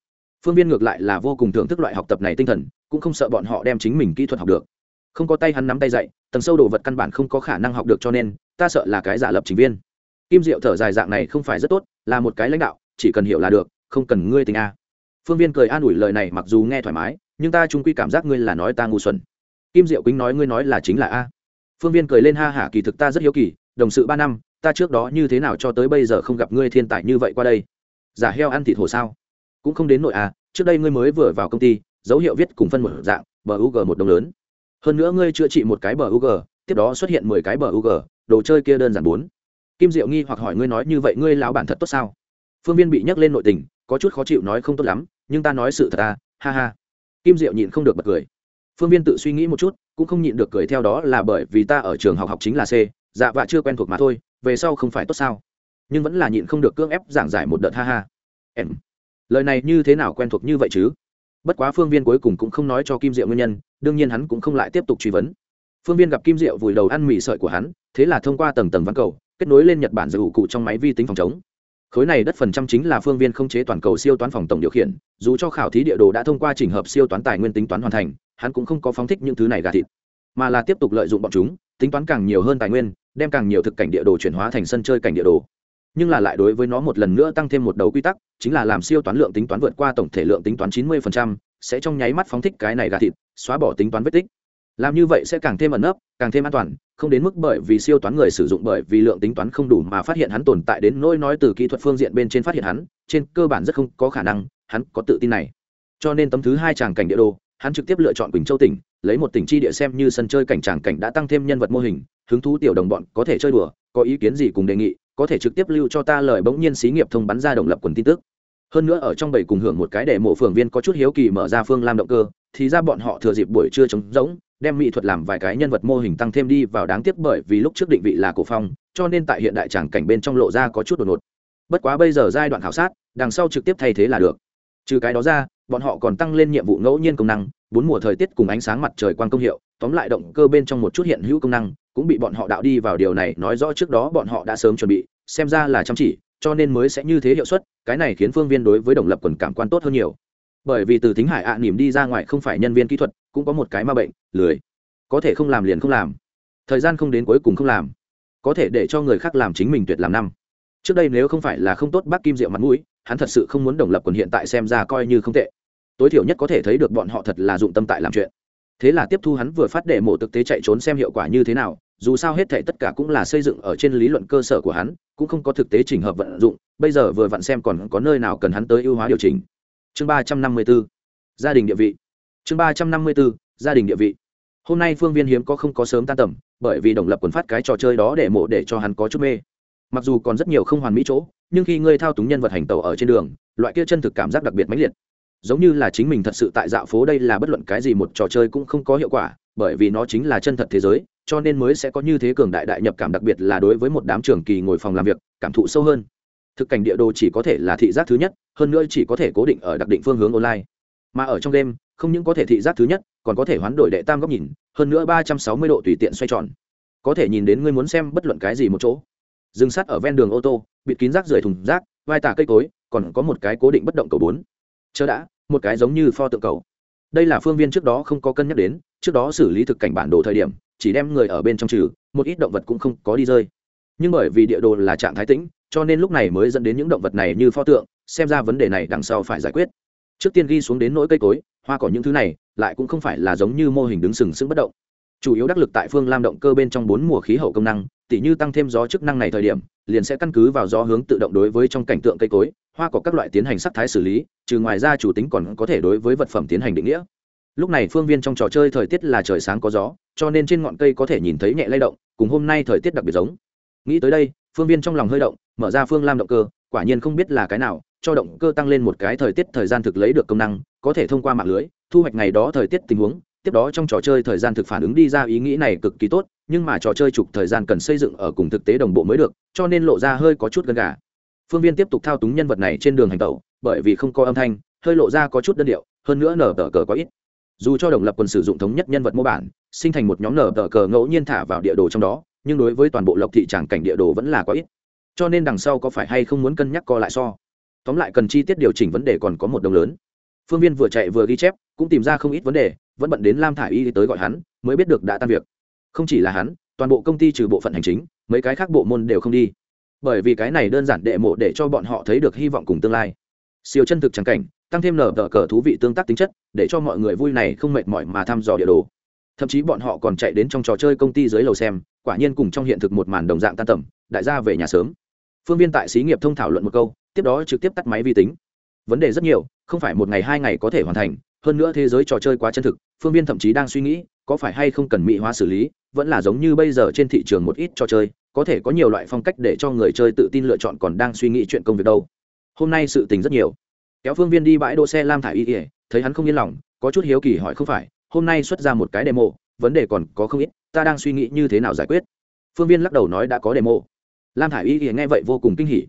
Phương viên ngược lại là vô cùng thưởng thức loại học tập này tinh thần, cũng không sợ bọn họ đem chính mình kỹ thuật học được. Không có tay hắn nắm tay dạy, tầng sâu đồ vật căn bản không có khả năng học được cho nên, ta sợ là cái giả lập trình viên. Kim diệu thở dài dạng này không phải rất tốt, là một cái lãnh đạo, chỉ cần hiểu là được, không cần ngươi tình a. Phương viên cười an ủi lời này mặc dù nghe thoải mái, nhưng ta trung quy cảm giác ngươi là nói ta ngu xuẩn kim diệu kính nói ngươi nói là chính là a. Phương viên cười lên, ha hả kỳ thực ta rất hiếu kỳ, đồng sự ba năm, ta trước đó như thế nào cho tới bây giờ không gặp ngươi thiên tài như vậy qua đây? Giả heo ăn thịt hồ sao? Cũng không đến nội à trước đây ngươi mới vừa vào công ty, dấu hiệu viết cùng phân một dạng, bờ g một đồng lớn. Hơn nữa ngươi chữa trị một cái bờ g tiếp đó xuất hiện mười cái bờ g đồ chơi kia đơn giản bốn. Kim diệu nghi hoặc hỏi ngươi nói như vậy ngươi lão bản thật tốt sao? Phương viên bị nhắc lên nội tình, có chút khó chịu nói không tốt lắm, nhưng ta nói sự thật à ha ha. Kim diệu nhịn không được bật cười phương viên tự suy nghĩ một chút, cũng không nhịn được cười theo đó là bởi vì ta ở trường học học chính là c dạ vạ chưa quen thuộc mà thôi, về sau không phải tốt sao? Nhưng vẫn là nhịn không được cưỡng ép giảng giải một đợt ha ha. Em, lời này như thế nào quen thuộc như vậy chứ? Bất quá phương viên cuối cùng cũng không nói cho kim diệu nguyên nhân, đương nhiên hắn cũng không lại tiếp tục truy vấn. Phương viên gặp kim diệu vùi đầu ăn mì sợi của hắn, thế là thông qua tầng tầng văn cầu, kết nối lên nhật bản giữ cụ trong máy vi tính phòng chống. Khối này đất phần trăm chính là phương viên không chế toàn cầu siêu toán phòng tổng điều khiển, dù cho khảo thí địa đồ đã thông qua trình hợp siêu toán tài nguyên tính toán hoàn thành hắn cũng không có phóng thích những thứ này gà thịt mà là tiếp tục lợi dụng bọn chúng tính toán càng nhiều hơn tài nguyên đem càng nhiều thực cảnh địa đồ chuyển hóa thành sân chơi cảnh địa đồ. Nhưng là lại đối với nó một lần nữa tăng thêm một đầu quy tắc chính là làm siêu toán lượng tính toán vượt qua tổng thể lượng tính toán chín 90%, sẽ trong nháy mắt phóng thích cái này gà thịt xóa bỏ tính toán vết tích. Làm như vậy sẽ càng thêm ẩn nấp càng thêm an toàn không đến mức bởi vì siêu toán người sử dụng bởi vì lượng tính toán không đủ mà phát hiện hắn tồn tại đến nỗi nói từ kỹ thuật phương diện bên trên phát hiện hắn trên cơ bản rất không có khả năng hắn có tự tin này. Cho nên tấm thứ hai tràng cảnh địa đồ hắn trực tiếp lựa chọn quỳnh châu tỉnh, lấy một tỉnh chi địa xem như sân chơi cảnh tràng cảnh đã tăng thêm nhân vật mô hình, hứng thú tiểu đồng bọn có thể chơi đùa, có ý kiến gì cùng đề nghị, có thể trực tiếp lưu cho ta lời bỗng nhiên xí nghiệp thông bắn ra đồng lập quần tin tức. Hơn nữa ở trong bảy cùng hưởng một cái để mộ phường viên có chút hiếu kỳ mở ra phương lam động cơ, thì ra bọn họ thừa dịp buổi trưa trống rỗng, đem mỹ thuật làm vài cái nhân vật mô hình tăng thêm đi vào đáng tiếc bởi vì lúc trước định vị là cổ phong, cho nên tại hiện đại tràng cảnh bên trong lộ ra có chút đột ngột. Bất quá bây giờ giai đoạn khảo sát, đằng sau trực tiếp thay thế là được. Trừ cái đó ra bọn họ còn tăng lên nhiệm vụ ngẫu nhiên công năng bốn mùa thời tiết cùng ánh sáng mặt trời quang công hiệu tóm lại động cơ bên trong một chút hiện hữu công năng cũng bị bọn họ đạo đi vào điều này nói rõ trước đó bọn họ đã sớm chuẩn bị xem ra là chăm chỉ cho nên mới sẽ như thế hiệu suất cái này khiến phương viên đối với đồng lập quần cảm quan tốt hơn nhiều. Bởi vì từ thính hải ạ à, nỉm đi ra ngoài không phải nhân viên kỹ thuật cũng có một cái ma bệnh lười. Có thể không làm liền không làm. Thời gian không đến cuối cùng không làm. Có thể để cho người khác làm chính mình tuyệt làm năm. Trước đây nếu không phải là không tốt bác kim diệu mặt mũi hắn thật sự không muốn đồng lập quần hiện tại xem ra coi như không tệ tối thiểu nhất có thể thấy được bọn họ thật là dụng tâm tại làm chuyện. Thế là tiếp thu hắn vừa phát để mổ thực tế chạy trốn xem hiệu quả như thế nào, dù sao hết thể tất cả cũng là xây dựng ở trên lý luận cơ sở của hắn, cũng không có thực tế trình hợp vận dụng, bây giờ vừa vặn xem còn có nơi nào cần hắn tới ưu hóa điều chỉnh. Chương ba trăm năm mươi b ố gia đình địa vị. Chương ba trăm năm mươi b ố gia đình địa vị. Hôm nay phương viên hiếm có không có sớm tan tầm, bởi vì đồng lập quần phát cái trò chơi đó để mộ để cho hắn có chút mê. Mặc dù còn rất nhiều không hoàn mỹ chỗ, nhưng khi ngươi thao túng nhân vật hành tàu ở trên đường, loại kia chân thực cảm giác đặc biệt mãnh liệt giống như là chính mình thật sự tại dạo phố đây là bất luận cái gì một trò chơi cũng không có hiệu quả, bởi vì nó chính là chân thật thế giới, cho nên mới sẽ có như thế cường đại đại nhập cảm đặc biệt là đối với một đám trường kỳ ngồi phòng làm việc, cảm thụ sâu hơn. Thực cảnh địa đồ chỉ có thể là thị giác thứ nhất, hơn nữa chỉ có thể cố định ở đặc định phương hướng online. Mà ở trong đêm không những có thể thị giác thứ nhất, còn có thể hoán đổi đệ tam góc nhìn, hơn nữa ba trăm sáu mươi độ tùy tiện xoay tròn. Có thể nhìn đến ngươi muốn xem bất luận cái gì một chỗ. Dừng sắt ở ven đường ô tô, bịt kín rác rưởi thùng rác, vai tả cây cối, còn có một cái cố định bất động cầu bốn chớ đã, một cái giống như pho tượng cầu. Đây là phương viên trước đó không có cân nhắc đến, trước đó xử lý thực cảnh bản đồ thời điểm, chỉ đem người ở bên trong trừ, một ít động vật cũng không có đi rơi. Nhưng bởi vì địa đồ là trạng thái tĩnh, cho nên lúc này mới dẫn đến những động vật này như pho tượng, xem ra vấn đề này đằng sau phải giải quyết. Trước tiên ghi xuống đến nỗi cây cối, hoa cỏ những thứ này, lại cũng không phải là giống như mô hình đứng sừng sững bất động. Chủ yếu đắc lực tại phương lam động cơ bên trong bốn mùa khí hậu công năng tỉ như tăng thêm gió chức năng này thời điểm, liền sẽ căn cứ vào gió hướng tự động đối với trong cảnh tượng cây cối, hoa cỏ các loại tiến hành sắc thái xử lý, trừ ngoài ra chủ tính còn có thể đối với vật phẩm tiến hành định nghĩa. Lúc này phương viên trong trò chơi thời tiết là trời sáng có gió, cho nên trên ngọn cây có thể nhìn thấy nhẹ lay động, cùng hôm nay thời tiết đặc biệt giống. Nghĩ tới đây, phương viên trong lòng hơi động, mở ra phương lam động cơ, quả nhiên không biết là cái nào, cho động cơ tăng lên một cái thời tiết thời gian thực lấy được công năng, có thể thông qua mạng lưới, thu hoạch ngày đó thời tiết tình huống, tiếp đó trong trò chơi thời gian thực phản ứng đi ra ý nghĩ này cực kỳ tốt nhưng mà trò chơi trục thời gian cần xây dựng ở cùng thực tế đồng bộ mới được, cho nên lộ ra hơi có chút gần gà. Phương viên tiếp tục thao túng nhân vật này trên đường hành tẩu, bởi vì không có âm thanh, hơi lộ ra có chút đơn điệu, hơn nữa nở tờ cờ có ít. Dù cho đồng lập quân sử dụng thống nhất nhân vật mô bản, sinh thành một nhóm nở tờ cờ ngẫu nhiên thả vào địa đồ trong đó, nhưng đối với toàn bộ lộc thị tràng cảnh địa đồ vẫn là có ít. Cho nên đằng sau có phải hay không muốn cân nhắc co lại so. Tóm lại cần chi tiết điều chỉnh vấn đề còn có một đồng lớn. Phương viên vừa chạy vừa ghi chép, cũng tìm ra không ít vấn đề, vẫn bận đến lam thả i y tới gọi hắn, mới biết được đã tan việc không chỉ là hắn, toàn bộ công ty trừ bộ phận hành chính, mấy cái khác bộ môn đều không đi. Bởi vì cái này đơn giản đệ mộ để cho bọn họ thấy được hy vọng cùng tương lai. Siêu chân thực trắng cảnh, tăng thêm nở tờ cờ thú vị tương tác tính chất, để cho mọi người vui này không mệt mỏi mà thăm dò địa đồ. Thậm chí bọn họ còn chạy đến trong trò chơi công ty dưới lầu xem, quả nhiên cùng trong hiện thực một màn đồng dạng tan tầm, đại gia về nhà sớm. Phương viên tại xí nghiệp thông thảo luận một câu, tiếp đó trực tiếp tắt máy vi tính. Vấn đề rất nhiều, không phải một ngày hai ngày có thể hoàn thành, hơn nữa thế giới trò chơi quá chân thực, phương viên thậm chí đang suy nghĩ có phải hay không cần mỹ hóa xử lý, vẫn là giống như bây giờ trên thị trường một ít trò chơi, có thể có nhiều loại phong cách để cho người chơi tự tin lựa chọn còn đang suy nghĩ chuyện công việc đâu. Hôm nay sự tình rất nhiều. Kéo phương viên đi bãi đỗ xe lam thả y ỉa thấy hắn không yên lòng, có chút hiếu kỳ hỏi không phải, hôm nay xuất ra một cái demo, vấn đề còn có không ít, ta đang suy nghĩ như thế nào giải quyết. Phương viên lắc đầu nói đã có demo. Lam thả y ỉa nghe vậy vô cùng kinh hỉ.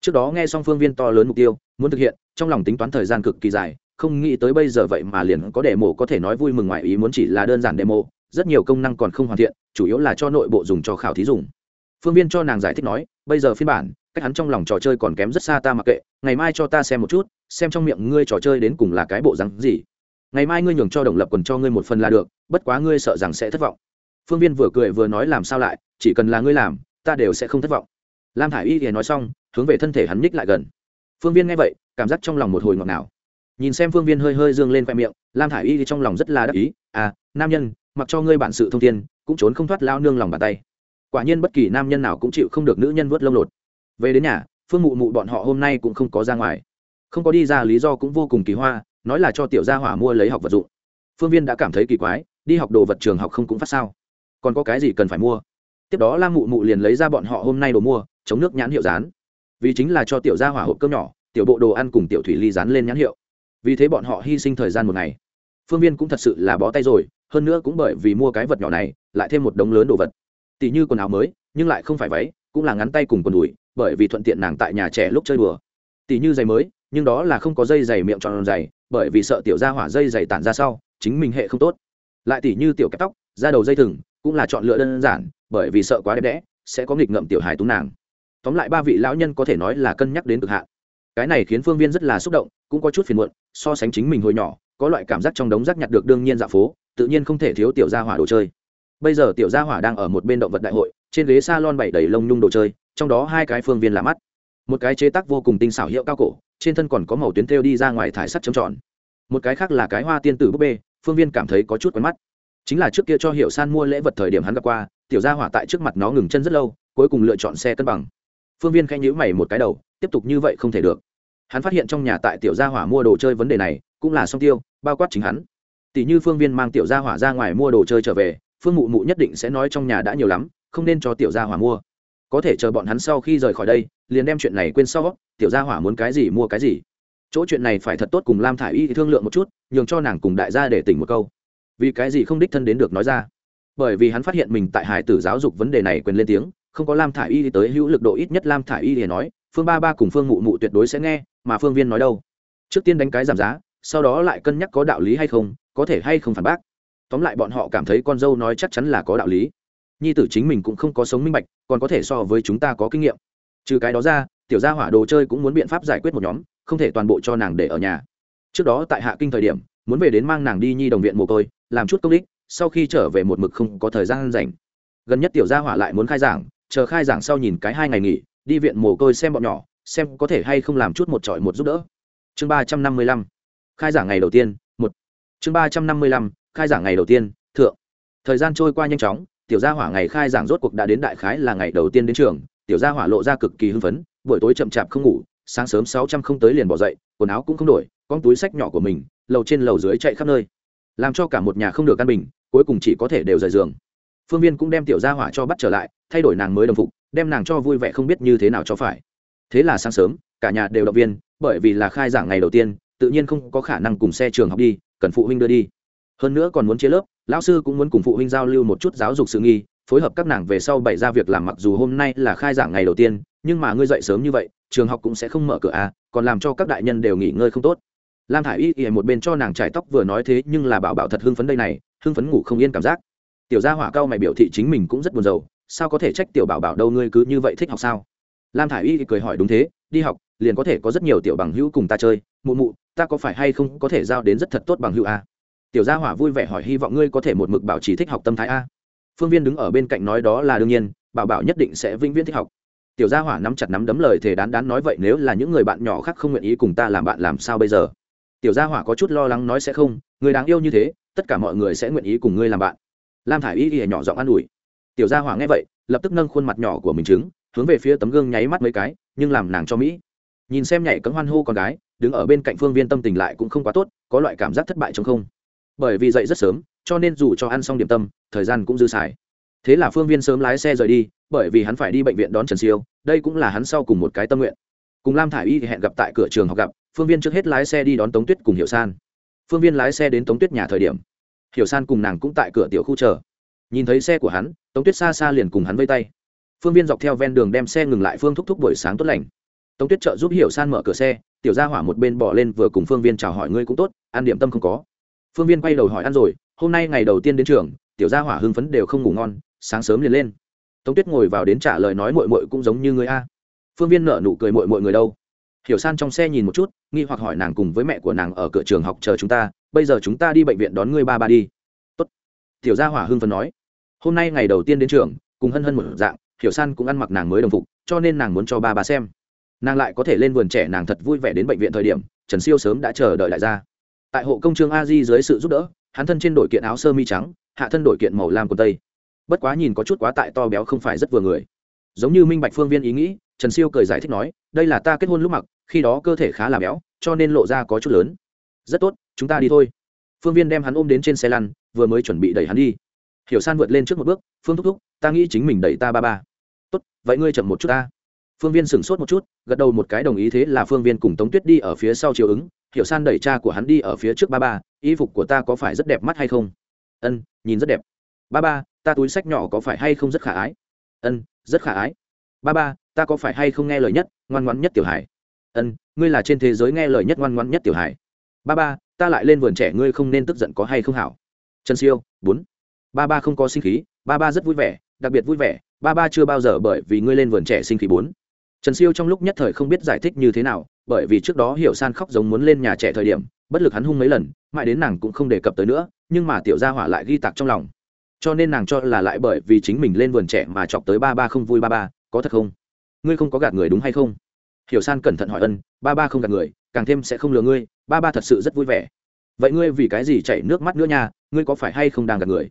Trước đó nghe xong phương viên to lớn mục tiêu, muốn thực hiện, trong lòng tính toán thời gian cực kỳ dài không nghĩ tới bây giờ vậy mà liền có demo có thể nói vui mừng ngoài ý muốn chỉ là đơn giản demo rất nhiều công năng còn không hoàn thiện, chủ yếu là cho nội bộ dùng cho khảo thí dùng. Phương viên cho nàng giải thích nói, bây giờ phiên bản, cách hắn trong lòng trò chơi còn kém rất xa ta mặc kệ, ngày mai cho ta xem một chút, xem trong miệng ngươi trò chơi đến cùng là cái bộ rắn gì. Ngày mai ngươi nhường cho đồng lập quần cho ngươi một phần là được, bất quá ngươi sợ rằng sẽ thất vọng. Phương viên vừa cười vừa nói làm sao lại, chỉ cần là ngươi làm, ta đều sẽ không thất vọng. Lam thả y thì nói xong, hướng về thân thể hắn ních lại gần. Phương viên nghe vậy, cảm giác trong lòng một hồi ngọt ngào nhìn xem phương viên hơi hơi dương lên khoe miệng, lam thả i y thì trong lòng rất là đắc ý à nam nhân, mặc cho ngươi bản sự thông tin cũng trốn không thoát lao nương lòng bàn tay. Quả nhiên bất kỳ nam nhân nào cũng chịu không được nữ nhân vớt lông lột. Về đến nhà, phương mụ mụ bọn họ hôm nay cũng không có ra ngoài. Không có đi ra lý do cũng vô cùng kỳ hoa, nói là cho tiểu gia hỏa mua lấy học vật dụng. Phương viên đã cảm thấy kỳ quái, đi học đồ vật trường học không cũng phát sao? Còn có cái gì cần phải mua? Tiếp đó lam mụ mụ liền lấy ra bọn họ hôm nay đồ mua, chống nước nhãn hiệu rán vì chính là cho tiểu gia hỏa hộp cơm nhỏ, tiểu bộ đồ ăn cùng tiểu thủy ly rán lên nhãn hiệu vì thế bọn họ hy sinh thời gian một ngày. Phương viên cũng thật sự là bó tay rồi, hơn nữa cũng bởi vì mua cái vật nhỏ này, lại thêm một đống lớn đồ vật. Tỷ như quần áo mới, nhưng lại không phải váy, cũng là ngắn tay cùng quần đùi, bởi vì thuận tiện nàng tại nhà trẻ lúc chơi đùa. Tỷ như giày mới, nhưng đó là không có dây giày miệng tròn giày, bởi vì sợ tiểu ra hỏa dây giày tản ra sau, chính mình hệ không tốt. Lại tỷ như tiểu kẹp tóc ra đầu dây thừng, cũng là chọn lựa đơn giản, bởi vì sợ quá đẹp đẽ, sẽ có nghịch ngợm tiểu hài tú nàng. Tóm lại ba vị lão nhân có thể nói là cân nhắc đến cực hạn. Cái này khiến phương viên rất là xúc động, cũng có chút phiền muộn so sánh chính mình hồi nhỏ, có loại cảm giác trong đống rác nhặt được đương nhiên dạ phố, tự nhiên không thể thiếu tiểu gia hỏa đồ chơi. Bây giờ tiểu gia hỏa đang ở một bên động vật đại hội, trên ghế s a lon bảy đầy lông nhung đồ chơi, trong đó hai cái phương viên là mắt. Một cái chế tác vô cùng tinh xảo hiệu cao cổ, trên thân còn có màu tuyến thêu đi ra ngoài thải sắt chấm tròn. Một cái khác là cái hoa tiên tử búp bê, phương viên cảm thấy có chút quen mắt. Chính là trước kia cho hiệu san mua lễ vật thời điểm hắn gặp qua, tiểu gia hỏa tại trước mặt nó ngừng chân rất lâu, cuối cùng lựa chọn xe cân bằng. Phương viên khanh nhữ mày một cái đầu, tiếp tục như vậy không thể được hắn phát hiện trong nhà tại tiểu gia hỏa mua đồ chơi vấn đề này, cũng là song tiêu, bao quát chính hắn. Tỷ như phương viên mang tiểu gia hỏa ra ngoài mua đồ chơi trở về, phương mụ mụ nhất định sẽ nói trong nhà đã nhiều lắm, không nên cho tiểu gia hỏa mua. Có thể chờ bọn hắn sau khi rời khỏi đây, liền đem chuyện này quên sau, tiểu gia hỏa muốn cái gì mua cái gì. Chỗ chuyện này phải thật tốt cùng lam thả i y thương lượng một chút, nhường cho nàng cùng đại gia để tỉnh một câu. Vì cái gì không đích thân đến được nói ra? Bởi vì hắn phát hiện mình tại hải tử giáo dục vấn đề này quyền lên tiếng, không có lam thả i y tới hữu lực độ ít nhất lam thả i y để nói, phương ba ba cùng phương mụ mụ tuyệt đối sẽ nghe mà phương viên nói đâu? Trước tiên đánh cái giảm giá, sau đó lại cân nhắc có đạo lý hay không, có thể hay không phản bác. Tóm lại bọn họ cảm thấy con dâu nói chắc chắn là có đạo lý. Nhi tử chính mình cũng không có sống minh bạch, còn có thể so với chúng ta có kinh nghiệm. Trừ cái đó ra, tiểu gia hỏa đồ chơi cũng muốn biện pháp giải quyết một nhóm, không thể toàn bộ cho nàng để ở nhà. Trước đó tại hạ kinh thời điểm, muốn về đến mang nàng đi nhi đồng viện mồ côi, làm chút công đích, sau khi trở về một mực không có thời gian rảnh. Gần nhất tiểu gia hỏa lại muốn khai giảng, chờ khai giảng sau nhìn cái hai ngày nghỉ, đi viện mồ côi xem bọn nhỏ xem có thể hay không làm chút một trọi một giúp đỡ. Chương ba trăm năm mươi lăm, khai giảng ngày đầu tiên, một. Chương ba trăm năm mươi lăm, khai giảng ngày đầu tiên, thượng. Thời gian trôi qua nhanh chóng, tiểu gia hỏa ngày khai giảng rốt cuộc đã đến đại khái là ngày đầu tiên đến trường, tiểu gia hỏa lộ ra cực kỳ hưng phấn, buổi tối chậm chạp không ngủ, sáng sớm sáu trăm không tới liền bỏ dậy, quần áo cũng không đổi, con túi sách nhỏ của mình, lầu trên lầu dưới chạy khắp nơi. Làm cho cả một nhà không được căn bình, cuối cùng chỉ có thể đều rời giường. Phương viên cũng đem tiểu gia hỏa cho bắt trở lại, thay đổi nàng mới đồng phục, đem nàng cho vui vẻ không biết như thế nào cho phải thế là sáng sớm, cả nhà đều động viên, bởi vì là khai giảng ngày đầu tiên, tự nhiên không có khả năng cùng xe trường học đi, cần phụ huynh đưa đi. Hơn nữa còn muốn chia lớp, lão sư cũng muốn cùng phụ huynh giao lưu một chút giáo dục sự nghi, phối hợp các nàng về sau bày ra việc làm mặc dù hôm nay là khai giảng ngày đầu tiên, nhưng mà ngươi dậy sớm như vậy, trường học cũng sẽ không mở cửa à còn làm cho các đại nhân đều nghỉ ngơi không tốt. Lam thả i y ỉa một bên cho nàng trải tóc vừa nói thế nhưng là bảo bảo thật hưng phấn đây này, hưng phấn ngủ không yên cảm giác. Tiểu gia hỏa cao mày biểu thị chính mình cũng rất buồn rầu, sao có thể trách tiểu bảo bảo đâu ngươi cứ như vậy thích học sao? Lam thả i y cười hỏi đúng thế, đi học, liền có thể có rất nhiều tiểu bằng hữu cùng ta chơi, mụ mụ, ta có phải hay không có thể giao đến rất thật tốt bằng hữu à? tiểu gia hỏa vui vẻ hỏi hy vọng ngươi có thể một mực bảo trì thích học tâm thái a phương viên đứng ở bên cạnh nói đó là đương nhiên, bảo bảo nhất định sẽ vĩnh viễn thích học tiểu gia hỏa nắm chặt nắm đấm lời thề đán đán nói vậy nếu là những người bạn nhỏ khác không nguyện ý cùng ta làm bạn làm sao bây giờ tiểu gia hỏa có chút lo lắng nói sẽ không, người đáng yêu như thế, tất cả mọi người sẽ nguyện ý cùng ngươi làm bạn lam thả i y thì nhỏ giọng an ủi tiểu gia hỏa nghe vậy, lập tức nâng khuôn mặt nhỏ của mình chứng hướng về phía tấm gương nháy mắt mấy cái, nhưng làm nàng cho mỹ. Nhìn xem nhảy cấm hoan hô con gái, đứng ở bên cạnh phương viên tâm tình lại cũng không quá tốt, có loại cảm giác thất bại trong không. Bởi vì dậy rất sớm, cho nên dù cho ăn xong điểm tâm, thời gian cũng dư xài. Thế là phương viên sớm lái xe rời đi, bởi vì hắn phải đi bệnh viện đón trần siêu, đây cũng là hắn sau cùng một cái tâm nguyện. Cùng lam thả i y thì hẹn gặp tại cửa trường học gặp, phương viên trước hết lái xe đi đón tống tuyết cùng hiểu san. Phương viên lái xe đến tống tuyết nhà thời điểm, hiểu san cùng nàng cũng tại cửa tiểu khu chờ. Nhìn thấy xe của hắn, tống tuyết xa xa liền cùng hắn vây tay phương viên dọc theo ven đường đem xe ngừng lại phương thúc thúc buổi sáng tốt lành. Tống tuyết trợ giúp hiểu san mở cửa xe, tiểu gia hỏa một bên bỏ lên vừa cùng phương viên chào hỏi ngươi cũng tốt, ăn điểm tâm không có. Phương viên quay đầu hỏi ăn rồi, hôm nay ngày đầu tiên đến trường, tiểu gia hỏa hưng phấn đều không ngủ ngon, sáng sớm liền lên. Tống tuyết ngồi vào đến trả lời nói mội mội cũng giống như người a. Phương viên nợ nụ cười mội mội người đâu. Hiểu san trong xe nhìn một chút, nghi hoặc hỏi nàng cùng với mẹ của nàng ở cửa trường học chờ chúng ta, bây giờ chúng ta đi bệnh viện đón ngươi ba ba đi. Tốt. tiểu gia hỏa hưng phấn nói, hôm nay ngày đầu tiên đến trường, cùng hân hân một dạng hiểu san cũng ăn mặc nàng mới đồng phục, cho nên nàng muốn cho ba ba xem. Nàng lại có thể lên vườn trẻ nàng thật vui vẻ đến bệnh viện thời điểm, trần siêu sớm đã chờ đợi lại ra. Tại hộ công trương a di dưới sự giúp đỡ, hắn thân trên đổi kiện áo sơ mi trắng, hạ thân đổi kiện màu lam quần tây. Bất quá nhìn có chút quá tại to béo không phải rất vừa người. Giống như minh bạch phương viên ý nghĩ, trần siêu cười giải thích nói, đây là ta kết hôn lúc mặc, khi đó cơ thể khá là béo, cho nên lộ ra có chút lớn. Rất tốt, chúng ta đi thôi. Phương viên đem hắn ôm đến trên xe lăn, vừa mới chuẩn bị đẩy hắn đi hiểu san vượt lên trước một bước, phương thúc thúc, ta nghĩ chính mình đẩy ta ba ba. Tốt, vậy ngươi chậm một chút ta. Phương viên sửng sốt một chút, gật đầu một cái đồng ý thế là phương viên cùng tống tuyết đi ở phía sau chiều ứng. Hiểu san đẩy cha của hắn đi ở phía trước ba ba, y phục của ta có phải rất đẹp mắt hay không? Ân, nhìn rất đẹp. Ba ba, ta túi sách nhỏ có phải hay không rất khả ái? Ân, rất khả ái. Ba ba, ta có phải hay không nghe lời nhất, ngoan ngoãn nhất tiểu hải ân, ngươi là trên thế giới nghe lời nhất ngoan ngoãn nhất tiểu hải ba ba, ta lại lên vườn trẻ ngươi không nên tức giận có hay không hảo? Trần siêu, bốn ba ba không có sinh khí, ba ba rất vui vẻ, đặc biệt vui vẻ, ba ba chưa bao giờ bởi vì ngươi lên vườn trẻ sinh khí bốn. Trần siêu trong lúc nhất thời không biết giải thích như thế nào, bởi vì trước đó hiểu san khóc giống muốn lên nhà trẻ thời điểm, bất lực hắn hung mấy lần, mãi đến nàng cũng không đề cập tới nữa, nhưng mà tiểu gia hỏa lại ghi tạc trong lòng. Cho nên nàng cho là lại bởi vì chính mình lên vườn trẻ mà chọc tới ba ba không vui ba ba, có thật không? Ngươi không có gạt người đúng hay không? Hiểu san cẩn thận hỏi ân, ba ba không gạt người, càng thêm sẽ không lừa ngươi, ba ba thật sự rất vui vẻ. Vậy ngươi vì cái gì chảy nước mắt nữa nha, ngươi có phải hay không đang gạt người?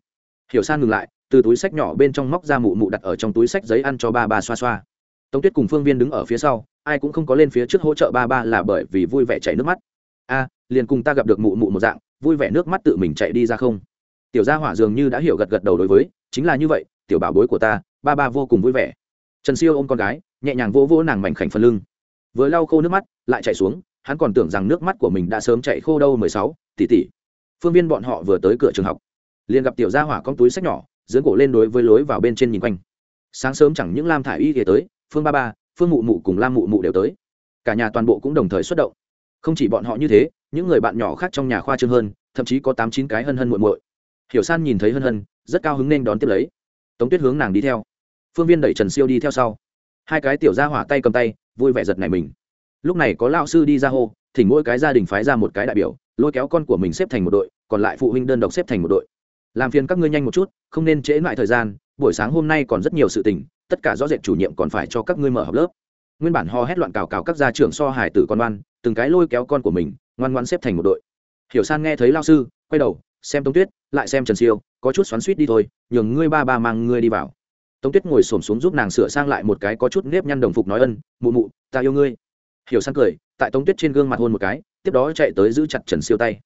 Hiểu san ngừng lại, từ túi sách nhỏ bên trong móc ra mụ mụ đặt ở trong túi sách giấy ăn cho ba ba xoa xoa. Tống tuyết cùng phương viên đứng ở phía sau, ai cũng không có lên phía trước hỗ trợ ba ba là bởi vì vui vẻ chảy nước mắt. A, liền cùng ta gặp được mụ mụ một dạng, vui vẻ nước mắt tự mình chạy đi ra không? Tiểu gia hỏa dường như đã hiểu gật gật đầu đối với, chính là như vậy, tiểu bảo bối của ta, ba ba vô cùng vui vẻ. Trần siêu ôm con gái, nhẹ nhàng vỗ vỗ nàng mảnh khảnh phần lưng. Vừa lau khô nước mắt, lại chạy xuống, hắn còn tưởng rằng nước mắt của mình đã sớm chạy khô đâu mười sáu, tỷ tỷ. Phương viên bọn họ vừa tới cửa trường học liền gặp tiểu gia hỏa con túi sách nhỏ dưỡng cổ lên đối với lối vào bên trên nhìn quanh. Sáng sớm chẳng những lam thả i y kể tới, phương ba ba, phương mụ mụ cùng lam mụ mụ đều tới. Cả nhà toàn bộ cũng đồng thời xuất động. Không chỉ bọn họ như thế, những người bạn nhỏ khác trong nhà khoa trương hơn, thậm chí có tám chín cái hân hân muộn muội. Hiểu san nhìn thấy hân hân, rất cao hứng nên đón tiếp lấy. Tống tuyết hướng nàng đi theo. Phương viên đẩy trần siêu đi theo sau. Hai cái tiểu ra hỏa tay cầm tay, vui vẻ giật này mình. Lúc này có lao sư đi ra hô, thỉnh mỗi cái gia đình phái ra một cái đại biểu, lôi kéo con của mình xếp thành một đội, còn lại phụ huynh đơn độc xếp thành một đội làm phiền các ngươi nhanh một chút, không nên trễ lại thời gian, buổi sáng hôm nay còn rất nhiều sự tình, tất cả rõ rệt chủ nhiệm còn phải cho các ngươi mở học lớp. Nguyên bản ho hét loạn cào cào các gia trưởng so hải tử con oan từng cái lôi kéo con của mình, ngoan ngoan xếp thành một đội. Hiểu san nghe thấy lao sư, quay đầu, xem tống tuyết, lại xem trần siêu, có chút xoắn suýt đi thôi, nhường ngươi ba ba mang ngươi đi vào. Tống tuyết ngồi xổm xuống giúp nàng sửa sang lại một cái có chút nếp nhăn đồng phục nói ân, mụ mụ, ta yêu ngươi. Hiểu san cười, tại tống tuyết trên gương mặt hôn một cái, tiếp đó chạy tới giữ chặt trần siêu tay.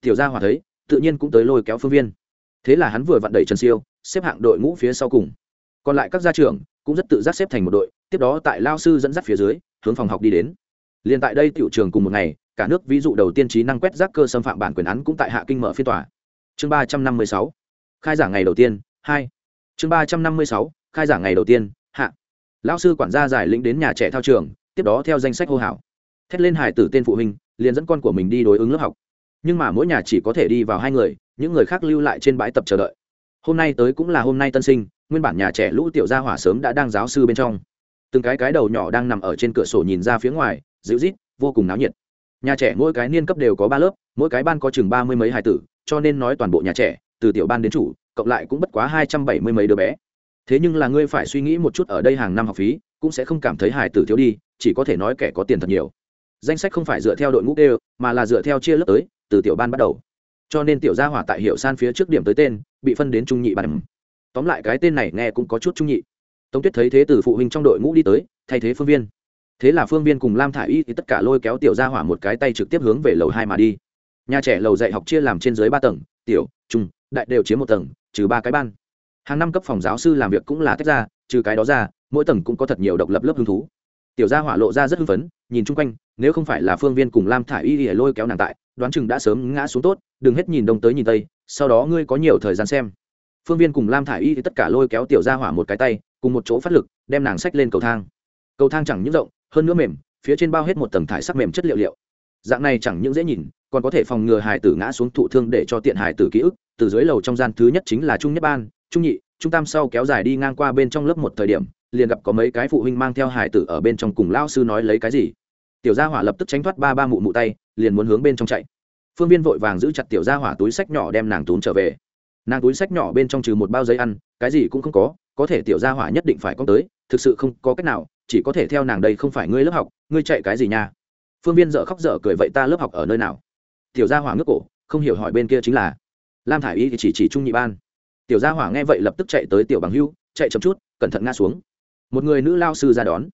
Tiểu gia hòa thấy, tự nhiên cũng tới lôi kéo phương viên thế là hắn vừa vặn đẩy trần siêu, xếp hạng đội ngũ phía sau cùng. Còn lại các gia trưởng cũng rất tự giác xếp thành một đội, tiếp đó tại lao sư dẫn dắt phía dưới, hướng phòng học đi đến. Liền tại đây tiểu trường cùng một ngày, cả nước ví dụ đầu tiên trí năng quét rác cơ xâm phạm bản quyền án cũng tại hạ kinh mở phiên tòa. Chương ba trăm năm mươi sáu, khai giảng ngày đầu tiên, hai. Chương ba trăm năm mươi sáu, khai giảng ngày đầu tiên, hạ. Lão sư quản gia giải lĩnh đến nhà trẻ thao trường, tiếp đó theo danh sách hô hào. Thét lên hải tử tên phụ huynh, liền dẫn con của mình đi đối ứng lớp học. Nhưng mà mỗi nhà chỉ có thể đi vào hai người những người khác lưu lại trên bãi tập chờ đợi. Hôm nay tới cũng là hôm nay tân sinh, nguyên bản nhà trẻ lũ tiểu gia hỏa sớm đã đang giáo sư bên trong. Từng cái cái đầu nhỏ đang nằm ở trên cửa sổ nhìn ra phía ngoài, dịu rít vô cùng náo nhiệt. Nhà trẻ mỗi cái niên cấp đều có ba lớp, mỗi cái ban có chừng ba mươi mấy hài tử, cho nên nói toàn bộ nhà trẻ, từ tiểu ban đến chủ, cộng lại cũng bất quá hai trăm bảy mươi mấy đứa bé. Thế nhưng là ngươi phải suy nghĩ một chút ở đây hàng năm học phí, cũng sẽ không cảm thấy hài tử thiếu đi, chỉ có thể nói kẻ có tiền thật nhiều. Danh sách không phải dựa theo đội ngũ đều mà là dựa theo chia lớp tới, từ tiểu ban bắt đầu cho nên tiểu gia hỏa tại hiệu san phía trước điểm tới tên, bị phân đến trung nhị ban tóm lại cái tên này nghe cũng có chút trung nhị. Tống tuyết thấy thế từ phụ huynh trong đội ngũ đi tới, thay thế phương viên. Thế là phương viên cùng lam thả i y thì tất cả lôi kéo tiểu gia hỏa một cái tay trực tiếp hướng về lầu hai mà đi. Nhà trẻ lầu dạy học chia làm trên dưới ba tầng, tiểu, trung, đại đều chiếm một tầng, trừ ba cái ban. Hàng năm cấp phòng giáo sư làm việc cũng là tách ra, trừ cái đó ra, mỗi tầng cũng có thật nhiều độc lập lớp hứng thú. Tiểu gia hỏa lộ ra rất hưng phấn, nhìn chung quanh, nếu không phải là phương viên cùng lam thả i y thì lôi kéo nàng tại đoán chừng đã sớm ngã xuống tốt, đừng hết nhìn đông tới nhìn tây, sau đó ngươi có nhiều thời gian xem. Phương viên cùng lam thả i y thì tất cả lôi kéo tiểu gia hỏa một cái tay, cùng một chỗ phát lực, đem nàng sách lên cầu thang. Cầu thang chẳng những rộng, hơn nữa mềm, phía trên bao hết một tầng thải sắc mềm chất liệu liệu. Dạng này chẳng những dễ nhìn, còn có thể phòng ngừa Hải tử ngã xuống thụ thương để cho tiện Hải tử ký ức. Từ dưới lầu trong gian thứ nhất chính là trung nhất ban, trung nhị, trung tam sau kéo dài đi ngang qua bên trong lớp một thời điểm, liền gặp có mấy cái phụ huynh mang theo Hải tử ở bên trong cùng lao sư nói lấy cái gì. Tiểu gia hỏa lập tức tránh thoát ba ba mụ mụ tay liền muốn hướng bên trong chạy. Phương viên vội vàng giữ chặt tiểu gia hỏa túi sách nhỏ đem nàng tốn trở về. Nàng túi sách nhỏ bên trong trừ một bao giấy ăn, cái gì cũng không có có thể tiểu gia hỏa nhất định phải có tới, thực sự không có cách nào, chỉ có thể theo nàng đây không phải ngươi lớp học, ngươi chạy cái gì nha? Phương viên dợ khóc dở cười vậy ta lớp học ở nơi nào? Tiểu gia hỏa ngước cổ, không hiểu hỏi bên kia chính là. Lam thả i y thì chỉ chỉ trung nhị ban. Tiểu gia hỏa nghe vậy lập tức chạy tới tiểu bằng hưu, chạy chậm chút, cẩn thận ngã xuống. Một người nữ lao sư ra đón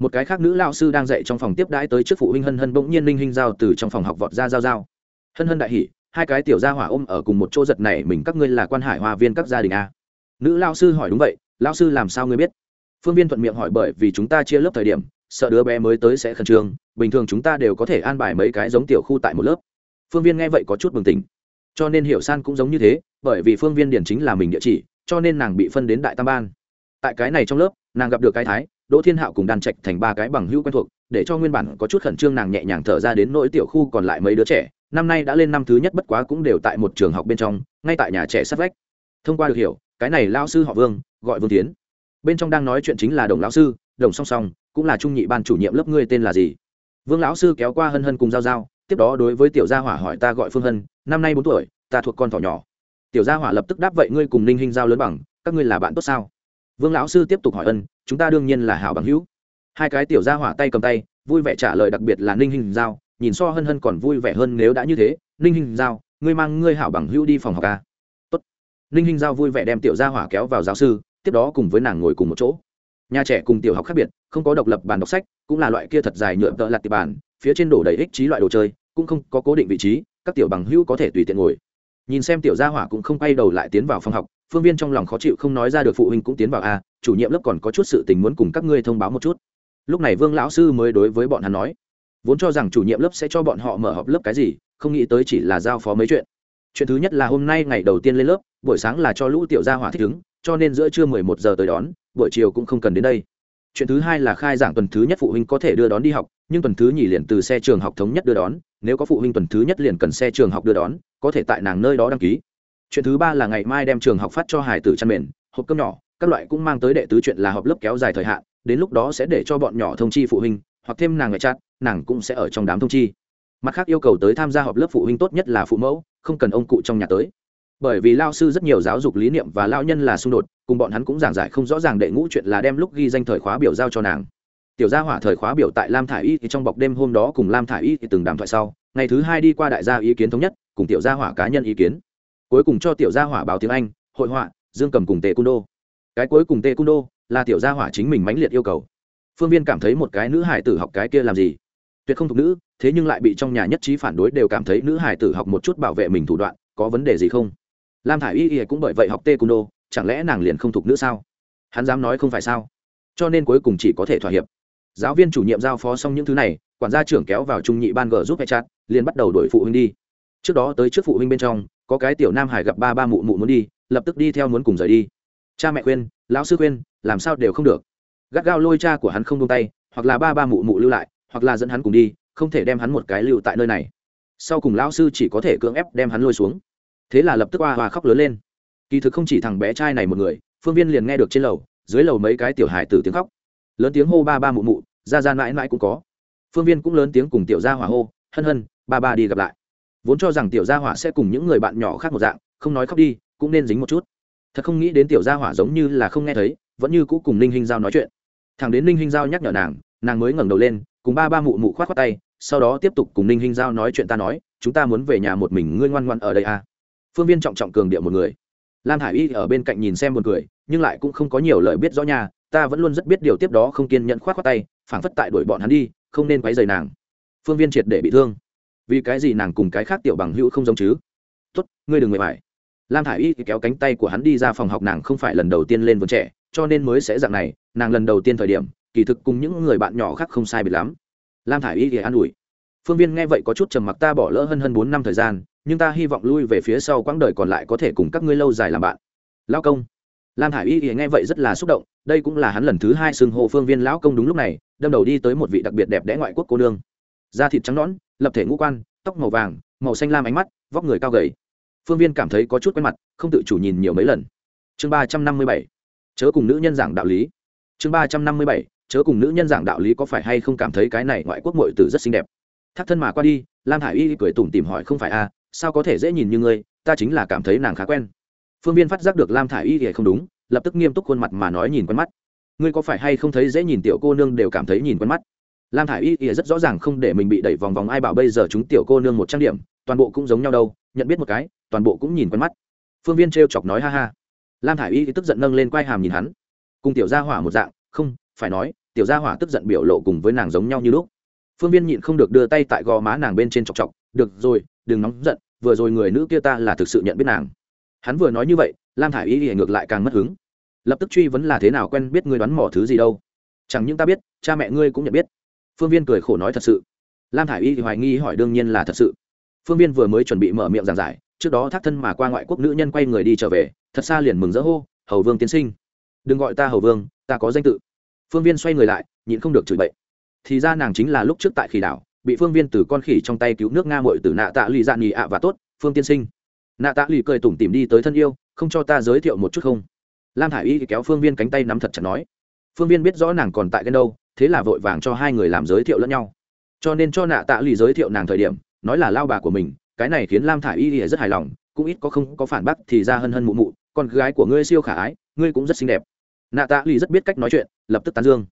một cái khác nữ lao sư đang dạy trong phòng tiếp đãi tới trước phụ huynh hân hân bỗng nhiên linh hinh giao từ trong phòng học vọt ra giao giao. Hân hân đại hỉ, hai cái tiểu gia hỏa ôm ở cùng một chỗ giật này, mình các ngươi là quan hải hòa viên các gia đình a. Nữ lao sư hỏi đúng vậy lao sư làm sao ngươi biết? Phương viên thuận miệng hỏi bởi vì chúng ta chia lớp thời điểm, sợ đứa bé mới tới sẽ khẩn trương, bình thường chúng ta đều có thể an bài mấy cái giống tiểu khu tại một lớp. Phương viên nghe vậy có chút bừng tỉnh. Cho nên hiểu san cũng giống như thế, bởi vì phương viên điển chính là mình địa chỉ, cho nên nàng bị phân đến đại tam ban. Tại cái này trong lớp, nàng gặp được cái thái đỗ thiên hạo cùng đàn trạch thành ba cái bằng hữu quen thuộc, để cho nguyên bản có chút khẩn trương nàng nhẹ nhàng thở ra đến nỗi tiểu khu còn lại mấy đứa trẻ. Năm nay đã lên năm thứ nhất bất quá cũng đều tại một trường học bên trong, ngay tại nhà trẻ sát vách. Thông qua được hiểu, cái này lao sư họ vương, gọi vương tiến. Bên trong đang nói chuyện chính là đồng lão sư, đồng song song, cũng là trung nhị ban chủ nhiệm lớp ngươi tên là gì? Vương lão sư kéo qua hân hân cùng giao giao, tiếp đó đối với tiểu gia hỏa hỏi ta gọi phương hân, năm nay bốn tuổi, ta thuộc con thỏ nhỏ. Tiểu gia hỏa lập tức đáp vậy ngươi cùng ninh hinh giao lớn bằng, các ngươi là bạn tốt sao? Vương lão sư tiếp tục hỏi ân chúng ta đương nhiên là hảo bằng hữu. Hai cái tiểu gia hỏa tay cầm tay, vui vẻ trả lời đặc biệt là ninh hình giao, nhìn so hân hân còn vui vẻ hơn nếu đã như thế. Ninh hình giao, ngươi mang ngươi hảo bằng hữu đi phòng học ca tốt. Ninh hình giao vui vẻ đem tiểu gia hỏa kéo vào giáo sư, tiếp đó cùng với nàng ngồi cùng một chỗ. Nhà trẻ cùng tiểu học khác biệt, không có độc lập bàn đọc sách, cũng là loại kia thật dài nhựa tợ lặt tiệp bàn, phía trên đổ đầy ích trí loại đồ chơi, cũng không có cố định vị trí, các tiểu bằng hữu có thể tùy tiện ngồi. Nhìn xem tiểu gia hỏa cũng không quay đầu lại tiến vào phòng học, phương viên trong lòng khó chịu không nói ra được phụ huynh cũng tiến vào a chủ nhiệm lớp còn có chút sự tình muốn cùng các ngươi thông báo một chút. Lúc này vương lão sư mới đối với bọn hắn nói, vốn cho rằng chủ nhiệm lớp sẽ cho bọn họ mở họp lớp cái gì, không nghĩ tới chỉ là giao phó mấy chuyện. Chuyện thứ nhất là hôm nay ngày đầu tiên lên lớp, buổi sáng là cho lũ tiểu gia hỏa thích ứng, cho nên giữa trưa mười một giờ tới đón, buổi chiều cũng không cần đến đây. Chuyện thứ hai là khai giảng tuần thứ nhất phụ huynh có thể đưa đón đi học, nhưng tuần thứ nhì liền từ xe trường học thống nhất đưa đón, nếu có phụ huynh tuần thứ nhất liền cần xe trường học đưa đón, có thể tại nàng nơi đó đăng ký. Chuyện thứ ba là ngày mai đem trường học phát cho hải tử chăn mền, hộp cơm nhỏ các loại cũng mang tới đệ tứ chuyện là họp lớp kéo dài thời hạn, đến lúc đó sẽ để cho bọn nhỏ thông chi phụ huynh, hoặc thêm nàng ngại chát nàng cũng sẽ ở trong đám thông chi. Mặt khác yêu cầu tới tham gia họp lớp phụ huynh tốt nhất là phụ mẫu, không cần ông cụ trong nhà tới. Bởi vì lao sư rất nhiều giáo dục lý niệm và lao nhân là xung đột, cùng bọn hắn cũng giảng giải không rõ ràng đệ ngũ chuyện là đem lúc ghi danh thời khóa biểu giao cho nàng. Tiểu gia hỏa thời khóa biểu tại lam thả i y thì trong bọc đêm hôm đó cùng lam thả i y thì từng đàm thoại sau, ngày thứ hai đi qua đại gia ý kiến thống nhất, cùng tiểu gia hỏa cá nhân ý kiến. Cuối cùng cho tiểu gia hỏa báo tiếng anh, hội họa, dương cầm cùng tề cung đô cái cuối cùng tê cung đô là tiểu gia hỏa chính mình mãnh liệt yêu cầu. Phương viên cảm thấy một cái nữ hải tử học cái kia làm gì? Tuyệt không thuộc nữ, thế nhưng lại bị trong nhà nhất trí phản đối đều cảm thấy nữ hải tử học một chút bảo vệ mình thủ đoạn, có vấn đề gì không? Lam thả i y y cũng bởi vậy học tê cung đô chẳng lẽ nàng liền không thuộc nữ sao? Hắn dám nói không phải sao? Cho nên cuối cùng chỉ có thể thỏa hiệp. Giáo viên chủ nhiệm giao phó xong những thứ này, quản gia trưởng kéo vào trung nhị ban g giúp hệ chặt liền bắt đầu đổi phụ huynh đi. Trước đó tới trước phụ huynh bên trong, có cái tiểu nam hải gặp ba ba mụ mụ muốn đi, lập tức đi theo muốn cùng rời đi cha mẹ khuyên, lão sư khuyên, làm sao đều không được. Gắt gao lôi cha của hắn không buông tay, hoặc là ba ba mụ mụ lưu lại, hoặc là dẫn hắn cùng đi, không thể đem hắn một cái lưu tại nơi này. Sau cùng lão sư chỉ có thể cưỡng ép đem hắn lôi xuống. Thế là lập tức oa hoa khóc lớn lên. Kỳ thực không chỉ thằng bé trai này một người, phương viên liền nghe được trên lầu, dưới lầu mấy cái tiểu hài tử tiếng khóc. Lớn tiếng hô ba ba mụ mụ, ra ra mãi mãi cũng có. Phương viên cũng lớn tiếng cùng tiểu gia hỏa hô, hân hân, ba ba đi gặp lại. Vốn cho rằng tiểu gia hỏa sẽ cùng những người bạn nhỏ khác một dạng, không nói khóc đi, cũng nên dính một chút thật không nghĩ đến tiểu gia hỏa giống như là không nghe thấy, vẫn như cũ cùng ninh hinh giao nói chuyện. Thằng đến ninh hinh giao nhắc nhở nàng nàng mới ngẩng đầu lên, cùng ba ba mụ mụ khoát khoát tay, sau đó tiếp tục cùng ninh hinh giao nói chuyện ta nói, chúng ta muốn về nhà một mình, ngươi ngoan ngoan ở đây à. phương viên trọng trọng cường điệu một người. Lam hải y ở bên cạnh nhìn xem một người nhưng lại cũng không có nhiều lời biết rõ nhà ta vẫn luôn rất biết điều tiếp đó không kiên nhẫn khoát khoát tay, phảng phất tại đuổi bọn hắn đi, không nên quấy rầy nàng. Phương viên triệt để bị thương. Vì cái gì nàng cùng cái khác tiểu bằng hữu không giống chứ? Tốt, ngươi đừng mệt mỏi lam thả i y kéo cánh tay của hắn đi ra phòng học, nàng không phải lần đầu tiên lên vườn trẻ, cho nên mới sẽ dạng này, nàng lần đầu tiên thời điểm, kỳ thực cùng những người bạn nhỏ khác không sai biệt lắm. Lam thả i y thì an ủi. Phương viên nghe vậy có chút trầm mặc, ta bỏ lỡ hơn hơn bốn năm thời gian, nhưng ta hy vọng lui về phía sau quãng đời còn lại có thể cùng các ngươi lâu dài làm bạn. Lao công. Lam hải y thì nghe vậy rất là xúc động, đây cũng là hắn lần thứ hai xưng hộ phương viên lão công đúng lúc này, đâm đầu đi tới một vị đặc biệt đẹp đẽ ngoại quốc cô nương. Da thịt trắng nõn, lập thể ngũ quan, tóc màu vàng, màu xanh lam ánh mắt, vóc người cao gầy phương viên cảm thấy có chút quen mặt không tự chủ nhìn nhiều mấy lần. Chương ba trăm năm mươi bảy chớ cùng nữ nhân giảng đạo lý. Chương ba trăm năm mươi bảy chớ cùng nữ nhân giảng đạo lý có phải hay không cảm thấy cái này ngoại quốc mội tử rất xinh đẹp? Thác thân mà qua đi lam hải y cười tủm tìm hỏi không phải a à, sao có thể dễ nhìn như ngươi ta chính là cảm thấy nàng khá quen. Phương viên phát giác được lam thả i y thì không đúng lập tức nghiêm túc khuôn mặt mà nói nhìn quen mắt. Ngươi có phải hay không thấy dễ nhìn tiểu cô nương đều cảm thấy nhìn quen mắt? Lam thả i y ỉa rất rõ ràng không để mình bị đẩy vòng vòng ai bảo bây giờ chúng tiểu cô nương một trang điểm, toàn bộ cũng giống nhau đâu, nhận biết một cái, toàn bộ cũng nhìn quen mắt. Phương viên t chọc nói ha ha. Lam thả i y thì tức giận nâng lên quai hàm nhìn hắn. Cùng tiểu gia hỏa một dạng, không, phải nói, tiểu gia hỏa tức giận biểu lộ cùng với nàng giống nhau như lúc. Phương viên nhịn không được đưa tay tại gò má nàng bên trên chọc chọc, được rồi, đừng nóng giận, vừa rồi người nữ kia ta là thực sự nhận biết nàng. Hắn vừa nói như vậy, lam thả i y thì ngược lại càng mất hứng. Lập tức truy vấn là thế nào quen biết ngươi đoán mỏ thứ gì đâu. Chẳng những ta biết, cha mẹ ngươi cũng nhận biết phương viên cười khổ nói thật sự. Lam thả i y thì hoài nghi hỏi đương nhiên là thật sự. Phương viên vừa mới chuẩn bị mở miệng giảng giải, trước đó thác thân mà qua ngoại quốc nữ nhân quay người đi trở về, thật xa liền mừng rỡ hô, hầu vương tiến sinh, đừng gọi ta hầu vương, ta có danh tự. Phương viên xoay người lại, nhịn không được chửi bậy. Thì ra nàng chính là lúc trước tại khỉ đảo, bị phương viên từ con khỉ trong tay cứu nước nga mội từ nạ tạ lì dạ nghỉ ạ và tốt, phương tiên sinh. Nạ tạ lì cười tủm tìm đi tới thân yêu, không cho ta giới thiệu một chút không? Lam thả i y kéo phương viên cánh tay nắm thật chặt nói. Phương viên biết rõ nàng còn tại cái đâu thế là vội vàng cho hai người làm giới thiệu lẫn nhau. Cho nên cho nạ tạ lì giới thiệu nàng thời điểm, nói là lao bà của mình, cái này khiến lam thả y y rất hài lòng, cũng ít có không có phản bác thì ra hân hân mụ mụ, con gái của ngươi siêu khả ái, ngươi cũng rất xinh đẹp. Nạ tạ lì rất biết cách nói chuyện, lập tức tán dương.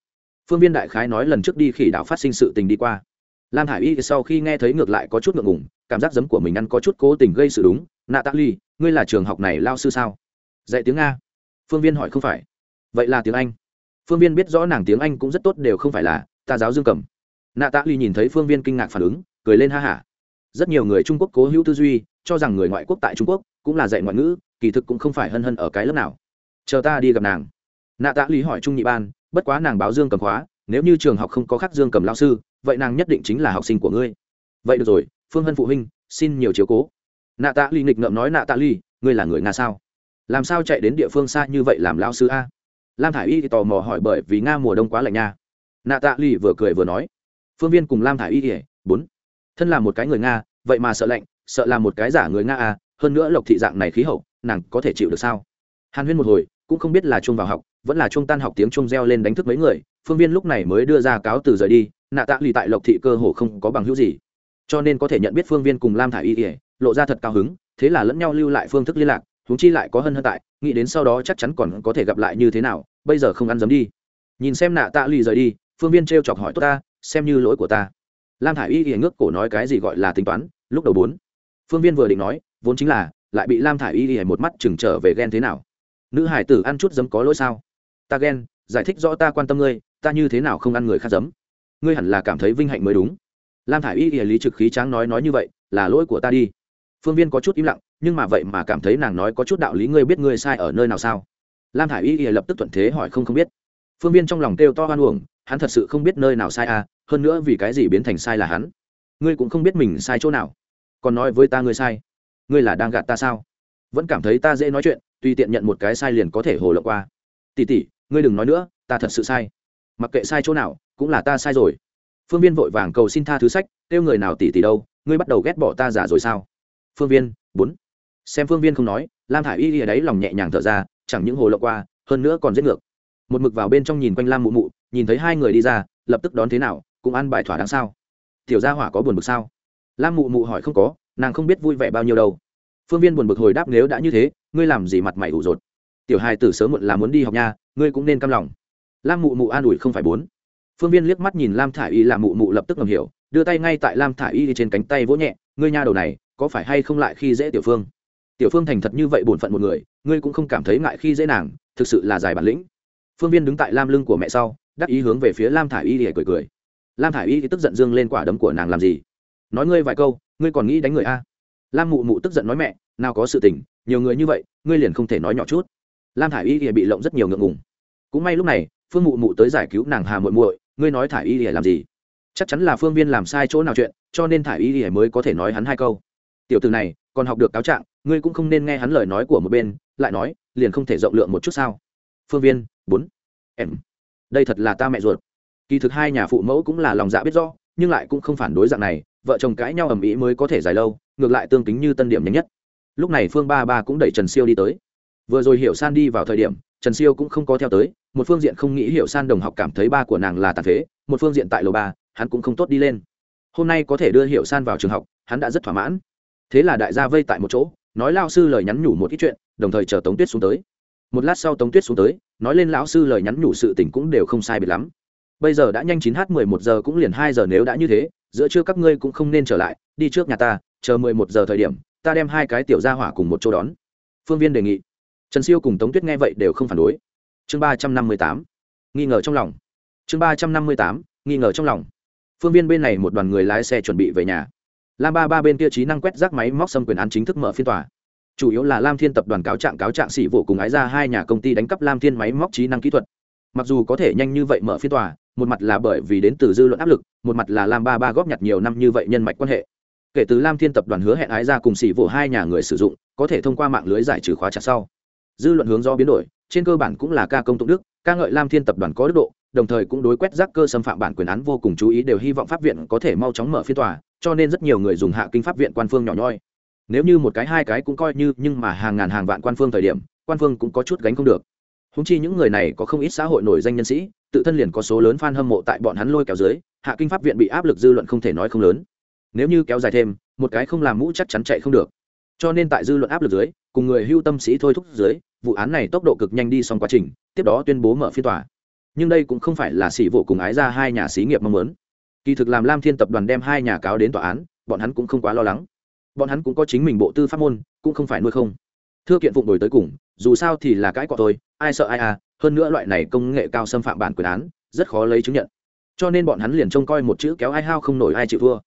Phương viên đại khái nói lần trước đi khỉ đảo phát sinh sự tình đi qua. Lam hải y sau khi nghe thấy ngược lại có chút ngượng ngùng, cảm giác giấm của mình ăn có chút cố tình gây sự đúng. Nạ tạ ly ngươi là trường học này lao sư sao? Dạy tiếng nga. Phương viên hỏi không phải. Vậy là tiếng anh phương viên biết rõ nàng tiếng anh cũng rất tốt đều không phải là, ta giáo dương cầm nạ tạ ly nhìn thấy phương viên kinh ngạc phản ứng, cười lên ha hả rất nhiều người trung quốc cố hữu tư duy, cho rằng người ngoại quốc tại trung quốc cũng là dạy ngoại ngữ, kỳ thực cũng không phải hân hân ở cái lớp nào. Chờ ta đi gặp nàng. Nạ tạ ly hỏi trung nhị ban, bất quá nàng báo dương cầm khóa, nếu như trường học không có khắc dương cầm lao sư, vậy nàng nhất định chính là học sinh của ngươi. Vậy được rồi, phương hân phụ huynh, xin nhiều chiếu cố. Nạ tạ ly nghịch ngợm nói, nạ tạ ly, ngươi là người nga sao? Làm sao chạy đến địa phương xa như vậy làm lao sư a? Lam thả i y thì tò mò hỏi bởi vì nga mùa đông quá lạnh nha. Nạ tạ Lì vừa cười vừa nói, phương viên cùng lam thả i y thì bốn. Thân là một cái người nga, vậy mà sợ lạnh, sợ là một cái giả người nga à hơn nữa lộc thị dạng này khí hậu, nàng có thể chịu được sao? Hàn huyên một hồi, cũng không biết là chung vào học, vẫn là chung tan học tiếng chung reo lên đánh thức mấy người, phương viên lúc này mới đưa ra cáo từ rời đi, nạ tạ lì tại lộc thị cơ hồ không có bằng hữu gì. Cho nên có thể nhận biết phương viên cùng lam thả y ỉa lộ ra thật cao hứng, thế là lẫn nhau lưu lại phương thức liên lạc huống chi lại có hơn hơn tại, nghĩ đến sau đó chắc chắn còn có thể gặp lại như thế nào, bây giờ không ăn dấm đi. Nhìn xem nạ tạ lì rời đi, phương viên t r e o chọc hỏi tốt ta, xem như lỗi của ta. Lam thả i y ỉa ngước cổ nói cái gì gọi là tính toán, lúc đầu bốn. Phương viên vừa định nói, vốn chính là, lại bị lam thả i y ỉa một mắt chừng trở về ghen thế nào. Nữ hải tử ăn chút giấm có lỗi sao? Ta ghen, giải thích rõ ta quan tâm ngươi, ta như thế nào không ăn người khác giấm ngươi hẳn là cảm thấy vinh hạnh mới đúng. Lam thả i y ỉa lý trực khí tráng nói nói như vậy, là lỗi của ta đi phương viên có chút im lặng, nhưng mà vậy mà cảm thấy nàng nói có chút đạo lý ngươi biết ngươi sai ở nơi nào sao? Lam thả i y ỉa lập tức thuận thế hỏi không không biết. Phương viên trong lòng kêu to hoan uổng, hắn thật sự không biết nơi nào sai à hơn nữa vì cái gì biến thành sai là hắn? Ngươi cũng không biết mình sai chỗ nào. Còn nói với ta ngươi sai. Ngươi là đang gạt ta sao? Vẫn cảm thấy ta dễ nói chuyện, tùy tiện nhận một cái sai liền có thể hồ lộ qua. Tỉ tỉ ngươi đừng nói nữa, ta thật sự sai. Mặc kệ sai chỗ nào, cũng là ta sai rồi. Phương viên vội vàng cầu xin tha thứ sách, kêu người nào tỉ tỉ đâu, ngươi bắt đầu ghét bỏ ta giả rồi sao? Phương viên, bốn. Xem phương viên không nói, lam thả i y ở đấy lòng nhẹ nhàng thở ra, chẳng những hồ lộ qua, hơn nữa còn giết ngược. Một mực vào bên trong nhìn quanh lam mụ mụ, nhìn thấy hai người đi ra, lập tức đón thế nào, cũng ăn bài thỏa đáng sao. Tiểu gia hỏa có buồn bực sao? Lam mụ mụ hỏi không có, nàng không biết vui vẻ bao nhiêu đâu. Phương viên buồn bực hồi đáp nếu đã như thế, ngươi làm gì mặt mày ủ rột? Tiểu hài tử sớm muộn là muốn đi học nha, ngươi cũng nên căm lòng. Lam mụ mụ an ủi không phải bốn. Phương viên liếc mắt nhìn lam thả i y làm mụ mụ lập tức ngầm hiểu, đưa tay ngay tại lam thả i y trên cánh tay vỗ nhẹ, ngươi nha đầu này có phải hay không lại khi dễ tiểu phương? Tiểu phương thành thật như vậy bổn phận một người, ngươi cũng không cảm thấy ngại khi dễ nàng, thực sự là dài bản lĩnh. Phương viên đứng tại lam lưng của mẹ sau, đắc ý hướng về phía lam thả i y thì cười cười. Lam thả i y thì tức giận dương lên quả đấm của nàng làm gì? Nói ngươi vài câu, ngươi còn nghĩ đánh người a? Lam mụ mụ tức giận nói mẹ, nào có sự tình, nhiều người như vậy, ngươi liền không thể nói nhỏ chút. Lam thả i y thì bị lộng rất nhiều ngượng ngùng. Cũng may lúc này, phương mụ mụ tới giải cứu nàng hà muội muội, ngươi nói thả y thì làm gì? Chắc chắn là phương viên làm sai chỗ nào chuyện, cho nên thả y thì mới có thể nói hắn hai câu tiểu từ này còn học được cáo trạng, ngươi cũng không nên nghe hắn lời nói của một bên, lại nói, liền không thể rộng lượng một chút sao? Phương viên, bốn. Em. Đây thật là ta mẹ ruột. Kỳ thực hai nhà phụ mẫu cũng là lòng dạ biết rõ, nhưng lại cũng không phản đối dạng này, vợ chồng cãi nhau ầm ĩ mới có thể dài lâu, ngược lại tương kính như tân điểm nhanh nhất. Lúc này phương ba ba cũng đẩy trần siêu đi tới. Vừa rồi hiểu san đi vào thời điểm, trần siêu cũng không có theo tới, một phương diện không nghĩ hiểu san đồng học cảm thấy ba của nàng là tàn phế, một phương diện tại lầu ba, hắn cũng không tốt đi lên. Hôm nay có thể đưa hiểu san vào trường học, hắn đã rất thỏa mãn thế là đại gia vây tại một chỗ, nói lao sư lời nhắn nhủ một ít chuyện, đồng thời chờ tống tuyết xuống tới. Một lát sau tống tuyết xuống tới, nói lên lão sư lời nhắn nhủ sự tình cũng đều không sai biệt lắm. Bây giờ đã nhanh chín h mười một giờ cũng liền hai giờ nếu đã như thế, giữa trưa các ngươi cũng không nên trở lại, đi trước nhà ta, chờ mười một giờ thời điểm, ta đem hai cái tiểu gia hỏa cùng một chỗ đón. Phương viên đề nghị. Trần siêu cùng tống tuyết nghe vậy đều không phản đối. Chương ba trăm năm mươi tám. Nghi ngờ trong lòng. Chương ba trăm năm mươi tám, nghi ngờ trong lòng. Phương viên bên này một đoàn người lái xe chuẩn bị về nhà lam ba ba bên kia trí năng quét rác máy móc xâm quyền án chính thức mở phiên tòa. Chủ yếu là lam thiên tập đoàn cáo trạng cáo trạng xỉ vụ cùng ái ra hai nhà công ty đánh cắp lam thiên máy móc trí năng kỹ thuật. Mặc dù có thể nhanh như vậy mở phiên tòa, một mặt là bởi vì đến từ dư luận áp lực, một mặt là lam ba ba góp nhặt nhiều năm như vậy nhân mạch quan hệ. Kể từ lam thiên tập đoàn hứa hẹn ái ra cùng xỉ vụ hai nhà người sử dụng, có thể thông qua mạng lưới giải trừ khóa chặt sau. Dư luận hướng do biến đổi, trên cơ bản cũng là ca công tụng đức, ca ngợi lam thiên tập đoàn có đức độ, đồng thời cũng đối quét rác cơ xâm phạm bản quyền án vô cùng chú ý, đều hy vọng pháp viện có thể mau chóng mở phiên tòa cho nên rất nhiều người dùng hạ kinh pháp viện quan phương nhỏ nhoi. Nếu như một cái, hai cái cũng coi như, nhưng mà hàng ngàn hàng vạn quan phương thời điểm, quan phương cũng có chút gánh không được. Húng chi những người này có không ít xã hội nổi danh nhân sĩ, tự thân liền có số lớn f a n hâm mộ tại bọn hắn lôi kéo dưới, hạ kinh pháp viện bị áp lực dư luận không thể nói không lớn. Nếu như kéo dài thêm, một cái không làm mũ chắc chắn chạy không được. Cho nên tại dư luận áp lực dưới, cùng người hưu tâm sĩ thôi thúc dưới, vụ án này tốc độ cực nhanh đi xong quá trình, tiếp đó tuyên bố mở phiên tòa. Nhưng đây cũng không phải là sĩ vụ cùng ái ra hai nhà xí nghiệp mong muốn kỳ thực làm lam thiên tập đoàn đem hai nhà cáo đến tòa án bọn hắn cũng không quá lo lắng. Bọn hắn cũng có chính mình bộ tư pháp môn cũng không phải nuôi không. Thưa kiện phụng đổi tới cùng dù sao thì là cãi cọ tôi ai sợ ai à hơn nữa loại này công nghệ cao xâm phạm bản quyền án rất khó lấy chứng nhận. Cho nên bọn hắn liền trông coi một chữ kéo ai hao không nổi ai chịu thua.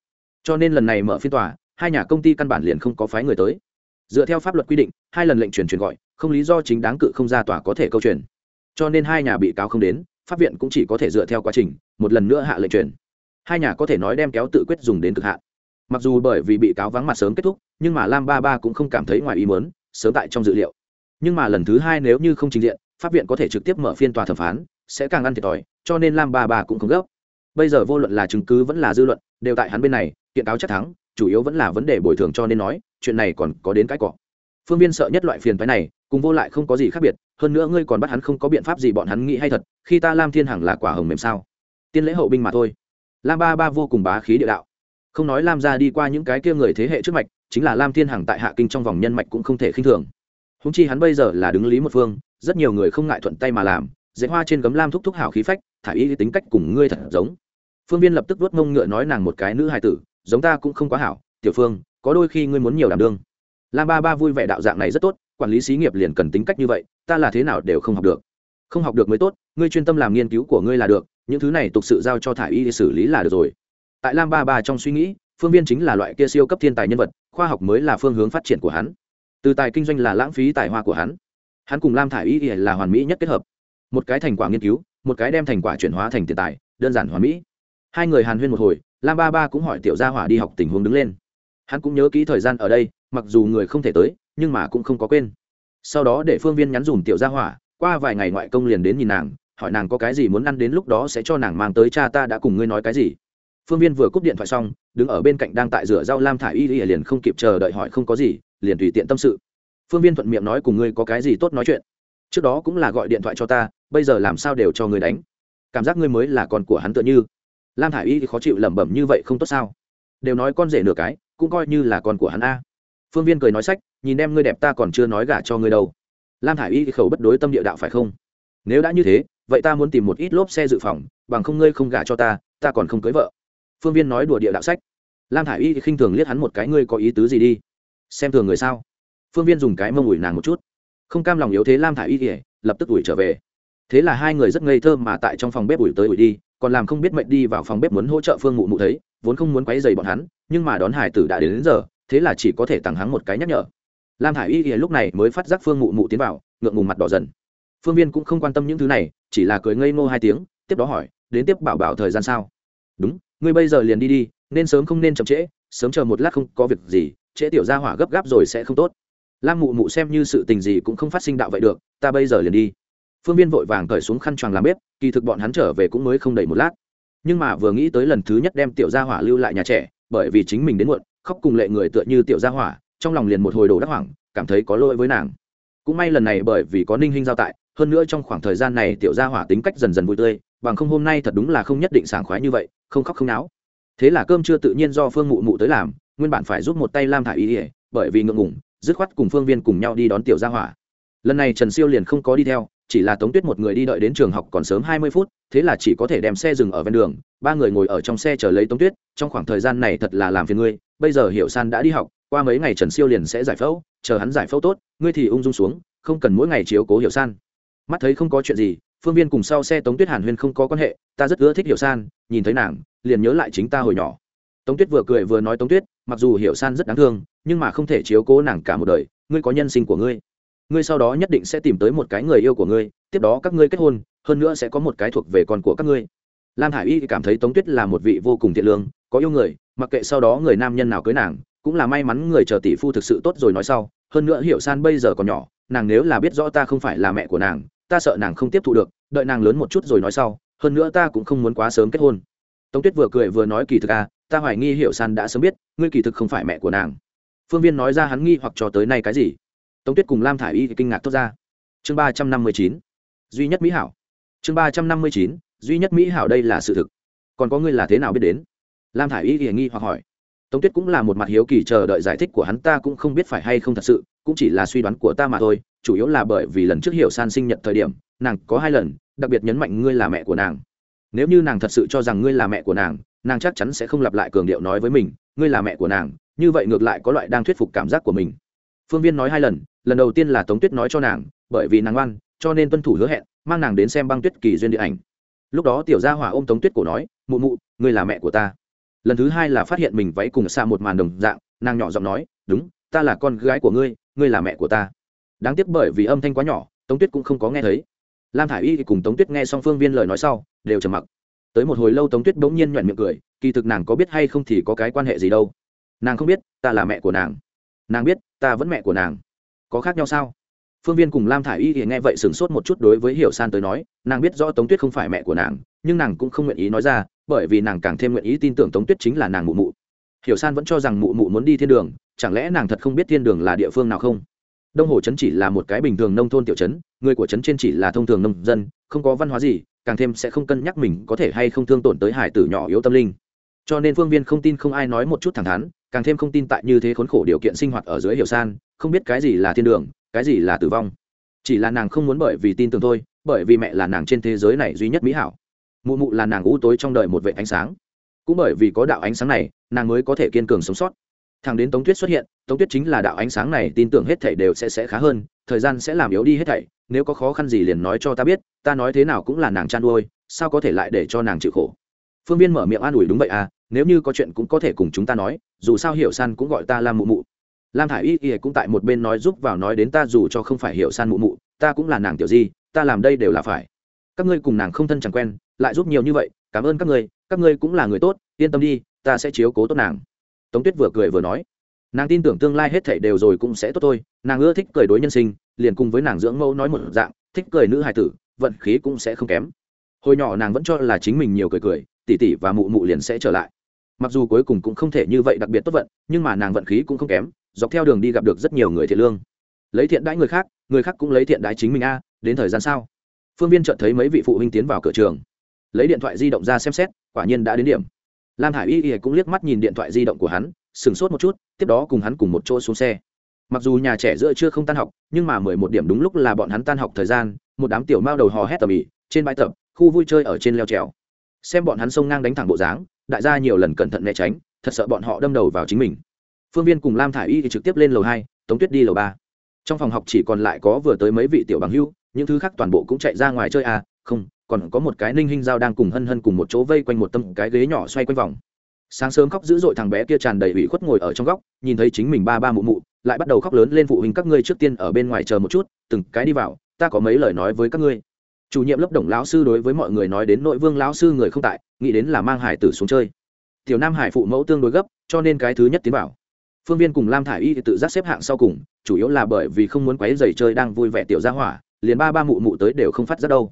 Cho nên lần này mở phiên tòa hai nhà công ty căn bản liền không có phái người tới. Dựa theo pháp luật quy định hai lần lệnh chuyển chuyển gọi không lý do chính đáng cự không ra tòa có thể câu truyền, cho nên hai nhà bị cáo không đến pháp viện cũng chỉ có thể dựa theo quá trình một lần nữa hạ lệnh chuyển hai nhà có thể nói đem kéo tự quyết dùng đến cực hạn. Mặc dù bởi vì bị cáo vắng mặt sớm kết thúc, nhưng mà lam ba ba cũng không cảm thấy ngoài ý mớn sớm tại trong dự liệu. Nhưng mà lần thứ hai nếu như không trình diện, pháp viện có thể trực tiếp mở phiên tòa thẩm phán, sẽ càng ăn thiệt thòi, cho nên lam ba ba cũng không gấp. Bây giờ vô luận là chứng cứ vẫn là dư luận, đều tại hắn bên này, kiện cáo chắc thắng, chủ yếu vẫn là vấn đề bồi thường cho nên nói, chuyện này còn có đến cái cọ. Phương viên sợ nhất loại phiền phái này, cùng vô lại không có gì khác biệt, hơn nữa ngươi còn bắt hắn không có biện pháp gì bọn hắn nghĩ hay thật, khi ta lam thiên hằng là quả hồng mềm sao? Tiên lễ hậu binh mà thôi lam ba ba vô cùng bá khí địa đạo. Không nói lam ra đi qua những cái kia người thế hệ trước mạch, chính là lam thiên hằng tại hạ kinh trong vòng nhân mạch cũng không thể khinh thường. Húng chi hắn bây giờ là đứng lý một phương, rất nhiều người không ngại thuận tay mà làm dễ hoa trên gấm lam thúc thúc hảo khí phách, thả ý tính cách cùng ngươi thật giống. Phương viên lập tức vuốt mông ngựa nói nàng một cái nữ hài tử, giống ta cũng không quá hảo, tiểu phương, có đôi khi ngươi muốn nhiều đảm đương. Lam ba ba vui vẻ đạo dạng này rất tốt, quản lý xí nghiệp liền cần tính cách như vậy, ta là thế nào đều không học được. Không học được mới tốt, ngươi chuyên tâm làm nghiên cứu của ngươi là được những thứ này tục sự giao cho thả y xử lý là được rồi. Tại lam ba ba trong suy nghĩ, phương viên chính là loại kia siêu cấp thiên tài nhân vật, khoa học mới là phương hướng phát triển của hắn. Từ tài kinh doanh là lãng phí tài hoa của hắn. Hắn cùng lam thả y là hoàn mỹ nhất kết hợp. Một cái thành quả nghiên cứu, một cái đem thành quả chuyển hóa thành tiền tài, đơn giản hoàn mỹ. Hai người hàn huyên một hồi, lam ba ba cũng hỏi tiểu gia hỏa đi học tình huống đứng lên. Hắn cũng nhớ kỹ thời gian ở đây, mặc dù người không thể tới, nhưng mà cũng không có quên. Sau đó để phương viên nhắn dùm tiểu gia hỏa, qua vài ngày ngoại công liền đến nhìn nàng hỏi nàng có cái gì muốn ăn đến lúc đó sẽ cho nàng mang tới, cha ta đã cùng ngươi nói cái gì? Phương viên vừa cúp điện thoại xong, đứng ở bên cạnh đang tại rửa rau lam thả y y liền không kịp chờ đợi hỏi không có gì, liền tùy tiện tâm sự. Phương viên thuận miệng nói cùng ngươi có cái gì tốt nói chuyện. Trước đó cũng là gọi điện thoại cho ta, bây giờ làm sao đều cho ngươi đánh. Cảm giác ngươi mới là con của hắn tựa như. Lam thả i y thì khó chịu lẩm bẩm như vậy không tốt sao? Đều nói con rể nửa cái, cũng coi như là con của hắn a. Phương viên cười nói sách, nhìn em ngươi đẹp ta còn chưa nói gả cho ngươi đâu. Lam thả i y thì khẩu bất đối tâm địa đạo phải không? Nếu đã như thế vậy ta muốn tìm một ít lốp xe dự phòng bằng không ngươi không gả cho ta ta còn không cưới vợ. Phương viên nói đùa địa đạo sách. Lam thả i y thì khinh thường liếc hắn một cái ngươi có ý tứ gì đi? Xem thường người sao? Phương viên dùng cái mông ủi nàng một chút. Không cam lòng yếu thế lam thả y kể lập tức ủi trở về. Thế là hai người rất ngây thơ mà tại trong phòng bếp ủi tới ủi đi còn làm không biết mệnh đi vào phòng bếp muốn hỗ trợ phương mụ mụ thấy vốn không muốn quấy dày bọn hắn nhưng mà đón hải tử đã đến, đến giờ thế là chỉ có thể tặng hắn một cái nhắc nhở. Lam thả y ỉa lúc này mới phát giác phương mụ mụ tiến vào ngượng ngùng mặt đỏ dần phương viên cũng không quan tâm những thứ này, chỉ là cười ngây ngô hai tiếng, tiếp đó hỏi, đến tiếp bảo bảo thời gian sao? Đúng, ngươi bây giờ liền đi đi, nên sớm không nên chậm trễ, sớm chờ một lát không có việc gì, trễ tiểu ra hỏa gấp gáp rồi sẽ không tốt. Lam mụ mụ xem như sự tình gì cũng không phát sinh đạo vậy được, ta bây giờ liền đi. Phương viên vội vàng cởi xuống khăn choàng làm bếp, kỳ thực bọn hắn trở về cũng mới không đầy một lát. Nhưng mà vừa nghĩ tới lần thứ nhất đem tiểu gia hỏa lưu lại nhà trẻ, bởi vì chính mình đến muộn, khóc cùng lệ người tựa như tiểu gia hỏa, trong lòng liền một hồi đồ đắc hoảng, cảm thấy có lỗi với nàng. Cũng may lần này bởi vì có ninh hinh giao tại hơn nữa trong khoảng thời gian này tiểu gia hỏa tính cách dần dần vui tươi, bằng không hôm nay thật đúng là không nhất định sảng khoái như vậy, không khóc không náo. Thế là cơm chưa tự nhiên do phương mụ mụ tới làm, nguyên bản phải giúp một tay lam thả ý ỉa bởi vì ngượng ngủng dứt khoát cùng phương viên cùng nhau đi đón tiểu gia hỏa. Lần này trần siêu liền không có đi theo, chỉ là tống tuyết một người đi đợi đến trường học còn sớm hai mươi phút, thế là chỉ có thể đem xe dừng ở ven đường, ba người ngồi ở trong xe chờ lấy tống tuyết, trong khoảng thời gian này thật là làm phiền ngươi, bây giờ hiểu san đã đi học, qua mấy ngày trần siêu liền sẽ giải phẫu, chờ hắn giải phẫu tốt, ngươi thì ung dung xuống, không cần mỗi ngày chiếu cố hiểu san mắt thấy không có chuyện gì, phương viên cùng sau xe tống tuyết hàn huyên không có quan hệ, ta rất ưa thích hiểu san, nhìn thấy nàng, liền nhớ lại chính ta hồi nhỏ. Tống tuyết vừa cười vừa nói, tống tuyết, mặc dù hiểu san rất đáng thương, nhưng mà không thể chiếu cố nàng cả một đời, ngươi có nhân sinh của ngươi. Ngươi sau đó nhất định sẽ tìm tới một cái người yêu của ngươi, tiếp đó các ngươi kết hôn, hơn nữa sẽ có một cái thuộc về con của các ngươi. Lam hải y cảm thấy tống tuyết là một vị vô cùng thiện lương, có yêu người, mặc kệ sau đó người nam nhân nào cưới nàng, cũng là may mắn người chờ tỷ phu thực sự tốt rồi nói sau, hơn nữa hiểu san bây giờ còn nhỏ nàng nếu là biết rõ ta không phải là mẹ của nàng, ta sợ nàng không tiếp thu được, đợi nàng lớn một chút rồi nói sau, hơn nữa ta cũng không muốn quá sớm kết hôn. Tống tuyết vừa cười vừa nói kỳ thực à ta hoài nghi hiểu san đã sớm biết, ngươi kỳ thực không phải mẹ của nàng. Phương viên nói ra hắn nghi hoặc cho tới nay cái gì? Tống tuyết cùng lam thả i y thì kinh ngạc thốt ra. Chương ba trăm năm mươi chín, duy nhất mỹ hảo. Chương ba trăm năm mươi chín, duy nhất mỹ hảo đây là sự thực. Còn có ngươi là thế nào biết đến? Lam thả i y thì nghi hoặc hỏi. Tống tuyết cũng là một mặt hiếu kỳ chờ đợi giải thích của hắn, ta cũng không biết phải hay không thật sự cũng chỉ là suy đoán của ta mà thôi, chủ yếu là bởi vì lần trước hiểu san sinh nhật thời điểm, nàng có hai lần, đặc biệt nhấn mạnh ngươi là mẹ của nàng. Nếu như nàng thật sự cho rằng ngươi là mẹ của nàng nàng chắc chắn sẽ không lặp lại cường điệu nói với mình, ngươi là mẹ của nàng. Như vậy ngược lại có loại đang thuyết phục cảm giác của mình. Phương viên nói hai lần lần đầu tiên là tống tuyết nói cho nàng, bởi vì nàng ngoan, cho nên tuân thủ hứa hẹn, mang nàng đến xem băng tuyết kỳ duyên điện ảnh. Lúc đó tiểu gia hỏa ôm tống tuyết cổ nói, mụ mụ, ngươi là mẹ của ta. Lần thứ hai là phát hiện mình váy cùng xa một màn đồng dạng, nàng nhỏ giọng nói, đúng, ta là con gái của ngươi ngươi là mẹ của ta. Đáng tiếc bởi vì âm thanh quá nhỏ, tống tuyết cũng không có nghe thấy. Lam thả i y cùng tống tuyết nghe xong phương viên lời nói sau, đều trầm mặc. Tới một hồi lâu tống tuyết bỗng nhiên nhoẹn miệng cười, kỳ thực nàng có biết hay không thì có cái quan hệ gì đâu. Nàng không biết, ta là mẹ của nàng. Nàng biết, ta vẫn mẹ của nàng. Có khác nhau sao? Phương viên cùng lam thả i y thì nghe vậy sửng sốt một chút đối với hiểu san tới nói, nàng biết rõ tống tuyết không phải mẹ của nàng, nhưng nàng cũng không nguyện ý nói ra, bởi vì nàng càng thêm nguyện ý tin tưởng tống tuyết chính là nàng mụ mụ hiểu san vẫn cho rằng mụ mụ muốn đi thiên đường, chẳng lẽ nàng thật không biết thiên đường là địa phương nào không? Đông hồ trấn chỉ là một cái bình thường nông thôn tiểu trấn, người của trấn trên chỉ là thông thường nông dân, không có văn hóa gì, càng thêm sẽ không cân nhắc mình có thể hay không thương tổn tới hải tử nhỏ yếu tâm linh. Cho nên phương viên không tin không ai nói một chút thẳng thắn, càng thêm không tin tại như thế khốn khổ điều kiện sinh hoạt ở dưới hiểu san, không biết cái gì là thiên đường, cái gì là tử vong. Chỉ là nàng không muốn bởi vì tin tưởng thôi, bởi vì mẹ là nàng trên thế giới này duy nhất mỹ hảo. Mụ mụ là nàng u tối trong đời một vệ ánh sáng cũng bởi vì có đạo ánh sáng này, nàng mới có thể kiên cường sống sót. Thằng đến tống tuyết xuất hiện, tống tuyết chính là đạo ánh sáng này, tin tưởng hết thảy đều sẽ sẽ khá hơn, thời gian sẽ làm yếu đi hết thảy, nếu có khó khăn gì liền nói cho ta biết, ta nói thế nào cũng là nàng chăn nuôi sao có thể lại để cho nàng chịu khổ? Phương viên mở miệng an ủi, đúng vậy à nếu như có chuyện cũng có thể cùng chúng ta nói, dù sao hiểu san cũng gọi ta là mụ mụ. Lam thả i y y cũng tại một bên nói giúp vào nói đến ta dù cho không phải hiểu san mụ mụ, ta cũng là nàng tiểu di, ta làm đây đều là phải. Các ngươi cùng nàng không thân chẳng quen, lại giúp nhiều như vậy cảm ơn các ngươi các ngươi cũng là người tốt, yên tâm đi, ta sẽ chiếu cố tốt nàng. Tống tuyết vừa cười vừa nói, nàng tin tưởng tương lai hết thảy đều rồi cũng sẽ tốt thôi, nàng ưa thích cười đối nhân sinh, liền cùng với nàng dưỡng mẫu nói một dạng, thích cười nữ hài tử, vận khí cũng sẽ không kém. Hồi nhỏ nàng vẫn cho là chính mình nhiều cười cười, tỉ tỉ và mụ mụ liền sẽ trở lại. Mặc dù cuối cùng cũng không thể như vậy đặc biệt tốt vận, nhưng mà nàng vận khí cũng không kém, dọc theo đường đi gặp được rất nhiều người thiện lương. Lấy thiện đãi người khác người khác cũng lấy thiện đãi chính mình a, đến thời gian sao? Phương viên chợt thấy mấy vị phụ huynh tiến vào cửa trường lấy điện thoại di động ra xem xét, quả nhiên đã đến điểm. Lam hải y y cũng liếc mắt nhìn điện thoại di động của hắn sửng sốt một chút, tiếp đó cùng hắn cùng một chỗ xuống xe. Mặc dù nhà trẻ giữa chưa không tan học, nhưng mà mười một điểm đúng lúc là bọn hắn tan học thời gian, một đám tiểu mao đầu hò hét tầm ĩ, trên bãi tập, khu vui chơi ở trên leo trèo. Xem bọn hắn sông ngang đánh thẳng bộ dáng, đại gia nhiều lần cẩn thận né tránh, thật sợ bọn họ đâm đầu vào chính mình. Phương viên cùng lam thả i y thì trực tiếp lên lầu hai, tống tuyết đi lầu ba. Trong phòng học chỉ còn lại có vừa tới mấy vị tiểu bằng hưu, những thứ khác toàn bộ cũng chạy ra ngoài chơi à không còn có một cái ninh hinh dao đang cùng hân hân cùng một chỗ vây quanh một tâm cái ghế nhỏ xoay quanh vòng. Sáng sớm khóc dữ dội thằng bé kia tràn đầy ủy khuất ngồi ở trong góc, nhìn thấy chính mình ba ba mụ mụ, lại bắt đầu khóc lớn lên phụ huynh các ngươi trước tiên ở bên ngoài chờ một chút, từng cái đi vào, ta có mấy lời nói với các ngươi. Chủ nhiệm lớp đồng lão sư đối với mọi người nói đến nội vương lão sư người không tại, nghĩ đến là mang hải tử xuống chơi. Tiểu nam hải phụ mẫu tương đối gấp, cho nên cái thứ nhất tiến vào. Phương viên cùng lam thả i y thì tự giác xếp hạng sau cùng, chủ yếu là bởi vì không muốn quấy giày chơi đang vui vẻ tiểu gia hỏa, liền ba ba mụ mụ tới đều không phát ra đâu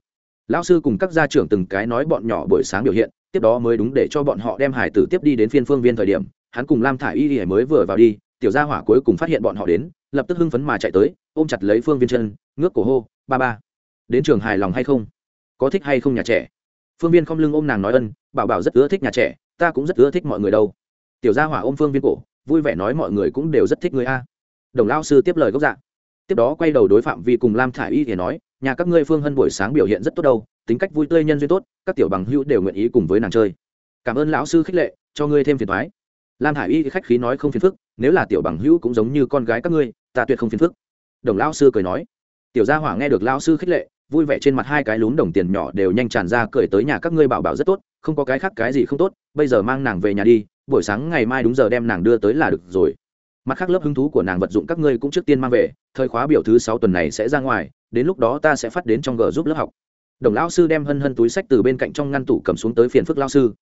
lão sư cùng các gia trưởng từng cái nói bọn nhỏ buổi sáng biểu hiện, tiếp đó mới đúng để cho bọn họ đem hải tử tiếp đi đến phiên phương viên thời điểm, hắn cùng lam thả y y mới vừa vào đi, tiểu gia hỏa cuối cùng phát hiện bọn họ đến, lập tức hưng phấn mà chạy tới, ôm chặt lấy phương viên chân, ngước cổ hô, ba ba, đến trường hài lòng hay không? Có thích hay không nhà trẻ? Phương viên không lưng ôm nàng nói ân, bảo bảo rất ưa thích nhà trẻ, ta cũng rất ưa thích mọi người đâu. Tiểu gia hỏa ôm phương viên cổ, vui vẻ nói mọi người cũng đều rất thích người a. Đồng lao sư tiếp lời gốc dạng tiếp đó quay đầu đối phạm vi cùng lam thả i y thì nói nhà các ngươi phương hân buổi sáng biểu hiện rất tốt đâu, tính cách vui tươi nhân duyên tốt, các tiểu bằng hữu đều nguyện ý cùng với nàng chơi. Cảm ơn lão sư khích lệ, cho ngươi thêm phiền thoái lam hải y khách khí nói không phiền phức, nếu là tiểu bằng hữu cũng giống như con gái các ngươi, ta tuyệt không phiền phức. Đồng lão sư cười nói. Tiểu gia hỏa nghe được lão sư khích lệ, vui vẻ trên mặt hai cái lún đồng tiền nhỏ đều nhanh tràn ra cười tới nhà các ngươi bảo bảo rất tốt, không có cái khác cái gì không tốt, bây giờ mang nàng về nhà đi, buổi sáng ngày mai đúng giờ đem nàng đưa tới là được rồi. Mặt khác lớp hứng thú của nàng vật dụng các ngươi cũng trước tiên mang về, thời khóa biểu thứ sáu tuần này sẽ ra ngoài đến lúc đó ta sẽ phát đến trong g giúp lớp học. Đồng lão sư đem hân hân túi sách từ bên cạnh trong ngăn tủ cầm xuống tới phiền phức lao sư.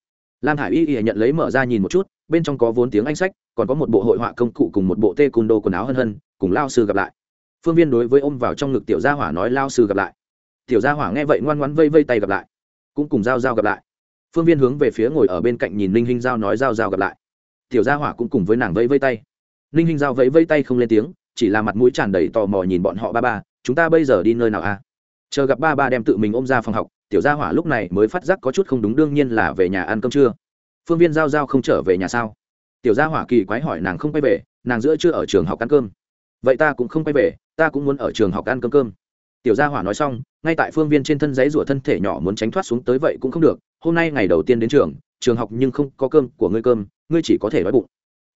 Lam hải y y nhận lấy mở ra nhìn một chút, bên trong có vốn tiếng anh sách, còn có một bộ hội họa công cụ cùng một bộ tê cùn đồ quần áo hân hân, cùng lao sư gặp lại. Phương viên đối với ôm vào trong ngực tiểu gia hỏa nói lao sư gặp lại. Tiểu gia hỏa nghe vậy ngoan ngoãn vây vây tay gặp lại, cũng cùng giao giao gặp lại. Phương viên hướng về phía ngồi ở bên cạnh nhìn ninh hinh giao nói giao giao gặp lại. Tiểu gia hỏa cũng cùng với nàng vây vây tay. Ninh hinh giao vẫy vây tay không lên tiếng, chỉ là mặt mũi tràn đầy tò mò nhìn bọn họ ba ba chúng ta bây giờ đi nơi nào a à? chờ gặp ba ba đem tự mình ôm ra phòng học, tiểu gia hỏa lúc này mới phát giác có chút không đúng, đương nhiên là về nhà ăn cơm trưa. Phương viên giao giao không trở về nhà sao? Tiểu gia hỏa kỳ quái hỏi nàng không quay về, nàng giữa chưa ở trường học ăn cơm. Vậy ta cũng không quay về, ta cũng muốn ở trường học ăn cơm cơm. Tiểu gia hỏa nói xong, ngay tại phương viên trên thân giấy rủa thân thể nhỏ muốn tránh thoát xuống tới vậy cũng không được. Hôm nay ngày đầu tiên đến trường trường học nhưng không có cơm của ngươi cơm, ngươi chỉ có thể đói bụng.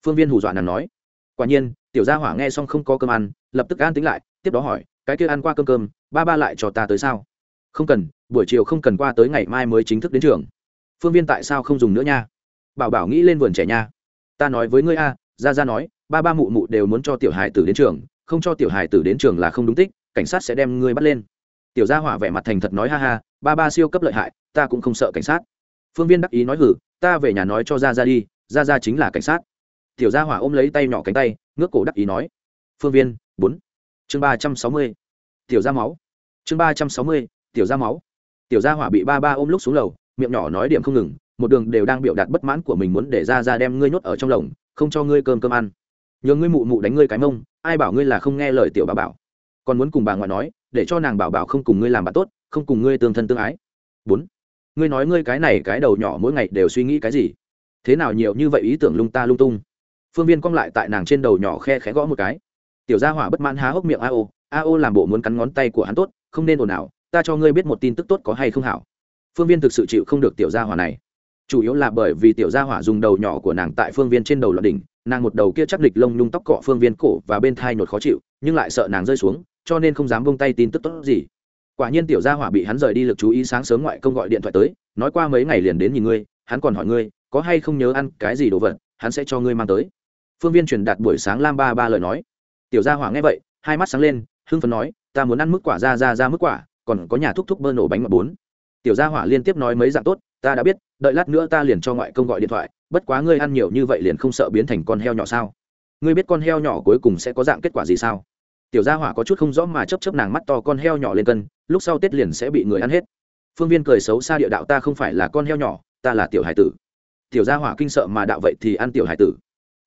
Phương viên hù dọa nàng nói. Quả nhiên, tiểu gia hỏa nghe xong không có cơm ăn, lập tức an tính lại, tiếp đó hỏi cái kia ăn qua cơm cơm, ba ba lại cho ta tới sao? Không cần, buổi chiều không cần qua tới ngày mai mới chính thức đến trường. Phương viên tại sao không dùng nữa nha? Bảo bảo nghĩ lên vườn trẻ nha. Ta nói với ngươi a ra ra nói, ba ba mụ mụ đều muốn cho tiểu hài tử đến trường, không cho tiểu hài tử đến trường là không đúng tích, cảnh sát sẽ đem ngươi bắt lên. Tiểu gia hỏa vẻ mặt thành thật nói ha ha, ba ba siêu cấp lợi hại, ta cũng không sợ cảnh sát. Phương viên đắc ý nói hử, ta về nhà nói cho ra ra đi ra ra chính là cảnh sát. Tiểu gia hỏa ôm lấy tay nhỏ cánh tay, ngước cổ đắc ý nói, phương viên, bốn chương ba trăm sáu mươi, tiểu ra máu. Chương ba trăm sáu mươi, tiểu ra máu. Tiểu gia hỏa bị ba ba ôm lúc xuống lầu, miệng nhỏ nói điểm không ngừng, một đường đều đang biểu đạt bất mãn của mình muốn để ra ra đem ngươi nhốt ở trong lồng, không cho ngươi cơm cơm ăn. Nhờ ngươi mụ mụ đánh ngươi cái mông, ai bảo ngươi là không nghe lời tiểu bà bảo. Còn muốn cùng bà ngoại nói, để cho nàng bảo bảo không cùng ngươi làm bạn tốt, không cùng ngươi tương thân tương ái. Bốn, ngươi nói ngươi cái này cái đầu nhỏ mỗi ngày đều suy nghĩ cái gì? Thế nào nhiều như vậy ý tưởng lung ta lung tung? Phương viên cong lại tại nàng trên đầu nhỏ khe khẽ gõ một cái tiểu gia hỏa bất mãn há hốc miệng a ô a ô làm bộ muốn cắn ngón tay của hắn tốt, không nên ồn ào, ta cho ngươi biết một tin tức tốt có hay không hảo. Phương viên thực sự chịu không được tiểu gia hỏa này. Chủ yếu là bởi vì tiểu gia hỏa dùng đầu nhỏ của nàng tại phương viên trên đầu lọt đỉnh, nàng một đầu kia chắc lịch lông nhung tóc cọ phương viên cổ và bên thai nhột khó chịu, nhưng lại sợ nàng rơi xuống, cho nên không dám vung tay tin tức tốt gì. Quả nhiên tiểu gia hỏa bị hắn rời đi lực chú ý sáng sớm ngoại công gọi điện thoại tới, nói qua mấy ngày liền đến nhìn ngươi, hắn còn hỏi ngươi, có hay không nhớ ăn cái gì đồ vật, hắn sẽ cho ngươi mang tới. Phương viên truyền đạt buổi sáng lam ba ba lời nói tiểu gia hỏa nghe vậy, hai mắt sáng lên, hưng phấn nói, ta muốn ăn mức quả, ra ra ra mức quả, còn có nhà thúc thúc bơ nổ bánh ngọt bốn. Tiểu gia hỏa liên tiếp nói mấy dạng tốt, ta đã biết, đợi lát nữa ta liền cho ngoại công gọi điện thoại, bất quá ngươi ăn nhiều như vậy liền không sợ biến thành con heo nhỏ sao? Ngươi biết con heo nhỏ cuối cùng sẽ có dạng kết quả gì sao? Tiểu gia hỏa có chút không rõ mà chấp chấp nàng mắt to, con heo nhỏ lên cân, lúc sau tết liền sẽ bị người ăn hết. Phương viên cười xấu xa địa đạo, ta không phải là con heo nhỏ, ta là tiểu hải tử. Tiểu gia hỏa kinh sợ mà đạo, vậy thì ăn tiểu hải tử.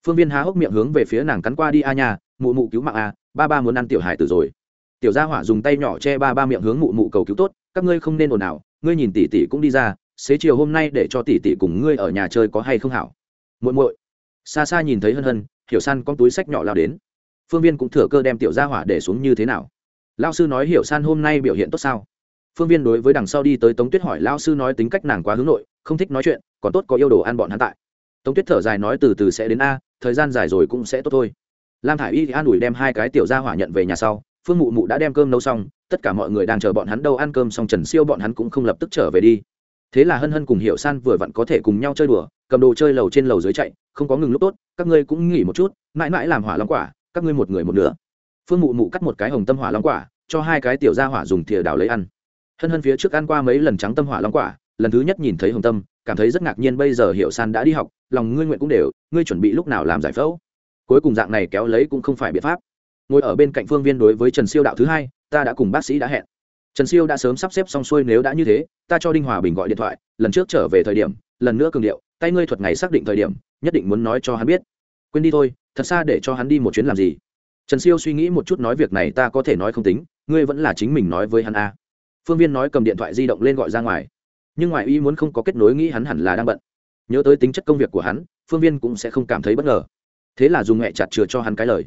Phương viên há hốc miệng hướng về phía nàng cắn qua đi, a nhà mụ mụ cứu mạng a ba ba muốn ăn tiểu hải tử rồi. Tiểu gia hỏa dùng tay nhỏ che ba ba miệng hướng mụ mụ cầu cứu tốt, các ngươi không nên ồn ào, ngươi nhìn tỷ tỷ cũng đi ra, xế chiều hôm nay để cho tỷ tỷ cùng ngươi ở nhà chơi có hay không hảo? Muội muội. Xa xa nhìn thấy hân hân, hiểu san con túi sách nhỏ lao đến. Phương viên cũng thừa cơ đem tiểu gia hỏa để xuống như thế nào? Lao sư nói hiểu san hôm nay biểu hiện tốt sao? Phương viên đối với đằng sau đi tới tống tuyết hỏi lao sư nói tính cách nàng quá hướng nội, không thích nói chuyện, còn tốt có yêu đồ ăn bọn hắn tại. Tống tuyết thở dài nói từ từ sẽ đến a, thời gian dài rồi cũng sẽ tốt thôi lam thả i y an ủi đem hai cái tiểu gia hỏa nhận về nhà sau. Phương mụ mụ đã đem cơm nấu xong, tất cả mọi người đang chờ bọn hắn đâu ăn cơm xong trần siêu bọn hắn cũng không lập tức trở về đi. Thế là hân hân cùng hiệu san vừa vặn có thể cùng nhau chơi đùa, cầm đồ chơi lầu trên lầu dưới chạy, không có ngừng lúc tốt, các ngươi cũng nghỉ một chút, mãi mãi làm hỏa long quả, các ngươi một người một nửa. Phương mụ mụ cắt một cái hồng tâm hỏa long quả, cho hai cái tiểu ra hỏa dùng thìa đào lấy ăn. Hân hân phía trước ăn qua mấy lần trắng tâm hỏa long quả, lần thứ nhất nhìn thấy hồng tâm, cảm thấy rất ngạc nhiên, bây giờ hiệu san đã đi học, lòng ngươi nguyện cũng đều, ngươi chuẩn bị lúc nào làm giải phẫu? Cuối cùng dạng này kéo lấy cũng không phải biện pháp. Ngồi ở bên cạnh phương viên đối với trần siêu đạo thứ hai, ta đã cùng bác sĩ đã hẹn. Trần siêu đã sớm sắp xếp xong xuôi nếu đã như thế, ta cho đinh hòa bình gọi điện thoại, lần trước trở về thời điểm, lần nữa cường điệu, tay ngươi thuật ngày xác định thời điểm, nhất định muốn nói cho hắn biết. Quên đi thôi, thật xa để cho hắn đi một chuyến làm gì? Trần siêu suy nghĩ một chút nói việc này ta có thể nói không tính, ngươi vẫn là chính mình nói với hắn a. Phương viên nói cầm điện thoại di động lên gọi ra ngoài. Nhưng ngoài ý muốn không có kết nối nghĩ hắn hẳn là đang bận. Nhớ tới tính chất công việc của hắn, phương viên cũng sẽ không cảm thấy bất ngờ thế là dùng mẹ chặt chừa cho hắn cái lời.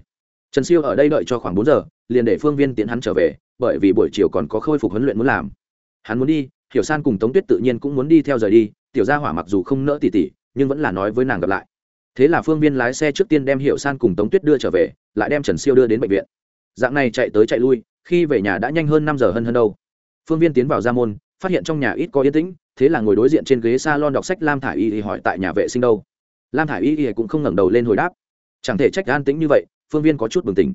Trần siêu ở đây đợi cho khoảng bốn giờ, liền để phương viên tiến hắn trở về, bởi vì buổi chiều còn có khôi phục huấn luyện muốn làm. Hắn muốn đi, hiểu san cùng tống tuyết tự nhiên cũng muốn đi theo rời đi, tiểu gia hỏa mặc dù không nỡ tỉ tỉ, nhưng vẫn là nói với nàng gặp lại. Thế là phương viên lái xe trước tiên đem hiểu san cùng tống tuyết đưa trở về, lại đem trần siêu đưa đến bệnh viện. Dạng này chạy tới chạy lui, khi về nhà đã nhanh hơn năm giờ hơn hơn đâu. Phương viên tiến vào ra môn, phát hiện trong nhà ít có yên tĩnh, thế là ngồi đối diện trên ghế s a lon đọc sách lam thả i y thì hỏi tại nhà vệ sinh đâu. Lam thả i y thì cũng không ngẩng đầu lên hồi đáp chẳng thể trách an tĩnh như vậy, phương viên có chút bừng tỉnh.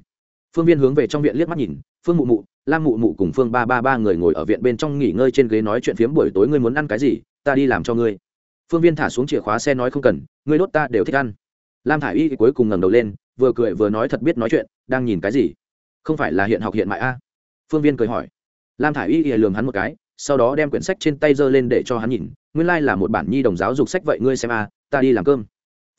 Phương viên hướng về trong viện liếc mắt nhìn, phương mụ mụ, lam mụ mụ cùng phương ba ba ba người ngồi ở viện bên trong nghỉ ngơi trên ghế nói chuyện phiếm buổi tối ngươi muốn ăn cái gì, ta đi làm cho ngươi. Phương viên thả xuống chìa khóa xe nói không cần, ngươi đốt ta đều thích ăn. Lam thả i y cuối cùng ngẩng đầu lên, vừa cười vừa nói thật biết nói chuyện, đang nhìn cái gì? Không phải là hiện học hiện mại a? Phương viên cười hỏi. Lam thả i y lường hắn một cái, sau đó đem quyển sách trên tay giơ lên để cho hắn nhìn, nguyên lai、like、là một bản nhi đồng giáo dục sách vậy ngươi xem a, ta đi làm cơm.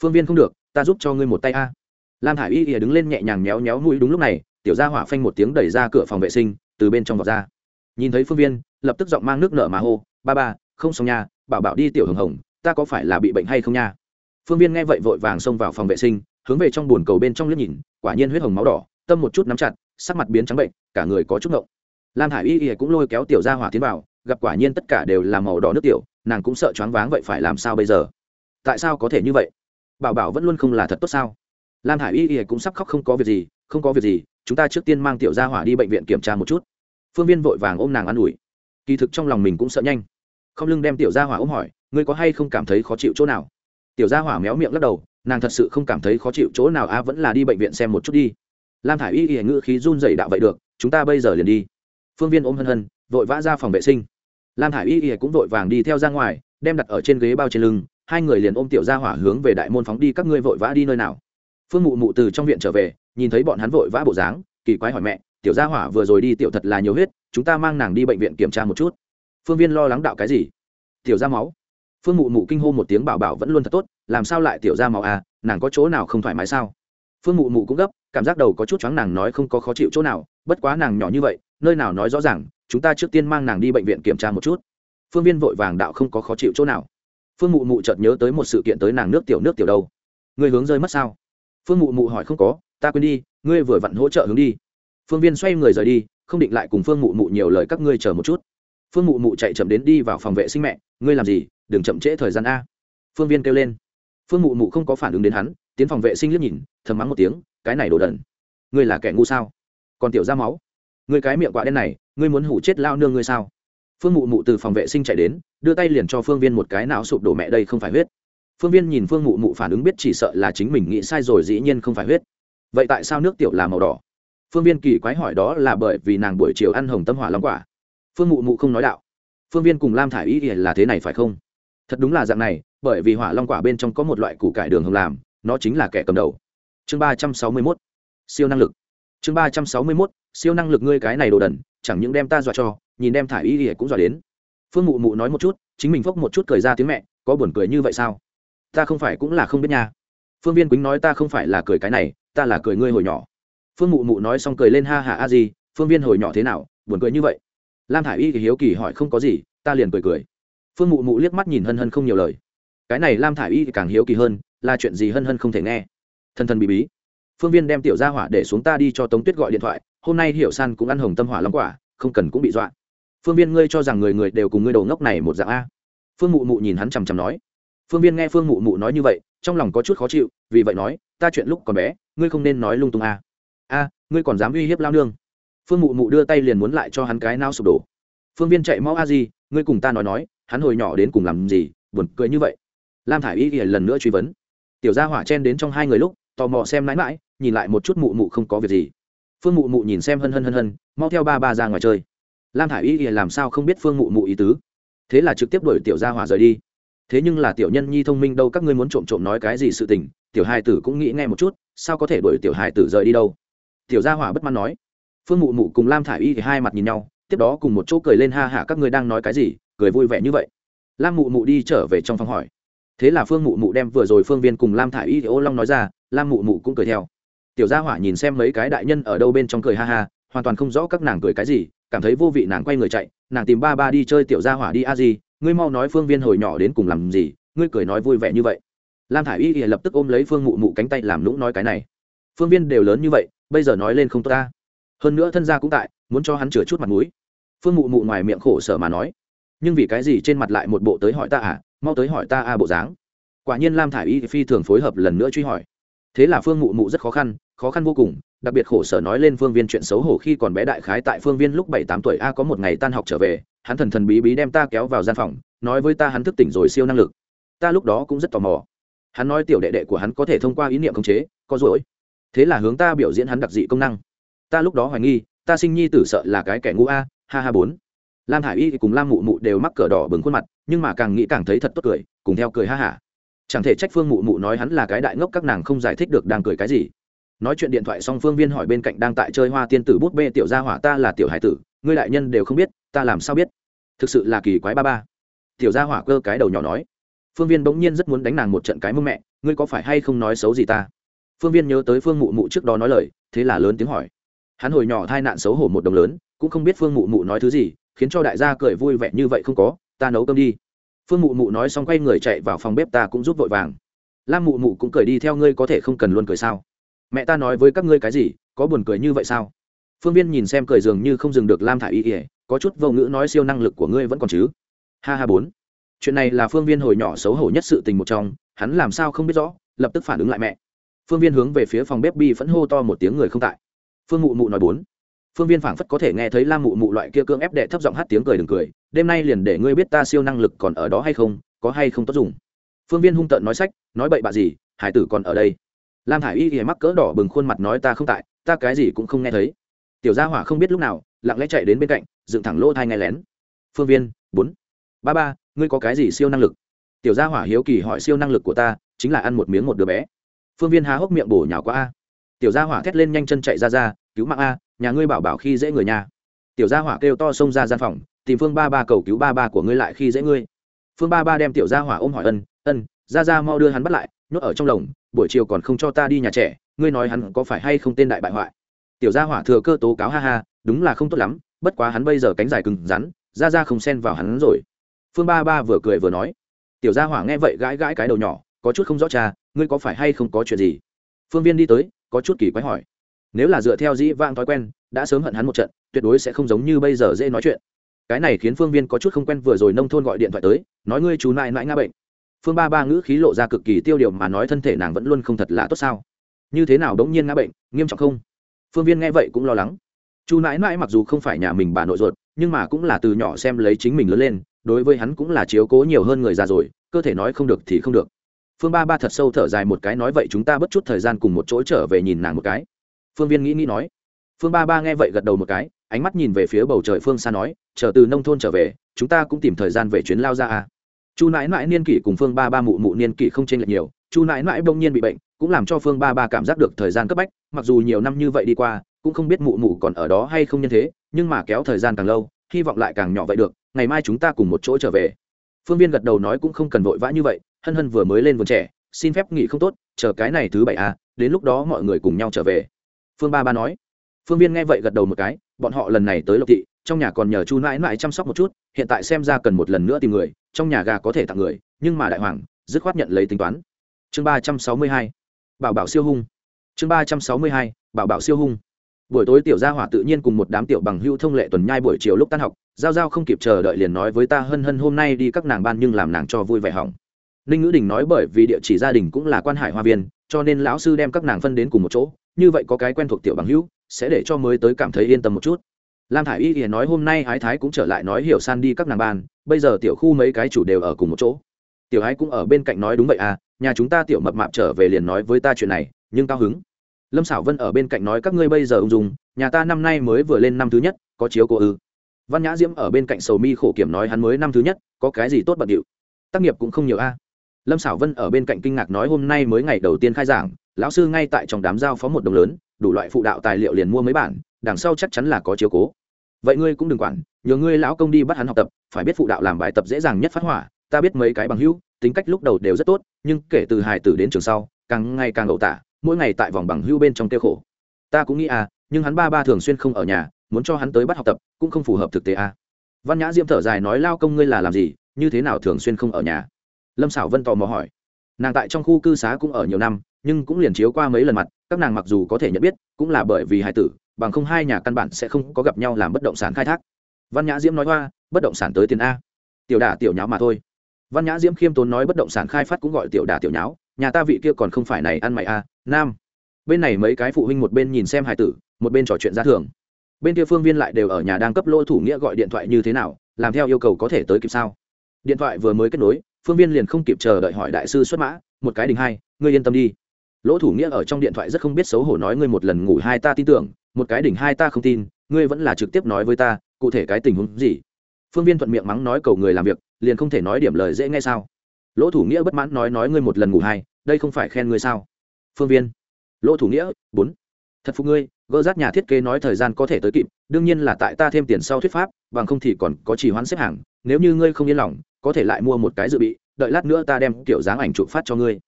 Phương viên không được ta giúp cho ngươi một tay a. Lam thả i y đứng lên nhẹ nhàng méo méo mũi đúng lúc này, tiểu gia hỏa phanh một tiếng đẩy ra cửa phòng vệ sinh, từ bên trong vọt ra. Nhìn thấy phương viên, lập tức giọng mang nước nở mà hô, ba ba, không xong nha, bảo bảo đi tiểu hồng hồng, ta có phải là bị bệnh hay không nha? Phương viên nghe vậy vội vàng xông vào phòng vệ sinh, hướng về trong bồn cầu bên trong liếc nhìn, quả nhiên huyết hồng máu đỏ, tâm một chút nắm chặt, sắc mặt biến trắng bệnh, cả người có chút ngộng. Lam hải y ỉa cũng lôi kéo tiểu gia hỏa tiến vào, gặp quả nhiên tất cả đều là màu đỏ nước tiểu, nàng cũng sợ choáng váng vậy phải làm sao bây giờ? Tại sao có thể như vậy? Bảo bảo vẫn luôn không là thật tốt sao? Lam hải y y cũng sắp khóc không có việc gì, không có việc gì, chúng ta trước tiên mang tiểu gia hỏa đi bệnh viện kiểm tra một chút. Phương viên vội vàng ôm nàng an ủi. Kỳ thực trong lòng mình cũng sợ nhanh. Không lưng đem tiểu gia hỏa ôm hỏi, ngươi có hay không cảm thấy khó chịu chỗ nào? Tiểu gia hỏa méo miệng lắc đầu, nàng thật sự không cảm thấy khó chịu chỗ nào a, vẫn là đi bệnh viện xem một chút đi. Lam thả i y y ngữ khí run dày đạo vậy được, chúng ta bây giờ liền đi. Phương viên ôm hân hân, vội vã ra phòng vệ sinh. Lam thả i y y cũng vội vàng đi theo ra ngoài, đem đặt ở trên ghế bao trên lưng hai người liền ôm tiểu gia hỏa hướng về đại môn phóng đi các ngươi vội vã đi nơi nào? Phương mụ mụ từ trong viện trở về nhìn thấy bọn hắn vội vã bộ dáng kỳ quái hỏi mẹ tiểu gia hỏa vừa rồi đi tiểu thật là nhiều huyết chúng ta mang nàng đi bệnh viện kiểm tra một chút. Phương viên lo lắng đạo cái gì? Tiểu ra máu. Phương mụ mụ kinh hô một tiếng bảo bảo vẫn luôn thật tốt làm sao lại tiểu ra máu à nàng có chỗ nào không thoải mái sao? Phương mụ mụ cũng gấp cảm giác đầu có chút chóng, nàng nói không có khó chịu chỗ nào bất quá nàng nhỏ như vậy nơi nào nói rõ ràng chúng ta trước tiên mang nàng đi bệnh viện kiểm tra một chút. Phương viên vội vàng đạo không có khó chịu chỗ nào phương mụ mụ chợt nhớ tới một sự kiện tới nàng nước tiểu nước tiểu đâu. Người hướng rơi mất sao? Phương mụ mụ hỏi không có, ta quên đi, ngươi vừa vặn hỗ trợ hướng đi. Phương viên xoay người rời đi, không định lại cùng phương mụ mụ nhiều lời các ngươi chờ một chút. Phương mụ mụ chạy chậm đến đi vào phòng vệ sinh mẹ, ngươi làm gì, đừng chậm trễ thời gian a. Phương viên kêu lên. Phương mụ mụ không có phản ứng đến hắn, tiến phòng vệ sinh liếc nhìn, thầm mắng một tiếng, cái này đồ đần. Ngươi là kẻ ngu sao? Còn tiểu ra máu. Ngươi cái miệng quạ đen này, ngươi muốn hủ chết lao nương ngươi sao? Phương mụ mụ từ phòng vệ sinh chạy đến, đưa tay liền cho phương viên một cái não sụp đổ mẹ đây không phải huyết. Phương viên nhìn phương mụ mụ phản ứng biết chỉ sợ là chính mình nghĩ sai rồi dĩ nhiên không phải huyết. Vậy tại sao nước tiểu là màu đỏ? Phương viên kỳ quái hỏi đó là bởi vì nàng buổi chiều ăn hồng tâm hỏa long quả. Phương mụ mụ không nói đạo. Phương viên cùng lam thả i là thế này phải không? Thật đúng là dạng này, bởi vì hỏa long quả bên trong có một loại củ cải đường hồng làm, nó chính là kẻ cầm đầu. Chương ba trăm sáu mươi mốt, siêu năng lực. Chương ba trăm sáu mươi mốt, siêu năng lực ngươi cái này đồ đần, chẳng những đem ta dọa cho nhìn đem thả y ỉa cũng dọa đến. Phương mụ mụ nói một chút, chính mình phốc một chút cười ra tiếng mẹ, có buồn cười như vậy sao? Ta không phải cũng là không biết nha. Phương viên quýnh nói ta không phải là cười cái này, ta là cười ngươi hồi nhỏ. Phương mụ mụ nói xong cười lên ha hả a gì phương viên hồi nhỏ thế nào, buồn cười như vậy? Lam thả i y thì hiếu kỳ hỏi không có gì, ta liền cười cười. Phương mụ mụ liếc mắt nhìn hân hân không nhiều lời. Cái này lam thả i y thì càng hiếu kỳ hơn, là chuyện gì hân hân không thể nghe? Thân thân bị bí. Phương viên đem tiểu ra hỏa để xuống ta đi cho tống tuyết gọi điện thoại, hôm nay hiểu san cũng ăn hồng tâm hỏa lắm quả, không cần cũng bị dọa phương viên, ngươi cho rằng người người đều cùng ngươi đầu ngốc này một dạng a? Phương mụ mụ nhìn hắn chằm chằm nói. Phương viên nghe phương mụ mụ nói như vậy, trong lòng có chút khó chịu, vì vậy nói, ta chuyện lúc còn bé, ngươi không nên nói lung tung a. A, ngươi còn dám uy hiếp lao nương. Phương mụ mụ đưa tay liền muốn lại cho hắn cái nao sụp đổ. Phương viên chạy mau a gì ngươi cùng ta nói nói, hắn hồi nhỏ đến cùng làm gì, buồn cười như vậy. Lam thả i y lần nữa truy vấn. Tiểu gia hỏa chen đến trong hai người lúc, tò mò xem mãi mãi, nhìn lại một chút mụ mụ không có việc gì. Phương mụ mụ nhìn xem hân hân hân hân, mau theo ba ba ra ngoài chơi lam thả i y làm sao không biết phương mụ mụ ý tứ? Thế là trực tiếp đuổi tiểu gia hỏa rời đi. Thế nhưng là tiểu nhân nhi thông minh đâu, các ngươi muốn trộm trộm nói cái gì sự tình, tiểu hài tử cũng nghĩ nghe một chút, sao có thể đuổi tiểu hài tử rời đi đâu? Tiểu gia hỏa bất mãn nói. Phương mụ mụ cùng lam thả i y thì hai mặt nhìn nhau, tiếp đó cùng một chỗ cười lên ha hả, các ngươi đang nói cái gì, cười vui vẻ như vậy. Lam mụ mụ đi trở về trong phòng hỏi. Thế là phương mụ mụ đem vừa rồi phương viên cùng lam thả i y thì ô long nói ra, lam mụ mụ cũng cười theo. Tiểu gia hỏa nhìn xem mấy cái đại nhân ở đâu bên trong cười ha ha, hoàn toàn không rõ các nàng cười cái gì cảm thấy vô vị nàng quay người chạy, nàng tìm ba ba đi chơi tiểu gia hỏa đi a gì ngươi mau nói phương viên hồi nhỏ đến cùng làm gì, ngươi cười nói vui vẻ như vậy. Lam thả i y lập tức ôm lấy phương mụ mụ cánh tay làm lũng nói cái này. Phương viên đều lớn như vậy, bây giờ nói lên không tốt ta. Hơn nữa thân gia cũng tại, muốn cho hắn chừa chút mặt mũi. Phương mụ mụ ngoài miệng khổ sở mà nói. Nhưng vì cái gì trên mặt lại một bộ tới hỏi ta à mau tới hỏi ta à bộ dáng. Quả nhiên lam thả i y phi thường phối hợp lần nữa truy hỏi. Thế là phương mụ mụ rất khó khăn khó khăn vô cùng đặc biệt khổ sở nói lên phương viên chuyện xấu hổ khi còn bé đại khái tại phương viên lúc bảy tám tuổi a có một ngày tan học trở về, hắn thần thần bí bí đem ta kéo vào gian phòng, nói với ta hắn thức tỉnh rồi siêu năng lực. Ta lúc đó cũng rất tò mò. Hắn nói tiểu đệ đệ của hắn có thể thông qua ý niệm khống chế, có rồi thế là hướng ta biểu diễn hắn đặc dị công năng. Ta lúc đó hoài nghi, ta sinh nhi tử sợ là cái kẻ ngu a, ha ha bốn. Lam hải y cùng lam mụ mụ đều mắc cờ đỏ bừng khuôn mặt, nhưng mà càng nghĩ càng thấy thật tốt cười, cùng theo cười ha hả. Chẳng thể trách phương mụ mụ nói hắn là cái đại ngốc các nàng không giải thích được đang cười cái gì nói chuyện điện thoại xong phương viên hỏi bên cạnh đang tại chơi hoa tiên tử bút bê, tiểu gia hỏa ta là tiểu hải tử, ngươi đại nhân đều không biết, ta làm sao biết? Thực sự là kỳ quái ba ba. Tiểu gia hỏa cơ cái đầu nhỏ nói. Phương viên bỗng nhiên rất muốn đánh nàng một trận cái mông mẹ, ngươi có phải hay không nói xấu gì ta? Phương viên nhớ tới phương mụ mụ trước đó nói lời, thế là lớn tiếng hỏi. Hắn hồi nhỏ thai nạn xấu hổ một đồng lớn, cũng không biết phương mụ mụ nói thứ gì, khiến cho đại gia cười vui vẻ như vậy không có, ta nấu cơm đi. Phương mụ mụ nói xong quay người chạy vào phòng bếp ta cũng giúp vội vàng. Lam mụ mụ cũng cười đi, theo ngươi có thể không cần luôn cười sao? Mẹ ta nói với các ngươi cái gì, có buồn cười như vậy sao? Phương viên nhìn xem cười dường như không dừng được lam thả y ỉa có chút vô ngữ nói siêu năng lực của ngươi vẫn còn chứ? Ha ha bốn. Chuyện này là phương viên hồi nhỏ xấu hổ nhất sự tình một trong, hắn làm sao không biết rõ, lập tức phản ứng lại mẹ. Phương viên hướng về phía phòng bếp bi phẫn hô to một tiếng người không tại. Phương mụ mụ nói bốn. Phương viên phảng phất có thể nghe thấy lam mụ mụ loại kia cưỡng ép đệ thấp giọng hát tiếng cười đừng cười, đêm nay liền để ngươi biết ta siêu năng lực còn ở đó hay không, có hay không tốt dùng. Phương viên hung tợn nói sách, nói bậy bạ gì, hải tử còn ở đây lam thả i y thì mắc cỡ đỏ bừng khuôn mặt nói ta không tại, ta cái gì cũng không nghe thấy. Tiểu gia hỏa không biết lúc nào, lặng lẽ chạy đến bên cạnh, dựng thẳng lỗ thai nghe lén. Phương viên, bốn. Ba ba, ngươi có cái gì siêu năng lực? Tiểu gia hỏa hiếu kỳ hỏi siêu năng lực của ta, chính là ăn một miếng một đứa bé. Phương viên há hốc miệng bổ nhào qua a. Tiểu gia hỏa thét lên nhanh chân chạy ra ra, cứu mạng a, nhà ngươi bảo bảo khi dễ người nhà. Tiểu gia hỏa kêu to xông ra gian phòng, tìm phương ba ba cầu cứu ba ba của ngươi lại khi dễ ngươi. Phương ba ba đem tiểu gia hỏa ôm hỏi ân ân ra ra mau đưa hắn bắt lại, nhốt ở trong lồng buổi chiều còn không cho ta đi nhà trẻ, ngươi nói hắn có phải hay không tên đại bại hoại? Tiểu gia hỏa thừa cơ tố cáo ha ha, đúng là không tốt lắm, bất quá hắn bây giờ cánh dài cứng rắn, ra ra không xen vào hắn rồi. Phương ba ba vừa cười vừa nói, tiểu gia hỏa nghe vậy gãi gãi cái đầu nhỏ, có chút không rõ cha, ngươi có phải hay không có chuyện gì? Phương viên đi tới, có chút kỳ quái hỏi, nếu là dựa theo dĩ vang thói quen, đã sớm hận hắn một trận, tuyệt đối sẽ không giống như bây giờ dễ nói chuyện. Cái này khiến phương viên có chút không quen vừa rồi nông thôn gọi điện thoại tới, nói, ngươi chú nại nãi nga bệnh phương ba ba ngữ khí lộ ra cực kỳ tiêu điều mà nói thân thể nàng vẫn luôn không thật là tốt sao? Như thế nào đống nhiên ngã bệnh, nghiêm trọng không? Phương viên nghe vậy cũng lo lắng. Chu nãi nãi mặc dù không phải nhà mình bà nội ruột, nhưng mà cũng là từ nhỏ xem lấy chính mình lớn lên, đối với hắn cũng là chiếu cố nhiều hơn người già rồi, cơ thể nói không được thì không được. Phương ba ba thật sâu thở dài một cái nói vậy chúng ta bất chút thời gian cùng một chỗ trở về nhìn nàng một cái. Phương viên nghĩ nghĩ nói. Phương ba ba nghe vậy gật đầu một cái, ánh mắt nhìn về phía bầu trời phương xa nói, chờ từ nông thôn trở về, chúng ta cũng tìm thời gian về chuyến lao ra à chu nãi nãi niên kỷ cùng phương ba ba mụ mụ niên kỷ không chênh lệch nhiều, chu nãi nãi bỗng nhiên bị bệnh, cũng làm cho phương ba ba cảm giác được thời gian cấp bách, mặc dù nhiều năm như vậy đi qua, cũng không biết mụ mụ còn ở đó hay không nhân thế, nhưng mà kéo thời gian càng lâu, hy vọng lại càng nhỏ vậy được, ngày mai chúng ta cùng một chỗ trở về. Phương viên gật đầu nói cũng không cần vội vã như vậy, hân hân vừa mới lên vườn trẻ, xin phép nghỉ không tốt, chờ cái này thứ bảy à đến lúc đó mọi người cùng nhau trở về. Phương ba ba nói. Phương viên nghe vậy gật đầu một cái, bọn họ lần này tới lộc thị, trong nhà còn nhờ chu nãi nãi chăm sóc một chút hiện tại xem ra cần một lần nữa tìm người, trong nhà gà có thể tặng người, nhưng mà đại hoàng, dứt khoát nhận lấy tính toán. Chương ba trăm sáu mươi hai, bảo bảo siêu hung. Chương ba trăm sáu mươi hai, bảo bảo siêu hung. Buổi tối tiểu gia hỏa tự nhiên cùng một đám tiểu bằng hữu thông lệ tuần nhai buổi chiều lúc tan học, giao giao không kịp chờ đợi liền nói với ta hân hân hôm nay đi các nàng ban nhưng làm nàng cho vui vẻ hỏng. Ninh ngữ đình nói bởi vì địa chỉ gia đình cũng là quan hải hoa viên, cho nên lão sư đem các nàng phân đến cùng một chỗ, như vậy có cái quen thuộc tiểu bằng hữu sẽ để cho mới tới cảm thấy yên tâm một chút lam thả i y thì nói hôm nay ái thái cũng trở lại nói hiểu san đi các nàng ban bây giờ tiểu khu mấy cái chủ đều ở cùng một chỗ. Tiểu ái cũng ở bên cạnh nói đúng vậy à nhà chúng ta tiểu mập mạp trở về liền nói với ta chuyện này, nhưng cao hứng. Lâm xảo vân ở bên cạnh nói các ngươi bây giờ ung dung, nhà ta năm nay mới vừa lên năm thứ nhất, có chiếu cô ư. Văn nhã diễm ở bên cạnh sầu mi khổ kiểm nói hắn mới năm thứ nhất, có cái gì tốt bận điệu. Tác nghiệp cũng không nhiều a. Lâm xảo vân ở bên cạnh kinh ngạc nói hôm nay mới ngày đầu tiên khai giảng, lão sư ngay tại trong đám giao phó một đồng lớn, đủ loại phụ đạo tài liệu liền mua mấy bản, đằng sau chắc chắn là có chiếu cố vậy ngươi cũng đừng quản, nhờ ngươi lão công đi bắt hắn học tập, phải biết phụ đạo làm bài tập dễ dàng nhất phát hỏa, ta biết mấy cái bằng hữu, tính cách lúc đầu đều rất tốt, nhưng kể từ hài tử đến trường sau, càng ngày càng ẩu tả, mỗi ngày tại vòng bằng hữu bên trong tiêu khổ. Ta cũng nghĩ à nhưng hắn ba ba thường xuyên không ở nhà, muốn cho hắn tới bắt học tập, cũng không phù hợp thực tế à. văn nhã diễm thở dài nói, lao công ngươi là làm gì, như thế nào thường xuyên không ở nhà? Lâm xảo vân tò mò hỏi. Nàng tại trong khu cư xá cũng ở nhiều năm, nhưng cũng liền chiếu qua mấy lần mặt, các nàng mặc dù có thể nhận biết, cũng là bởi vì hài tử bằng không hai nhà căn bản sẽ không có gặp nhau làm bất động sản khai thác. Văn nhã diễm nói hoa, bất động sản tới tiền a. Tiểu đả tiểu nháo mà thôi. Văn nhã diễm khiêm tốn nói bất động sản khai phát cũng gọi tiểu đả tiểu nháo, nhà ta vị kia còn không phải này ăn mày a, nam. Bên này mấy cái phụ huynh một bên nhìn xem hải tử, một bên trò chuyện ra thường. Bên kia phương viên lại đều ở nhà đang cấp lỗ thủ nghĩa gọi điện thoại như thế nào, làm theo yêu cầu có thể tới kịp sao. Điện thoại vừa mới kết nối, phương viên liền không kịp chờ đợi hỏi đại sư xuất mã, một cái đình hai, ngươi yên tâm đi. Lỗ thủ nghĩa ở trong điện thoại rất không biết xấu hổ nói, ngươi một lần ngủ hai ta tin tưởng một cái đỉnh hai ta không tin, ngươi vẫn là trực tiếp nói với ta, cụ thể cái tình huống gì? Phương viên thuận miệng mắng nói cầu người làm việc, liền không thể nói điểm lời dễ nghe sao? Lỗ thủ nghĩa bất mãn nói nói ngươi một lần ngủ hai, đây không phải khen ngươi sao? Phương viên. Lỗ thủ nghĩa, bốn. Thật phục ngươi, gỡ rát nhà thiết kế nói thời gian có thể tới kịp, đương nhiên là tại ta thêm tiền sau thuyết pháp, bằng không thì còn có chỉ hoán xếp hàng, nếu như ngươi không yên lòng, có thể lại mua một cái dự bị, đợi lát nữa ta đem kiểu dáng ảnh chụp phát cho ngươi.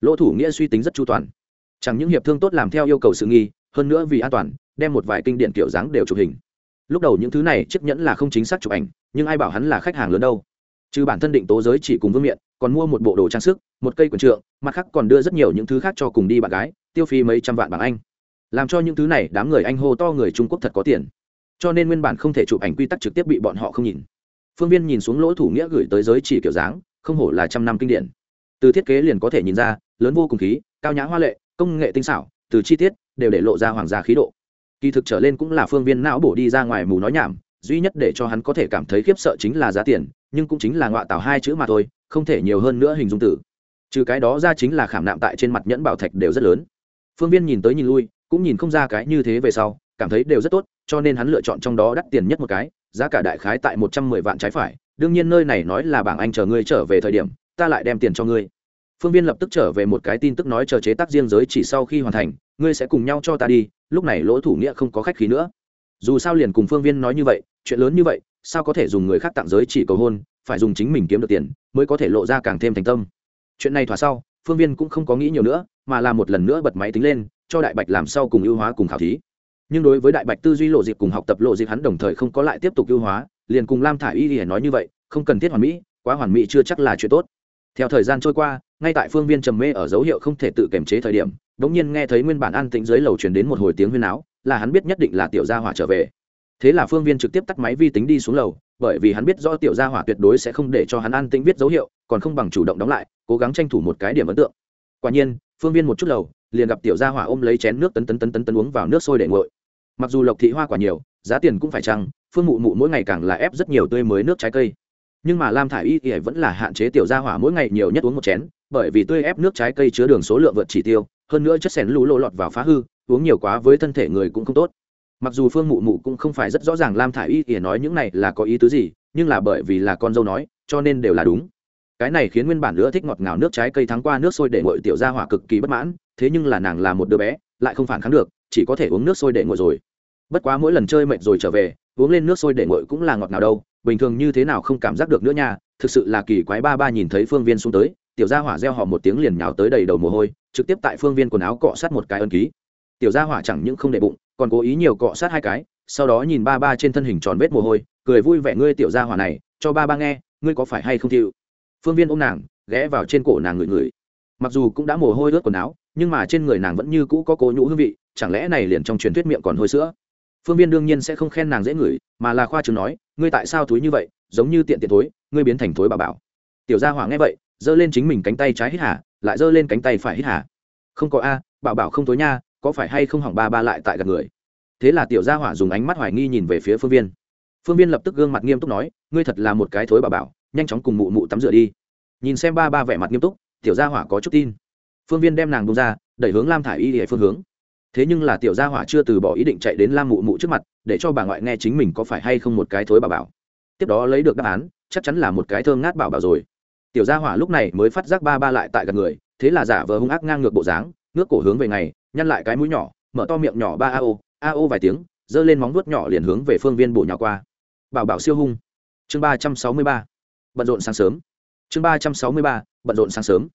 Lỗ thủ nghĩa suy tính rất chu toàn. Chẳng những hiệp thương tốt làm theo yêu cầu sự nghi hơn nữa vì an toàn, đem một vài kinh điển kiểu dáng đều chụp hình. Lúc đầu những thứ này chiếc nhẫn là không chính xác chụp ảnh, nhưng ai bảo hắn là khách hàng lớn đâu. Trừ bản thân định tố giới chỉ cùng vương miện, còn mua một bộ đồ trang sức, một cây quần trượng, mặt khác còn đưa rất nhiều những thứ khác cho cùng đi bạn gái, tiêu phí mấy trăm vạn bảng anh. Làm cho những thứ này đám người anh hô to người trung quốc thật có tiền. Cho nên nguyên bản không thể chụp ảnh quy tắc trực tiếp bị bọn họ không nhìn. Phương viên nhìn xuống lỗ thủ nghĩa gửi tới giới chỉ kiểu dáng, không hổ là trăm năm kinh điển. Từ thiết kế liền có thể nhìn ra, lớn vô cùng khí, cao nhã hoa lệ, công nghệ tinh xảo, từ chi tiết đều để lộ ra hoàng gia khí độ. Kỳ thực trở lên cũng là phương viên não bổ đi ra ngoài mù nói nhảm, duy nhất để cho hắn có thể cảm thấy khiếp sợ chính là giá tiền, nhưng cũng chính là ngọa tạo hai chữ mà thôi, không thể nhiều hơn nữa hình dung tử trừ cái đó ra chính là khảm nạm tại trên mặt nhẫn bảo thạch đều rất lớn. Phương viên nhìn tới nhìn lui, cũng nhìn không ra cái như thế về sau, cảm thấy đều rất tốt, cho nên hắn lựa chọn trong đó đắt tiền nhất một cái, giá cả đại khái tại một trăm mười vạn trái phải. Đương nhiên nơi này nói là bảng anh chờ ngươi trở về thời điểm, ta lại đem tiền cho ngươi phương viên lập tức trở về một cái tin tức nói chờ chế tác riêng giới chỉ sau khi hoàn thành, ngươi sẽ cùng nhau cho ta đi, lúc này lỗ thủ nghĩa không có khách khí nữa. Dù sao liền cùng phương viên nói như vậy, chuyện lớn như vậy, sao có thể dùng người khác tặng giới chỉ cầu hôn, phải dùng chính mình kiếm được tiền, mới có thể lộ ra càng thêm thành tâm. Chuyện này thỏa sau, phương viên cũng không có nghĩ nhiều nữa, mà là một lần nữa bật máy tính lên, cho đại bạch làm sau cùng ưu hóa cùng khảo thí. Nhưng đối với đại bạch tư duy lộ dịp cùng học tập lộ dịp hắn đồng thời không có lại tiếp tục ưu hóa, liền cùng lam thả y thì nói như vậy, không cần thiết hoàn mỹ, quá hoàn mỹ chưa chắc là chuyện tốt theo thời gian trôi qua, ngay tại phương viên trầm mê ở dấu hiệu không thể tự kiềm chế thời điểm đ ỗ n g nhiên nghe thấy nguyên bản an tĩnh dưới lầu truyền đến một hồi tiếng huyên áo là hắn biết nhất định là tiểu gia hỏa trở về. Thế là phương viên trực tiếp tắt máy vi tính đi xuống lầu, bởi vì hắn biết do tiểu gia hỏa tuyệt đối sẽ không để cho hắn an tĩnh viết dấu hiệu, còn không bằng chủ động đóng lại, cố gắng tranh thủ một cái điểm ấn tượng. Quả nhiên, phương viên một chút lầu, liền gặp tiểu gia hỏa ôm lấy chén nước tấn tấn tấn tấn tấn uống vào nước sôi để nguội. Mặc dù lộc thị hoa quả nhiều, giá tiền cũng phải chăng, phương mụ mụ mỗi ngày càng là ép rất nhiều tươi mới nước trái cây nhưng mà lam thả i y thì vẫn là hạn chế tiểu gia hỏa mỗi ngày nhiều nhất uống một chén, bởi vì tươi ép nước trái cây chứa đường số lượng vượt chỉ tiêu, hơn nữa chất sẻn lũ lộ lọt vào phá hư, uống nhiều quá với thân thể người cũng không tốt. Mặc dù phương mụ mụ cũng không phải rất rõ ràng lam thả i y thì nói những này là có ý tứ gì, nhưng là bởi vì là con dâu nói, cho nên đều là đúng. Cái này khiến nguyên bản nữa thích ngọt ngào nước trái cây thắng qua nước sôi để ngội tiểu gia hỏa cực kỳ bất mãn, thế nhưng là nàng là một đứa bé, lại không phản kháng được, chỉ có thể uống nước sôi để ngồi rồi. Bất quá mỗi lần chơi mệt rồi trở về, uống lên nước sôi để ngồi cũng là ngọt ngào đâu bình thường như thế nào không cảm giác được nữa nha, thực sự là kỳ quái, ba ba nhìn thấy phương viên xuống tới, tiểu gia hỏa reo họ một tiếng liền nhào tới đầy đầu mồ hôi, trực tiếp tại phương viên quần áo cọ sát một cái ân ký. Tiểu gia hỏa chẳng những không để bụng, còn cố ý nhiều cọ sát hai cái, sau đó nhìn ba ba trên thân hình tròn vết mồ hôi, cười vui vẻ, ngươi tiểu gia hỏa này, cho ba ba nghe, ngươi có phải hay không chịu? Phương viên ôm nàng, ghé vào trên cổ nàng ngửi ngửi. Mặc dù cũng đã mồ hôi ướt quần áo, nhưng mà trên người nàng vẫn như cũ có cố nhũ hương vị, chẳng lẽ này liền trong truyền thuyết miệng còn hôi sữa? Phương viên đương nhiên sẽ không khen nàng dễ ngửi, mà là khoa trường nói, ngươi tại sao thúi như vậy? Giống như tiện tiện thối, ngươi biến thành thối bà bảo. Tiểu gia hỏa nghe vậy, giơ lên chính mình cánh tay trái hít hà, lại giơ lên cánh tay phải hít hà. Không có a, bảo bảo không thối nha, có phải hay không hỏng ba ba lại tại gặp người? Thế là tiểu gia hỏa dùng ánh mắt hoài nghi nhìn về phía phương viên. Phương viên lập tức gương mặt nghiêm túc nói, ngươi thật là một cái thối bà bảo, nhanh chóng cùng mụ mụ tắm rửa đi. Nhìn xem ba ba vẻ mặt nghiêm túc, tiểu gia hỏa có chút tin. Phương viên đem nàng bông ra, đẩy hướng lam thả i y hệ phương hướng thế nhưng là tiểu gia hỏa chưa từ bỏ ý định chạy đến lam mụ mụ trước mặt, để cho bà ngoại nghe chính mình có phải hay không một cái thối bà bảo. Tiếp đó lấy được đáp án, chắc chắn là một cái thơm ngát bảo bảo rồi. Tiểu gia hỏa lúc này mới phát giác ba ba lại tại gần người, thế là giả vờ hung ác ngang ngược bộ dáng, ngước cổ hướng về ngày, nhăn lại cái mũi nhỏ, mở to miệng nhỏ ba a ô a ô vài tiếng, giơ lên móng vuốt nhỏ liền hướng về phương viên bổ nhỏ qua. Bảo bảo siêu hung. Chương ba trăm sáu mươi ba. Bận rộn sáng sớm. Chương ba trăm sáu mươi ba, bận rộn sáng sớm.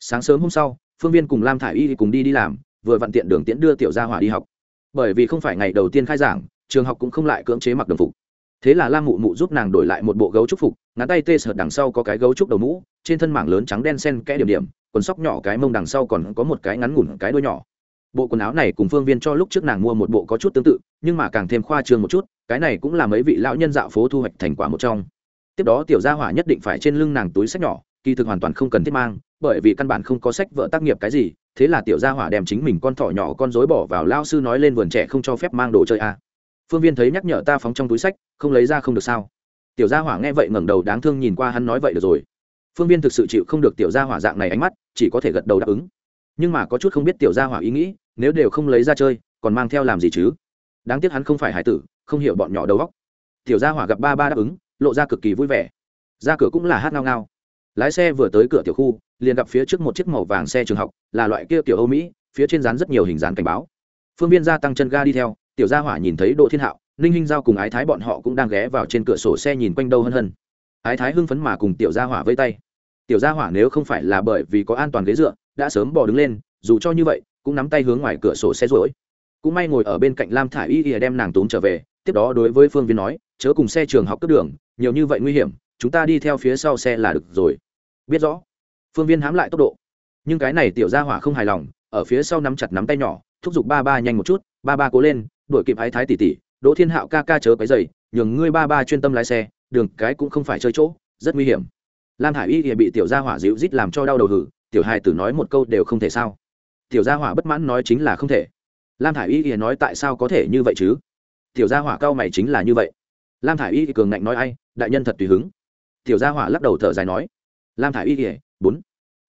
Sáng sớm hôm sau, phương viên cùng lam thả i y cùng đi đi làm vừa vặn tiện đường tiễn đưa tiểu gia hỏa đi học. Bởi vì không phải ngày đầu tiên khai giảng, trường học cũng không lại cưỡng chế mặc đồng phục. Thế là lam mụ mụ giúp nàng đổi lại một bộ gấu trúc phục, ngắn tay tê sợt đằng sau có cái gấu trúc đầu mũ, trên thân mảng lớn trắng đen sen kẽ điểm điểm, quần sóc nhỏ cái mông đằng sau còn có một cái ngắn ngủn cái đuôi nhỏ. Bộ quần áo này cùng phương viên cho lúc trước nàng mua một bộ có chút tương tự, nhưng mà càng thêm khoa trương một chút, cái này cũng là mấy vị lão nhân dạo phố thu hoạch thành quả một trong. Tiếp đó tiểu gia hỏa nhất định phải trên lưng nàng túi sách nhỏ, kỳ thực hoàn toàn không cần thiết mang, bởi vì căn bản không có sách vợ tác nghiệp cái gì thế là tiểu gia hỏa đem chính mình con thỏ nhỏ con rối bỏ vào lao sư nói lên vườn trẻ không cho phép mang đồ chơi à. phương viên thấy nhắc nhở ta phóng trong túi sách, không lấy ra không được sao. Tiểu gia hỏa nghe vậy ngẩng đầu đáng thương nhìn qua hắn nói vậy được rồi. Phương viên thực sự chịu không được tiểu gia hỏa dạng này ánh mắt, chỉ có thể gật đầu đáp ứng. Nhưng mà có chút không biết tiểu gia hỏa ý nghĩ, nếu đều không lấy ra chơi, còn mang theo làm gì chứ? Đáng tiếc hắn không phải hải tử, không hiểu bọn nhỏ đầu óc. Tiểu gia hỏa gặp ba ba đáp ứng, lộ ra cực kỳ vui vẻ. Ra cửa cũng là hát ngao ngao lái xe vừa tới cửa tiểu khu, liền gặp phía trước một chiếc màu vàng xe trường học, là loại kia tiểu âu mỹ, phía trên dán rất nhiều hình dán cảnh báo. Phương viên gia tăng chân ga đi theo, tiểu gia hỏa nhìn thấy đỗ thiên hạo, ninh hinh giao cùng ái thái bọn họ cũng đang ghé vào trên cửa sổ xe nhìn quanh đâu hân hân. Ái thái hưng phấn mà cùng tiểu gia hỏa vây tay. Tiểu gia hỏa nếu không phải là bởi vì có an toàn ghế dựa, đã sớm bỏ đứng lên, dù cho như vậy, cũng nắm tay hướng ngoài cửa sổ xe rối cũng may ngồi ở bên cạnh lam thả y ỉa đem nàng túm trở về, tiếp đó đối với phương viên nói, chớ cùng xe trường học cướp đường, nhiều như vậy nguy hiểm, chúng ta đi theo phía sau xe là được rồi biết rõ. Phương viên hãm lại tốc độ. Nhưng cái này tiểu gia hỏa không hài lòng, ở phía sau nắm chặt nắm tay nhỏ, thúc giục ba ba nhanh một chút, ba ba cố lên, đuổi kịp ái thái tỷ tỷ, đỗ thiên hạo ca ca chớ cái dày nhường ngươi ba ba chuyên tâm lái xe, đường cái cũng không phải chơi chỗ, rất nguy hiểm. Lam hải y thì bị tiểu gia hỏa dịu rít làm cho đau đầu hử, tiểu hài tử nói một câu đều không thể sao. Tiểu gia hỏa bất mãn nói chính là không thể. Lam thả i y thì nói tại sao có thể như vậy chứ? Tiểu gia hỏa cao mày chính là như vậy. Lam thả i y thì cường ngạnh nói ai, đại nhân thật tùy hứng. Tiểu gia hỏa lắc đầu thở dài nói lam thả y thì bốn.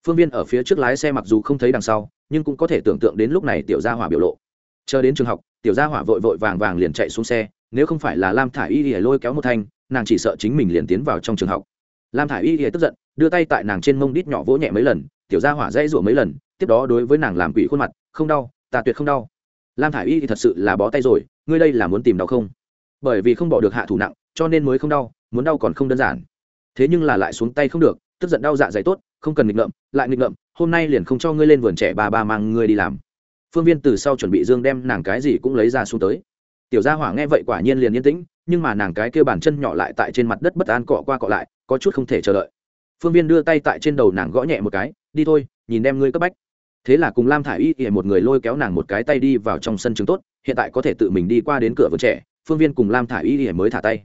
Phương viên ở phía trước lái xe mặc dù không thấy đằng sau, nhưng cũng có thể tưởng tượng đến lúc này tiểu gia hỏa biểu lộ. Chờ đến trường học, tiểu gia hỏa vội vội vàng vàng liền chạy xuống xe, nếu không phải là lam thả y thì lôi kéo một thanh, nàng chỉ sợ chính mình liền tiến vào trong trường học. Lam thả y thì tức giận, đưa tay tại nàng trên mông đít nhỏ vỗ nhẹ mấy lần, tiểu gia hỏa dãy rủa mấy lần, tiếp đó đối với nàng làm quỷ khuôn mặt, không đau, ta tuyệt không đau. Lam thả i y thì thật sự là bó tay rồi, ngươi đây là muốn tìm đau không? Bởi vì không bỏ được hạ thủ nặng, cho nên mới không đau, muốn đau còn không đơn giản. Thế nhưng là lại xuống tay không được tức giận đau dạ dày tốt, không cần nghịch ngợm, lại nghịch ngợm, hôm nay liền không cho ngươi lên vườn trẻ ba ba mang ngươi đi làm. Phương viên từ sau chuẩn bị dương đem nàng cái gì cũng lấy ra xuống tới. Tiểu gia hỏa nghe vậy quả nhiên liền yên tĩnh, nhưng mà nàng cái kêu bàn chân nhỏ lại tại trên mặt đất bất an cọ qua cọ lại, có chút không thể chờ đợi. Phương viên đưa tay tại trên đầu nàng gõ nhẹ một cái, đi thôi, nhìn đem ngươi cấp bách. Thế là cùng lam thả i y ỉa một người lôi kéo nàng một cái tay đi vào trong sân trường tốt, hiện tại có thể tự mình đi qua đến cửa vườn trẻ, phương viên cùng lam thả i y ỉa mới thả tay.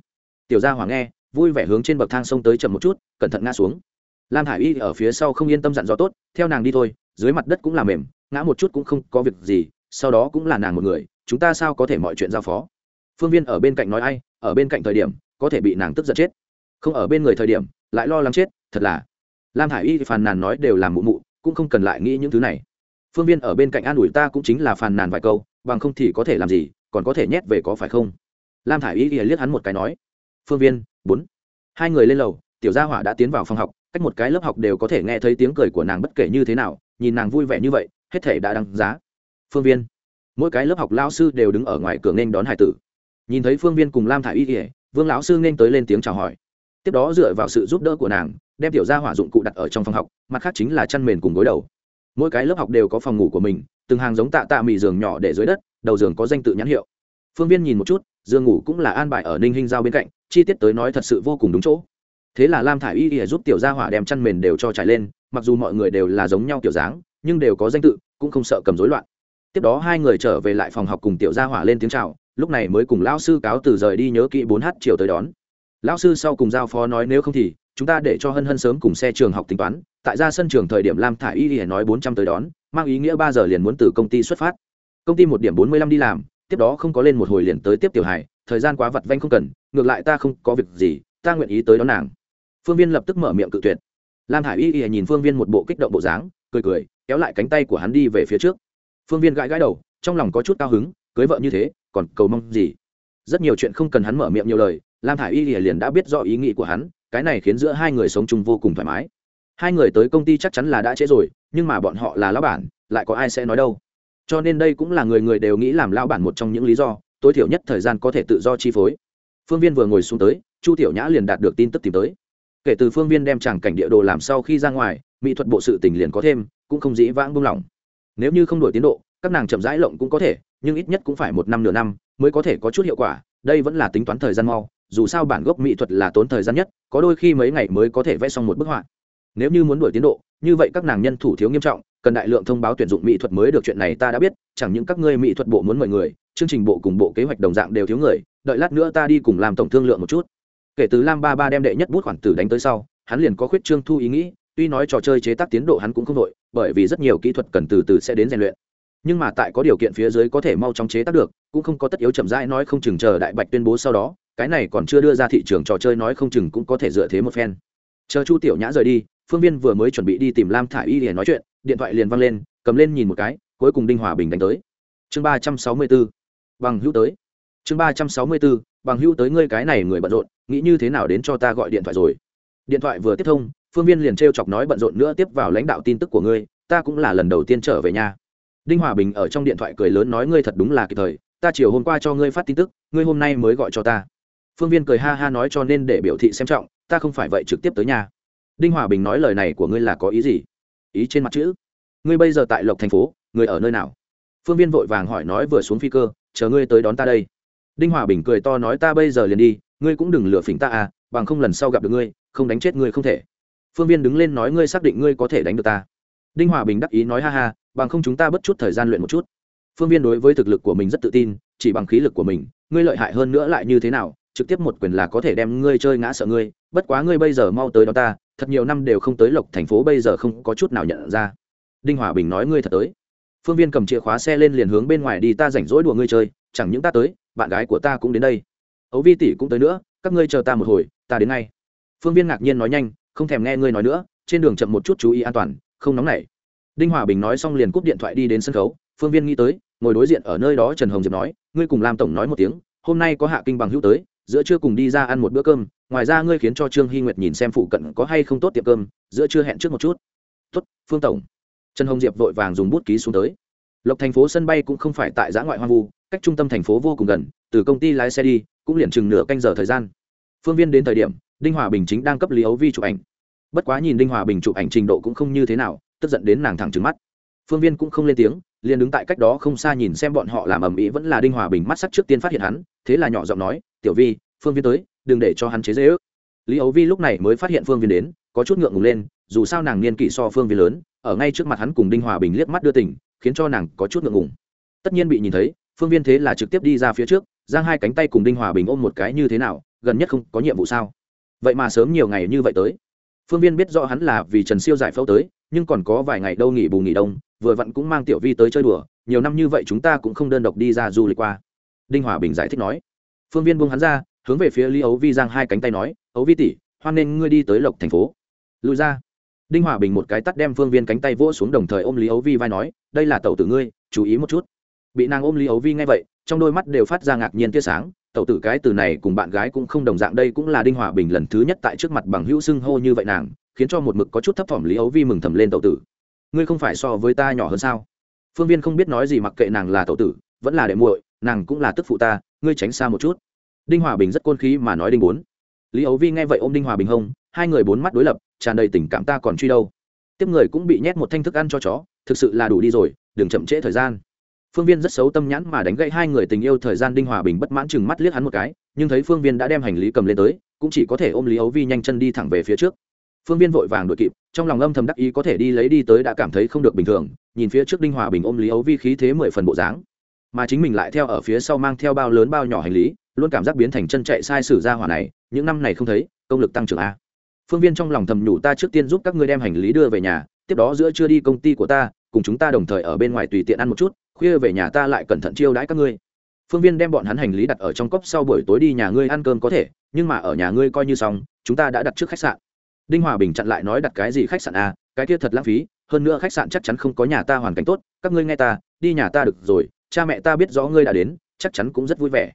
Tiểu gia hỏa nghe, vui vẻ hướng trên bậc thang sông tới chậm một chút, cẩn thận ngã xuống lam thả i y ở phía sau không yên tâm dặn dò tốt, theo nàng đi thôi, dưới mặt đất cũng là mềm, ngã một chút cũng không có việc gì, sau đó cũng là nàng một người, chúng ta sao có thể mọi chuyện giao phó? Phương viên ở bên cạnh nói ai, ở bên cạnh thời điểm, có thể bị nàng tức giận chết. Không ở bên người thời điểm, lại lo lắng chết, thật là. Lam thả i y phàn nàn nói đều làm mụ mụ, cũng không cần lại nghĩ những thứ này. Phương viên ở bên cạnh an ủi ta cũng chính là phàn nàn vài câu, bằng không thì có thể làm gì, còn có thể nhét về có phải không? Lam thả i y liếc hắn một cái nói. Phương viên, bốn. Hai người lên lầu tiểu gia hỏa đã tiến vào phòng học, cách một cái lớp học đều có thể nghe thấy tiếng cười của nàng bất kể như thế nào, nhìn nàng vui vẻ như vậy, hết thể đã đăng giá. Phương viên, mỗi cái lớp học lao sư đều đứng ở ngoài cửa nên đón hải tử. Nhìn thấy phương viên cùng lam thả i y kỉa vương lão sư nên tới lên tiếng chào hỏi. Tiếp đó dựa vào sự giúp đỡ của nàng, đem tiểu gia hỏa dụng cụ đặt ở trong phòng học, mặt khác chính là chăn mền cùng gối đầu. Mỗi cái lớp học đều có phòng ngủ của mình, từng hàng giống tạ tạ mì giường nhỏ để dưới đất, đầu giường có danh tự nhãn hiệu. Phương viên nhìn một chút, giường ngủ cũng là an bài ở ninh hinh giao bên cạnh, chi tiết tới nói thật sự vô cùng đúng chỗ thế là lam thả i y ỉa giúp tiểu gia hỏa đem chăn mền đều cho trải lên, mặc dù mọi người đều là giống nhau kiểu dáng, nhưng đều có danh tự, cũng không sợ cầm rối loạn. Tiếp đó hai người trở về lại phòng học cùng tiểu gia hỏa lên tiếng c h à o lúc này mới cùng lão sư cáo từ rời đi nhớ kỹ bốn h chiều tới đón. Lão sư sau cùng giao phó nói nếu không thì, chúng ta để cho hân hân sớm cùng xe trường học tính toán, tại ra sân trường thời điểm lam thả i y ỉa nói bốn trăm tới đón, mang ý nghĩa ba giờ liền muốn từ công ty xuất phát. Công ty một điểm bốn mươi lăm đi làm, tiếp đó không có lên một hồi liền tới tiếp tiểu hải thời gian quá vặt vanh không cần, ngược lại ta không có việc gì, ta nguyện ý tới đón nàng phương viên lập tức mở miệng cự tuyệt. Lam hải y y nhìn phương viên một bộ kích động bộ dáng, cười cười, kéo lại cánh tay của hắn đi về phía trước. Phương viên gãi gãi đầu, trong lòng có chút cao hứng, cưới vợ như thế, còn cầu mong gì? Rất nhiều chuyện không cần hắn mở miệng nhiều lời, lam thả i y liền đã biết rõ ý nghĩ của hắn, cái này khiến giữa hai người sống chung vô cùng thoải mái. Hai người tới công ty chắc chắn là đã trễ rồi, nhưng mà bọn họ là lão bản, lại có ai sẽ nói đâu? Cho nên đây cũng là người người đều nghĩ làm lão bản một trong những lý do, tối thiểu nhất thời gian có thể tự do chi phối. Phương viên vừa ngồi xuống tới, chu tiểu nhã liền đạt được tin tức tìm tới kể từ phương viên đem tràng cảnh địa đồ làm sau khi ra ngoài, mỹ thuật bộ sự tình liền có thêm, cũng không dĩ vãng buông lỏng. Nếu như không đổi tiến độ, các nàng chậm rãi lộng cũng có thể, nhưng ít nhất cũng phải một năm nửa năm mới có thể có chút hiệu quả, đây vẫn là tính toán thời gian mau, dù sao bản gốc mỹ thuật là tốn thời gian nhất, có đôi khi mấy ngày mới có thể vẽ xong một bức họa. Nếu như muốn đổi tiến độ, như vậy các nàng nhân thủ thiếu nghiêm trọng, cần đại lượng thông báo tuyển dụng mỹ thuật mới được chuyện này ta đã biết, chẳng những các ngươi mỹ thuật bộ muốn mời người, chương trình bộ cùng bộ kế hoạch đồng dạng đều thiếu người, đợi lát nữa ta đi cùng làm tổng thương lượng một chút kể từ lam ba ba đem đệ nhất bút khoản tử đánh tới sau, hắn liền có khuyết trương thu ý nghĩ, tuy nói trò chơi chế tác tiến độ hắn cũng không đội bởi vì rất nhiều kỹ thuật cần từ từ sẽ đến rèn luyện. Nhưng mà tại có điều kiện phía dưới có thể mau chóng chế tác được, cũng không có tất yếu chậm rãi nói không chừng chờ đại bạch tuyên bố sau đó, cái này còn chưa đưa ra thị trường trò chơi nói không chừng cũng có thể dựa thế một phen. Chờ chu tiểu nhã rời đi, phương viên vừa mới chuẩn bị đi tìm lam thả i y để nói chuyện, điện thoại liền văng lên, cầm lên nhìn một cái, cuối cùng đinh hòa bình đánh tới. Chương ba trăm sáu mươi b ố bằng hữu tới. Chương ba trăm sáu mươi b ố bằng hữu tới ngươi cái này người bận rộn, nghĩ như thế nào đến cho ta gọi điện thoại rồi? Điện thoại vừa tiếp thông, phương viên liền t r e o chọc nói bận rộn nữa tiếp vào lãnh đạo tin tức của ngươi, ta cũng là lần đầu tiên trở về nhà. Đinh hòa bình ở trong điện thoại cười lớn nói ngươi thật đúng là kịp thời, ta chiều hôm qua cho ngươi phát tin tức, ngươi hôm nay mới gọi cho ta. Phương viên cười ha ha nói cho nên để biểu thị xem trọng, ta không phải vậy trực tiếp tới nhà. Đinh hòa bình nói lời này của ngươi là có ý gì? Ý trên mặt chữ. Ngươi bây giờ tại lộc thành phố người ở nơi nào? Phương viên vội vàng hỏi nói vừa xuống phi cơ, chờ ngươi tới đón ta đây đinh hòa bình cười to nói ta bây giờ liền đi, ngươi cũng đừng lừa phỉnh ta à bằng không lần sau gặp được ngươi, không đánh chết ngươi không thể. Phương viên đứng lên nói ngươi xác định ngươi có thể đánh được ta. Đinh hòa bình đắc ý nói ha ha, bằng không chúng ta bất chút thời gian luyện một chút. Phương viên đối với thực lực của mình rất tự tin, chỉ bằng khí lực của mình, ngươi lợi hại hơn nữa lại như thế nào, trực tiếp một quyền là có thể đem ngươi chơi ngã sợ ngươi, bất quá ngươi bây giờ mau tới đó ta, thật nhiều năm đều không tới lộc thành phố bây giờ không có chút nào nhận ra. Đinh hòa bình nói ngươi thật tới. Phương viên cầm chìa khóa xe lên liền hướng bên ngoài đi, ta rảnh rỗi đùa ngươi chơi chẳng những ta tới, bạn gái của ta cũng đến đây. Ấu vi tỷ cũng tới nữa, các ngươi chờ ta một hồi, ta đến ngay. Phương viên ngạc nhiên nói nhanh, không thèm nghe ngươi nói nữa, trên đường chậm một chút chú ý an toàn, không nóng nảy. Đinh hòa bình nói xong liền cúp điện thoại đi đến sân khấu, phương viên nghĩ tới, ngồi đối diện ở nơi đó trần hồng diệp nói, ngươi cùng lam tổng nói một tiếng, hôm nay có hạ kinh bằng hữu tới, giữa trưa cùng đi ra ăn một bữa cơm, ngoài ra ngươi khiến cho trương hy nguyệt nhìn xem phụ cận có hay không tốt tiệm cơm, giữa trưa hẹn trước một chút. Tốt, phương tổng. Trần hồng diệp vội vàng dùng bút ký xuống tới. Lộc thành phố sân bay cũng không phải tại giã ngoại hoang vu cách trung tâm thành phố vô cùng gần, từ công ty lái xe đi, cũng liền chừng nửa canh giờ thời gian. Phương viên đến thời điểm, đinh hòa bình chính đang cấp lý ấu vi chụp ảnh. Bất quá nhìn đinh hòa bình chụp ảnh trình độ cũng không như thế nào, tức giận đến nàng thẳng trứng mắt. Phương viên cũng không lên tiếng, liền đứng tại cách đó không xa nhìn xem bọn họ làm ầm ĩ vẫn là đinh hòa bình mắt sắc trước tiên phát hiện hắn, thế là nhỏ giọng nói, tiểu vi, phương viên tới, đừng để cho hắn chế dễ ước. Lý ấu vi lúc này mới phát hiện phương viên đến, có chút ngượng ngùng lên, dù sao nàng niên kỷ so phương viên lớn, ở ngay trước mặt hắn cùng đinh hòa bình liếc mắt đưa tỉnh khiến cho nàng có chút ngượng ngùng. Tất nhiên bị nhìn thấy phương viên thế là trực tiếp đi ra phía trước, giang hai cánh tay cùng đinh hòa bình ôm một cái như thế nào, gần nhất không có nhiệm vụ sao? Vậy mà sớm nhiều ngày như vậy tới. Phương viên biết rõ hắn là vì trần siêu giải phẫu tới, nhưng còn có vài ngày đâu nghỉ bù nghỉ đông, vừa vặn cũng mang tiểu vi tới chơi đùa, nhiều năm như vậy chúng ta cũng không đơn độc đi ra du lịch qua. Đinh hòa bình giải thích nói. Phương viên buông hắn ra, hướng về phía lý ấu vi giang hai cánh tay nói, ấu vi tỷ, hoan nên ngươi đi tới lộc thành phố. Lùi ra. Đinh hòa bình một cái tắt đem phương viên cánh tay vỗ xuống đồng thời ôm lý ấu vi vai nói, đây là tẩu tử ngươi, chú ý một chút bị nàng ôm lý ấu vi ngay vậy, trong đôi mắt đều phát ra ngạc nhiên tia sáng, tẩu tử cái từ này cùng bạn gái cũng không đồng dạng, đây cũng là đinh hòa bình lần thứ nhất tại trước mặt bằng hữu xưng hô như vậy nàng, khiến cho một mực có chút thấp thỏm lý ấu vi mừng thầm lên tẩu tử. Ngươi không phải so với ta nhỏ hơn sao? Phương viên không biết nói gì mặc kệ nàng là tẩu tử, vẫn là đệ muội, nàng cũng là tức phụ ta, ngươi tránh xa một chút. Đinh hòa bình rất côn khí mà nói đinh bốn. Lý ấu vi nghe vậy ôm đinh hòa bình hông, hai người bốn mắt đối lập, tràn đầy tình cảm ta còn truy đâu. Tiếp người cũng bị nhét một thanh thức ăn cho chó, thực sự là đủ đi rồi, đừng chậm trễ thời gian phương viên rất xấu tâm nhãn mà đánh gãy hai người tình yêu thời gian đinh hòa bình bất mãn chừng mắt liếc hắn một cái, nhưng thấy phương viên đã đem hành lý cầm lên tới, cũng chỉ có thể ôm lý ấu vi nhanh chân đi thẳng về phía trước. Phương viên vội vàng đuổi kịp, trong lòng âm thầm đắc ý có thể đi lấy đi tới đã cảm thấy không được bình thường, nhìn phía trước đinh hòa bình ôm lý ấu vi khí thế mười phần bộ dáng. Mà chính mình lại theo ở phía sau mang theo bao lớn bao nhỏ hành lý, luôn cảm giác biến thành chân chạy sai sử ra hỏa này, những năm này không thấy, công lực tăng trưởng a. Phương viên trong lòng thầm nhủ ta trước tiên giúp các ngươi đem hành lý đưa về nhà, tiếp đó giữa chưa đi công ty của ta, cùng chúng ta đồng thời ở bên ngoài tùy tiện ăn một chút khuya về nhà ta lại cẩn thận chiêu đãi các ngươi. Phương viên đem bọn hắn hành lý đặt ở trong cốc sau buổi tối đi nhà ngươi ăn cơm có thể, nhưng mà ở nhà ngươi coi như xong, chúng ta đã đặt trước khách sạn. Đinh hòa bình chặn lại nói đặt cái gì khách sạn à cái kia thật lãng phí, hơn nữa khách sạn chắc chắn không có nhà ta hoàn cảnh tốt, các ngươi nghe ta, đi nhà ta được rồi, cha mẹ ta biết rõ ngươi đã đến, chắc chắn cũng rất vui vẻ.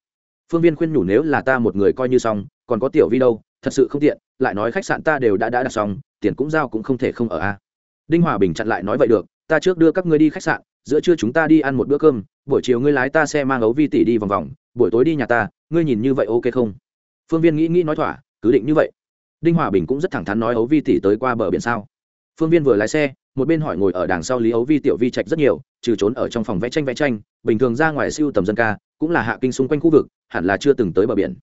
Phương viên khuyên nhủ nếu là ta một người coi như xong, còn có tiểu vi đâu, thật sự không tiện, lại nói khách sạn ta đều đã đã đặt xong, tiền cũng giao cũng không thể không ở a à. đinh hòa bình chặn lại nói vậy được ta trước đưa các ngươi đi khách sạn, giữa trưa chúng ta đi ăn một bữa cơm, buổi chiều ngươi lái ta xe mang ấu vi tỷ đi vòng vòng, buổi tối đi nhà ta, ngươi nhìn như vậy ok không? Phương viên nghĩ nghĩ nói thỏa, cứ định như vậy. Đinh hòa bình cũng rất thẳng thắn nói ấu vi tỷ tới qua bờ biển sao? Phương viên vừa lái xe, một bên hỏi ngồi ở đằng sau lý ấu vi tiểu vi trạch rất nhiều, trừ trốn ở trong phòng vẽ tranh vẽ tranh, bình thường ra ngoài siêu tầm dân ca, cũng là hạ kinh xung quanh khu vực, hẳn là chưa từng tới bờ biển.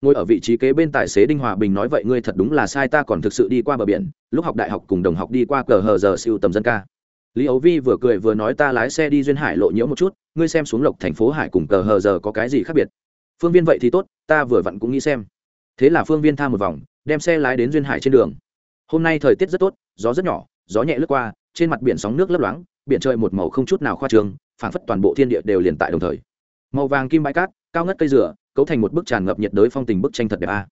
Ngồi ở vị trí kế bên tài xế đinh hòa bình nói vậy ngươi thật đúng là sai, ta còn thực sự đi qua bờ biển, lúc học đại học cùng đồng học đi qua cờ hờ giờ siêu tầm dân ca lý ấu vi vừa cười vừa nói ta lái xe đi duyên hải lộ nhiễu một chút, ngươi xem xuống lộc thành phố hải cùng cờ hờ giờ có cái gì khác biệt? Phương viên vậy thì tốt, ta vừa vặn cũng nghĩ xem. Thế là phương viên tha một vòng, đem xe lái đến duyên hải trên đường. Hôm nay thời tiết rất tốt, gió rất nhỏ, gió nhẹ lướt qua, trên mặt biển sóng nước lấp loáng, biển trời một màu không chút nào khoa trương, phảng phất toàn bộ thiên địa đều liền tại đồng thời. Màu vàng kim bãi cát, cao ngất cây rửa cấu thành một bức tràn ngập nhiệt đới phong tình bức tranh thật đẹp a.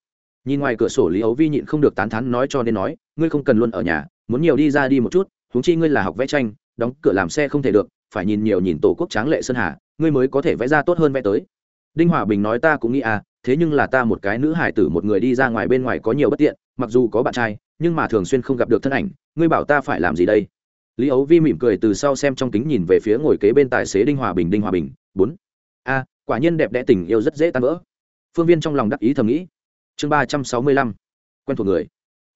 Nhìn ngoài cửa sổ lý ấu vi nhịn không được tán thán nói cho nên nói, ngươi không cần luôn ở nhà, muốn nhiều đi ra đi một chút huống chi ngươi là học vẽ tranh, đóng cửa làm xe không thể được, phải nhìn nhiều nhìn tổ quốc tráng lệ sơn hà, ngươi mới có thể vẽ ra tốt hơn vẽ tới. Đinh hòa bình nói ta cũng nghĩ à thế nhưng là ta một cái nữ hải tử một người đi ra ngoài bên ngoài có nhiều bất tiện, mặc dù có bạn trai, nhưng mà thường xuyên không gặp được thân ảnh, ngươi bảo ta phải làm gì đây? Lý ấu vi mỉm cười từ sau xem trong kính nhìn về phía ngồi kế bên tài xế đinh hòa bình, đinh hòa bình, bốn. A quả nhiên đẹp đẽ tình yêu rất dễ tan vỡ. Phương viên trong lòng đắc ý thầm nghĩ. Chương ba trăm sáu mươi lăm. Quen thuộc người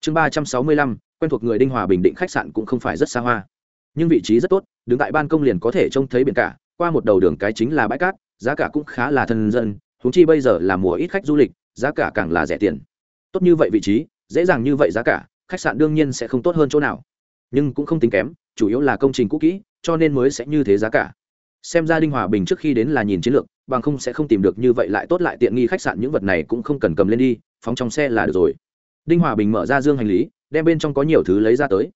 chương ba trăm sáu mươi lăm, quen thuộc người đinh hòa bình định khách sạn cũng không phải rất xa hoa. Nhưng vị trí rất tốt, đứng tại ban công liền có thể trông thấy biển cả, qua một đầu đường cái chính là bãi cát, giá cả cũng khá là thân dân húng chi bây giờ là mùa ít khách du lịch, giá cả càng là rẻ tiền. Tốt như vậy vị trí, dễ dàng như vậy giá cả, khách sạn đương nhiên sẽ không tốt hơn chỗ nào. Nhưng cũng không tính kém, chủ yếu là công trình cũ kỹ, cho nên mới sẽ như thế giá cả. Xem ra đinh hòa bình trước khi đến là nhìn chiến lược, bằng không sẽ không tìm được như vậy lại tốt lại tiện nghi khách sạn, những vật này cũng không cần cầm lên đi, phóng trong xe là được rồi đinh hòa bình mở ra dương hành lý, đem bên trong có nhiều thứ lấy ra tới.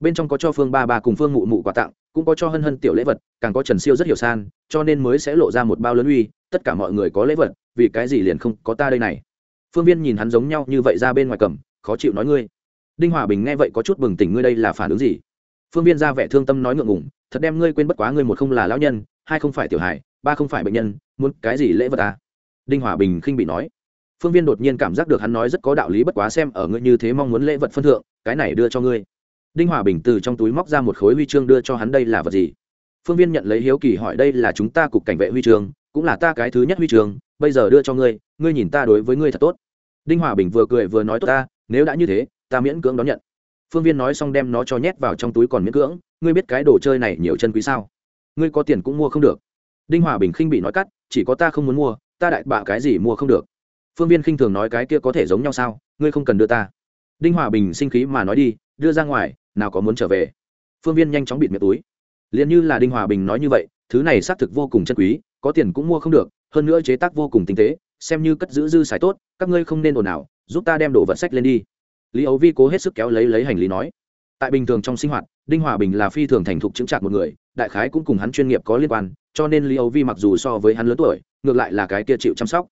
Bên trong có cho phương ba ba cùng phương mụ mụ quà tặng, cũng có cho hân hân tiểu lễ vật, càng có trần siêu rất hiểu san, cho nên mới sẽ lộ ra một bao lớn uy, tất cả mọi người có lễ vật, vì cái gì liền không có ta đây này? Phương viên nhìn hắn giống nhau như vậy ra bên ngoài cầm, khó chịu nói ngươi. Đinh hòa bình nghe vậy có chút bừng tỉnh, ngươi đây là phản ứng gì? Phương viên ra vẻ thương tâm nói ngượng ngủng thật đem ngươi quên bất quá ngươi một không là lão nhân, hai không phải tiểu hài, ba không phải bệnh nhân, muốn cái gì lễ vật ta đinh hòa bình khinh bị nói phương viên đột nhiên cảm giác được hắn nói rất có đạo lý bất quá xem ở ngươi như thế mong muốn lễ vật phân thượng, cái này đưa cho ngươi. Đinh hòa bình từ trong túi móc ra một khối huy chương đưa cho hắn đây là vật gì? Phương viên nhận lấy hiếu kỳ hỏi đây là chúng ta cục cảnh vệ huy chương, cũng là ta cái thứ nhất huy chương, bây giờ đưa cho ngươi ngươi nhìn ta đối với ngươi thật tốt. Đinh hòa bình vừa cười vừa nói tốt ta, nếu đã như thế, ta miễn cưỡng đón nhận. Phương viên nói xong đem nó cho nhét vào trong túi còn miễn cưỡng, ngươi biết cái đồ chơi này nhiều chân quý sao? Ngươi có tiền cũng mua không được. Đinh hòa bình khinh bị nói cắt, chỉ có ta không muốn mua, ta đại bạ cái gì mua không được phương viên khinh thường nói cái kia có thể giống nhau sao? Ngươi không cần đưa ta. Đinh hòa bình sinh khí mà nói đi, đưa ra ngoài, nào có muốn trở về. Phương viên nhanh chóng bịt miệng túi. Liền như là đinh hòa bình nói như vậy, thứ này xác thực vô cùng chân quý, có tiền cũng mua không được, hơn nữa chế tác vô cùng tinh tế, xem như cất giữ dư xài tốt, các ngươi không nên ồn ào, giúp ta đem đồ vật sách lên đi. Lý ấu vi cố hết sức kéo lấy lấy hành lý nói. Tại bình thường trong sinh hoạt, đinh hòa bình là phi thường thành thục chứng trạc một người, đại khái cũng cùng hắn chuyên nghiệp có liên quan, cho nên lý ấu vi mặc dù so với hắn lớn tuổi, ngược lại là cái kia chịu chăm sóc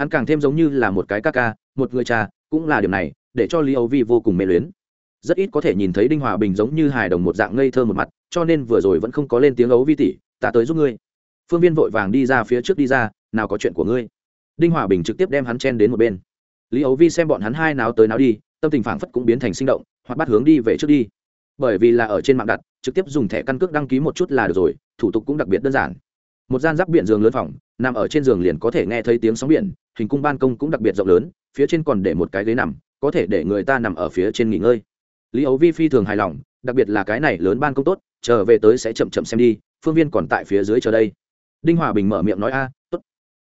hắn càng thêm giống như là một cái ca ca, một người cha, cũng là điều này, để cho lý Âu vi vô cùng mê luyến. Rất ít có thể nhìn thấy đinh hòa bình giống như hài đồng một dạng ngây thơ một mặt, cho nên vừa rồi vẫn không có lên tiếng ấu vi tỷ, ta tới giúp ngươi. Phương viên vội vàng đi ra phía trước đi ra, nào có chuyện của ngươi. Đinh hòa bình trực tiếp đem hắn chen đến một bên. Lý ấu vi xem bọn hắn hai nào tới nào đi, tâm tình phảng phất cũng biến thành sinh động, hoặc bắt hướng đi về trước đi. Bởi vì là ở trên mạng đặt, trực tiếp dùng thẻ căn cước đăng ký một chút là được rồi, thủ tục cũng đặc biệt đơn giản. Một gian giáp biển giường lớn phòng, nằm ở trên giường liền có thể nghe thấy tiếng sóng biển hình cung ban công cũng đặc biệt rộng lớn, phía trên còn để một cái ghế nằm, có thể để người ta nằm ở phía trên nghỉ ngơi. Lý ấu vi phi thường hài lòng, đặc biệt là cái này lớn ban công tốt, trở về tới sẽ chậm chậm xem đi, phương viên còn tại phía dưới chờ đây. Đinh hòa bình mở miệng nói, a, tốt.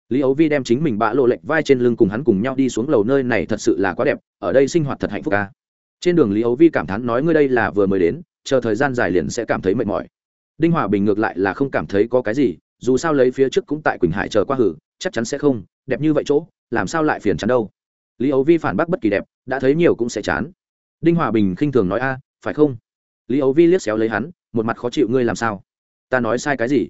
Lý ấu vi đem chính mình bã lộ lệnh vai trên lưng cùng hắn cùng nhau đi xuống lầu nơi này thật sự là quá đẹp, ở đây sinh hoạt thật hạnh phúc ca trên đường lý ấu vi cảm thán nói, ngươi đây là vừa mới đến, chờ thời gian dài liền sẽ cảm thấy mệt mỏi. Đinh hòa bình ngược lại là không cảm thấy có cái gì dù sao lấy phía trước cũng tại quỳnh hải chờ qua hử, chắc chắn sẽ không, đẹp như vậy chỗ, làm sao lại phiền chán đâu. Lý ấu vi phản bác bất kỳ đẹp, đã thấy nhiều cũng sẽ chán. Đinh hòa bình khinh thường nói a, phải không? Lý ấu vi liếc xéo lấy hắn, một mặt khó chịu, ngươi làm sao? Ta nói sai cái gì?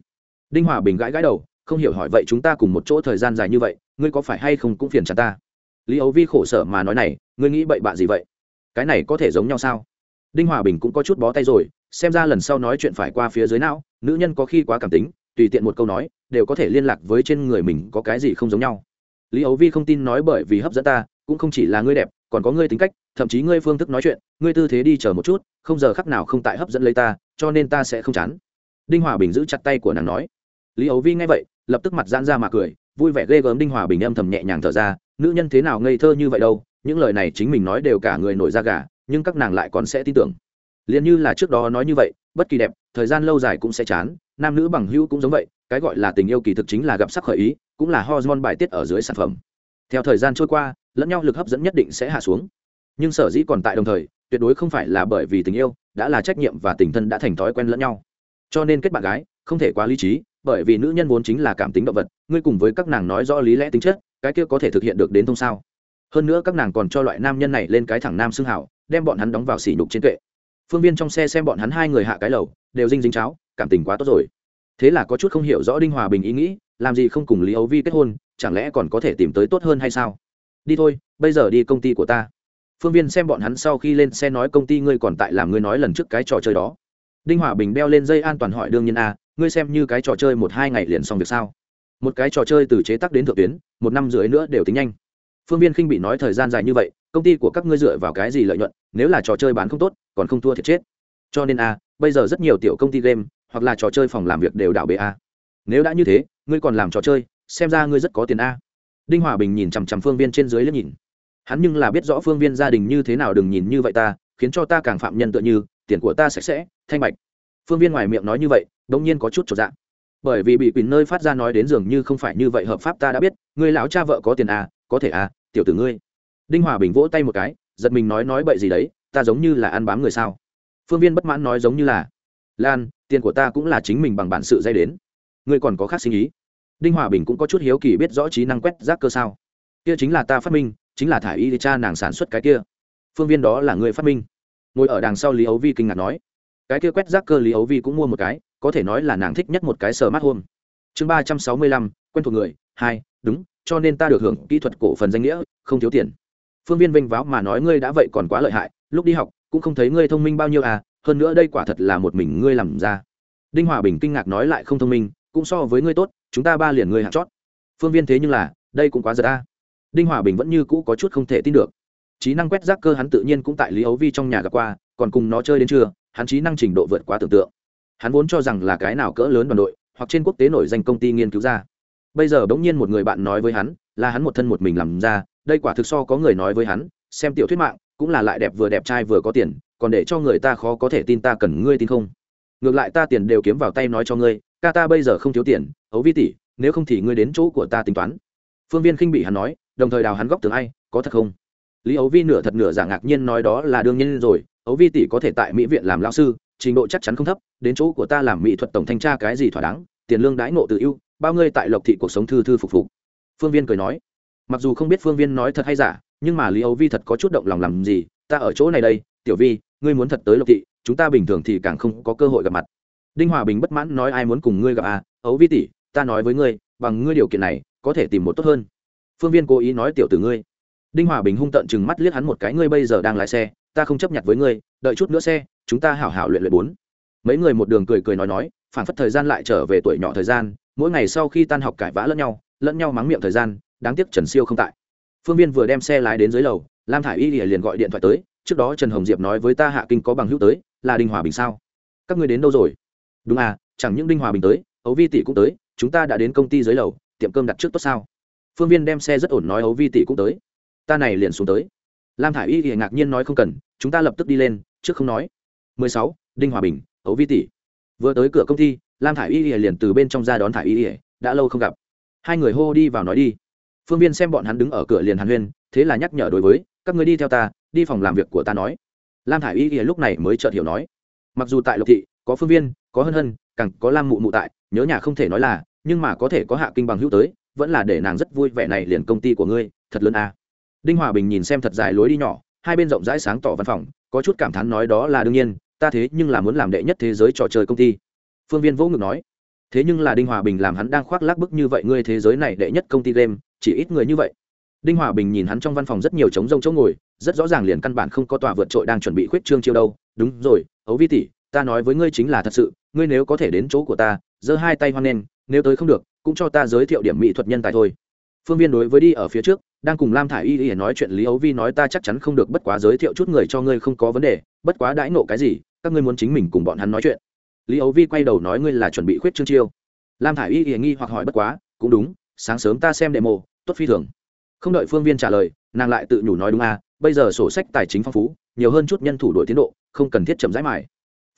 Đinh hòa bình gãi gãi đầu, không hiểu hỏi vậy chúng ta cùng một chỗ thời gian dài như vậy, ngươi có phải hay không cũng phiền chán ta? Lý ấu vi khổ sở mà nói này, ngươi nghĩ bậy bạ gì vậy? Cái này có thể giống nhau sao? Đinh hòa bình cũng có chút bó tay rồi, xem ra lần sau nói chuyện phải qua phía dưới não, nữ nhân có khi quá cảm tính tùy tiện một câu nói, đều có thể liên lạc với trên người mình có cái gì không giống nhau. Lý ấu vi không tin nói bởi vì hấp dẫn ta, cũng không chỉ là ngươi đẹp, còn có ngươi tính cách, thậm chí ngươi phương thức nói chuyện, ngươi tư thế đi chờ một chút, không giờ khắc nào không tại hấp dẫn lấy ta, cho nên ta sẽ không chán. Đinh hòa bình giữ chặt tay của nàng nói. Lý ấu vi nghe vậy, lập tức mặt giãn ra mà cười, vui vẻ ghê gớm đinh hòa bình âm thầm nhẹ nhàng thở ra, nữ nhân thế nào ngây thơ như vậy đâu, những lời này chính mình nói đều cả người nổi da gà, nhưng các nàng lại còn sẽ tin tưởng. Liền như là trước đó nói như vậy, bất kỳ đẹp, thời gian lâu dài cũng sẽ chán nam nữ bằng hữu cũng giống vậy, cái gọi là tình yêu kỳ thực chính là gặp sắc khởi ý, cũng là hormone bài tiết ở dưới sản phẩm. Theo thời gian trôi qua, lẫn nhau lực hấp dẫn nhất định sẽ hạ xuống. Nhưng sở dĩ còn tại đồng thời, tuyệt đối không phải là bởi vì tình yêu đã là trách nhiệm và tình thân đã thành thói quen lẫn nhau. Cho nên kết bạn gái, không thể quá lý trí, bởi vì nữ nhân vốn chính là cảm tính động vật, ngươi cùng với các nàng nói rõ lý lẽ tính chất, cái kia có thể thực hiện được đến thông sao? Hơn nữa các nàng còn cho loại nam nhân này lên cái thẳng nam xưng hảo, đem bọn hắn đóng vào sỉ nhục trên kệ phương viên trong xe xem bọn hắn hai người hạ cái lầu, đều dinh dính cháo, cảm tình quá tốt rồi. Thế là có chút không hiểu rõ đinh hòa bình ý nghĩ, làm gì không cùng lý ấu vi kết hôn, chẳng lẽ còn có thể tìm tới tốt hơn hay sao? Đi thôi, bây giờ đi công ty của ta. Phương viên xem bọn hắn sau khi lên xe nói công ty ngươi còn tại làm ngươi nói lần trước cái trò chơi đó. Đinh hòa bình đeo lên dây an toàn hỏi đương nhiên a ngươi xem như cái trò chơi một hai ngày liền xong việc sao? Một cái trò chơi từ chế tác đến thượng tuyến, một năm rưỡi nữa đều tính nhanh phương viên khinh bị nói thời gian dài như vậy, công ty của các ngươi dựa vào cái gì lợi nhuận, nếu là trò chơi bán không tốt, còn không thua thiệt chết. Cho nên a, bây giờ rất nhiều tiểu công ty game, hoặc là trò chơi phòng làm việc đều đảo bệ a. Nếu đã như thế, ngươi còn làm trò chơi, xem ra ngươi rất có tiền a. Đinh hòa bình nhìn chằm chằm phương viên trên dưới liếc nhìn. Hắn nhưng là biết rõ phương viên gia đình như thế nào đừng nhìn như vậy ta, khiến cho ta càng phạm nhân tựa như, tiền của ta sạch sẽ, thanh bạch phương viên ngoài miệng nói như vậy đ ỗ n g nhiên có chút trọn dạng. Bởi vì bị quỳnh nơi phát ra nói đến dường như không phải như vậy, hợp pháp ta đã biết người lão cha vợ có tiền à có thể à tiểu tử ngươi. Đinh hòa bình vỗ tay một cái, giật mình nói nói bậy gì đấy, ta giống như là ăn bám người sao? Phương viên bất mãn nói giống như là, lan, tiền của ta cũng là chính mình bằng bản sự dây đến. Ngươi còn có khác sinh ý. Đinh hòa bình cũng có chút hiếu kỳ biết rõ trí năng quét rác cơ sao. Kia chính là ta phát minh, chính là thả y cha nàng sản xuất cái kia. Phương viên đó là người phát minh. Ngồi ở đằng sau lý ấu vi kinh ngạc nói, cái kia quét rác cơ lý ấu vi cũng mua một cái, có thể nói là nàng thích nhất một cái sờ mát hôm. Chương ba trăm sáu mươi lăm, quen thuộc người, hai, đúng cho nên ta được hưởng kỹ thuật cổ phần danh nghĩa, không thiếu tiền. Phương viên vinh váo mà nói ngươi đã vậy còn quá lợi hại, lúc đi học cũng không thấy ngươi thông minh bao nhiêu à hơn nữa đây quả thật là một mình ngươi làm ra. Đinh hòa bình kinh ngạc nói lại không thông minh, cũng so với ngươi tốt, chúng ta ba liền ngươi hạt chót. Phương viên thế nhưng là, đây cũng quá giật ta đinh hòa bình vẫn như cũ có chút không thể tin được. Trí năng quét rác cơ hắn tự nhiên cũng tại lý ấu vi trong nhà gặp qua, còn cùng nó chơi đến trưa, hắn trí năng trình độ vượt quá tưởng tượng. Hắn vốn cho rằng là cái nào cỡ lớn đoàn đội, hoặc trên quốc tế nổi danh công ty nghiên cứu ra bây giờ bỗng nhiên một người bạn nói với hắn, là hắn một thân một mình làm ra, đây quả thực so có người nói với hắn, xem tiểu thuyết mạng, cũng là lại đẹp vừa đẹp trai vừa có tiền, còn để cho người ta khó có thể tin ta cần ngươi tin không? Ngược lại ta tiền đều kiếm vào tay nói cho ngươi, ca ta bây giờ không thiếu tiền, ấu vi tỷ, nếu không thì ngươi đến chỗ của ta tính toán. Phương viên khinh bị hắn nói, đồng thời đào hắn góc tường ai, có thật không? Lý ấu vi nửa thật nửa giả ngạc nhiên nói đó là đương nhiên rồi, ấu vi tỷ có thể tại mỹ viện làm lao sư, trình độ chắc chắn không thấp, đến chỗ của ta làm mỹ thuật tổng thanh tra cái gì thỏa đáng, tiền lương đãi ngộ tự ưu bao ngươi tại lộc thị cuộc sống thư thư phục phục. Phương viên cười nói, mặc dù không biết phương viên nói thật hay giả, nhưng mà lý Âu vi thật có chút động lòng làm gì, ta ở chỗ này đây, tiểu vi, ngươi muốn thật tới lộc thị, chúng ta bình thường thì càng không có cơ hội gặp mặt. Đinh hòa bình bất mãn nói ai muốn cùng ngươi gặp à ấu vi tỷ, ta nói với ngươi, bằng ngươi điều kiện này, có thể tìm một tốt hơn. Phương viên cố ý nói tiểu tử ngươi. Đinh hòa bình hung tận chừng mắt liếc hắn một cái, ngươi bây giờ đang lái xe, ta không chấp nhận với ngươi, đợi chút nữa xe, chúng ta hảo hảo luyện luyện bốn. Mấy người một đường cười cười nói nói phản phất thời gian lại trở về tuổi nhỏ thời gian mỗi ngày sau khi tan học cãi vã lẫn nhau lẫn nhau mắng miệng thời gian, đáng tiếc trần siêu không tại. Phương viên vừa đem xe lái đến dưới lầu, lam thả i y liền gọi điện thoại tới, trước đó trần hồng diệp nói với ta hạ kinh có bằng hữu tới, là đinh hòa bình sao? Các ngươi đến đâu rồi? Đúng à chẳng những đinh hòa bình tới ấu vi tỷ cũng tới, chúng ta đã đến công ty dưới lầu, tiệm cơm đặt trước tốt sao? Phương viên đem xe rất ổn nói ấu vi tỷ cũng tới. Ta này liền xuống tới. Lam thả i y thì ngạc nhiên nói không cần, chúng ta lập tức đi lên, trước không nói. 16. đinh hòa bình ấu vi tỷ vừa tới cửa công ty, lam thả i y liền từ bên trong ra đón thả i y, đã lâu không gặp. Hai người hô đi vào nói đi. Phương viên xem bọn hắn đứng ở cửa liền hàn huyên, thế là nhắc nhở đối với, các người đi theo ta, đi phòng làm việc của ta nói. Lam thả i y lúc này mới chợt hiểu nói. Mặc dù tại lộc thị, có phương viên, có hân hân, càng có lam mụ mụ tại, nhớ nhà không thể nói là, nhưng mà có thể có hạ kinh bằng hữu tới, vẫn là để nàng rất vui vẻ này liền công ty của ngươi, thật lớn à. đinh hòa bình nhìn xem thật dài lối đi nhỏ, hai bên rộng rãi sáng tỏ văn phòng, có chút cảm thán nói đó là đương nhiên ta thế nhưng là muốn làm đệ nhất thế giới trò chơi công ty. Phương viên vỗ ngực nói, thế nhưng là đinh hòa bình làm hắn đang khoác lác bức như vậy, ngươi thế giới này đệ nhất công ty game, chỉ ít người như vậy. Đinh hòa bình nhìn hắn trong văn phòng rất nhiều trống rông chỗ ngồi, rất rõ ràng liền căn bản không có tòa vượt trội đang chuẩn bị khuyết trương chiêu đâu. Đúng rồi, ấu vi tỷ, ta nói với ngươi chính là thật sự, ngươi nếu có thể đến chỗ của ta, giơ hai tay hoan nghênh, nếu tới không được, cũng cho ta giới thiệu điểm mỹ thuật nhân tài thôi. Phương viên đối với đi ở phía trước, đang cùng lam thả i y y nói chuyện lý ấu vi nói ta chắc chắn không được, bất quá giới thiệu chút người cho ngươi không có vấn đề, bất quá đãi nộ cái gì các ngươi muốn chính mình cùng bọn hắn nói chuyện. Lý ấu vi quay đầu nói ngươi là chuẩn bị khuyết trương chiêu. Lam thả i y y nghi hoặc hỏi bất quá, cũng đúng, sáng sớm ta xem demo, tốt phi thường. Không đợi phương viên trả lời, nàng lại tự nhủ nói đúng à bây giờ sổ sách tài chính phong phú, nhiều hơn chút nhân thủ đổi tiến độ, không cần thiết chậm rãi mải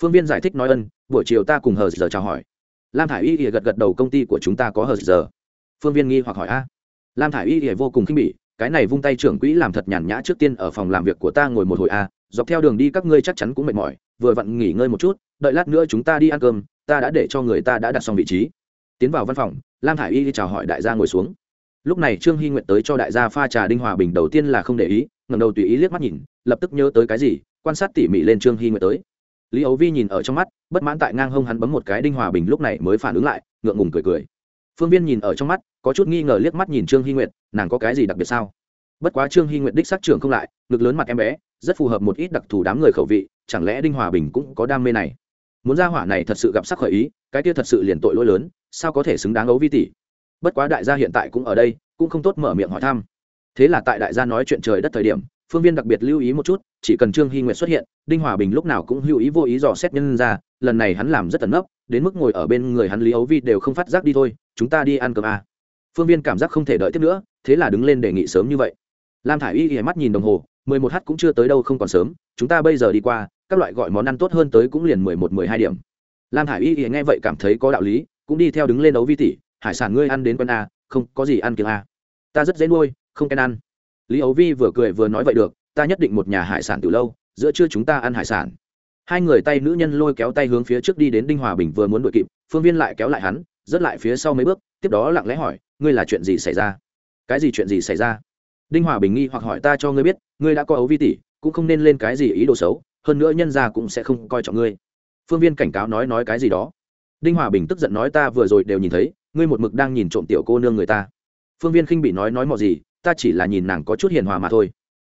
phương viên giải thích nói ân, buổi chiều ta cùng hờ giờ chào hỏi. Lam thả i y ỉa gật gật đầu công ty của chúng ta có hờ giờ. Phương viên nghi hoặc hỏi a. Lam thả i y ỉa vô cùng khinh bỉ, cái này vung tay trưởng quỹ làm thật nhàn nhã trước tiên ở phòng làm việc của ta ngồi một hồi a dọc theo đường đi các ngươi chắc chắn cũng mệt mỏi, vừa vặn nghỉ ngơi một chút, đợi lát nữa chúng ta đi ăn cơm, ta đã để cho người ta đã đặt xong vị trí. Tiến vào văn phòng, lam thả i y đi chào hỏi đại gia ngồi xuống. Lúc này trương hy nguyện tới cho đại gia pha trà đinh hòa bình đầu tiên là không để ý ngầm đầu tùy ý liếc mắt nhìn, lập tức nhớ tới cái gì, quan sát tỉ mỉ lên trương hy nguyện tới. Lý ấu vi nhìn ở trong mắt, bất mãn tại ngang hông hắn bấm một cái đinh hòa bình lúc này mới phản ứng lại, ngượng ngùng cười cười. Phương viên nhìn ở trong mắt, có chút nghi ngờ liếc mắt nhìn trương hy nguyệt, nàng có cái gì đặc biệt sao? Bất quá trương hy nguyện đích sắc trưởng không lại, ngực lớn mặt em bé, rất phù hợp một ít đặc thù đám người khẩu vị, chẳng lẽ đinh hòa bình cũng có đam mê này? Muốn ra hỏa này thật sự gặp sắc khởi ý, cái kia thật sự liền tội lỗi lớn, sao có thể xứng đáng ấu vi tỷ? Bất quá đại gia hiện tại cũng ở đây, cũng không tốt mở miệng hỏi thăm. Thế là tại đại gia nói chuyện trời đất thời điểm, phương viên đặc biệt lưu ý một chút, chỉ cần trương hy nguyệt xuất hiện, đinh hòa bình lúc nào cũng hữu ý vô ý dò xét nhân ra, lần này hắn làm rất tận nấp, đến mức ngồi ở bên người hắn lý ấu vi đều không phát giác đi thôi, chúng ta đi ăn cơm à. phương viên cảm giác không thể đợi tiếp nữa, thế là đứng lên đề nghị sớm như vậy lam thả i y ghé mắt nhìn đồng hồ, mười một h cũng chưa tới đâu, không còn sớm. Chúng ta bây giờ đi qua, các loại gọi món ăn tốt hơn tới cũng liền mười một, mười hai điểm. Lam thả i y ghé nghe vậy cảm thấy có đạo lý, cũng đi theo đứng lên đấu vi tỷ. Hải sản ngươi ăn đến con a à, không, có gì ăn kiêng a ta rất dễ nuôi, không kén ăn. Lý ấu vi vừa cười vừa nói vậy được, ta nhất định một nhà hải sản từ lâu, giữa trưa chúng ta ăn hải sản. Hai người tay nữ nhân lôi kéo tay hướng phía trước đi đến đinh hòa bình vừa muốn đuổi kịp, phương viên lại kéo lại hắn dứt lại phía sau mấy bước, tiếp đó lặng lẽ hỏi, ngươi là chuyện gì xảy ra? Cái gì chuyện gì xảy ra? Đinh hòa bình nghi hoặc hỏi ta cho ngươi biết, ngươi đã có ấu vi tỷ, cũng không nên lên cái gì ý đồ xấu, hơn nữa nhân gia cũng sẽ không coi trọng ngươi. Phương viên cảnh cáo nói nói cái gì đó. Đinh hòa bình tức giận nói ta vừa rồi đều nhìn thấy, ngươi một mực đang nhìn trộm tiểu cô nương người ta. Phương viên khinh bị nói nói mọi gì, ta chỉ là nhìn nàng có chút hiền hòa mà thôi.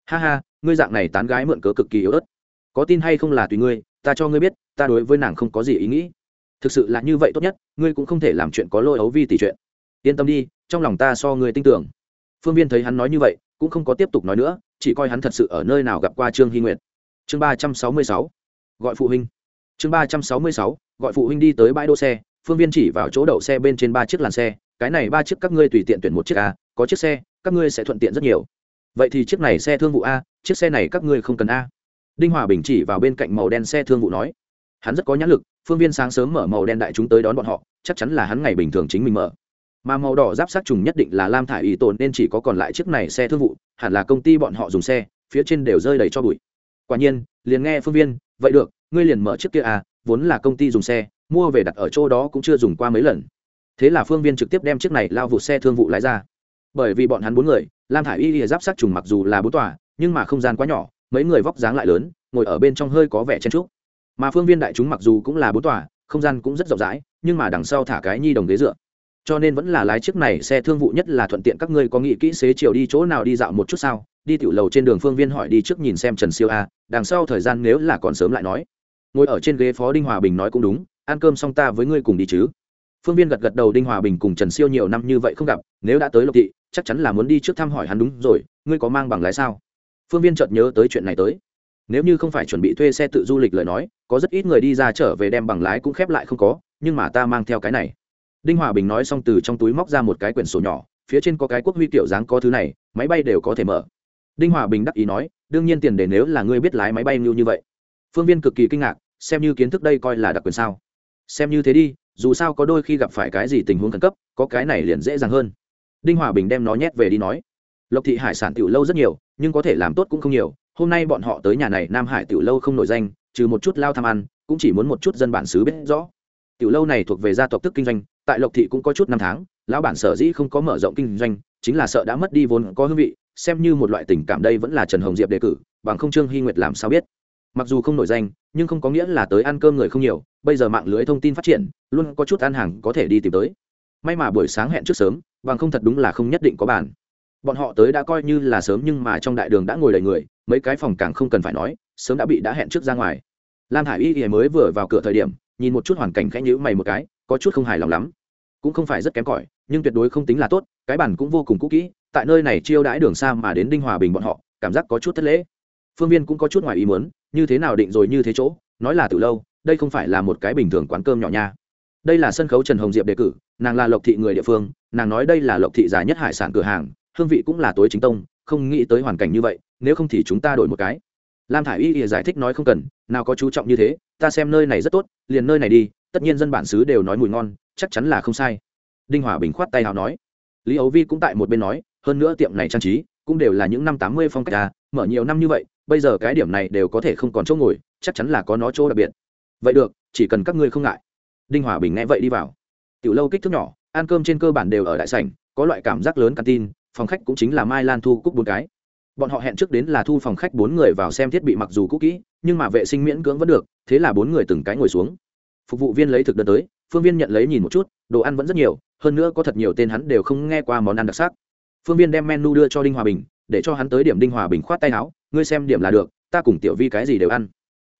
Ha ha, ngươi dạng này tán gái mượn cớ cực kỳ yếu ớt. Có tin hay không là tùy ngươi, ta cho ngươi biết, ta đối với nàng không có gì ý nghĩ. Thực sự là như vậy tốt nhất, ngươi cũng không thể làm chuyện có lỗi ấu vi tỷ chuyện. Yên tâm đi, trong lòng ta so ngươi tin tưởng. Phương viên thấy hắn nói như vậy cũng không có tiếp tục nói nữa, chỉ coi hắn thật sự ở nơi nào gặp qua trương hy nguyệt. Chương ba trăm sáu mươi sáu, gọi phụ huynh. Chương ba trăm sáu mươi sáu, gọi phụ huynh đi tới bãi đỗ xe, phương viên chỉ vào chỗ đậu xe bên trên ba chiếc làn xe, cái này ba chiếc các ngươi tùy tiện tuyển một chiếc a, có chiếc xe, các ngươi sẽ thuận tiện rất nhiều. Vậy thì chiếc này xe thương vụ a, chiếc xe này các ngươi không cần a. Đinh hòa bình chỉ vào bên cạnh màu đen xe thương vụ nói. Hắn rất có nhãn lực, phương viên sáng sớm mở màu đen đại chúng tới đón bọn họ, chắc chắn là hắn ngày bình thường chính mình mở mà màu đỏ giáp sát trùng nhất định là lam Thải ý tồn, nên chỉ có còn lại chiếc này xe thương vụ, hẳn là công ty bọn họ dùng xe, phía trên đều rơi đầy cho bụi. Quả nhiên, liền nghe phương viên, vậy được, ngươi liền mở chiếc kia à vốn là công ty dùng xe, mua về đặt ở chỗ đó cũng chưa dùng qua mấy lần. Thế là phương viên trực tiếp đem chiếc này lao vụ xe thương vụ lái ra. Bởi vì bọn hắn bốn người, lam thả i y giáp sát trùng mặc dù là bốn tòa, nhưng mà không gian quá nhỏ, mấy người vóc dáng lại lớn, ngồi ở bên trong hơi có vẻ chen trúc mà phương viên đại chúng mặc dù cũng là bốn tòa, không gian cũng rất rộng rãi, nhưng mà đằng sau thả cái nhi đồng ghế dựa cho nên vẫn là lái chiếc này xe thương vụ nhất là thuận tiện. Các ngươi có nghĩ kỹ xế chiều đi chỗ nào đi dạo một chút sao? Đi tiểu lầu trên đường phương viên hỏi đi trước nhìn xem trần siêu a, đằng sau thời gian nếu là còn sớm lại nói. Ngồi ở trên ghế phó đinh hòa bình nói cũng đúng, ăn cơm xong ta với ngươi cùng đi chứ. Phương viên gật gật đầu, đinh hòa bình cùng trần siêu nhiều năm như vậy không gặp, nếu đã tới lộc thị, chắc chắn là muốn đi trước thăm hỏi hắn đúng rồi, ngươi có mang bằng lái sao? Phương viên chợt nhớ tới chuyện này tới. Nếu như không phải chuẩn bị thuê xe tự du lịch lời nói, có rất ít người đi ra trở về đem bằng lái cũng khép lại không có, nhưng mà ta mang theo cái này đinh hòa bình nói xong từ trong túi móc ra một cái quyển sổ nhỏ, phía trên có cái quốc huy kiểu dáng có thứ này, máy bay đều có thể mở. Đinh hòa bình đắc ý nói, đương nhiên tiền để nếu là ngươi biết lái máy bay như như vậy. Phương viên cực kỳ kinh ngạc, xem như kiến thức đây coi là đặc quyền sao. Xem như thế đi, dù sao có đôi khi gặp phải cái gì tình huống khẩn cấp, có cái này liền dễ dàng hơn. Đinh hòa bình đem nó nhét về đi nói. Lộc thị hải sản tiểu lâu rất nhiều, nhưng có thể làm tốt cũng không nhiều, hôm nay bọn họ tới nhà này, nam hải tiểu lâu không nổi danh, trừ một chút lao tham ăn, cũng chỉ muốn một chút dân bản xứ biết rõ. Tiểu lâu này thuộc về gia tộc tức kinh doanh tại lộc thị cũng có chút năm tháng, lão bản sở dĩ không có mở rộng kinh doanh, chính là sợ đã mất đi vốn có hương vị, xem như một loại tình cảm đây vẫn là trần hồng diệp đề cử, bằng không trương hy nguyệt làm sao biết. Mặc dù không nổi danh, nhưng không có nghĩa là tới ăn cơm người không nhiều, bây giờ mạng lưới thông tin phát triển, luôn có chút ăn hàng có thể đi tìm tới. May mà buổi sáng hẹn trước sớm, bằng không thật đúng là không nhất định có bàn. Bọn họ tới đã coi như là sớm nhưng mà trong đại đường đã ngồi đầy người, mấy cái phòng càng không cần phải nói, sớm đã bị đã hẹn trước ra ngoài. Lam hải y y mới vừa vào cửa thời điểm, nhìn một chút hoàn cảnh khẽ nhữ mày một cái có chút không hài lòng lắm. Cũng không phải rất kém cỏi, nhưng tuyệt đối không tính là tốt, cái bản cũng vô cùng cũ kỹ, tại nơi này chiêu đãi đường xa mà đến đinh hòa bình bọn họ, cảm giác có chút thất lễ. Phương viên cũng có chút ngoài ý muốn, như thế nào định rồi như thế chỗ, nói là từ lâu, đây không phải là một cái bình thường quán cơm nhỏ nha. Đây là sân khấu trần hồng diệp đề cử, nàng là lộc thị người địa phương, nàng nói đây là lộc thị dài nhất hải sản cửa hàng, hương vị cũng là tối chính tông, không nghĩ tới hoàn cảnh như vậy, nếu không thì chúng ta đổi một cái. Lam thả i y giải thích nói không cần, nào có chú trọng như thế, ta xem nơi này rất tốt, liền nơi này đi tất nhiên dân bản xứ đều nói mùi ngon, chắc chắn là không sai. Đinh hòa bình khoát tay hào nói. Lý ấu vi cũng tại một bên nói, hơn nữa tiệm này trang trí cũng đều là những năm tám mươi phong cách à mở nhiều năm như vậy, bây giờ cái điểm này đều có thể không còn chỗ ngồi, chắc chắn là có nó chỗ đặc biệt. Vậy được, chỉ cần các ngươi không ngại. Đinh hòa bình nghe vậy đi vào. Tiểu lâu kích thước nhỏ, ăn cơm trên cơ bản đều ở đại sảnh, có loại cảm giác lớn tin phòng khách cũng chính là mai lan thu cúc bốn cái. Bọn họ hẹn trước đến là thu phòng khách bốn người vào xem thiết bị mặc dù cũ kỹ, nhưng mà vệ sinh miễn cưỡng vẫn được, thế là bốn người từng cái ngồi xuống phục vụ viên lấy thực đơn tới, phương viên nhận lấy nhìn một chút, đồ ăn vẫn rất nhiều, hơn nữa có thật nhiều tên hắn đều không nghe qua món ăn đặc sắc. Phương viên đem menu đưa cho đinh hòa bình, để cho hắn tới điểm đinh hòa bình khoát tay áo, ngươi xem điểm là được, ta cùng tiểu vi cái gì đều ăn.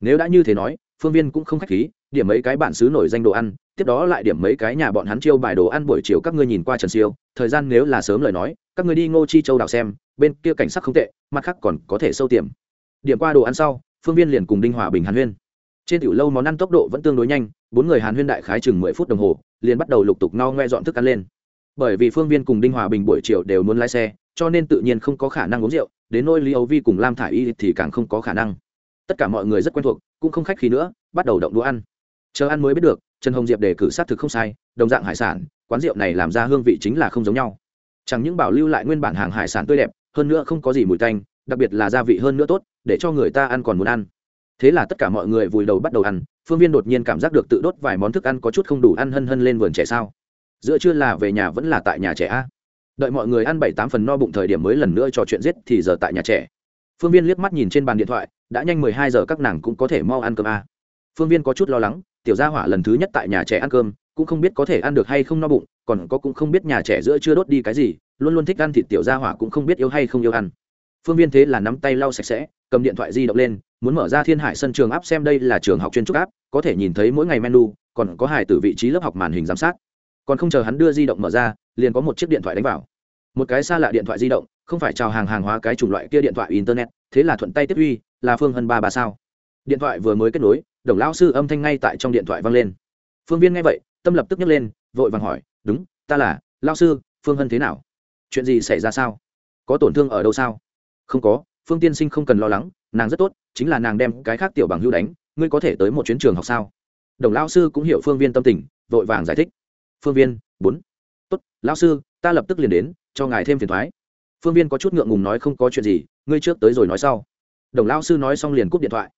Nếu đã như thế nói, phương viên cũng không khách khí, điểm mấy cái bản xứ nổi danh đồ ăn, tiếp đó lại điểm mấy cái nhà bọn hắn chiêu bài đồ ăn buổi chiều các ngươi nhìn qua trần siêu, thời gian nếu là sớm lời nói, các ngươi đi ngô chi châu đào xem, bên kia cảnh sắc không tệ, mặt khác còn có thể sâu tiềm điểm qua đồ ăn sau, phương viên liền cùng đinh hòa bình hàn huyên trên tiểu lâu món ăn tốc độ vẫn tương đối nhanh, bốn người hàn huyên đại khái chừng mười phút đồng hồ, liền bắt đầu lục tục no ngoe dọn thức ăn lên. Bởi vì phương viên cùng đinh hòa bình buổi chiều đều muốn lái xe, cho nên tự nhiên không có khả năng uống rượu, đến nôi lý âu vi cùng lam thả i y thì càng không có khả năng. Tất cả mọi người rất quen thuộc, cũng không khách khí nữa, bắt đầu động đũa ăn. Chờ ăn mới biết được, trần hồng diệp đề cử s á t thực không sai, đồng dạng hải sản, quán rượu này làm ra hương vị chính là không giống nhau. Chẳng những bảo lưu lại nguyên bản hàng hải sản tươi đẹp, hơn nữa không có gì mùi tanh, đặc biệt là gia vị hơn nữa tốt, để cho người ta ăn còn muốn ăn thế là tất cả mọi người vùi đầu bắt đầu ăn, phương viên đột nhiên cảm giác được tự đốt vài món thức ăn có chút không đủ ăn hân hân lên vườn trẻ sao. Giữa trưa là về nhà vẫn là tại nhà trẻ a. Đợi mọi người ăn bảy tám phần no bụng thời điểm mới lần nữa trò chuyện giết thì giờ tại nhà trẻ. Phương viên liếc mắt nhìn trên bàn điện thoại, đã nhanh mười hai giờ các nàng cũng có thể mau ăn cơm a. Phương viên có chút lo lắng, tiểu gia hỏa lần thứ nhất tại nhà trẻ ăn cơm, cũng không biết có thể ăn được hay không no bụng, còn có cũng không biết nhà trẻ giữa chưa đốt đi cái gì, luôn luôn thích ăn thịt tiểu gia hỏa cũng không biết yêu hay không yêu ăn. Phương viên thế là nắm tay lau sạch sẽ cầm điện thoại di động lên, muốn mở ra thiên hải sân trường áp xem đây là trường học chuyên trúc áp có thể nhìn thấy mỗi ngày menu, còn có hải từ vị trí lớp học màn hình giám sát. Còn không chờ hắn đưa di động mở ra, liền có một chiếc điện thoại đánh vào. Một cái xa lạ điện thoại di động, không phải chào hàng hàng hóa cái chủng loại kia điện thoại internet, thế là thuận tay tiếp uy, là phương hân ba ba sao? Điện thoại vừa mới kết nối, đồng lão sư âm thanh ngay tại trong điện thoại vang lên. Phương viên nghe vậy, tâm lập tức nhấc lên, vội vàng hỏi, đúng, ta là lao sư, phương hân thế nào? Chuyện gì xảy ra sao? Có tổn thương ở đâu sao? Không có phương tiên sinh không cần lo lắng, nàng rất tốt, chính là nàng đem cái khác tiểu bằng hưu đánh, ngươi có thể tới một chuyến trường học sao? Đồng lao sư cũng hiểu phương viên tâm tình, vội vàng giải thích. Phương viên, bốn. Tốt lao sư, ta lập tức liền đến, cho ngài thêm phiền thoái. Phương viên có chút ngượng ngùng nói không có chuyện gì, ngươi trước tới rồi nói sau. Đồng lao sư nói xong liền cúp điện thoại.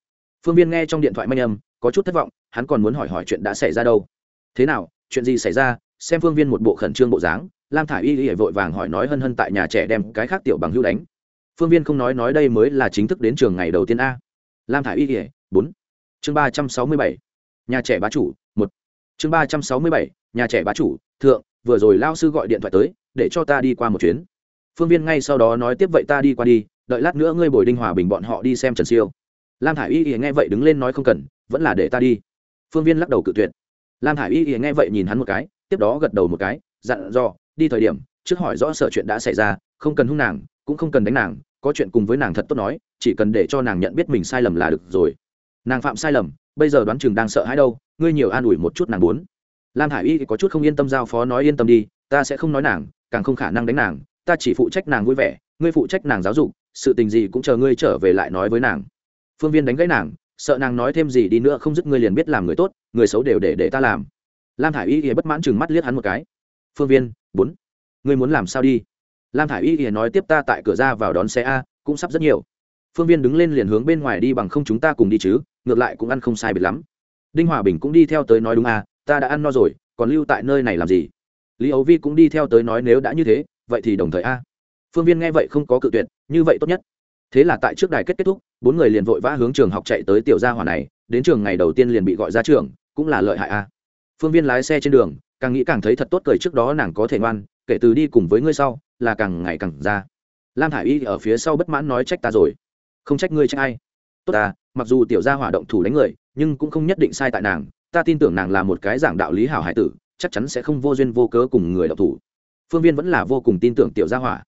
Phương viên nghe trong điện thoại manh âm, có chút thất vọng, hắn còn muốn hỏi hỏi chuyện đã xảy ra đâu. Thế nào, chuyện gì xảy ra? Xem phương viên một bộ khẩn trương bộ dáng, lam thả i y y vội vàng hỏi nói hân hân tại nhà trẻ đem cái khác tiểu bằng hưu đánh phương viên không nói nói đây mới là chính thức đến trường ngày đầu tiên a. Lam thả i y y, bốn. Chương ba trăm sáu mươi bảy. Nhà trẻ bá chủ, một. Chương ba trăm sáu mươi bảy, nhà trẻ bá chủ, thượng, vừa rồi lao sư gọi điện thoại tới, để cho ta đi qua một chuyến. Phương viên ngay sau đó nói tiếp vậy ta đi qua đi, đợi lát nữa ngươi bồi đinh hòa bình bọn họ đi xem trần siêu. Lam thả i y y nghe vậy đứng lên nói không cần, vẫn là để ta đi. Phương viên lắc đầu cự tuyệt. Lam thả i y y nghe vậy nhìn hắn một cái, tiếp đó gật đầu một cái, dặn dò, đi thời điểm, trước hỏi rõ sợ chuyện đã xảy ra, không cần hung nàng, cũng không cần đánh nàng có chuyện cùng với nàng thật tốt nói, chỉ cần để cho nàng nhận biết mình sai lầm là được rồi. Nàng phạm sai lầm, bây giờ đoán chừng đang sợ hãi đâu, ngươi nhiều an ủi một chút nàng muốn. Lam hải y có chút không yên tâm giao phó nói yên tâm đi, ta sẽ không nói nàng, càng không khả năng đánh nàng, ta chỉ phụ trách nàng vui vẻ, ngươi phụ trách nàng giáo dục, sự tình gì cũng chờ ngươi trở về lại nói với nàng. Phương viên đánh gãy nàng, sợ nàng nói thêm gì đi nữa không dứt ngươi liền biết làm người tốt, người xấu đều để để ta làm. Lam thả i y thì bất mãn chừng mắt liếc hắn một cái. Phương viên, bốn, ngươi muốn làm sao đi? Lam thả i y thì nói tiếp ta tại cửa ra vào đón xe a, cũng sắp rất nhiều. Phương viên đứng lên liền hướng bên ngoài đi bằng không chúng ta cùng đi chứ, ngược lại cũng ăn không sai biệt lắm. Đinh hòa bình cũng đi theo tới nói đúng a, ta đã ăn no rồi, còn lưu tại nơi này làm gì? Lý ấu vi cũng đi theo tới nói nếu đã như thế, vậy thì đồng thời a. Phương viên nghe vậy không có cự tuyệt, như vậy tốt nhất. Thế là tại trước đài kết kết thúc, bốn người liền vội vã hướng trường học chạy tới tiểu gia hỏa này, đến trường ngày đầu tiên liền bị gọi ra trường, cũng là lợi hại a. Phương viên lái xe trên đường, càng nghĩ càng thấy thật tốt cười trước đó nàng có thể ngoan, kể từ đi cùng với ngươi sau là càng ngày càng ra. Lam thả i y ở phía sau bất mãn nói trách ta rồi. Không trách ngươi trách ai. Tốt ta, mặc dù tiểu gia hỏa động thủ đánh người, nhưng cũng không nhất định sai tại nàng. Ta tin tưởng nàng là một cái giảng đạo lý hảo hải tử, chắc chắn sẽ không vô duyên vô cớ cùng người động thủ. Phương viên vẫn là vô cùng tin tưởng tiểu gia hỏa.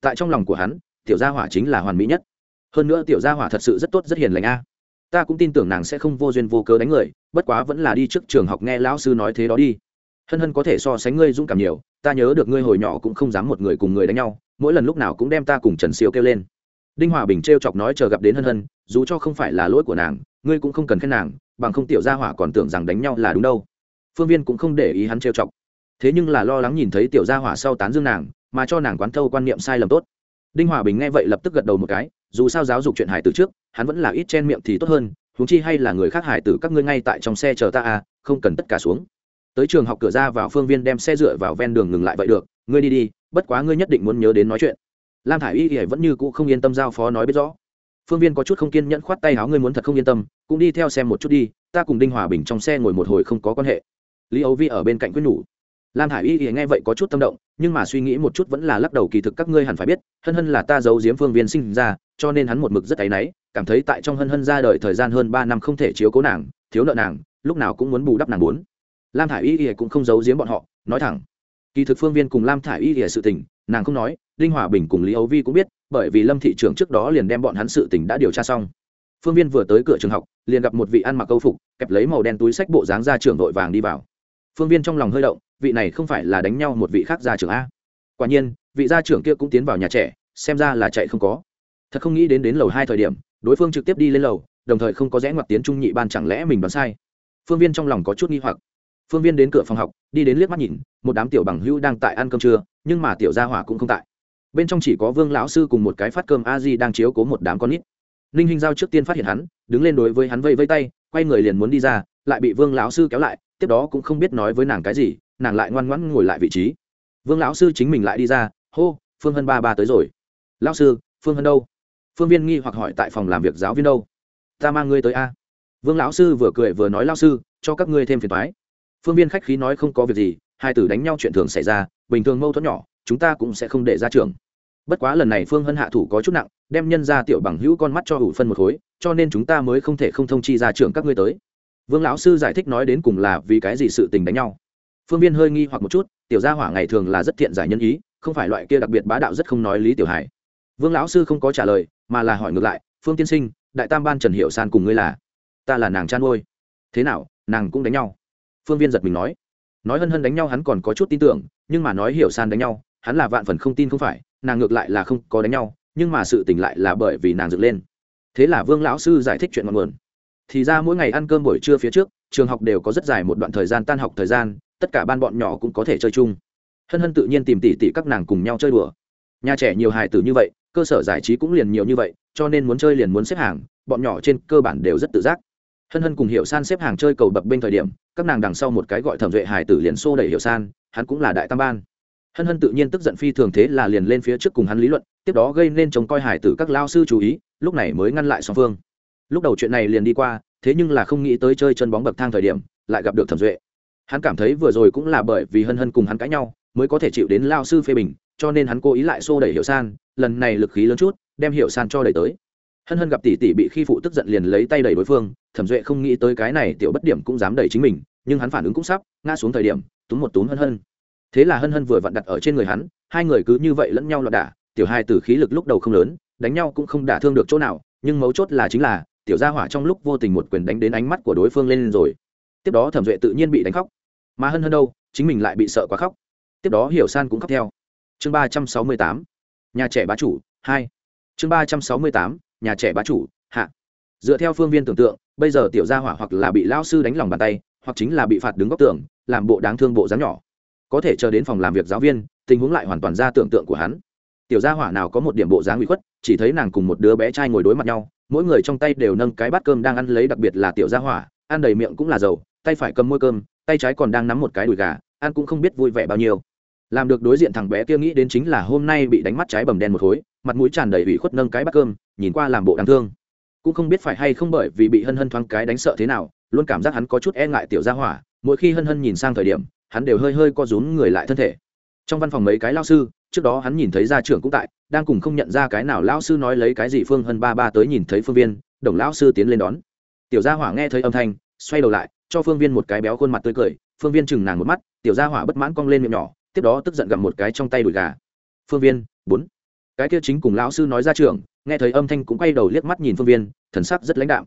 Tại trong lòng của hắn, tiểu gia hỏa chính là hoàn mỹ nhất. Hơn nữa tiểu gia hỏa thật sự rất tốt, rất hiền lành a. Ta cũng tin tưởng nàng sẽ không vô duyên vô cớ đánh người, bất quá vẫn là đi trước trường học nghe lão sư nói thế đó đi hân hân có thể so sánh ngươi dũng cảm nhiều, ta nhớ được ngươi hồi nhỏ cũng không dám một người cùng người đánh nhau, mỗi lần lúc nào cũng đem ta cùng trần siêu kêu lên. Đinh hòa bình t r e o chọc nói chờ gặp đến hân hân, dù cho không phải là lỗi của nàng, ngươi cũng không cần khen nàng, bằng không tiểu gia hỏa còn tưởng rằng đánh nhau là đúng đâu. Phương viên cũng không để ý hắn t r e o chọc. Thế nhưng là lo lắng nhìn thấy tiểu gia hỏa sau tán dương nàng, mà cho nàng quán thâu quan niệm sai lầm tốt. Đinh hòa bình nghe vậy lập tức gật đầu một cái, dù sao giáo dục chuyện hải tử trước, hắn vẫn là ít chen miệng thì tốt hơn, huống chi hay là người khác hải tử các ngươi ngay tại trong xe chờ ta à không cần tất cả xuống tới trường học cửa ra vào phương viên đem xe dựa vào ven đường ngừng lại vậy được. Ngươi đi đi, bất quá ngươi nhất định muốn nhớ đến nói chuyện. Lam thả i y y vẫn như cũ không yên tâm giao phó nói biết rõ. Phương viên có chút không kiên nhẫn khoát tay áo ngươi muốn thật không yên tâm, cũng đi theo xem một chút đi, ta cùng đinh hòa bình trong xe ngồi một hồi không có quan hệ. Lý ấu vi ở bên cạnh quyết nhủ. Lam thả i y y nghe vậy có chút tâm động, nhưng mà suy nghĩ một chút vẫn là lắc đầu, kỳ thực các ngươi hẳn phải biết, hân hân là ta giấu giếm phương viên sinh ra, cho nên hắn một mực rất áy náy, cảm thấy tại trong hân hân ra đời thời gian hơn ba năm không thể chiếu cố nàng, thiếu nợ nàng, lúc nào cũng muốn bù đắp nàng muốn lam thả i y ỉa cũng không giấu giếm bọn họ, nói thẳng. Kỳ thực phương viên cùng lam thả i y ỉa sự tình, nàng không nói Linh hòa bình cùng lý ấu vi cũng biết, bởi vì lâm thị trưởng trước đó liền đem bọn hắn sự tình đã điều tra xong. Phương viên vừa tới cửa trường học, liền gặp một vị ăn mặc câu phục, kẹp lấy màu đen túi sách bộ dáng ra trường đội vàng đi vào. Phương viên trong lòng hơi động, vị này không phải là đánh nhau một vị khác gia trưởng a. Quả nhiên, vị gia trưởng kia cũng tiến vào nhà trẻ, xem ra là chạy không có. Thật không nghĩ đến đến lầu hai thời điểm, đối phương trực tiếp đi lên lầu, đồng thời không có rẽ ngoặt tiến trung nhị ban chẳng lẽ mình đoán sai. Phương viên trong lòng có chút nghi hoặc phương viên đến cửa phòng học, đi đến liếc mắt nhìn, một đám tiểu bằng hữu đang tại ăn cơm trưa, nhưng mà tiểu gia hỏa cũng không tại. Bên trong chỉ có vương lão sư cùng một cái phát cơm a di đang chiếu cố một đám con nít. Ninh hinh giao trước tiên phát hiện hắn, đứng lên đối với hắn vây vây tay, quay người liền muốn đi ra, lại bị vương lão sư kéo lại, tiếp đó cũng không biết nói với nàng cái gì, nàng lại ngoan ngoãn ngồi lại vị trí. Vương lão sư chính mình lại đi ra, hô, phương hân ba ba tới rồi. Lão sư, phương hân đâu? Phương viên nghi hoặc hỏi tại phòng làm việc giáo viên đâu. Ta mang ngươi tới a. Vương lão sư vừa cười vừa nói, Lão sư, cho các ngươi thêm phiền thoái phương viên khách khí nói không có việc gì, hai tử đánh nhau chuyện thường xảy ra, bình thường mâu thuẫn nhỏ, chúng ta cũng sẽ không để ra trường. Bất quá lần này phương hân hạ thủ có chút nặng, đem nhân ra tiểu bằng hữu con mắt cho hủ phân một khối, cho nên chúng ta mới không thể không thông chi ra trường các ngươi tới. Vương lão sư giải thích nói đến cùng là vì cái gì sự tình đánh nhau. Phương viên hơi nghi hoặc một chút, tiểu gia hỏa ngày thường là rất thiện giải nhân ý, không phải loại kia đặc biệt bá đạo rất không nói lý tiểu hải vương lão sư không có trả lời, mà là hỏi ngược lại, phương tiên sinh, đại tam ban trần hiệu san cùng ngươi là? Ta là nàng chan ngôi thế nào, nàng cũng đánh nhau? Phương viên giật mình nói. Nói hân hân đánh nhau hắn còn có chút tin tưởng, nhưng mà nói hiểu san đánh nhau, hắn là vạn phần không tin không phải, nàng ngược lại là không có đánh nhau, nhưng mà sự tỉnh lại là bởi vì nàng dựng lên. Thế là vương lão sư giải thích chuyện ngọn nguồn. Thì ra mỗi ngày ăn cơm buổi trưa phía trước, trường học đều có rất dài một đoạn thời gian tan học thời gian, tất cả ban bọn nhỏ cũng có thể chơi chung. Hân hân tự nhiên tìm tỉ tỉ các nàng cùng nhau chơi đùa. Nhà trẻ nhiều hài tử như vậy, cơ sở giải trí cũng liền nhiều như vậy, cho nên muốn chơi liền muốn xếp hàng, bọn nhỏ trên cơ bản đều rất tự giác hân hân cùng hiệu san xếp hàng chơi cầu bập bên thời điểm, các nàng đằng sau một cái gọi thẩm duệ Hải tử liền xô đẩy hiệu san, hắn cũng là đại tam ban. Hân hân tự nhiên tức giận phi thường thế là liền lên phía trước cùng hắn lý luận, tiếp đó gây nên trông coi Hải tử các lao sư chú ý, lúc này mới ngăn lại song phương. Lúc đầu chuyện này liền đi qua, thế nhưng là không nghĩ tới chơi chân bóng bậc thang thời điểm, lại gặp được thẩm duệ. Hắn cảm thấy vừa rồi cũng là bởi vì hân hân cùng hắn cãi nhau, mới có thể chịu đến lao sư phê bình, cho nên hắn cố ý lại xô đẩy hiệu san, lần này lực khí lớn chút, đem hiệu san cho đẩy tới hân hân gặp tỷ tỷ bị khi phụ tức giận liền lấy tay đẩy đối phương, thẩm duệ không nghĩ tới cái này tiểu bất điểm cũng dám đẩy chính mình, nhưng hắn phản ứng cũng sắp, ngã xuống thời điểm, túm một túm hân hân. Thế là hân hân vừa vặn đặt ở trên người hắn, hai người cứ như vậy lẫn nhau loạn đả, tiểu hai từ khí lực lúc đầu không lớn, đánh nhau cũng không đả thương được chỗ nào, nhưng mấu chốt là chính là, tiểu gia hỏa trong lúc vô tình một quyền đánh đến ánh mắt của đối phương lên rồi. Tiếp đó thẩm duệ tự nhiên bị đánh khóc. Mà hân hân đâu, chính mình lại bị sợ quá khóc. Tiếp đó hiểu san cũng khóc theo. Chương ba trăm sáu mươi tám, nhà trẻ bá chủ, hai. Chương ba trăm sáu mươi tám nhà trẻ bá chủ, hạ. Dựa theo phương viên tưởng tượng, bây giờ tiểu gia hỏa hoặc là bị lao sư đánh lòng bàn tay, hoặc chính là bị phạt đứng góc tường, làm bộ đáng thương bộ dáng nhỏ. Có thể chờ đến phòng làm việc giáo viên, tình huống lại hoàn toàn ra tưởng tượng của hắn. Tiểu gia hỏa nào có một điểm bộ dáng bị khuất, chỉ thấy nàng cùng một đứa bé trai ngồi đối mặt nhau, mỗi người trong tay đều nâng cái bát cơm đang ăn lấy đặc biệt là tiểu gia hỏa, ăn đầy miệng cũng là dầu, tay phải cầm môi cơm, tay trái còn đang nắm một cái đùi gà, ăn cũng không biết vui vẻ bao nhiêu. Làm được đối diện thằng bé kia nghĩ đến chính là hôm nay bị đánh mắt trái bầm đen một khối mặt mũi tràn đầy ủy khuất nâng cái bát cơm, nhìn qua làm bộ đáng thương. Cũng không biết phải hay không bởi vì bị hân hân thoáng cái đánh sợ thế nào, luôn cảm giác hắn có chút e ngại tiểu gia hỏa, mỗi khi hân hân nhìn sang thời điểm, hắn đều hơi hơi co rúm người lại thân thể. Trong văn phòng mấy cái lao sư, trước đó hắn nhìn thấy gia trưởng cũng tại, đang cùng không nhận ra cái nào lao sư nói lấy cái gì phương hân ba ba tới nhìn thấy phương viên, đồng lao sư tiến lên đón. Tiểu gia hỏa nghe thấy âm thanh, xoay đầu lại, cho phương viên một cái béo khuôn mặt tươi cười, phương viên chừng nàng một mắt, tiểu gia hỏa bất mãn cong lên miệng nhỏ, tiếp đó tức giận gặm một cái trong tay đùi gà. Phương viên, bốn cái kia chính cùng lão sư nói ra trường nghe thấy âm thanh cũng quay đầu liếc mắt nhìn phương viên, thần sắc rất lãnh đạm.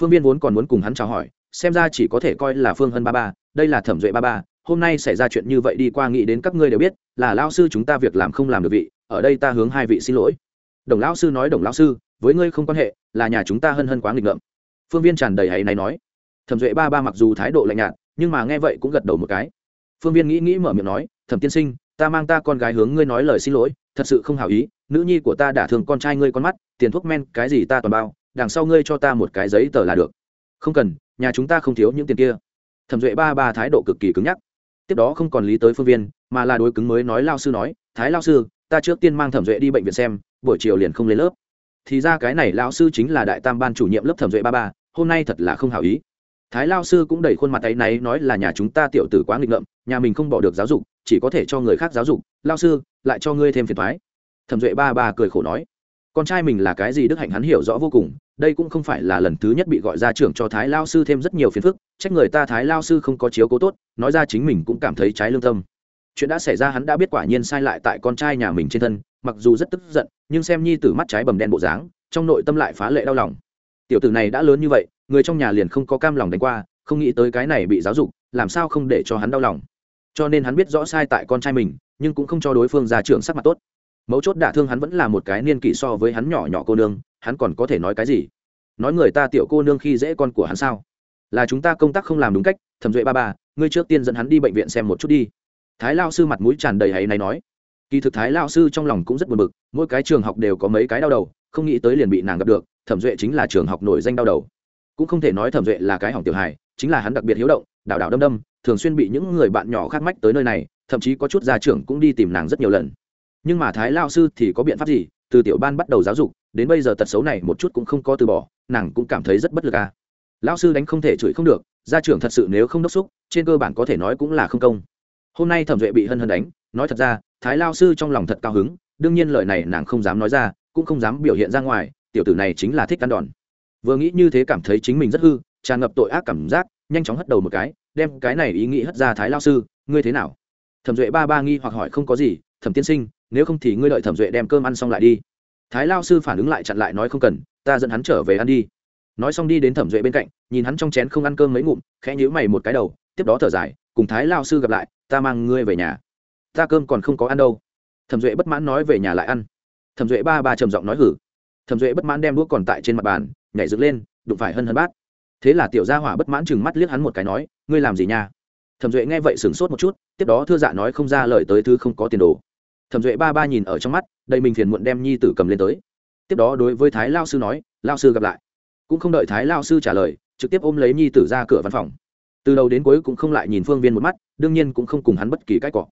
Phương viên vốn còn muốn cùng hắn chào hỏi, xem ra chỉ có thể coi là phương hân ba ba, đây là thẩm duệ ba ba, hôm nay xảy ra chuyện như vậy đi qua nghĩ đến các ngươi đều biết, là lao sư chúng ta việc làm không làm được vị, ở đây ta hướng hai vị xin lỗi. Đồng lão sư nói đồng lão sư, với ngươi không quan hệ, là nhà chúng ta hân hân quá nghịch ngợm. Phương viên tràn đầy hay này nói. Thẩm duệ ba ba mặc dù thái độ lạnh nhạt, nhưng mà nghe vậy cũng gật đầu một cái. Phương viên nghĩ nghĩ mở miệng nói, thẩm tiên sinh, ta mang ta con gái hướng ngươi nói lời xin lỗi thật sự không hảo ý, nữ nhi của ta đã thường con trai ngươi con mắt, tiền thuốc men, cái gì ta toàn bao, đằng sau ngươi cho ta một cái giấy tờ là được. Không cần, nhà chúng ta không thiếu những tiền kia. Thẩm duệ ba ba thái độ cực kỳ cứng nhắc. Tiếp đó không còn lý tới phương viên, mà là đối cứng mới nói lao sư nói, thái lao sư, ta trước tiên mang thẩm duệ đi bệnh viện xem, buổi chiều liền không lên lớp. Thì ra cái này lão sư chính là đại tam ban chủ nhiệm lớp thẩm duệ ba ba, hôm nay thật là không hảo ý. Thái lao sư cũng đẩy khuôn mặt tay náy nói là nhà chúng ta tiểu tử quá nghịch ngợm, nhà mình không bỏ được giáo dục chỉ có thể cho người khác giáo dục, lao sư, lại cho ngươi thêm phiền thoái. Thẩm duệ ba ba cười khổ nói, con trai mình là cái gì đức hạnh hắn hiểu rõ vô cùng, đây cũng không phải là lần thứ nhất bị gọi ra trưởng cho thái lao sư thêm rất nhiều phiền phức, trách người ta thái lao sư không có chiếu cố tốt, nói ra chính mình cũng cảm thấy trái lương tâm. Chuyện đã xảy ra hắn đã biết quả nhiên sai lại tại con trai nhà mình trên thân, mặc dù rất tức giận, nhưng xem nhi tử mắt trái bầm đen bộ dáng, trong nội tâm lại phá lệ đau lòng. Tiểu tử này đã lớn như vậy, người trong nhà liền không có cam lòng đánh qua, không nghĩ tới cái này bị giáo dục, làm sao không để cho hắn đau lòng cho nên hắn biết rõ sai tại con trai mình, nhưng cũng không cho đối phương ra trưởng sắc mặt tốt. Mấu chốt đả thương hắn vẫn là một cái niên kỷ so với hắn nhỏ nhỏ cô nương, hắn còn có thể nói cái gì? Nói người ta tiểu cô nương khi dễ con của hắn sao? Là chúng ta công tác không làm đúng cách, thẩm duệ ba ba, ngươi trước tiên dẫn hắn đi bệnh viện xem một chút đi. Thái lao sư mặt mũi tràn đầy hay này nói. Kỳ thực thái lao sư trong lòng cũng rất buồn bực, mỗi cái trường học đều có mấy cái đau đầu, không nghĩ tới liền bị nàng gặp được, thẩm duệ chính là trường học nổi danh đau đầu. Cũng không thể nói thẩm duệ là cái hỏng tiểu hài, chính là hắn đặc biệt hiếu động đảo đảo đâm đâm, thường xuyên bị những người bạn nhỏ khác mách tới nơi này, thậm chí có chút gia trưởng cũng đi tìm nàng rất nhiều lần. Nhưng mà thái lao sư thì có biện pháp gì? Từ tiểu ban bắt đầu giáo dục, đến bây giờ tật xấu này một chút cũng không có từ bỏ, nàng cũng cảm thấy rất bất lực à. Lão sư đánh không thể chửi không được, gia trưởng thật sự nếu không đốc xúc, trên cơ bản có thể nói cũng là không công. Hôm nay thẩm duệ bị hân hân đánh, nói thật ra, thái lao sư trong lòng thật cao hứng, đương nhiên lời này nàng không dám nói ra, cũng không dám biểu hiện ra ngoài, tiểu tử này chính là thích ăn đòn. Vừa nghĩ như thế cảm thấy chính mình rất hư, tràn ngập tội ác cảm giác nhanh chóng hất đầu một cái, đem cái này ý nghĩ hất ra thái lao sư, ngươi thế nào? Thẩm duệ ba ba nghi hoặc hỏi không có gì, thẩm tiên sinh, nếu không thì ngươi đợi thẩm duệ đem cơm ăn xong lại đi. Thái lao sư phản ứng lại chặn lại nói không cần, ta dẫn hắn trở về ăn đi. Nói xong đi đến thẩm duệ bên cạnh, nhìn hắn trong chén không ăn cơm mấy ngụm, khẽ nhíu mày một cái đầu, tiếp đó thở dài, cùng thái lao sư gặp lại, ta mang ngươi về nhà. Ta cơm còn không có ăn đâu. Thẩm duệ bất mãn nói, về nhà lại ăn. Thẩm duệ ba ba trầm giọng nói, hử. Thẩm duệ bất mãn đem đuốc còn tại trên mặt bàn, nhảy dựng lên, đụng phải hân hân bát thế là tiểu gia hỏa bất mãn chừng mắt liếc hắn một cái nói, ngươi làm gì nha? Thẩm duệ nghe vậy sửng sốt một chút, tiếp đó thưa dạ nói không ra lời tới thứ không có tiền đồ. Thẩm duệ ba ba nhìn ở trong mắt, đầy mình phiền muộn đem nhi tử cầm lên tới. Tiếp đó đối với thái lao sư nói, lao sư gặp lại. Cũng không đợi thái lao sư trả lời, trực tiếp ôm lấy nhi tử ra cửa văn phòng. Từ đầu đến cuối cũng không lại nhìn phương viên một mắt, đương nhiên cũng không cùng hắn bất kỳ cái cọ.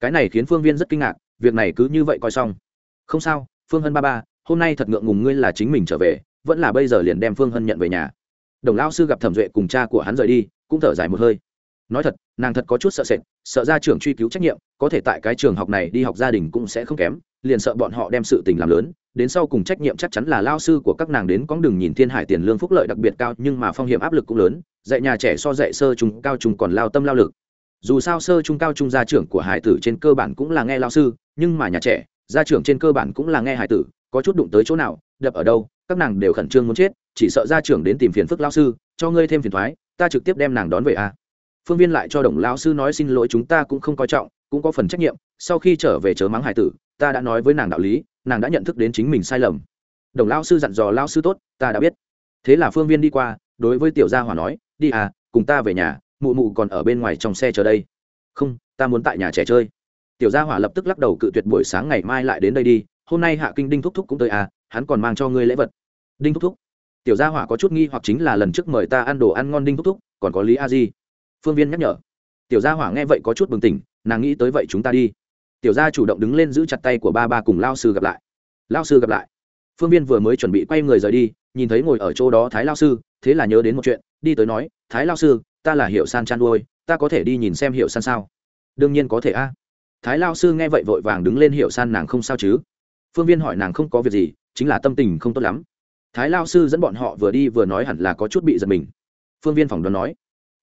Cái này khiến phương viên rất kinh ngạc, việc này cứ như vậy coi xong. Không sao, phương hân ba ba, hôm nay thật ngượng ngùng ngươi là chính mình trở về, vẫn là bây giờ liền đem phương hân nhận về nhà đồng lao sư gặp thẩm duệ cùng cha của hắn rời đi, cũng thở dài một hơi. Nói thật, nàng thật có chút sợ sệt, sợ ra trường truy cứu trách nhiệm, có thể tại cái trường học này đi học gia đình cũng sẽ không kém, liền sợ bọn họ đem sự tình làm lớn, đến sau cùng trách nhiệm chắc chắn là lao sư của các nàng đến cóng đường nhìn thiên hải tiền lương phúc lợi đặc biệt cao, nhưng mà phong hiểm áp lực cũng lớn, dạy nhà trẻ so dạy sơ trung cao trung còn lao tâm lao lực. Dù sao sơ trung cao trung gia trưởng của hải tử trên cơ bản cũng là nghe lao sư, nhưng mà nhà trẻ, gia trưởng trên cơ bản cũng là nghe hải tử, có chút đụng tới chỗ nào, đập ở đâu các nàng đều khẩn trương muốn chết, chỉ sợ gia trưởng đến tìm phiền phức lao sư, cho ngươi thêm phiền thoái, ta trực tiếp đem nàng đón về a. Phương viên lại cho đồng lao sư nói xin lỗi chúng ta cũng không coi trọng, cũng có phần trách nhiệm, sau khi trở về chớ mắng hải tử, ta đã nói với nàng đạo lý, nàng đã nhận thức đến chính mình sai lầm. Đồng lao sư dặn dò lao sư tốt, ta đã biết. Thế là phương viên đi qua, đối với tiểu gia hỏa nói, đi à cùng ta về nhà, mụ mụ còn ở bên ngoài trong xe chờ đây. Không, ta muốn tại nhà trẻ chơi. Tiểu gia hỏa lập tức lắc đầu cự tuyệt buổi sáng ngày mai lại đến đây đi, hôm nay hạ kinh đinh thúc thúc cũng tới à hắn còn mang cho ngươi lễ vật. Đinh thúc thúc. Tiểu gia hỏa có chút nghi hoặc chính là lần trước mời ta ăn đồ ăn ngon đinh thúc thúc, còn có lý a di. Phương viên nhắc nhở. Tiểu gia hỏa nghe vậy có chút bừng tỉnh, nàng nghĩ tới vậy chúng ta đi. Tiểu gia chủ động đứng lên giữ chặt tay của ba ba cùng lao sư gặp lại. Lao sư gặp lại. Phương viên vừa mới chuẩn bị quay người rời đi, nhìn thấy ngồi ở chỗ đó thái lao sư, thế là nhớ đến một chuyện, đi tới nói, thái lao sư, ta là hiệu san chăn nuôi ta có thể đi nhìn xem hiệu san sao? Đương nhiên có thể a. Thái lao sư nghe vậy vội vàng đứng lên hiệu san nàng không sao chứ? Phương viên hỏi nàng không có việc gì chính là tâm tình không tốt lắm. Thái lao sư dẫn bọn họ vừa đi vừa nói hẳn là có chút bị giật mình. Phương viên phỏng đoán nói.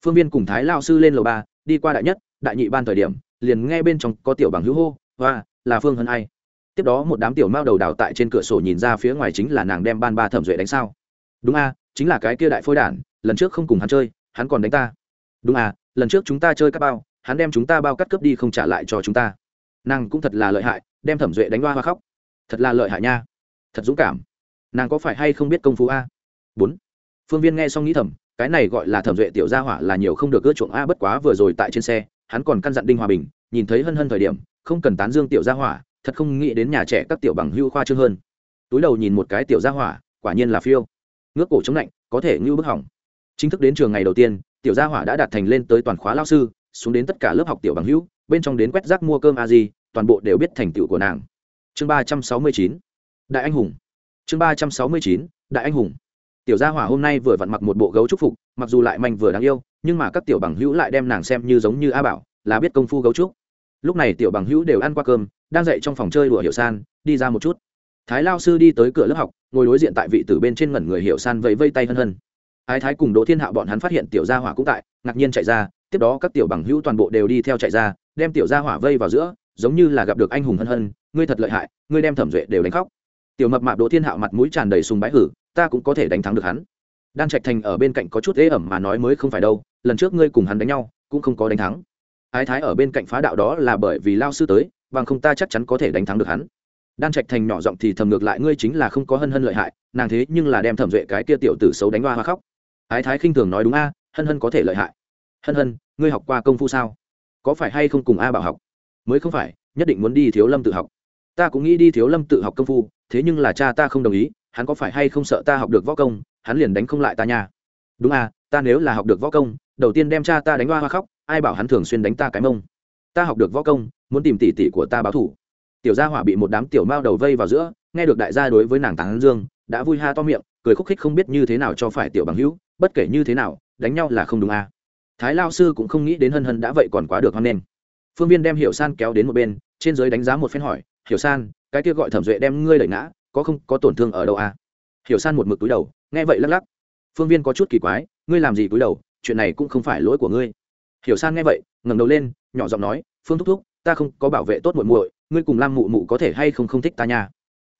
Phương viên cùng thái lao sư lên lầu ba, đi qua đại nhất, đại nhị ban thời điểm, liền nghe bên trong có tiểu bằng hữu hô, hoa, là phương hân ai? Tiếp đó một đám tiểu mao đầu đào tại trên cửa sổ nhìn ra phía ngoài chính là nàng đem ban ba thẩm duệ đánh sao. Đúng a, chính là cái kia đại phôi đản, lần trước không cùng hắn chơi, hắn còn đánh ta. Đúng à lần trước chúng ta chơi các bao, hắn đem chúng ta bao cắt cướp đi không trả lại cho chúng ta. Nàng cũng thật là lợi hại, đem thẩm duệ đánh hoa hoa khóc. Thật là lợi hại nha thật dũng cảm. Nàng có phải hay không biết công phu a? Bốn. Phương viên nghe xong nghĩ thầm cái này gọi là thẩm duệ tiểu gia hỏa là nhiều không được ưa chuộng a bất quá vừa rồi tại trên xe hắn còn căn dặn đinh hòa bình nhìn thấy hân hân thời điểm không cần tán dương tiểu gia hỏa thật không nghĩ đến nhà trẻ các tiểu bằng hưu khoa trương hơn. Túi đầu nhìn một cái tiểu gia hỏa quả nhiên là phiêu. Ngước cổ chống lạnh có thể ngưu bức hỏng. Chính thức đến trường ngày đầu tiên tiểu gia hỏa đã đạt thành lên tới toàn khóa lao sư xuống đến tất cả lớp học tiểu bằng hữu bên trong đến quét rác mua cơm a gì, toàn bộ đều biết thành tựu của nàng. Chương ba trăm sáu mươi chín đại anh hùng. Chương ba trăm sáu mươi chín, đại anh hùng. Tiểu gia hỏa hôm nay vừa vặn mặc một bộ gấu trúc phục, mặc dù lại manh vừa đáng yêu, nhưng mà các tiểu bằng hữu lại đem nàng xem như giống như a bảo, là biết công phu gấu trúc. Lúc này tiểu bằng hữu đều ăn qua cơm, đang dậy trong phòng chơi đùa hiểu san, đi ra một chút. Thái lao sư đi tới cửa lớp học, ngồi đối diện tại vị tử bên trên ngẩn người hiểu san vẫy vây tay hân hân. Ái thái cùng đỗ thiên hạo bọn hắn phát hiện tiểu gia hỏa cũng tại, ngạc nhiên chạy ra, tiếp đó các tiểu bằng hữu toàn bộ đều đi theo chạy ra, đem tiểu gia hỏa vây vào giữa, giống như là gặp được anh hùng hân hân, ngươi thật lợi hại, ngươi đem thẩm duệ đều đánh khóc tiểu mập mạp đỗ thiên hạo mặt mũi tràn đầy sùng bái hử, ta cũng có thể đánh thắng được hắn. Đan trạch thành ở bên cạnh có chút ế ẩm mà nói mới không phải đâu, lần trước ngươi cùng hắn đánh nhau, cũng không có đánh thắng. Ái thái ở bên cạnh phá đạo đó là bởi vì lao sư tới, bằng không ta chắc chắn có thể đánh thắng được hắn. Đan trạch thành nhỏ giọng thì thầm ngược lại, ngươi chính là không có hân hân lợi hại, nàng thế nhưng là đem thẩm duệ cái kia tiểu tử xấu đánh hoa hoa khóc. Ái thái khinh thường nói, đúng a, hân hân có thể lợi hại. Hân hân, ngươi học qua công phu sao? Có phải hay không cùng a bảo học? Mới không phải, nhất định muốn đi thiếu lâm tự học ta cũng nghĩ đi thiếu lâm tự học công phu, thế nhưng là cha ta không đồng ý, hắn có phải hay không sợ ta học được võ công, hắn liền đánh không lại ta nha. Đúng à ta nếu là học được võ công, đầu tiên đem cha ta đánh hoa hoa khóc, ai bảo hắn thường xuyên đánh ta cái mông. Ta học được võ công, muốn tìm tỷ tỷ của ta báo thủ tiểu gia hỏa bị một đám tiểu mao đầu vây vào giữa, nghe được đại gia đối với nàng tán dương, đã vui ha to miệng, cười khúc khích không biết như thế nào cho phải tiểu bằng hữu, bất kể như thế nào, đánh nhau là không đúng à. thái lao sư cũng không nghĩ đến hân hân đã vậy còn quá được hoan nghênh. Phương viên đem hiểu san kéo đến một bên, trên giới đánh giá một phen hỏi hiểu san, cái kia gọi thẩm duệ đem ngươi đẩy ngã, có không, có tổn thương ở đâu à? hiểu san một mực túi đầu, nghe vậy lắc lắc. Phương viên có chút kỳ quái, ngươi làm gì túi đầu, chuyện này cũng không phải lỗi của ngươi. Hiểu san nghe vậy, ngẩng đầu lên, nhỏ giọng nói, phương thúc thúc, ta không có bảo vệ tốt muội muội, ngươi cùng lam mụ mụ có thể hay không không thích ta nha?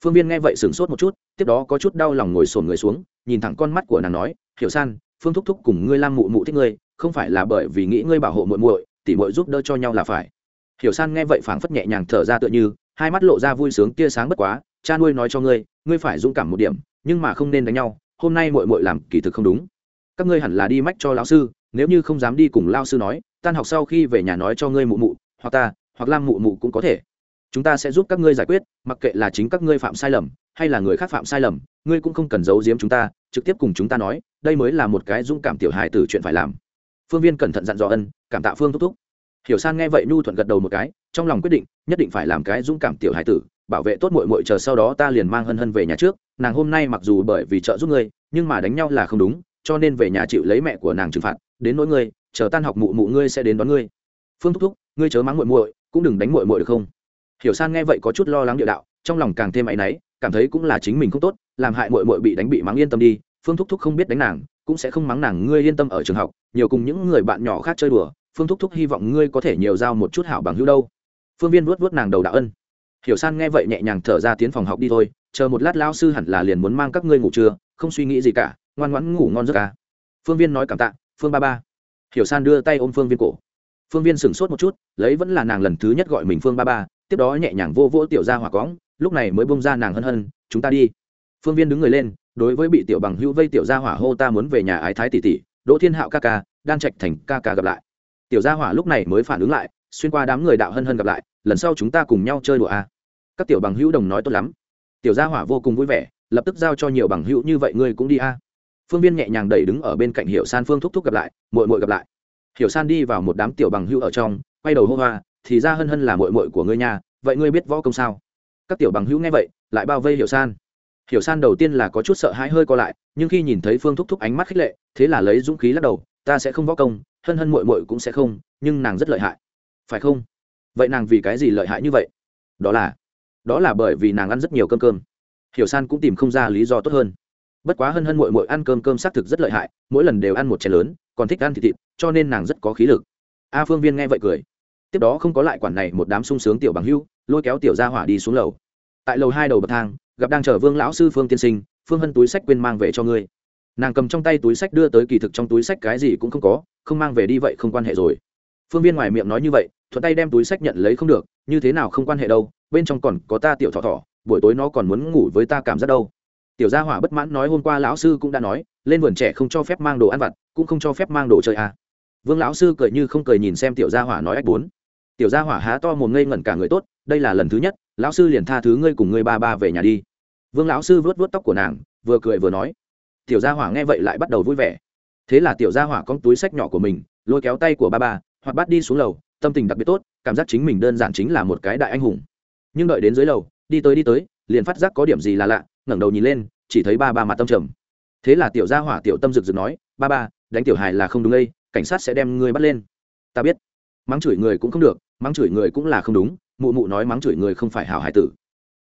Phương viên nghe vậy sửng sốt một chút, tiếp đó có chút đau lòng ngồi sồn người xuống, nhìn thẳng con mắt của nàng nói, hiểu san, phương thúc thúc cùng ngươi lam mụ mụ thích ngươi, không phải là bởi vì nghĩ ngươi bảo hộ muội muội, tỉ muội giúp đỡ cho nhau là phải. Hiểu san nghe vậy phảng phất nhẹ nhàng thở ra tựa như hai mắt lộ ra vui sướng tia sáng bất quá, cha nuôi nói cho ngươi ngươi phải dũng cảm một điểm, nhưng mà không nên đánh nhau, hôm nay muội muội làm kỳ thực không đúng. Các ngươi hẳn là đi mách cho lão sư, nếu như không dám đi cùng lao sư nói, tan học sau khi về nhà nói cho ngươi mụ mụ, hoặc ta, hoặc lam mụ mụ cũng có thể. Chúng ta sẽ giúp các ngươi giải quyết, mặc kệ là chính các ngươi phạm sai lầm, hay là người khác phạm sai lầm, ngươi cũng không cần giấu giếm chúng ta, trực tiếp cùng chúng ta nói, đây mới là một cái dũng cảm tiểu hài từ chuyện phải làm. Phương viên cẩn thận dặn dò ân, cảm tạ phương thúc thúc. Hiểu san nghe vậy nhu thuận gật đầu một cái trong lòng quyết định, nhất định phải làm cái dũng cảm tiểu hải tử, bảo vệ tốt mội mội chờ sau đó ta liền mang hân hân về nhà trước. Nàng hôm nay mặc dù bởi vì trợ giúp ngươi, nhưng mà đánh nhau là không đúng, cho nên về nhà chịu lấy mẹ của nàng trừng phạt. Đến nỗi ngươi, chờ tan học mụ mụ ngươi sẽ đến đón ngươi. Phương thúc thúc, ngươi chớ mắng muội muội, cũng đừng đánh muội muội được không? Hiểu san nghe vậy có chút lo lắng địa đạo, trong lòng càng thêm áy náy, cảm thấy cũng là chính mình không tốt, làm hại muội muội bị đánh bị mắng yên tâm đi. Phương thúc thúc không biết đánh nàng, cũng sẽ không mắng nàng, ngươi yên tâm ở trường học, nhiều cùng những người bạn nhỏ khác chơi đùa. Phương thúc thúc hy vọng ngươi có thể nhiều giao một chút hảo bằng hữu đâu phương viên vuốt vuốt nàng đầu đạo ân. Hiểu san nghe vậy nhẹ nhàng thở ra tiến phòng học đi thôi, chờ một lát lao sư hẳn là liền muốn mang các ngươi ngủ trưa, không suy nghĩ gì cả, ngoan ngoãn ngủ ngon giấc cả phương viên nói cảm tạ, phương ba ba. Hiểu san đưa tay ôm phương viên cổ. Phương viên sửng sốt một chút, lấy vẫn là nàng lần thứ nhất gọi mình phương ba ba, tiếp đó nhẹ nhàng vô vỗ tiểu ra hỏa cóng lúc này mới bông ra nàng hân hân, chúng ta đi. Phương viên đứng người lên, đối với bị tiểu bằng hữu vây tiểu gia hỏa hô ta muốn về nhà ái thái tỷ tỷ, đỗ thiên hạo ca ca đan trạch thành ca ca gặp lại. Tiểu gia hỏa lúc này mới phản ứng lại xuyên qua đám người đạo hân hân gặp lại, lần sau chúng ta cùng nhau chơi đùa a à. các tiểu bằng hữu đồng nói tốt lắm. Tiểu gia hỏa vô cùng vui vẻ, lập tức giao cho nhiều bằng hữu như vậy ngươi cũng đi a à. phương viên nhẹ nhàng đẩy đứng ở bên cạnh hiệu san phương thúc thúc gặp lại mội mội gặp lại. Hiểu san đi vào một đám tiểu bằng hữu ở trong, quay đầu hô hoa, thì ra hân hân là mội mội của ngươi nhà vậy ngươi biết võ công sao? Các tiểu bằng hữu nghe vậy, lại bao vây hiểu san. Hiểu san đầu tiên là có chút sợ hãi hơi co lại, nhưng khi nhìn thấy phương thúc thúc ánh mắt khích lệ, thế là lấy dũng khí lắc đầu, ta sẽ không võ công, hân hân mội mội cũng sẽ không, nhưng nàng rất lợi hại phải không? Vậy nàng vì cái gì lợi hại như vậy? Đó là đó là bởi vì nàng ăn rất nhiều cơm cơm. Hiểu san cũng tìm không ra lý do tốt hơn. Bất quá hân hân mội mội ăn cơm cơm xác thực rất lợi hại, mỗi lần đều ăn một chén lớn, còn thích ăn thịt thịt, cho nên nàng rất có khí lực. A phương viên nghe vậy cười. Tiếp đó không có lại quản này một đám sung sướng tiểu bằng hưu, lôi kéo tiểu ra hỏa đi xuống lầu. Tại lầu hai đầu bậc thang, gặp đang chở vương lão sư phương tiên sinh, phương hân túi sách quên mang về cho ngươi. Nàng cầm trong tay túi sách đưa tới kỳ thực trong túi sách cái gì cũng không có, không mang về đi vậy không quan hệ rồi phương viên ngoài miệng nói như vậy, thuận tay đem túi sách nhận lấy không được, như thế nào không quan hệ đâu, bên trong còn có ta tiểu thọ thọ buổi tối nó còn muốn ngủ với ta cảm giác đâu. Tiểu gia hỏa bất mãn nói hôm qua lão sư cũng đã nói, lên vườn trẻ không cho phép mang đồ ăn vặt, cũng không cho phép mang đồ chơi à. vương lão sư cười như không cười nhìn xem tiểu gia hỏa nói ách bốn. Tiểu gia hỏa há to mồm ngây ngẩn cả người tốt, đây là lần thứ nhất, lão sư liền tha thứ ngươi cùng ngươi ba ba về nhà đi. Vương lão sư vớt vớt tóc của nàng, vừa cười vừa nói. Tiểu gia hỏa nghe vậy lại bắt đầu vui vẻ. Thế là tiểu gia hỏa con túi sách nhỏ của mình, lôi kéo tay của ba ba hoặc bắt đi xuống lầu, tâm tình đặc biệt tốt, cảm giác chính mình đơn giản chính là một cái đại anh hùng. Nhưng đợi đến dưới lầu, đi tới đi tới, liền phát giác có điểm gì là lạ, ngẩng đầu nhìn lên, chỉ thấy ba ba mặt tâm trầm. Thế là tiểu gia hỏa tiểu tâm rực rực nói, ba ba, đánh tiểu hài là không đúng đây, cảnh sát sẽ đem ngươi bắt lên. Ta biết. Mắng chửi người cũng không được, mắng chửi người cũng là không đúng, mụ mụ nói mắng chửi người không phải hảo hải tử.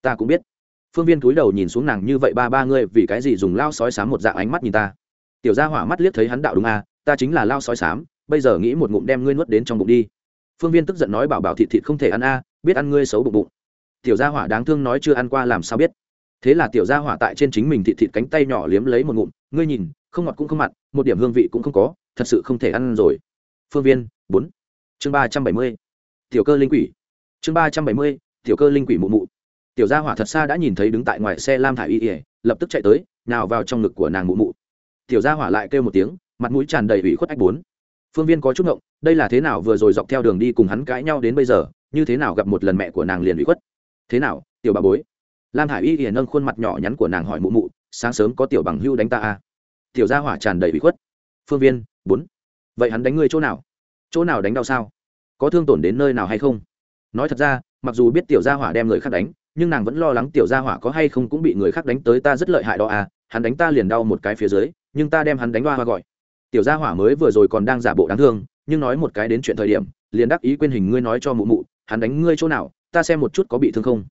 Ta cũng biết. Phương viên cúi đầu nhìn xuống nàng như vậy ba ba ngươi vì cái gì dùng lao sói sám một dạng ánh mắt nhìn ta. Tiểu gia hỏa mắt liếc thấy hắn đạo đúng à ta chính là lao sói sám bây giờ nghĩ một ngụm đem ngươi nuốt đến trong bụng đi. Phương viên tức giận nói bảo bảo thịt thịt không thể ăn a, biết ăn ngươi xấu bụng bụng. Tiểu gia hỏa đáng thương nói chưa ăn qua làm sao biết. Thế là tiểu gia hỏa tại trên chính mình thịt thịt cánh tay nhỏ liếm lấy một ngụm, ngươi nhìn, không ngọt cũng không mặn, một điểm hương vị cũng không có, thật sự không thể ăn rồi. Phương viên, bốn. Chương ba trăm bảy mươi. Tiểu cơ linh quỷ. Chương ba trăm bảy mươi, tiểu cơ linh quỷ mụ mụ. Tiểu gia hỏa thật xa đã nhìn thấy đứng tại ngoài xe lam thả y ỉa lập tức chạy tới nào vào trong ngực của nàng mụ mụ. Tiểu gia hỏa lại kêu một tiếng, mặt mũi tràn đầy ủy khuất ách bốn phương viên có chút ngộng, đây là thế nào vừa rồi dọc theo đường đi cùng hắn cãi nhau đến bây giờ, như thế nào gặp một lần mẹ của nàng liền bị khuất. Thế nào, tiểu bà bối? Lam Hải y hiền nâng khuôn mặt nhỏ nhắn của nàng hỏi mụ mụ, sáng sớm có tiểu bằng hưu đánh ta à? tiểu gia hỏa tràn đầy bị khuất. Phương viên, bốn. Vậy hắn đánh ngươi chỗ nào? Chỗ nào đánh đau sao? Có thương tổn đến nơi nào hay không? Nói thật ra, mặc dù biết tiểu gia hỏa đem người khác đánh, nhưng nàng vẫn lo lắng tiểu gia hỏa có hay không cũng bị người khác đánh tới ta rất lợi hại đó à? Hắn đánh ta liền đau một cái phía dưới, nhưng ta đem hắn đánh hoa hoa gọi tiểu gia hỏa mới vừa rồi còn đang giả bộ đáng thương, nhưng nói một cái đến chuyện thời điểm, liền đắc ý quên hình ngươi nói cho mụ mụ, hắn đánh ngươi chỗ nào, ta xem một chút có bị thương không.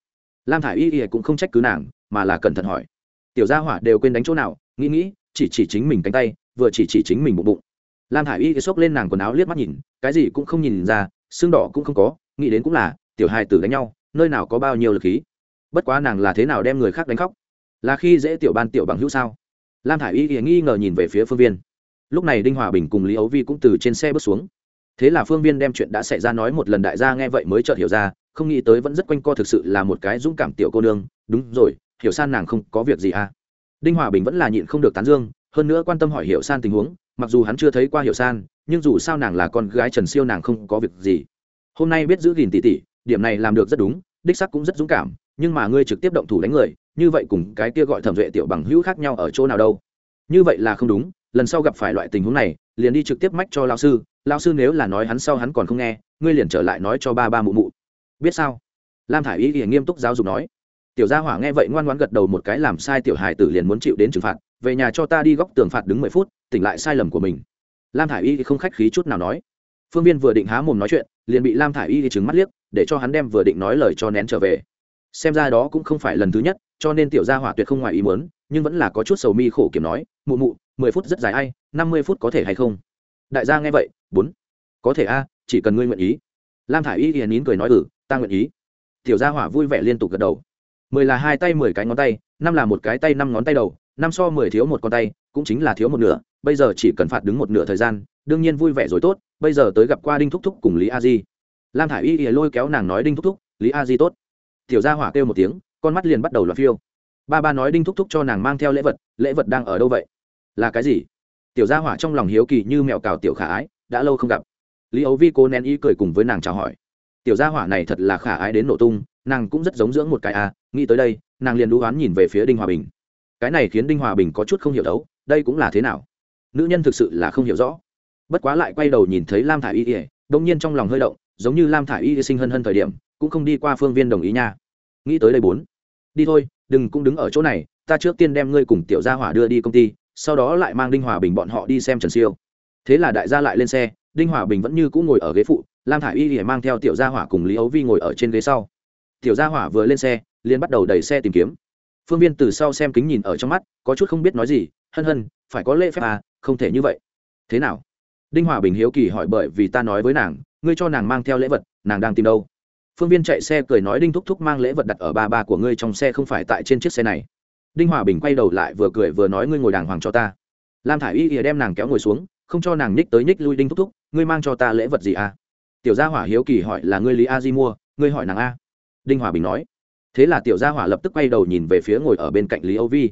Lam thả i y y cũng không trách cứ nàng, mà là cẩn thận hỏi. Tiểu gia hỏa đều quên đánh chỗ nào, nghĩ nghĩ, chỉ chỉ chính mình cánh tay, vừa chỉ chỉ chính mình bụng bụng. Lam thả i y xốc lên nàng quần áo liếc mắt nhìn, cái gì cũng không nhìn ra, xương đỏ cũng không có, nghĩ đến cũng là, tiểu hai tử đánh nhau, nơi nào có bao nhiêu lực khí. Bất quá nàng là thế nào đem người khác đánh khóc? Là khi dễ tiểu ban tiểu bằng hữu sao? Lam thả i y nghi ngờ nhìn về phía phương viên lúc này đinh hòa bình cùng lý ấu vi cũng từ trên xe bước xuống. Thế là phương viên đem chuyện đã xảy ra nói một lần đại gia nghe vậy mới chợt hiểu ra, không nghĩ tới vẫn rất quanh co thực sự là một cái dũng cảm tiểu cô nương. Đúng rồi, hiểu san nàng không có việc gì à? Đinh hòa bình vẫn là nhịn không được tán dương, hơn nữa quan tâm hỏi hiểu san tình huống, mặc dù hắn chưa thấy qua hiểu san, nhưng dù sao nàng là con gái trần siêu nàng không có việc gì. Hôm nay biết giữ gìn tỷ tỷ, điểm này làm được rất đúng, đích sắc cũng rất dũng cảm, nhưng mà ngươi trực tiếp động thủ đánh người, như vậy cùng cái kia gọi thẩm duệ tiểu bằng hữu khác nhau ở chỗ nào đâu? Như vậy là không đúng lần sau gặp phải loại tình huống này, liền đi trực tiếp mách cho lao sư lao sư nếu là nói hắn sau hắn còn không nghe, ngươi liền trở lại nói cho ba ba mụ mụ. Biết sao? Lam thả i ý thì nghiêm túc giáo dục nói. Tiểu gia hỏa nghe vậy ngoan ngoãn gật đầu một cái làm sai tiểu hài tử liền muốn chịu đến trừng phạt, về nhà cho ta đi góc tường phạt đứng mười phút, tỉnh lại sai lầm của mình. Lam thả i y không khách khí chút nào nói. Phương viên vừa định há mồm nói chuyện, liền bị lam thả i y trừng mắt liếc, để cho hắn đem vừa định nói lời cho nén trở về. Xem ra đó cũng không phải lần thứ nhất, cho nên tiểu gia hỏa tuyệt không ngoài ý muốn, nhưng vẫn là có chút sầu mi khổ kiểm nói, mụ mụ mười phút rất dài ai, năm mươi phút có thể hay không? Đại gia nghe vậy, bốn. Có thể a, chỉ cần ngươi nguyện ý. Lam thả i y hiền nín cười nói ừ ta nguyện ý. Tiểu gia hỏa vui vẻ liên tục gật đầu. Mười là hai tay, mười cái ngón tay, năm là một cái tay, năm ngón tay đầu, năm so mười thiếu một con tay, cũng chính là thiếu một nửa, bây giờ chỉ cần phạt đứng một nửa thời gian, đương nhiên vui vẻ rồi tốt, bây giờ tới gặp qua đinh thúc thúc cùng lý a di. Lam thả i y lôi kéo nàng nói, đinh thúc thúc, lý a di tốt. Tiểu gia hỏa kêu một tiếng, con mắt liền bắt đầu loạt phiêu. Ba ba nói, đinh thúc thúc cho nàng mang theo lễ vật lễ vật đang ở đâu vậy? Là cái gì? Tiểu gia hỏa trong lòng hiếu kỳ như mẹo cào tiểu khả ái, đã lâu không gặp. Lý ấu vi cố nén ý cười cùng với nàng chào hỏi. Tiểu gia hỏa này thật là khả ái đến nổ tung, nàng cũng rất giống dưỡng một cái à nghĩ tới đây, nàng liền đũ oán nhìn về phía đinh hòa bình. Cái này khiến đinh hòa bình có chút không hiểu đấu, đây cũng là thế nào? Nữ nhân thực sự là không hiểu rõ. Bất quá lại quay đầu nhìn thấy lam thả i y ỉa đông nhiên trong lòng hơi động, giống như lam thả i y sinh hân hân thời điểm, cũng không đi qua phương viên đồng ý nha. Nghĩ tới đây bốn. Đi thôi, đừng cũng đứng ở chỗ này, ta trước tiên đem ngươi cùng tiểu gia hỏa đưa đi công ty sau đó lại mang đinh hòa bình bọn họ đi xem trần siêu. Thế là đại gia lại lên xe, đinh hòa bình vẫn như cũng ngồi ở ghế phụ, lam thả i y thì mang theo tiểu gia hỏa cùng lý ấu vi ngồi ở trên ghế sau. Tiểu gia hỏa vừa lên xe, liền bắt đầu đẩy xe tìm kiếm. Phương viên từ sau xem kính nhìn ở trong mắt, có chút không biết nói gì, hân hân, phải có lễ phép à không thể như vậy. Thế nào? Đinh hòa bình hiếu kỳ hỏi bởi vì ta nói với nàng, ngươi cho nàng mang theo lễ vật, nàng đang tìm đâu? Phương viên chạy xe cười nói, đinh thúc thúc mang lễ vật đặt ở ba ba của ngươi trong xe không phải tại trên chiếc xe này đinh hòa bình quay đầu lại vừa cười vừa nói, ngươi ngồi đàng hoàng cho ta. Lam thả i y ỉa đem nàng kéo ngồi xuống, không cho nàng nhích tới nhích lui đinh thúc thúc, ngươi mang cho ta lễ vật gì à? Tiểu gia hỏa hiếu kỳ hỏi là ngươi lý a di mua, ngươi hỏi nàng a. Đinh hòa bình nói. Thế là tiểu gia hỏa lập tức quay đầu nhìn về phía ngồi ở bên cạnh lý âu vi.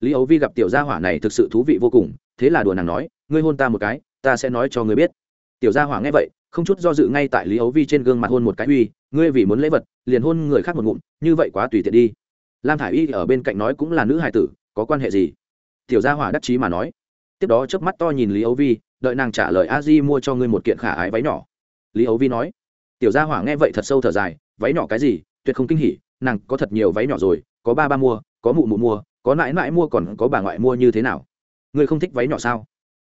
Lý âu vi gặp tiểu gia hỏa này thực sự thú vị vô cùng, thế là đùa nàng nói, ngươi hôn ta một cái, ta sẽ nói cho ngươi biết. Tiểu gia hỏa nghe vậy, không chút do dự ngay tại lý ấu vi trên gương mặt hôn một cái uy, ngươi vì muốn lễ vật, liền hôn người khác một ngụm, như vậy quá tùy tiện đi lam thả i y ở bên cạnh nói cũng là nữ hài tử, có quan hệ gì? Tiểu gia hỏa đắc chí mà nói. Tiếp đó chớp mắt to nhìn lý ấu vi, đợi nàng trả lời a di mua cho ngươi một kiện khả ái váy nhỏ. Lý ấu vi nói. Tiểu gia hỏa nghe vậy thật sâu thở dài, váy nhỏ cái gì, tuyệt không kinh hỉ, nàng có thật nhiều váy nhỏ rồi, có ba ba mua, có mụ mụ mua, có nãi nãi mua còn có bà ngoại mua như thế nào? Ngươi không thích váy nhỏ sao?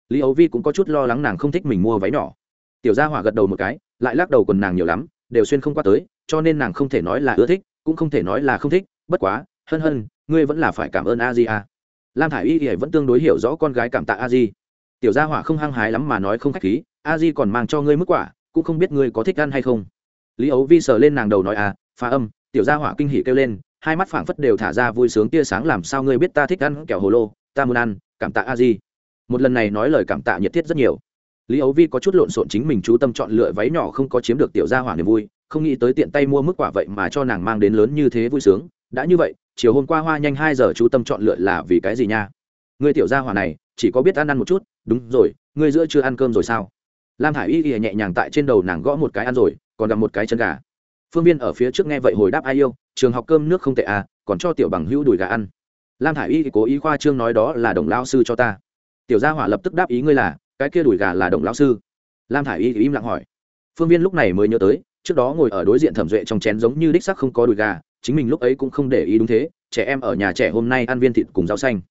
Lý ấu vi cũng có chút lo lắng nàng không thích mình mua váy nhỏ. Tiểu gia hỏa gật đầu một cái, lại lắc đầu quần nàng nhiều lắm, đều xuyên không qua tới, cho nên nàng không thể nói là ưa thích, cũng không thể nói là không thích bất quá, hân hân, ngươi vẫn là phải cảm ơn a di a. Lam thả i y thì vẫn tương đối hiểu rõ con gái cảm tạ a di. Tiểu gia hỏa không hăng hái lắm mà nói không k h á c h khí, a di còn mang cho ngươi mức quả, cũng không biết ngươi có thích ăn hay không. Lý ấu vi sờ lên nàng đầu nói à phá âm. Tiểu gia hỏa kinh hỉ kêu lên, hai mắt phảng phất đều thả ra vui sướng tia sáng, làm sao ngươi biết ta thích ăn kẹo hồ lô? Ta muốn ăn, cảm tạ a di. Một lần này nói lời cảm tạ nhiệt thiết rất nhiều. Lý ấu vi có chút lộn xộn chính mình chú tâm chọn lựa váy nhỏ không có chiếm được tiểu gia hỏa niềm vui, không nghĩ tới tiện tay mua mức quả vậy mà cho nàng mang đến lớn như thế vui sướng đã như vậy, chiều hôm qua hoa nhanh hai giờ chú tâm chọn lựa là vì cái gì nha? Người tiểu gia hỏa này, chỉ có biết ăn ăn một chút, đúng rồi, ngươi giữa chưa ăn cơm rồi sao? Lam thả i y ghìa nhẹ nhàng tại trên đầu nàng gõ một cái ăn rồi, còn gặp một cái chân gà. Phương viên ở phía trước nghe vậy hồi đáp ai yêu, trường học cơm nước không tệ à còn cho tiểu bằng hữu đùi gà ăn. Lam thả i y cố ý khoa trương nói đó là đồng lao sư cho ta. Tiểu gia hỏa lập tức đáp ý ngươi là, cái kia đùi gà là đồng lão sư. Lam thả i y thì im lặng hỏi. Phương viên lúc này mới nhớ tới, trước đó ngồi ở đối diện thẩm duệ trong chén giống như đích sắc không có đùi gà chính mình lúc ấy cũng không để ý đúng thế, trẻ em ở nhà trẻ hôm nay ăn viên thịt cùng rau xanh.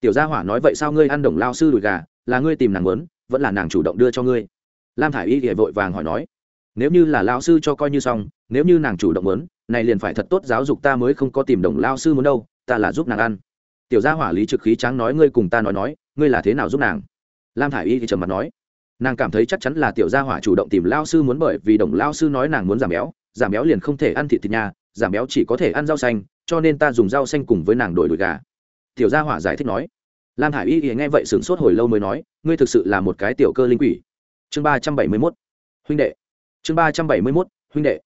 Tiểu gia hỏa nói, vậy sao ngươi ăn đồng lao sư đùi gà, là ngươi tìm nàng muốn, vẫn là nàng chủ động đưa cho ngươi? Lam thả i y thì vội vàng hỏi nói, nếu như là lao sư cho coi như xong, nếu như nàng chủ động muốn, này liền phải thật tốt giáo dục ta mới không có tìm đồng lao sư muốn đâu, ta là giúp nàng ăn. Tiểu gia hỏa lý trực khí tráng nói, ngươi cùng ta nói nói, ngươi là thế nào giúp nàng? Lam thả i y thì trầm mặt nói, nàng cảm thấy chắc chắn là tiểu gia hỏa chủ động tìm lao sư muốn bởi vì đồng lao sư nói nàng muốn giảm béo giảm béo liền không thể ăn thịt thịt nhà giảm béo chỉ có thể ăn rau xanh, cho nên ta dùng rau xanh cùng với nàng đổi đùi gà. Tiểu gia hỏa giải thích nói. Lam hải y thì nghe vậy sửng sốt hồi lâu mới nói, ngươi thực sự là một cái tiểu cơ linh quỷ. Chương ba trăm bảy mươi mốt. Huynh đệ. Chương ba trăm bảy mươi mốt, huynh đệ.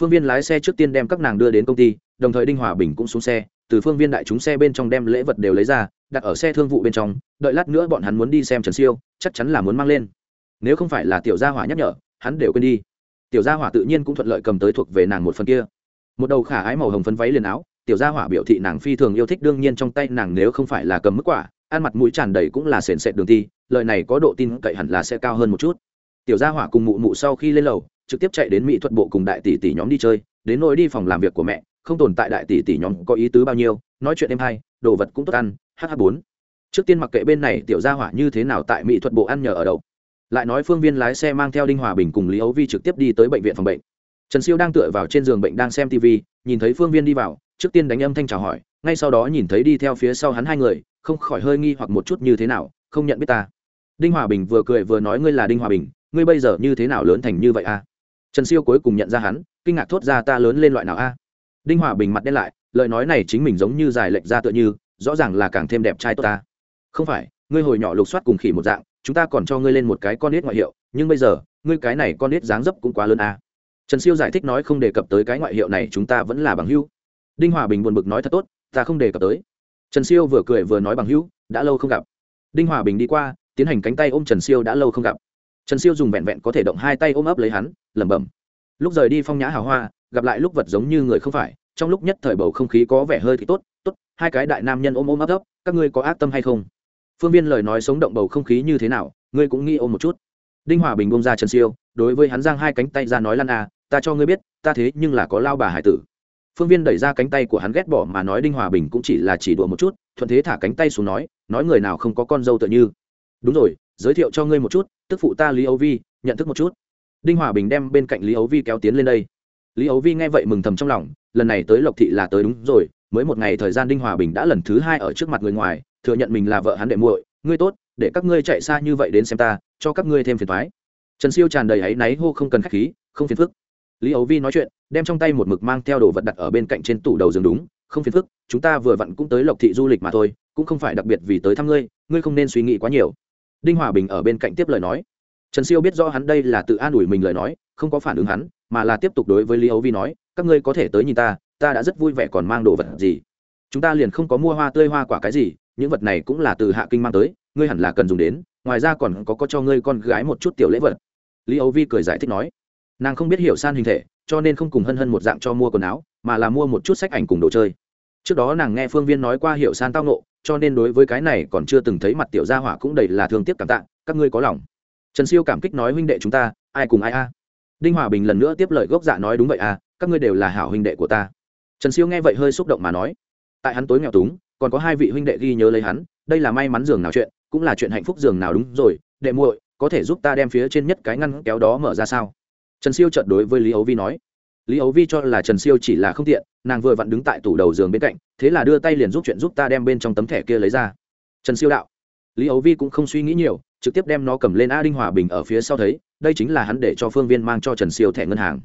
Phương viên lái xe trước tiên đem các nàng đưa đến công ty, đồng thời đinh hòa bình cũng xuống xe, từ phương viên đại chúng xe bên trong đem lễ vật đều lấy ra, đặt ở xe thương vụ bên trong, đợi lát nữa bọn hắn muốn đi xem trần siêu, chắc chắn là muốn mang lên. Nếu không phải là tiểu gia hỏa nhắc nhở, hắn đều quên đi. Tiểu gia hỏa tự nhiên cũng thuận lợi cầm tới thuộc về nàng một phần kia một đầu khả ái màu hồng phấn váy liền áo, tiểu gia hỏa biểu thị nàng phi thường yêu thích, đương nhiên trong tay nàng nếu không phải là cầm mức quả, ăn mặt mũi tràn đầy cũng là sền sệt đường thi lợi này có độ tin cậy hẳn là sẽ cao hơn một chút. Tiểu gia hỏa cùng mụ mụ sau khi lên lầu, trực tiếp chạy đến mỹ thuật bộ cùng đại tỷ tỷ nhóm đi chơi, đến nỗi đi phòng làm việc của mẹ, không tồn tại đại tỷ tỷ nhóm có ý tứ bao nhiêu, nói chuyện em hay, đồ vật cũng tốt ăn hh bốn. Trước tiên mặc kệ bên này tiểu gia hỏa như thế nào tại mỹ thuật bộ ăn nhờ ở đâu. Lại nói phương viên lái xe mang theo đinh hòa bình cùng lý ấu vi trực tiếp đi tới bệnh viện phòng bệnh trần siêu đang tựa vào trên giường bệnh đang xem tv nhìn thấy phương viên đi vào, trước tiên đánh âm thanh chào hỏi, ngay sau đó nhìn thấy đi theo phía sau hắn hai người, không khỏi hơi nghi hoặc một chút như thế nào, không nhận biết ta. Đinh hòa bình vừa cười vừa nói ngươi là đinh hòa bình, ngươi bây giờ như thế nào lớn thành như vậy a? Trần siêu cuối cùng nhận ra hắn, kinh ngạc thốt ra ta lớn lên loại nào a? Đinh hòa bình mặt đen lại, lời nói này chính mình giống như dài lệch ra tựa như, rõ ràng là càng thêm đẹp trai tốt ta. Không phải, ngươi hồi nhỏ lục soát cùng khỉ một dạng, chúng ta còn cho ngươi lên một cái con nết ngoại hiệu, nhưng bây giờ, ngươi cái này con nết dáng dấp cũng quá lớn a trần siêu giải thích nói không đề cập tới cái ngoại hiệu này chúng ta vẫn là bằng hữu. Đinh hòa bình buồn bực nói thật tốt, ta không đề cập tới. Trần siêu vừa cười vừa nói bằng hữu, đã lâu không gặp. Đinh hòa bình đi qua, tiến hành cánh tay ôm trần siêu đã lâu không gặp. Trần siêu dùng vẹn vẹn có thể động hai tay ôm ấp lấy hắn, lẩm bẩm. Lúc rời đi phong nhã hào hoa, gặp lại lúc vật giống như người không phải, trong lúc nhất thời bầu không khí có vẻ hơi thì tốt tốt, hai cái đại nam nhân ôm ôm ấp ấp, các ngươi có ác tâm hay không? Phương viên lời nói sống động bầu không khí như thế nào, ngươi cũng nghĩ ôm một chút. Đinh hòa bình bông ra trần siêu, đối với hắn giang hai cánh tay ra nói lăn à ta cho ngươi biết, ta thế nhưng là có lao bà hải tử. Phương viên đẩy ra cánh tay của hắn ghét bỏ mà nói đinh hòa bình cũng chỉ là chỉ đùa một chút, thuận thế thả cánh tay xuống nói nói người nào không có con dâu tựa như. Đúng rồi, giới thiệu cho ngươi một chút, tức phụ ta lý âu vi, nhận thức một chút. Đinh hòa bình đem bên cạnh lý âu vi kéo tiến lên đây. Lý âu vi nghe vậy mừng thầm trong lòng, lần này tới lộc thị là tới đúng rồi, mới một ngày thời gian đinh hòa bình đã lần thứ hai ở trước mặt người ngoài, thừa nhận mình là vợ hắn đệ muội, ngươi tốt, để các ngươi chạy xa như vậy đến xem ta, cho các ngươi thêm phiền thoái trần siêu tràn đầy áy náy hô không cần k h á c h khí, không phiền phức lý ấu vi nói chuyện, đem trong tay một mực mang theo đồ vật đặt ở bên cạnh trên tủ đầu giường đúng, không phiền phức, chúng ta vừa vặn cũng tới lộc thị du lịch mà thôi, cũng không phải đặc biệt vì tới thăm ngươi ngươi không nên suy nghĩ quá nhiều. Đinh hòa bình ở bên cạnh tiếp lời nói. Trần siêu biết rõ hắn đây là tự an ủi mình lời nói, không có phản ứng hắn, mà là tiếp tục đối với lý ấu vi nói, các ngươi có thể tới nhìn ta ta đã rất vui vẻ còn mang đồ vật gì. Chúng ta liền không có mua hoa tươi hoa quả cái gì, những vật này cũng là từ hạ kinh mang tới, ngươi hẳn là cần dùng đến, ngoài ra còn có có cho ngươi con gái một chút tiểu lễ vật. Lý ấu vi cười giải thích nói nàng không biết hiểu san hình thể, cho nên không cùng hân hân một dạng cho mua quần áo, mà là mua một chút sách ảnh cùng đồ chơi. Trước đó nàng nghe phương viên nói qua hiểu san tao nộ cho nên đối với cái này còn chưa từng thấy mặt tiểu gia hỏa cũng đầy là thương tiếc cảm tạ, các ngươi có lòng. Trần siêu cảm kích nói huynh đệ chúng ta, ai cùng ai a? Đinh hòa bình lần nữa tiếp lời gốc dạ nói đúng vậy à các ngươi đều là hảo huynh đệ của ta. Trần siêu nghe vậy hơi xúc động mà nói, tại hắn tối nghèo túng, còn có hai vị huynh đệ ghi nhớ lấy hắn, đây là may mắn giường nào chuyện, cũng là chuyện hạnh phúc giường nào đúng rồi, đệ muội, có thể giúp ta đem phía trên nhất cái ngăn kéo đó mở ra sao? Trần siêu chợt đối với lý ấu vi nói, lý ấu vi cho là trần siêu chỉ là không tiện, nàng vừa vặn đứng tại tủ đầu giường bên cạnh, thế là đưa tay liền giúp chuyện giúp ta đem bên trong tấm thẻ kia lấy ra. Trần siêu đạo. Lý ấu vi cũng không suy nghĩ nhiều, trực tiếp đem nó cầm lên a đinh hòa bình ở phía sau thấy, đây chính là hắn để cho phương viên mang cho trần siêu thẻ ngân hàng.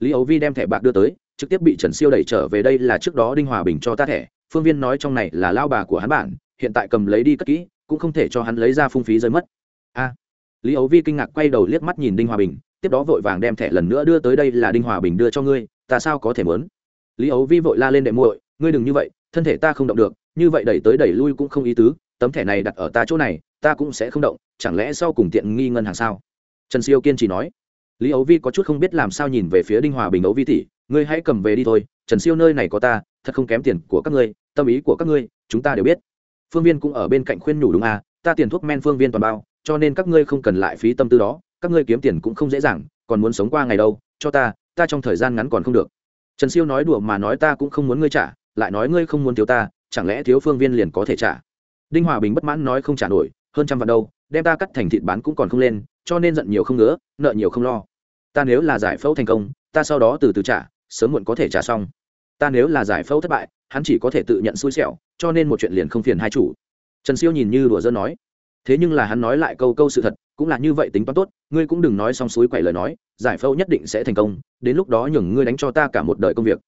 Lý ấu vi đem thẻ bạc đưa tới, trực tiếp bị trần siêu đẩy trở về, đây là trước đó đinh hòa bình cho ta thẻ, phương viên nói trong này là lao bà của hắn bản, hiện tại cầm lấy đi cất kỹ, cũng không thể cho hắn lấy ra phung phí rơi mất. A. Lý ấu vi kinh ngạc quay đầu liếc mắt nhìn đinh hòa bình tiếp đó vội vàng đem thẻ lần nữa đưa tới đây là đinh hòa bình đưa cho ngươi, ta sao có thể mớn lý ấu vi vội la lên đệ muội, ngươi đừng như vậy, thân thể ta không động được, như vậy đẩy tới đẩy lui cũng không ý tứ, tấm thẻ này đặt ở ta chỗ này, ta cũng sẽ không động, chẳng lẽ sau cùng tiện nghi ngân hàng sao? Trần siêu kiên trì nói. Lý ấu vi có chút không biết làm sao nhìn về phía đinh hòa bình, ấu vi tỷ, ngươi hãy cầm về đi thôi, trần siêu nơi này có ta, thật không kém tiền của các ngươi, tâm ý của các ngươi, chúng ta đều biết. Phương viên cũng ở bên cạnh khuyên nhủ đúng à ta tiền thuốc men phương viên toàn bao, cho nên các ngươi không cần lại phí tâm tư đó các ngươi kiếm tiền cũng không dễ dàng, còn muốn sống qua ngày đâu, cho ta ta trong thời gian ngắn còn không được. Trần siêu nói đùa mà nói ta cũng không muốn ngươi trả, lại nói ngươi không muốn thiếu ta, chẳng lẽ thiếu phương viên liền có thể trả? Đinh hòa bình bất mãn nói không trả nổi, hơn trăm vạn đâu, đem ta cắt thành thịt bán cũng còn không lên, cho nên giận nhiều không ngứa, nợ nhiều không lo. Ta nếu là giải phẫu thành công, ta sau đó từ từ trả, sớm muộn có thể trả xong. Ta nếu là giải phẫu thất bại, hắn chỉ có thể tự nhận xui xẻo, cho nên một chuyện liền không phiền hai chủ. Trần siêu nhìn như đùa dân nói thế nhưng là hắn nói lại câu câu sự thật, cũng là như vậy tính toán tốt, ngươi cũng đừng nói xong suối quậy lời nói, giải phẫu nhất định sẽ thành công, đến lúc đó nhường ngươi đánh cho ta cả một đời công việc.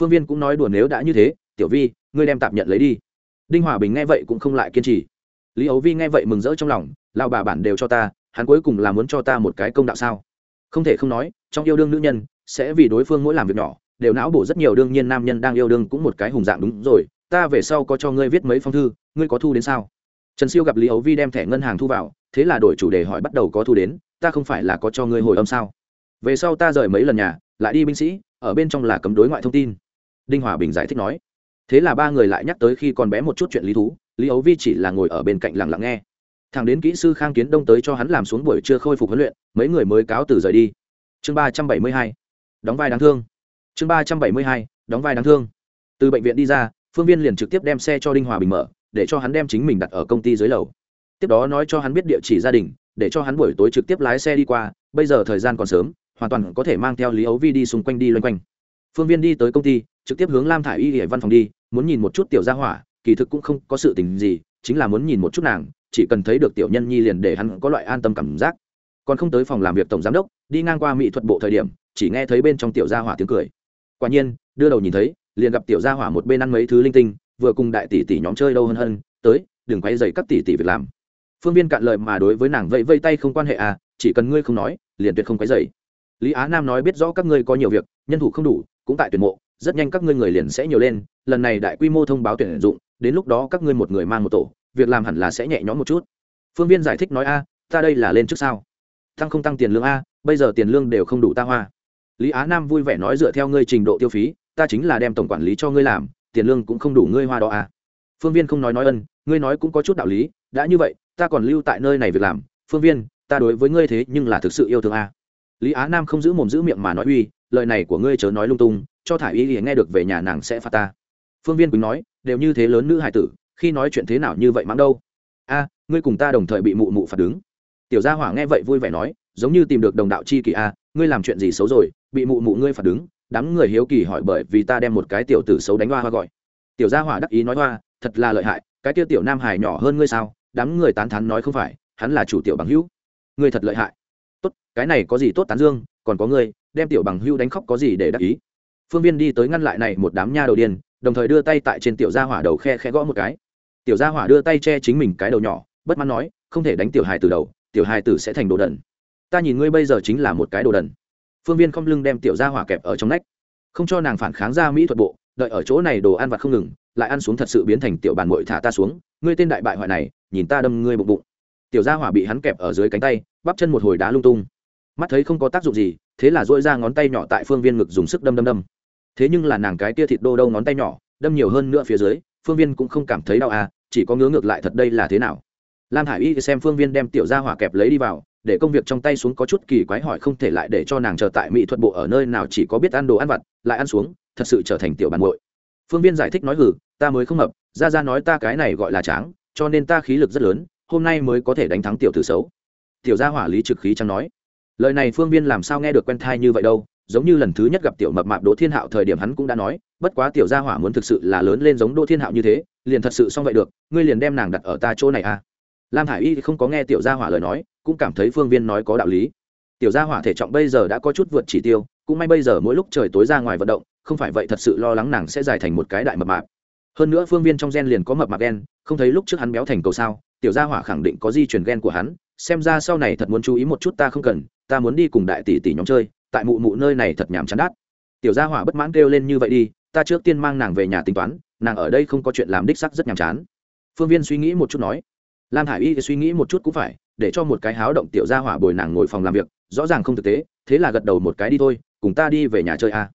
Phương viên cũng nói đùa nếu đã như thế, tiểu vi, ngươi đem tạm nhận lấy đi. Đinh hòa bình nghe vậy cũng không lại kiên trì. Lý ấu vi nghe vậy mừng rỡ trong lòng lao bà bản đều cho ta, hắn cuối cùng là muốn cho ta một cái công đạo sao? Không thể không nói, trong yêu đương nữ nhân, sẽ vì đối phương mỗi làm việc nhỏ, đều não bổ rất nhiều, đương nhiên nam nhân đang yêu đương cũng một cái hùng dạng đúng rồi, ta về sau có cho ngươi viết mấy phong thư, ngươi có thu đến sao? Trần siêu gặp lý ấu vi đem thẻ ngân hàng thu vào, thế là đổi chủ đề hỏi bắt đầu có thu đến, ta không phải là có cho ngươi hồi âm sao? Về sau ta rời mấy lần nhà, lại đi binh sĩ, ở bên trong là cấm đối ngoại thông tin. Đinh hòa bình giải thích nói. Thế là ba người lại nhắc tới khi còn bé một chút chuyện lý thú, lý ấu vi chỉ là ngồi ở bên cạnh lặng lặng nghe. Thằng đến kỹ sư khang kiến đông tới cho hắn làm xuống buổi trưa khôi phục huấn luyện, mấy người mới cáo từ rời đi. Chương ba trăm bảy mươi hai. Đóng vai đáng thương. Chương ba trăm bảy mươi hai. Đóng vai đáng thương. Từ bệnh viện đi ra, phương viên liền trực tiếp đem xe cho đinh hòa bình mở để cho hắn đem chính mình đặt ở công ty dưới lầu. Tiếp đó nói cho hắn biết địa chỉ gia đình, để cho hắn buổi tối trực tiếp lái xe đi qua, bây giờ thời gian còn sớm, hoàn toàn có thể mang theo lý ấu vi đi xung quanh đi loanh quanh. Phương viên đi tới công ty, trực tiếp hướng lam thả i y hệ văn phòng đi, muốn nhìn một chút tiểu gia hỏa, kỳ thực cũng không có sự tình gì, chính là muốn nhìn một chút nàng, chỉ cần thấy được tiểu nhân nhi liền để hắn có loại an tâm cảm giác. Còn không tới phòng làm việc tổng giám đốc, đi ngang qua mỹ thuật bộ thời điểm, chỉ nghe thấy bên trong tiểu gia hỏa tiếng cười. Quả nhiên, đưa đầu nhìn thấy, liền gặp tiểu gia hỏa một bên ăn mấy thứ linh tinh vừa cùng đại tỷ tỷ nhóm chơi đâu hơn hơn, tới, đừng quay dày các tỷ tỷ việc làm. Phương viên cạn lời mà đối với nàng vẫy vây tay không quan hệ à chỉ cần ngươi không nói, liền tuyệt không quấy dày lý á nam nói biết rõ các ngươi có nhiều việc, nhân thủ không đủ, cũng tại tuyển mộ, rất nhanh các ngươi người liền sẽ nhiều lên, lần này đại quy mô thông báo tuyển dụng, đến lúc đó các ngươi một người mang một tổ, việc làm hẳn là sẽ nhẹ nhõm một chút. Phương viên giải thích nói a, ta đây là lên trước sao? Tăng không tăng tiền lương a, bây giờ tiền lương đều không đủ ta hoa. Lý á nam vui vẻ nói dựa theo ngươi trình độ tiêu phí, ta chính là đem tổng quản lý cho ngươi làm tiền lương cũng không đủ ngươi hoa đó à? phương viên không nói nói ân, ngươi nói cũng có chút đạo lý, đã như vậy, ta còn lưu tại nơi này việc làm. Phương viên, ta đối với ngươi thế nhưng là thực sự yêu thương a lý á nam không giữ mồm giữ miệng mà nói uy, lời này của ngươi chớ nói lung tung, cho thả ý thì nghe được về nhà nàng sẽ phạt ta. Phương viên quỳnh nói, đều như thế lớn nữ hải tử, khi nói chuyện thế nào như vậy mắng đâu. A, ngươi cùng ta đồng thời bị mụ mụ phạt đứng. Tiểu gia hỏa nghe vậy vui vẻ nói, giống như tìm được đồng đạo chi kỳ a à, ngươi làm chuyện gì xấu rồi, bị mụ mụ ngươi phạt đứng đám người hiếu kỳ hỏi bởi vì ta đem một cái tiểu tử xấu đánh hoa hoa gọi. Tiểu gia hỏa đắc ý nói hoa, thật là lợi hại, cái tiêu tiểu nam hải nhỏ hơn ngươi sao? Đám người tán thán nói không phải, hắn là chủ tiểu bằng hữu. Ngươi thật lợi hại. Tốt, cái này có gì tốt tán dương, còn có ngươi, đem tiểu bằng hữu đánh khóc có gì để đắc ý? Phương viên đi tới ngăn lại này một đám nha đầu điên, đồng thời đưa tay tại trên tiểu gia hỏa đầu khe khe gõ một cái. Tiểu gia hỏa đưa tay che chính mình cái đầu nhỏ, bất mãn nói, không thể đánh tiểu hài từ đầu, tiểu hài tử sẽ thành đồ đần. Ta nhìn ngươi bây giờ chính là một cái đồ đần phương viên không lưng đem tiểu gia hỏa kẹp ở trong nách. Không cho nàng phản kháng ra mỹ thuật bộ, đợi ở chỗ này đồ ăn vặt không ngừng, lại ăn xuống thật sự biến thành tiểu bàn mội thả ta xuống, ngươi tên đại bại hoại này, nhìn ta đâm ngươi bụng bụng. Tiểu gia hỏa bị hắn kẹp ở dưới cánh tay, bắp chân một hồi đá lung tung. Mắt thấy không có tác dụng gì, thế là dỗi ra ngón tay nhỏ tại phương viên ngực dùng sức đâm đâm đâm. Thế nhưng là nàng cái tia thịt đô đâu ngón tay nhỏ, đâm nhiều hơn nữa phía dưới, phương viên cũng không cảm thấy đau à chỉ có ngứa ngược lại thật đây là thế nào. Lam hải y xem phương viên đem tiểu gia hỏa kẹp lấy đi vào để công việc trong tay xuống có chút kỳ quái hỏi không thể lại để cho nàng chờ tại mỹ thuật bộ ở nơi nào chỉ có biết ăn đồ ăn vặt, lại ăn xuống, thật sự trở thành tiểu bàn muội. Phương viên giải thích nói hử ta mới không hợp, ra ra nói ta cái này gọi là tráng, cho nên ta khí lực rất lớn, hôm nay mới có thể đánh thắng tiểu tử xấu. Tiểu gia hỏa lý trực khí chẳng nói, lời này phương viên làm sao nghe được quen thai như vậy đâu, giống như lần thứ nhất gặp tiểu mập mạp đỗ thiên hạo thời điểm hắn cũng đã nói, bất quá tiểu gia hỏa muốn thực sự là lớn lên giống đỗ thiên hạo như thế, liền thật sự xong vậy được, ngươi liền đem nàng đặt ở ta chỗ này à lam hải y không có nghe tiểu gia hỏa lời nói, cũng cảm thấy phương viên nói có đạo lý. Tiểu gia hỏa thể trọng bây giờ đã có chút vượt chỉ tiêu, cũng may bây giờ mỗi lúc trời tối ra ngoài vận động, không phải vậy thật sự lo lắng nàng sẽ dài thành một cái đại mập mạp. Hơn nữa phương viên trong gen liền có mập mạp gen, không thấy lúc trước hắn béo thành cầu sao, tiểu gia hỏa khẳng định có di truyền gen của hắn, xem ra sau này thật muốn chú ý một chút ta không cần, ta muốn đi cùng đại tỷ tỷ nhóm chơi, tại mụ mụ nơi này thật nhàm chán đát. Tiểu gia hỏa bất mãn kêu lên như vậy đi, ta trước tiên mang nàng về nhà tính toán, nàng ở đây không có chuyện làm đích sắc rất nhàm chán. Phương viên suy nghĩ một chút nói lam hải y thì suy nghĩ một chút cũng phải, để cho một cái háo động tiểu gia hỏa bồi nàng ngồi phòng làm việc, rõ ràng không thực tế, thế là gật đầu một cái đi thôi, cùng ta đi về nhà chơi a. À.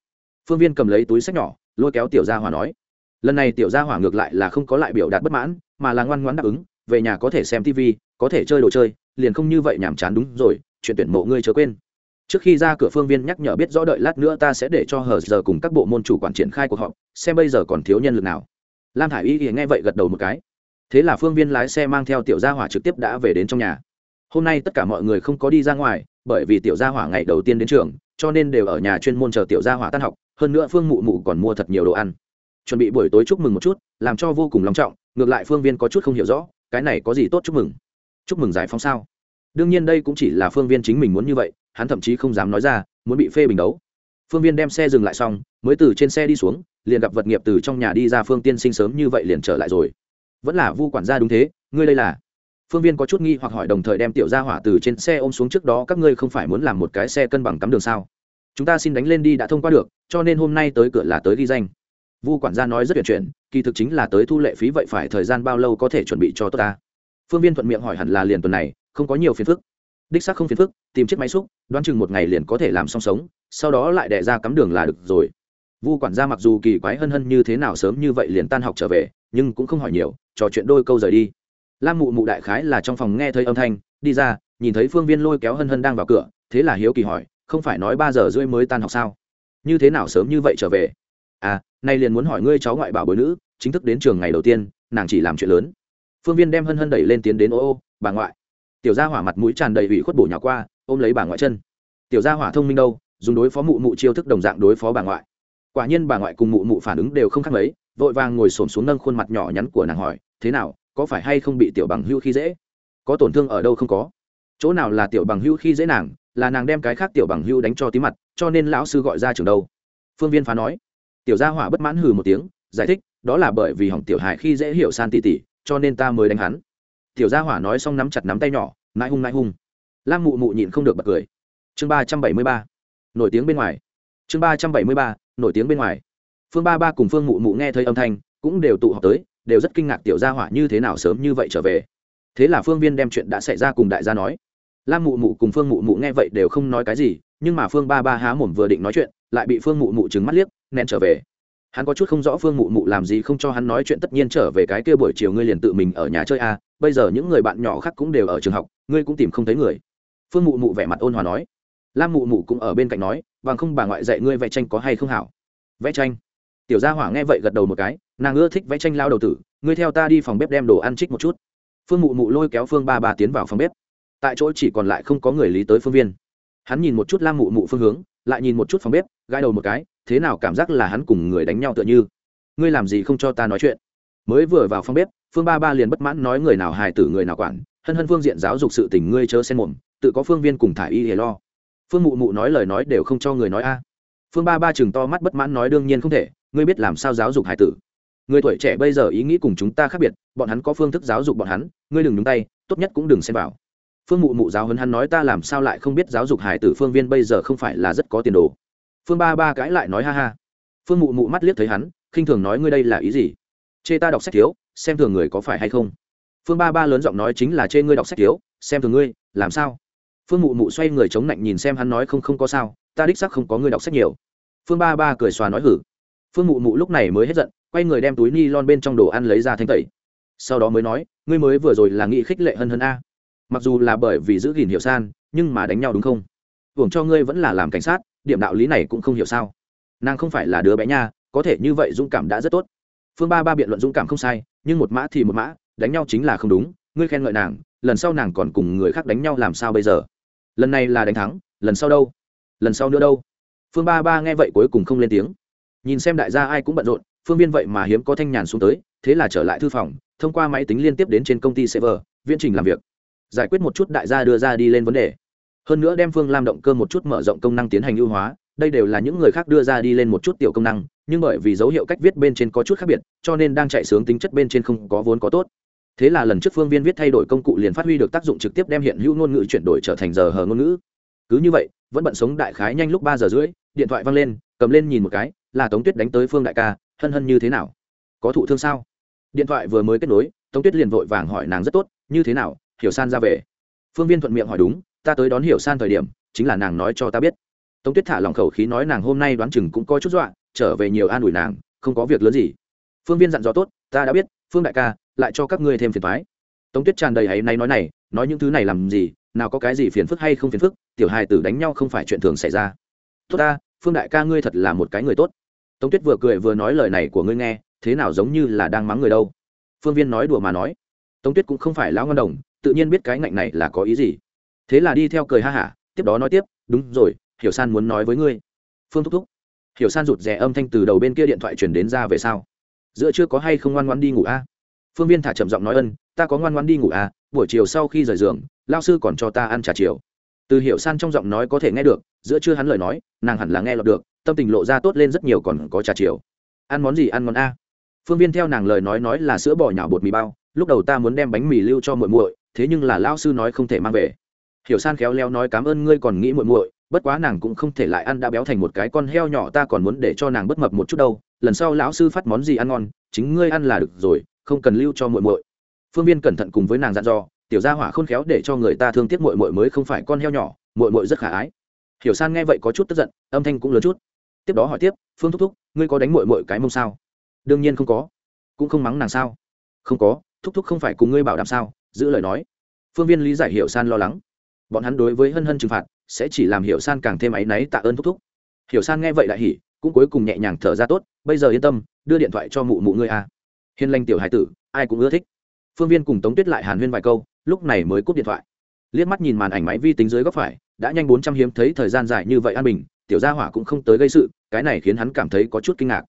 phương viên cầm lấy túi sách nhỏ, lôi kéo tiểu gia hỏa nói, lần này tiểu gia hỏa ngược lại là không có lại biểu đạt bất mãn, mà là ngoan ngoãn đáp ứng, về nhà có thể xem tv có thể chơi đồ chơi, liền không như vậy nhàm chán đúng rồi, chuyện tuyển mộ ngươi chớ quên. Trước khi ra cửa phương viên nhắc nhở biết rõ đợi lát nữa ta sẽ để cho hờ giờ cùng các bộ môn chủ quản triển khai cuộc họp, xem bây giờ còn thiếu nhân lực nào. Lam thả i y thì nghe vậy gật đầu một cái thế là phương viên lái xe mang theo tiểu gia hỏa trực tiếp đã về đến trong nhà. Hôm nay tất cả mọi người không có đi ra ngoài, bởi vì tiểu gia hỏa ngày đầu tiên đến trường, cho nên đều ở nhà chuyên môn chờ tiểu gia hỏa tan học, hơn nữa phương mụ mụ còn mua thật nhiều đồ ăn. Chuẩn bị buổi tối chúc mừng một chút, làm cho vô cùng long trọng, ngược lại phương viên có chút không hiểu rõ, cái này có gì tốt chúc mừng? Chúc mừng giải phóng sao? Đương nhiên đây cũng chỉ là phương viên chính mình muốn như vậy, hắn thậm chí không dám nói ra, muốn bị phê bình đấu. Phương viên đem xe dừng lại xong, mới từ trên xe đi xuống, liền gặp vật nghiệp từ trong nhà đi ra phương tiên sinh sớm như vậy liền trở lại rồi vẫn là vu quản gia đúng thế, ngươi đây là. Phương viên có chút nghi hoặc hỏi đồng thời đem tiểu gia hỏa từ trên xe ôm xuống trước đó, các ngươi không phải muốn làm một cái xe cân bằng cắm đường sao? Chúng ta xin đánh lên đi đã thông qua được, cho nên hôm nay tới cửa là tới ghi danh. Vu quản gia nói rất tuyệt chuyện kỳ thực chính là tới thu lệ phí vậy phải thời gian bao lâu có thể chuẩn bị cho tốt ta? Phương viên thuận miệng hỏi hẳn là liền tuần này, không có nhiều phiền phức. Đích xác không phiền phức, tìm chiếc máy xúc, đoán chừng một ngày liền có thể làm xong sống, sau đó lại đẻ ra cắm đường là được rồi. Vu quản gia mặc dù kỳ quái hân hân như thế nào sớm như vậy liền tan học trở về, nhưng cũng không hỏi nhiều trò chuyện đôi câu rời đi. Lam mụ mụ đại khái là trong phòng nghe thấy âm thanh, đi ra, nhìn thấy phương viên lôi kéo hân hân đang vào cửa, thế là hiếu kỳ hỏi, không phải nói ba giờ rưỡi mới tan học sao? Như thế nào sớm như vậy trở về? À nay liền muốn hỏi ngươi cháu ngoại bảo bối nữ, chính thức đến trường ngày đầu tiên, nàng chỉ làm chuyện lớn. Phương viên đem hân hân đẩy lên tiến đến, ô ô, bà ngoại. Tiểu gia hỏa mặt mũi tràn đầy ủy khuất bổ nhỏ qua, ôm lấy bà ngoại chân. Tiểu gia hỏa thông minh đâu, dùng đối phó mụ mụ chiêu thức đồng dạng đối phó bà ngoại. Quả nhiên bà ngoại cùng mụ mụ phản ứng đều không khác mấy vội vàng ngồi xổm xuống nâng khuôn mặt nhỏ nhắn của nàng hỏi, thế nào, có phải hay không bị tiểu bằng hưu khi dễ? Có tổn thương ở đâu không có? Chỗ nào là tiểu bằng hưu khi dễ nàng, là nàng đem cái khác tiểu bằng hưu đánh cho tí mặt, cho nên lão sư gọi ra trường đâu? Phương viên phá nói. Tiểu gia hỏa bất mãn hừ một tiếng, giải thích, đó là bởi vì hỏng tiểu hài khi dễ hiểu san tỉ tỉ cho nên ta mới đánh hắn. Tiểu gia hỏa nói xong nắm chặt nắm tay nhỏ nãi hung nãi hung. Lam mụ mụ nhịn không được bật cười. Chương ba trăm bảy mươi ba. Nổi tiếng bên ngoài. Chương ba trăm bảy mươi ba, nổi tiếng bên ngoài phương ba ba cùng phương mụ mụ nghe thấy âm thanh cũng đều tụ họp tới đều rất kinh ngạc tiểu gia hỏa như thế nào sớm như vậy trở về. Thế là phương viên đem chuyện đã xảy ra cùng đại gia nói. Lam mụ mụ cùng phương mụ mụ nghe vậy đều không nói cái gì nhưng mà phương ba ba há mồm vừa định nói chuyện lại bị phương mụ mụ trừng mắt liếc nén trở về. Hắn có chút không rõ phương mụ mụ làm gì không cho hắn nói chuyện tất nhiên trở về cái kia buổi chiều ngươi liền tự mình ở nhà chơi à, bây giờ những người bạn nhỏ khác cũng đều ở trường học ngươi cũng tìm không thấy người. Phương mụ mụ vẻ mặt ôn hòa nói. Lam mụ mụ cũng ở bên cạnh nói bằng không bà ngoại dạy ngươi vẽ tranh có hay không hảo? Vẽ tranh? Tiểu gia hỏa nghe vậy gật đầu một cái, nàng ưa thích vẽ tranh lao đầu tử, ngươi theo ta đi phòng bếp đem đồ ăn trích một chút. Phương mụ mụ lôi kéo phương ba ba tiến vào phòng bếp. Tại chỗ chỉ còn lại không có người lý tới phương viên. Hắn nhìn một chút lam mụ mụ phương hướng, lại nhìn một chút phòng bếp gai đầu một cái, thế nào cảm giác là hắn cùng người đánh nhau tựa như? Ngươi làm gì không cho ta nói chuyện? Mới vừa vào phòng bếp, phương ba ba liền bất mãn nói người nào hài tử người nào quản, hân hân phương diện giáo dục sự tình ngươi chớ xen mồm, tự có phương viên cùng thả y hề lo. Phương mụ mụ nói lời nói đều không cho người nói a. Phương ba ba chừng to mắt bất mãn nói đương nhiên không thể ngươi biết làm sao giáo dục hải tử. Người tuổi trẻ bây giờ ý nghĩ cùng chúng ta khác biệt, bọn hắn có phương thức giáo dục bọn hắn, ngươi đừng nhúng tay, tốt nhất cũng đừng xem vào. Phương mụ mụ giáo hấn hắn nói ta làm sao lại không biết giáo dục hải tử phương viên bây giờ không phải là rất có tiền đồ. Phương ba ba cãi lại nói ha ha. Phương mụ mụ mắt liếc thấy hắn, khinh thường nói ngươi đây là ý gì? Chê ta đọc sách thiếu, xem thường người có phải hay không? Phương ba ba lớn giọng nói chính là chê ngươi đọc sách thiếu, xem thường ngươi, làm sao? Phương mụ mụ xoay người chống lạnh nhìn xem hắn nói không không có sao, ta đích sắc không có ngươi đọc sách nhiều. Phương ba ba cười xòa nói hử phương mụ mụ lúc này mới hết giận, quay người đem túi ni lon bên trong đồ ăn lấy ra thanh tẩy. Sau đó mới nói, ngươi mới vừa rồi là nghị khích lệ hân hân a. Mặc dù là bởi vì giữ gìn hiệu san, nhưng mà đánh nhau đúng không? Hưởng cho ngươi vẫn là làm cảnh sát, điểm đạo lý này cũng không hiểu sao. Nàng không phải là đứa bé nha, có thể như vậy dũng cảm đã rất tốt. Phương ba ba biện luận dũng cảm không sai, nhưng một mã thì một mã, đánh nhau chính là không đúng, ngươi khen ngợi nàng, lần sau nàng còn cùng người khác đánh nhau làm sao bây giờ? Lần này là đánh thắng, lần sau đâu? Lần sau nữa đâu? Phương ba ba nghe vậy cuối cùng không lên tiếng nhìn xem đại gia ai cũng bận rộn, phương viên vậy mà hiếm có thanh nhàn xuống tới, thế là trở lại thư phòng, thông qua máy tính liên tiếp đến trên công ty server, viễn trình làm việc. Giải quyết một chút đại gia đưa ra đi lên vấn đề. Hơn nữa đem phương lam động cơ một chút mở rộng công năng tiến hành ưu hóa, đây đều là những người khác đưa ra đi lên một chút tiểu công năng, nhưng bởi vì dấu hiệu cách viết bên trên có chút khác biệt, cho nên đang chạy sướng tính chất bên trên không có vốn có tốt. Thế là lần trước phương viên viết thay đổi công cụ liền phát huy được tác dụng trực tiếp đem hiện hữu ngôn ngữ chuyển đổi trở thành giờ hờ ngôn ngữ. Cứ như vậy, vẫn bận sống đại khái nhanh lúc ba giờ rưỡi, điện thoại văng lên, cầm lên nhìn một cái là tống tuyết đánh tới phương đại ca, hân hân như thế nào? Có thụ thương sao? Điện thoại vừa mới kết nối, tống tuyết liền vội vàng hỏi nàng rất tốt, như thế nào? Hiểu san ra về. Phương viên thuận miệng hỏi đúng, ta tới đón hiểu san thời điểm, chính là nàng nói cho ta biết. Tống tuyết thả lòng khẩu khí nói nàng hôm nay đoán chừng cũng có chút dọa, trở về nhiều an ủi nàng, không có việc lớn gì. Phương viên dặn dò tốt, ta đã biết, phương đại ca, lại cho các ngươi thêm phiền thoái tống tuyết tràn đầy hãy nay nói này, nói những thứ này làm gì? Nào có cái gì phiền phức hay không phiền phức? Tiểu hài tử đánh nhau không phải chuyện thường xảy ra. Tốt ta, phương đại ca ngươi thật là một cái người tốt tống tuyết vừa cười vừa nói lời này của ngươi nghe, thế nào giống như là đang mắng người đâu? Phương viên nói đùa mà nói. Tống tuyết cũng không phải lão ngân đồng, tự nhiên biết cái ngạnh này là có ý gì. Thế là đi theo cười ha hả, tiếp đó nói tiếp, đúng rồi, hiểu san muốn nói với ngươi. Phương thúc thúc. Hiểu san rụt rè âm thanh từ đầu bên kia điện thoại chuyển đến ra về sau. Giữa chưa có hay không ngoan ngoan đi ngủ a? Phương viên thả trầm giọng nói ân, ta có ngoan ngoan đi ngủ a, buổi chiều sau khi rời giường lao sư còn cho ta ăn trà chiều. Từ hiểu san trong giọng nói có thể nghe được, giữa chưa hắn lời nói, nàng hẳn là nghe lọt được tâm tình lộ ra tốt lên rất nhiều còn có trà chiều. Ăn món gì ăn món a? Phương viên theo nàng lời nói nói là sữa bò nhào bột mì bao, lúc đầu ta muốn đem bánh mì lưu cho muội muội, thế nhưng là lao sư nói không thể mang về. Hiểu san khéo léo nói cảm ơn ngươi còn nghĩ muội muội, bất quá nàng cũng không thể lại ăn đã béo thành một cái con heo nhỏ, ta còn muốn để cho nàng bất mập một chút đâu, lần sau lão sư phát món gì ăn ngon, chính ngươi ăn là được rồi, không cần lưu cho muội muội. Phương viên cẩn thận cùng với nàng dặn dò, tiểu gia hỏa khôn khéo để cho người ta thương tiếc muội muội mới không phải con heo nhỏ, muội muội rất khả ái. Hiểu san nghe vậy có chút tức giận, âm thanh cũng lớn chút tiếp đó hỏi tiếp, phương thúc thúc, ngươi có đánh muội muội cái mông sao? Đương nhiên không có. Cũng không mắng nàng sao? Không có, thúc thúc không phải cùng ngươi bảo đảm sao? giữ lời nói. Phương viên lý giải hiểu san lo lắng. Bọn hắn đối với hân hân trừng phạt, sẽ chỉ làm hiểu san càng thêm áy náy tạ ơn thúc thúc. Hiểu san nghe vậy đại hỉ, cũng cuối cùng nhẹ nhàng thở ra tốt, bây giờ yên tâm, đưa điện thoại cho mụ mụ ngươi a. À. hiền lành tiểu hải tử, ai cũng ưa thích. Phương viên cùng tống tuyết lại hàn huyên vài câu, lúc này mới cúp điện thoại. Liếc mắt nhìn màn ảnh máy vi tính dưới góc phải, đã nhanh bốn trăm hiếm thấy thời gian dài như vậy an bình tiểu gia hỏa cũng không tới gây sự, cái này khiến hắn cảm thấy có chút kinh ngạc.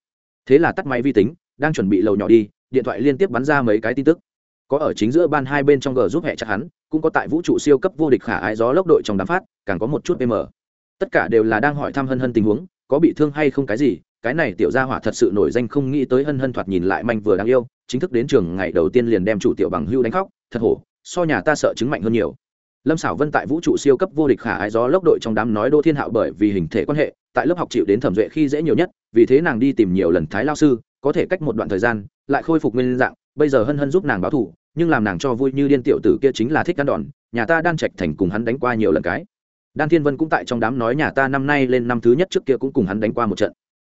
Thế là tắt máy vi tính, đang chuẩn bị lầu nhỏ đi, điện thoại liên tiếp bắn ra mấy cái tin tức. Có ở chính giữa ban hai bên trong g giúp hẹ chặt hắn, cũng có tại vũ trụ siêu cấp vô địch khả ái gió lốc đội trong đám phát, càng có một chút pm tất cả đều là đang hỏi thăm hân hân tình huống, có bị thương hay không cái gì, cái này tiểu gia hỏa thật sự nổi danh không nghĩ tới hân hân thoạt nhìn lại manh vừa đáng yêu, chính thức đến trường ngày đầu tiên liền đem chủ tiểu bằng hưu đánh khóc, thật hổ, so nhà ta sợ chứng mạnh hơn nhiều lâm xảo vân tại vũ trụ siêu cấp vô địch khả ái gió lốc đội trong đám nói đô thiên hạo bởi vì hình thể quan hệ, tại lớp học chịu đến thẩm duệ khi dễ nhiều nhất, vì thế nàng đi tìm nhiều lần thái lao sư, có thể cách một đoạn thời gian, lại khôi phục nguyên dạng, bây giờ hân hân giúp nàng báo thù nhưng làm nàng cho vui như điên tiểu tử kia chính là thích ăn đòn, nhà ta đang trạch thành cùng hắn đánh qua nhiều lần cái. Đan thiên vân cũng tại trong đám nói nhà ta năm nay lên năm thứ nhất trước kia cũng cùng hắn đánh qua một trận.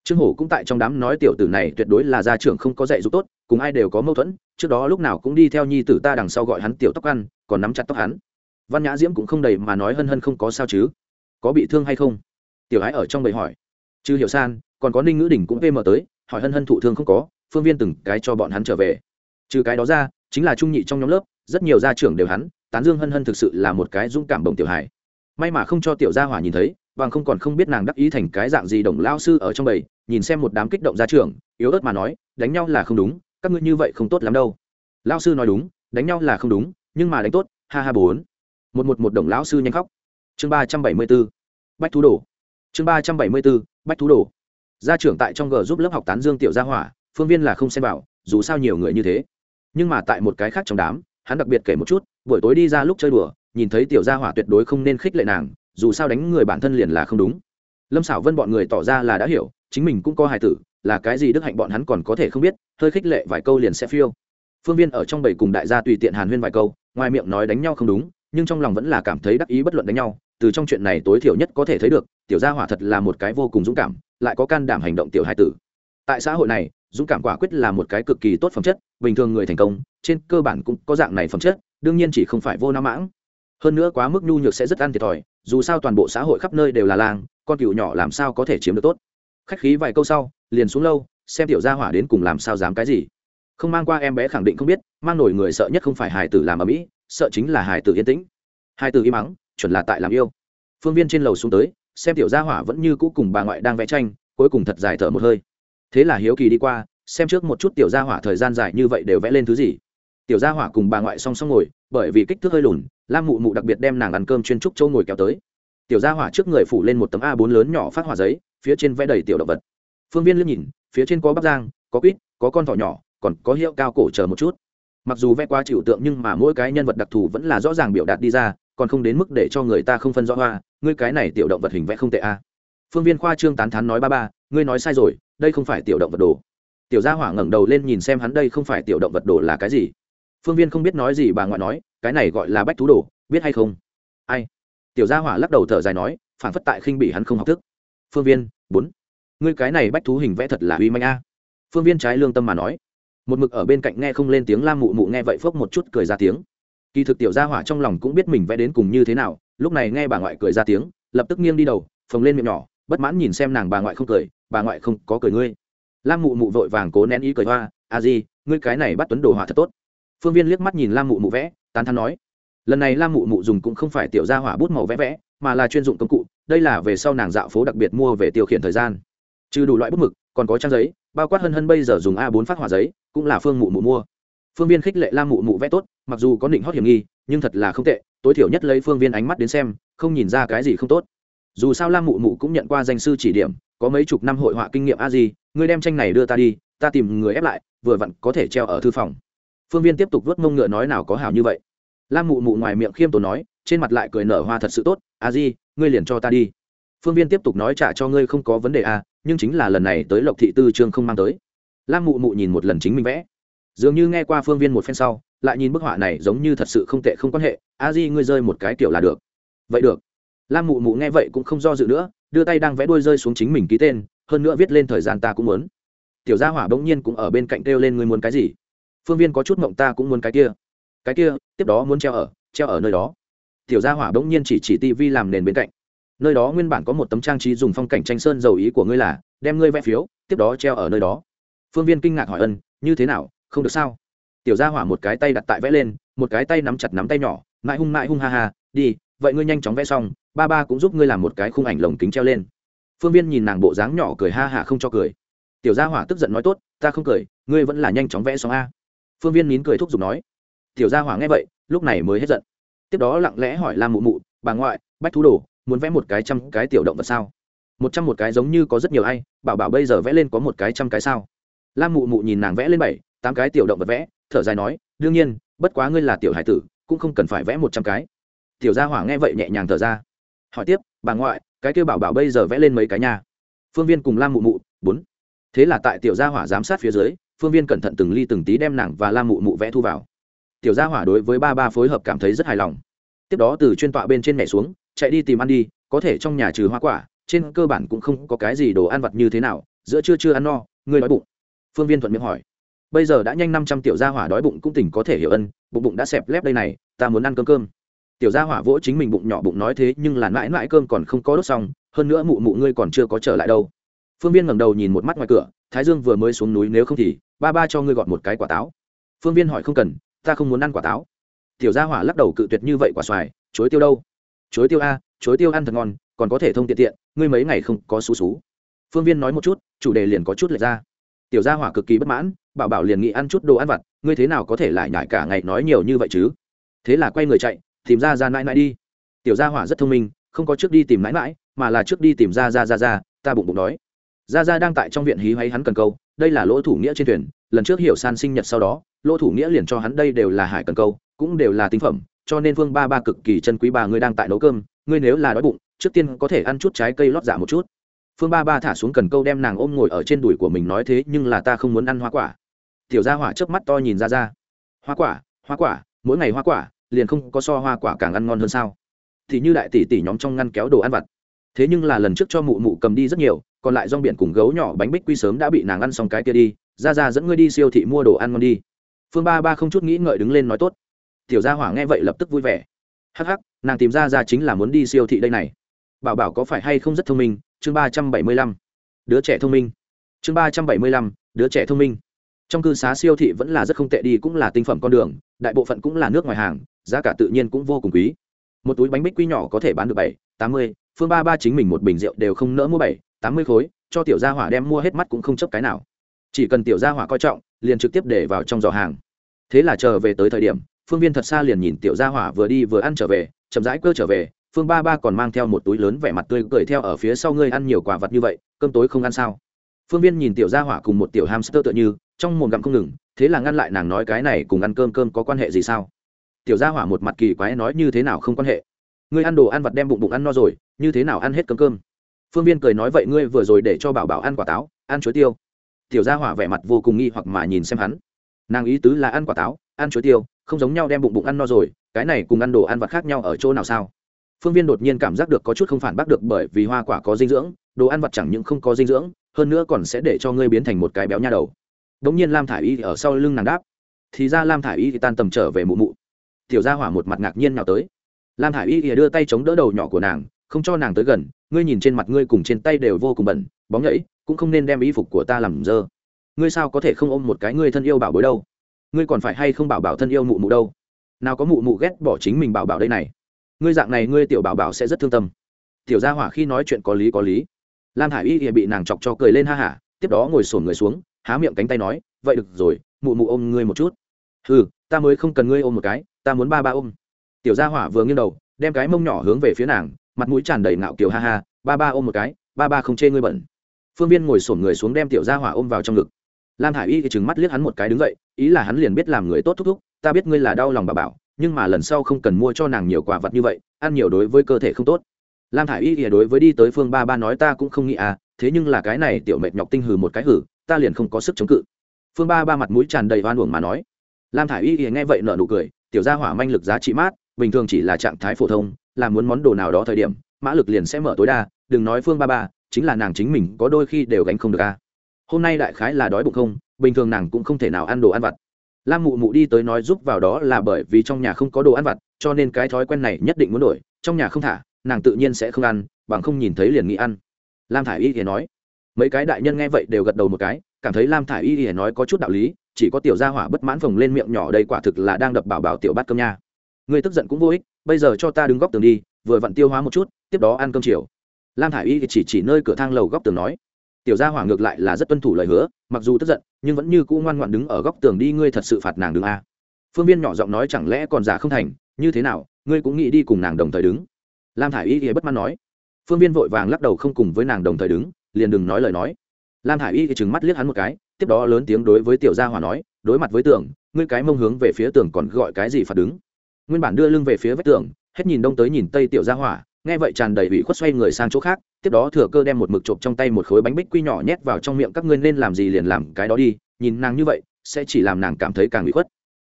Trương hổ cũng tại trong đám nói tiểu tử này tuyệt đối là gia trưởng không có dạy giúp tốt, cùng ai đều có mâu thuẫn, trước đó lúc nào cũng đi theo nhi tử ta đằng sau gọi hắn tiểu tóc ăn, còn nắm chặt tóc hắn văn nhã diễm cũng không đầy mà nói hân hân không có sao chứ. Có bị thương hay không? Tiểu ái ở trong bầy hỏi. Chứ hiểu san còn có ninh ngữ đình cũng vê mở tới hỏi hân hân thụ thương không có phương viên từng cái cho bọn hắn trở về. Trừ cái đó ra chính là trung nhị trong nhóm lớp rất nhiều gia trưởng đều hắn tán dương hân hân thực sự là một cái dũng cảm bồng tiểu hải, may mà không cho tiểu gia hỏa nhìn thấy bằng không còn không biết nàng đắc ý thành cái dạng gì đồng lao sư ở trong bầy nhìn xem một đám kích động gia trưởng yếu ớt mà nói đánh nhau là không đúng các ngươi như vậy không tốt lắm đâu. Lao sư nói đúng đánh nhau là không đúng nhưng mà đánh tốt ha ha bốn một một một đồng lão sư nhanh khóc. Chương ba trăm bảy mươi b ố bách thú đồ. Chương ba trăm bảy mươi b ố bách thú đồ. Gia trưởng tại trong g giúp lớp học tán dương tiểu gia hỏa, phương viên là không xem vào, dù sao nhiều người như thế. Nhưng mà tại một cái khác trong đám, hắn đặc biệt kể một chút, buổi tối đi ra lúc chơi đùa, nhìn thấy tiểu gia hỏa tuyệt đối không nên khích lệ nàng, dù sao đánh người bản thân liền là không đúng. Lâm xảo vân bọn người tỏ ra là đã hiểu, chính mình cũng có hài tử, là cái gì đức hạnh bọn hắn còn có thể không biết, hơi khích lệ vài câu liền sẽ phiêu. Phương viên ở trong bầy cùng đại gia tùy tiện hàn huyên vài câu, ngoài miệng nói đánh nhau không đúng nhưng trong lòng vẫn là cảm thấy đắc ý bất luận đánh nhau, từ trong chuyện này tối thiểu nhất có thể thấy được, tiểu gia hỏa thật là một cái vô cùng dũng cảm, lại có can đảm hành động tiểu hai tử. Tại xã hội này, dũng cảm quả quyết là một cái cực kỳ tốt phẩm chất, bình thường người thành công, trên cơ bản cũng có dạng này phẩm chất, đương nhiên chỉ không phải vô nam mãng. Hơn nữa quá mức nhu nhược sẽ rất ăn thiệt thòi, dù sao toàn bộ xã hội khắp nơi đều là làng con cựu nhỏ làm sao có thể chiếm được tốt? Khách khí vài câu sau, liền xuống lâu, xem tiểu gia hỏa đến cùng làm sao dám cái gì. Không mang qua em bé khẳng định không biết, mang nổi người sợ nhất không phải hài tử làm ở mỹ sợ chính là Hải tử yên tĩnh. Hải tử im mắng chuẩn là tại làm yêu. Phương viên trên lầu xuống tới, xem tiểu gia hỏa vẫn như cũ cùng bà ngoại đang vẽ tranh, cuối cùng thật dài thở một hơi. Thế là hiếu kỳ đi qua, xem trước một chút tiểu gia hỏa thời gian dài như vậy đều vẽ lên thứ gì. Tiểu gia hỏa cùng bà ngoại song song ngồi, bởi vì kích thước hơi lùn, lam mụ mụ đặc biệt đem nàng ăn cơm chuyên trúc châu ngồi kéo tới. Tiểu gia hỏa trước người phủ lên một tấm a 4 lớn nhỏ phát hỏa giấy, phía trên vẽ đầy tiểu động vật. Phương viên liếc nhìn, phía trên có bắp giang có quýt, có con thỏ nhỏ, còn có hiệu cao cổ chờ một chút mặc dù vẽ quá chịu tượng nhưng mà mỗi cái nhân vật đặc thù vẫn là rõ ràng biểu đạt đi ra, còn không đến mức để cho người ta không phân rõ hoa, ngươi cái này tiểu động vật hình vẽ không tệ a. Phương viên khoa trương tán thán nói ba ba, ngươi nói sai rồi, đây không phải tiểu động vật đồ. Tiểu gia hỏa ngẩng đầu lên nhìn xem hắn, đây không phải tiểu động vật đồ là cái gì? Phương viên không biết nói gì bà ngoại nói, cái này gọi là bách thú đồ, biết hay không? Ai? Tiểu gia hỏa lắc đầu thở dài nói, phản phất tại khinh bị hắn không học thức. Phương viên, bốn. Ngươi cái này bách thú hình vẽ thật là uy manh a. Phương viên trái lương tâm mà nói một mực ở bên cạnh nghe không lên tiếng lam mụ mụ nghe vậy phốc một chút cười ra tiếng. Kỳ thực tiểu gia hỏa trong lòng cũng biết mình vẽ đến cùng như thế nào, lúc này nghe bà ngoại cười ra tiếng, lập tức nghiêng đi đầu, phồng lên miệng nhỏ, bất mãn nhìn xem nàng bà ngoại không cười, bà ngoại không có cười ngươi. Lam mụ mụ vội vàng cố nén ý cười hoa a di, ngươi cái này bắt tuấn đồ họa thật tốt. Phương viên liếc mắt nhìn lam mụ mụ vẽ, tán thắn nói, lần này lam mụ mụ dùng cũng không phải tiểu gia hỏa bút màu vẽ vẽ, mà là chuyên dụng công cụ, đây là về sau nàng dạo phố đặc biệt mua về tiêu khiển thời gian. Trừ đủ loại bút mực, còn có trang giấy, bao quát hơn hơn bây giờ dùng a 4 phát hỏa giấy cũng là phương mụ mụ mua. Phương viên khích lệ lam mụ mụ vẽ tốt, mặc dù có định hót hiểm nghi, nhưng thật là không tệ, tối thiểu nhất lấy phương viên ánh mắt đến xem, không nhìn ra cái gì không tốt. Dù sao lam mụ mụ cũng nhận qua danh sư chỉ điểm, có mấy chục năm hội họa kinh nghiệm a gì ngươi đem tranh này đưa ta đi, ta tìm người ép lại, vừa vặn có thể treo ở thư phòng. Phương viên tiếp tục vớt mông ngựa nói nào có hảo như vậy. Lam mụ mụ ngoài miệng khiêm tốn nói, trên mặt lại cười nở hoa thật sự tốt, a di, ngươi liền cho ta đi. Phương viên tiếp tục nói trả cho ngươi không có vấn đề a nhưng chính là lần này tới lộc thị tư trương không mang tới lam mụ mụ nhìn một lần chính mình vẽ. Dường như nghe qua phương viên một phen sau, lại nhìn bức họa này giống như thật sự không tệ, không quan hệ, a di ngươi rơi một cái kiểu là được. Vậy được. Lam mụ mụ nghe vậy cũng không do dự nữa, đưa tay đang vẽ đuôi rơi xuống chính mình ký tên, hơn nữa viết lên thời gian ta cũng muốn. Tiểu gia hỏa bỗng nhiên cũng ở bên cạnh kêu lên ngươi muốn cái gì? Phương viên có chút mộng ta cũng muốn cái kia. Cái kia, tiếp đó muốn treo ở treo ở nơi đó. Tiểu gia hỏa bỗng nhiên chỉ chỉ tivi làm nền bên cạnh. Nơi đó nguyên bản có một tấm trang trí dùng phong cảnh tranh sơn dầu ý của ngươi là, đem ngươi vẽ phiếu, tiếp đó treo ở nơi đó phương viên kinh ngạc hỏi ân, như thế nào, không được sao? Tiểu gia hỏa một cái tay đặt tại vẽ lên, một cái tay nắm chặt nắm tay nhỏ, mãi hung mãi hung ha ha, đi, vậy ngươi nhanh chóng vẽ xong, ba ba cũng giúp ngươi làm một cái khung ảnh lồng kính treo lên. Phương viên nhìn nàng bộ dáng nhỏ cười ha hả không cho cười. Tiểu gia hỏa tức giận nói, tốt, ta không cười, ngươi vẫn là nhanh chóng vẽ xong a. Phương viên nín cười thúc giục nói. Tiểu gia hỏa nghe vậy, lúc này mới hết giận. Tiếp đó lặng lẽ hỏi lam mụ mụ, bà ngoại, bách thú đồ, muốn vẽ một cái trăm cái tiểu động vật sao? Một trăm một cái giống như có rất nhiều ai, bảo bảo bây giờ vẽ lên có một cái trăm cái sao? Lam mụ mụ nhìn nàng vẽ lên bảy, tám cái tiểu động vật vẽ, thở dài nói, đương nhiên, bất quá ngươi là tiểu hải tử, cũng không cần phải vẽ một trăm cái. Tiểu gia hỏa nghe vậy nhẹ nhàng thở ra. Hỏi tiếp, bà ngoại, cái kêu bảo bảo bây giờ vẽ lên mấy cái nhà phương viên cùng lam mụ mụ, bốn. Thế là tại tiểu gia hỏa giám sát phía dưới, phương viên cẩn thận từng ly từng tí đem nàng và lam mụ mụ vẽ thu vào. Tiểu gia hỏa đối với ba ba phối hợp cảm thấy rất hài lòng. Tiếp đó từ chuyên tọa bên trên nhảy xuống, chạy đi tìm ăn đi, có thể trong nhà trừ hoa quả, trên cơ bản cũng không có cái gì đồ ăn vặt như thế nào, giữa trưa chưa ăn no, ngươi đói bụng phương viên thuận miệng hỏi. Bây giờ đã nhanh năm trăm tiểu gia hỏa đói bụng cũng tỉnh có thể hiểu ân, bụng bụng đã xẹp lép đây này, ta muốn ăn cơm cơm. Tiểu gia hỏa vỗ chính mình bụng nhỏ bụng nói thế nhưng là mãi mãi cơm còn không có đốt xong, hơn nữa mụ mụ ngươi còn chưa có trở lại đâu. Phương viên ngẩng đầu nhìn một mắt ngoài cửa, thái dương vừa mới xuống núi nếu không thì ba ba cho ngươi gọt một cái quả táo. Phương viên hỏi không cần, ta không muốn ăn quả táo. Tiểu gia hỏa lắc đầu cự tuyệt như vậy quả xoài chối tiêu đâu? Chối tiêu a chối tiêu ăn thật ngon, còn có thể thông tiện tiện, ngươi mấy ngày không có xú xú phương viên nói một chút, chủ đề liền có chút lệch ra tiểu gia hỏa cực kỳ bất mãn, bảo bảo liền nghĩ ăn chút đồ ăn vặt, ngươi thế nào có thể lại nhải cả ngày nói nhiều như vậy chứ? Thế là quay người chạy, tìm ra ra mãi mãi đi. Tiểu gia hỏa rất thông minh, không có trước đi tìm mãi mãi, mà là trước đi tìm ra ra ra ra, ta bụng bụng đói. Ra ra đang tại trong viện hí hay hắn cần câu, đây là lỗ thủ nghĩa trên thuyền, lần trước hiểu san sinh nhật sau đó, lỗ thủ nghĩa liền cho hắn đây đều là hải cần câu, cũng đều là tinh phẩm, cho nên vương ba ba cực kỳ chân quý bà ngươi đang tại nấu cơm, ngươi nếu là đói bụng, trước tiên có thể ăn chút trái cây lót dạ một chút phương ba ba thả xuống cần câu đem nàng ôm ngồi ở trên đùi của mình nói thế, nhưng là ta không muốn ăn hoa quả. Tiểu gia hỏa chớp mắt to nhìn ra ra. Hoa quả hoa quả, mỗi ngày hoa quả, liền không có so hoa quả càng ăn ngon hơn sao? Thì như đại tỷ tỷ nhóm trong ngăn kéo đồ ăn vặt. Thế nhưng là lần trước cho mụ mụ cầm đi rất nhiều, còn lại rong biển cùng gấu nhỏ bánh bích quy sớm đã bị nàng ăn xong cái kia đi. Ra ra dẫn ngươi đi siêu thị mua đồ ăn ngon đi. Phương ba ba không chút nghĩ ngợi đứng lên nói tốt. Tiểu gia hỏa nghe vậy lập tức vui vẻ. Hắc hắc, nàng tìm ra ra chính là muốn đi siêu thị đây này. Bảo bảo có phải hay không rất thông minh chương ba trăm bảy mươi lăm, đứa trẻ thông minh. Chương ba trăm bảy mươi lăm, đứa trẻ thông minh. Trong cư xá siêu thị vẫn là rất không tệ đi, cũng là tinh phẩm con đường, đại bộ phận cũng là nước ngoài hàng, giá cả tự nhiên cũng vô cùng quý. Một túi bánh bích quy nhỏ có thể bán được bảy, tám mươi, phương ba ba chính mình một bình rượu đều không nỡ mua bảy, tám mươi khối, cho tiểu gia hỏa đem mua hết mắt cũng không chấp cái nào. Chỉ cần tiểu gia hỏa coi trọng, liền trực tiếp để vào trong giỏ hàng. Thế là chờ về tới thời điểm, phương viên thật xa liền nhìn tiểu gia hỏa vừa đi vừa ăn trở về, chậm rãi cơ trở về phương ba ba còn mang theo một túi lớn vẻ mặt tươi cười theo ở phía sau ngươi ăn nhiều quả vật như vậy, cơm tối không ăn sao? Phương viên nhìn tiểu gia hỏa cùng một tiểu hamster tựa như, trong mồm gặm không ngừng, thế là ngăn lại nàng nói cái này cùng ăn cơm cơm có quan hệ gì sao? Tiểu gia hỏa một mặt kỳ quái nói như thế nào không quan hệ? Ngươi ăn đồ ăn vặt đem bụng bụng ăn no rồi, như thế nào ăn hết cơm cơm? Phương viên cười nói vậy ngươi vừa rồi để cho bảo bảo ăn quả táo, ăn chuối tiêu. Tiểu gia hỏa vẻ mặt vô cùng nghi hoặc mà nhìn xem hắn. Nàng ý tứ là ăn quả táo, ăn chuối tiêu, không giống nhau đem bụng bụng ăn no rồi, cái này cùng ăn đồ ăn vặt khác nhau ở chỗ nào sao? Phương viên đột nhiên cảm giác được có chút không phản bác được bởi vì hoa quả có dinh dưỡng, đồ ăn vặt chẳng những không có dinh dưỡng, hơn nữa còn sẽ để cho ngươi biến thành một cái béo nha đầu. Đ ỗ n g nhiên lam thả i y ở sau lưng nàng đáp. Thì ra lam thả i y thì tan tầm trở về mụ mụ. Tiểu gia hỏa một mặt ngạc nhiên nào tới. Lam thả i y thì đưa tay chống đỡ đầu nhỏ của nàng, không cho nàng tới gần, ngươi nhìn trên mặt ngươi cùng trên tay đều vô cùng bẩn, bóng nhẫy cũng không nên đem y phục của ta làm dơ. Ngươi sao có thể không ôm một cái ngươi thân yêu bảo bối đâu? Ngươi còn phải hay không bảo bảo thân yêu mụ mụ đâu? Nào có mụ mụ ghét bỏ chính mình bảo bảo đây này? Ngươi dạng này ngươi tiểu bảo bảo sẽ rất thương tâm. Tiểu gia hỏa khi nói chuyện có lý có lý. Lam hải y bị nàng chọc cho cười lên ha hả, tiếp đó ngồi sổn người xuống, há miệng cánh tay nói, vậy được rồi, mụ mụ ôm ngươi một chút. Ừ ta mới không cần ngươi ôm một cái, ta muốn ba ba ôm. Tiểu gia hỏa vừa nghiêng đầu, đem cái mông nhỏ hướng về phía nàng, mặt mũi tràn đầy ngạo kiều ha ha, ba ba ôm một cái, ba ba không chê ngươi bẩn phương viên ngồi sổn người xuống đem tiểu gia hỏa ôm vào trong ngực. Lam hải y thì trừng mắt liếc hắn một cái đứng dậy, ý là hắn liền biết làm người tốt thúc thúc, ta biết ngươi là đau lòng bà bảo nhưng mà lần sau không cần mua cho nàng nhiều quả vật như vậy, ăn nhiều đối với cơ thể không tốt. Lam thả i y thì đối với đi tới phương ba ba nói, ta cũng không nghĩ à thế nhưng là cái này tiểu mệt nhọc tinh hừ một cái hử, ta liền không có sức chống cự. Phương ba ba mặt mũi tràn đầy oan uổng mà nói. Lam thả i y thì nghe vậy nợ nụ cười, tiểu gia hỏa manh lực giá trị mát, bình thường chỉ là trạng thái phổ thông, là muốn món đồ nào đó thời điểm, mã lực liền sẽ mở tối đa, đừng nói phương ba ba, chính là nàng chính mình có đôi khi đều gánh không được a hôm nay đại khái là đói bụng không, bình thường nàng cũng không thể nào ăn đồ ăn vặt lam mụ mụ đi tới nói giúp vào đó là bởi vì trong nhà không có đồ ăn vặt, cho nên cái thói quen này nhất định muốn đổi, trong nhà không thả, nàng tự nhiên sẽ không ăn, bằng không nhìn thấy liền nghĩ ăn. Lam thả i y thì nói. Mấy cái đại nhân nghe vậy đều gật đầu một cái, cảm thấy lam thả i y thì nói có chút đạo lý, chỉ có tiểu gia hỏa bất mãn phồng lên miệng nhỏ đây quả thực là đang đập bảo bảo tiểu bát cơm nha. Người tức giận cũng vô ích, bây giờ cho ta đứng góc tường đi, vừa vặn tiêu hóa một chút, tiếp đó ăn cơm chiều. Lam thả i y chỉ chỉ nơi cửa thang lầu góc tường nói tiểu gia hỏa ngược lại là rất tuân thủ lời hứa, mặc dù tức giận, nhưng vẫn như cũ ngoan ngoan đứng ở góc tường đi, ngươi thật sự phạt nàng đứng a. Phương viên nhỏ giọng nói chẳng lẽ còn giả không thành, như thế nào, ngươi cũng nghĩ đi cùng nàng đồng thời đứng. Lam thả i y thì bất mãn nói. Phương viên vội vàng lắc đầu không cùng với nàng đồng thời đứng, liền đừng nói lời nói. Lam thả i y thì trừng mắt liếc hắn một cái, tiếp đó lớn tiếng đối với tiểu gia hỏa nói, đối mặt với tường, ngươi cái mông hướng về phía tường còn gọi cái gì phạt đứng. Nguyên bản đưa lưng về phía vách tường, hết nhìn đông tới nhìn tây tiểu gia hỏa nghe vậy tràn đầy ủy khuất xoay người sang chỗ khác, tiếp đó thừa cơ đem một mực chộp trong tay một khối bánh bích quy nhỏ nhét vào trong miệng các ngươi nên làm gì liền làm cái đó đi, nhìn nàng như vậy, sẽ chỉ làm nàng cảm thấy càng ủy khuất.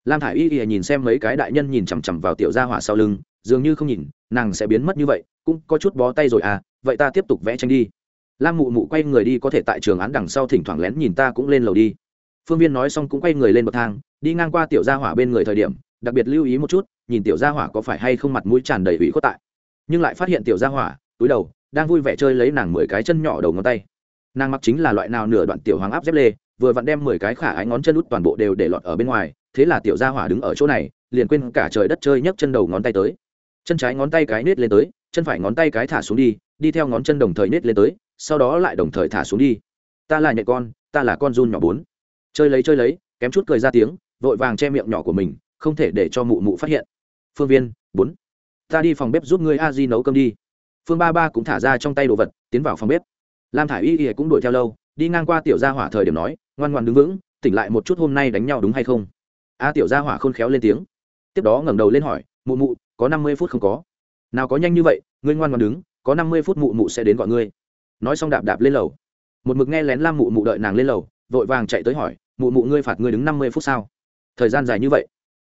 Lam thả i y y nhìn xem mấy cái đại nhân nhìn chằm chằm vào tiểu gia hỏa sau lưng, dường như không nhìn, nàng sẽ biến mất như vậy, cũng có chút bó tay rồi à vậy ta tiếp tục vẽ tranh đi. Lam mụ mụ quay người đi có thể tại trường án đằng sau thỉnh thoảng lén nhìn ta cũng lên lầu đi. Phương viên nói xong cũng quay người lên bậc thang, đi ngang qua tiểu gia hỏa bên người thời điểm, đặc biệt lưu ý một chút, nhìn tiểu gia hỏa có phải hay không mặt mũi tràn đầy ủy khuất tại nhưng lại phát hiện tiểu gia hỏa, túi đầu, đang vui vẻ chơi lấy nàng mười cái chân nhỏ đầu ngón tay. Nàng mặc chính là loại nào nửa đoạn tiểu hoàng áp dép lê, vừa vặn đem mười cái khả ái ngón chân út toàn bộ đều để lọt ở bên ngoài, thế là tiểu gia hỏa đứng ở chỗ này, liền quên cả trời đất chơi nhấc chân đầu ngón tay tới. Chân trái ngón tay cái nết lên tới, chân phải ngón tay cái thả xuống đi đi theo ngón chân đồng thời nết lên tới, sau đó lại đồng thời thả xuống đi. Ta là nhạy con, ta là con run nhỏ bốn. Chơi lấy chơi lấy, kém chút cười ra tiếng, vội vàng che miệng nhỏ của mình, không thể để cho mụ mụ phát hiện. Phương viên, bốn ta đi phòng bếp giúp ngươi a di nấu cơm đi. Phương ba ba cũng thả ra trong tay đồ vật, tiến vào phòng bếp. Lam thả i y y cũng đuổi theo lâu, đi ngang qua tiểu gia hỏa thời điểm nói, ngoan ngoan đứng vững, tỉnh lại một chút hôm nay đánh nhau đúng hay không? A tiểu gia hỏa khôn khéo lên tiếng. Tiếp đó ngẩng đầu lên hỏi, mụ mụ, có năm mươi phút không có? Nào có nhanh như vậy, ngươi ngoan ngoan đứng, có năm mươi phút mụ mụ sẽ đến gọi ngươi. Nói xong đạp đạp lên lầu. Một mực nghe lén lam mụ mụ đợi nàng lên lầu, vội vàng chạy tới hỏi, mụ mụ ngươi phạt ngươi đứng năm mươi phút sao? Thời gian dài như vậy.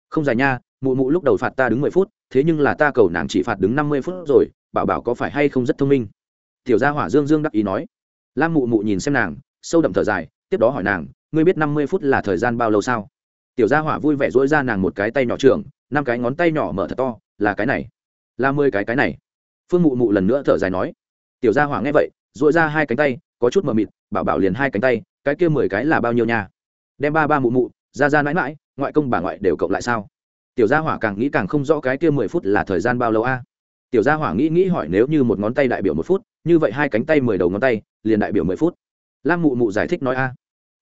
Không dài nha, mụ mụ lúc đầu phạt ta đứng mười phút thế nhưng là ta cầu nàng chỉ phạt đứng năm mươi phút rồi, bảo bảo có phải hay không rất thông minh. Tiểu gia hỏa dương dương đắc ý nói. Lam mụ mụ nhìn xem nàng, sâu đậm thở dài, tiếp đó hỏi nàng, ngươi biết năm mươi phút là thời gian bao lâu sao? Tiểu gia hỏa vui vẻ dỗi ra nàng một cái tay nhỏ trưởng, năm cái ngón tay nhỏ mở thật to, là cái này, là mười cái cái này. Phương mụ mụ lần nữa thở dài nói. Tiểu gia hỏa nghe vậy, duỗi ra hai cánh tay, có chút mờ mịt, bảo bảo liền hai cánh tay, cái kia mười cái là bao nhiêu nha? Đem ba ba mụ mụ, ra ra mãi mãi, ngoại công bà ngoại đều cộng lại sao? Tiểu gia hỏa càng nghĩ càng không rõ cái kia mười phút là thời gian bao lâu a. Tiểu gia hỏa nghĩ nghĩ hỏi nếu như một ngón tay đại biểu một phút, như vậy hai cánh tay mười đầu ngón tay, liền đại biểu mười phút. Lam mụ mụ giải thích nói a.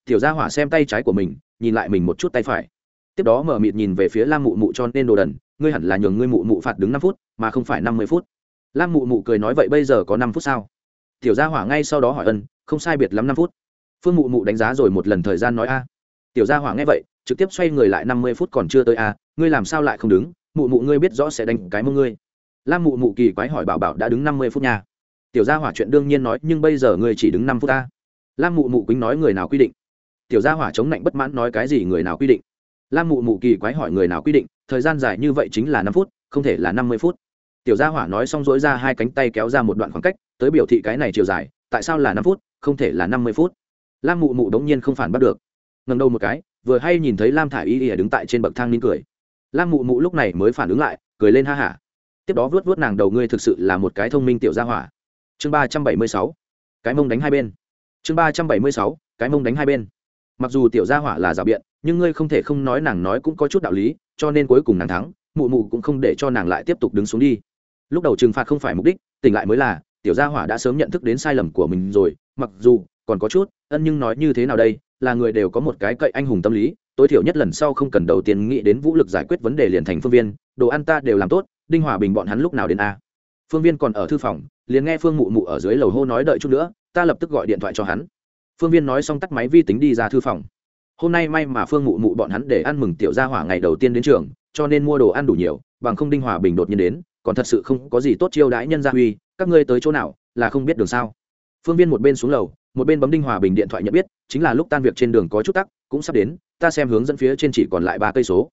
Tiểu gia hỏa xem tay trái của mình, nhìn lại mình một chút tay phải. Tiếp đó mở mịt nhìn về phía lam mụ mụ cho nên đồ đần, ngươi hẳn là nhường ngươi mụ mụ phạt đứng năm phút, mà không phải năm mươi phút. Lam mụ mụ cười nói vậy bây giờ có năm phút sao? Tiểu gia hỏa ngay sau đó hỏi ân, không sai biệt lắm năm phút. Phương mụ mụ đánh giá rồi một lần thời gian nói a. Tiểu gia hỏa nghe vậy, trực tiếp xoay người lại năm mươi phút còn chưa tới a ngươi làm sao lại không đứng? Mụ mụ ngươi biết rõ sẽ đánh cái mông ngươi. Lam mụ mụ kỳ quái hỏi bảo bảo đã đứng năm mươi phút nha. Tiểu gia hỏa chuyện đương nhiên nói, nhưng bây giờ ngươi chỉ đứng năm phút ta. Lam mụ mụ quýnh nói người nào quy định? Tiểu gia hỏa chống lạnh bất mãn nói cái gì người nào quy định? Lam mụ mụ kỳ quái hỏi người nào quy định? Thời gian dài như vậy chính là năm phút, không thể là năm mươi phút. Tiểu gia hỏa nói xong dỗi ra hai cánh tay kéo ra một đoạn khoảng cách, tới biểu thị cái này chiều dài, tại sao là năm phút, không thể là năm mươi phút? Lam mụ mụ đống nhiên không phản bắt được. Ngần đầu một cái, vừa hay nhìn thấy lam thả i y ỉa đứng tại trên bậc thang nín cười lam mụ mụ lúc này mới phản ứng lại, cười lên ha hả. Tiếp đó vuốt vuốt nàng đầu, ngươi thực sự là một cái thông minh tiểu gia hỏa. Chương ba trăm bảy mươi sáu, cái mông đánh hai bên. Chương ba trăm bảy mươi sáu, cái mông đánh hai bên. Mặc dù tiểu gia hỏa là rào biện, nhưng ngươi không thể không nói nàng nói cũng có chút đạo lý, cho nên cuối cùng nàng thắng, mụ mụ cũng không để cho nàng lại tiếp tục đứng xuống đi. Lúc đầu trừng phạt không phải mục đích, tỉnh lại mới là, tiểu gia hỏa đã sớm nhận thức đến sai lầm của mình rồi, mặc dù còn có chút, ân nhưng nói như thế nào đây, là người đều có một cái cậy anh hùng tâm lý tối thiểu nhất lần sau không cần đầu tiên nghĩ đến vũ lực giải quyết vấn đề liền thành phương viên, đồ ăn ta đều làm tốt, đinh hòa bình bọn hắn lúc nào đến a? Phương viên còn ở thư phòng, liền nghe phương mụ mụ ở dưới lầu hô nói đợi chút nữa, ta lập tức gọi điện thoại cho hắn. Phương viên nói xong tắt máy vi tính đi ra thư phòng. Hôm nay may mà phương mụ mụ bọn hắn để ăn mừng tiểu gia hỏa ngày đầu tiên đến trường, cho nên mua đồ ăn đủ nhiều, bằng không đinh hòa bình đột nhiên đến, còn thật sự không có gì tốt chiêu đãi nhân gia huy, các ngươi tới chỗ nào, là không biết đường sao. Phương viên một bên xuống lầu, một bên bấm đinh hòa bình điện thoại nhận biết, chính là lúc tan việc trên đường có chút tắc, cũng sắp đến ta xem hướng dẫn phía trên chỉ còn lại ba cây số.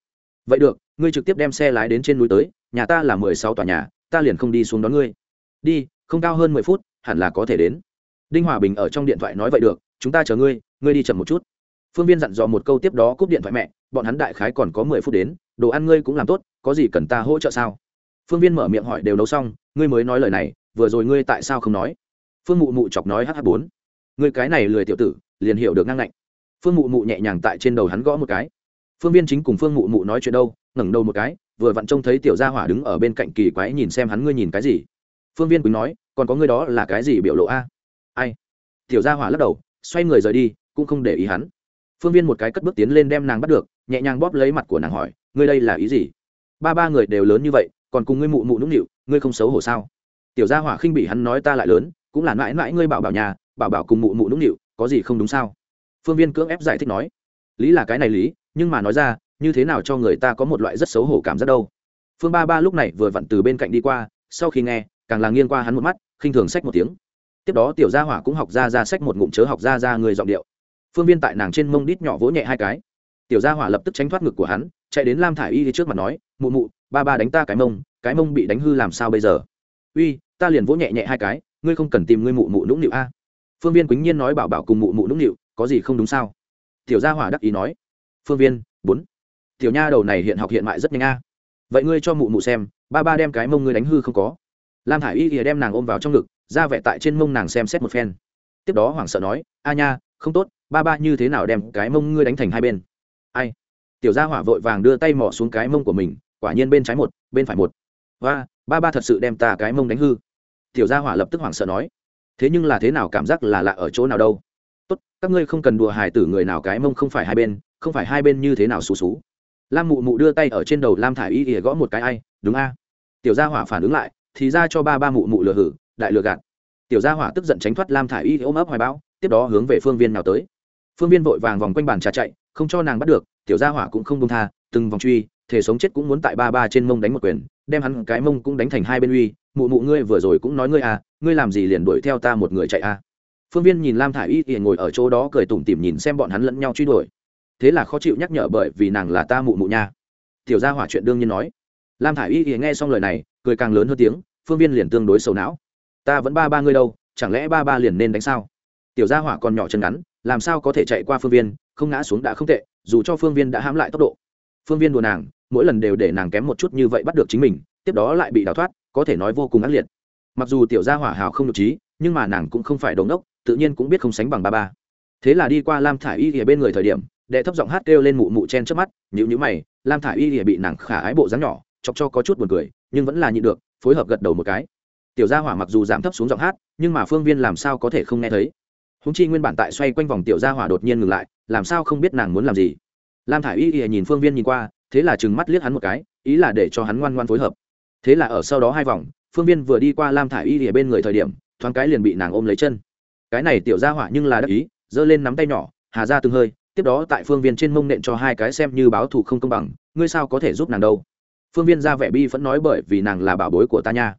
Vậy được, ngươi trực tiếp đem xe lái đến trên núi tới, nhà ta là mười sáu tòa nhà, ta liền không đi xuống đón ngươi. Đi, không cao hơn mười phút, hẳn là có thể đến. Đinh hòa bình ở trong điện thoại nói vậy được, chúng ta chờ ngươi ngươi đi chậm một chút. Phương viên dặn dò một câu tiếp đó cúp điện thoại mẹ, bọn hắn đại khái còn có mười phút đến, đồ ăn ngươi cũng làm tốt, có gì cần ta hỗ trợ sao? Phương viên mở miệng hỏi đều nấu xong, ngươi mới nói lời này, vừa rồi ngươi tại sao không nói? Phương mụ mụ chọc nói hh bốn. Ngươi cái này lười tiểu tử, liền hiểu được ngang ngạnh phương mụ mụ nhẹ nhàng tại trên đầu hắn gõ một cái. Phương viên chính cùng phương mụ mụ nói chuyện đâu, ngẩng đầu một cái, vừa vặn trông thấy tiểu gia hỏa đứng ở bên cạnh kỳ quái nhìn xem hắn ngươi nhìn cái gì. Phương viên quỳnh nói, còn có ngươi đó là cái gì biểu lộ a? Ai? Tiểu gia hỏa lắc đầu, xoay người rời đi, cũng không để ý hắn. Phương viên một cái cất bước tiến lên đem nàng bắt được, nhẹ nhàng bóp lấy mặt của nàng hỏi, ngươi đây là ý gì? Ba ba người đều lớn như vậy, còn cùng ngươi mụ mụ nũng nịu, ngươi không xấu hổ sao? Tiểu gia hỏa khinh bị hắn nói ta lại lớn, cũng là mãi mãi ngươi bảo bảo nhà, bảo bảo cùng mụ mụ nũng nịu, có gì không đúng sao? Phương viên cưỡng ép giải thích nói. Lý là cái này lý, nhưng mà nói ra, như thế nào cho người ta có một loại rất xấu hổ cảm giác đâu. Phương ba ba lúc này vừa vặn từ bên cạnh đi qua, sau khi nghe, càng là nghiêng qua hắn một mắt, khinh thường sách một tiếng. Tiếp đó tiểu gia hỏa cũng học ra ra sách một ngụm chớ học ra ra người giọng điệu. Phương viên tại nàng trên mông đít nhỏ vỗ nhẹ hai cái. Tiểu gia hỏa lập tức tránh thoát ngực của hắn, chạy đến lam thả i y trước mặt nói, mụ mụ, ba ba đánh ta cái mông cái mông bị đánh hư làm sao bây giờ? Uy, ta liền vỗ nhẹ nhẹ hai cái, ngươi không cần tìm ngươi mụ mụ nũng nịu a. Phương viên quýnh nhiên nói bảo bảo cùng mụ mụ nũng nịu có gì không đúng sao? Tiểu gia hỏa đắc ý nói. Phương viên, bốn. Tiểu nha đầu này hiện học hiện mại rất nhanh a. Vậy ngươi cho mụ mụ xem, ba ba đem cái mông ngươi đánh hư không có. Lam thả i y thì đem nàng ôm vào trong ngực, ra vẻ tại trên mông nàng xem xét một phen. Tiếp đó hoảng sợ nói, a nha, không tốt, ba ba như thế nào đem cái mông ngươi đánh thành hai bên? Ai? Tiểu gia hỏa vội vàng đưa tay mỏ xuống cái mông của mình, quả nhiên bên trái một, bên phải một. Và ba ba thật sự đem ta cái mông đánh hư. Tiểu gia hỏa lập tức hoảng sợ nói, thế nhưng là thế nào cảm giác là lạ ở chỗ nào đâu? Tốt, các ngươi không cần đùa hài tử người nào cái mông không phải hai bên, không phải hai bên như thế nào xú xú. Lam mụ mụ đưa tay ở trên đầu lam thả y ỉa gõ một cái ai, đúng a. Tiểu gia hỏa phản ứng lại, thì ra cho ba ba mụ mụ lừa hử, đại lừa gạt. Tiểu gia hỏa tức giận tránh thoát lam thả y ôm ấp hoài bão, tiếp đó hướng về phương viên nào tới. Phương viên vội vàng vòng quanh bàn trà chạy, không cho nàng bắt được, tiểu gia hỏa cũng không đông tha, từng vòng truy, thể sống chết cũng muốn tại ba ba trên mông đánh một quyền, đem hắn cái mông cũng đánh thành hai bên uy. Mụ mụ ngươi vừa rồi cũng nói ngươi à ngươi làm gì liền đuổi theo ta một người chạy à? Phương viên nhìn lam thả i y ngồi ở chỗ đó cười tủm tỉm nhìn xem bọn hắn lẫn nhau truy đuổi. Thế là khó chịu nhắc nhở bởi vì nàng là ta mụ mụ nha. Tiểu gia hỏa chuyện đương nhiên nói. Lam thả i y nghe xong lời này, cười càng lớn hơn tiếng, phương viên liền tương đối sầu não. Ta vẫn ba ba ngươi đâu, chẳng lẽ ba ba liền nên đánh sao? Tiểu gia hỏa còn nhỏ chân ngắn, làm sao có thể chạy qua phương viên, không ngã xuống đã không tệ, dù cho phương viên đã hãm lại tốc độ. Phương viên đùa nàng, mỗi lần đều để nàng kém một chút như vậy bắt được chính mình, tiếp đó lại bị đào thoát, có thể nói vô cùng ác liệt. Mặc dù tiểu gia hỏa hào không được trí nhưng mà nàng cũng không phải đống đốc tự nhiên cũng biết không sánh bằng ba ba. Thế là đi qua lam thả i y ở bên người thời điểm, đệ thấp giọng hát kêu lên mụ mụ chen trước mắt nhữ nhữ mày, lam thả i y bị nàng khả ái bộ dáng nhỏ, chọc cho có chút buồn cười, nhưng vẫn là nhịn được, phối hợp gật đầu một cái. Tiểu gia hỏa mặc dù giảm thấp xuống giọng hát, nhưng mà phương viên làm sao có thể không nghe thấy. Húng chi nguyên bản tại xoay quanh vòng tiểu gia hỏa đột nhiên ngừng lại, làm sao không biết nàng muốn làm gì. Lam thả i y y nhìn phương viên nhìn qua, thế là chừng mắt liếc hắn một cái, ý là để cho hắn ngoan ngoan phối hợp. Thế là ở sau đó hai vòng, phương viên vừa đi qua lam thả i y ỉa bên người thời điểm thoáng cái liền bị nàng ôm lấy chân. Cái này tiểu gia hỏa nhưng là đắc ý, giơ lên nắm tay nhỏ, hà ra từng hơi, tiếp đó tại phương viên trên mông nện cho hai cái xem như báo thù không công bằng, ngươi sao có thể giúp nàng đâu? Phương viên ra vẻ bi vẫn nói bởi vì nàng là bảo bối của ta nha.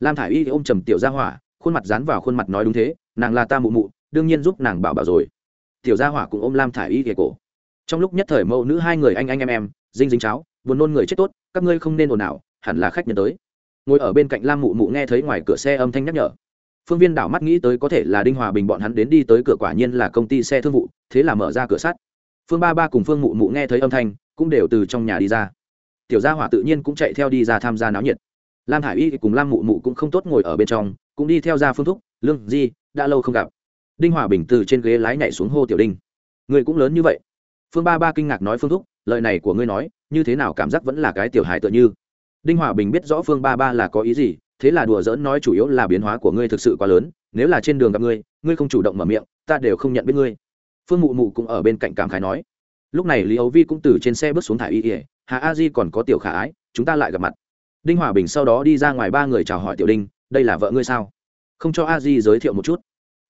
Lam thả i y ôm trầm tiểu gia hỏa, khuôn mặt dán vào khuôn mặt nói đúng thế, nàng là ta mụ mụ, đương nhiên giúp nàng bảo bảo rồi. Tiểu gia hỏa cũng ôm lam thả i y ghề cổ. Trong lúc nhất thời mẫu nữ hai người anh anh em em, dinh dính cháo, buồn nôn người chết tốt, các ngươi không nên ồn ào, hẳn là khách nhân tới. Ngồi ở bên cạnh lam mụ mụ nghe thấy ngoài cửa xe âm thanh nhắc nhở phương viên đảo mắt nghĩ tới có thể là đinh hòa bình bọn hắn đến đi tới cửa quả nhiên là công ty xe thương vụ, thế là mở ra cửa sắt. Phương ba ba cùng phương mụ mụ nghe thấy âm thanh, cũng đều từ trong nhà đi ra. Tiểu gia hỏa tự nhiên cũng chạy theo đi ra tham gia náo nhiệt. Lam hải y cùng lam mụ mụ cũng không tốt ngồi ở bên trong, cũng đi theo ra phương thúc, lương di, đã lâu không gặp. Đinh hòa bình từ trên ghế lái nhảy xuống hô, tiểu đinh, người cũng lớn như vậy. Phương ba ba kinh ngạc nói, phương thúc, lời này của ngươi nói, như thế nào cảm giác vẫn là cái tiểu hài tựa như? Đinh hòa bình biết rõ phương ba ba là có ý gì thế là đùa giỡn nói chủ yếu là biến hóa của ngươi thực sự quá lớn, nếu là trên đường gặp ngươi ngươi không chủ động mở miệng, ta đều không nhận biết ngươi. Phương mụ mụ cũng ở bên cạnh cảm khái nói. Lúc này lý ấu vi cũng từ trên xe bước xuống thả y ỉa hà a di còn có tiểu khả ái, chúng ta lại gặp mặt. Đinh hòa bình sau đó đi ra ngoài ba người chào hỏi tiểu đinh, đây là vợ ngươi sao? Không cho a di giới thiệu một chút.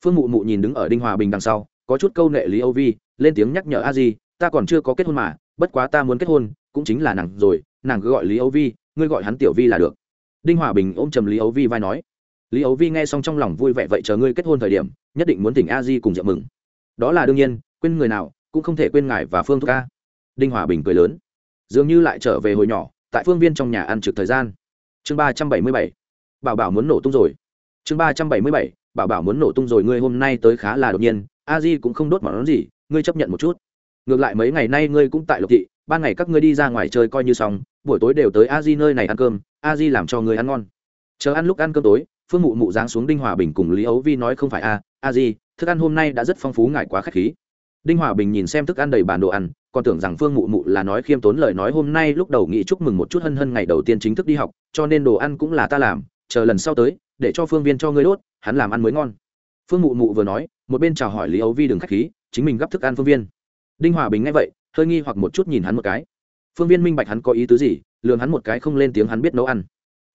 Phương mụ mụ nhìn đứng ở đinh hòa bình đằng sau, có chút câu nệ lý âu vi, lên tiếng nhắc nhở a di, ta còn chưa có kết hôn mà, bất quá ta muốn kết hôn, cũng chính là nàng rồi, nàng cứ gọi lý âu vi, ngươi gọi hắn tiểu vi là được đinh hòa bình ôm trầm lý âu vi vai nói, lý âu vi nghe xong trong lòng vui vẻ vậy chờ ngươi kết hôn thời điểm, nhất định muốn tỉnh a di cùng rượu mừng. Đó là đương nhiên, quên người nào, cũng không thể quên ngài và phương thúc ca đinh hòa bình cười lớn, dường như lại trở về hồi nhỏ, tại phương viên trong nhà ăn trực thời gian. Chương ba trăm bảy mươi bảy, bảo bảo muốn nổ tung rồi. Chương ba trăm bảy mươi bảy, bảo bảo muốn nổ tung rồi, ngươi hôm nay tới khá là đột nhiên, a di cũng không đốt món gì, ngươi chấp nhận một chút. Ngược lại mấy ngày nay ngươi cũng tại lộc thị, ban ngày các ngươi đi ra ngoài chơi coi như xong buổi tối đều tới a di nơi này ăn cơm, a di làm cho người ăn ngon. Chờ ăn lúc ăn cơm tối, phương mụ mụ giáng xuống đinh hòa bình cùng lý ấu vi nói không phải a a di, thức ăn hôm nay đã rất phong phú ngại quá k h á c h khí. Đinh hòa bình nhìn xem thức ăn đầy bản đồ ăn, còn tưởng rằng phương mụ mụ là nói khiêm tốn lời nói hôm nay lúc đầu nghĩ chúc mừng một chút hân hân ngày đầu tiên chính thức đi học, cho nên đồ ăn cũng là ta làm, chờ lần sau tới, để cho phương viên cho ngươi đốt, hắn làm ăn mới ngon. Phương mụ mụ vừa nói, một bên chào hỏi lý ấu vi đừng k h á c h khí, chính mình gắp thức ăn phương viên. Đinh hòa bình nghe vậy, hơi nghi hoặc một chút nhìn hắn một cái phương viên minh bạch hắn có ý tứ gì, lường hắn một cái không lên tiếng hắn biết nấu ăn.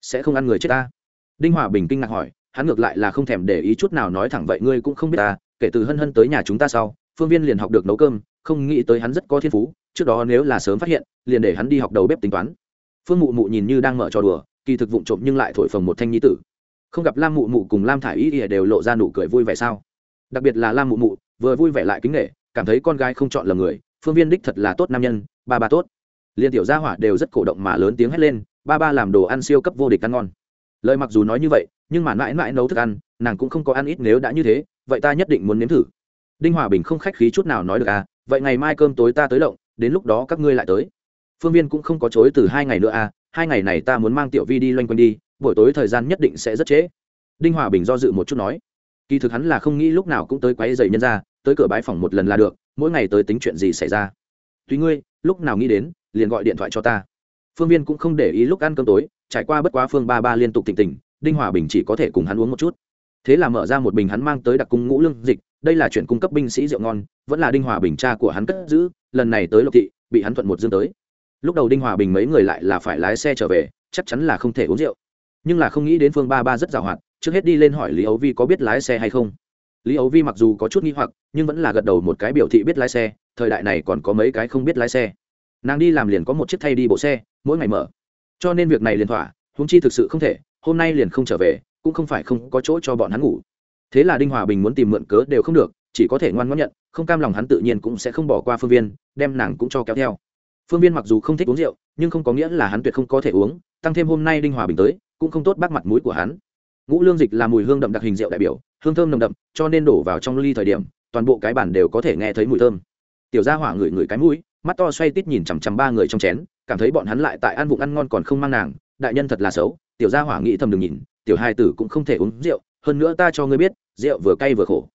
Sẽ không ăn người chết ta. Đinh hòa bình kinh ngạc hỏi, hắn ngược lại là không thèm để ý chút nào nói thẳng vậy ngươi cũng không biết ta, kể từ hân hân tới nhà chúng ta sau, phương viên liền học được nấu cơm, không nghĩ tới hắn rất có thiên phú, trước đó nếu là sớm phát hiện, liền để hắn đi học đầu bếp tính toán. Phương mụ mụ nhìn như đang mở trò đùa, kỳ thực vụng trộm nhưng lại thổi phồng một thanh nhi tử. Không gặp lam mụ mụ cùng lam thả i y ỉa đều lộ ra nụ cười vui vẻ sao? Đặc biệt là lam mụ mụ, vừa vui vẻ lại kính nghệ cảm thấy con gái không chọn lầm người, phương viên đích thật là tốt nam nhân, ba ba tốt liên tiểu gia hỏa đều rất cổ động mà lớn tiếng hét lên, ba ba làm đồ ăn siêu cấp vô địch ăn ngon. Lời mặc dù nói như vậy, nhưng mà mãi mãi nấu thức ăn, nàng cũng không có ăn ít nếu đã như thế, vậy ta nhất định muốn nếm thử. Đinh hòa bình không khách khí chút nào nói được à vậy ngày mai cơm tối ta tới lộng, đến lúc đó các ngươi lại tới. Phương viên cũng không có chối từ hai ngày nữa à hai ngày này ta muốn mang tiểu vi đi loanh quanh đi, buổi tối thời gian nhất định sẽ rất trễ. Đinh hòa bình do dự một chút nói. Kỳ thực hắn là không nghĩ lúc nào cũng tới quấy dày nhân ra tới cửa bái phòng một lần là được, mỗi ngày tới tính chuyện gì xảy ra. Tuy ngươi, lúc nào nghĩ đến liền gọi điện thoại cho ta. Phương viên cũng không để ý lúc ăn cơm tối, trải qua bất quá phương ba ba liên tục tỉnh tỉnh, đinh hòa bình chỉ có thể cùng hắn uống một chút. Thế là mở ra một bình hắn mang tới đặc cung ngũ lương dịch, đây là chuyện cung cấp binh sĩ rượu ngon, vẫn là đinh hòa bình cha của hắn cất giữ, lần này tới lộc thị, bị hắn thuận một dương tới. Lúc đầu đinh hòa bình mấy người lại là phải lái xe trở về, chắc chắn là không thể uống rượu. Nhưng là không nghĩ đến phương ba ba rất giàu hoạt trước hết đi lên hỏi lý ấu vi có biết lái xe hay không. Lý ấu vi mặc dù có chút nghi hoặc, nhưng vẫn là gật đầu một cái biểu thị biết lái xe, thời đại này còn có mấy cái không biết lái xe nàng đi làm liền có một chiếc thay đi bộ xe, mỗi ngày mở. Cho nên việc này liền thỏa húng chi thực sự không thể, hôm nay liền không trở về, cũng không phải không có chỗ cho bọn hắn ngủ. Thế là đinh hòa bình muốn tìm mượn cớ đều không được, chỉ có thể ngoan ngoãn nhận, không cam lòng hắn tự nhiên cũng sẽ không bỏ qua phương viên, đem nàng cũng cho kéo theo. Phương viên mặc dù không thích uống rượu, nhưng không có nghĩa là hắn tuyệt không có thể uống, tăng thêm hôm nay đinh hòa bình tới, cũng không tốt bác mặt mũi của hắn. Ngũ lương dịch là mùi hương đậm đặc hình rượu đại biểu, hương thơm nồng đậm, cho nên đổ vào trong ly thời điểm, toàn bộ cái bản đều có thể nghe thấy mùi thơm. Tiểu gia hỏa ngửi ngửi cái mũi mắt to xoay tít nhìn chằm chằm ba người trong chén, cảm thấy bọn hắn lại tại ăn vụng ăn ngon còn không mang nàng, đại nhân thật là xấu, tiểu gia hỏa nghĩ thầm đừng nhìn, tiểu hai tử cũng không thể uống rượu, hơn nữa ta cho ngươi biết, rượu vừa cay vừa khổ.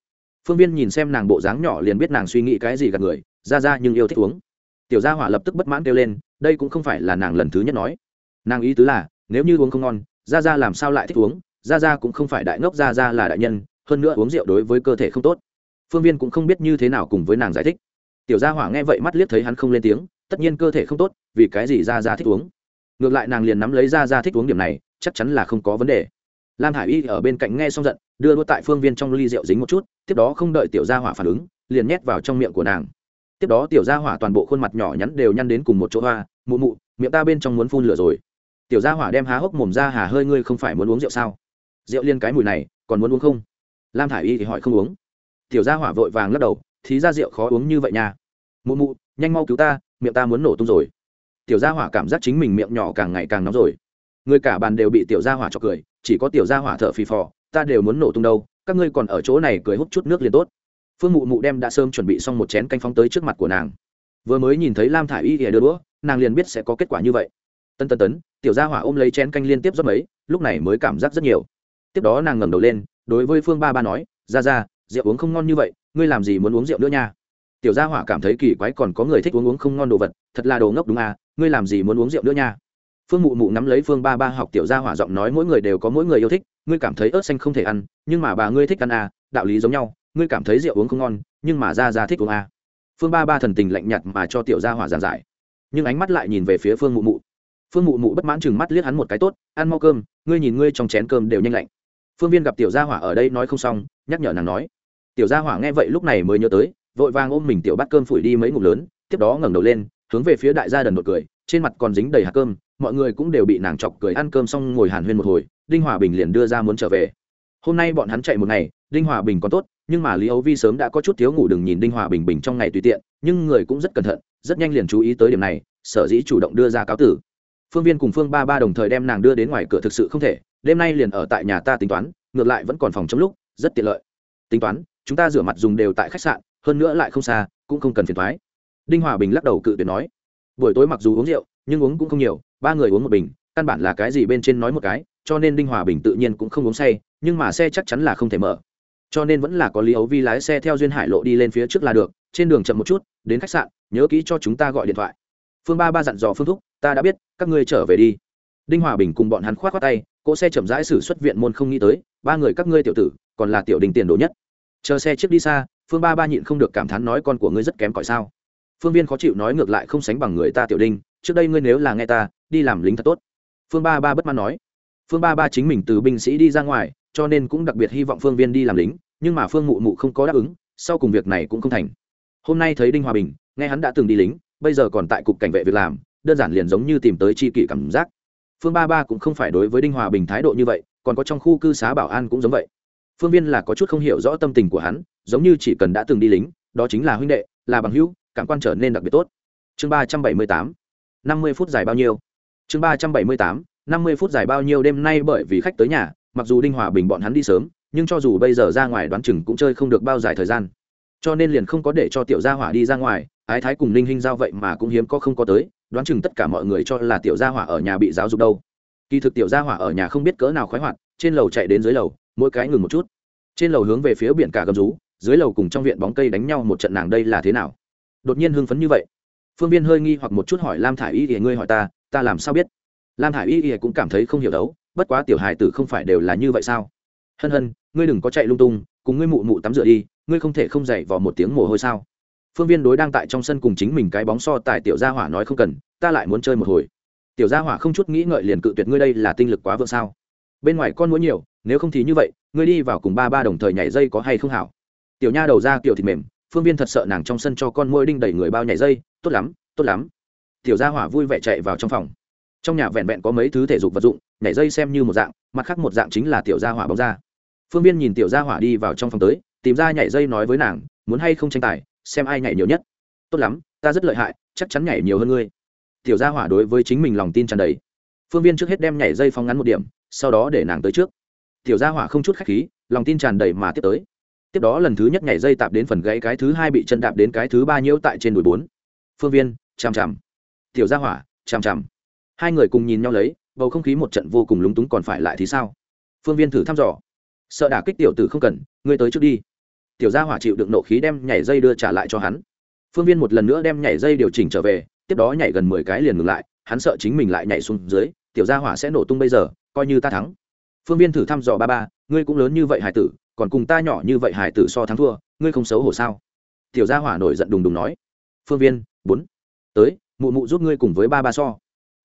Phương viên nhìn xem nàng bộ dáng nhỏ liền biết nàng suy nghĩ cái gì gạt người, ra ra nhưng yêu thích uống. Tiểu gia hỏa lập tức bất mãn kêu lên, đây cũng không phải là nàng lần thứ nhất nói. Nàng ý tứ là, nếu như uống không ngon, ra ra làm sao lại thích uống, ra ra cũng không phải đại ngốc, ra ra là đại nhân, hơn nữa uống rượu đối với cơ thể không tốt. Phương viên cũng không biết như thế nào cùng với nàng giải thích tiểu gia hỏa nghe vậy mắt liếc thấy hắn không lên tiếng, tất nhiên cơ thể không tốt, vì cái gì ra ra thích uống? Ngược lại nàng liền nắm lấy ra ra thích uống điểm này, chắc chắn là không có vấn đề. Lam hải y ở bên cạnh nghe xong giận, đưa đua tại phương viên trong ly rượu dính một chút, tiếp đó không đợi tiểu gia hỏa phản ứng, liền nhét vào trong miệng của nàng. Tiếp đó tiểu gia hỏa toàn bộ khuôn mặt nhỏ nhắn đều nhăn đến cùng một chỗ hoa, mụ mụ, miệng ta bên trong muốn phun lửa rồi. Tiểu gia hỏa đem há hốc mồm ra, hà hơi, ngươi không phải muốn uống rượu sao? Rượu liên cái mùi này, còn muốn uống không? Lam thả i y thì hỏi, không uống. Tiểu gia hỏa vội vàng lắc đầu thì ra rượu khó uống như vậy nha. Mụ mụ, nhanh mau cứu ta, miệng ta muốn nổ tung rồi. Tiểu gia hỏa cảm giác chính mình miệng nhỏ càng ngày càng nóng rồi. Người cả bàn đều bị tiểu gia hỏa cho cười, chỉ có tiểu gia hỏa thở phì phò, ta đều muốn nổ tung đâu, các ngươi còn ở chỗ này cười hút chút nước liền tốt. Phương mụ mụ đem đã sớm chuẩn bị xong một chén canh phóng tới trước mặt của nàng. Vừa mới nhìn thấy lam thả i y ỉa đưa đũa, nàng liền biết sẽ có kết quả như vậy. Tân tân tấn, tiểu gia hỏa ôm lấy chén canh liên tiếp rất mấy, lúc này mới cảm giác rất nhiều. Tiếp đó nàng ngẩng đầu lên, đối với phương ba ba nói ra ra rượu uống không ngon như vậy, ngươi làm gì muốn uống rượu nữa nha? Tiểu gia hỏa cảm thấy kỳ quái còn có người thích uống uống không ngon đồ vật, thật là đồ ngốc đúng à ngươi làm gì muốn uống rượu nữa nha? Phương mụ mụ nắm lấy phương ba ba học tiểu gia hỏa giọng nói mỗi người đều có mỗi người yêu thích, ngươi cảm thấy ớt xanh không thể ăn, nhưng mà bà ngươi thích ăn à đạo lý giống nhau, ngươi cảm thấy rượu uống không ngon, nhưng mà ra ra thích uống à. Phương ba ba thần tình lạnh nhạt mà cho tiểu gia hỏa giảng giải, nhưng ánh mắt lại nhìn về phía phương mụ mụ. Phương mụ mụ bất mãn chừng mắt liếc hắn một cái tốt, ăn mau cơm, ngươi nhìn ngươi trong chén cơm đều nhanh lạnh. Phương viên gặp tiểu gia hỏa ở đây nói không xong, nhắc nhở nàng nói tiểu gia hỏa nghe vậy lúc này mới nhớ tới, vội vàng ôm mình tiểu bát cơm phủi đi mấy ngục lớn, tiếp đó ngẩng đầu lên, hướng về phía đại gia đần một cười, trên mặt còn dính đầy hạt cơm, mọi người cũng đều bị nàng chọc cười ăn cơm xong ngồi hàn huyên một hồi, đinh hòa bình liền đưa ra muốn trở về. Hôm nay bọn hắn chạy một ngày, đinh hòa bình còn tốt, nhưng mà lý ấu vi sớm đã có chút thiếu ngủ đừng nhìn đinh hòa bình bình trong ngày tùy tiện, nhưng người cũng rất cẩn thận, rất nhanh liền chú ý tới điểm này, sở dĩ chủ động đưa ra cáo tử. Phương viên cùng phương ba ba đồng thời đem nàng đưa đến ngoài cửa thực sự không thể, đêm nay liền ở tại nhà ta tính toán, ngược lại vẫn còn phòng trong lúc, rất tiện lợi. Tính toán chúng ta rửa mặt dùng đều tại khách sạn, hơn nữa lại không xa, cũng không cần phiền thoái đinh hòa bình lắc đầu cự tuyệt nói. Buổi tối mặc dù uống rượu, nhưng uống cũng không nhiều, ba người uống một bình, căn bản là cái gì bên trên nói một cái, cho nên đinh hòa bình tự nhiên cũng không uống say, nhưng mà xe chắc chắn là không thể mở. Cho nên vẫn là có lý ấu vi lái xe theo duyên hải lộ đi lên phía trước là được, trên đường chậm một chút, đến khách sạn, nhớ kỹ cho chúng ta gọi điện thoại. Phương ba ba dặn dò phương thúc, ta đã biết, các ngươi trở về đi. Đinh hòa bình cùng bọn hắn k h o á t khoác tay, cỗ xe chậm rãi xử xuất viện môn không nghĩ tới, ba người các ngươi tiểu tử, còn là tiểu đình tiền đồ nhất chờ xe chiếc đi xa, phương ba ba nhịn không được cảm thán nói con của ngươi rất kém cỏi sao? Phương viên khó chịu nói ngược lại không sánh bằng người ta tiểu đinh, trước đây ngươi nếu là nghe ta, đi làm lính thật tốt. Phương ba ba bất mãn nói. Phương ba ba chính mình từ binh sĩ đi ra ngoài, cho nên cũng đặc biệt hy vọng phương viên đi làm lính, nhưng mà phương mụ mụ không có đáp ứng, sau cùng việc này cũng không thành. Hôm nay thấy đinh hòa bình, nghe hắn đã từng đi lính, bây giờ còn tại cục cảnh vệ việc làm, đơn giản liền giống như tìm tới c h i kỷ cảm giác. Phương ba ba cũng không phải đối với đinh hòa bình thái độ như vậy, còn có trong khu cư xá bảo an cũng giống vậy phương viên là có chút không hiểu rõ tâm tình của hắn, giống như chỉ cần đã từng đi lính, đó chính là huynh đệ, là bằng hữu, cảm quan trở nên đặc biệt tốt. Chương ba trăm bảy mươi tám, năm mươi phút dài bao nhiêu? Chương ba trăm bảy mươi tám, năm mươi phút dài bao nhiêu đêm nay bởi vì khách tới nhà, mặc dù đinh hòa bình bọn hắn đi sớm, nhưng cho dù bây giờ ra ngoài đoán chừng cũng chơi không được bao dài thời gian. Cho nên liền không có để cho tiểu gia hỏa đi ra ngoài, ái thái cùng ninh hinh giao vậy mà cũng hiếm có không có tới, đoán chừng tất cả mọi người cho là tiểu gia hỏa ở nhà bị giáo dục đâu. Kỳ thực tiểu gia hỏa ở nhà không biết cỡ nào khoái hoạt, trên lầu chạy đến dưới lầu mỗi cái ngừng một chút. Trên lầu hướng về phía biển cả gầm rú, dưới lầu cùng trong viện bóng cây đánh nhau một trận nàng đây là thế nào? Đột nhiên hưng phấn như vậy. Phương viên hơi nghi hoặc một chút hỏi lam thả i y ỉa ngươi hỏi ta ta làm sao biết? Lam thả i y ỉa cũng cảm thấy không hiểu đấu, bất quá tiểu hài tử không phải đều là như vậy sao? Hân hân, ngươi đừng có chạy lung tung, cùng ngươi mụ mụ tắm rửa đi, ngươi không thể không dậy vào một tiếng mồ hôi sao? Phương viên đối đang tại trong sân cùng chính mình cái bóng so tài tiểu gia hỏa nói không cần, ta lại muốn chơi một hồi. Tiểu gia hỏa không chút nghĩ ngợi liền cự tuyệt ngươi đây là tinh lực quá vượng sao? Bên ngoài con mũi nhiều nếu không thì như vậy, ngươi đi vào cùng ba ba đồng thời nhảy dây có hay không hảo? Tiểu nha đầu ra kiểu thịt mềm, phương viên thật sợ nàng trong sân cho con môi đinh đẩy người bao nhảy dây, tốt lắm tốt lắm. Tiểu gia hỏa vui vẻ chạy vào trong phòng. Trong nhà vẹn vẹn có mấy thứ thể dục vật dụng, nhảy dây xem như một dạng, mặt khác một dạng chính là tiểu gia hỏa bóng ra phương viên nhìn tiểu gia hỏa đi vào trong phòng tới, tìm ra nhảy dây nói với nàng, muốn hay không tranh tài, xem ai nhảy nhiều nhất. Tốt lắm, ta rất lợi hại, chắc chắn nhảy nhiều hơn ngươi. Tiểu gia hỏa đối với chính mình lòng tin tràn đầy. Phương viên trước hết đem nhảy dây phóng ngắn một điểm, sau đó để nàng tới trước tiểu gia hỏa không chút khách khí, lòng tin tràn đầy mà tiếp tới. Tiếp đó lần thứ nhất nhảy dây tạp đến phần gãy cái thứ hai bị chân đạp đến cái thứ ba nhiễu tại trên đùi bốn. Phương viên, chằm chằm. Tiểu gia hỏa, chằm chằm. Hai người cùng nhìn nhau lấy, bầu không khí một trận vô cùng lúng túng còn phải lại thì sao? Phương viên thử thăm dò. Sợ đả kích tiểu tử không cần, ngươi tới trước đi. Tiểu gia hỏa chịu đựng nộ khí đem nhảy dây đưa trả lại cho hắn. Phương viên một lần nữa đem nhảy dây điều chỉnh trở về, tiếp đó nhảy gần mười cái liền ngừng lại, hắn sợ chính mình lại nhảy xuống dưới, tiểu gia hỏa sẽ nổ tung bây giờ, coi như ta thắng phương viên thử thăm dò ba ba, ngươi cũng lớn như vậy hải tử, còn cùng ta nhỏ như vậy hải tử so thắng thua, ngươi không xấu hổ sao? Tiểu gia hỏa nổi giận đùng đùng nói. Phương viên, bốn. Tới, mụ mụ giúp ngươi cùng với ba ba so.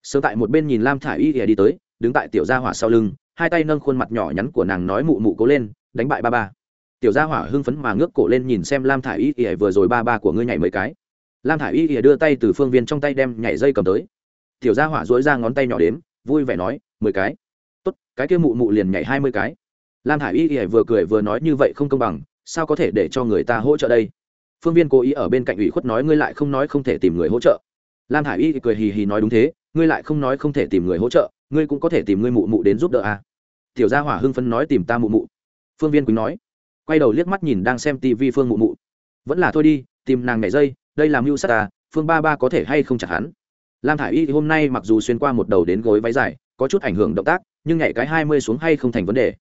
Sơ tại một bên nhìn lam thả i y ỉa đi tới, đứng tại tiểu gia hỏa sau lưng, hai tay nâng khuôn mặt nhỏ nhắn của nàng nói mụ mụ cố lên, đánh bại ba ba. Tiểu gia hỏa hưng phấn mà ngước cổ lên nhìn xem lam thả i y ỉa vừa rồi ba ba của ngươi nhảy mấy cái. Lam thả i y ỉa đưa tay từ phương viên trong tay đem nhảy dây cầm tới. Tiểu gia hỏa dối ra ngón tay nhỏ đếm, vui vẻ nói, mười cái tốt, cái kia mụ mụ liền nhảy hai mươi cái. Lam thả i y ỉa vừa cười vừa nói như vậy không công bằng, sao có thể để cho người ta hỗ trợ đây? Phương viên cố ý ở bên cạnh ủy khuất nói, ngươi lại không nói không thể tìm người hỗ trợ. Lam hải y cười hì hì nói, đúng thế, ngươi lại không nói không thể tìm người hỗ trợ, ngươi cũng có thể tìm ngươi mụ mụ đến giúp đỡ à. tiểu gia hỏa hưng phấn nói, tìm ta mụ mụ. Phương viên quýnh nói, quay đầu liếc mắt nhìn đang xem tv phương mụ mụ. Vẫn là thôi đi, tìm nàng nhảy dây, đây làm mưu sắt ta, phương ba ba có thể hay không chặt hắn? Lam thả i y hôm nay mặc dù xuyên qua một đầu đến gối váy dài, có chút ảnh hưởng động tác nhưng nhảy cái hai mươi xuống hay không thành vấn đề.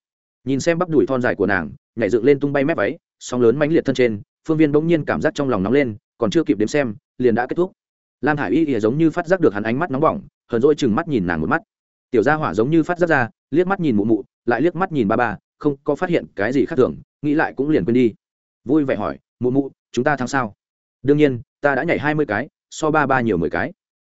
Nhìn xem bắp đùi thon dài của nàng, nhảy dựng lên tung bay mép váy, sóng lớn mãnh liệt thân trên, phương viên bỗng nhiên cảm giác trong lòng nóng lên, còn chưa kịp đếm xem, liền đã kết thúc. Lam hải y ỉa giống như phát giác được hắn ánh mắt nóng bỏng, hờn dỗi chừng mắt nhìn nàng một mắt. Tiểu gia hỏa giống như phát giác ra, liếc mắt nhìn mụ mụ, lại liếc mắt nhìn ba ba, không có phát hiện cái gì khác thường, nghĩ lại cũng liền quên đi. Vui vẻ hỏi, mụ mụ, chúng ta thắng sao? Đương nhiên, ta đã nhảy hai mươi cái, so ba ba nhiều mười cái.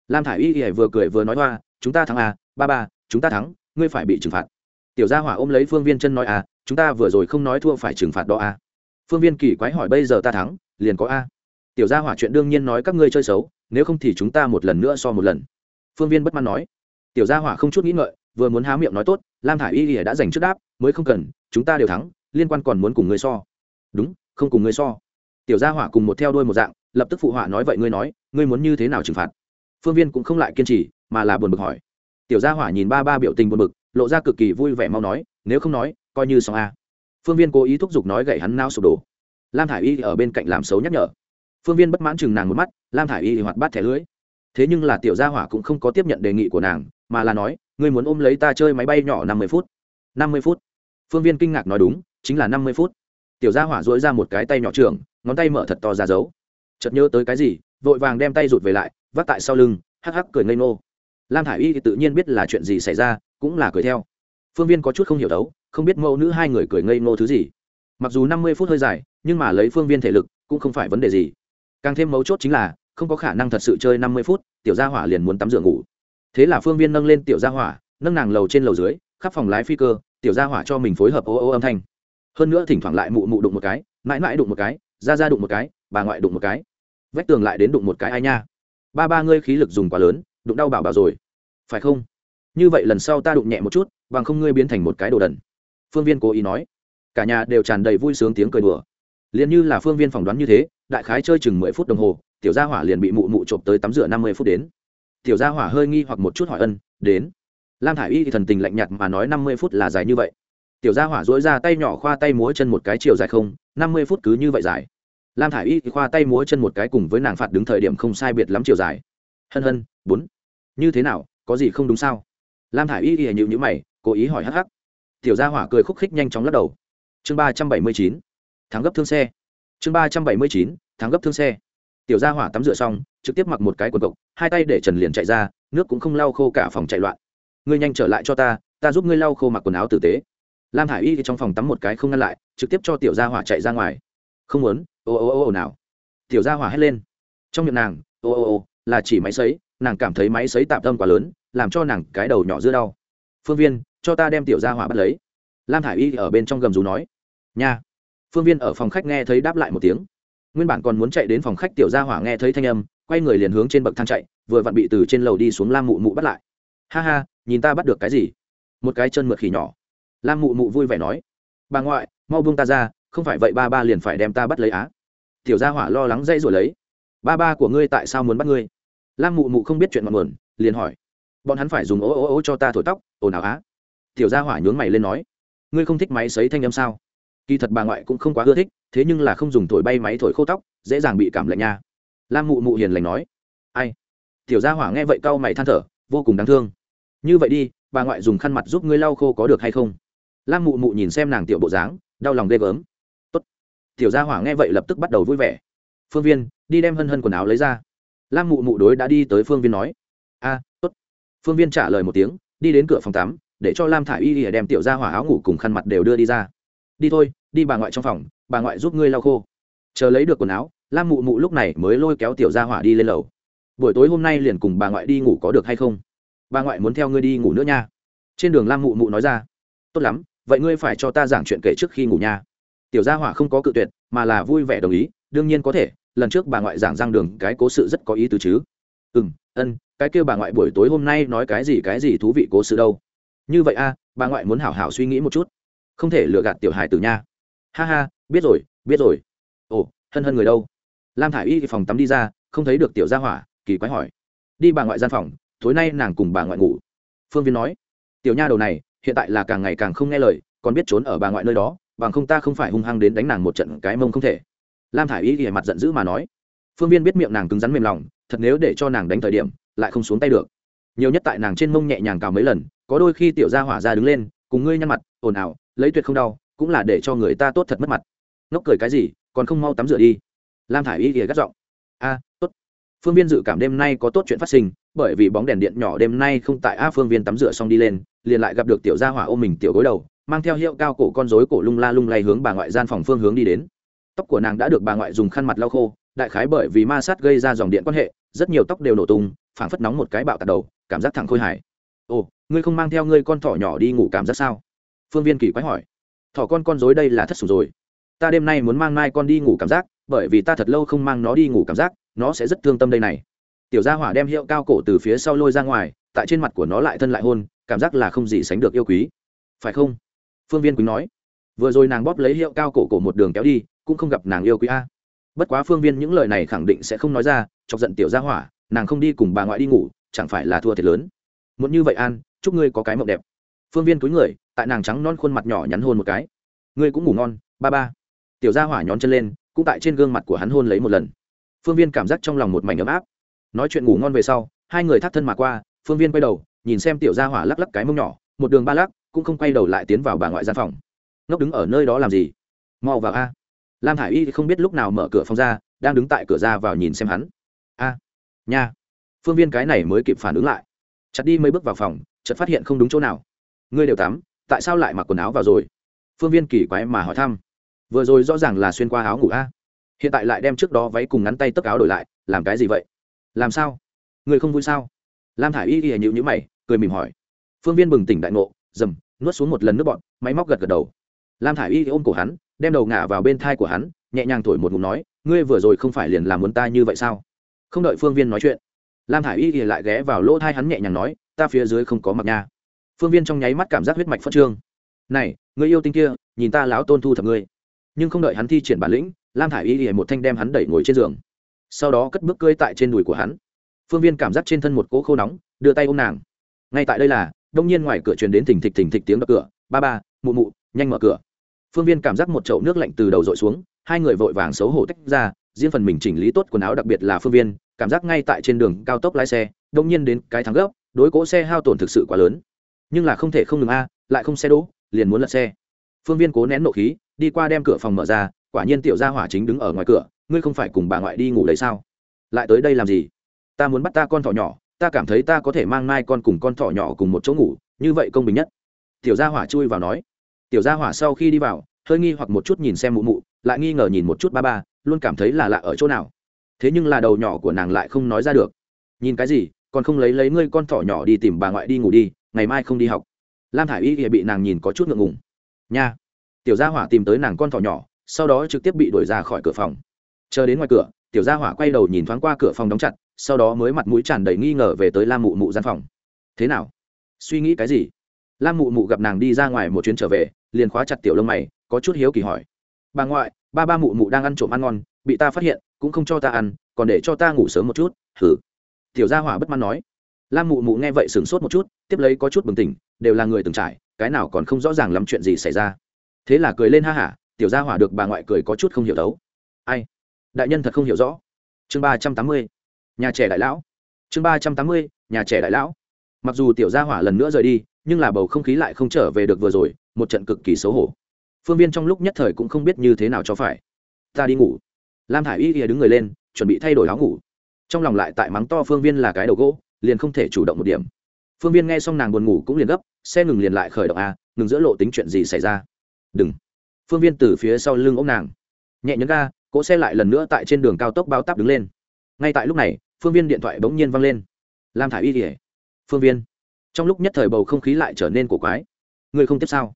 Lam thả i y ỉa vừa cười vừa nói hoa, chúng ta thắng à ba ba, chúng ta thắng ngươi phải bị trừng phạt. Tiểu gia hỏa ôm lấy phương viên chân nói à chúng ta vừa rồi không nói thua phải trừng phạt đó à? Phương viên kỳ quái hỏi, bây giờ ta thắng, liền có a. Tiểu gia hỏa chuyện đương nhiên nói, các ngươi chơi xấu, nếu không thì chúng ta một lần nữa so một lần. Phương viên bất mãn nói. Tiểu gia hỏa không chút nghĩ ngợi, vừa muốn há miệng nói tốt, lam thả i y ỉa đã dành trước đáp, mới không cần, chúng ta đều thắng, liên quan còn muốn cùng ngươi so. Đúng, không cùng ngươi so. Tiểu gia hỏa cùng một theo đuôi một dạng, lập tức phụ họa nói, vậy ngươi nói, ngươi muốn như thế nào trừng phạt? Phương viên cũng không lại kiên trì, mà là buồn bực hỏi tiểu gia hỏa nhìn ba ba biểu tình buồn bực, lộ ra cực kỳ vui vẻ mau nói, nếu không nói, coi như xong a. Phương viên cố ý thúc giục nói gậy hắn nao sụp đổ. Lam thả i y ở bên cạnh làm xấu nhắc nhở. Phương viên bất mãn chừng nàng một mắt, lam thả i y hoạt bát thẻ lưới. Thế nhưng là tiểu gia hỏa cũng không có tiếp nhận đề nghị của nàng, mà là nói, ngươi muốn ôm lấy ta chơi máy bay nhỏ năm mươi phút. năm mươi phút. Phương viên kinh ngạc nói đúng, chính là năm mươi phút. Tiểu gia hỏa dỗi ra một cái tay nhỏ trường ngón tay mở thật to ra giấu chợt nhớ tới cái gì, vội vàng đem tay rụt về lại, vác tại sau lưng, hắc hắc cười ngây ngô lam thả i y thì tự nhiên biết là chuyện gì xảy ra, cũng là cười theo. Phương viên có chút không hiểu đấu, không biết mẫu nữ hai người cười ngây ngô thứ gì. Mặc dù năm mươi phút hơi dài, nhưng mà lấy phương viên thể lực, cũng không phải vấn đề gì. Càng thêm mấu chốt chính là, không có khả năng thật sự chơi năm mươi phút, tiểu gia hỏa liền muốn tắm rửa ngủ. Thế là phương viên nâng lên tiểu gia hỏa, nâng nàng lầu trên lầu dưới, khắp phòng lái phi cơ, tiểu gia hỏa cho mình phối hợp ô ô âm thanh. Hơn nữa thỉnh thoảng lại mụ mụ đụng một cái, mãi mãi đụng một cái, ra ra đụng một cái, bà ngoại đụng một cái. Vách tường lại đến đụng một cái ai nha. Ba ba ngươi khí lực dùng quá lớn đụng đau bảo bảo rồi. Phải không? Như vậy lần sau ta đụng nhẹ một chút, bằng không ngươi biến thành một cái đồ đần. Phương viên cố ý nói. Cả nhà đều tràn đầy vui sướng tiếng cười đùa. Liền như là phương viên phỏng đoán như thế, đại khái chơi chừng mười phút đồng hồ, tiểu gia hỏa liền bị mụ mụ trộm tới tắm rửa năm mươi phút đến. Tiểu gia hỏa hơi nghi hoặc một chút hỏi ân, đến. Lam thả i y thì thần tình lạnh nhạt mà nói năm mươi phút là dài như vậy. Tiểu gia hỏa dối ra tay nhỏ khoa tay múa chân một cái chiều dài không, năm mươi phút cứ như vậy dài. Lam thả i y thì khoa tay múa chân một cái cùng với nàng phạt đứng thời điểm không sai biệt lắm chiều dài hân hân, bốn. Như thế nào, có gì không đúng sao? Lam thả i y thì nhịu nhữ mày, cố ý hỏi hắc hắc. Tiểu gia hỏa cười khúc khích nhanh chóng lắc đầu. Chương ba trăm bảy mươi chín. Tháng gấp thương xe. Chương ba trăm bảy mươi chín tháng gấp thương xe. Tiểu gia hỏa tắm rửa xong, trực tiếp mặc một cái quần cộc, hai tay để trần liền chạy ra, nước cũng không lau khô cả phòng chạy loạn. Ngươi nhanh trở lại cho ta ta giúp ngươi lau khô mặc quần áo tử tế. Lam hải y trong phòng tắm một cái không ngăn lại, trực tiếp cho tiểu gia hỏa chạy ra ngoài. Không muốn, ô ô ô ô nào. Tiểu gia hỏa hét lên. Trong miệng nàng, ô ô ô là chỉ máy sấy, nàng cảm thấy máy sấy tạm tâm quá lớn, làm cho nàng cái đầu nhỏ dưa đau. Phương viên, cho ta đem tiểu gia hỏa bắt lấy. Lam thả i y ở bên trong gầm rú nói. Nha. Phương viên ở phòng khách nghe thấy đáp lại một tiếng. Nguyên bản còn muốn chạy đến phòng khách tiểu gia hỏa nghe thấy thanh âm, quay người liền hướng trên bậc thang chạy, vừa vặn bị từ trên lầu đi xuống lam mụ mụ bắt lại. Ha ha, nhìn ta bắt được cái gì? Một cái chân mượt khỉ nhỏ. Lam mụ mụ vui vẻ nói. Bà ngoại, mau buông ta ra, không phải vậy ba ba liền phải đem ta bắt lấy á. Tiểu gia hỏa lo lắng dây rồi lấy. Ba ba của ngươi tại sao muốn bắt ngươi? Lam mụ mụ không biết chuyện ngọn nguồn, liền hỏi. Bọn hắn phải dùng ố ố ố cho ta thổi tóc, ồn ào á. Tiểu gia hỏa nhướng mày lên nói. Ngươi không thích máy xấy thanh âm sao? Kỳ thật bà ngoại cũng không quá ưa thích, thế nhưng là không dùng thổi bay máy thổi khô tóc, dễ dàng bị cảm lạnh nha. Lam mụ mụ hiền lành nói. Ai? Tiểu gia hỏa nghe vậy cau mày than thở, vô cùng đáng thương. Như vậy đi, bà ngoại dùng khăn mặt giúp ngươi lau khô có được hay không? Lam mụ mụ nhìn xem nàng tiểu bộ dáng, đau lòng ghê gớm. Tốt. tiểu gia hỏa nghe vậy lập tức bắt đầu vui vẻ. Phương viên, đi đem hân hân quần áo lấy ra lam mụ mụ đối đã đi tới phương viên nói, a, tốt. Phương viên trả lời một tiếng, đi đến cửa phòng tắm, để cho lam thả i y đem tiểu gia hỏa áo ngủ cùng khăn mặt đều đưa đi ra. Đi thôi, đi bà ngoại trong phòng, bà ngoại giúp ngươi lau khô. Chờ lấy được quần áo, lam mụ mụ lúc này mới lôi kéo tiểu gia hỏa đi lên lầu. Buổi tối hôm nay liền cùng bà ngoại đi ngủ có được hay không? Bà ngoại muốn theo ngươi đi ngủ nữa nha. Trên đường lam mụ mụ nói ra, tốt lắm, vậy ngươi phải cho ta giảng chuyện kể trước khi ngủ nha. Tiểu gia hỏa không có cự tuyệt, mà là vui vẻ đồng ý, đương nhiên có thể lần trước bà ngoại giảng giang đường, cái cố sự rất có ý tứ chứ. Ừ m ân, cái kêu bà ngoại buổi tối hôm nay nói cái gì cái gì thú vị cố sự đâu. Như vậy a bà ngoại muốn hảo hảo suy nghĩ một chút. Không thể lừa gạt tiểu hài tử nha. Ha ha, biết rồi biết rồi. Ồ, hân hân người đâu? Lam thả i y phòng tắm đi ra, không thấy được tiểu gia hỏa, kỳ quái hỏi. Đi bà ngoại gian phòng, tối nay nàng cùng bà ngoại ngủ. Phương viên nói. Tiểu nha đầu này, hiện tại là càng ngày càng không nghe lời, còn biết trốn ở bà ngoại nơi đó, bằng không ta không phải hung hăng đến đánh nàng một trận cái mông không thể lam thả i y ghề mặt giận dữ mà nói. Phương viên biết miệng nàng cứng rắn mềm lòng, thật nếu để cho nàng đánh thời điểm, lại không xuống tay được. Nhiều nhất tại nàng trên mông nhẹ nhàng cào mấy lần, có đôi khi tiểu gia hỏa ra đứng lên, cùng ngươi nhăn mặt, ồn ào, lấy tuyệt không đau, cũng là để cho người ta tốt thật mất mặt. Ngốc cười cái gì, còn không mau tắm rửa đi. Lam thả i y thì gắt giọng. A, tốt. Phương viên dự cảm đêm nay có tốt chuyện phát sinh, bởi vì bóng đèn điện nhỏ đêm nay không tại a phương viên tắm rửa xong đi lên, liền lại gặp được tiểu gia hỏa ôm mình tiểu gối đầu, mang theo hiệu cao cổ con rối cổ lung la lung lay hướng bà ngoại gian phòng phương hướng đi đến tóc của nàng đã được bà ngoại dùng khăn mặt lau khô, đại khái bởi vì ma sát gây ra dòng điện quan hệ, rất nhiều tóc đều nổ tung, phảng phất nóng một cái bạo tạt đầu, cảm giác thẳng khôi hài. Ồ, ngươi không mang theo ngươi con thỏ nhỏ đi ngủ cảm giác sao? Phương viên kỳ quái hỏi. Thỏ con con dối đây là thất sủng rồi. Ta đêm nay muốn mang mai con đi ngủ cảm giác, bởi vì ta thật lâu không mang nó đi ngủ cảm giác, nó sẽ rất thương tâm đây này. Tiểu gia hỏa đem hiệu cao cổ từ phía sau lôi ra ngoài, tại trên mặt của nó lại thân lại hôn, cảm giác là không gì sánh được yêu quý. Phải không? Phương viên quý nói. Vừa rồi nàng bóp lấy hiệu cao cổ cổ một đường kéo đi cũng không gặp nàng yêu quý a. Bất quá phương viên những lời này khẳng định sẽ không nói ra, chọc giận tiểu gia hỏa, nàng không đi cùng bà ngoại đi ngủ, chẳng phải là thua thiệt lớn. Muốn như vậy an, chúc ngươi có cái mộng đẹp. Phương viên cúi người, tại nàng trắng non khuôn mặt nhỏ nhắn hôn một cái. Ngươi cũng ngủ ngon, ba ba. Tiểu gia hỏa nhón chân lên, cũng tại trên gương mặt của hắn hôn lấy một lần. Phương viên cảm giác trong lòng một mảnh ấm áp. Nói chuyện ngủ ngon về sau, hai người thắt thân mà qua, phương viên quay đầu, nhìn xem tiểu gia hỏa lắc lắc cái mông nhỏ, một đường ba lắc, cũng không quay đầu lại tiến vào bà ngoại gian phòng. Ngốc đứng ở nơi đó làm gì? Mau vào a lam thả i y không biết lúc nào mở cửa phòng ra, đang đứng tại cửa ra vào nhìn xem hắn. A, nha. Phương viên cái này mới kịp phản ứng lại. Chặt đi mấy bước vào phòng, chợt phát hiện không đúng chỗ nào. Ngươi đều tắm, tại sao lại mặc quần áo vào rồi? Phương viên kỳ quái mà hỏi thăm. Vừa rồi rõ ràng là xuyên qua áo ngủ a. Hiện tại lại đem trước đó váy cùng ngắn tay tấc áo đổi lại, làm cái gì vậy? Làm sao? Người không vui sao? Lam thả i y y nhịu nhữ mày, cười mỉm hỏi. Phương viên bừng tỉnh đại ngộ, dầm, nuốt xuống một lần nước bọn máy móc gật gật đầu. Lam thả i y ôm cổ hắn đem đầu ngả vào bên thai của hắn, nhẹ nhàng thổi một ngụm nói, ngươi vừa rồi không phải liền làm muốn ta như vậy sao? Không đợi phương viên nói chuyện, lam thả i y thì lại ghé vào lỗ thai hắn nhẹ nhàng nói, ta phía dưới không có mặc nha. Phương viên trong nháy mắt cảm giác huyết mạch phất trương. Này, người yêu tinh kia, nhìn ta láo tôn thu thập ngươi. Nhưng không đợi hắn thi triển bản lĩnh, lam thả i y thì một thanh đem hắn đẩy ngồi trên giường. Sau đó cất bước cơi tại trên đùi của hắn. Phương viên cảm giác trên thân một cỗ khô nóng, đưa tay ôm nàng. Ngay tại đây là, đông nhiên ngoài cửa truyền đến thình thịch thình thịch tiếng đập cửa. Ba ba, mụ mụ, nhanh mở cửa phương viên cảm giác một chậu nước lạnh từ đầu dội xuống, hai người vội vàng xấu hổ tách ra, riêng phần mình chỉnh lý tốt quần áo đặc biệt là phương viên, cảm giác ngay tại trên đường cao tốc lái xe đông nhiên đến cái thắng gấp, đối cỗ xe hao tổn thực sự quá lớn. Nhưng là không thể không ngừng a, lại không xe đỗ, liền muốn lật xe. Phương viên cố nén nộ khí, đi qua đem cửa phòng mở ra, quả nhiên tiểu gia hỏa chính đứng ở ngoài cửa, ngươi không phải cùng bà ngoại đi ngủ đấy sao? Lại tới đây làm gì? Ta muốn bắt ta con thỏ nhỏ, ta cảm thấy ta có thể mang mai con cùng con thỏ nhỏ cùng một chỗ ngủ, như vậy công bình nhất. Tiểu gia hỏa chui vào nói tiểu gia hỏa sau khi đi vào, hơi nghi hoặc một chút nhìn xem mụ mụ, lại nghi ngờ nhìn một chút ba ba, luôn cảm thấy là lạ ở chỗ nào. Thế nhưng là đầu nhỏ của nàng lại không nói ra được. Nhìn cái gì, còn không lấy lấy ngươi con thỏ nhỏ đi tìm bà ngoại đi ngủ đi, ngày mai không đi học. Lam thả i y thì bị nàng nhìn có chút ngượng ngùng. Nha. Tiểu gia hỏa tìm tới nàng con thỏ nhỏ, sau đó trực tiếp bị đuổi ra khỏi cửa phòng. Chờ đến ngoài cửa, tiểu gia hỏa quay đầu nhìn thoáng qua cửa phòng đóng chặt, sau đó mới mặt mũi tràn đầy nghi ngờ về tới lam mụ mụ gian phòng. Thế nào? Suy nghĩ cái gì? Lam mụ mụ gặp nàng đi ra ngoài một chuyến trở về liền khóa chặt tiểu lông mày, có chút hiếu kỳ hỏi. Bà ngoại, ba ba mụ mụ đang ăn trộm ăn ngon, bị ta phát hiện, cũng không cho ta ăn, còn để cho ta ngủ sớm một chút thử tiểu gia hỏa bất mãn nói. Lam mụ mụ nghe vậy sửng sốt một chút, tiếp lấy có chút bừng tỉnh, đều là người từng trải, cái nào còn không rõ ràng lắm chuyện gì xảy ra. Thế là cười lên ha hả, tiểu gia hỏa được bà ngoại cười có chút không hiểu đấu. Ai? Đại nhân thật không hiểu rõ. Chương ba trăm tám mươi, nhà trẻ đại lão. Chương ba trăm tám mươi, nhà trẻ đại lão. Mặc dù tiểu gia hỏa lần nữa rời đi nhưng là bầu không khí lại không trở về được vừa rồi, một trận cực kỳ xấu hổ. Phương viên trong lúc nhất thời cũng không biết như thế nào cho phải. Ta đi ngủ. Lam thả i y ghìa đứng người lên, chuẩn bị thay đổi áo ngủ. Trong lòng lại tại mắng to phương viên là cái đầu gỗ, liền không thể chủ động một điểm. Phương viên nghe xong nàng buồn ngủ cũng liền gấp, xe ngừng liền lại khởi động a, ngừng giữa lộ tính chuyện gì xảy ra? Đừng. Phương viên từ phía sau lưng ôm nàng. Nhẹ nhấn ga, cỗ xe lại lần nữa tại trên đường cao tốc bao tắp đứng lên. Ngay tại lúc này, phương viên điện thoại bỗng nhiên văng lên. Lam thả i y. Ghìa phương viên trong lúc nhất thời bầu không khí lại trở nên cổ quái. Người không tiếp sao?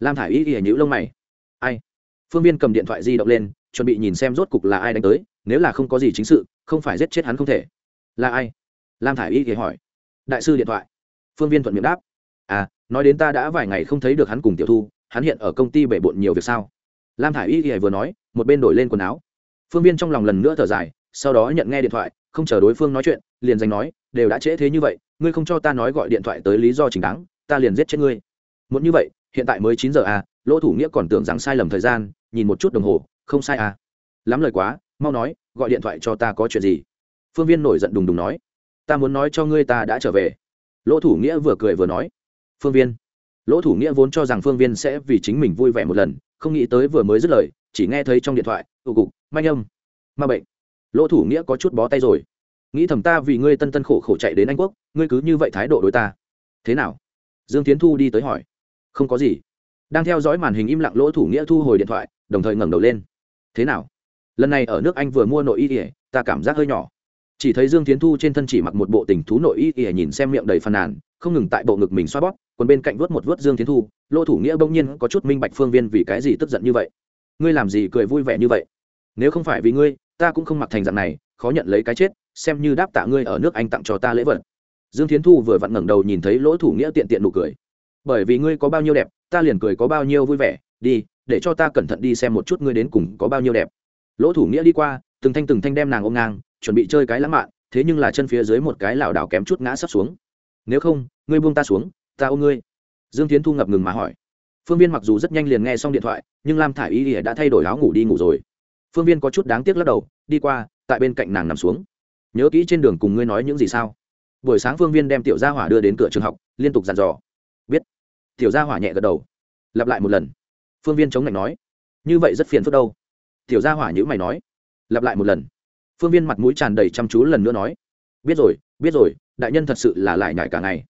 Lam thả i y kỉa nhữ lông mày. Ai? Phương viên cầm điện thoại di động lên, chuẩn bị nhìn xem rốt cục là ai đánh tới, nếu là không có gì chính sự, không phải giết chết hắn không thể. Là ai? Lam thả i y kỉa hỏi. Đại sư điện thoại. Phương viên thuận miệng đáp. À nói đến ta đã vài ngày không thấy được hắn cùng tiểu thu, hắn hiện ở công ty bể bộn nhiều việc sao? Lam thả i y kỉa vừa nói, một bên đổi lên quần áo. Phương viên trong lòng lần nữa thở dài, sau đó nhận nghe điện thoại, không chờ đối phương nói chuyện, liền giành nói đều đã trễ thế như vậy, ngươi không cho ta nói gọi điện thoại tới lý do chính đáng, ta liền giết chết ngươi. Muốn như vậy, hiện tại mới chín giờ à lỗ thủ nghĩa còn tưởng rằng sai lầm thời gian, nhìn một chút đồng hồ, không sai à. Lắm lời quá, mau nói, gọi điện thoại cho ta có chuyện gì? Phương viên nổi giận đùng đùng nói, ta muốn nói cho ngươi ta đã trở về. Lỗ thủ nghĩa vừa cười vừa nói, phương viên. Lỗ thủ nghĩa vốn cho rằng phương viên sẽ vì chính mình vui vẻ một lần, không nghĩ tới vừa mới dứt lời, chỉ nghe thấy trong điện thoại, tụ cục, manh âm, ma bệnh. Lỗ thủ nghĩa có chút bó tay rồi nghĩ thầm ta vì ngươi tân tân khổ khổ chạy đến anh quốc, ngươi cứ như vậy thái độ đối ta. Thế nào? Dương tiến thu đi tới hỏi. Không có gì. Đang theo dõi màn hình im lặng lỗ thủ nghĩa thu hồi điện thoại, đồng thời ngẩng đầu lên. Thế nào? Lần này ở nước anh vừa mua nội y ỉa ta cảm giác hơi nhỏ. Chỉ thấy dương tiến thu trên thân chỉ mặc một bộ tình thú nội y ỉa nhìn xem miệng đầy phàn nàn, không ngừng tại bộ ngực mình xoa bóp, còn bên cạnh vớt một vớt dương tiến thu, lỗ thủ nghĩa bỗng nhiên có chút minh bạch phương viên vì cái gì tức giận như vậy. Ngươi làm gì cười vui vẻ như vậy? Nếu không phải vì ngươi, ta cũng không mặc thành dạng này, khó nhận lấy cái chết xem như đáp tạ ngươi ở nước anh tặng cho ta lễ vật. Dương Thiến thu vừa vặn ngẩng đầu nhìn thấy lỗ thủ nghĩa tiện tiện nụ cười. Bởi vì ngươi có bao nhiêu đẹp, ta liền cười có bao nhiêu vui vẻ, đi, để cho ta cẩn thận đi xem một chút ngươi đến cùng có bao nhiêu đẹp. Lỗ thủ nghĩa đi qua, từng thanh từng thanh đem nàng ôm ngang, chuẩn bị chơi cái lãng mạn, thế nhưng là chân phía dưới một cái lảo đảo kém chút ngã sắp xuống. Nếu không, ngươi buông ta xuống, ta ôm ngươi. Dương tiến thu ngập ngừng mà hỏi. Phương viên mặc dù rất nhanh liền nghe xong điện thoại, nhưng lam thả i y đã thay đổi áo ngủ đi ngủ rồi. Phương viên có chút đáng tiếc lắc đầu, đi qua, tại bên cạnh nàng nằm xuống nhớ kỹ trên đường cùng ngươi nói những gì sao? Buổi sáng phương viên đem tiểu gia hỏa đưa đến cửa trường học, liên tục dặn dò. Biết. Tiểu gia hỏa nhẹ gật đầu. Lặp lại một lần. Phương viên chống lạnh nói. Như vậy rất phiền phức đâu. Tiểu gia hỏa nhữ mày nói. Lặp lại một lần. Phương viên mặt mũi tràn đầy chăm chú lần nữa nói. Biết rồi biết rồi, đại nhân thật sự là lại nhải cả ngày.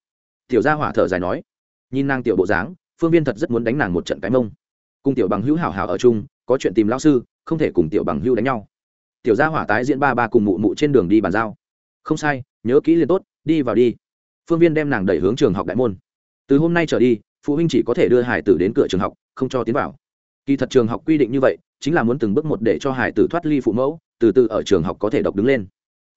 Tiểu gia hỏa thở dài nói. Nhìn nàng tiểu bộ dáng, phương viên thật rất muốn đánh nàng một trận cái mông. Cùng tiểu bằng hữu hảo hảo ở chung, có chuyện tìm lão sư, không thể cùng tiểu bằng hữu đánh nhau tiểu gia hỏa tái diễn ba ba cùng mụ mụ trên đường đi bàn giao. Không sai, nhớ kỹ liền tốt, đi vào đi. Phương viên đem nàng đẩy hướng trường học đại môn. Từ hôm nay trở đi, phụ huynh chỉ có thể đưa hải tử đến cửa trường học, không cho tiến vào. Kỳ thật trường học quy định như vậy, chính là muốn từng bước một để cho hải tử thoát ly phụ mẫu, từ từ ở trường học có thể độc đứng lên.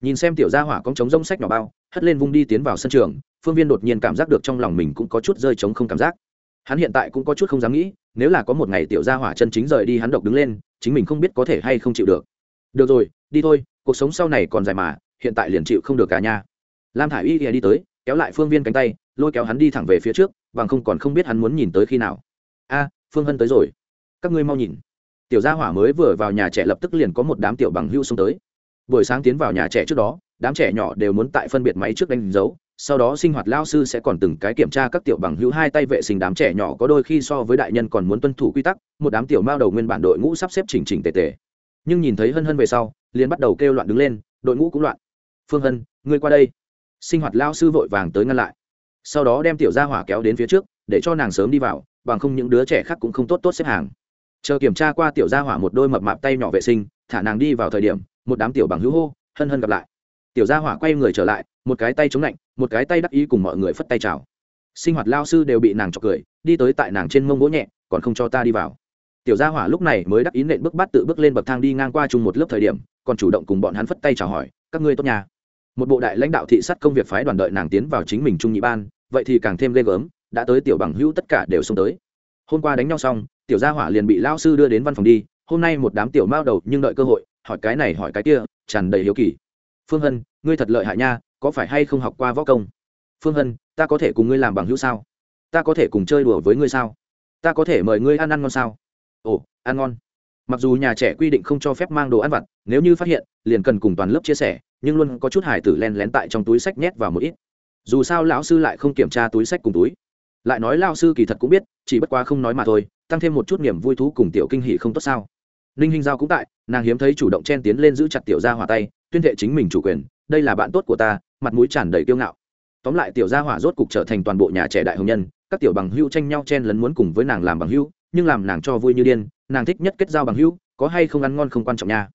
Nhìn xem tiểu gia hỏa con trống rông sách nhỏ bao, hất lên vung đi tiến vào sân trường, phương viên đột nhiên cảm giác được trong lòng mình cũng có chút rơi trống không cảm giác. Hắn hiện tại cũng có chút không dám nghĩ, nếu là có một ngày tiểu gia hỏa chân chính rời đi hắn độc đứng lên, chính mình không biết có thể hay không chịu được được rồi, đi thôi, cuộc sống sau này còn dài mà, hiện tại liền chịu không được cả nhà. Lam thả i y đi tới, kéo lại phương viên cánh tay, lôi kéo hắn đi thẳng về phía trước, bằng không còn không biết hắn muốn nhìn tới khi nào. A, phương hân tới rồi. Các ngươi mau nhìn. Tiểu gia hỏa mới vừa vào nhà trẻ lập tức liền có một đám tiểu bằng hưu xông tới. Buổi sáng tiến vào nhà trẻ trước đó, đám trẻ nhỏ đều muốn tại phân biệt máy trước đánh dấu, sau đó sinh hoạt lao sư sẽ còn từng cái kiểm tra các tiểu bằng hữu hai tay vệ sinh đám trẻ nhỏ có đôi khi so với đại nhân còn muốn tuân thủ quy tắc, một đám tiểu mao đầu nguyên bản đội ngũ sắp xếp chỉnh chỉnh tề tề nhưng nhìn thấy hân hân về sau, liền bắt đầu kêu loạn đứng lên, đội ngũ cũng loạn. Phương hân, ngươi qua đây. Sinh hoạt lao sư vội vàng tới ngăn lại. Sau đó đem tiểu gia hỏa kéo đến phía trước, để cho nàng sớm đi vào, bằng không những đứa trẻ khác cũng không tốt tốt xếp hàng. Chờ kiểm tra qua tiểu gia hỏa một đôi mập mạp tay nhỏ vệ sinh, thả nàng đi vào thời điểm, một đám tiểu bằng hữu hô, hân hân gặp lại. Tiểu gia hỏa quay người trở lại, một cái tay chống lạnh, một cái tay đắc ý cùng mọi người phất tay chào. Sinh hoạt lao sư đều bị nàng chọc cười, đi tới tại nàng trên mông gỗ nhẹ, còn không cho ta đi vào tiểu gia hỏa lúc này mới đắc ý nện bước bắt tự bước lên bậc thang đi ngang qua chung một lớp thời điểm, còn chủ động cùng bọn hắn phất tay chào hỏi, các ngươi tốt nhà một bộ đại lãnh đạo thị sát công việc phái đoàn đợi nàng tiến vào chính mình trung nhị ban, vậy thì càng thêm ghê gớm, đã tới tiểu bằng hữu tất cả đều xông tới. Hôm qua đánh nhau xong, tiểu gia hỏa liền bị lao sư đưa đến văn phòng đi, hôm nay một đám tiểu mao đầu nhưng đợi cơ hội, hỏi cái này hỏi cái kia, tràn đầy hiếu kỳ. Phương hân, ngươi thật lợi hại nha, có phải hay không học qua võ công? Phương hân, ta có thể cùng ngươi làm bằng hữu sao? Ta có thể cùng chơi đùa với ngươi sao? Ta có thể mời ngươi ăn ăn ngon sao? Ồ, ăn ngon. Mặc dù nhà trẻ quy định không cho phép mang đồ ăn vặt, nếu như phát hiện, liền cần cùng toàn lớp chia sẻ, nhưng luôn có chút hải tử len lén tại trong túi sách nhét vào một ít. Dù sao lão sư lại không kiểm tra túi sách cùng túi. Lại nói lao sư kỳ thật cũng biết, chỉ bất quá không nói mà thôi, tăng thêm một chút niềm vui thú cùng tiểu kinh hỷ không tốt sao. Ninh hinh giao cũng tại, nàng hiếm thấy chủ động chen tiến lên giữ chặt tiểu gia hỏa tay, tuyên thệ chính mình chủ quyền, đây là bạn tốt của ta, mặt mũi tràn đầy kiêu ngạo. Tóm lại tiểu gia hỏa rốt cục trở thành toàn bộ nhà trẻ đại hồng nhân, các tiểu bằng hưu tranh nhau chen lấn muốn cùng với nàng làm bằng hưu nhưng làm nàng cho vui như điên nàng thích nhất kết giao bằng hữu, có hay không ăn ngon không quan trọng nha.